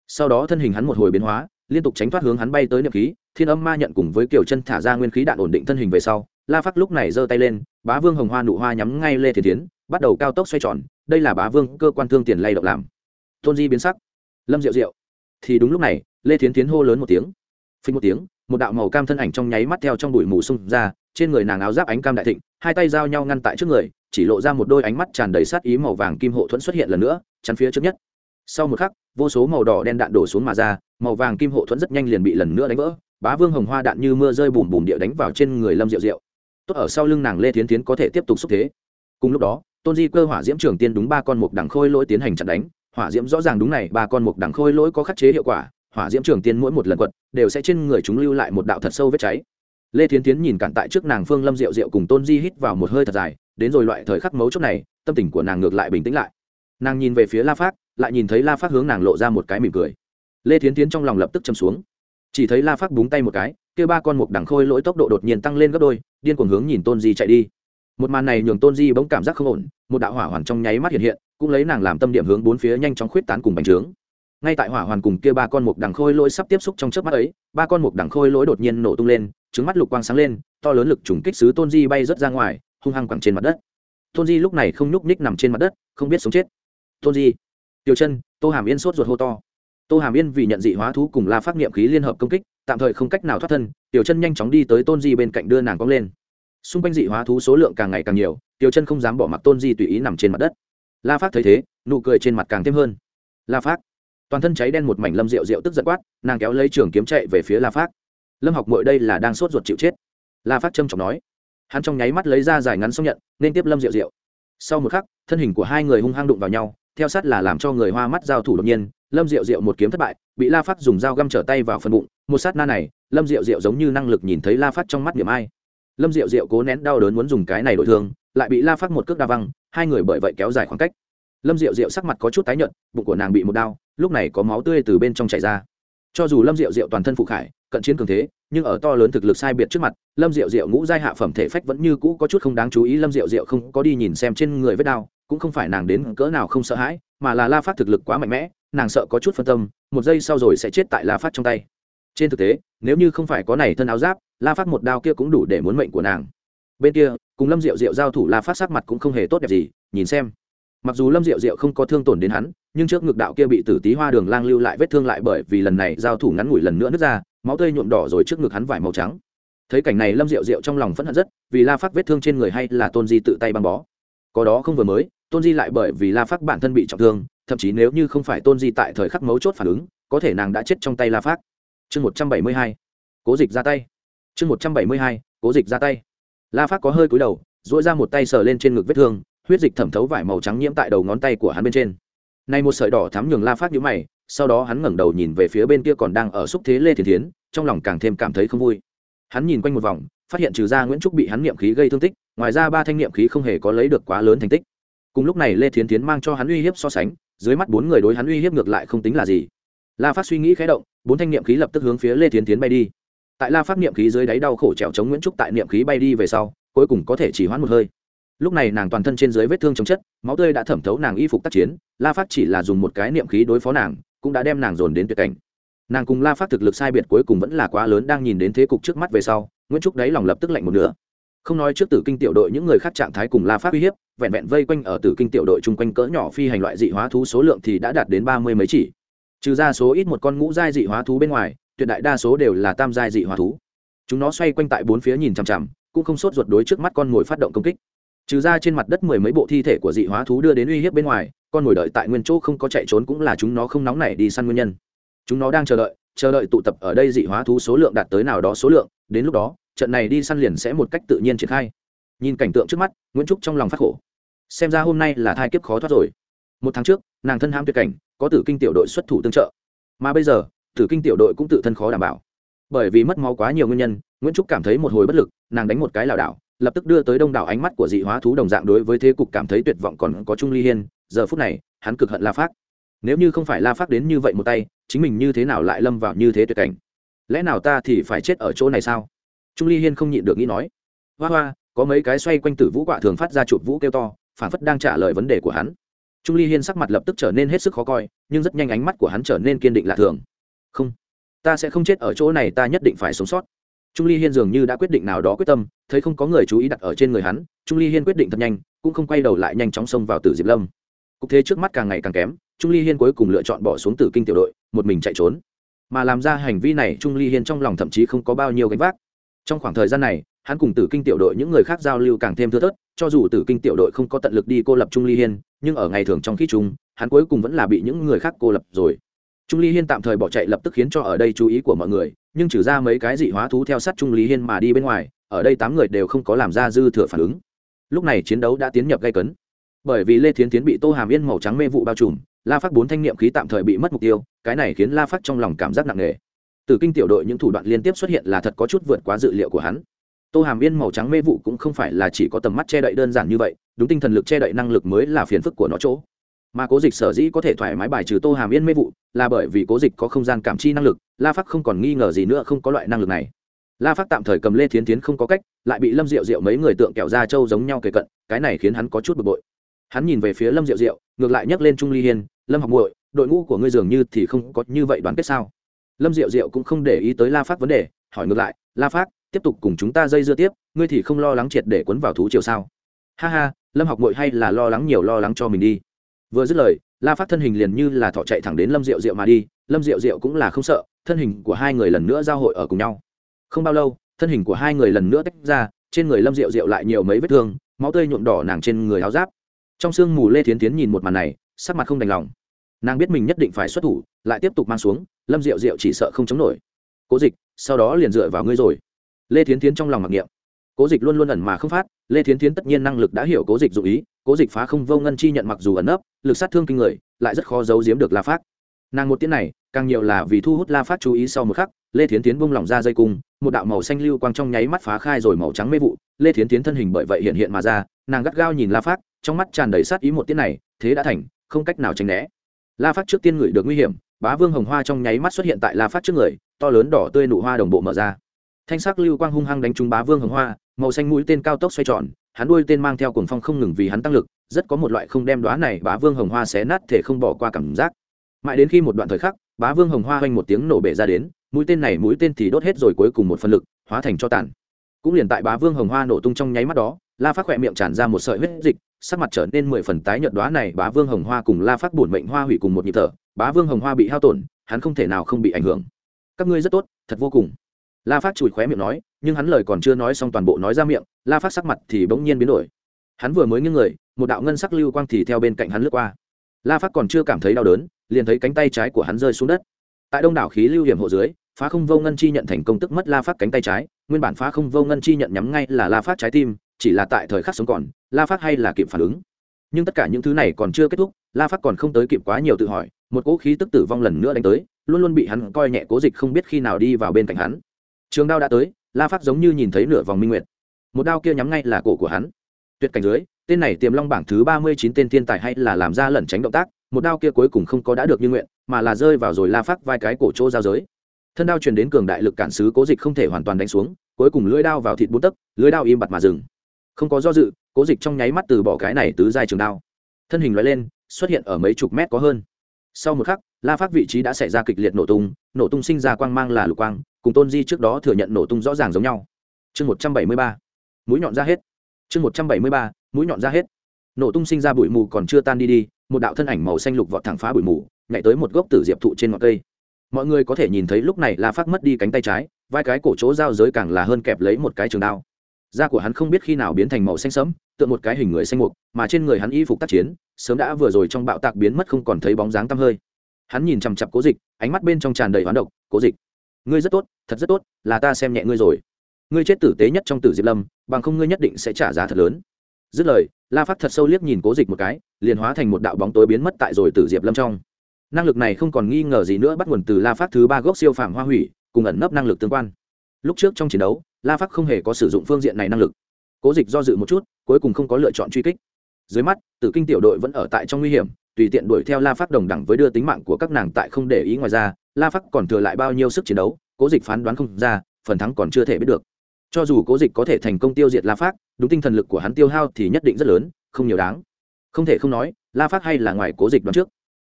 Sau đó thân hình hắn một hồi biến hóa, liên tục tránh thoát hướng hắn bay tới niệm khí, thiên âm ma nhận cùng với kiểu chân thả ra nguyên khí đạn ổn định thân hình về sau la phát lúc này giơ tay lên, bá vương hồng hoa nụ hoa nhắm ngay lê thiến tiến bắt đầu cao tốc xoay tròn, đây là bá vương cơ quan thương tiền lay động làm. Tôn di biến sắc. Lâm diệu diệu. Thì đúng lúc này, lê thiến tiến hô lớn một tiếng. Phình một tiếng, một đạo màu cam thân ảnh trong nháy mắt theo trong bụi mù xung ra, trên người nàng áo giáp ánh cam đại thịnh, hai tay giao nhau ngăn tại trước người, chỉ lộ ra một đôi ánh mắt tràn đầy sát ý màu vàng kim hộ thuẫn xuất hiện lần nữa, chắn phía trước nhất. Sau một khắc, vô số màu đỏ đen đạn đổ xuống mà ra, màu vàng kim hộ thuẫn rất nhanh liền bị lần nữa đánh vỡ, bá vương hồng hoa đạn như mưa rơi bùm bùm địa đánh vào trên người lâm diệu diệu tốt ở sau lưng nàng lê tiến tiến có thể tiếp tục xúc thế. Cùng lúc đó, tôn di cơ hỏa diễm trường tiên đúng ba con mục đằng khôi lỗi tiến hành chặn đánh. Hỏa diễm rõ ràng đúng này, ba con mục đằng khôi lỗi có khắc chế hiệu quả. Hỏa diễm trường tiên mỗi một lần quật, đều sẽ trên người chúng lưu lại một đạo thật sâu vết cháy. Lê thiến tiến nhìn cản tại trước nàng phương lâm diệu diệu cùng tôn di hít vào một hơi thật dài, đến rồi loại thời khắc mấu chốt này, tâm tình của nàng ngược lại bình tĩnh lại. Nàng nhìn về phía la phát, lại nhìn thấy la phát hướng nàng lộ ra một cái mỉm cười. Lê thiến tiến trong lòng lập tức châm xuống. Chỉ thấy la phát búng tay một cái kia ba con mục đằng khôi lỗi tốc độ đột nhiên tăng lên gấp đôi, điên cuồng hướng nhìn tôn di chạy đi. Một màn này nhường tôn di bỗng cảm giác không ổn, một đạo hỏa hoàn trong nháy mắt hiện hiện, cũng lấy nàng làm tâm điểm hướng bốn phía nhanh chóng khuyết tán cùng bành trướng. Ngay tại hỏa hoàn cùng kia ba con mục đằng khôi lỗi sắp tiếp xúc trong chớp mắt ấy, ba con mục đằng khôi lỗi đột nhiên nổ tung lên trứng mắt lục quang sáng lên, to lớn lực trùng kích xứ tôn di bay rớt ra ngoài, hung hăng quẳng trên mặt đất. Tôn di lúc này không nhúc ních nằm trên mặt đất, không biết sống chết. Tôn di, tiểu chân, tô hàm yên sốt ruột hô to. Tô hàm yên vì nhận dị hóa thú cùng la phát nghiệm khí liên hợp công kích tạm thời không cách nào thoát thân, tiểu chân nhanh chóng đi tới tôn di bên cạnh đưa nàng cong lên. Xung quanh dị hóa thú số lượng càng ngày càng nhiều, tiểu chân không dám bỏ mặc tôn di tùy ý nằm trên mặt đất. La phát thấy thế, nụ cười trên mặt càng thêm hơn. La phát toàn thân cháy đen một mảnh lâm rượu rượu tức giận quát, nàng kéo lấy trường kiếm chạy về phía la phát lâm học mội đây là đang sốt ruột chịu chết. La phát trâm trọng nói. Hắn trong nháy mắt lấy ra dài ngắn xong nhận, nên tiếp lâm rượu rượu sau một khắc, thân hình của hai người hung hăng đụng vào nhau, theo sát là làm cho người hoa mắt giao thủ đột nhiên lâm diệu diệu một kiếm thất bại, bị la phát dùng dao găm trở tay vào phần bụng, một sát na này, lâm diệu diệu giống như năng lực nhìn thấy la phát trong mắt niệm ai. Lâm diệu diệu cố nén đau đớn muốn dùng cái này đổi thương, lại bị la phát một cước đa văng, hai người bởi vậy kéo dài khoảng cách. Lâm diệu diệu sắc mặt có chút tái nhợt, bụng của nàng bị một đau, lúc này có máu tươi từ bên trong chảy ra. Cho dù lâm diệu diệu toàn thân phụ khải, cận chiến cường thế, nhưng ở to lớn thực lực sai biệt trước mặt, lâm diệu diệu ngũ giai hạ phẩm thể phách vẫn như cũ có chút không đáng chú ý, lâm diệu diệu không có đi nhìn xem trên người vết đau, cũng không phải nàng đến cỡ nào không sợ hãi, mà là la phát thực lực quá mạnh mẽ nàng sợ có chút phân tâm, một giây sau rồi sẽ chết tại la phát trong tay. Trên thực tế, nếu như không phải có này thân áo giáp, la phát một đao kia cũng đủ để muốn mệnh của nàng. Bên kia, cùng lâm diệu diệu giao thủ la phát sắc mặt cũng không hề tốt đẹp gì, nhìn xem. Mặc dù lâm diệu diệu không có thương tổn đến hắn, nhưng trước ngực đạo kia bị tử tí hoa đường lang lưu lại vết thương lại bởi vì lần này giao thủ ngắn ngủi lần nữa nứt ra, máu tươi nhuộm đỏ rồi trước ngực hắn vải màu trắng. Thấy cảnh này lâm diệu diệu trong lòng phẫn hận rất, vì la phát vết thương trên người hay là tôn di tự tay băng bó. Có đó không vừa mới tôn di lại bởi vì la phát bản thân bị trọng thương, thậm chí nếu như không phải tôn di tại thời khắc mấu chốt phản ứng, có thể nàng đã chết trong tay la phát chương một trăm bảy mươi hai, cố dịch ra tay. Chương một trăm bảy mươi hai, cố dịch ra tay. La phát có hơi cúi đầu dỗi ra một tay sờ lên trên ngực vết thương, huyết dịch thẩm thấu vải màu trắng nhiễm tại đầu ngón tay của hắn bên trên. Nay một sợi đỏ thắm nhường la phát nhũ mày, sau đó hắn ngẩng đầu nhìn về phía bên kia còn đang ở xúc thế lê thiền thiến, trong lòng càng thêm cảm thấy không vui. Hắn nhìn quanh một vòng, phát hiện trừ ra nguyễn trúc bị hắn niệm khí gây thương tích, ngoài ra ba thanh niệm khí không hề có lấy được quá lớn thành tích cùng lúc này lê thiến tiến mang cho hắn uy hiếp so sánh, dưới mắt bốn người đối hắn uy hiếp ngược lại không tính là gì. La phát suy nghĩ khé động, bốn thanh niệm khí lập tức hướng phía lê thiến tiến bay đi. Tại la phát niệm khí dưới đáy đau khổ trèo chống nguyễn trúc tại niệm khí bay đi về sau, cuối cùng có thể chỉ hoãn một hơi. Lúc này nàng toàn thân trên dưới vết thương chống chất, máu tươi đã thẩm thấu nàng y phục tác chiến, la phát chỉ là dùng một cái niệm khí đối phó nàng, cũng đã đem nàng dồn đến tuyệt cảnh. Nàng cùng la phát thực lực sai biệt cuối cùng vẫn là quá lớn, đang nhìn đến thế cục trước mắt về sau, nguyễn trúc đáy lòng lập tức lạnh một nửa không nói trước tử kinh tiểu đội những người khác trạng thái cùng la pháp uy hiếp, vẹn vẹn vây quanh ở tử kinh tiểu đội chung quanh cỡ nhỏ phi hành loại dị hóa thú số lượng thì đã đạt đến ba mươi mấy chỉ. Trừ ra số ít một con ngũ giai dị hóa thú bên ngoài, tuyệt đại đa số đều là tam giai dị hóa thú. Chúng nó xoay quanh tại bốn phía nhìn chằm chằm, cũng không sốt ruột đối trước mắt con mồi phát động công kích. Trừ ra trên mặt đất mười mấy bộ thi thể của dị hóa thú đưa đến uy hiếp bên ngoài, con mồi đợi tại nguyên chỗ không có chạy trốn cũng là chúng nó không nóng nảy đi săn nguyên nhân. Chúng nó đang chờ đợi chờ đợi tụ tập ở đây dị hóa thú số lượng đạt tới nào đó số lượng, đến lúc đó trận này đi săn liền sẽ một cách tự nhiên triển khai. Nhìn cảnh tượng trước mắt, nguyễn trúc trong lòng phát khổ. Xem ra hôm nay là thai kiếp khó thoát rồi. Một tháng trước, nàng thân ham tuyệt cảnh, có tử kinh tiểu đội xuất thủ tương trợ. Mà bây giờ, tử kinh tiểu đội cũng tự thân khó đảm bảo. Bởi vì mất máu quá nhiều nguyên nhân, nguyễn trúc cảm thấy một hồi bất lực, nàng đánh một cái lảo đảo, lập tức đưa tới đông đảo ánh mắt của dị hóa thú đồng dạng đối với thế cục cảm thấy tuyệt vọng còn có trung ly hiên, giờ phút này, hắn cực hận la phát nếu như không phải la phát đến như vậy một tay, chính mình như thế nào lại lâm vào như thế tuyệt cảnh? Lẽ nào ta thì phải chết ở chỗ này sao? Trung ly hiên không nhịn được nghĩ nói, hoa hoa, có mấy cái xoay quanh tử vũ quạ thường phát ra chụp vũ kêu to, phản phất đang trả lời vấn đề của hắn. Trung ly hiên sắc mặt lập tức trở nên hết sức khó coi, nhưng rất nhanh ánh mắt của hắn trở nên kiên định lạ thường. Không, ta sẽ không chết ở chỗ này, ta nhất định phải sống sót. Trung ly hiên dường như đã quyết định nào đó quyết tâm, thấy không có người chú ý đặt ở trên người hắn, trung ly hiên quyết định thật nhanh, cũng không quay đầu lại nhanh chóng xông vào tử diệp lâm. Cục thế trước mắt càng ngày càng kém, trung ly hiên cuối cùng lựa chọn bỏ xuống tử kinh tiểu đội, một mình chạy trốn. Mà làm ra hành vi này, trung ly hiên trong lòng thậm chí không có bao nhiêu gánh vác trong khoảng thời gian này, hắn cùng tử kinh tiểu đội những người khác giao lưu càng thêm thưa thớt, cho dù tử kinh tiểu đội không có tận lực đi cô lập trung ly hiên, nhưng ở ngày thường trong khi chúng, hắn cuối cùng vẫn là bị những người khác cô lập rồi. Trung ly hiên tạm thời bỏ chạy lập tức khiến cho ở đây chú ý của mọi người, nhưng trừ ra mấy cái dị hóa thú theo sát trung lý hiên mà đi bên ngoài, ở đây tám người đều không có làm ra dư thừa phản ứng. Lúc này chiến đấu đã tiến nhập gây cấn. Bởi vì lê thiến tiến bị tô hàm yên màu trắng mê vụ bao trùm, la phát bốn thanh niệm khí tạm thời bị mất mục tiêu, cái này khiến la phát trong lòng cảm giác nặng nề từ kinh tiểu đội những thủ đoạn liên tiếp xuất hiện là thật có chút vượt quá dự liệu của hắn. Tô hàm yên màu trắng mê vụ cũng không phải là chỉ có tầm mắt che đậy đơn giản như vậy, đúng tinh thần lực che đậy năng lực mới là phiền phức của nó chỗ. Mà cố dịch sở dĩ có thể thoải mái bài trừ tô hàm yên mê vụ là bởi vì cố dịch có không gian cảm chi năng lực, la phát không còn nghi ngờ gì nữa không có loại năng lực này. La phát tạm thời cầm lê thiến tiến không có cách, lại bị lâm diệu diệu mấy người tượng kẹo ra trâu giống nhau kề cận, cái này khiến hắn có chút bực bội. Hắn nhìn về phía lâm diệu diệu, ngược lại nhắc lên trung ly hiên, lâm học muội, đội ngũ của ngươi dường như thì không có như vậy đoàn kết sao? Lâm diệu diệu cũng không để ý tới la phát vấn đề, hỏi ngược lại, la phát, tiếp tục cùng chúng ta dây dưa tiếp, ngươi thì không lo lắng triệt để cuốn vào thú chiều sao? Ha ha, lâm học muội hay là lo lắng nhiều lo lắng cho mình đi. Vừa dứt lời, la phát thân hình liền như là thọ chạy thẳng đến lâm diệu diệu mà đi, lâm diệu diệu cũng là không sợ, thân hình của hai người lần nữa giao hội ở cùng nhau. Không bao lâu, thân hình của hai người lần nữa tách ra, trên người lâm diệu diệu lại nhiều mấy vết thương, máu tươi nhuộm đỏ nàng trên người áo giáp. Trong sương mù lê tiến tiến nhìn một màn này, sắc mặt không đành lòng nàng biết mình nhất định phải xuất thủ, lại tiếp tục mang xuống, lâm diệu diệu chỉ sợ không chống nổi. Cố dịch, sau đó liền dựa vào ngươi rồi. Lê Thiến tiến trong lòng mặc niệm. Cố dịch luôn luôn ẩn mà không phát, lê thiến thiến tất nhiên năng lực đã hiểu cố dịch dụ ý, cố dịch phá không vô ngân chi nhận mặc dù ẩn ấp lực sát thương kinh người, lại rất khó giấu giếm được la phát. Nàng một tiếng này, càng nhiều là vì thu hút la phát chú ý sau một khắc, lê thiến tiến bung lỏng ra dây cung, một đạo màu xanh lưu quang trong nháy mắt phá khai rồi màu trắng mê vụ. Lê thiến tiến thân hình bởi vậy hiện hiện mà ra, nàng gắt gao nhìn la phát, trong mắt tràn đầy sát ý một tiếng này, thế đã thành, không cách nào tránh né la phát trước tiên ngửi được nguy hiểm, bá vương hồng hoa trong nháy mắt xuất hiện tại la phát trước người, to lớn đỏ tươi nụ hoa đồng bộ mở ra. Thanh sắc lưu quang hung hăng đánh trúng bá vương hồng hoa, màu xanh mũi tên cao tốc xoay tròn, hắn đuôi tên mang theo cuồng phong không ngừng vì hắn tăng lực, rất có một loại không đem đoá này bá vương hồng hoa xé nát thể không bỏ qua cảm giác. Mãi đến khi một đoạn thời khắc, bá vương hồng hoa hoanh một tiếng nổ bể ra đến, mũi tên này mũi tên thì đốt hết rồi cuối cùng một phần lực, hóa thành cho tàn. Cũng liền tại bá vương hồng hoa nổ tung trong nháy mắt đó, la phát khỏe miệng tràn ra một sợi huyết dịch sắc mặt trở nên mười phần tái nhợt đoá này bá vương hồng hoa cùng la phát bổn mệnh hoa hủy cùng một nhịp thở, bá vương hồng hoa bị hao tổn, hắn không thể nào không bị ảnh hưởng. Các ngươi rất tốt, thật vô cùng. La phát chùi khóe miệng nói, nhưng hắn lời còn chưa nói xong toàn bộ nói ra miệng, la phát sắc mặt thì bỗng nhiên biến đổi. Hắn vừa mới nghiêng người, một đạo ngân sắc lưu quang thì theo bên cạnh hắn lướt qua. La phát còn chưa cảm thấy đau đớn, liền thấy cánh tay trái của hắn rơi xuống đất. Tại đông đảo khí lưu hiểm hộ dưới, phá không vô ngân chi nhận thành công tức mất la phát cánh tay trái, nguyên bản phá không vô ngân chi nhận nhắm ngay là la phát trái tim chỉ là tại thời khắc sống còn, la phát hay là kịp phản ứng. Nhưng tất cả những thứ này còn chưa kết thúc, la phát còn không tới kịp quá nhiều tự hỏi, một cỗ khí tức tử vong lần nữa đánh tới, luôn luôn bị hắn coi nhẹ cố dịch không biết khi nào đi vào bên cạnh hắn. Trường đao đã tới, la phát giống như nhìn thấy nửa vòng minh nguyệt. Một đao kia nhắm ngay là cổ của hắn. Tuyệt cảnh dưới, tên này tiềm long bảng thứ ba mươi chín tên thiên tài hay là làm ra lẩn tránh động tác, một đao kia cuối cùng không có đã được như nguyện, mà là rơi vào rồi la phát vai cái cổ chỗ giao giới. Thân đao truyền đến cường đại lực cản xứ cố dịch không thể hoàn toàn đánh xuống, cuối cùng lưỡi đao vào thịt bút tấc, lưỡi đao im bặt mà dừng không có do dự, cố dịch trong nháy mắt từ bỏ cái này tứ dài trường đao. Thân hình loại lên, xuất hiện ở mấy chục mét có hơn. Sau một khắc, la phát vị trí đã xảy ra kịch liệt nổ tung nổ tung sinh ra quang mang là lục quang, cùng tôn di trước đó thừa nhận nổ tung rõ ràng giống nhau. Chương một trăm bảy mươi ba, mũi nhọn ra hết. Chương một trăm bảy mươi ba, mũi nhọn ra hết. Nổ tung sinh ra bụi mù còn chưa tan đi đi, một đạo thân ảnh màu xanh lục vọt thẳng phá bụi mù, nhảy tới một gốc tử diệp thụ trên ngọn cây. Mọi người có thể nhìn thấy lúc này la phát mất đi cánh tay trái, vai cái cổ chỗ giao giới càng là hơn kẹp lấy một cái trường đao da của hắn không biết khi nào biến thành màu xanh sẫm, tựa một cái hình người xanh mục, mà trên người hắn y phục tác chiến, sớm đã vừa rồi trong bạo tạc biến mất không còn thấy bóng dáng tăm hơi. Hắn nhìn chằm chặp cố dịch, ánh mắt bên trong tràn đầy hoán độc, cố dịch, ngươi rất tốt, thật rất tốt, là ta xem nhẹ ngươi rồi. Ngươi chết tử tế nhất trong tử diệp lâm, bằng không ngươi nhất định sẽ trả giá thật lớn. Dứt lời, la phát thật sâu liếc nhìn cố dịch một cái, liền hóa thành một đạo bóng tối biến mất tại rồi tử diệp lâm trong. Năng lực này không còn nghi ngờ gì nữa bắt nguồn từ la phát thứ ba gốc siêu phàm hoa hủy, cùng ẩn nấp năng lực tương quan. Lúc trước trong chiến đấu la phắc không hề có sử dụng phương diện này năng lực. Cố dịch do dự một chút cuối cùng không có lựa chọn truy kích. Dưới mắt tử kinh tiểu đội vẫn ở tại trong nguy hiểm tùy tiện đuổi theo la phắc đồng đẳng với đưa tính mạng của các nàng tại không để ý ngoài ra la phắc còn thừa lại bao nhiêu sức chiến đấu cố dịch phán đoán không ra phần thắng còn chưa thể biết được. Cho dù cố dịch có thể thành công tiêu diệt la Phác, đúng tinh thần lực của hắn tiêu hao thì nhất định rất lớn không nhiều đáng. Không thể không nói la Phác hay là ngoài cố dịch đoán trước.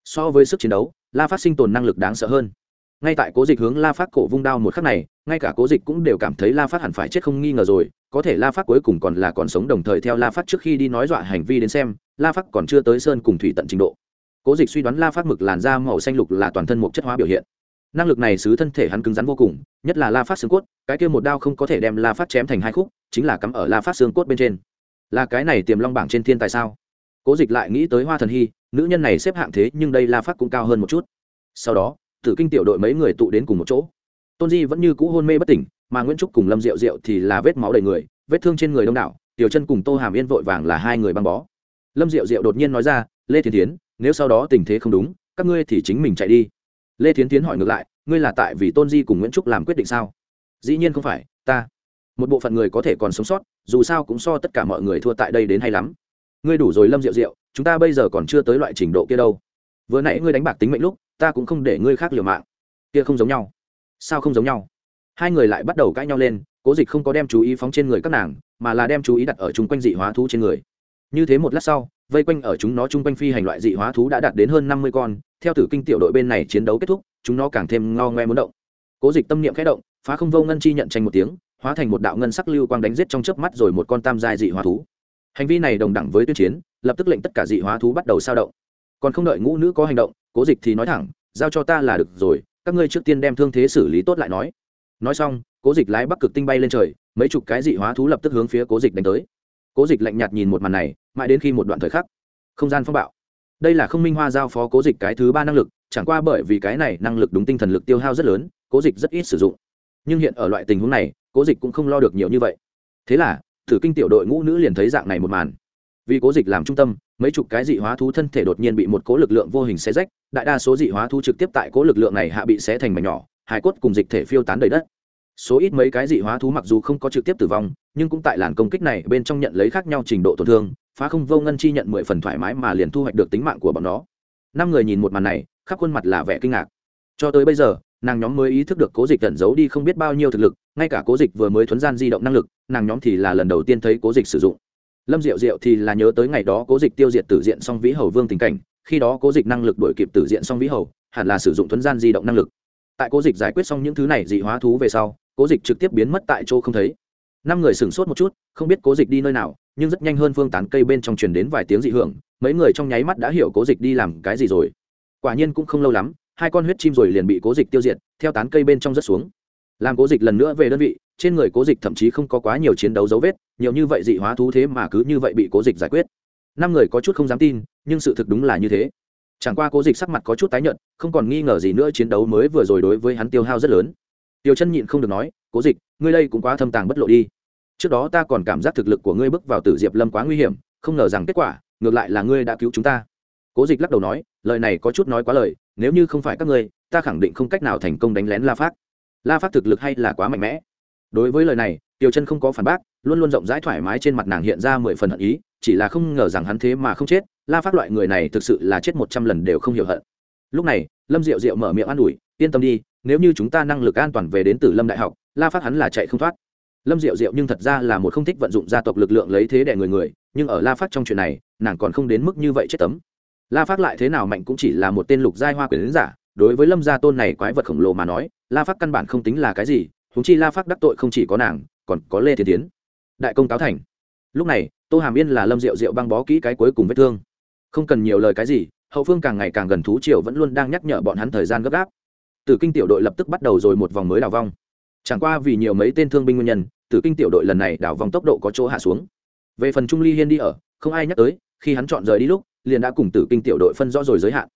So với sức chiến đấu la phát sinh tồn năng lực đáng sợ hơn ngay tại cố dịch hướng la phát cổ vung đao một khắc này ngay cả cố dịch cũng đều cảm thấy la phát hẳn phải chết không nghi ngờ rồi có thể la phát cuối cùng còn là còn sống đồng thời theo la phát trước khi đi nói dọa hành vi đến xem la phát còn chưa tới sơn cùng thủy tận trình độ cố dịch suy đoán la phát mực làn da màu xanh lục là toàn thân một chất hóa biểu hiện năng lực này xứ thân thể hắn cứng rắn vô cùng nhất là la phát xương cốt cái kia một đao không có thể đem la phát chém thành hai khúc chính là cắm ở la phát xương cốt bên trên là cái này tiềm long bảng trên thiên tài sao cố dịch lại nghĩ tới hoa thần hy nữ nhân này xếp hạng thế nhưng đây la phát cũng cao hơn một chút sau đó tử kinh tiểu đội mấy người tụ đến cùng một chỗ. Tôn di vẫn như cũ hôn mê bất tỉnh, mà nguyễn trúc cùng lâm diệu diệu thì là vết máu đầy người, vết thương trên người đông đảo, tiểu chân cùng tô hàm yên vội vàng là hai người băng bó. Lâm diệu diệu đột nhiên nói ra, lê thiên tiến nếu sau đó tình thế không đúng, các ngươi thì chính mình chạy đi. Lê thiến tiến hỏi ngược lại, ngươi là tại vì tôn di cùng nguyễn trúc làm quyết định sao? Dĩ nhiên không phải, ta. Một bộ phận người có thể còn sống sót, dù sao cũng so tất cả mọi người thua tại đây đến hay lắm. Ngươi đủ rồi lâm rượu rượu chúng ta bây giờ còn chưa tới loại trình độ kia đâu. Vừa nãy ngươi đánh bạc tính mệnh lúc ta cũng không để ngươi khác liều mạng. Kia không giống nhau. Sao không giống nhau? Hai người lại bắt đầu cãi nhau lên, cố dịch không có đem chú ý phóng trên người các nàng, mà là đem chú ý đặt ở chung quanh dị hóa thú trên người. Như thế một lát sau, vây quanh ở chúng nó chung quanh phi hành loại dị hóa thú đã đạt đến hơn năm mươi con, theo tử kinh tiểu đội bên này chiến đấu kết thúc, chúng nó càng thêm ngao ngoe muốn động. Cố dịch tâm niệm khẽ động, phá không vô ngân chi nhận tranh một tiếng, hóa thành một đạo ngân sắc lưu quang đánh giết trong chớp mắt rồi một con tam giai dị hóa thú. Hành vi này đồng đẳng với tuyên chiến, lập tức lệnh tất cả dị hóa thú bắt đầu sao động. Còn không đợi ngũ nữ có hành động cố dịch thì nói thẳng, giao cho ta là được rồi, các ngươi trước tiên đem thương thế xử lý tốt lại nói. Nói xong, cố dịch lái bắc cực tinh bay lên trời, mấy chục cái dị hóa thú lập tức hướng phía cố dịch đánh tới. Cố dịch lạnh nhạt nhìn một màn này, mãi đến khi một đoạn thời khắc, không gian phong bạo. Đây là không minh hoa giao phó cố dịch cái thứ ba năng lực, chẳng qua bởi vì cái này năng lực đúng tinh thần lực tiêu hao rất lớn, cố dịch rất ít sử dụng. Nhưng hiện ở loại tình huống này, cố dịch cũng không lo được nhiều như vậy. Thế là, thử kinh tiểu đội ngũ nữ liền thấy dạng này một màn vì cố dịch làm trung tâm, mấy chục cái dị hóa thú thân thể đột nhiên bị một cố lực lượng vô hình xé rách, đại đa số dị hóa thú trực tiếp tại cố lực lượng này hạ bị xé thành mảnh nhỏ, hải cốt cùng dịch thể phiêu tán đầy đất. Số ít mấy cái dị hóa thú mặc dù không có trực tiếp tử vong, nhưng cũng tại làn công kích này bên trong nhận lấy khác nhau trình độ tổn thương, phá không vô ngân chi nhận mười phần thoải mái mà liền thu hoạch được tính mạng của bọn nó. Năm người nhìn một màn này, khắp khuôn mặt là vẻ kinh ngạc. Cho tới bây giờ, nàng nhóm mới ý thức được cố dịch tận giấu đi không biết bao nhiêu thực lực, ngay cả cố dịch vừa mới thuấn gian di động năng lực, nàng nhóm thì là lần đầu tiên thấy cố dịch sử dụng lâm diệu diệu thì là nhớ tới ngày đó cố dịch tiêu diệt tử diện song vĩ hầu vương tình cảnh, khi đó cố dịch năng lực đổi kịp tử diện song vĩ hầu, hẳn là sử dụng thuấn gian di động năng lực. Tại cố dịch giải quyết xong những thứ này dị hóa thú về sau, cố dịch trực tiếp biến mất tại chỗ không thấy. Năm người sửng sốt một chút, không biết cố dịch đi nơi nào, nhưng rất nhanh hơn phương tán cây bên trong truyền đến vài tiếng dị hưởng, mấy người trong nháy mắt đã hiểu cố dịch đi làm cái gì rồi. Quả nhiên cũng không lâu lắm, hai con huyết chim rồi liền bị cố dịch tiêu diệt, theo tán cây bên trong rất xuống. Làm cố dịch lần nữa về đơn vị trên người cố dịch thậm chí không có quá nhiều chiến đấu dấu vết, nhiều như vậy dị hóa thú thế mà cứ như vậy bị cố dịch giải quyết. Năm người có chút không dám tin, nhưng sự thực đúng là như thế. Chẳng qua cố dịch sắc mặt có chút tái nhợt, không còn nghi ngờ gì nữa chiến đấu mới vừa rồi đối với hắn tiêu hao rất lớn. Tiêu chân nhịn không được nói, cố dịch, ngươi đây cũng quá thâm tàng bất lộ đi. Trước đó ta còn cảm giác thực lực của ngươi bước vào tử diệp lâm quá nguy hiểm, không ngờ rằng kết quả, ngược lại là ngươi đã cứu chúng ta. Cố dịch lắc đầu nói, lời này có chút nói quá lời, nếu như không phải các ngươi, ta khẳng định không cách nào thành công đánh lén la phát la phát thực lực hay là quá mạnh mẽ đối với lời này tiểu chân không có phản bác, luôn luôn rộng rãi thoải mái trên mặt nàng hiện ra mười phần hận ý, chỉ là không ngờ rằng hắn thế mà không chết, la phát loại người này thực sự là chết một trăm lần đều không hiểu hận. Lúc này, lâm diệu diệu mở miệng an ủi, yên tâm đi, nếu như chúng ta năng lực an toàn về đến từ lâm đại học, la phát hắn là chạy không thoát. Lâm diệu diệu nhưng thật ra là một không thích vận dụng gia tộc lực lượng lấy thế đẻ người người, nhưng ở la phát trong chuyện này, nàng còn không đến mức như vậy chết tấm. La phát lại thế nào mạnh cũng chỉ là một tên lục giai hoa quyền giả, đối với lâm gia tôn này quái vật khổng lồ mà nói, la phát căn bản không tính là cái gì huống chi la phát đắc tội không chỉ có nàng, còn có lê thiên tiến. Đại công cáo thành. Lúc này, tô hàm yên là lâm diệu diệu băng bó kỹ cái cuối cùng vết thương. Không cần nhiều lời cái gì, hậu phương càng ngày càng gần thú triều vẫn luôn đang nhắc nhở bọn hắn thời gian gấp gáp. Tử kinh tiểu đội lập tức bắt đầu rồi một vòng mới đào vong. Chẳng qua vì nhiều mấy tên thương binh nguyên nhân, tử kinh tiểu đội lần này đào vòng tốc độ có chỗ hạ xuống. Về phần trung ly hiên đi ở, không ai nhắc tới, khi hắn chọn rời đi lúc, liền đã cùng tử kinh tiểu đội phân rõ rồi giới hạn.